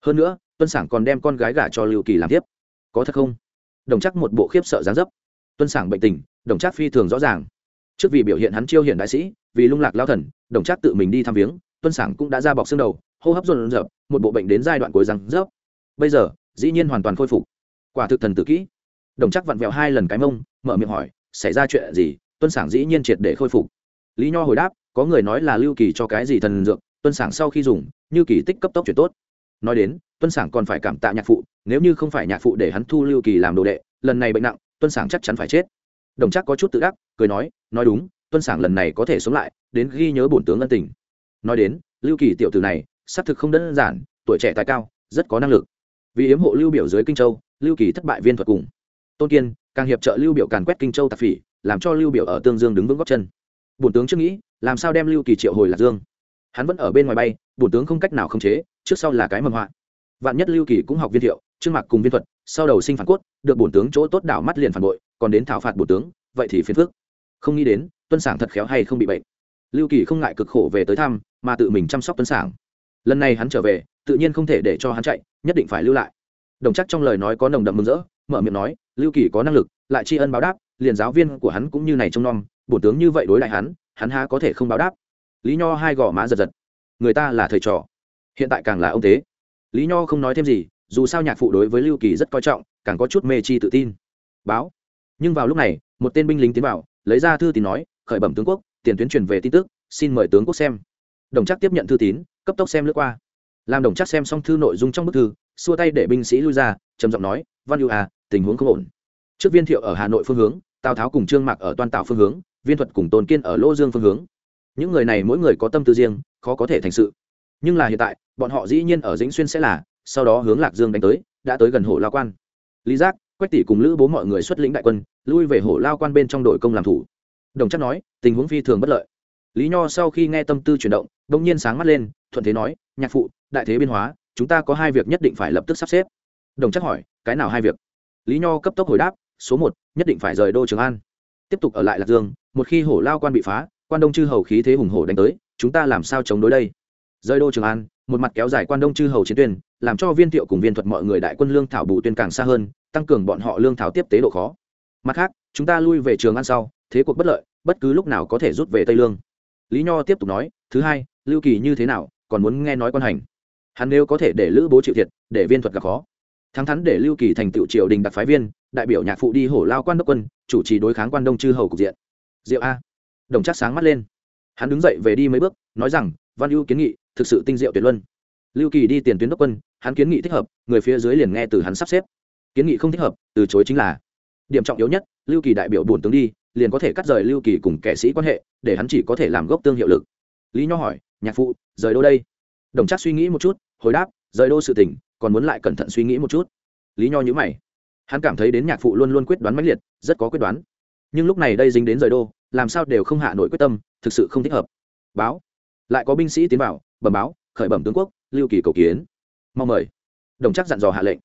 Hơn nữa, tuân sản còn đem con gái gả cho lưu kỳ làm tiếp. Có thật không? Đồng chắc một bộ khiếp sợ gián dấp. Tuân sản bệnh tình, đồng chắc phi thường rõ ràng. Trước vì biểu hiện hắn chiêu hiển đại sĩ, vì lung lạc lao thần, đồng chắc tự mình đi thăm viếng tuân Sảng cũng đã ra bọc xương đầu, hô hấp dồn dập một bộ bệnh đến giai đoạn cuối răng rớp. Bây giờ, dĩ nhiên hoàn toàn khôi phục. Quả thực thần tự kỹ. Đồng chắc vặn vẹo hai lần cái mông, mở miệng hỏi, xảy ra chuyện gì? Tuân Sảng dĩ nhiên triệt để khôi phục. Lý nho hồi đáp, có người nói là lưu kỳ cho cái gì thần dược, tuân Sảng sau khi dùng, như kỳ tích cấp tốc chuyển tốt. Nói đến, tuân Sảng còn phải cảm tạ nhạc phụ, nếu như không phải nhạc phụ để hắn thu lưu kỳ làm đồ đệ, lần này bệnh nặng, tuân Sảng chắc chắn phải chết. Đồng chắc có chút tự đắc, cười nói nói đúng, tuân Sảng lần này có thể sống lại, đến ghi nhớ bổn tướng ân tình nói đến, lưu kỳ tiểu tử này, xác thực không đơn giản, tuổi trẻ tài cao, rất có năng lực. Vì yếm hộ lưu biểu dưới kinh châu, lưu kỳ thất bại viên thuật cùng. Tôn kiên, càng hiệp trợ lưu biểu càn quét kinh châu tạp phỉ, làm cho lưu biểu ở tương dương đứng vững góc chân. Bổn tướng chưa nghĩ, làm sao đem lưu kỳ triệu hồi lạc dương? Hắn vẫn ở bên ngoài bay, bổn tướng không cách nào khống chế, trước sau là cái mầm họa. Vạn nhất lưu kỳ cũng học viên thiệu trương mạc cùng viên thuật, sau đầu sinh phản cốt, được bổn tướng chỗ tốt đảo mắt liền phản bội, còn đến thảo phạt bổn tướng, vậy thì phiền phức. Không nghĩ đến, tuân Sảng thật khéo hay không bị bệnh lưu kỳ không ngại cực khổ về tới thăm, mà tự mình chăm sóc tuấn sản lần này hắn trở về, tự nhiên không thể để cho hắn chạy, nhất định phải lưu lại. Đồng chắc trong lời nói có nồng đậm mừng rỡ, mở miệng nói, lưu kỳ có năng lực, lại tri ân báo đáp, liền giáo viên của hắn cũng như này trông nom, bổn tướng như vậy đối lại hắn hắn há có thể không báo đáp? Lý nho hai gò má giật giật. Người ta là thầy trò. Hiện tại càng là ông tế. Lý nho không nói thêm gì, dù sao nhạc phụ đối với lưu kỳ rất coi trọng, càng có chút mê chi tự tin. Báo. Nhưng vào lúc này, một tên binh lính tiến vào, lấy ra thư tín nói, khởi bẩm tướng quốc tiền tuyến truyền về tin tức, xin mời tướng quốc xem. Đồng chắc tiếp nhận thư tín, cấp tốc xem lướt qua. Làm đồng chắc xem xong thư nội dung trong bức thư, xua tay để binh sĩ lui ra, trầm giọng nói, văn ưu à tình huống không ổn. Trước viên thiệu ở hà nội phương hướng, tào tháo cùng trương mạc ở Toàn Tạo phương hướng, viên thuật cùng tôn kiên ở lô dương phương hướng. Những người này mỗi người có tâm tư riêng, khó có thể thành sự. Nhưng là hiện tại, bọn họ dĩ nhiên ở dĩnh xuyên sẽ là, sau đó hướng lạc dương đánh tới, đã tới gần hồ lao quan. Lý giác, quách tỷ cùng lữ bố mọi người xuất lĩnh đại quân, lui về hồ lao quan bên trong đội công làm thủ đồng chắc nói, tình huống phi thường bất lợi. Lý nho sau khi nghe tâm tư chuyển động đ ỗ n g nhiên sáng mắt lên, thuận thế nói, nhạc phụ, đại thế biên hóa, chúng ta có hai việc nhất định phải lập tức sắp xếp. Đồng chắc hỏi, cái nào hai việc? Lý nho cấp tốc hồi đáp, số một, nhất định phải rời đô trường an. Tiếp tục ở lại lạc dương, một khi hổ lao quan bị phá, quan đông chư hầu khí thế hùng hổ đánh tới, chúng ta làm sao chống đối đây? Rời đô trường an, một mặt kéo dài quan đông chư hầu chiến tuyên làm cho viên thiệu cùng viên thuật mọi người đại quân lương thảo bù tuyên càng xa hơn, tăng cường bọn họ lương thảo tiếp tế độ khó. Mặt khác, chúng ta lui về trường An sau thế cuộc bất lợi, bất cứ lúc nào có thể rút về tây lương. Lý nho tiếp tục nói, thứ hai, lưu kỳ như thế nào, còn muốn nghe nói quan hành? Hắn nếu có thể để lữ bố chịu thiệt, để viên thuật gặp khó. Thắng thắn để lưu kỳ thành tựu triều đình đặc phái viên, đại biểu nhạc phụ đi hổ lao quan đốc quân, chủ trì đối kháng quan đông chư hầu cục diện. Diệu a. Đồng chắc sáng mắt lên. Hắn đứng dậy về đi mấy bước, nói rằng, văn ưu kiến nghị, thực sự tinh diệu tuyệt luân. Lưu kỳ đi tiền tuyến đốc quân, hắn kiến nghị thích hợp, người phía dưới liền nghe từ hắn sắp xếp. Kiến nghị không thích hợp, từ chối chính là. Điểm trọng yếu nhất, lưu kỳ đại biểu bổn tướng đi liền có thể cắt rời lưu kỳ cùng kẻ sĩ quan hệ, để hắn chỉ có thể làm gốc tương hiệu lực. Lý nho hỏi, nhạc phụ, rời đô đây? Đồng chắc suy nghĩ một chút, hồi đáp, rời đô sự tỉnh còn muốn lại cẩn thận suy nghĩ một chút. Lý nho nhữ mày. Hắn cảm thấy đến nhạc phụ luôn luôn quyết đoán mãnh liệt, rất có quyết đoán. Nhưng lúc này đây dính đến rời đô, làm sao đều không hạ nổi quyết tâm, thực sự không thích hợp. Báo. Lại có binh sĩ tiến vào, bẩm báo, khởi bẩm tướng quốc, lưu kỳ cầu kiến. Mong mời. Đồng chắc dặn dò hạ lệnh.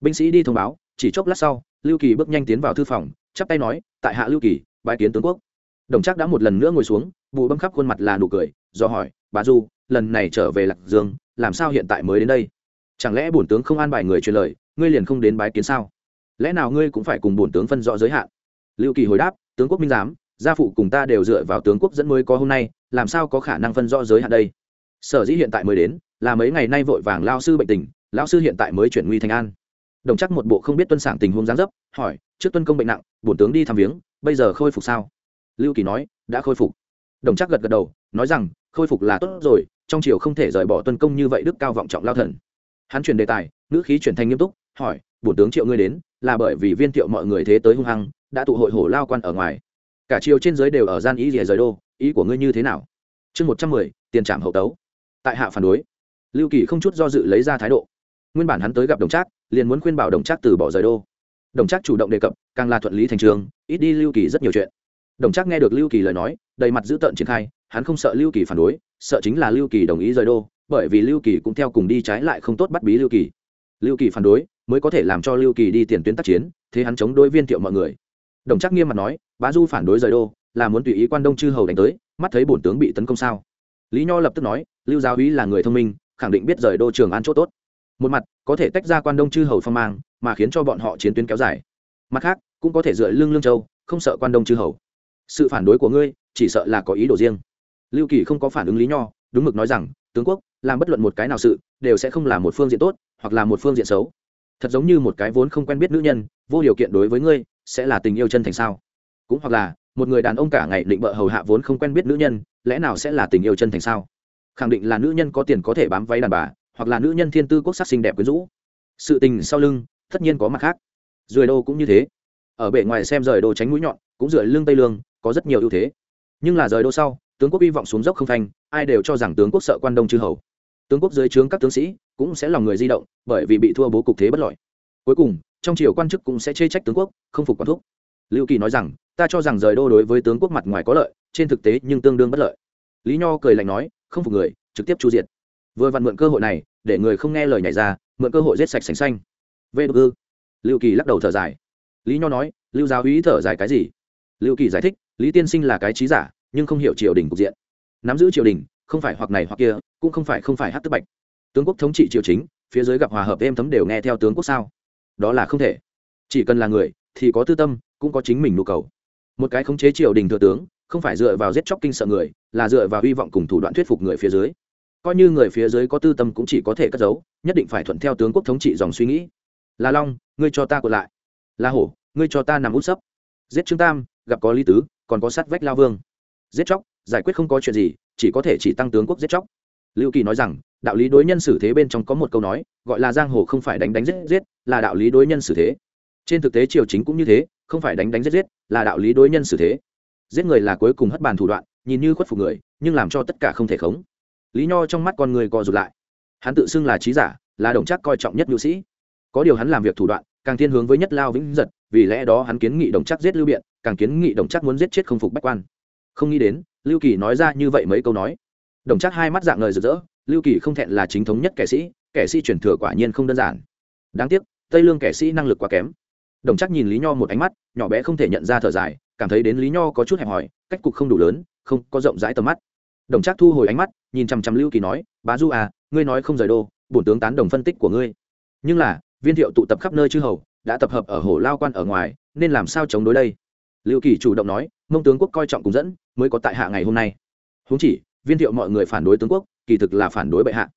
Binh sĩ đi thông báo, chỉ chốc lát sau, lưu kỳ bước nhanh tiến vào thư phòng, chắp tay nói, tại hạ lưu kỳ bãi kiến tướng quốc. Đồng chắc đã một lần nữa ngồi xuống bù bâm khắp khuôn mặt là nụ cười, do hỏi, bà du, lần này trở về lạc dương, làm sao hiện tại mới đến đây? Chẳng lẽ bổn tướng không an bài người truyền lời, ngươi liền không đến bái kiến sao? Lẽ nào ngươi cũng phải cùng bổn tướng phân rõ giới hạn? Lưu kỳ hồi đáp, tướng quốc minh giám, gia phụ cùng ta đều dựa vào tướng quốc dẫn mới có hôm nay, làm sao có khả năng phân rõ giới hạn đây? Sở dĩ hiện tại mới đến, là mấy ngày nay vội vàng lao sư bệnh tình, lao sư hiện tại mới chuyển nguy thành an đồng chắc một bộ không biết tuân sảng tình huống gián dấp, hỏi, trước tuân công bệnh nặng, bổn tướng đi thăm viếng, bây giờ khôi phục sao? Lưu kỳ nói, đã khôi phục. Đồng chắc gật gật đầu, nói rằng, khôi phục là tốt rồi, trong triều không thể rời bỏ tuân công như vậy đức cao vọng trọng lao thần. Hắn chuyển đề tài, ngữ khí chuyển thành nghiêm túc, hỏi, bổn tướng triệu ngươi đến, là bởi vì viên thiệu mọi người thế tới hung hăng, đã tụ hội hổ lao quan ở ngoài. Cả triều trên giới đều ở gian ý rìa rời đô, ý của ngươi như thế nào? Chương một trăm mười, tiền trạm hậu tấu. Tại hạ phản đối. Lưu kỳ không chút do dự lấy ra thái độ nguyên bản hắn tới gặp đồng trác, liền muốn khuyên bảo đồng trác từ bỏ rời đô. Đồng trác chủ động đề cập, càng là thuận lý thành trường, ít đi lưu kỳ rất nhiều chuyện. Đồng trác nghe được lưu kỳ lời nói, đầy mặt giữ tợn triển khai, hắn không sợ lưu kỳ phản đối, sợ chính là lưu kỳ đồng ý rời đô, bởi vì lưu kỳ cũng theo cùng đi trái lại không tốt bắt bí lưu kỳ. Lưu kỳ phản đối, mới có thể làm cho lưu kỳ đi tiền tuyến tác chiến, thế hắn chống đối viên thiệu mọi người. Đồng trác nghiêm mặt nói, bá du phản đối rời đô, là muốn tùy ý quan đông chư hầu đánh tới, mắt thấy bổn tướng bị tấn công sao? Lý nho lập tức nói, lưu giáo úy là người thông minh, khẳng định biết rời đô trường an chỗ tốt một mặt, có thể tách ra quan đông chư hầu phong mang, mà khiến cho bọn họ chiến tuyến kéo dài. Mặt khác, cũng có thể dựa lưng lương châu, không sợ quan đông chư hầu. Sự phản đối của ngươi, chỉ sợ là có ý đồ riêng. Lưu kỳ không có phản ứng lý nho, đúng mực nói rằng, tướng quốc, làm bất luận một cái nào sự, đều sẽ không là một phương diện tốt, hoặc là một phương diện xấu. Thật giống như một cái vốn không quen biết nữ nhân, vô điều kiện đối với ngươi, sẽ là tình yêu chân thành sao? Cũng hoặc là, một người đàn ông cả ngày định bợ hầu hạ vốn không quen biết nữ nhân, lẽ nào sẽ là tình yêu chân thành sao? Khẳng định là nữ nhân có tiền có thể bám váy đàn bà hoặc là nữ nhân thiên tư quốc sắc xinh đẹp quyến rũ. Sự tình sau lưng, tất nhiên có mặt khác. Rời đô cũng như thế. Ở bề ngoài xem rời đô tránh mũi nhọn, cũng rời lưng tây lương, có rất nhiều ưu thế. Nhưng là rời đô sau, tướng quốc hy vọng xuống dốc không phanh ai đều cho rằng tướng quốc sợ quan đông chư hầu. Tướng quốc dưới trướng các tướng sĩ, cũng sẽ lòng người di động, bởi vì bị thua bố cục thế bất lợi. Cuối cùng, trong triều quan chức cũng sẽ chê trách tướng quốc, không phục quan thúc. Lưu kỳ nói rằng, ta cho rằng rời đô đối với tướng quốc mặt ngoài có lợi, trên thực tế nhưng tương đương bất lợi. Lý nho cười lạnh nói, không phục người, trực tiếp chu diệt vừa vặn mượn cơ hội này, để người không nghe lời nhảy ra, mượn cơ hội giết sạch sành xanh. Vê đ ư. Lưu kỳ lắc đầu thở dài. Lý nho nói, lưu giáo úy thở dài cái gì? Lưu kỳ giải thích, lý tiên sinh là cái trí giả, nhưng không hiểu triều đình cục diện. Nắm giữ triều đình, không phải hoặc này hoặc kia, cũng không phải không phải hát tức bạch. Tướng quốc thống trị triều chính, phía dưới gặp hòa hợp êm thấm đều nghe theo tướng quốc sao? Đó là không thể. Chỉ cần là người, thì có tư tâm, cũng có chính mình nhu cầu. Một cái khống chế triều đình thừa tướng, không phải dựa vào giết chóc kinh sợ người, là dựa vào hy vọng cùng thủ đoạn thuyết phục người phía dưới coi như người phía dưới có tư tâm cũng chỉ có thể cất giấu, nhất định phải thuận theo tướng quốc thống trị dòng suy nghĩ. Là long, ngươi cho ta còn lại. Là hổ, ngươi cho ta nằm út sấp. Giết trương tam, gặp có lý tứ, còn có sát vách lao vương. Giết chóc, giải quyết không có chuyện gì, chỉ có thể chỉ tăng tướng quốc giết chóc. Lưu kỳ nói rằng, đạo lý đối nhân xử thế bên trong có một câu nói, gọi là giang hồ không phải đánh đánh giết giết, là đạo lý đối nhân xử thế. Trên thực tế triều chính cũng như thế, không phải đánh đánh giết giết, là đạo lý đối nhân xử thế. Giết người là cuối cùng hất bàn thủ đoạn, nhìn như khuất phục người, nhưng làm cho tất cả không thể khống lý nho trong mắt con người co rụt lại. Hắn tự xưng là trí giả, là đồng chắc coi trọng nhất nhu sĩ. Có điều hắn làm việc thủ đoạn, càng thiên hướng với nhất lao vĩnh giật, vì lẽ đó hắn kiến nghị đồng chắc giết lưu biện, càng kiến nghị đồng chắc muốn giết chết không phục bách quan. Không nghĩ đến, lưu kỳ nói ra như vậy mấy câu nói. Đồng chắc hai mắt dạng ngời rực rỡ, lưu kỳ không thẹn là chính thống nhất kẻ sĩ kẻ sĩ truyền thừa quả nhiên không đơn giản. Đáng tiếc, tây lương kẻ sĩ năng lực quá kém. Đồng chắc nhìn lý nho một ánh mắt, nhỏ bé không thể nhận ra thở dài, cảm thấy đến lý nho có chút hẹp hòi, cách cục không đủ lớn, không có rộng rãi tầm mắt đồng Trác thu hồi ánh mắt, nhìn chằm chằm lưu kỳ nói, bá du à ngươi nói không rời đô, bổn tướng tán đồng phân tích của ngươi. Nhưng là, viên thiệu tụ tập khắp nơi chư hầu, đã tập hợp ở hồ lao quan ở ngoài, nên làm sao chống đối đây? Lưu kỳ chủ động nói, mông tướng quốc coi trọng cùng dẫn, mới có tại hạ ngày hôm nay. Húng chỉ, viên thiệu mọi người phản đối tướng quốc, kỳ thực là phản đối bệ hạ.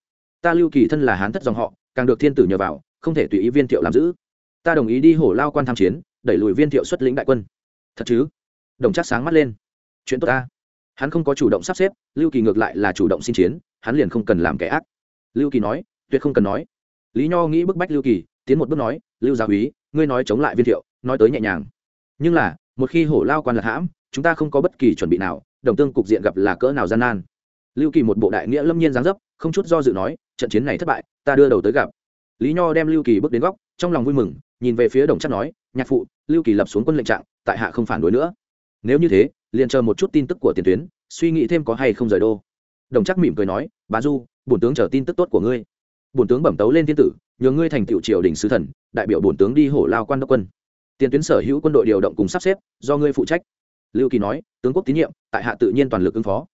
Ta lưu kỳ thân là hán thất dòng họ, càng được thiên tử nhờ vào, không thể tùy ý viên thiệu làm giữ. Ta đồng ý đi hổ lao quan tham chiến, đẩy lùi viên thiệu xuất lĩnh đại quân. Thật chứ? Đồng chắc sáng mắt lên. Chuyện tốt ta hắn không có chủ động sắp xếp, lưu kỳ ngược lại là chủ động xin chiến, hắn liền không cần làm kẻ ác. Lưu kỳ nói, tuyệt không cần nói. Lý nho nghĩ bức bách lưu kỳ, tiến một bước nói, lưu gia úy ngươi nói chống lại viên thiệu, nói tới nhẹ nhàng. Nhưng là, một khi hổ lao quan là hãm, chúng ta không có bất kỳ chuẩn bị nào, đồng tương cục diện gặp là cỡ nào gian nan. Lưu kỳ một bộ đại nghĩa lâm nhiên giáng dấp, không chút do dự nói, trận chiến này thất bại, ta đưa đầu tới gặp. Lý nho đem lưu kỳ bước đến góc, trong lòng vui mừng, nhìn về phía đồng chắc nói, nhạc phụ, lưu kỳ lập xuống quân lệnh trạng, tại hạ không phản đối nữa. Nếu như thế liền chờ một chút tin tức của tiền tuyến, suy nghĩ thêm có hay không rời đô. Đồng chắc mỉm cười nói, bá du, bổn tướng chờ tin tức tốt của ngươi. Bổn tướng bẩm tấu lên thiên tử, nhờ ngươi thành tựu triều đình sứ thần, đại biểu bổn tướng đi hổ lao quan đốc quân. Tiền tuyến sở hữu quân đội điều động cùng sắp xếp, do ngươi phụ trách. Lưu kỳ nói, tướng quốc tín nhiệm, tại hạ tự nhiên toàn lực ứng phó.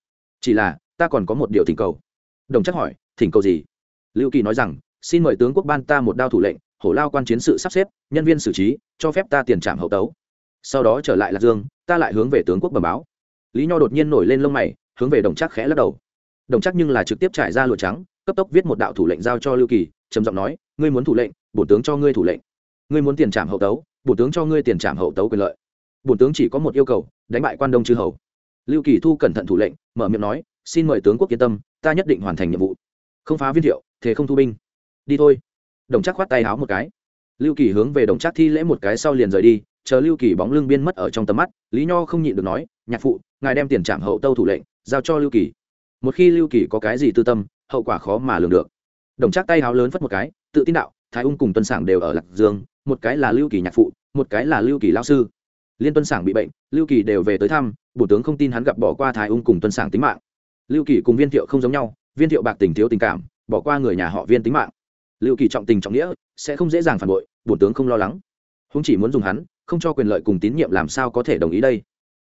Chỉ là, ta còn có một điều thỉnh cầu. Đồng chắc hỏi, thỉnh cầu gì? Lưu kỳ nói rằng, xin mời tướng quốc ban ta một đao thủ lệnh, hổ lao quan chiến sự sắp xếp, nhân viên xử trí, cho phép ta tiền trảm hậu tấu. Sau đó trở lại lạc dương ta lại hướng về tướng quốc bẩm báo. Lý nho đột nhiên nổi lên lông mày, hướng về đồng Trác khẽ lắc đầu. Đồng Trác nhưng là trực tiếp trải ra lụa trắng, cấp tốc viết một đạo thủ lệnh giao cho lưu kỳ, trầm giọng nói, ngươi muốn thủ lệnh, bổn tướng cho ngươi thủ lệnh. Ngươi muốn tiền trảm hậu tấu, bổn tướng cho ngươi tiền trảm hậu tấu quyền lợi. Bổn tướng chỉ có một yêu cầu, đánh bại quan đông chư hầu. Lưu kỳ thu cẩn thận thủ lệnh, mở miệng nói, xin mời tướng quốc yên tâm, ta nhất định hoàn thành nhiệm vụ. Không phá viên thiệu thế không thu binh. Đi thôi. Đồng Trác khoát tay háo một cái. Lưu kỳ hướng về đồng Trác thi lễ một cái sau liền rời đi chờ lưu kỳ bóng lưng biên mất ở trong tầm mắt, lý nho không nhịn được nói, nhạc phụ, ngài đem tiền trảm hậu tâu thủ lệnh, giao cho lưu kỳ. Một khi lưu kỳ có cái gì tư tâm, hậu quả khó mà lường được. Đồng trác tay háo lớn phất một cái, tự tin đạo, thái ung cùng tuân sản đều ở lạc dương, một cái là lưu kỳ nhạc phụ, một cái là lưu kỳ lao sư. Liên tuân sản bị bệnh, lưu kỳ đều về tới thăm bổ tướng không tin hắn gặp bỏ qua thái ung cùng tuân sản tính mạng. Lưu kỳ cùng viên thiệu không giống nhau, viên thiệu bạc tình thiếu tình cảm, bỏ qua người nhà họ viên tính mạng. Lưu kỳ trọng tình trọng nghĩa, sẽ không dễ dàng phản bội bổ tướng không lo lắng. Húng chỉ muốn dùng hắn không cho quyền lợi cùng tín nhiệm làm sao có thể đồng ý đây?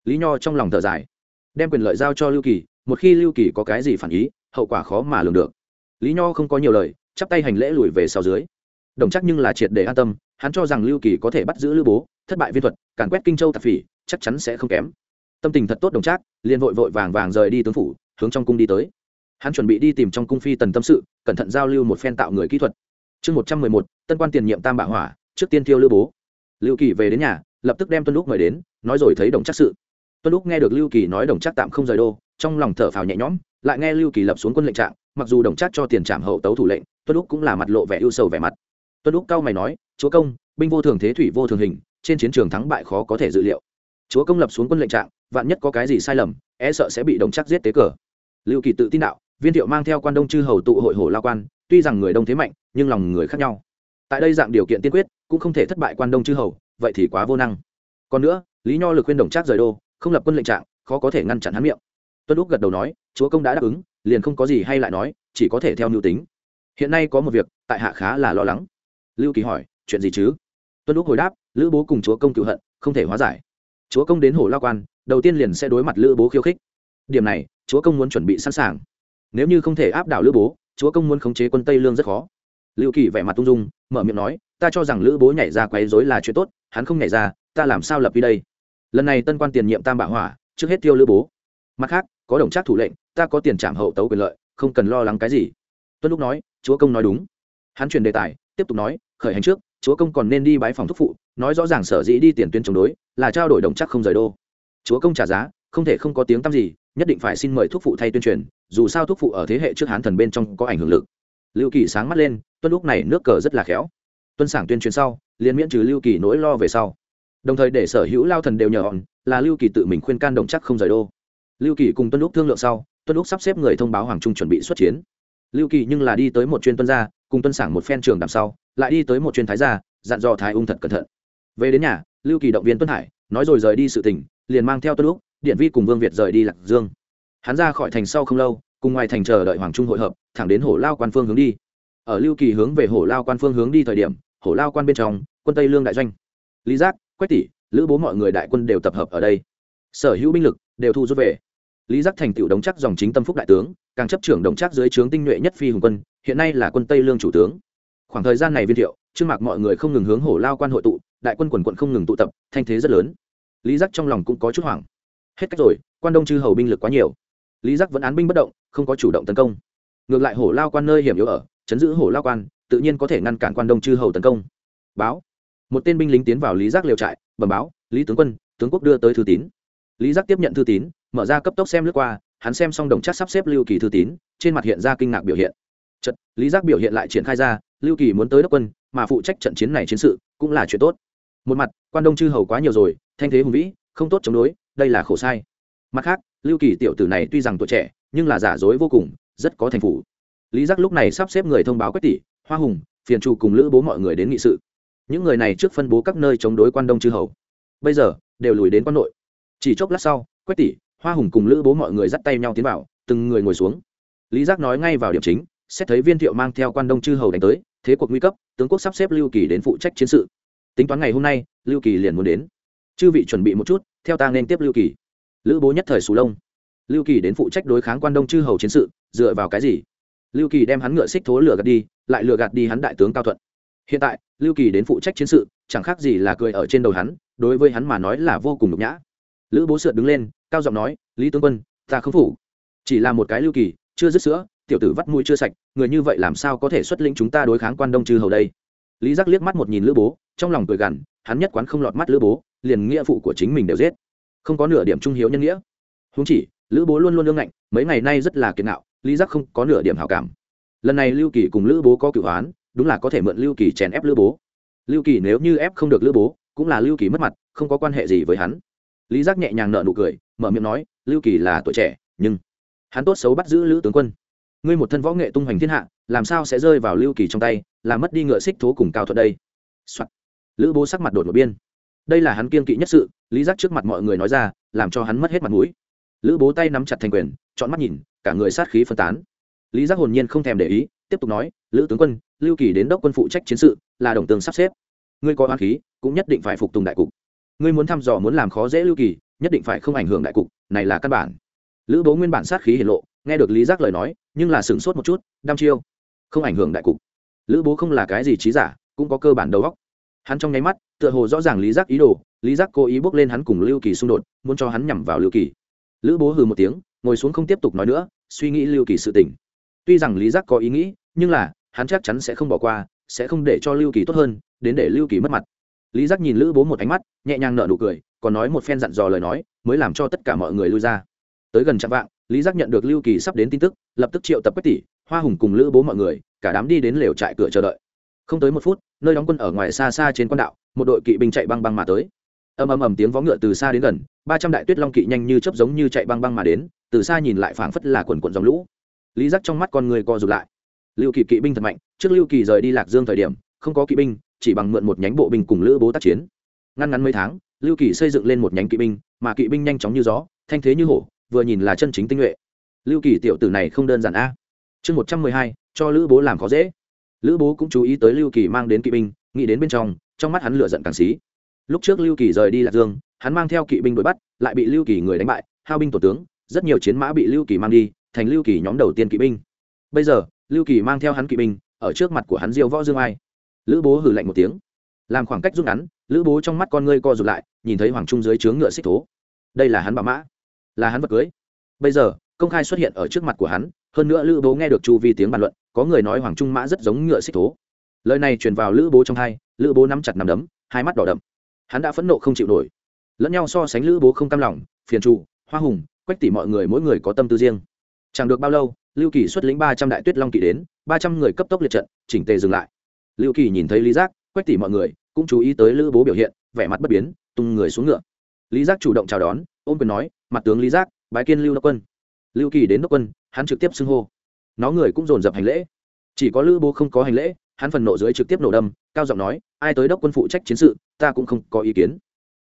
Lý nho trong lòng thở dài. Đem quyền lợi giao cho lưu kỳ, một khi lưu kỳ có cái gì phản ý, hậu quả khó mà lường được. Lý nho không có nhiều lời, chắp tay hành lễ lùi về sau dưới. Đồng chắc nhưng là triệt để an tâm, hắn cho rằng lưu kỳ có thể bắt giữ Lưu bố, thất bại viên thuật, càn quét kinh châu tạp phỉ, chắc chắn sẽ không kém. Tâm tình thật tốt đồng trác liền vội vội vàng vàng rời đi tướng phủ, hướng trong cung đi tới. Hắn chuẩn bị đi tìm trong cung phi tần tâm sự, cẩn thận giao lưu một phen tạo người kỹ thuật. Chương một trăm mười một, tân quan tiền nhiệm tam bạ hỏa, trước tiên thiêu Lưu bố lưu kỳ về đến nhà, lập tức đem tuân lúc mời đến, nói rồi thấy đồng chắc sự. Tuân lúc nghe được lưu kỳ nói đồng chắc tạm không rời đô, trong lòng thở phào nhẹ nhõm, lại nghe lưu kỳ lập xuống quân lệnh trạng, mặc dù đồng chắc cho tiền trảm hậu tấu thủ lệnh, tuân lúc cũng là mặt lộ vẻ ưu sầu vẻ mặt. Tuân lúc cao mày nói, chúa công, binh vô thường thế thủy vô thường hình, trên chiến trường thắng bại khó có thể dự liệu. Chúa công lập xuống quân lệnh trạng, vạn nhất có cái gì sai lầm e sợ sẽ bị đồng chắc giết tế cờ. Lưu kỳ tự tin đạo, viên thiệu mang theo quan đông chư hầu tụ hội hổ lao quan, tuy rằng người đông thế mạnh, nhưng lòng người khác nhau. Tại đây dạng điều kiện tiên quyết cũng không thể thất bại quan đông chư hầu, vậy thì quá vô năng. Còn nữa, lý nho lực khuyên đồng trác rời đô, không lập quân lệnh trạng, khó có thể ngăn chặn hắn miệng. Tuân úc gật đầu nói, chúa công đã đáp ứng, liền không có gì hay lại nói, chỉ có thể theo mưu tính. Hiện nay có một việc, tại hạ khá là lo lắng. Lưu kỳ hỏi, chuyện gì chứ? Tuân úc hồi đáp, lữ bố cùng chúa công cựu hận, không thể hóa giải. Chúa công đến hồ lao quan, đầu tiên liền sẽ đối mặt lữ bố khiêu khích. Điểm này, chúa công muốn chuẩn bị sẵn sàng. Nếu như không thể áp đảo lữ bố, chúa công muốn khống chế quân tây lương rất khó. Lưu kỳ vẻ mặt tung dung, mở miệng nói ta cho rằng lữ bố nhảy ra quấy rối là chuyện tốt, hắn không nhảy ra, ta làm sao lập đi đây? Lần này tân quan tiền nhiệm tam bạo hỏa, trước hết tiêu lữ bố. Mặt khác, có đồng trác thủ lệnh, ta có tiền trảm hậu tấu quyền lợi, không cần lo lắng cái gì. Tuân lúc nói, chúa công nói đúng. Hắn chuyển đề tài, tiếp tục nói, khởi hành trước, chúa công còn nên đi bái phòng thúc phụ, nói rõ ràng sở dĩ đi tiền tuyến chống đối, là trao đổi đồng chắc không rời đô. Chúa công trả giá, không thể không có tiếng tăm gì, nhất định phải xin mời thúc phụ thay tuyên truyền, dù sao thúc phụ ở thế hệ trước hán thần bên trong có ảnh hưởng lực. Lưu kỳ sáng mắt lên, tuân lúc này nước cờ rất là khéo tuân sảng tuyên truyền sau, liền miễn trừ lưu kỳ nỗi lo về sau. Đồng thời để sở hữu lao thần đều nhờ hòn, là lưu kỳ tự mình khuyên can đồng chắc không rời đô. Lưu kỳ cùng tuân lúc thương lượng sau, tuân lúc sắp xếp người thông báo hoàng trung chuẩn bị xuất chiến. Lưu kỳ nhưng là đi tới một chuyên tuân gia, cùng tuân sảng một phen trường đằng sau, lại đi tới một chuyên thái gia, dặn dò thái ung thật cẩn thận. Về đến nhà, lưu kỳ động viên tuân hải, nói rồi rời đi sự tỉnh liền mang theo tuân lúc điện vi cùng vương việt rời đi lạc dương. Hắn ra khỏi thành sau không lâu, cùng ngoài thành chờ đợi hoàng trung hội hợp, thẳng đến hổ lao quan phương hướng đi. Ở lưu kỳ hướng về hổ lao quan phương hướng đi thời điểm hổ lao quan bên trong, quân tây lương đại doanh. Lý giác, quách tỷ, lữ bố mọi người đại quân đều tập hợp ở đây. Sở hữu binh lực đều thu rút về. Lý giác thành tựu đống chắc dòng chính tâm phúc đại tướng, càng chấp trưởng đồng chắc dưới trướng tinh nhuệ nhất phi hùng quân, hiện nay là quân tây lương chủ tướng. Khoảng thời gian này viên thiệu, trương mạc mọi người không ngừng hướng hổ lao quan hội tụ, đại quân quần quận không ngừng tụ tập, thanh thế rất lớn. Lý giác trong lòng cũng có chút hoảng. Hết cách rồi, quan đông chư hầu binh lực quá nhiều. Lý giác vẫn án binh bất động, không có chủ động tấn công. Ngược lại hổ lao quan nơi hiểm yếu ở, chấn giữ hổ lao quan tự nhiên có thể ngăn cản quan đông chư hầu tấn công. Báo. Một tên binh lính tiến vào lý giác liều trại, bẩm báo, lý tướng quân, tướng quốc đưa tới thư tín. Lý giác tiếp nhận thư tín, mở ra cấp tốc xem lướt qua, hắn xem xong đồng chắc sắp xếp lưu kỳ thư tín, trên mặt hiện ra kinh ngạc biểu hiện. Trận lý giác biểu hiện lại triển khai ra, lưu kỳ muốn tới đốc quân, mà phụ trách trận chiến này chiến sự cũng là chuyện tốt. Một mặt, quan đông chư hầu quá nhiều rồi, thanh thế hùng vĩ, không tốt chống đối, đây là khổ sai. Mặt khác, lưu kỳ tiểu tử này tuy rằng tuổi trẻ, nhưng là giả dối vô cùng, rất có thành phủ. Lý giác lúc này sắp xếp người thông báo quách tỷ hoa hùng, phiền trù cùng lữ bố mọi người đến nghị sự. Những người này trước phân bố các nơi chống đối quan đông chư hầu. Bây giờ, đều lùi đến quan nội. Chỉ chốc lát sau, quách tỷ, hoa hùng cùng lữ bố mọi người dắt tay nhau tiến vào, từng người ngồi xuống. Lý giác nói ngay vào điểm chính, xét thấy viên thiệu mang theo quan đông chư hầu đánh tới, thế cuộc nguy cấp, tướng quốc sắp xếp lưu kỳ đến phụ trách chiến sự. Tính toán ngày hôm nay, lưu kỳ liền muốn đến. Chư vị chuẩn bị một chút, theo ta nên tiếp lưu kỳ. Lữ bố nhất thời sù lông. Lưu kỳ đến phụ trách đối kháng quan đông chư hầu chiến sự, dựa vào cái gì? Lưu kỳ đem hắn ngựa xích thố lửa gạt đi, lại lừa gạt đi hắn đại tướng cao thuận. Hiện tại, lưu kỳ đến phụ trách chiến sự, chẳng khác gì là cười ở trên đầu hắn, đối với hắn mà nói là vô cùng nhục nhã. Lữ bố sượt đứng lên, cao giọng nói, lý tướng quân, ta không phủ. Chỉ là một cái lưu kỳ, chưa dứt sữa, tiểu tử vắt mũi chưa sạch, người như vậy làm sao có thể xuất lĩnh chúng ta đối kháng quan đông chư hầu đây? Lý giác liếc mắt một nhìn lữ bố, trong lòng cười gằn, hắn nhất quán không lọt mắt lữ bố, liền nghĩa phụ của chính mình đều giết. Không có nửa điểm trung hiếu nhân nghĩa. Huống chỉ, lữ bố luôn luôn lương ngạnh, mấy ngày nay rất là kiệt ngạo lý giác không có nửa điểm hảo cảm. Lần này lưu kỳ cùng lữ bố có cựu hoán đúng là có thể mượn lưu kỳ chèn ép lữ bố. Lưu kỳ nếu như ép không được lữ bố, cũng là lưu kỳ mất mặt, không có quan hệ gì với hắn. Lý giác nhẹ nhàng nợ nụ cười, mở miệng nói, lưu kỳ là tuổi trẻ, nhưng hắn tốt xấu bắt giữ lữ tướng quân. Ngươi một thân võ nghệ tung hoành thiên hạ, làm sao sẽ rơi vào lưu kỳ trong tay, làm mất đi ngựa xích thố cùng cao thuật đây、Soạn. lữ bố sắc mặt đột một biên đây là hắn kiên kỵ nhất sự, lý giác trước mặt mọi người nói ra, làm cho hắn mất hết mặt mũi lữ bố tay nắm chặt thành quyền, chọn mắt nhìn, cả người sát khí phân tán. Lý giác hồn nhiên không thèm để ý, tiếp tục nói, lữ tướng quân, lưu kỳ đến đốc quân phụ trách chiến sự, là đồng tường sắp xếp. Ngươi có oán khí, cũng nhất định phải phục tùng đại cục. Ngươi muốn thăm dò muốn làm khó dễ lưu kỳ, nhất định phải không ảnh hưởng đại cục, này là căn bản. Lữ bố nguyên bản sát khí hiển lộ, nghe được lý giác lời nói, nhưng là sửng sốt một chút, đăm chiêu, không ảnh hưởng đại cục. Lữ bố không là cái gì trí giả, cũng có cơ bản đầu óc. Hắn trong nháy mắt, tựa hồ rõ ràng lý giác ý đồ, lý giác cố ý bước lên hắn cùng lưu kỳ xung đột, muốn cho hắn nhằm vào lưu kỳ lữ bố hừ một tiếng, ngồi xuống không tiếp tục nói nữa, suy nghĩ lưu kỳ sự tình. Tuy rằng lý giác có ý nghĩ, nhưng là, hắn chắc chắn sẽ không bỏ qua, sẽ không để cho lưu kỳ tốt hơn, đến để lưu kỳ mất mặt. Lý giác nhìn lữ bố một ánh mắt, nhẹ nhàng nở nụ cười, còn nói một phen dặn dò lời nói, mới làm cho tất cả mọi người lui ra. Tới gần trăm vạn lý giác nhận được lưu kỳ sắp đến tin tức, lập tức triệu tập quách tỷ, hoa hùng cùng lữ bố mọi người, cả đám đi đến lều trại cửa chờ đợi. Không tới một phút, nơi đóng quân ở ngoài xa xa trên quan đạo, một đội kỵ binh chạy băng băng mà tới ầm ầm ầm tiếng vó ngựa từ xa đến gần, ba trăm đại tuyết long kỵ nhanh như chớp giống như chạy băng băng mà đến, từ xa nhìn lại phảng phất là quần quần dòng lũ. Lý giác trong mắt con người co rụt lại. Lưu kỳ kỵ binh thật mạnh, trước lưu kỳ rời đi lạc dương thời điểm, không có kỵ binh, chỉ bằng mượn một nhánh bộ binh cùng lữ bố tác chiến. Ngăn ngắn mấy tháng, lưu kỳ xây dựng lên một nhánh kỵ binh, mà kỵ binh nhanh chóng như gió, thanh thế như hổ, vừa nhìn là chân chính tinh nhuệ. Lưu kỳ tiểu tử này không đơn giản a. Chương một trăm mười hai, cho lữ bố làm khó dễ. Lữ bố cũng chú ý tới lưu kỳ mang đến kỵ binh, nghĩ đến bên trong trong mắt hắn lửa giận càng xí lúc trước lưu kỳ rời đi lạc dương, hắn mang theo kỵ binh đuổi bắt, lại bị lưu kỳ người đánh bại, hao binh tổ tướng, rất nhiều chiến mã bị lưu kỳ mang đi, thành lưu kỳ nhóm đầu tiên kỵ binh. Bây giờ, lưu kỳ mang theo hắn kỵ binh, ở trước mặt của hắn diêu võ dương ai. Lữ bố hử lạnh một tiếng. Làm khoảng cách rút ngắn, lữ bố trong mắt con ngươi co rụt lại, nhìn thấy hoàng trung dưới trướng ngựa xích thố. Đây là hắn bà mã, là hắn vật cưới. Bây giờ, công khai xuất hiện ở trước mặt của hắn, hơn nữa lữ bố nghe được chu vi tiếng bàn luận, có người nói hoàng trung mã rất giống ngựa xích thố. Lời này truyền vào lữ bố trong hai, lữ bố nắm chặt nằm đấm, hai mắt đỏ đậm hắn đã phẫn nộ không chịu nổi. Lẫn nhau so sánh lữ bố không cam lòng, phiền trụ hoa hùng, quách tỷ mọi người mỗi người có tâm tư riêng. Chẳng được bao lâu, lưu kỳ xuất lĩnh ba trăm đại tuyết long kỳ đến, ba trăm người cấp tốc liệt trận, chỉnh tề dừng lại. Lưu kỳ nhìn thấy lý giác, quách tỷ mọi người cũng chú ý tới lữ bố biểu hiện, vẻ mặt bất biến, tung người xuống ngựa. Lý giác chủ động chào đón, ôm quyền nói, mặt tướng lý giác, bái kiên lưu đốc quân. Lưu kỳ đến đốc quân, hắn trực tiếp xưng hô. Nó người cũng dồn dập hành lễ. Chỉ có lữ bố không có hành lễ hắn phần nộ dưới trực tiếp nổ đâm, cao giọng nói, ai tới đốc quân phụ trách chiến sự, ta cũng không có ý kiến.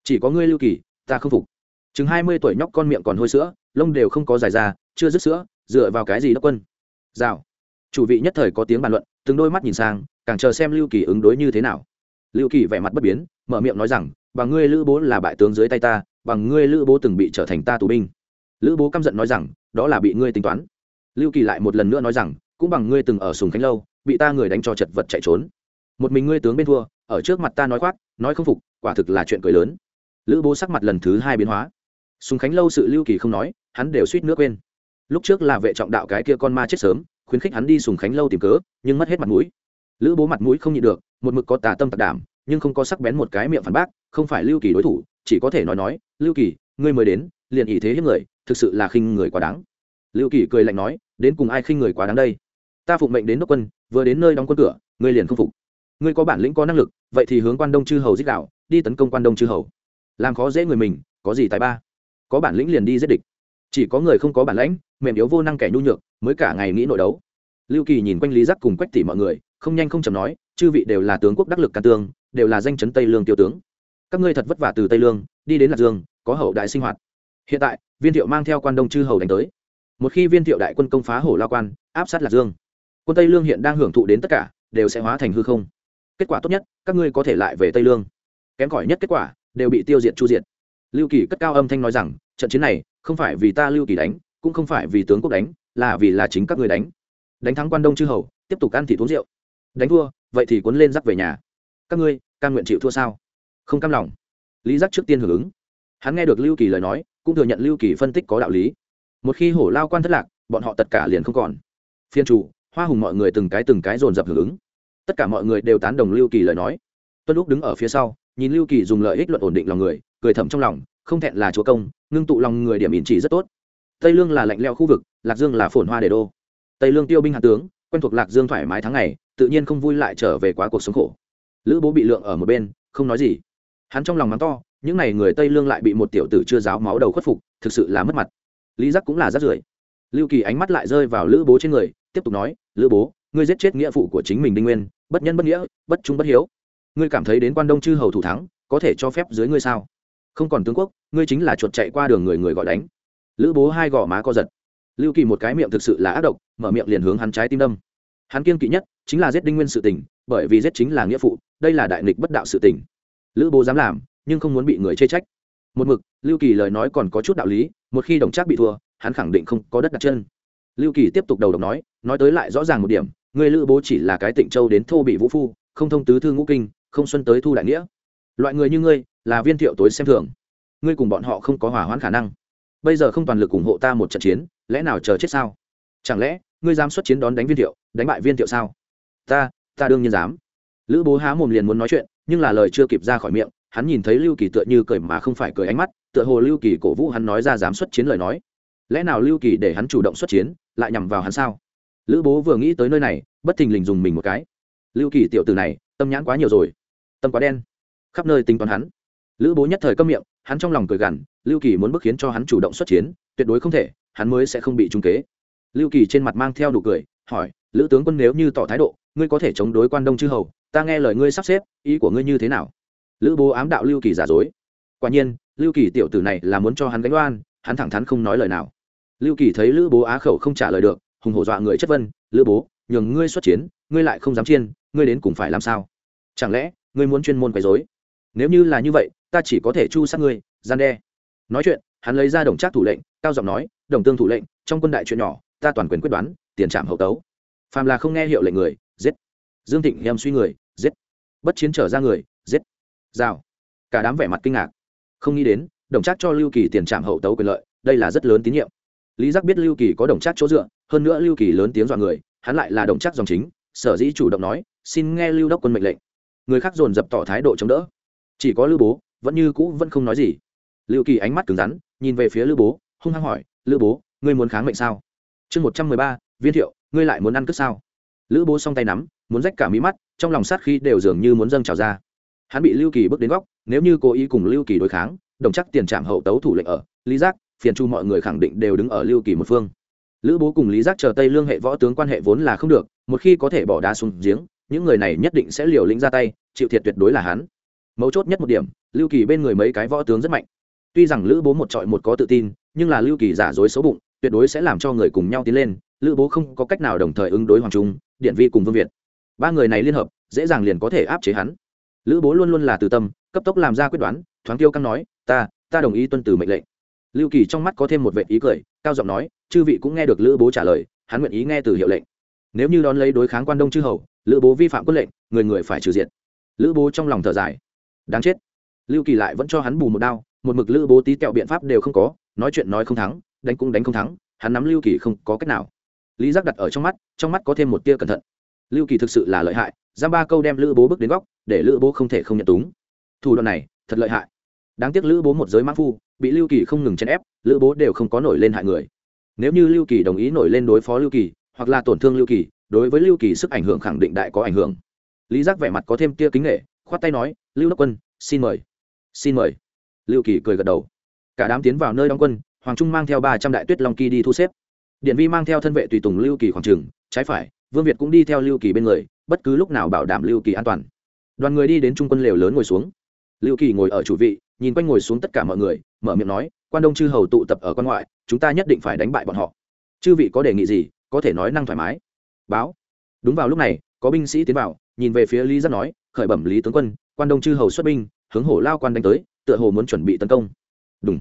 Chỉ có ngươi lưu kỳ, ta không phục. Chừng hai mươi tuổi nhóc con miệng còn hôi sữa, lông đều không có dài ra, chưa dứt sữa, dựa vào cái gì đốc quân? Rào. Chủ vị nhất thời có tiếng bàn luận, từng đôi mắt nhìn sang, càng chờ xem lưu kỳ ứng đối như thế nào. Lưu kỳ vẻ mặt bất biến, mở miệng nói rằng, bằng ngươi lữ bố là bại tướng dưới tay ta, bằng ngươi lữ bố từng bị trở thành ta tù binh. Lữ bố căm giận nói rằng, đó là bị ngươi tính toán. Lưu kỳ lại một lần nữa nói rằng, cũng bằng ngươi từng ở sùng khánh lâu bị ta người đánh cho chật vật chạy trốn. Một mình ngươi tướng bên thua, ở trước mặt ta nói khoác, nói không phục, quả thực là chuyện cười lớn. Lữ bố sắc mặt lần thứ hai biến hóa. Sùng khánh lâu sự lưu kỳ không nói, hắn đều suýt nước quên. Lúc trước là vệ trọng đạo cái kia con ma chết sớm, khuyến khích hắn đi sùng khánh lâu tìm cớ, nhưng mất hết mặt mũi. Lữ bố mặt mũi không nhịn được, một mực có tà tâm tạc đảm, nhưng không có sắc bén một cái miệng phản bác, không phải lưu kỳ đối thủ, chỉ có thể nói nói, lưu kỳ, ngươi mới đến, liền ý thế hiếp người, thực sự là khinh người quá đáng. Lưu kỳ cười lạnh nói, đến cùng ai khinh người quá đáng đây? Ta phụng mệnh đến đốc quân, vừa đến nơi đóng quân cửa, ngươi liền không phục. Ngươi có bản lĩnh, có năng lực, vậy thì hướng quan đông chư hầu giết đạo, đi tấn công quan đông chư hầu. Làm khó dễ người mình, có gì tài ba? Có bản lĩnh liền đi giết địch. Chỉ có người không có bản lãnh, mềm yếu vô năng kẻ nhu nhược, mới cả ngày nghĩ nội đấu. Lưu kỳ nhìn quanh lý giác cùng quách tỷ mọi người, không nhanh không chầm nói, chư vị đều là tướng quốc đắc lực can tương, đều là danh chấn tây lương tiêu tướng. Các ngươi thật vất vả từ tây lương, đi đến lạc dương, có hậu đại sinh hoạt. Hiện tại, viên thiệu mang theo quan đông chư hầu đánh tới. Một khi viên thiệu đại quân công phá hổ lao quan, áp sát lạc dương quân tây lương hiện đang hưởng thụ đến tất cả, đều sẽ hóa thành hư không. Kết quả tốt nhất, các ngươi có thể lại về tây lương. Kém cỏi nhất kết quả, đều bị tiêu diệt chu diệt. Lưu kỳ cất cao âm thanh nói rằng, trận chiến này, không phải vì ta lưu kỳ đánh, cũng không phải vì tướng quốc đánh, là vì là chính các người đánh. Đánh thắng quan đông chư hầu, tiếp tục ăn thịt uống rượu. Đánh thua, vậy thì cuốn lên dắt về nhà. Các ngươi can nguyện chịu thua sao? Không cam lòng. Lý giác trước tiên hưởng ứng. Hắn nghe được lưu kỳ lời nói, cũng thừa nhận lưu kỳ phân tích có đạo lý. Một khi hổ lao quan thất lạc, bọn họ tất cả liền không còn. Phiên chủ hoa hùng mọi người từng cái từng cái dồn dập hưởng ứng. Tất cả mọi người đều tán đồng lưu kỳ lời nói. Tuân lúc đứng ở phía sau, nhìn lưu kỳ dùng lợi ích luận ổn định lòng người, cười thầm trong lòng, không thẹn là chúa công, ngưng tụ lòng người điểm ỉn chỉ rất tốt. Tây lương là lạnh leo khu vực, lạc dương là phồn hoa đề đô. Tây lương tiêu binh hạ tướng, quen thuộc lạc dương thoải mái tháng ngày, tự nhiên không vui lại trở về quá cuộc sống khổ. Lữ bố bị lượng ở một bên, không nói gì. Hắn trong lòng mắng to, những n à y người tây lương lại bị một tiểu tử chưa giáo máu đầu khuất phục, thực sự là mất mặt. Lý giác cũng là rát rưởi lưu kỳ ánh mắt lại rơi vào lữ bố trên người, tiếp tục nói, lữ bố, ngươi giết chết nghĩa phụ của chính mình đinh nguyên, bất nhân bất nghĩa, bất trung bất hiếu. Ngươi cảm thấy đến quan đông chư hầu thủ thắng, có thể cho phép dưới ngươi sao? Không còn tướng quốc, ngươi chính là chuột chạy qua đường người người gọi đánh. Lữ bố hai gò má co giật. Lưu kỳ một cái miệng thực sự là ác độc, mở miệng liền hướng hắn trái tim đâm. Hắn kiên kỵ nhất chính là giết đinh nguyên sự tình, bởi vì giết chính là nghĩa phụ, đây là đại nghịch bất đạo sự tình. Lữ bố dám làm, nhưng không muốn bị người chê trách. Một mực, lưu kỳ lời nói còn có chút đạo lý, một khi đồng trác bị thua hắn khẳng định không có đất đặt chân. Lưu kỳ tiếp tục đầu độc nói nói tới lại rõ ràng một điểm, người lữ bố chỉ là cái tịnh châu đến thô bị vũ phu, không thông tứ thư ngũ kinh, không xuân tới thu đại nghĩa. Loại người như ngươi, là viên thiệu tối xem thường. Ngươi cùng bọn họ không có hỏa hoãn khả năng. Bây giờ không toàn lực ủng hộ ta một trận chiến, lẽ nào chờ chết sao? Chẳng lẽ, ngươi dám xuất chiến đón đánh viên thiệu, đánh bại viên thiệu sao? Ta ta đương nhiên dám. Lữ bố há mồm liền muốn nói chuyện, nhưng là lời chưa kịp ra khỏi miệng, hắn nhìn thấy lưu kỳ tựa như cười mà không phải cười ánh mắt, tựa hồ lưu kỳ cổ vũ hắn nói ra dám xuất chiến lời nói lẽ nào lưu kỳ để hắn chủ động xuất chiến, lại nhằm vào hắn sao? Lữ bố vừa nghĩ tới nơi này, bất thình lình dùng mình một cái. Lưu kỳ tiểu từ này, tâm nhãn quá nhiều rồi. Tâm quá đen. Khắp nơi tính toán hắn. Lữ bố nhất thời câm miệng, hắn trong lòng cười gằn, lưu kỳ muốn bức khiến cho hắn chủ động xuất chiến, tuyệt đối không thể, hắn mới sẽ không bị trung kế. Lưu kỳ trên mặt mang theo nụ cười, hỏi, lữ tướng quân nếu như tỏ thái độ, ngươi có thể chống đối quan đông chư hầu, ta nghe lời ngươi sắp xếp, ý của ngươi như thế nào? Lữ bố ám đạo lưu kỳ giả dối. Quả nhiên, lưu kỳ tiểu tử này là muốn cho hắn gánh oan, hắn thẳng thắn không nói lời nào lưu kỳ thấy lữ bố á khẩu không trả lời được, hùng hổ dọa người chất vân lữ bố, nhường ngươi xuất chiến, ngươi lại không dám chiên, ngươi đến cùng phải làm sao? Chẳng lẽ ngươi muốn chuyên môn quấy dối nếu như là như vậy, ta chỉ có thể chu sát ngươi, gian đe. Nói chuyện, hắn lấy ra đồng trác thủ lệnh, cao giọng nói, đồng tương thủ lệnh, trong quân đại chuyện nhỏ, ta toàn quyền quyết đoán, tiền trạm hậu tấu. Phàm là không nghe hiệu lệnh người, giết. Dương thịnh nhầm suy người, giết. Bất chiến trở ra người, giết. Rào. Cả đám vẻ mặt kinh ngạc. Không nghĩ đến, đồng trác cho lưu kỳ tiền trạm hậu tấu quyền lợi, đây là rất lớn tín nhiệm lý giác biết lưu kỳ có đồng chắc chỗ dựa, hơn nữa lưu kỳ lớn tiếng dọa người, hắn lại là đồng chắc dòng chính, sở dĩ chủ động nói, xin nghe lưu đốc quân mệnh lệnh. Người khác dồn dập tỏ thái độ chống đỡ. Chỉ có lưu bố, vẫn như cũ vẫn không nói gì. Lưu kỳ ánh mắt cứng rắn, nhìn về phía lưu bố, hung hăng hỏi lưu bố, ngươi muốn kháng mệnh sao? Chương một trăm mười ba, viên thiệu, ngươi lại muốn ăn cướp sao? Lữ bố song tay nắm, muốn rách cả mí mắt, trong lòng sát khi đều dường như muốn dâng trào ra. Hắn bị lưu kỳ bước đến góc, nếu như cố ý cùng lưu kỳ đối kháng, đồng chắc tiền trạm hậu tấu thủ lệnh ở, lý giác phiền chu mọi người khẳng định đều đứng ở lưu kỳ một phương. Lữ bố cùng lý giác chờ tây lương hệ võ tướng quan hệ vốn là không được, một khi có thể bỏ đá xuống giếng, những người này nhất định sẽ liều lĩnh ra tay, chịu thiệt tuyệt đối là hắn. Mấu chốt nhất một điểm, lưu kỳ bên người mấy cái võ tướng rất mạnh. Tuy rằng lữ bố một trọi một có tự tin, nhưng là lưu kỳ giả dối xấu bụng, tuyệt đối sẽ làm cho người cùng nhau tiến lên, lữ bố không có cách nào đồng thời ứng đối hoàng trung, điện vi cùng vương việt. Ba người này liên hợp, dễ dàng liền có thể áp chế hắn. Lữ bố luôn luôn là từ tâm, cấp tốc làm ra quyết đoán, thoáng tiêu căng nói, ta ta đồng ý tuân từ mệnh lệnh lưu kỳ trong mắt có thêm một vệ ý cười, cao giọng nói, chư vị cũng nghe được lữ bố trả lời, hắn nguyện ý nghe từ hiệu lệnh. Nếu như đón lấy đối kháng quan đông chư hầu, lữ bố vi phạm quân lệnh, người người phải trừ diện. lữ bố trong lòng thở dài. Đáng chết. Lưu kỳ lại vẫn cho hắn bù một đao, một mực lữ bố tí kẹo biện pháp đều không có, nói chuyện nói không thắng, đánh cũng đánh không thắng, hắn nắm lưu kỳ không có cách nào. Lý giác đặt ở trong mắt trong mắt có thêm một tia cẩn thận. Lưu kỳ thực sự là lợi hại, giam ba câu đem lữ bố bước đến góc, để lữ bố không thể không nhận túng. Thủ đoạn này, thật lợi hại đáng tiếc lữ bố một giới mãn phu, bị lưu kỳ không ngừng chèn ép, lữ bố đều không có nổi lên hại người. Nếu như lưu kỳ đồng ý nổi lên đối phó lưu kỳ, hoặc là tổn thương lưu kỳ, đối với lưu kỳ sức ảnh hưởng khẳng định đại có ảnh hưởng. Lý giác vẻ mặt có thêm tia kính nghệ khoát tay nói, lưu đốc quân, xin mời xin mời. Lưu kỳ cười gật đầu. Cả đám tiến vào nơi đóng quân, hoàng trung mang theo ba trăm đại tuyết long kỳ đi thu xếp. Điện vi mang theo thân vệ tùy tùng lưu kỳ khoảng trường, trái phải, vương việt cũng đi theo lưu kỳ bên người, bất cứ lúc nào bảo đảm lưu kỳ an toàn. Đoàn người đi đến trung quân lều lớn ngồi xuống. Lưu kỳ ngồi ở chủ vị nhìn quanh ngồi xuống tất cả mọi người mở miệng nói quan đông chư hầu tụ tập ở quan ngoại chúng ta nhất định phải đánh bại bọn họ. Chư vị có đề nghị gì có thể nói năng thoải mái. Báo. Đúng vào lúc này có binh sĩ tiến vào nhìn về phía lý giác nói khởi bẩm lý tướng quân quan đông chư hầu xuất binh hướng hổ lao quan đánh tới tựa hồ muốn chuẩn bị tấn công. Đúng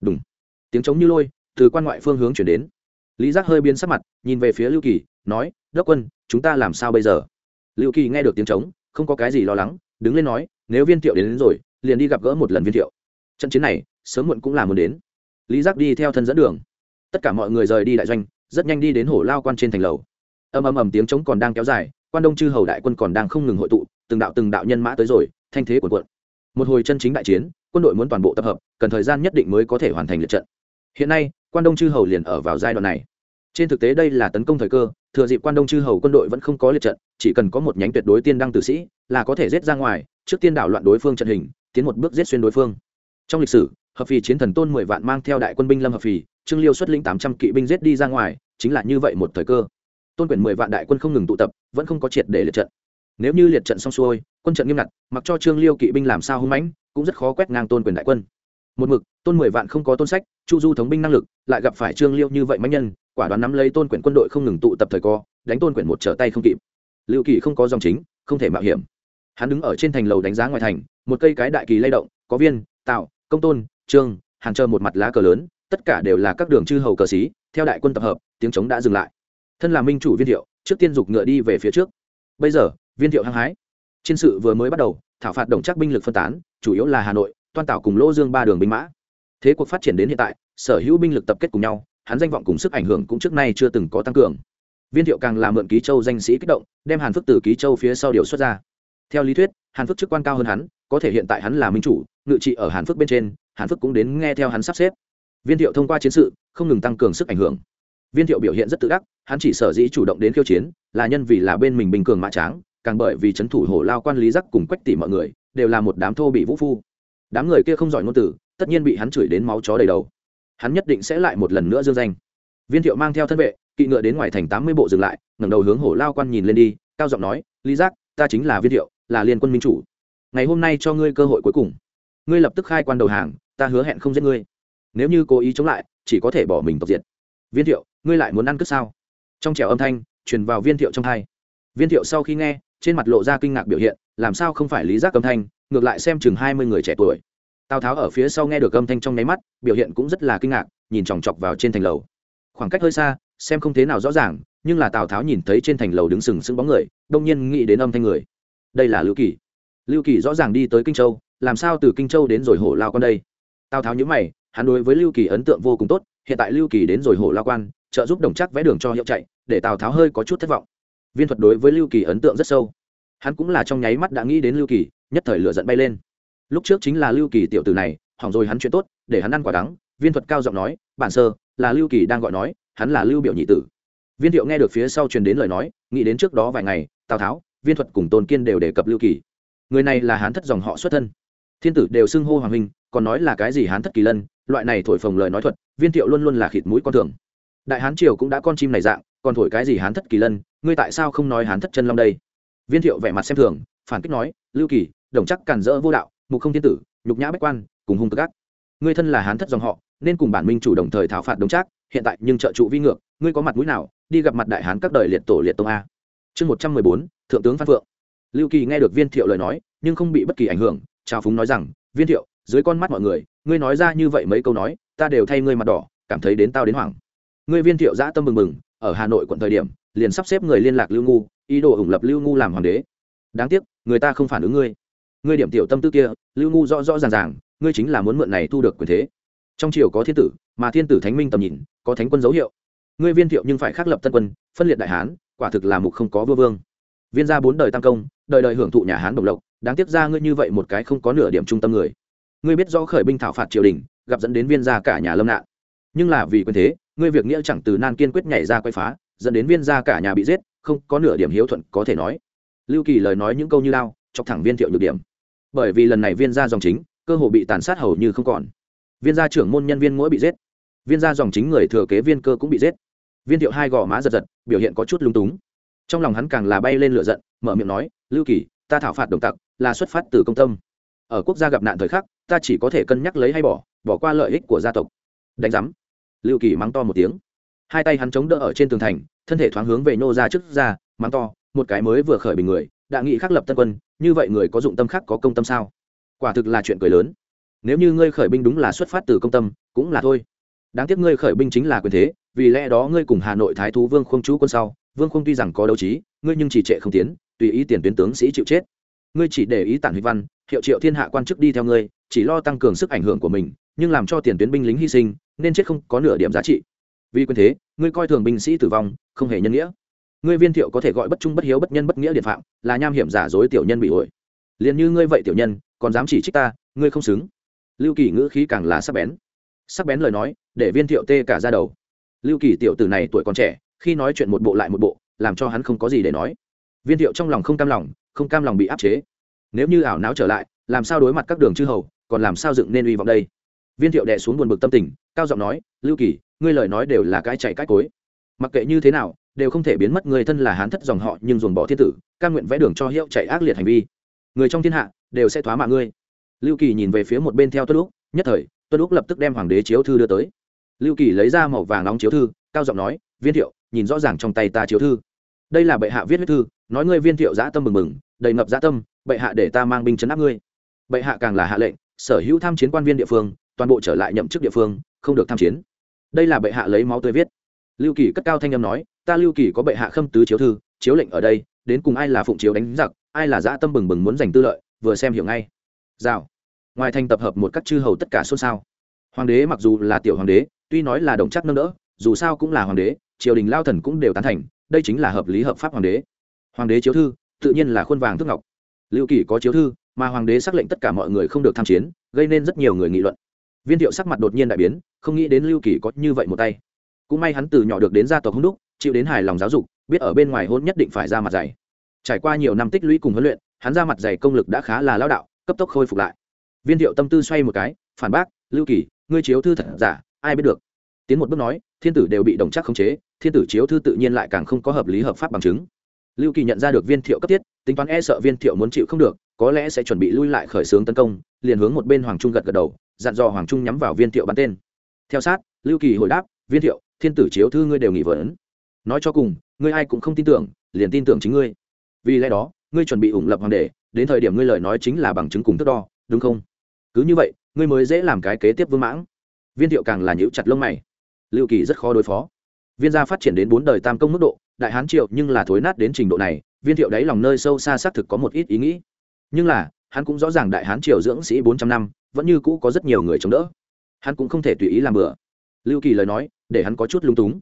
đúng tiếng trống như lôi từ quan ngoại phương hướng chuyển đến. Lý giác hơi biến sắc mặt nhìn về phía lưu kỳ nói đốc quân chúng ta làm sao bây giờ? Lưu kỳ nghe được tiếng trống không có cái gì lo lắng đứng lên nói nếu viên thiệu đến, đến rồi liền đi gặp gỡ một lần viên thiệu. Trận chiến này, sớm muộn cũng là muốn đến. Lý giác đi theo thân dẫn đường. Tất cả mọi người rời đi đại doanh, rất nhanh đi đến hổ lao quan trên thành lầu. Ầm ầm ầm tiếng trống còn đang kéo dài, quan đông chư hầu đại quân còn đang không ngừng hội tụ, từng đạo từng đạo nhân mã tới rồi, thanh thế cuộn cuộn. Một hồi chân chính đại chiến, quân đội muốn toàn bộ tập hợp, cần thời gian nhất định mới có thể hoàn thành lượt trận. Hiện nay, quan đông chư hầu liền ở vào giai đoạn này. Trên thực tế đây là tấn công thời cơ, thừa dịp quan đông chư hầu quân đội vẫn không có liệt trận, chỉ cần có một nhánh tuyệt đối tiên đăng tử sĩ là có thể giết ra ngoài, trước tiên đảo loạn đối phương trận hình tiến một bước giết xuyên đối phương. Trong lịch sử, hợp phì chiến thần tôn mười vạn mang theo đại quân binh lâm hợp phì, trương liêu xuất lĩnh tám trăm kỵ binh giết đi ra ngoài, chính là như vậy một thời cơ. Tôn quyền mười vạn đại quân không ngừng tụ tập, vẫn không có triệt để liệt trận. Nếu như liệt trận xong xuôi, quân trận nghiêm ngặt, mặc cho trương liêu kỵ binh làm sao hung mãnh, cũng rất khó quét ngang tôn quyền đại quân. Một mực, tôn mười vạn không có tôn sách, chu du thống binh năng lực, lại gặp phải trương liêu như vậy mãnh nhân, quả đoán nắm lấy tôn quyền quân đội không ngừng tụ tập thời co đánh tôn quyền một trở tay không kịp. Liệu kỳ không có dòng chính, không thể mạo hiểm. Hắn đứng ở trên thành lầu đánh giá ngoài thành một cây cái đại kỳ lay động, có viên, tạo, công tôn trương hàng chờ một mặt lá cờ lớn, tất cả đều là các đường chư hầu cờ xí, theo đại quân tập hợp, tiếng chống đã dừng lại. Thân là minh chủ viên thiệu, trước tiên dục ngựa đi về phía trước. Bây giờ, viên thiệu hăng hái. Chiến sự vừa mới bắt đầu, thảo phạt đồng chắc binh lực phân tán, chủ yếu là hà nội, toan tảo cùng lô dương ba đường binh mã. Thế cuộc phát triển đến hiện tại, sở hữu binh lực tập kết cùng nhau, hắn danh vọng cùng sức ảnh hưởng cũng trước nay chưa từng có tăng cường. Viên thiệu càng làm mượn ký châu danh sĩ kích động, đem hàn phức từ ký châu phía sau điều xuất ra. Theo lý thuyết, hàn phức chức quan cao hơn hắn có thể hiện tại hắn là minh chủ, ngự trị ở hàn phước bên trên, hàn phước cũng đến nghe theo hắn sắp xếp. Viên thiệu thông qua chiến sự, không ngừng tăng cường sức ảnh hưởng. Viên thiệu biểu hiện rất tự đắc, hắn chỉ sở dĩ chủ động đến khiêu chiến, là nhân vì là bên mình bình cường mã tráng, càng bởi vì c h ấ n thủ hổ lao quan lý giác cùng quách tỷ mọi người, đều là một đám thô bị vũ phu. Đám người kia không giỏi ngôn từ, tất nhiên bị hắn chửi đến máu chó đầy đầu. Hắn nhất định sẽ lại một lần nữa dương danh. Viên thiệu mang theo thân vệ, kỵ ngựa đến ngoài thành tám mươi bộ dừng lại, ngẩng đầu hướng hổ lao quan nhìn lên đi, cao giọng nói, lý giác, ta chính là viên thiệu, là liên quân minh chủ ngày hôm nay cho ngươi cơ hội cuối cùng. Ngươi lập tức khai quan đầu hàng, ta hứa hẹn không giết ngươi. Nếu như cố ý chống lại, chỉ có thể bỏ mình tộc diệt. Viên thiệu, ngươi lại muốn ăn cướp sao? Trong trèo âm thanh, truyền vào viên thiệu trong hai viên thiệu sau khi nghe, trên mặt lộ ra kinh ngạc biểu hiện, làm sao không phải lý giác âm thanh, ngược lại xem chừng hai mươi người trẻ tuổi. Tào tháo ở phía sau nghe được âm thanh trong nháy mắt, biểu hiện cũng rất là kinh ngạc, nhìn chòng chọc vào trên thành lầu. Khoảng cách hơi xa, xem không thế nào rõ ràng, nhưng là tào tháo nhìn thấy trên thành lầu đứng sừng sững bóng người, đông nhiên nghĩ đến âm thanh người. Đây là lưu kỳ lưu kỳ rõ ràng đi tới kinh châu, làm sao từ kinh châu đến rồi hổ lao quan đây? Tào tháo nhớ mày, hắn đối với lưu kỳ ấn tượng vô cùng tốt, hiện tại lưu kỳ đến rồi hổ lao quan, trợ giúp đồng chắc vẽ đường cho hiệu chạy, để tào tháo hơi có chút thất vọng. Viên thuật đối với lưu kỳ ấn tượng rất sâu. Hắn cũng là trong nháy mắt đã nghĩ đến lưu kỳ, nhất thời lửa giận bay lên. Lúc trước chính là lưu kỳ tiểu tử này, hỏng rồi hắn chuyện tốt, để hắn ăn quả đắng, viên thuật cao giọng nói, bản sơ, là lưu kỳ đang gọi nói, hắn là lưu biểu nhị tử. Viên thiệu nghe được phía sau truyền đến lời nói, nghĩ đến trước đó vài ngày, tào tháo, viên thuật cùng tôn kiên đều đề cập lưu kỳ người này là hán thất dòng họ xuất thân. Thiên tử đều xưng hô hoàng huynh, còn nói là cái gì hán thất kỳ lân, loại này thổi phồng lời nói thuật, viên thiệu luôn luôn là khịt mũi con thường. Đại hán triều cũng đã con chim này dạng, còn thổi cái gì hán thất kỳ lân, ngươi tại sao không nói hán thất chân long đây? Viên thiệu vẻ mặt xem thường, phản kích nói, lưu kỳ, đồng chắc cản rỡ vô đạo, mục không thiên tử, nhục nhã bách quan, cùng hung tức ác. Ngươi thân là hán thất dòng họ, nên cùng bản minh chủ đồng thời thảo phạt đồng trác, hiện tại nhưng trợ trụ vi ngược, ngươi có mặt mũi nào, đi gặp mặt đại hán các đời liệt tổ liệt tông a. Chương một trăm mười bốn, thượng tướng phan phượng lưu kỳ nghe được viên thiệu lời nói, nhưng không bị bất kỳ ảnh hưởng, trào phúng nói rằng, viên thiệu, dưới con mắt mọi người, ngươi nói ra như vậy mấy câu nói, ta đều thay ngươi mặt đỏ, cảm thấy đến tao đến hoảng. Ngươi viên thiệu dã tâm mừng mừng ở hà nội quận thời điểm, liền sắp xếp người liên lạc lưu ngu, ý đồ ủng lập lưu ngu làm hoàng đế. Đáng tiếc, người ta không phản ứng ngươi. Ngươi điểm tiểu tâm tư kia, lưu ngu rõ rõ ràng ràng, ngươi chính là muốn mượn này thu được quyền thế. Trong triều có thiên tử, mà thiên tử thánh minh tầm nhìn, có thánh quân dấu hiệu. Ngươi viên thiệu nhưng phải khắc lập tân quân, phân liệt đại hán, quả thực là mục không có vua vương. Viên gia bốn đời tam công đời đời hưởng thụ nhà hán đồng lộc, đáng tiếc ra ngươi như vậy một cái không có nửa điểm trung tâm người. Ngươi biết do khởi binh thảo phạt triều đình, gặp dẫn đến viên gia cả nhà lâm nạn. Nhưng là vì quyền thế, ngươi việc nghĩa chẳng từ nan kiên quyết nhảy ra quay phá, dẫn đến viên gia cả nhà bị giết, không có nửa điểm hiếu thuận có thể nói. Lưu kỳ lời nói những câu như lao, chọc thẳng viên thiệu nhược điểm. Bởi vì lần này viên gia dòng chính, cơ hồ bị tàn sát hầu như không còn. Viên gia trưởng môn nhân viên mỗi bị giết. Viên gia dòng chính người thừa kế viên cơ cũng bị giết. Viên thiệu hai gò má giật giật, biểu hiện có chút lung túng. Trong lòng hắn càng là bay lên lửa giận, mở miệng nói lưu kỳ, ta thảo phạt đồng tặc, là xuất phát từ công tâm. Ở quốc gia gặp nạn thời khắc, ta chỉ có thể cân nhắc lấy hay bỏ bỏ qua lợi ích của gia tộc. Đánh giám. Lưu kỳ mắng to một tiếng. Hai tay hắn chống đỡ ở trên tường thành, thân thể thoáng hướng về nô ra trước ra, mắng to, một cái mới vừa khởi bình người, đã nghị khắc lập tân quân, như vậy người có dụng tâm khác có công tâm sao? Quả thực là chuyện cười lớn. Nếu như ngươi khởi binh đúng là xuất phát từ công tâm, cũng là thôi. Đáng tiếc ngươi khởi binh chính là quyền thế, vì lẽ đó ngươi cùng hà nội thái thú vương không chú quân sau, vương không tuy rằng có đấu trí, ngươi nhưng chỉ trệ không tiến tùy ý tiền tuyến tướng sĩ chịu chết. Ngươi chỉ để ý tản huy văn, hiệu triệu thiên hạ quan chức đi theo ngươi, chỉ lo tăng cường sức ảnh hưởng của mình, nhưng làm cho tiền tuyến binh lính hy sinh, nên chết không có nửa điểm giá trị. Vì quyền thế, ngươi coi thường binh sĩ tử vong, không hề nhân nghĩa. Ngươi viên thiệu có thể gọi bất trung bất hiếu bất nhân bất nghĩa điện phạm, là nham hiểm giả dối tiểu nhân bị ổi. Liền như ngươi vậy tiểu nhân, còn dám chỉ trích ta, ngươi không xứng. Lưu kỳ ngữ khí càng là sắc bén. Sắc bén lời nói, để viên thiệu tê cả ra đầu. Lưu kỳ tiểu tử này tuổi còn trẻ, khi nói chuyện một bộ lại một bộ, làm cho hắn không có gì để nói viên thiệu trong lòng không cam lòng, không cam lòng bị áp chế. Nếu như ảo não trở lại, làm sao đối mặt các đường chư hầu, còn làm sao dựng nên uy vọng đây? Viên thiệu đè xuống buồn bực tâm tình, cao giọng nói, lưu kỳ, ngươi lời nói đều là cái chạy cái cối. Mặc kệ như thế nào, đều không thể biến mất người thân là hán thất dòng họ, nhưng dồn bỏ thiên tử căn nguyện vẽ đường cho hiệu chạy ác liệt hành vi. Người trong thiên hạ, đều sẽ thoá mạng ngươi. Lưu kỳ nhìn về phía một bên theo tuân lúc nhất thời tuân lúc lập tức đem hoàng đế chiếu thư đưa tới. Lưu kỳ lấy ra màu vàng nóng chiếu thư, cao giọng nói, viên thiệu, nhìn rõ ràng trong tay ta chiếu thư đây là bệ hạ viết huyết thư, nói ngươi viên thiệu giã tâm mừng mừng, đầy ngập giã tâm, bệ hạ để ta mang binh chấn áp ngươi. Bệ hạ càng là hạ lệnh, sở hữu tham chiến quan viên địa phương, toàn bộ trở lại nhậm chức địa phương, không được tham chiến. Đây là bệ hạ lấy máu tươi viết. Lưu kỳ cất cao thanh âm nói, ta lưu kỳ có bệ hạ khâm tứ chiếu thư, chiếu lệnh ở đây, đến cùng ai là phụng chiếu đánh giặc, ai là dã tâm bừng bừng muốn giành tư lợi, vừa xem hiểu ngay. Rào. Ngoài thành tập hợp một các chư hầu tất cả xôn xao. Hoàng đế mặc dù là tiểu hoàng đế, tuy nói là đồng chắc nâng đỡ, dù sao cũng là hoàng đế, triều đình lao thần cũng đều tán thành đây chính là hợp lý hợp pháp hoàng đế. Hoàng đế chiếu thư, tự nhiên là khuôn vàng thước ngọc. Lưu kỳ có chiếu thư, mà hoàng đế xác lệnh tất cả mọi người không được tham chiến, gây nên rất nhiều người nghị luận. Viên thiệu sắc mặt đột nhiên đại biến, không nghĩ đến lưu kỳ có như vậy một tay. Cũng may hắn từ nhỏ được đến gia tộc hưng đúc, chịu đến hài lòng giáo dục, biết ở bên ngoài hôn nhất định phải ra mặt dày. Trải qua nhiều năm tích lũy cùng huấn luyện, hắn ra mặt dày công lực đã khá là lao đạo, cấp tốc khôi phục lại. Viên thiệu tâm tư xoay một cái, phản bác, lưu kỳ, ngươi chiếu thư thật giả, ai biết được? Tiến một bước nói, thiên tử đều bị đồng chắc khống chế, thiên tử chiếu thư tự nhiên lại càng không có hợp lý hợp pháp bằng chứng. Lưu kỳ nhận ra được viên thiệu cấp thiết, tính toán e sợ viên thiệu muốn chịu không được, có lẽ sẽ chuẩn bị lui lại khởi xướng tấn công, liền hướng một bên hoàng trung gật gật đầu, dặn dò hoàng trung nhắm vào viên thiệu bắn tên. Theo sát, lưu kỳ hồi đáp, viên thiệu, thiên tử chiếu thư ngươi đều nghỉ vấn nói cho cùng, ngươi ai cũng không tin tưởng, liền tin tưởng chính ngươi. Vì lẽ đó, ngươi chuẩn bị ủng lập hoàng đệ đến thời điểm ngươi lời nói chính là bằng chứng cùng thước đo, đúng không? Cứ như vậy, ngươi mới dễ làm cái kế tiếp vương mãng. Viên thiệu càng là nhữ chặt lông mày lưu kỳ rất khó đối phó. Viên gia phát triển đến bốn đời tam công mức độ, đại hán triệu nhưng là thối nát đến trình độ này, viên thiệu đáy lòng nơi sâu xa xác thực có một ít ý nghĩ. Nhưng là, hắn cũng rõ ràng đại hán triều dưỡng sĩ bốn trăm năm, vẫn như cũ có rất nhiều người chống đỡ. Hắn cũng không thể tùy ý làm bừa. Lưu kỳ lời nói, để hắn có chút lung túng.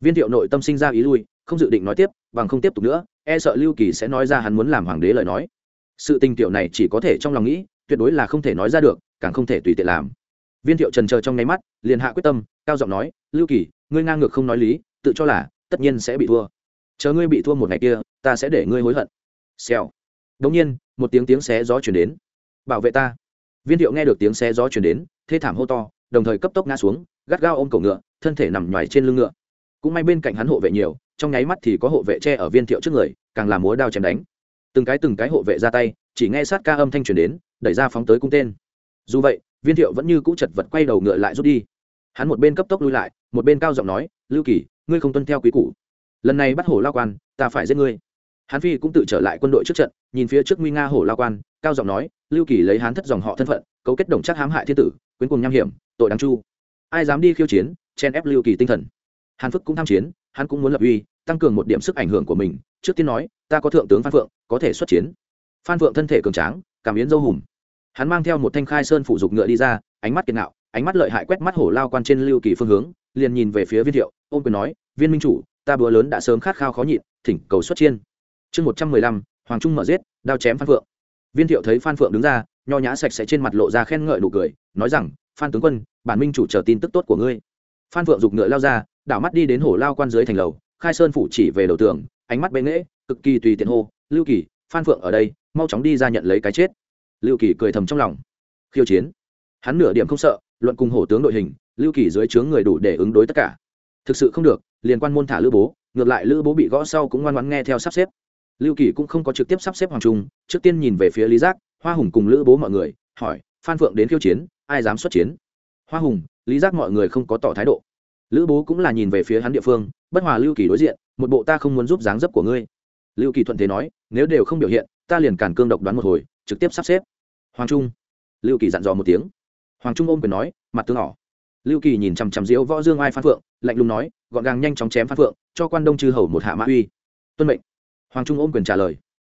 Viên thiệu nội tâm sinh ra ý lui, không dự định nói tiếp, bằng không tiếp tục nữa e sợ lưu kỳ sẽ nói ra hắn muốn làm hoàng đế lời nói. Sự tình tiểu này chỉ có thể trong lòng nghĩ, tuyệt đối là không thể nói ra được, càng không thể tùy tiện làm viên thiệu trần chờ trong nháy mắt, liền hạ quyết tâm, cao giọng nói, lưu kỳ, ngươi ngang ngược không nói lý, tự cho là, tất nhiên sẽ bị thua. Chờ ngươi bị thua một ngày kia, ta sẽ để ngươi hối hận. Xèo. Đống nhiên, một tiếng tiếng xé gió chuyển đến. Bảo vệ ta. Viên thiệu nghe được tiếng xé gió chuyển đến, thê thảm hô to, đồng thời cấp tốc ngã xuống, gắt gao ôm cổ ngựa, thân thể nằm nhoài trên lưng ngựa. Cũng may bên cạnh hắn hộ vệ nhiều, trong nháy mắt thì có hộ vệ che ở viên thiệu trước người, càng làm múa đao chém đánh. Từng cái từng cái hộ vệ ra tay, chỉ nghe sát ca âm thanh truyền đến, đẩy ra phóng tới cung tên. Dù vậy viên thiệu vẫn như cũ chật vật quay đầu ngựa lại rút đi. Hắn một bên cấp tốc lui lại, một bên cao giọng nói, lưu kỳ, ngươi không tuân theo quý cũ lần này bắt hổ lao quan, ta phải giết ngươi. Hán phi cũng tự trở lại quân đội trước trận, nhìn phía trước nguy nga hổ lao quan, cao giọng nói, lưu kỳ lấy hán thất dòng họ thân phận, cấu kết đồng chắc hãm hại thiên tử, quyến cùng nham hiểm, tội đáng chu. Ai dám đi khiêu chiến, chen ép lưu kỳ tinh thần. Hàn phức cũng tham chiến, hắn cũng muốn lập uy, tăng cường một điểm sức ảnh hưởng của mình. Trước tiên nói, ta có thượng tướng phan phượng, có thể xuất chiến. Phan phượng thân thể cường tráng, cảm biến dâu hùm hắn mang theo một thanh khai sơn phụ dục ngựa đi ra, ánh mắt kiệt nạo, ánh mắt lợi hại quét mắt hổ lao quan trên lưu kỳ phương hướng, liền nhìn về phía viên thiệu, ôm quyền nói, viên minh chủ, ta búa lớn đã sớm khát khao khó nhịn, thỉnh cầu xuất chiên. Chương một trăm mười lăm, hoàng trung mở giết, đao chém phan phượng. Viên thiệu thấy phan phượng đứng ra, nho nhã sạch sẽ trên mặt lộ ra khen ngợi nụ cười, nói rằng, phan tướng quân, bản minh chủ chờ tin tức tốt của ngươi. Phan phượng giục ngựa lao ra, đảo mắt đi đến hổ lao quan dưới thành lầu, khai sơn phủ chỉ về đầu tường, ánh mắt bệ nghễ, cực kỳ tùy tiện hô, lưu kỳ, phan phượng ở đây, mau chóng đi ra nhận lấy cái chết lưu kỳ cười thầm trong lòng. Khiêu chiến. Hắn nửa điểm không sợ, luận cùng hổ tướng đội hình, lưu kỳ dưới trướng người đủ để ứng đối tất cả. Thực sự không được liền quan môn thả lữ bố, ngược lại lữ bố bị gõ sau cũng ngoan ngoãn nghe theo sắp xếp. Lưu kỳ cũng không có trực tiếp sắp xếp hoàng trung, trước tiên nhìn về phía lý giác, hoa hùng cùng lữ bố mọi người, hỏi, phan phượng đến khiêu chiến, ai dám xuất chiến? Hoa hùng, lý giác mọi người không có tỏ thái độ. Lữ bố cũng là nhìn về phía hắn địa phương, bất hòa lưu kỳ đối diện, một bộ ta không muốn giúp dáng dấp của ngươi. Lưu kỳ thuận thế nói, nếu đều không biểu hiện, ta liền cản cương độc đoán một hồi trực tiếp sắp xếp. Hoàng trung. Lưu kỳ dặn dò một tiếng. Hoàng trung ôm quyền nói, mặt tướng ỏ. Lưu kỳ nhìn chằm chằm diễu võ dương ai phan phượng, lạnh lùng nói, gọn gàng nhanh chóng chém phan phượng, cho quan đông chư hầu một hạ mã uy. Tuân mệnh. Hoàng trung ôm quyền trả lời.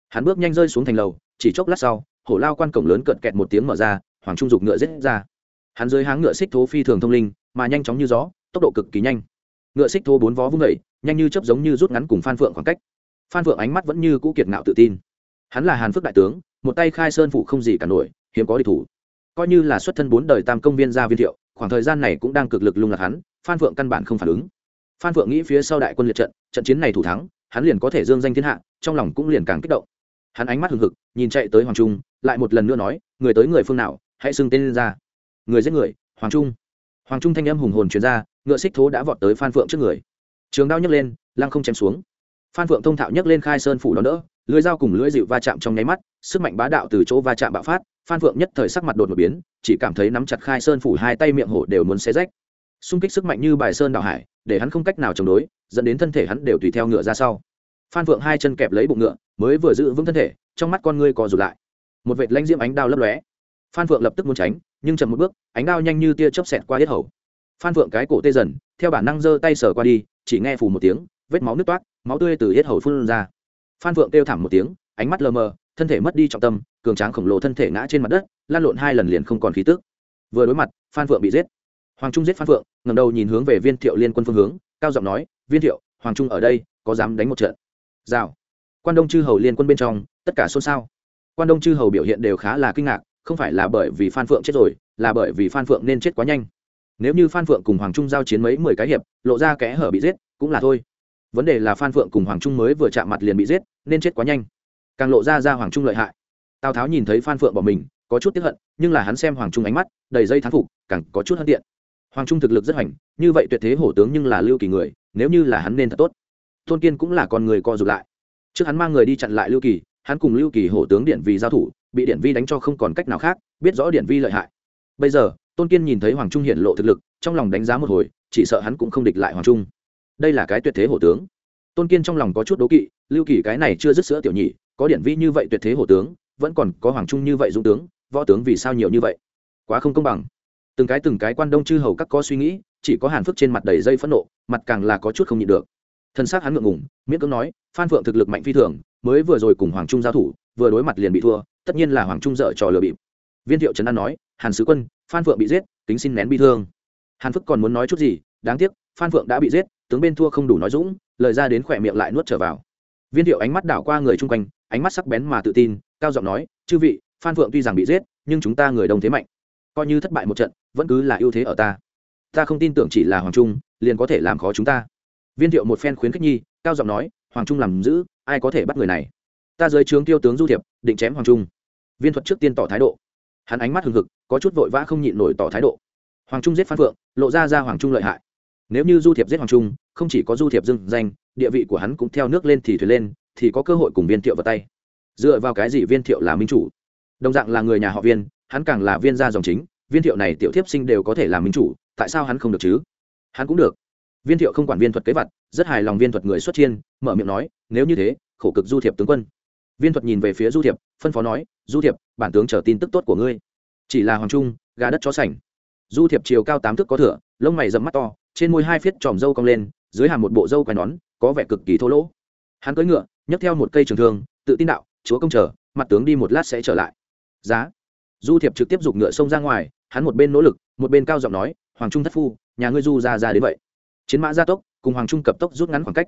Hắn bước nhanh rơi xuống thành lầu, chỉ chốc lát sau, hổ lao quan cổng lớn cận kẹt một tiếng mở ra, hoàng trung giục ngựa rết ra. Hắn dưới háng ngựa xích thố phi thường thông linh, mà nhanh chóng như gió, tốc độ cực kỳ nhanh. Ngựa xích thố bốn vó vung vẩy nhanh như chấp giống như rút ngắn cùng phan phượng khoảng cách. Phan phượng ánh mắt vẫn như cũ kiệt ngạo tự tin hắn là hàn phước đại tướng một tay khai sơn phụ không gì cả nổi hiếm có địch thủ coi như là xuất thân bốn đời tam công viên gia viên thiệu khoảng thời gian này cũng đang cực lực lung lạc hắn phan phượng căn bản không phản ứng phan phượng nghĩ phía sau đại quân liệt trận trận chiến này thủ thắng hắn liền có thể dương danh thiên hạ trong lòng cũng liền càng kích động hắn ánh mắt hừng hực nhìn chạy tới hoàng trung lại một lần nữa nói người tới người phương nào hãy xưng tên lên ra người giết người hoàng trung hoàng trung thanh âm hùng hồn truyền ra ngựa xích thố đã vọt tới phan phượng trước người trường đao nhấc lên lăng không chém xuống phan phượng thông thạo nhấc lên khai sơn phủ đón đỡ lưới dao cùng lưỡi dịu va chạm trong nháy mắt, sức mạnh bá đạo từ chỗ va chạm bạo phát, phan phượng nhất thời sắc mặt đột một biến, chỉ cảm thấy nắm chặt khai sơn phủ hai tay miệng hổ đều muốn xé rách. Xung kích sức mạnh như bài sơn đạo hải, để hắn không cách nào chống đối, dẫn đến thân thể hắn đều tùy theo ngựa ra sau. Phan phượng hai chân kẹp lấy bụng ngựa, mới vừa giữ vững thân thể, trong mắt con ngươi co rụt lại. Một vệt lanh diễm ánh đao lấp lóe. Phan phượng lập tức muốn tránh, nhưng chậm một bước, ánh đao nhanh như tia chớp xẹt qua hết hầu. Phan phượng cái cổ tê dần, theo bản năng giơ tay sờ qua đi, chỉ nghe phù một tiếng, vết máu nứt toát, máu tươi từ hết hầu phun ra phan phượng kêu thảm một tiếng, ánh mắt lờ mờ, thân thể mất đi trọng tâm, cường tráng khổng lồ thân thể ngã trên mặt đất lan lộn hai lần liền không còn khí tức. Vừa đối mặt, phan phượng bị giết. Hoàng trung giết phan phượng ngầm đầu nhìn hướng về viên thiệu liên quân phương hướng, cao giọng nói, viên thiệu, hoàng trung ở đây, có dám đánh một trận? Rào. Quan đông chư hầu liên quân bên trong, tất cả xôn xao. Quan đông chư hầu biểu hiện đều khá là kinh ngạc, không phải là bởi vì phan phượng chết rồi, là bởi vì phan phượng nên chết quá nhanh. Nếu như phan phượng cùng hoàng trung giao chiến mấy mười cái hiệp, lộ ra kẽ hở bị giết, cũng là thôi vấn đề là phan phượng cùng hoàng trung mới vừa chạm mặt liền bị giết, nên chết quá nhanh. Càng lộ ra ra hoàng trung lợi hại. Tào tháo nhìn thấy phan phượng bỏ mình, có chút tiếp hận, nhưng là hắn xem hoàng trung ánh mắt, đầy dây thán phục, càng có chút hân tiện hoàng trung thực lực rất hoành, như vậy tuyệt thế hổ tướng nhưng là lưu kỳ người, nếu như là hắn nên thật tốt. Tôn kiên cũng là con người co rụt lại. Trước hắn mang người đi chặn lại lưu kỳ, hắn cùng lưu kỳ hổ tướng điện vì giao thủ, bị điện vi đánh cho không còn cách nào khác, biết rõ điện vi lợi hại. Bây giờ, tôn kiên nhìn thấy hoàng trung hiện lộ thực lực, trong lòng đánh giá một hồi, chỉ sợ hắn cũng không địch lại hoàng trung đây là cái tuyệt thế hổ tướng. Tôn kiên trong lòng có chút đố kỵ, lưu kỳ cái này chưa dứt sữa tiểu nhị, có điện vi như vậy tuyệt thế hổ tướng, vẫn còn có hoàng trung như vậy dũng tướng, võ tướng vì sao nhiều như vậy? Quá không công bằng. Từng cái từng cái quan đông chư hầu các có suy nghĩ, chỉ có hàn phức trên mặt đầy dây phẫn nộ, mặt càng là có chút không nhịn được. Thân xác hắn ngượng ngùng, miễn cưỡng nói, phan phượng thực lực mạnh phi thường, mới vừa rồi cùng hoàng trung giao thủ, vừa đối mặt liền bị thua, tất nhiên là hoàng trung dở trò lừa bịp. Viên thiệu trấn an nói, hàn sứ quân, phan phượng bị giết, kính xin nén bi thương. Hàn phức còn muốn nói chút gì, đáng tiếc, phan phượng đã bị giết tướng bên thua không đủ nói dũng, lời ra đến khỏe miệng lại nuốt trở vào. Viên thiệu ánh mắt đảo qua người chung quanh, ánh mắt sắc bén mà tự tin, cao giọng nói, chư vị, phan phượng tuy rằng bị giết, nhưng chúng ta người đông thế mạnh. Coi như thất bại một trận, vẫn cứ là ưu thế ở ta. Ta không tin tưởng chỉ là hoàng trung, liền có thể làm khó chúng ta. Viên thiệu một phen khuyến khích nhi, cao giọng nói, hoàng trung làm giữ ai có thể bắt người này? Ta dưới trướng tiêu tướng du thiệp, định chém hoàng trung. Viên thuật trước tiên tỏ thái độ. Hắn ánh mắt hừng hực, có chút vội vã không nhịn nổi tỏ thái độ. Hoàng trung giết phan phượng, lộ ra ra hoàng trung lợi hại. Nếu như du thiệp giết hoàng trung không chỉ có du thiệp dưng danh, địa vị của hắn cũng theo nước lên thì thuyền lên, thì có cơ hội cùng viên thiệu vào tay. Dựa vào cái gì viên thiệu là minh chủ? Đồng dạng là người nhà họ viên, hắn càng là viên gia dòng chính, viên thiệu này tiểu thiếp sinh đều có thể làm minh chủ, tại sao hắn không được chứ? Hắn cũng được. Viên thiệu không quản viên thuật kế vật rất hài lòng viên thuật người xuất chiên, mở miệng nói, nếu như thế, khổ cực du thiệp tướng quân. Viên thuật nhìn về phía du thiệp, phân phó nói, du thiệp, bản tướng chờ tin tức tốt của ngươi. Chỉ là hoàng trung, gà đất chó sảnh. du thiệp chiều cao tám thước có thửa, lông mày dẫm mắt to trên môi hai phiết tròm râu cong lên, dưới hàm một bộ râu quai nón, có vẻ cực kỳ thô lỗ. Hắn cưỡi ngựa, nhấc theo một cây trường thương, tự tin đạo, chúa công chờ, mặt tướng đi một lát sẽ trở lại. Giá. Du thiệp trực tiếp giục ngựa xông ra ngoài, hắn một bên nỗ lực, một bên cao giọng nói, hoàng trung thất phu, nhà ngươi du ra ra đến vậy. Chiến mã gia tốc, cùng hoàng trung cập tốc rút ngắn khoảng cách.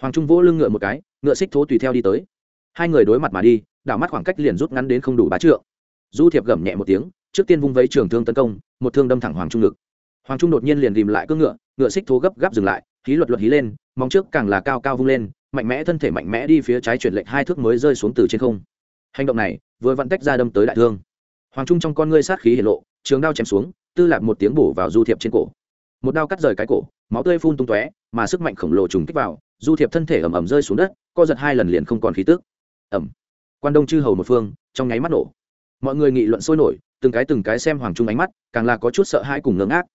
Hoàng trung vỗ lưng ngựa một cái, ngựa xích thố tùy theo đi tới. Hai người đối mặt mà đi, đảo mắt khoảng cách liền rút ngắn đến không đủ bá trượng. Du thiệp gầm nhẹ một tiếng, trước tiên vung vấy trường thương tấn công, một thương đâm thẳng hoàng trung ngực hoàng trung đột nhiên liền tìm lại cưỡng ngựa ngựa xích thố gấp gáp dừng lại hí luật luật hí lên, móng trước càng là cao cao vung lên, mạnh mẽ thân thể mạnh mẽ đi phía trái chuyển lệnh hai thước mới rơi xuống từ trên không. Hành động này, vừa vặn tách ra đâm tới đại thương. Hoàng trung trong con ngươi sát khí hiển lộ, trường đao chém xuống, tư lạc một tiếng bổ vào du thiệp trên cổ. Một đao cắt rời cái cổ, máu tươi phun tung tóe, mà sức mạnh khổng lồ trùng kích vào, du thiệp thân thể ẩm ẩm rơi xuống đất, co giật hai lần liền không còn khí tức. Ẩm quan đông chư hầu một phương, trong nháy mắt nổ. Mọi người nghị luận sôi nổi, từng cái từng cái xem hoàng trung ánh mắt, càng là có chút sợ hãi cùng ngưỡng ác